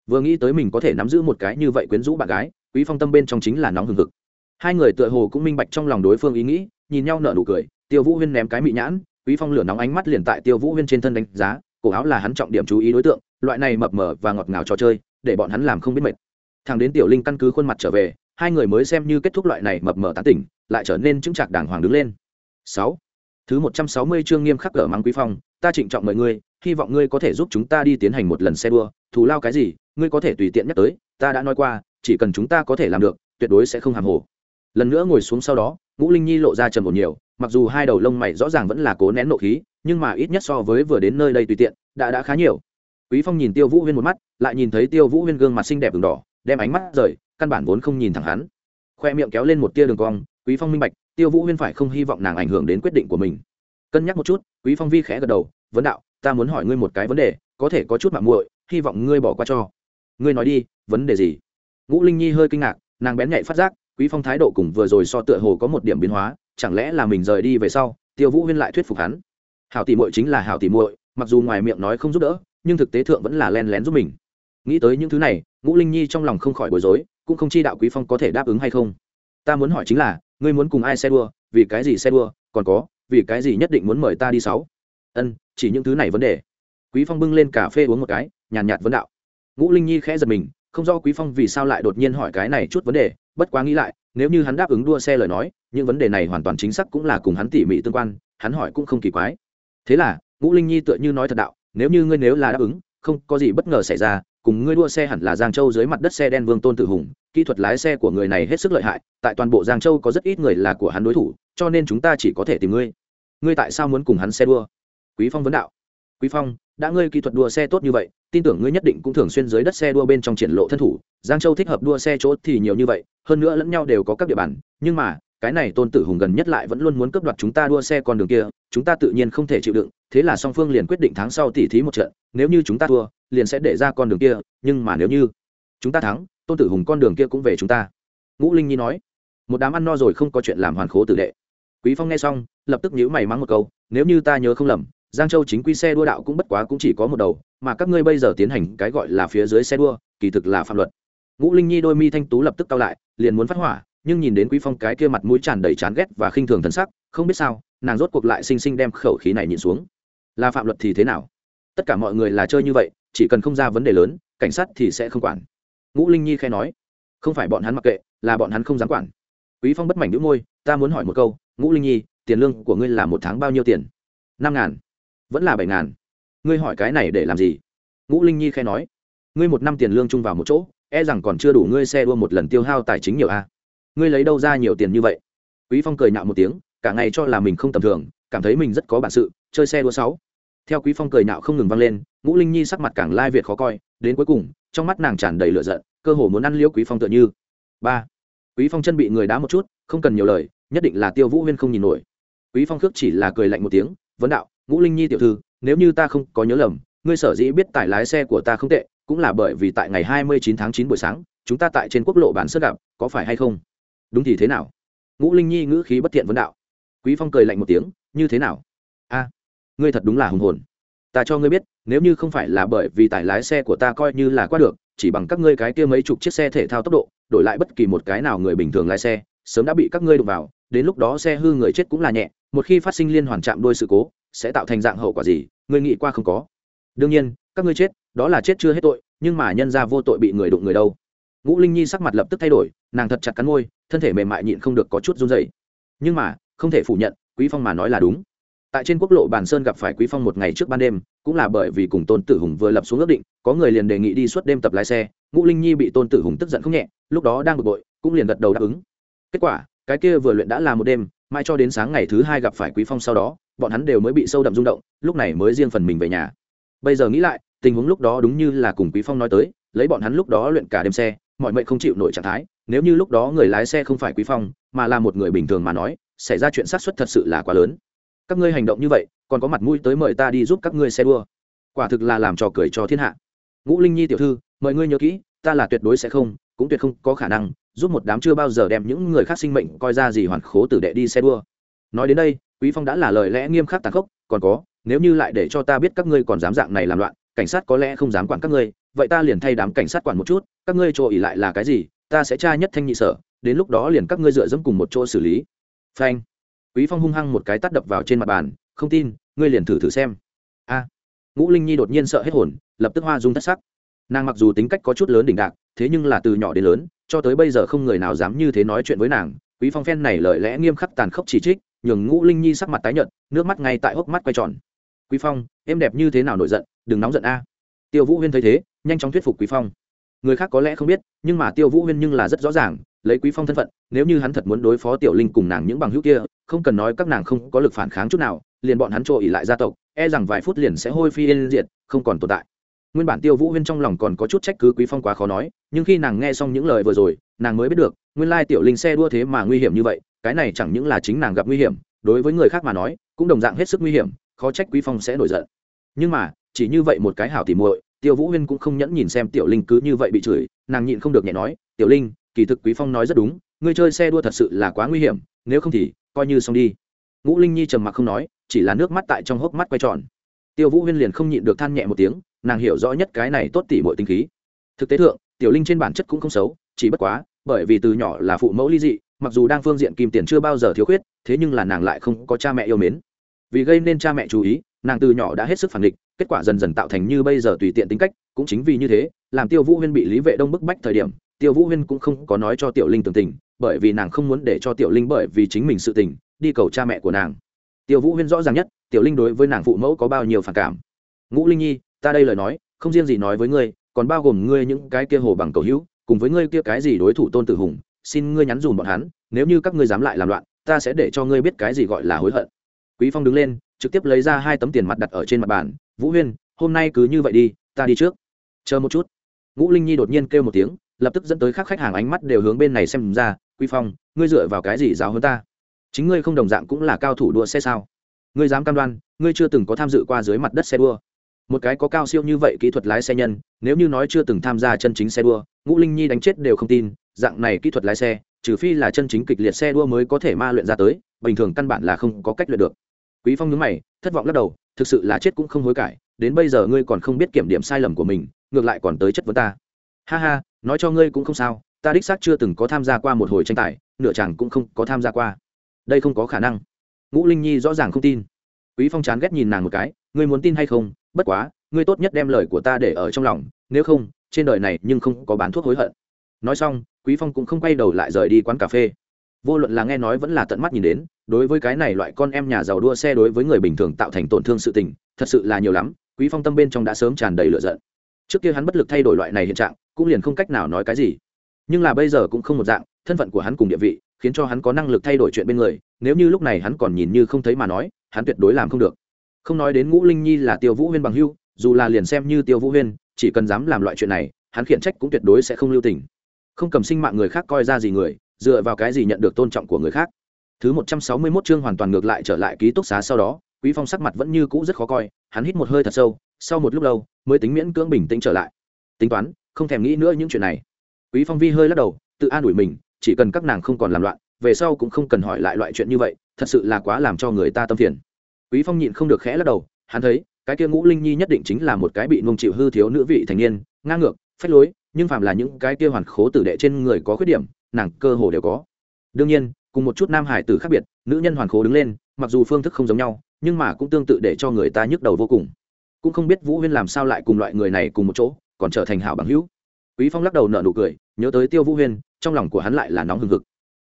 vừa nghĩ tới mình có thể nắm giữ một cái như vậy quyến rũ bạn gái, quý phong tâm bên trong chính là nóng hừng hực. Hai người tựa hồ cũng minh bạch trong lòng đối phương ý nghĩ, nhìn nhau nở nụ cười, tiêu vũ huyên ném cái mị nhãn, quý phong lửa nóng ánh mắt liền tại tiêu vũ huyên trên thân đánh giá, cổ áo là hắn trọng điểm chú ý đối tượng, loại này mập mờ và ngọt ngào trò chơi, để bọn hắn làm không biết mệt. Thằng đến tiểu linh căn cứ khuôn mặt trở về, hai người mới xem như kết thúc loại này mập mờ tán tỉnh, lại trở nên chứng chạc đàng hoàng đứng lên. Sáu. Thứ một trăm sáu mươi chương nghiêm khắc gở mắng quý phong, ta trịnh trọng mời ngươi hy vọng ngươi có thể giúp chúng ta đi tiến hành một lần xe đua, thù lao cái gì, ngươi có thể tùy tiện nhắc tới, ta đã nói qua, chỉ cần chúng ta có thể làm được, tuyệt đối sẽ không hàm hồ. Lần nữa ngồi xuống sau đó, ngũ linh nhi lộ ra trầm ổn nhiều, mặc dù hai đầu lông mày rõ ràng vẫn là cố nén nộ khí, nhưng mà ít nhất so với vừa đến nơi đây tùy tiện, đã đã khá nhiều. Quý phong nhìn tiêu vũ huyên một mắt, lại nhìn thấy tiêu vũ huyên gương mặt xinh đẹp đường đỏ, đem ánh mắt rời, căn bản vốn không nhìn thẳng hắn. Khoe miệng kéo lên một tia đường cong, quý phong minh bạch, tiêu vũ huyên phải không hy vọng nàng ảnh hưởng đến quyết định của mình. Cân nhắc một chút, quý phong vi khẽ gật đầu, vấn đạo ta muốn hỏi ngươi một cái vấn đề, có thể có chút mạng muội, hy vọng ngươi bỏ qua cho. Ngươi nói đi, vấn đề gì? Ngũ linh nhi hơi kinh ngạc, nàng bén nhạy phát giác, quý phong thái độ cùng vừa rồi so tựa hồ có một điểm biến hóa, chẳng lẽ là mình rời đi về sau, tiêu vũ huyên lại thuyết phục hắn? Hảo tỷ muội chính là hảo tỷ muội, mặc dù ngoài miệng nói không giúp đỡ, nhưng thực tế thượng vẫn là len lén giúp mình. Nghĩ tới những thứ này, ngũ linh nhi trong lòng không khỏi bối rối, cũng không chi đạo quý phong có thể đáp ứng hay không. Ta muốn hỏi chính là, ngươi muốn cùng ai xe đua, vì cái gì xe đua, còn có, vì cái gì nhất định muốn mời ta đi sáu? Ân, chỉ những thứ này vấn đề. Quý phong bưng lên cà phê uống một cái, nhàn nhạt vấn đạo. Ngũ linh nhi khẽ giật mình, không rõ quý phong vì sao lại đột nhiên hỏi cái này chút vấn đề, bất quá nghĩ lại, nếu như hắn đáp ứng đua xe lời nói, những vấn đề này hoàn toàn chính xác cũng là cùng hắn tỉ mỉ tương quan, hắn hỏi cũng không kỳ quái. Thế là, ngũ linh nhi tựa như nói thật đạo, nếu như ngươi nếu là đáp ứng, không có gì bất ngờ xảy ra, cùng ngươi đua xe hẳn là giang châu dưới mặt đất xe đen vương tôn tử hùng, kỹ thuật lái xe của người này hết sức lợi hại, tại toàn bộ giang châu có rất ít người là của hắn đối thủ, cho nên chúng ta chỉ có thể tìm ngươi. Ngươi tại sao muốn cùng hắn xe đua? Quý phong vấn đạo. Quý phong, đã ngươi kỹ thuật đua xe tốt như vậy, tin tưởng ngươi nhất định cũng thường xuyên dưới đất xe đua bên trong triển lộ thân thủ. Giang châu thích hợp đua xe chỗ thì nhiều như vậy, hơn nữa lẫn nhau đều có các địa bàn. Nhưng mà, cái này tôn tử hùng gần nhất lại vẫn luôn muốn cướp đoạt chúng ta đua xe con đường kia, chúng ta tự nhiên không thể chịu đựng. Thế là song phương liền quyết định tháng sau tỉ thí một trận. Nếu như chúng ta thua, liền sẽ để ra con đường kia, nhưng mà nếu như chúng ta thắng, tôn tử hùng con đường kia cũng về chúng ta. Ngũ linh nhi nói, một đám ăn no rồi không có chuyện làm hoàn khố tử đệ. Quý phong nghe xong, lập tức nhíu mày mắng một câu, nếu như ta nhớ không lầm giang châu chính quy xe đua đạo cũng bất quá cũng chỉ có một đầu, mà các ngươi bây giờ tiến hành cái gọi là phía dưới xe đua, kỳ thực là phạm luật. Ngũ linh nhi đôi mi thanh tú lập tức cao lại, liền muốn phát hỏa, nhưng nhìn đến quý phong cái kia mặt mũi tràn đầy chán ghét và khinh thường thân sắc, không biết sao, nàng rốt cuộc lại sinh sinh đem khẩu khí này nhìn xuống. Là phạm luật thì thế nào? Tất cả mọi người là chơi như vậy, chỉ cần không ra vấn đề lớn, cảnh sát thì sẽ không quản. Ngũ linh nhi khai nói, không phải bọn hắn mặc kệ, là bọn hắn không dám quản. Quý phong bất mảnh đĩu môi, ta muốn hỏi một câu, ngũ linh nhi, tiền lương của ngươi là một tháng bao nhiêu tiền? Năm ngàn vẫn là bảy ngàn. Ngươi hỏi cái này để làm gì? Ngũ linh nhi khai nói. Ngươi một năm tiền lương chung vào một chỗ e rằng còn chưa đủ ngươi xe đua một lần tiêu hao tài chính nhiều a. Ngươi lấy đâu ra nhiều tiền như vậy? Quý phong cười nhạo một tiếng, cả ngày cho là mình không tầm thường, cảm thấy mình rất có bản sự, chơi xe đua sáu. Theo quý phong cười nhạo không ngừng vang lên, ngũ linh nhi sắc mặt càng lai việt khó coi, đến cuối cùng, trong mắt nàng tràn đầy lửa giận, cơ hồ muốn ăn liễu quý phong tựa như. Ba. Quý phong chân bị người đá một chút, không cần nhiều lời, nhất định là tiêu vũ huyên không nhìn nổi. Quý phong khước chỉ là cười lạnh một tiếng, vấn đạo ngũ linh nhi tiểu thư, nếu như ta không có nhớ lầm, ngươi sở dĩ biết tải lái xe của ta không tệ, cũng là bởi vì tại ngày 29 tháng chín buổi sáng, chúng ta tại trên quốc lộ bán sơ gặp, có phải hay không? Đúng thì thế nào? Ngũ linh nhi ngữ khí bất thiện vấn đạo. Quý phong cười lạnh một tiếng, như thế nào? A, ngươi thật đúng là hùng hồn. Ta cho ngươi biết, nếu như không phải là bởi vì tải lái xe của ta coi như là qua được, chỉ bằng các ngươi cái kia mấy chục chiếc xe thể thao tốc độ, đổi lại bất kỳ một cái nào người bình thường lái xe, sớm đã bị các ngươi đụng vào đến lúc đó xe hư người chết cũng là nhẹ, một khi phát sinh liên hoàn chạm đôi sự cố, sẽ tạo thành dạng hậu quả gì người nghĩ qua không có? Đương nhiên, các ngươi chết, đó là chết chưa hết tội, nhưng mà nhân ra vô tội bị người đụng người đâu. Ngũ linh nhi sắc mặt lập tức thay đổi, nàng thật chặt cắn môi, thân thể mềm mại nhịn không được có chút run dày nhưng mà, không thể phủ nhận, quý phong mà nói là đúng. Tại trên quốc lộ bàn sơn gặp phải quý phong một ngày trước ban đêm, cũng là bởi vì cùng tôn tử hùng vừa lập xuống ước định, có người liền đề nghị đi suốt đêm tập lái xe, ngũ linh nhi bị tôn tử hùng tức giận không nhẹ, lúc đó đang bực bội, cũng liền gật đầu đáp ứng. Kết quả cái kia vừa luyện đã là một đêm, mai cho đến sáng ngày thứ hai gặp phải quý phong sau đó, bọn hắn đều mới bị sâu đậm rung động, lúc này mới riêng phần mình về nhà. Bây giờ nghĩ lại, tình huống lúc đó đúng như là cùng quý phong nói tới, lấy bọn hắn lúc đó luyện cả đêm xe, mọi mệnh không chịu nổi trạng thái, nếu như lúc đó người lái xe không phải quý phong, mà là một người bình thường mà nói, xảy ra chuyện sát xuất thật sự là quá lớn. Các ngươi hành động như vậy, còn có mặt mũi tới mời ta đi giúp các ngươi xe đua. Quả thực là làm trò cười cho thiên hạ. Ngũ linh nhi tiểu thư mời ngươi nhớ kỹ, ta là tuyệt đối sẽ không cũng tuyệt không có khả năng, giúp một đám chưa bao giờ đem những người khác sinh mệnh coi ra gì hoàn khố tử đệ đi xe đua. Nói đến đây, quý phong đã là lời lẽ nghiêm khắc tàn khốc, còn có, nếu như lại để cho ta biết các ngươi còn dám dạng này làm loạn, cảnh sát có lẽ không dám quản các ngươi, vậy ta liền thay đám cảnh sát quản một chút, các ngươi chỗ ỉ lại là cái gì, ta sẽ tra nhất thanh nhị sở, đến lúc đó liền các ngươi dựa dẫm cùng một chỗ xử lý. Phanh. Quý phong hung hăng một cái tát đập vào trên mặt bàn, không tin, ngươi liền thử thử xem. A. Ngũ linh nhi đột nhiên sợ hết hồn, lập tức hoa dung thất sắc nàng mặc dù tính cách có chút lớn đỉnh đạc, thế nhưng là từ nhỏ đến lớn, cho tới bây giờ không người nào dám như thế nói chuyện với nàng. Quý phong phen này lời lẽ nghiêm khắc tàn khốc chỉ trích, nhường ngũ linh nhi sắc mặt tái nhợt, nước mắt ngay tại hốc mắt quay tròn. Quý phong, em đẹp như thế nào nổi giận, đừng nóng giận a. Tiêu vũ huyên thấy thế, nhanh chóng thuyết phục quý phong. Người khác có lẽ không biết, nhưng mà tiêu vũ huyên nhưng là rất rõ ràng, lấy quý phong thân phận, nếu như hắn thật muốn đối phó tiểu linh cùng nàng những bằng hữu kia, không cần nói các nàng không có lực phản kháng chút nào, liền bọn hắn trộn ỉ lại gia tộc e rằng vài phút liền sẽ hôi phi yên diệt, không còn tồn tại nguyên bản tiêu vũ huyên trong lòng còn có chút trách cứ quý phong quá khó nói nhưng khi nàng nghe xong những lời vừa rồi nàng mới biết được nguyên lai tiểu linh xe đua thế mà nguy hiểm như vậy cái này chẳng những là chính nàng gặp nguy hiểm đối với người khác mà nói cũng đồng dạng hết sức nguy hiểm khó trách quý phong sẽ nổi giận nhưng mà chỉ như vậy một cái hảo tỉ muội tiêu vũ huyên cũng không nhẫn nhìn xem tiểu linh cứ như vậy bị chửi nàng nhịn không được nhẹ nói tiểu linh kỳ thực quý phong nói rất đúng ngươi chơi xe đua thật sự là quá nguy hiểm nếu không thì coi như xong đi ngũ linh nhi trầm mặc không nói chỉ là nước mắt tại trong hốc mắt quay tròn tiêu vũ huyên liền không nhịn được than nhẹ một tiếng, nàng hiểu rõ nhất cái này tốt tỉ mọi tinh khí. Thực tế thượng, tiểu linh trên bản chất cũng không xấu, chỉ bất quá, bởi vì từ nhỏ là phụ mẫu ly dị, mặc dù đang phương diện kim tiền chưa bao giờ thiếu khuyết, thế nhưng là nàng lại không có cha mẹ yêu mến. Vì gây nên cha mẹ chú ý, nàng từ nhỏ đã hết sức phản địch kết quả dần dần tạo thành như bây giờ tùy tiện tính cách, cũng chính vì như thế, làm tiêu vũ huyên bị lý vệ đông bức bách thời điểm, tiêu vũ huyên cũng không có nói cho tiểu linh tường tình, bởi vì nàng không muốn để cho tiểu linh bởi vì chính mình sự tình, đi cầu cha mẹ của nàng tiêu vũ huyên rõ ràng nhất, tiểu linh đối với nàng phụ mẫu có bao nhiêu phản cảm. Ngũ linh nhi, ta đây lời nói, không riêng gì nói với ngươi, còn bao gồm ngươi những cái kia hồ bằng cầu hữu, cùng với ngươi kia cái gì đối thủ tôn tử hùng, xin ngươi nhắn dùm bọn hắn, nếu như các ngươi dám lại làm loạn, ta sẽ để cho ngươi biết cái gì gọi là hối hận. Quý phong đứng lên, trực tiếp lấy ra hai tấm tiền mặt đặt ở trên mặt bàn, vũ huyên, hôm nay cứ như vậy đi, ta đi trước. Chờ một chút. Ngũ linh nhi đột nhiên kêu một tiếng, lập tức dẫn tới các khách hàng ánh mắt đều hướng bên này xem ra, quý phong, ngươi dựa vào cái gì giáo hơn ta? Chính ngươi không đồng dạng cũng là cao thủ đua xe sao? Ngươi dám cam đoan, ngươi chưa từng có tham dự qua dưới mặt đất xe đua. Một cái có cao siêu như vậy kỹ thuật lái xe nhân, nếu như nói chưa từng tham gia chân chính xe đua, ngũ linh nhi đánh chết đều không tin, dạng này kỹ thuật lái xe, trừ phi là chân chính kịch liệt xe đua mới có thể ma luyện ra tới, bình thường căn bản là không có cách luyện được. Quý phong nhớ mày, thất vọng lắc đầu, thực sự là chết cũng không hối cải, đến bây giờ ngươi còn không biết kiểm điểm sai lầm của mình, ngược lại còn tới chất vấn ta. Ha ha, nói cho ngươi cũng không sao, ta đích xác chưa từng có tham gia qua một hồi tranh tài, nửa chàng cũng không có tham gia qua đây không có khả năng. Ngũ linh nhi rõ ràng không tin. Quý phong chán ghét nhìn nàng một cái, ngươi muốn tin hay không? Bất quá, ngươi tốt nhất đem lời của ta để ở trong lòng, nếu không, trên đời này nhưng không có bán thuốc hối hận. Nói xong, quý phong cũng không quay đầu lại rời đi quán cà phê. Vô luận là nghe nói vẫn là tận mắt nhìn đến, đối với cái này loại con em nhà giàu đua xe đối với người bình thường tạo thành tổn thương sự tình, thật sự là nhiều lắm, quý phong tâm bên trong đã sớm tràn đầy lửa giận. Trước kia hắn bất lực thay đổi loại này hiện trạng, cũng liền không cách nào nói cái gì nhưng là bây giờ cũng không một dạng, thân phận của hắn cùng địa vị, khiến cho hắn có năng lực thay đổi chuyện bên người, nếu như lúc này hắn còn nhìn như không thấy mà nói, hắn tuyệt đối làm không được. Không nói đến ngũ linh nhi là tiêu vũ huyên bằng hưu, dù là liền xem như tiêu vũ huyên, chỉ cần dám làm loại chuyện này, hắn khiển trách cũng tuyệt đối sẽ không lưu tình. Không cầm sinh mạng người khác coi ra gì người, dựa vào cái gì nhận được tôn trọng của người khác. Thứ một trăm sáu mươi 161 chương hoàn toàn ngược lại trở lại ký túc xá sau đó, quý phong sắc mặt vẫn như cũ rất khó coi, hắn hít một hơi thật sâu, sau một lúc lâu, mới tính miễn cưỡng bình tĩnh trở lại. Tính toán, không thèm nghĩ nữa những chuyện này quý phong vi hơi lắc đầu, tự an ủi mình, chỉ cần các nàng không còn làm loạn, về sau cũng không cần hỏi lại loại chuyện như vậy, thật sự là quá làm cho người ta tâm phiền. Quý phong nhịn không được khẽ lắc đầu, hắn thấy, cái kia ngũ linh nhi nhất định chính là một cái bị nung chịu hư thiếu nữ vị thành niên, ngang ngược, phách lối, nhưng phàm là những cái kia hoàn khố tử đệ trên người có khuyết điểm, nàng cơ hồ đều có. Đương nhiên, cùng một chút nam hải tử khác biệt, nữ nhân hoàn khố đứng lên, mặc dù phương thức không giống nhau, nhưng mà cũng tương tự để cho người ta nhức đầu vô cùng. Cũng không biết vũ huyên làm sao lại cùng loại người này cùng một chỗ, còn trở thành hảo bằng hữu. Quý phong lắc đầu nở nụ cười nhớ tới tiêu vũ huyên, trong lòng của hắn lại là nóng hừng hực.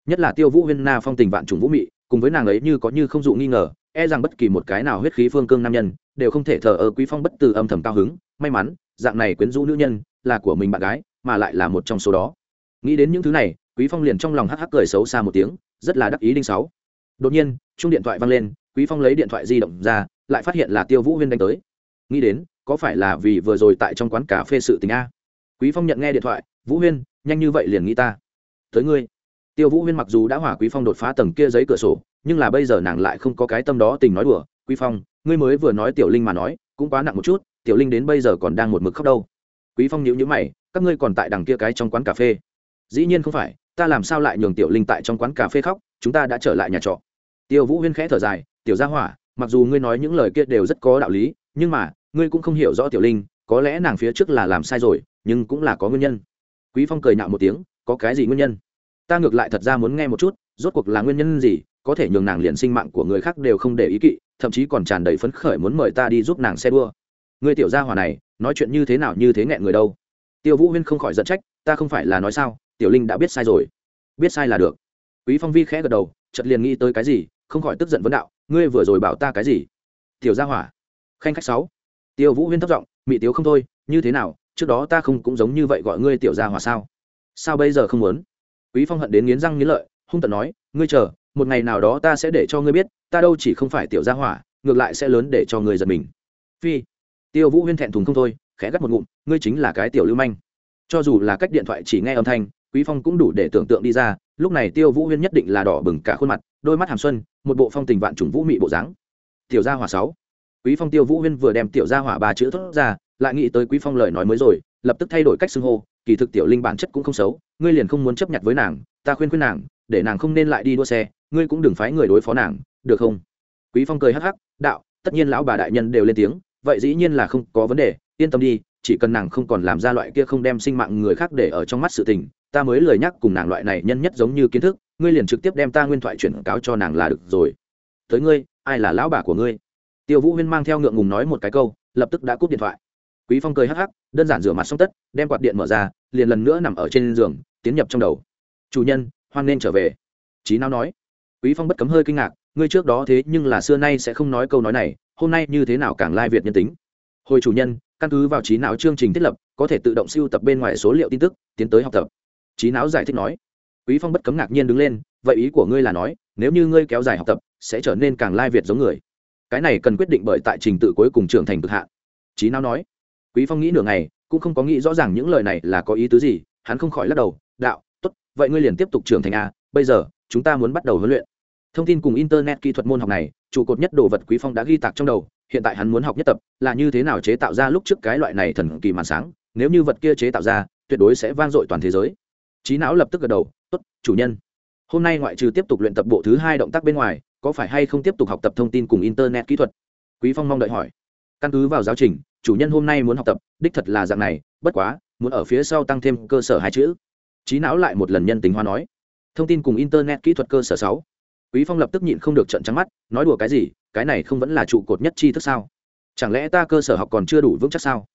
Nhất là tiêu vũ huyên na phong tình vạn trùng vũ mị, cùng với nàng ấy như có như không dụ nghi ngờ e rằng bất kỳ một cái nào huyết khí phương cương nam nhân, đều không thể thờ ơ quý phong bất từ âm thầm cao hứng. May mắn, dạng này quyến rũ nữ nhân, là của mình bạn gái, mà lại là một trong số đó. Nghĩ đến những thứ này, quý phong liền trong lòng hắc hắc cười xấu xa một tiếng, rất là đắc ý đinh sáu. Đột nhiên chung điện thoại vang lên, quý phong lấy điện thoại di động ra, lại phát hiện là tiêu vũ huyên đánh tới. Nghĩ đến, có phải là vì vừa rồi tại trong quán cà phê sự tình a? Quý phong nhận nghe điện thoại, vũ huyên nhanh như vậy liền nghĩ ta. Tới ngươi. Tiêu vũ huyên mặc dù đã hỏa quý phong đột phá tầng kia giấy cửa sổ, nhưng là bây giờ nàng lại không có cái tâm đó tình nói đùa. Quý phong, ngươi mới vừa nói tiểu linh mà nói, cũng quá nặng một chút, tiểu linh đến bây giờ còn đang một mực khóc đâu. Quý phong nhíu nhíu mày, các ngươi còn tại đằng kia cái trong quán cà phê. Dĩ nhiên không phải, ta làm sao lại nhường tiểu linh tại trong quán cà phê khóc, chúng ta đã trở lại nhà trọ. Tiêu vũ huyên khẽ thở dài, tiểu gia hỏa, mặc dù ngươi nói những lời kia đều rất có đạo lý, nhưng mà, ngươi cũng không hiểu rõ tiểu linh, có lẽ nàng phía trước là làm sai rồi, nhưng cũng là có nguyên nhân quý phong cười nhạo một tiếng, có cái gì nguyên nhân? Ta ngược lại thật ra muốn nghe một chút, rốt cuộc là nguyên nhân gì? Có thể nhường nàng liền sinh mạng của người khác đều không để ý kỵ, thậm chí còn tràn đầy phấn khởi muốn mời ta đi giúp nàng xe đua. Người tiểu gia hỏa này, nói chuyện như thế nào như thế nghẹn người đâu? Tiêu vũ huyên không khỏi giận trách, ta không phải là nói sao, tiểu linh đã biết sai rồi. Biết sai là được. Quý phong vi khẽ gật đầu, chợt liền nghĩ tới cái gì, không khỏi tức giận vấn đạo, ngươi vừa rồi bảo ta cái gì? Tiểu gia hỏa. Khanh khách sáu. Tiêu vũ huyên thấp giọng, mị tiếu không thôi, như thế nào trước đó ta không cũng giống như vậy gọi ngươi tiểu gia hỏa sao? Sao bây giờ không muốn? Quý phong hận đến nghiến răng nghiến lợi, hung tận nói, ngươi chờ, một ngày nào đó ta sẽ để cho ngươi biết, ta đâu chỉ không phải tiểu gia hỏa, ngược lại sẽ lớn để cho ngươi giật mình. Phi, tiêu vũ huyên thẹn thùng không thôi, khẽ gắt một ngụm, ngươi chính là cái tiểu lưu manh. Cho dù là cách điện thoại chỉ nghe âm thanh, quý phong cũng đủ để tưởng tượng đi ra, lúc này tiêu vũ huyên nhất định là đỏ bừng cả khuôn mặt, đôi mắt hàm xuân, một bộ phong tình vạn trùng vũ mị bộ dáng. Tiểu gia hỏa sáu. Quý phong tiêu vũ huyên vừa đem tiểu gia hỏa ba chữ thốt ra lại nghĩ tới quý phong lời nói mới rồi, lập tức thay đổi cách xưng hô, kỳ thực tiểu linh bản chất cũng không xấu, ngươi liền không muốn chấp nhận với nàng, ta khuyên khuyên nàng, để nàng không nên lại đi đua xe, ngươi cũng đừng phái người đối phó nàng, được không? Quý phong cười hắc hắc, đạo, tất nhiên lão bà đại nhân đều lên tiếng, vậy dĩ nhiên là không có vấn đề, yên tâm đi, chỉ cần nàng không còn làm ra loại kia không đem sinh mạng người khác để ở trong mắt sự tình, ta mới lời nhắc cùng nàng loại này nhân nhất giống như kiến thức, ngươi liền trực tiếp đem ta nguyên thoại chuyển cáo cho nàng là được rồi. Tới ngươi, ai là lão bà của ngươi? Tiêu vũ huyên mang theo ngượng ngùng nói một cái câu, lập tức đã cúp điện thoại quý phong cười hắc hắc, đơn giản rửa mặt xong tất, đem quạt điện mở ra, liền lần nữa nằm ở trên giường, tiến nhập trong đầu. Chủ nhân, hoan nên trở về. Trí nào nói. Quý phong bất cấm hơi kinh ngạc, ngươi trước đó thế nhưng là xưa nay sẽ không nói câu nói này, hôm nay như thế nào càng lai việt nhân tính? Hồi chủ nhân, căn cứ vào trí não chương trình thiết lập, có thể tự động siêu tập bên ngoài số liệu tin tức, tiến tới học tập. Trí não giải thích nói. Quý phong bất cấm ngạc nhiên đứng lên, vậy ý của ngươi là nói, nếu như ngươi kéo dài học tập, sẽ trở nên càng lai việt giống người. Cái này cần quyết định bởi tại trình tự cuối cùng trưởng thành cực hạn. Trí não nói quý phong nghĩ nửa ngày, cũng không có nghĩ rõ ràng những lời này là có ý tứ gì, hắn không khỏi lắc đầu, đạo, tốt, vậy ngươi liền tiếp tục trưởng thành a bây giờ, chúng ta muốn bắt đầu huấn luyện. Thông tin cùng internet kỹ thuật môn học này, trụ cột nhất đồ vật quý phong đã ghi tạc trong đầu, hiện tại hắn muốn học nhất tập, là như thế nào chế tạo ra lúc trước cái loại này thần kỳ màn sáng, nếu như vật kia chế tạo ra, tuyệt đối sẽ vang dội toàn thế giới. Trí não lập tức gật đầu, tốt, chủ nhân, hôm nay ngoại trừ tiếp tục luyện tập bộ thứ hai động tác bên ngoài, có phải hay không tiếp tục học tập thông tin cùng internet kỹ thuật? Quý phong mong đợi hỏi. Căn cứ vào giáo trình chủ nhân hôm nay muốn học tập, đích thật là dạng này, bất quá, muốn ở phía sau tăng thêm cơ sở hai chữ. Trí não lại một lần nhân tính hóa nói. Thông tin cùng internet kỹ thuật cơ sở sáu. Quý phong lập tức nhịn không được trận trắng mắt, nói đùa cái gì, cái này không vẫn là trụ cột nhất tri thức sao? Chẳng lẽ ta cơ sở học còn chưa đủ vững chắc sao?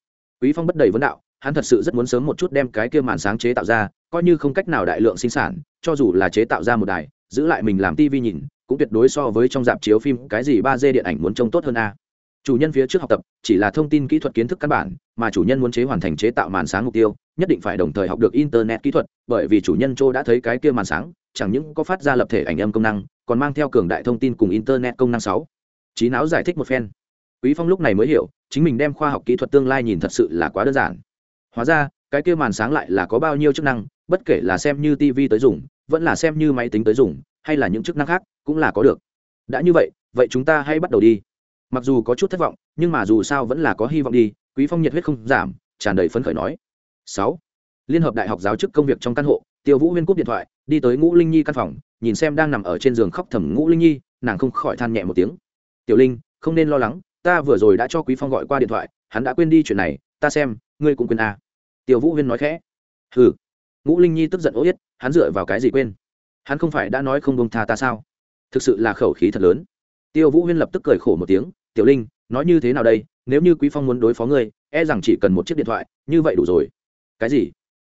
Quý phong bất đầy vấn đạo, hắn thật sự rất muốn sớm một chút đem cái kia màn sáng chế tạo ra, coi như không cách nào đại lượng sinh sản, cho dù là chế tạo ra một đài, giữ lại mình làm tivi nhìn, cũng tuyệt đối so với trong dạp chiếu phim cái gì ba d điện ảnh muốn trông tốt hơn a chủ nhân phía trước học tập chỉ là thông tin kỹ thuật kiến thức căn bản, mà chủ nhân muốn chế hoàn thành chế tạo màn sáng mục tiêu, nhất định phải đồng thời học được internet kỹ thuật, bởi vì chủ nhân châu đã thấy cái kia màn sáng, chẳng những có phát ra lập thể ảnh âm công năng, còn mang theo cường đại thông tin cùng internet công năng sáu. Trí não giải thích một phen. Quý phong lúc này mới hiểu, chính mình đem khoa học kỹ thuật tương lai nhìn thật sự là quá đơn giản. Hóa ra, cái kia màn sáng lại là có bao nhiêu chức năng, bất kể là xem như tv tới dùng, vẫn là xem như máy tính tới dùng, hay là những chức năng khác, cũng là có được. Đã như vậy vậy chúng ta hãy bắt đầu đi mặc dù có chút thất vọng, nhưng mà dù sao vẫn là có hy vọng đi, quý phong nhiệt huyết không giảm, tràn đầy phấn khởi nói. Sáu. Liên hợp đại học giáo chức công việc trong căn hộ, tiêu vũ huyên cúp điện thoại, đi tới ngũ linh nhi căn phòng, nhìn xem đang nằm ở trên giường khóc thầm ngũ linh nhi, nàng không khỏi than nhẹ một tiếng. Tiểu linh, không nên lo lắng, ta vừa rồi đã cho quý phong gọi qua điện thoại, hắn đã quên đi chuyện này, ta xem, ngươi cũng quên à. tiêu vũ huyên nói khẽ. Hừ. Ngũ linh nhi tức giận ố yết, hắn dựa vào cái gì quên? Hắn không phải đã nói không bông tha ta sao? Thực sự là khẩu khí thật lớn. Tiêu vũ huyên lập tức cười khổ một tiếng tiểu linh, nói như thế nào đây? Nếu như quý phong muốn đối phó ngươi e rằng chỉ cần một chiếc điện thoại, như vậy đủ rồi. Cái gì?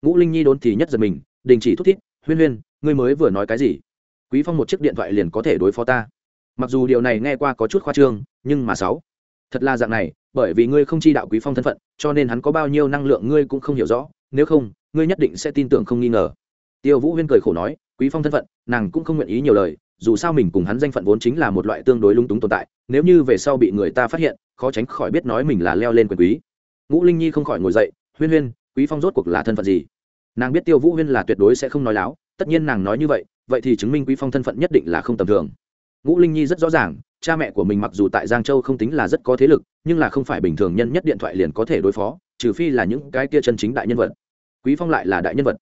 Ngũ linh nhi đốn thì nhất giật mình, đình chỉ thúc thiết huyên huyên, ngươi mới vừa nói cái gì? Quý phong một chiếc điện thoại liền có thể đối phó ta? Mặc dù điều này nghe qua có chút khoa trương, nhưng mà sáu. Thật là dạng này, bởi vì ngươi không chi đạo quý phong thân phận, cho nên hắn có bao nhiêu năng lượng ngươi cũng không hiểu rõ, nếu không, ngươi nhất định sẽ tin tưởng không nghi ngờ. Tiêu vũ huyên cười khổ nói, quý phong thân phận, nàng cũng không nguyện ý nhiều lời dù sao mình cùng hắn danh phận vốn chính là một loại tương đối lung túng tồn tại, nếu như về sau bị người ta phát hiện, khó tránh khỏi biết nói mình là leo lên quyền quý. Ngũ linh nhi không khỏi ngồi dậy, huyên huyên, quý phong rốt cuộc là thân phận gì? Nàng biết tiêu vũ huyên là tuyệt đối sẽ không nói láo, tất nhiên nàng nói như vậy vậy thì chứng minh quý phong thân phận nhất định là không tầm thường. Ngũ linh nhi rất rõ ràng, cha mẹ của mình mặc dù tại giang châu không tính là rất có thế lực, nhưng là không phải bình thường nhân nhất điện thoại liền có thể đối phó, trừ phi là những cái kia chân chính đại nhân vật. Quý phong lại là đại nhân vật.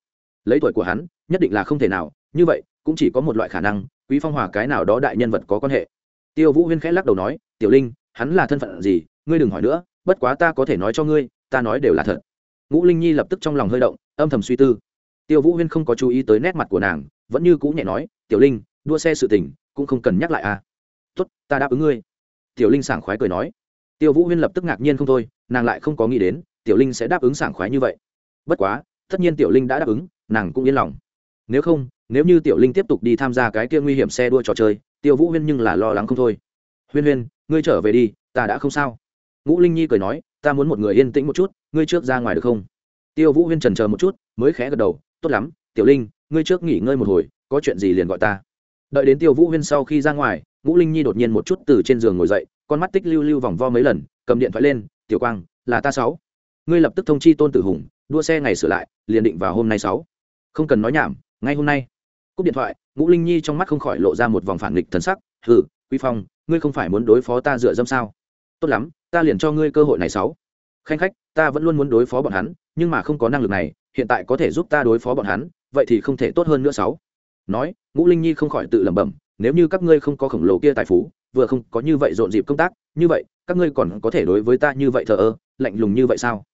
Lấy tuổi của hắn, nhất định là không thể nào, như vậy cũng chỉ có một loại khả năng, quý phong hòa cái nào đó đại nhân vật có quan hệ. Tiêu vũ huyên khẽ lắc đầu nói, tiểu linh, hắn là thân phận gì? Ngươi đừng hỏi nữa, bất quá ta có thể nói cho ngươi, ta nói đều là thật. Ngũ linh nhi lập tức trong lòng hơi động, âm thầm suy tư. Tiêu vũ huyên không có chú ý tới nét mặt của nàng, vẫn như cũ nhẹ nói, tiểu linh, đua xe sự tình, cũng không cần nhắc lại à. Tốt, ta đáp ứng ngươi. Tiểu linh sảng khoái cười nói. Tiêu vũ huyên lập tức ngạc nhiên không thôi, nàng lại không có nghĩ đến, tiểu linh sẽ đáp ứng sảng khoái như vậy. Bất quá, tất nhiên tiểu linh đã đáp ứng, nàng cũng yên lòng. Nếu không nếu như tiểu linh tiếp tục đi tham gia cái kia nguy hiểm xe đua trò chơi, tiêu vũ huyên nhưng là lo lắng không thôi. Huyên huyên, ngươi trở về đi, ta đã không sao. Ngũ linh nhi cười nói, ta muốn một người yên tĩnh một chút, ngươi trước ra ngoài được không? Tiêu vũ huyên trần chờ một chút, mới khẽ gật đầu, tốt lắm, tiểu linh, ngươi trước nghỉ ngơi một hồi, có chuyện gì liền gọi ta. Đợi đến tiêu vũ huyên sau khi ra ngoài, ngũ linh nhi đột nhiên một chút từ trên giường ngồi dậy, con mắt tích lưu lưu vòng vo mấy lần, cầm điện thoại lên, tiểu quang, là ta sáu. Ngươi lập tức thông chi tôn tử hùng, đua xe ngày sửa lại, liền định vào hôm nay sáu. Không cần nói nhảm, ngay hôm nay cúp điện thoại, ngũ linh nhi trong mắt không khỏi lộ ra một vòng phản nghịch thần sắc. Hừ quy phong, ngươi không phải muốn đối phó ta dựa dâm sao? Tốt lắm, ta liền cho ngươi cơ hội này sáu. Khanh khách, ta vẫn luôn muốn đối phó bọn hắn, nhưng mà không có năng lực này, hiện tại có thể giúp ta đối phó bọn hắn, vậy thì không thể tốt hơn nữa sáu. Nói, ngũ linh nhi không khỏi tự lẩm bẩm, nếu như các ngươi không có khổng lồ kia tài phú, vừa không có như vậy rộn dịp công tác, như vậy, các ngươi còn có thể đối với ta như vậy thờ ơ, lạnh lùng như vậy sao?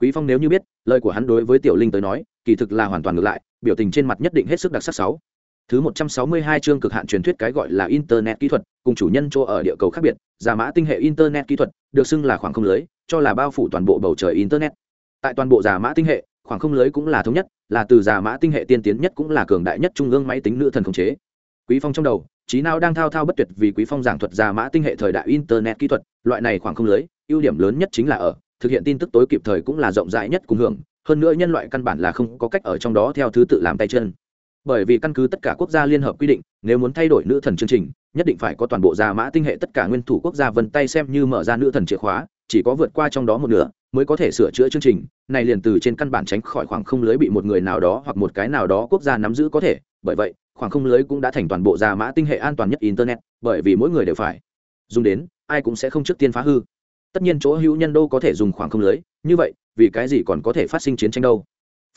Quý phong nếu như biết, lời của hắn đối với tiểu linh tới nói, kỳ thực là hoàn toàn ngược lại, biểu tình trên mặt nhất định hết sức đặc sắc sáu thứ một trăm sáu mươi hai chương cực hạn truyền thuyết cái gọi là internet kỹ thuật, cùng chủ nhân chỗ ở địa cầu khác biệt, giả mã tinh hệ internet kỹ thuật, được xưng là khoảng không lưới, cho là bao phủ toàn bộ bầu trời internet. Tại toàn bộ giả mã tinh hệ, khoảng không lưới cũng là thống nhất, là từ giả mã tinh hệ tiên tiến nhất cũng là cường đại nhất trung ương máy tính nữ thần khống chế. Quý phong trong đầu, trí nào đang thao thao bất tuyệt vì quý phong giảng thuật giả mã tinh hệ thời đại internet kỹ thuật, loại này khoảng không lưới, ưu điểm lớn nhất chính là ở, thực hiện tin tức tối kịp thời cũng là rộng rãi nhất cùng hưởng, hơn nữa nhân loại căn bản là không có cách ở trong đó theo thứ tự làm tay chân bởi vì căn cứ tất cả quốc gia liên hợp quy định, nếu muốn thay đổi nữ thần chương trình, nhất định phải có toàn bộ gia mã tinh hệ tất cả nguyên thủ quốc gia vân tay xem như mở ra nữ thần chìa khóa, chỉ có vượt qua trong đó một nửa mới có thể sửa chữa chương trình, này liền từ trên căn bản tránh khỏi khoảng không lưới bị một người nào đó hoặc một cái nào đó quốc gia nắm giữ có thể, bởi vậy, khoảng không lưới cũng đã thành toàn bộ gia mã tinh hệ an toàn nhất internet, bởi vì mỗi người đều phải dùng đến, ai cũng sẽ không trước tiên phá hư. Tất nhiên chỗ hữu nhân đâu có thể dùng khoảng không lưới, như vậy, vì cái gì còn có thể phát sinh chiến tranh đâu?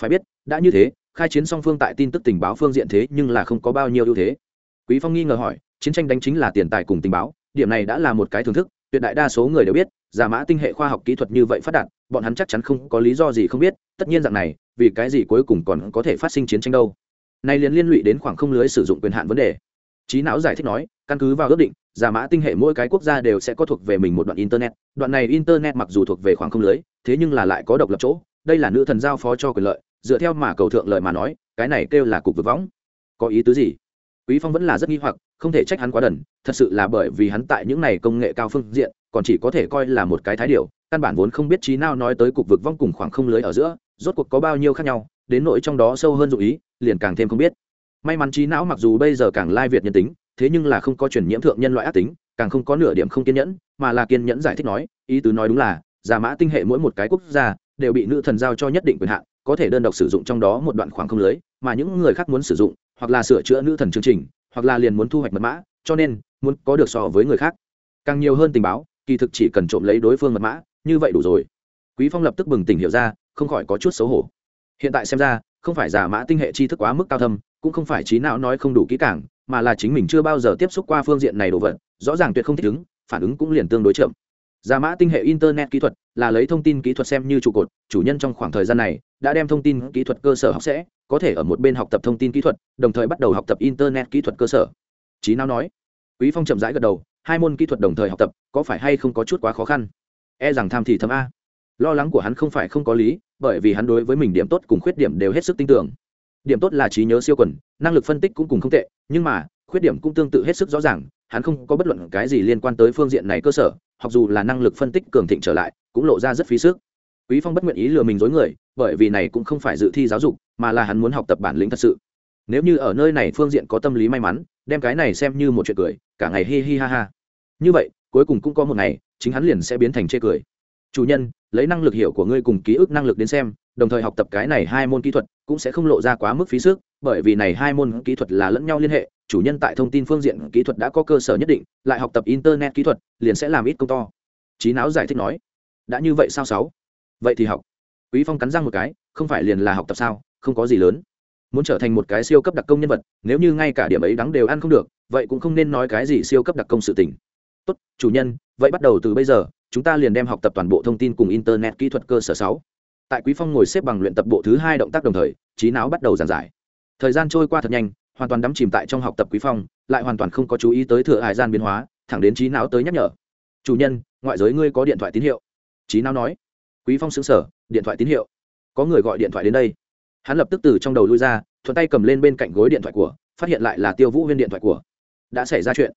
Phải biết, đã như thế khai chiến song phương tại tin tức tình báo phương diện thế nhưng là không có bao nhiêu ưu thế. Quý phong nghi ngờ hỏi, chiến tranh đánh chính là tiền tài cùng tình báo, điểm này đã là một cái thưởng thức, tuyệt đại đa số người đều biết, giả mã tinh hệ khoa học kỹ thuật như vậy phát đạt, bọn hắn chắc chắn không có lý do gì không biết, tất nhiên dạng này, vì cái gì cuối cùng còn có thể phát sinh chiến tranh đâu. Này liền liên lụy đến khoảng không lưới sử dụng quyền hạn vấn đề. Trí não giải thích nói, căn cứ vào ước định, giả mã tinh hệ mỗi cái quốc gia đều sẽ có thuộc về mình một đoạn internet, đoạn này internet mặc dù thuộc về khoảng không lưới, thế nhưng là lại có độc lập chỗ, đây là nữ thần giao phó cho quyền lợi dựa theo mà cầu thượng lợi mà nói, cái này kêu là cục vực võng. Có ý tứ gì? Quý phong vẫn là rất nghi hoặc, không thể trách hắn quá đần, thật sự là bởi vì hắn tại những này công nghệ cao phương diện, còn chỉ có thể coi là một cái thái điều, căn bản vốn không biết trí nào nói tới cục vực vong cùng khoảng không lưới ở giữa, rốt cuộc có bao nhiêu khác nhau, đến nỗi trong đó sâu hơn dụ ý, liền càng thêm không biết. May mắn trí não mặc dù bây giờ càng lai việt nhân tính, thế nhưng là không có truyền nhiễm thượng nhân loại ác tính, càng không có nửa điểm không kiên nhẫn, mà là kiên nhẫn giải thích nói, ý tứ nói đúng là, giả mã tinh hệ mỗi một cái quốc gia, đều bị nữ thần giao cho nhất định quyền hạn có thể đơn độc sử dụng trong đó một đoạn khoảng không lưới, mà những người khác muốn sử dụng, hoặc là sửa chữa nữ thần chương trình, hoặc là liền muốn thu hoạch mật mã, cho nên, muốn có được so với người khác. Càng nhiều hơn tình báo, kỳ thực chỉ cần trộm lấy đối phương mật mã, như vậy đủ rồi. Quý phong lập tức bừng tỉnh hiểu ra, không khỏi có chút xấu hổ. Hiện tại xem ra, không phải giả mã tinh hệ tri thức quá mức cao thâm, cũng không phải trí não nói không đủ kỹ càng, mà là chính mình chưa bao giờ tiếp xúc qua phương diện này đồ vật, rõ ràng tuyệt không thích ứng, phản ứng cũng liền tương đối chậm giả mã tinh hệ internet kỹ thuật là lấy thông tin kỹ thuật xem như trụ cột, chủ nhân trong khoảng thời gian này đã đem thông tin kỹ thuật cơ sở học sẽ, có thể ở một bên học tập thông tin kỹ thuật, đồng thời bắt đầu học tập internet kỹ thuật cơ sở. Trí não nói, quý phong chậm rãi gật đầu, hai môn kỹ thuật đồng thời học tập, có phải hay không có chút quá khó khăn? E rằng tham thì thầm a. Lo lắng của hắn không phải không có lý, bởi vì hắn đối với mình điểm tốt cùng khuyết điểm đều hết sức tin tưởng. Điểm tốt là trí nhớ siêu quần, năng lực phân tích cũng cùng không tệ, nhưng mà, khuyết điểm cũng tương tự hết sức rõ ràng hắn không có bất luận cái gì liên quan tới phương diện này cơ sở hoặc dù là năng lực phân tích cường thịnh trở lại, cũng lộ ra rất phí sức. Quý phong bất nguyện ý lừa mình dối người, bởi vì này cũng không phải dự thi giáo dục, mà là hắn muốn học tập bản lĩnh thật sự. Nếu như ở nơi này phương diện có tâm lý may mắn, đem cái này xem như một chuyện cười, cả ngày hi hi ha ha. Như vậy, cuối cùng cũng có một ngày, chính hắn liền sẽ biến thành chê cười. Chủ nhân, lấy năng lực hiểu của ngươi cùng ký ức năng lực đến xem, đồng thời học tập cái này hai môn kỹ thuật, cũng sẽ không lộ ra quá mức phí sức, bởi vì này hai môn kỹ thuật là lẫn nhau liên hệ chủ nhân tại thông tin phương diện kỹ thuật đã có cơ sở nhất định, lại học tập internet kỹ thuật, liền sẽ làm ít công to. Trí não giải thích nói, đã như vậy sao sáu? Vậy thì học. Quý phong cắn răng một cái, không phải liền là học tập sao? Không có gì lớn. Muốn trở thành một cái siêu cấp đặc công nhân vật, nếu như ngay cả điểm ấy đắng đều ăn không được, vậy cũng không nên nói cái gì siêu cấp đặc công sự tình. Tốt, chủ nhân, vậy bắt đầu từ bây giờ, chúng ta liền đem học tập toàn bộ thông tin cùng internet kỹ thuật cơ sở sáu. Tại quý phong ngồi xếp bằng luyện tập bộ thứ hai động tác đồng thời trí não bắt đầu giảng giải. Thời gian trôi qua thật nhanh hoàn toàn đắm chìm tại trong học tập quý phong, lại hoàn toàn không có chú ý tới thừa hải gian biến hóa, thẳng đến trí não tới nhắc nhở. Chủ nhân, ngoại giới ngươi có điện thoại tín hiệu. Trí não nói. Quý phong xứng sở điện thoại tín hiệu? Có người gọi điện thoại đến đây. Hắn lập tức từ trong đầu lui ra, thuận tay cầm lên bên cạnh gối điện thoại của, phát hiện lại là tiêu vũ huyên điện thoại của. Đã xảy ra chuyện.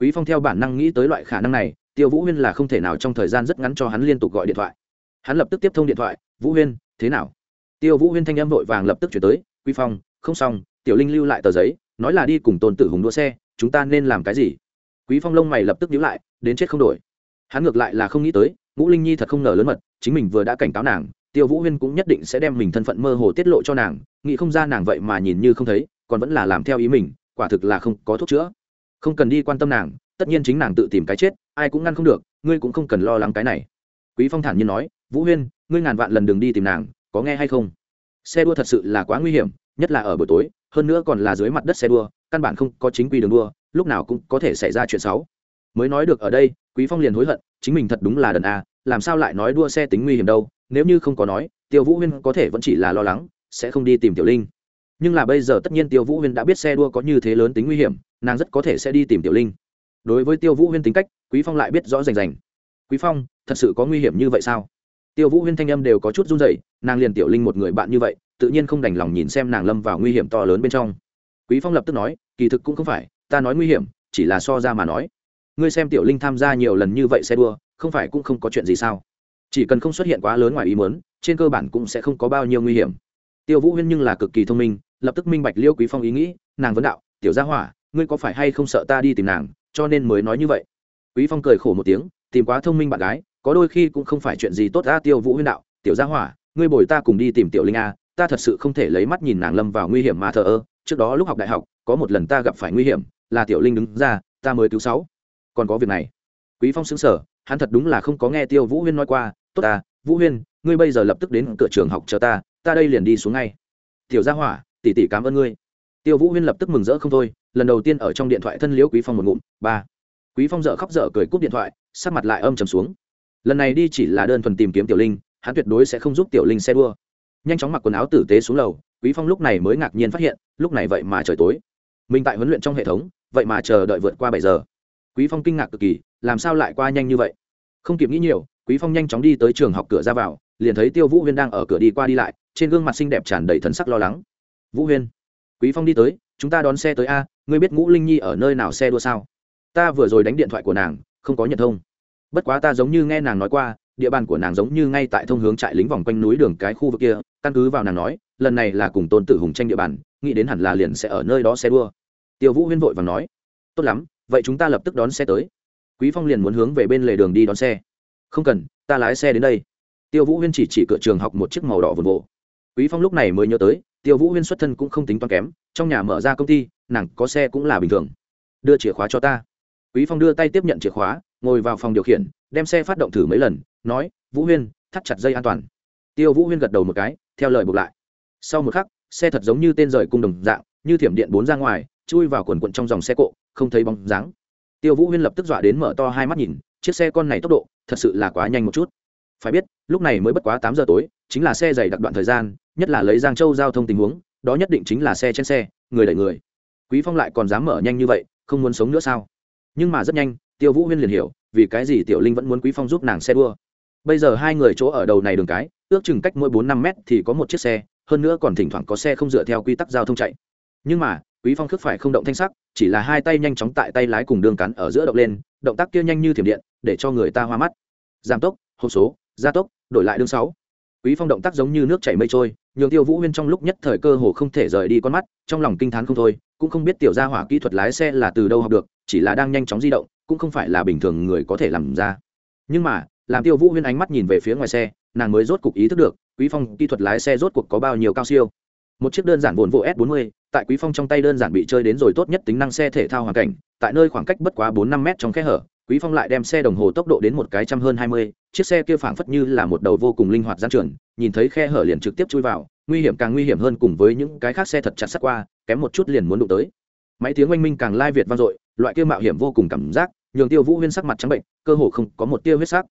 Quý phong theo bản năng nghĩ tới loại khả năng này, tiêu vũ huyên là không thể nào trong thời gian rất ngắn cho hắn liên tục gọi điện thoại. Hắn lập tức tiếp thông điện thoại. Vũ huyên, thế nào? Tiêu vũ huyên thanh âm vội vàng lập tức chuyển tới. Quý phong, không xong tiểu linh lưu lại tờ giấy, nói là đi cùng tôn tử hùng đua xe, chúng ta nên làm cái gì? Quý phong lông mày lập tức nhíu lại, đến chết không đổi. Hắn ngược lại là không nghĩ tới, ngũ linh nhi thật không ngờ lớn mật, chính mình vừa đã cảnh cáo nàng, tiêu vũ huyên cũng nhất định sẽ đem mình thân phận mơ hồ tiết lộ cho nàng, nghĩ không ra nàng vậy mà nhìn như không thấy, còn vẫn là làm theo ý mình, quả thực là không có thuốc chữa. Không cần đi quan tâm nàng, tất nhiên chính nàng tự tìm cái chết, ai cũng ngăn không được, ngươi cũng không cần lo lắng cái này. Quý phong thản nhiên nói, vũ huyên, ngươi ngàn vạn lần đừng đi tìm nàng, có nghe hay không? Xe đua thật sự là quá nguy hiểm, nhất là ở buổi tối hơn nữa còn là dưới mặt đất xe đua, căn bản không có chính quy đường đua, lúc nào cũng có thể xảy ra chuyện xấu. Mới nói được ở đây, quý phong liền hối hận, chính mình thật đúng là đần a, làm sao lại nói đua xe tính nguy hiểm đâu, nếu như không có nói, tiêu vũ huyên có thể vẫn chỉ là lo lắng, sẽ không đi tìm tiểu linh. Nhưng là bây giờ tất nhiên tiêu vũ huyên đã biết xe đua có như thế lớn tính nguy hiểm, nàng rất có thể sẽ đi tìm tiểu linh. Đối với tiêu vũ huyên tính cách, quý phong lại biết rõ rành rành. Quý phong, thật sự có nguy hiểm như vậy sao? Tiêu vũ huyên thanh âm đều có chút run rẩy, nàng liền tiểu linh một người bạn như vậy tự nhiên không đành lòng nhìn xem nàng lâm vào nguy hiểm to lớn bên trong. Quý phong lập tức nói, kỳ thực cũng không phải, ta nói nguy hiểm, chỉ là so ra mà nói. Ngươi xem tiểu linh tham gia nhiều lần như vậy xe đua, không phải cũng không có chuyện gì sao? Chỉ cần không xuất hiện quá lớn ngoài ý muốn, trên cơ bản cũng sẽ không có bao nhiêu nguy hiểm. Tiêu vũ huyên nhưng là cực kỳ thông minh, lập tức minh bạch liêu quý phong ý nghĩ, nàng vấn đạo, tiểu gia hỏa, ngươi có phải hay không sợ ta đi tìm nàng, cho nên mới nói như vậy? Quý phong cười khổ một tiếng, tìm quá thông minh bạn gái, có đôi khi cũng không phải chuyện gì tốt. Ra tiêu vũ huyên đạo, tiểu gia hỏa, ngươi bồi ta cùng đi tìm tiểu linh a ta thật sự không thể lấy mắt nhìn nàng lâm vào nguy hiểm mà thờ ơ. Trước đó lúc học đại học, có một lần ta gặp phải nguy hiểm, là tiểu linh đứng ra, ta mới cứu sáu. Còn có việc này. Quý phong xứng sở hắn thật đúng là không có nghe tiêu vũ huyên nói qua, tốt ta, vũ huyên, ngươi bây giờ lập tức đến cửa trường học chờ ta ta đây liền đi xuống ngay. Tiểu gia hỏa, tỷ tỷ cảm ơn ngươi. Tiêu vũ huyên lập tức mừng rỡ không thôi, lần đầu tiên ở trong điện thoại thân liễu quý phong một ngụm, ba. Quý phong dở khóc dở cười cúp điện thoại, sắc mặt lại âm trầm xuống. Lần này đi chỉ là đơn thuần tìm kiếm tiểu linh, hắn tuyệt đối sẽ không giúp tiểu linh xe đua nhanh chóng mặc quần áo tử tế xuống lầu, quý phong lúc này mới ngạc nhiên phát hiện, lúc này vậy mà trời tối. Mình tại huấn luyện trong hệ thống, vậy mà chờ đợi vượt qua bảy giờ. Quý phong kinh ngạc cực kỳ, làm sao lại qua nhanh như vậy? Không kịp nghĩ nhiều, quý phong nhanh chóng đi tới trường học cửa ra vào, liền thấy tiêu vũ huyên đang ở cửa đi qua đi lại, trên gương mặt xinh đẹp tràn đầy thần sắc lo lắng. Vũ huyên, quý phong đi tới, chúng ta đón xe tới a, ngươi biết ngũ linh nhi ở nơi nào xe đua sao? Ta vừa rồi đánh điện thoại của nàng, không có nhận thông. Bất quá ta giống như nghe nàng nói qua địa bàn của nàng giống như ngay tại thông hướng trại lính vòng quanh núi đường cái khu vực kia, căn cứ vào nàng nói, lần này là cùng tôn tử hùng tranh địa bàn, nghĩ đến hẳn là liền sẽ ở nơi đó xe đua. Tiêu vũ huyên vội và nói, tốt lắm, vậy chúng ta lập tức đón xe tới. Quý phong liền muốn hướng về bên lề đường đi đón xe. Không cần, ta lái xe đến đây. Tiêu vũ huyên chỉ chỉ cửa trường học một chiếc màu đỏ vườn bộ quý phong lúc này mới nhớ tới tiêu vũ huyên xuất thân cũng không tính toán kém, trong nhà mở ra công ty, nàng có xe cũng là bình thường. Đưa chìa khóa cho ta. Quý phong đưa tay tiếp nhận chìa khóa, ngồi vào phòng điều khiển, đem xe phát động thử mấy lần nói, vũ huyên, thắt chặt dây an toàn. Tiêu vũ huyên gật đầu một cái, theo lời buộc lại. Sau một khắc, xe thật giống như tên rời cung đồng dạng, như thiểm điện bốn ra ngoài, chui vào quần quận trong dòng xe cộ, không thấy bóng dáng. Tiêu vũ huyên lập tức dọa đến mở to hai mắt nhìn, chiếc xe con này tốc độ, thật sự là quá nhanh một chút. Phải biết, lúc này mới bất quá tám giờ tối, chính là xe dày đặc đoạn thời gian, nhất là lấy giang châu giao thông tình huống, đó nhất định chính là xe trên xe, người đẩy người. Quý phong lại còn dám mở nhanh như vậy, không muốn sống nữa sao? Nhưng mà rất nhanh, tiêu vũ huyên liền hiểu, vì cái gì tiểu linh vẫn muốn quý phong giúp nàng xe đua bây giờ hai người chỗ ở đầu này đường cái, ước chừng cách mỗi bốn năm mét thì có một chiếc xe, hơn nữa còn thỉnh thoảng có xe không dựa theo quy tắc giao thông chạy. Nhưng mà, quý phong khước phải không động thanh sắc, chỉ là hai tay nhanh chóng tại tay lái cùng đường cắn ở giữa động lên, động tác kia nhanh như thiểm điện, để cho người ta hoa mắt. Giảm tốc, hộp số, gia tốc, đổi lại đường sáu. Quý phong động tác giống như nước chảy mây trôi, nhường tiêu vũ huyên trong lúc nhất thời cơ hồ không thể rời đi con mắt, trong lòng kinh thán không thôi, cũng không biết tiểu gia hỏa kỹ thuật lái xe là từ đâu học được, chỉ là đang nhanh chóng di động, cũng không phải là bình thường người có thể làm ra. Nhưng mà làm tiêu vũ huyên ánh mắt nhìn về phía ngoài xe, nàng mới rốt cuộc ý thức được, quý phong kỹ thuật lái xe rốt cuộc có bao nhiêu cao siêu. Một chiếc đơn giản vồn vô s 40 tại quý phong trong tay đơn giản bị chơi đến rồi tốt nhất tính năng xe thể thao hoàn cảnh, tại nơi khoảng cách bất quá bốn năm m trong khe hở, quý phong lại đem xe đồng hồ tốc độ đến một cái trăm hơn hai mươi, chiếc xe kia phảng phất như là một đầu vô cùng linh hoạt gian trưởng nhìn thấy khe hở liền trực tiếp chui vào, nguy hiểm càng nguy hiểm hơn cùng với những cái khác xe thật chặt sắt qua, kém một chút liền muốn đụng tới. Máy tiếng oanh minh càng lai việt vang dội, loại kia mạo hiểm vô cùng cảm giác, nhường tiêu vũ huyên sắc mặt trắng bệnh, cơ hồ không có một tia huyết sắc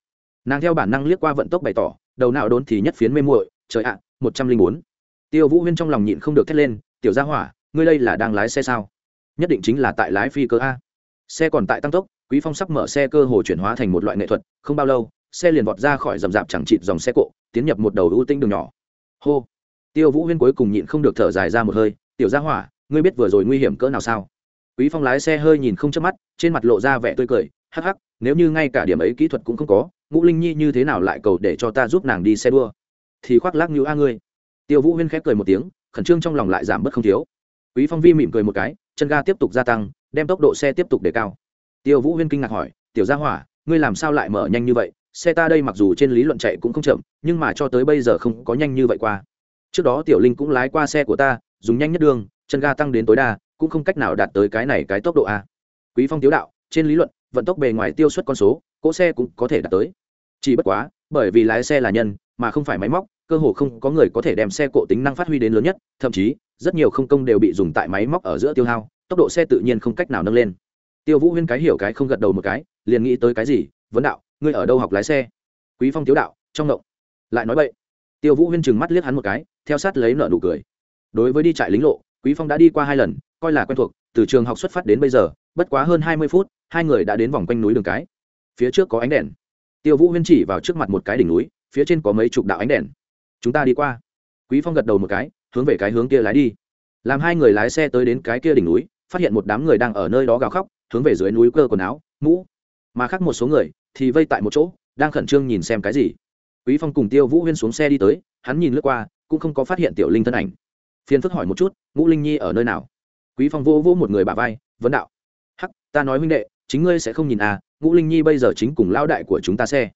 nàng theo bản năng liếc qua vận tốc bày tỏ, đầu nào đốn thì nhất phiến mê muội, trời ạ, một trăm linh bốn. Tiêu vũ huyên trong lòng nhịn không được thét lên, tiểu gia hỏa, ngươi đây là đang lái xe sao? Nhất định chính là tại lái phi cơ a. Xe còn tại tăng tốc, quý phong sắp mở xe cơ hồ chuyển hóa thành một loại nghệ thuật, không bao lâu, xe liền vọt ra khỏi rầm rạp chẳng chịt dòng xe cộ, tiến nhập một đầu ưu tinh đường nhỏ. Hô. Tiêu vũ huyên cuối cùng nhịn không được thở dài ra một hơi, tiểu gia hỏa, ngươi biết vừa rồi nguy hiểm cỡ nào sao? Quý phong lái xe hơi nhìn không chớp mắt, trên mặt lộ ra vẻ tươi cười, hắc hắc nếu như ngay cả điểm ấy kỹ thuật cũng không có, ngũ linh nhi như thế nào lại cầu để cho ta giúp nàng đi xe đua? Thì khoác lác như a ngươi. Tiêu vũ huyên khép cười một tiếng, khẩn trương trong lòng lại giảm bớt không thiếu. Quý phong vi mỉm cười một cái, chân ga tiếp tục gia tăng, đem tốc độ xe tiếp tục đề cao. Tiêu vũ huyên kinh ngạc hỏi, tiểu gia hỏa, ngươi làm sao lại mở nhanh như vậy? Xe ta đây mặc dù trên lý luận chạy cũng không chậm, nhưng mà cho tới bây giờ không có nhanh như vậy qua. Trước đó tiểu linh cũng lái qua xe của ta, dùng nhanh nhất đường, chân ga tăng đến tối đa, cũng không cách nào đạt tới cái này cái tốc độ a. Quý phong tiếu đạo, trên lý luận vận tốc bề ngoài tiêu suất con số, cỗ xe cũng có thể đạt tới. Chỉ bất quá, bởi vì lái xe là nhân, mà không phải máy móc, cơ hồ không có người có thể đem xe cộ tính năng phát huy đến lớn nhất, thậm chí, rất nhiều không công đều bị dùng tại máy móc ở giữa tiêu hao, tốc độ xe tự nhiên không cách nào nâng lên. Tiêu vũ huyên cái hiểu cái không gật đầu một cái, liền nghĩ tới cái gì? Vấn đạo, ngươi ở đâu học lái xe? Quý phong tiếu đạo, trong ngộng. Lại nói vậy tiêu vũ huyên chừng mắt liếc hắn một cái, theo sát lấy nợ nụ cười. Đối với đi trại lính lộ, quý phong đã đi qua hai lần, coi là quen thuộc, từ trường học xuất phát đến bây giờ, bất quá hơn hai mươi phút hai người đã đến vòng quanh núi đường cái. Phía trước có ánh đèn. Tiêu vũ huyên chỉ vào trước mặt một cái đỉnh núi, phía trên có mấy chục đạo ánh đèn. Chúng ta đi qua. Quý phong gật đầu một cái, hướng về cái hướng kia lái đi. Làm hai người lái xe tới đến cái kia đỉnh núi, phát hiện một đám người đang ở nơi đó gào khóc, hướng về dưới núi cơ quần áo, mũ. Mà khác một số người thì vây tại một chỗ, đang khẩn trương nhìn xem cái gì. Quý phong cùng tiêu vũ huyên xuống xe đi tới, hắn nhìn lướt qua, cũng không có phát hiện tiểu linh thân ảnh. Phiền phức hỏi một chút, ngũ linh nhi ở nơi nào? Quý phong vô vô một người bà vai, vấn đạo. Hắc, ta nói huynh đệ chính ngươi sẽ không nhìn à ngũ linh nhi bây giờ chính cùng lão đại của chúng ta xe.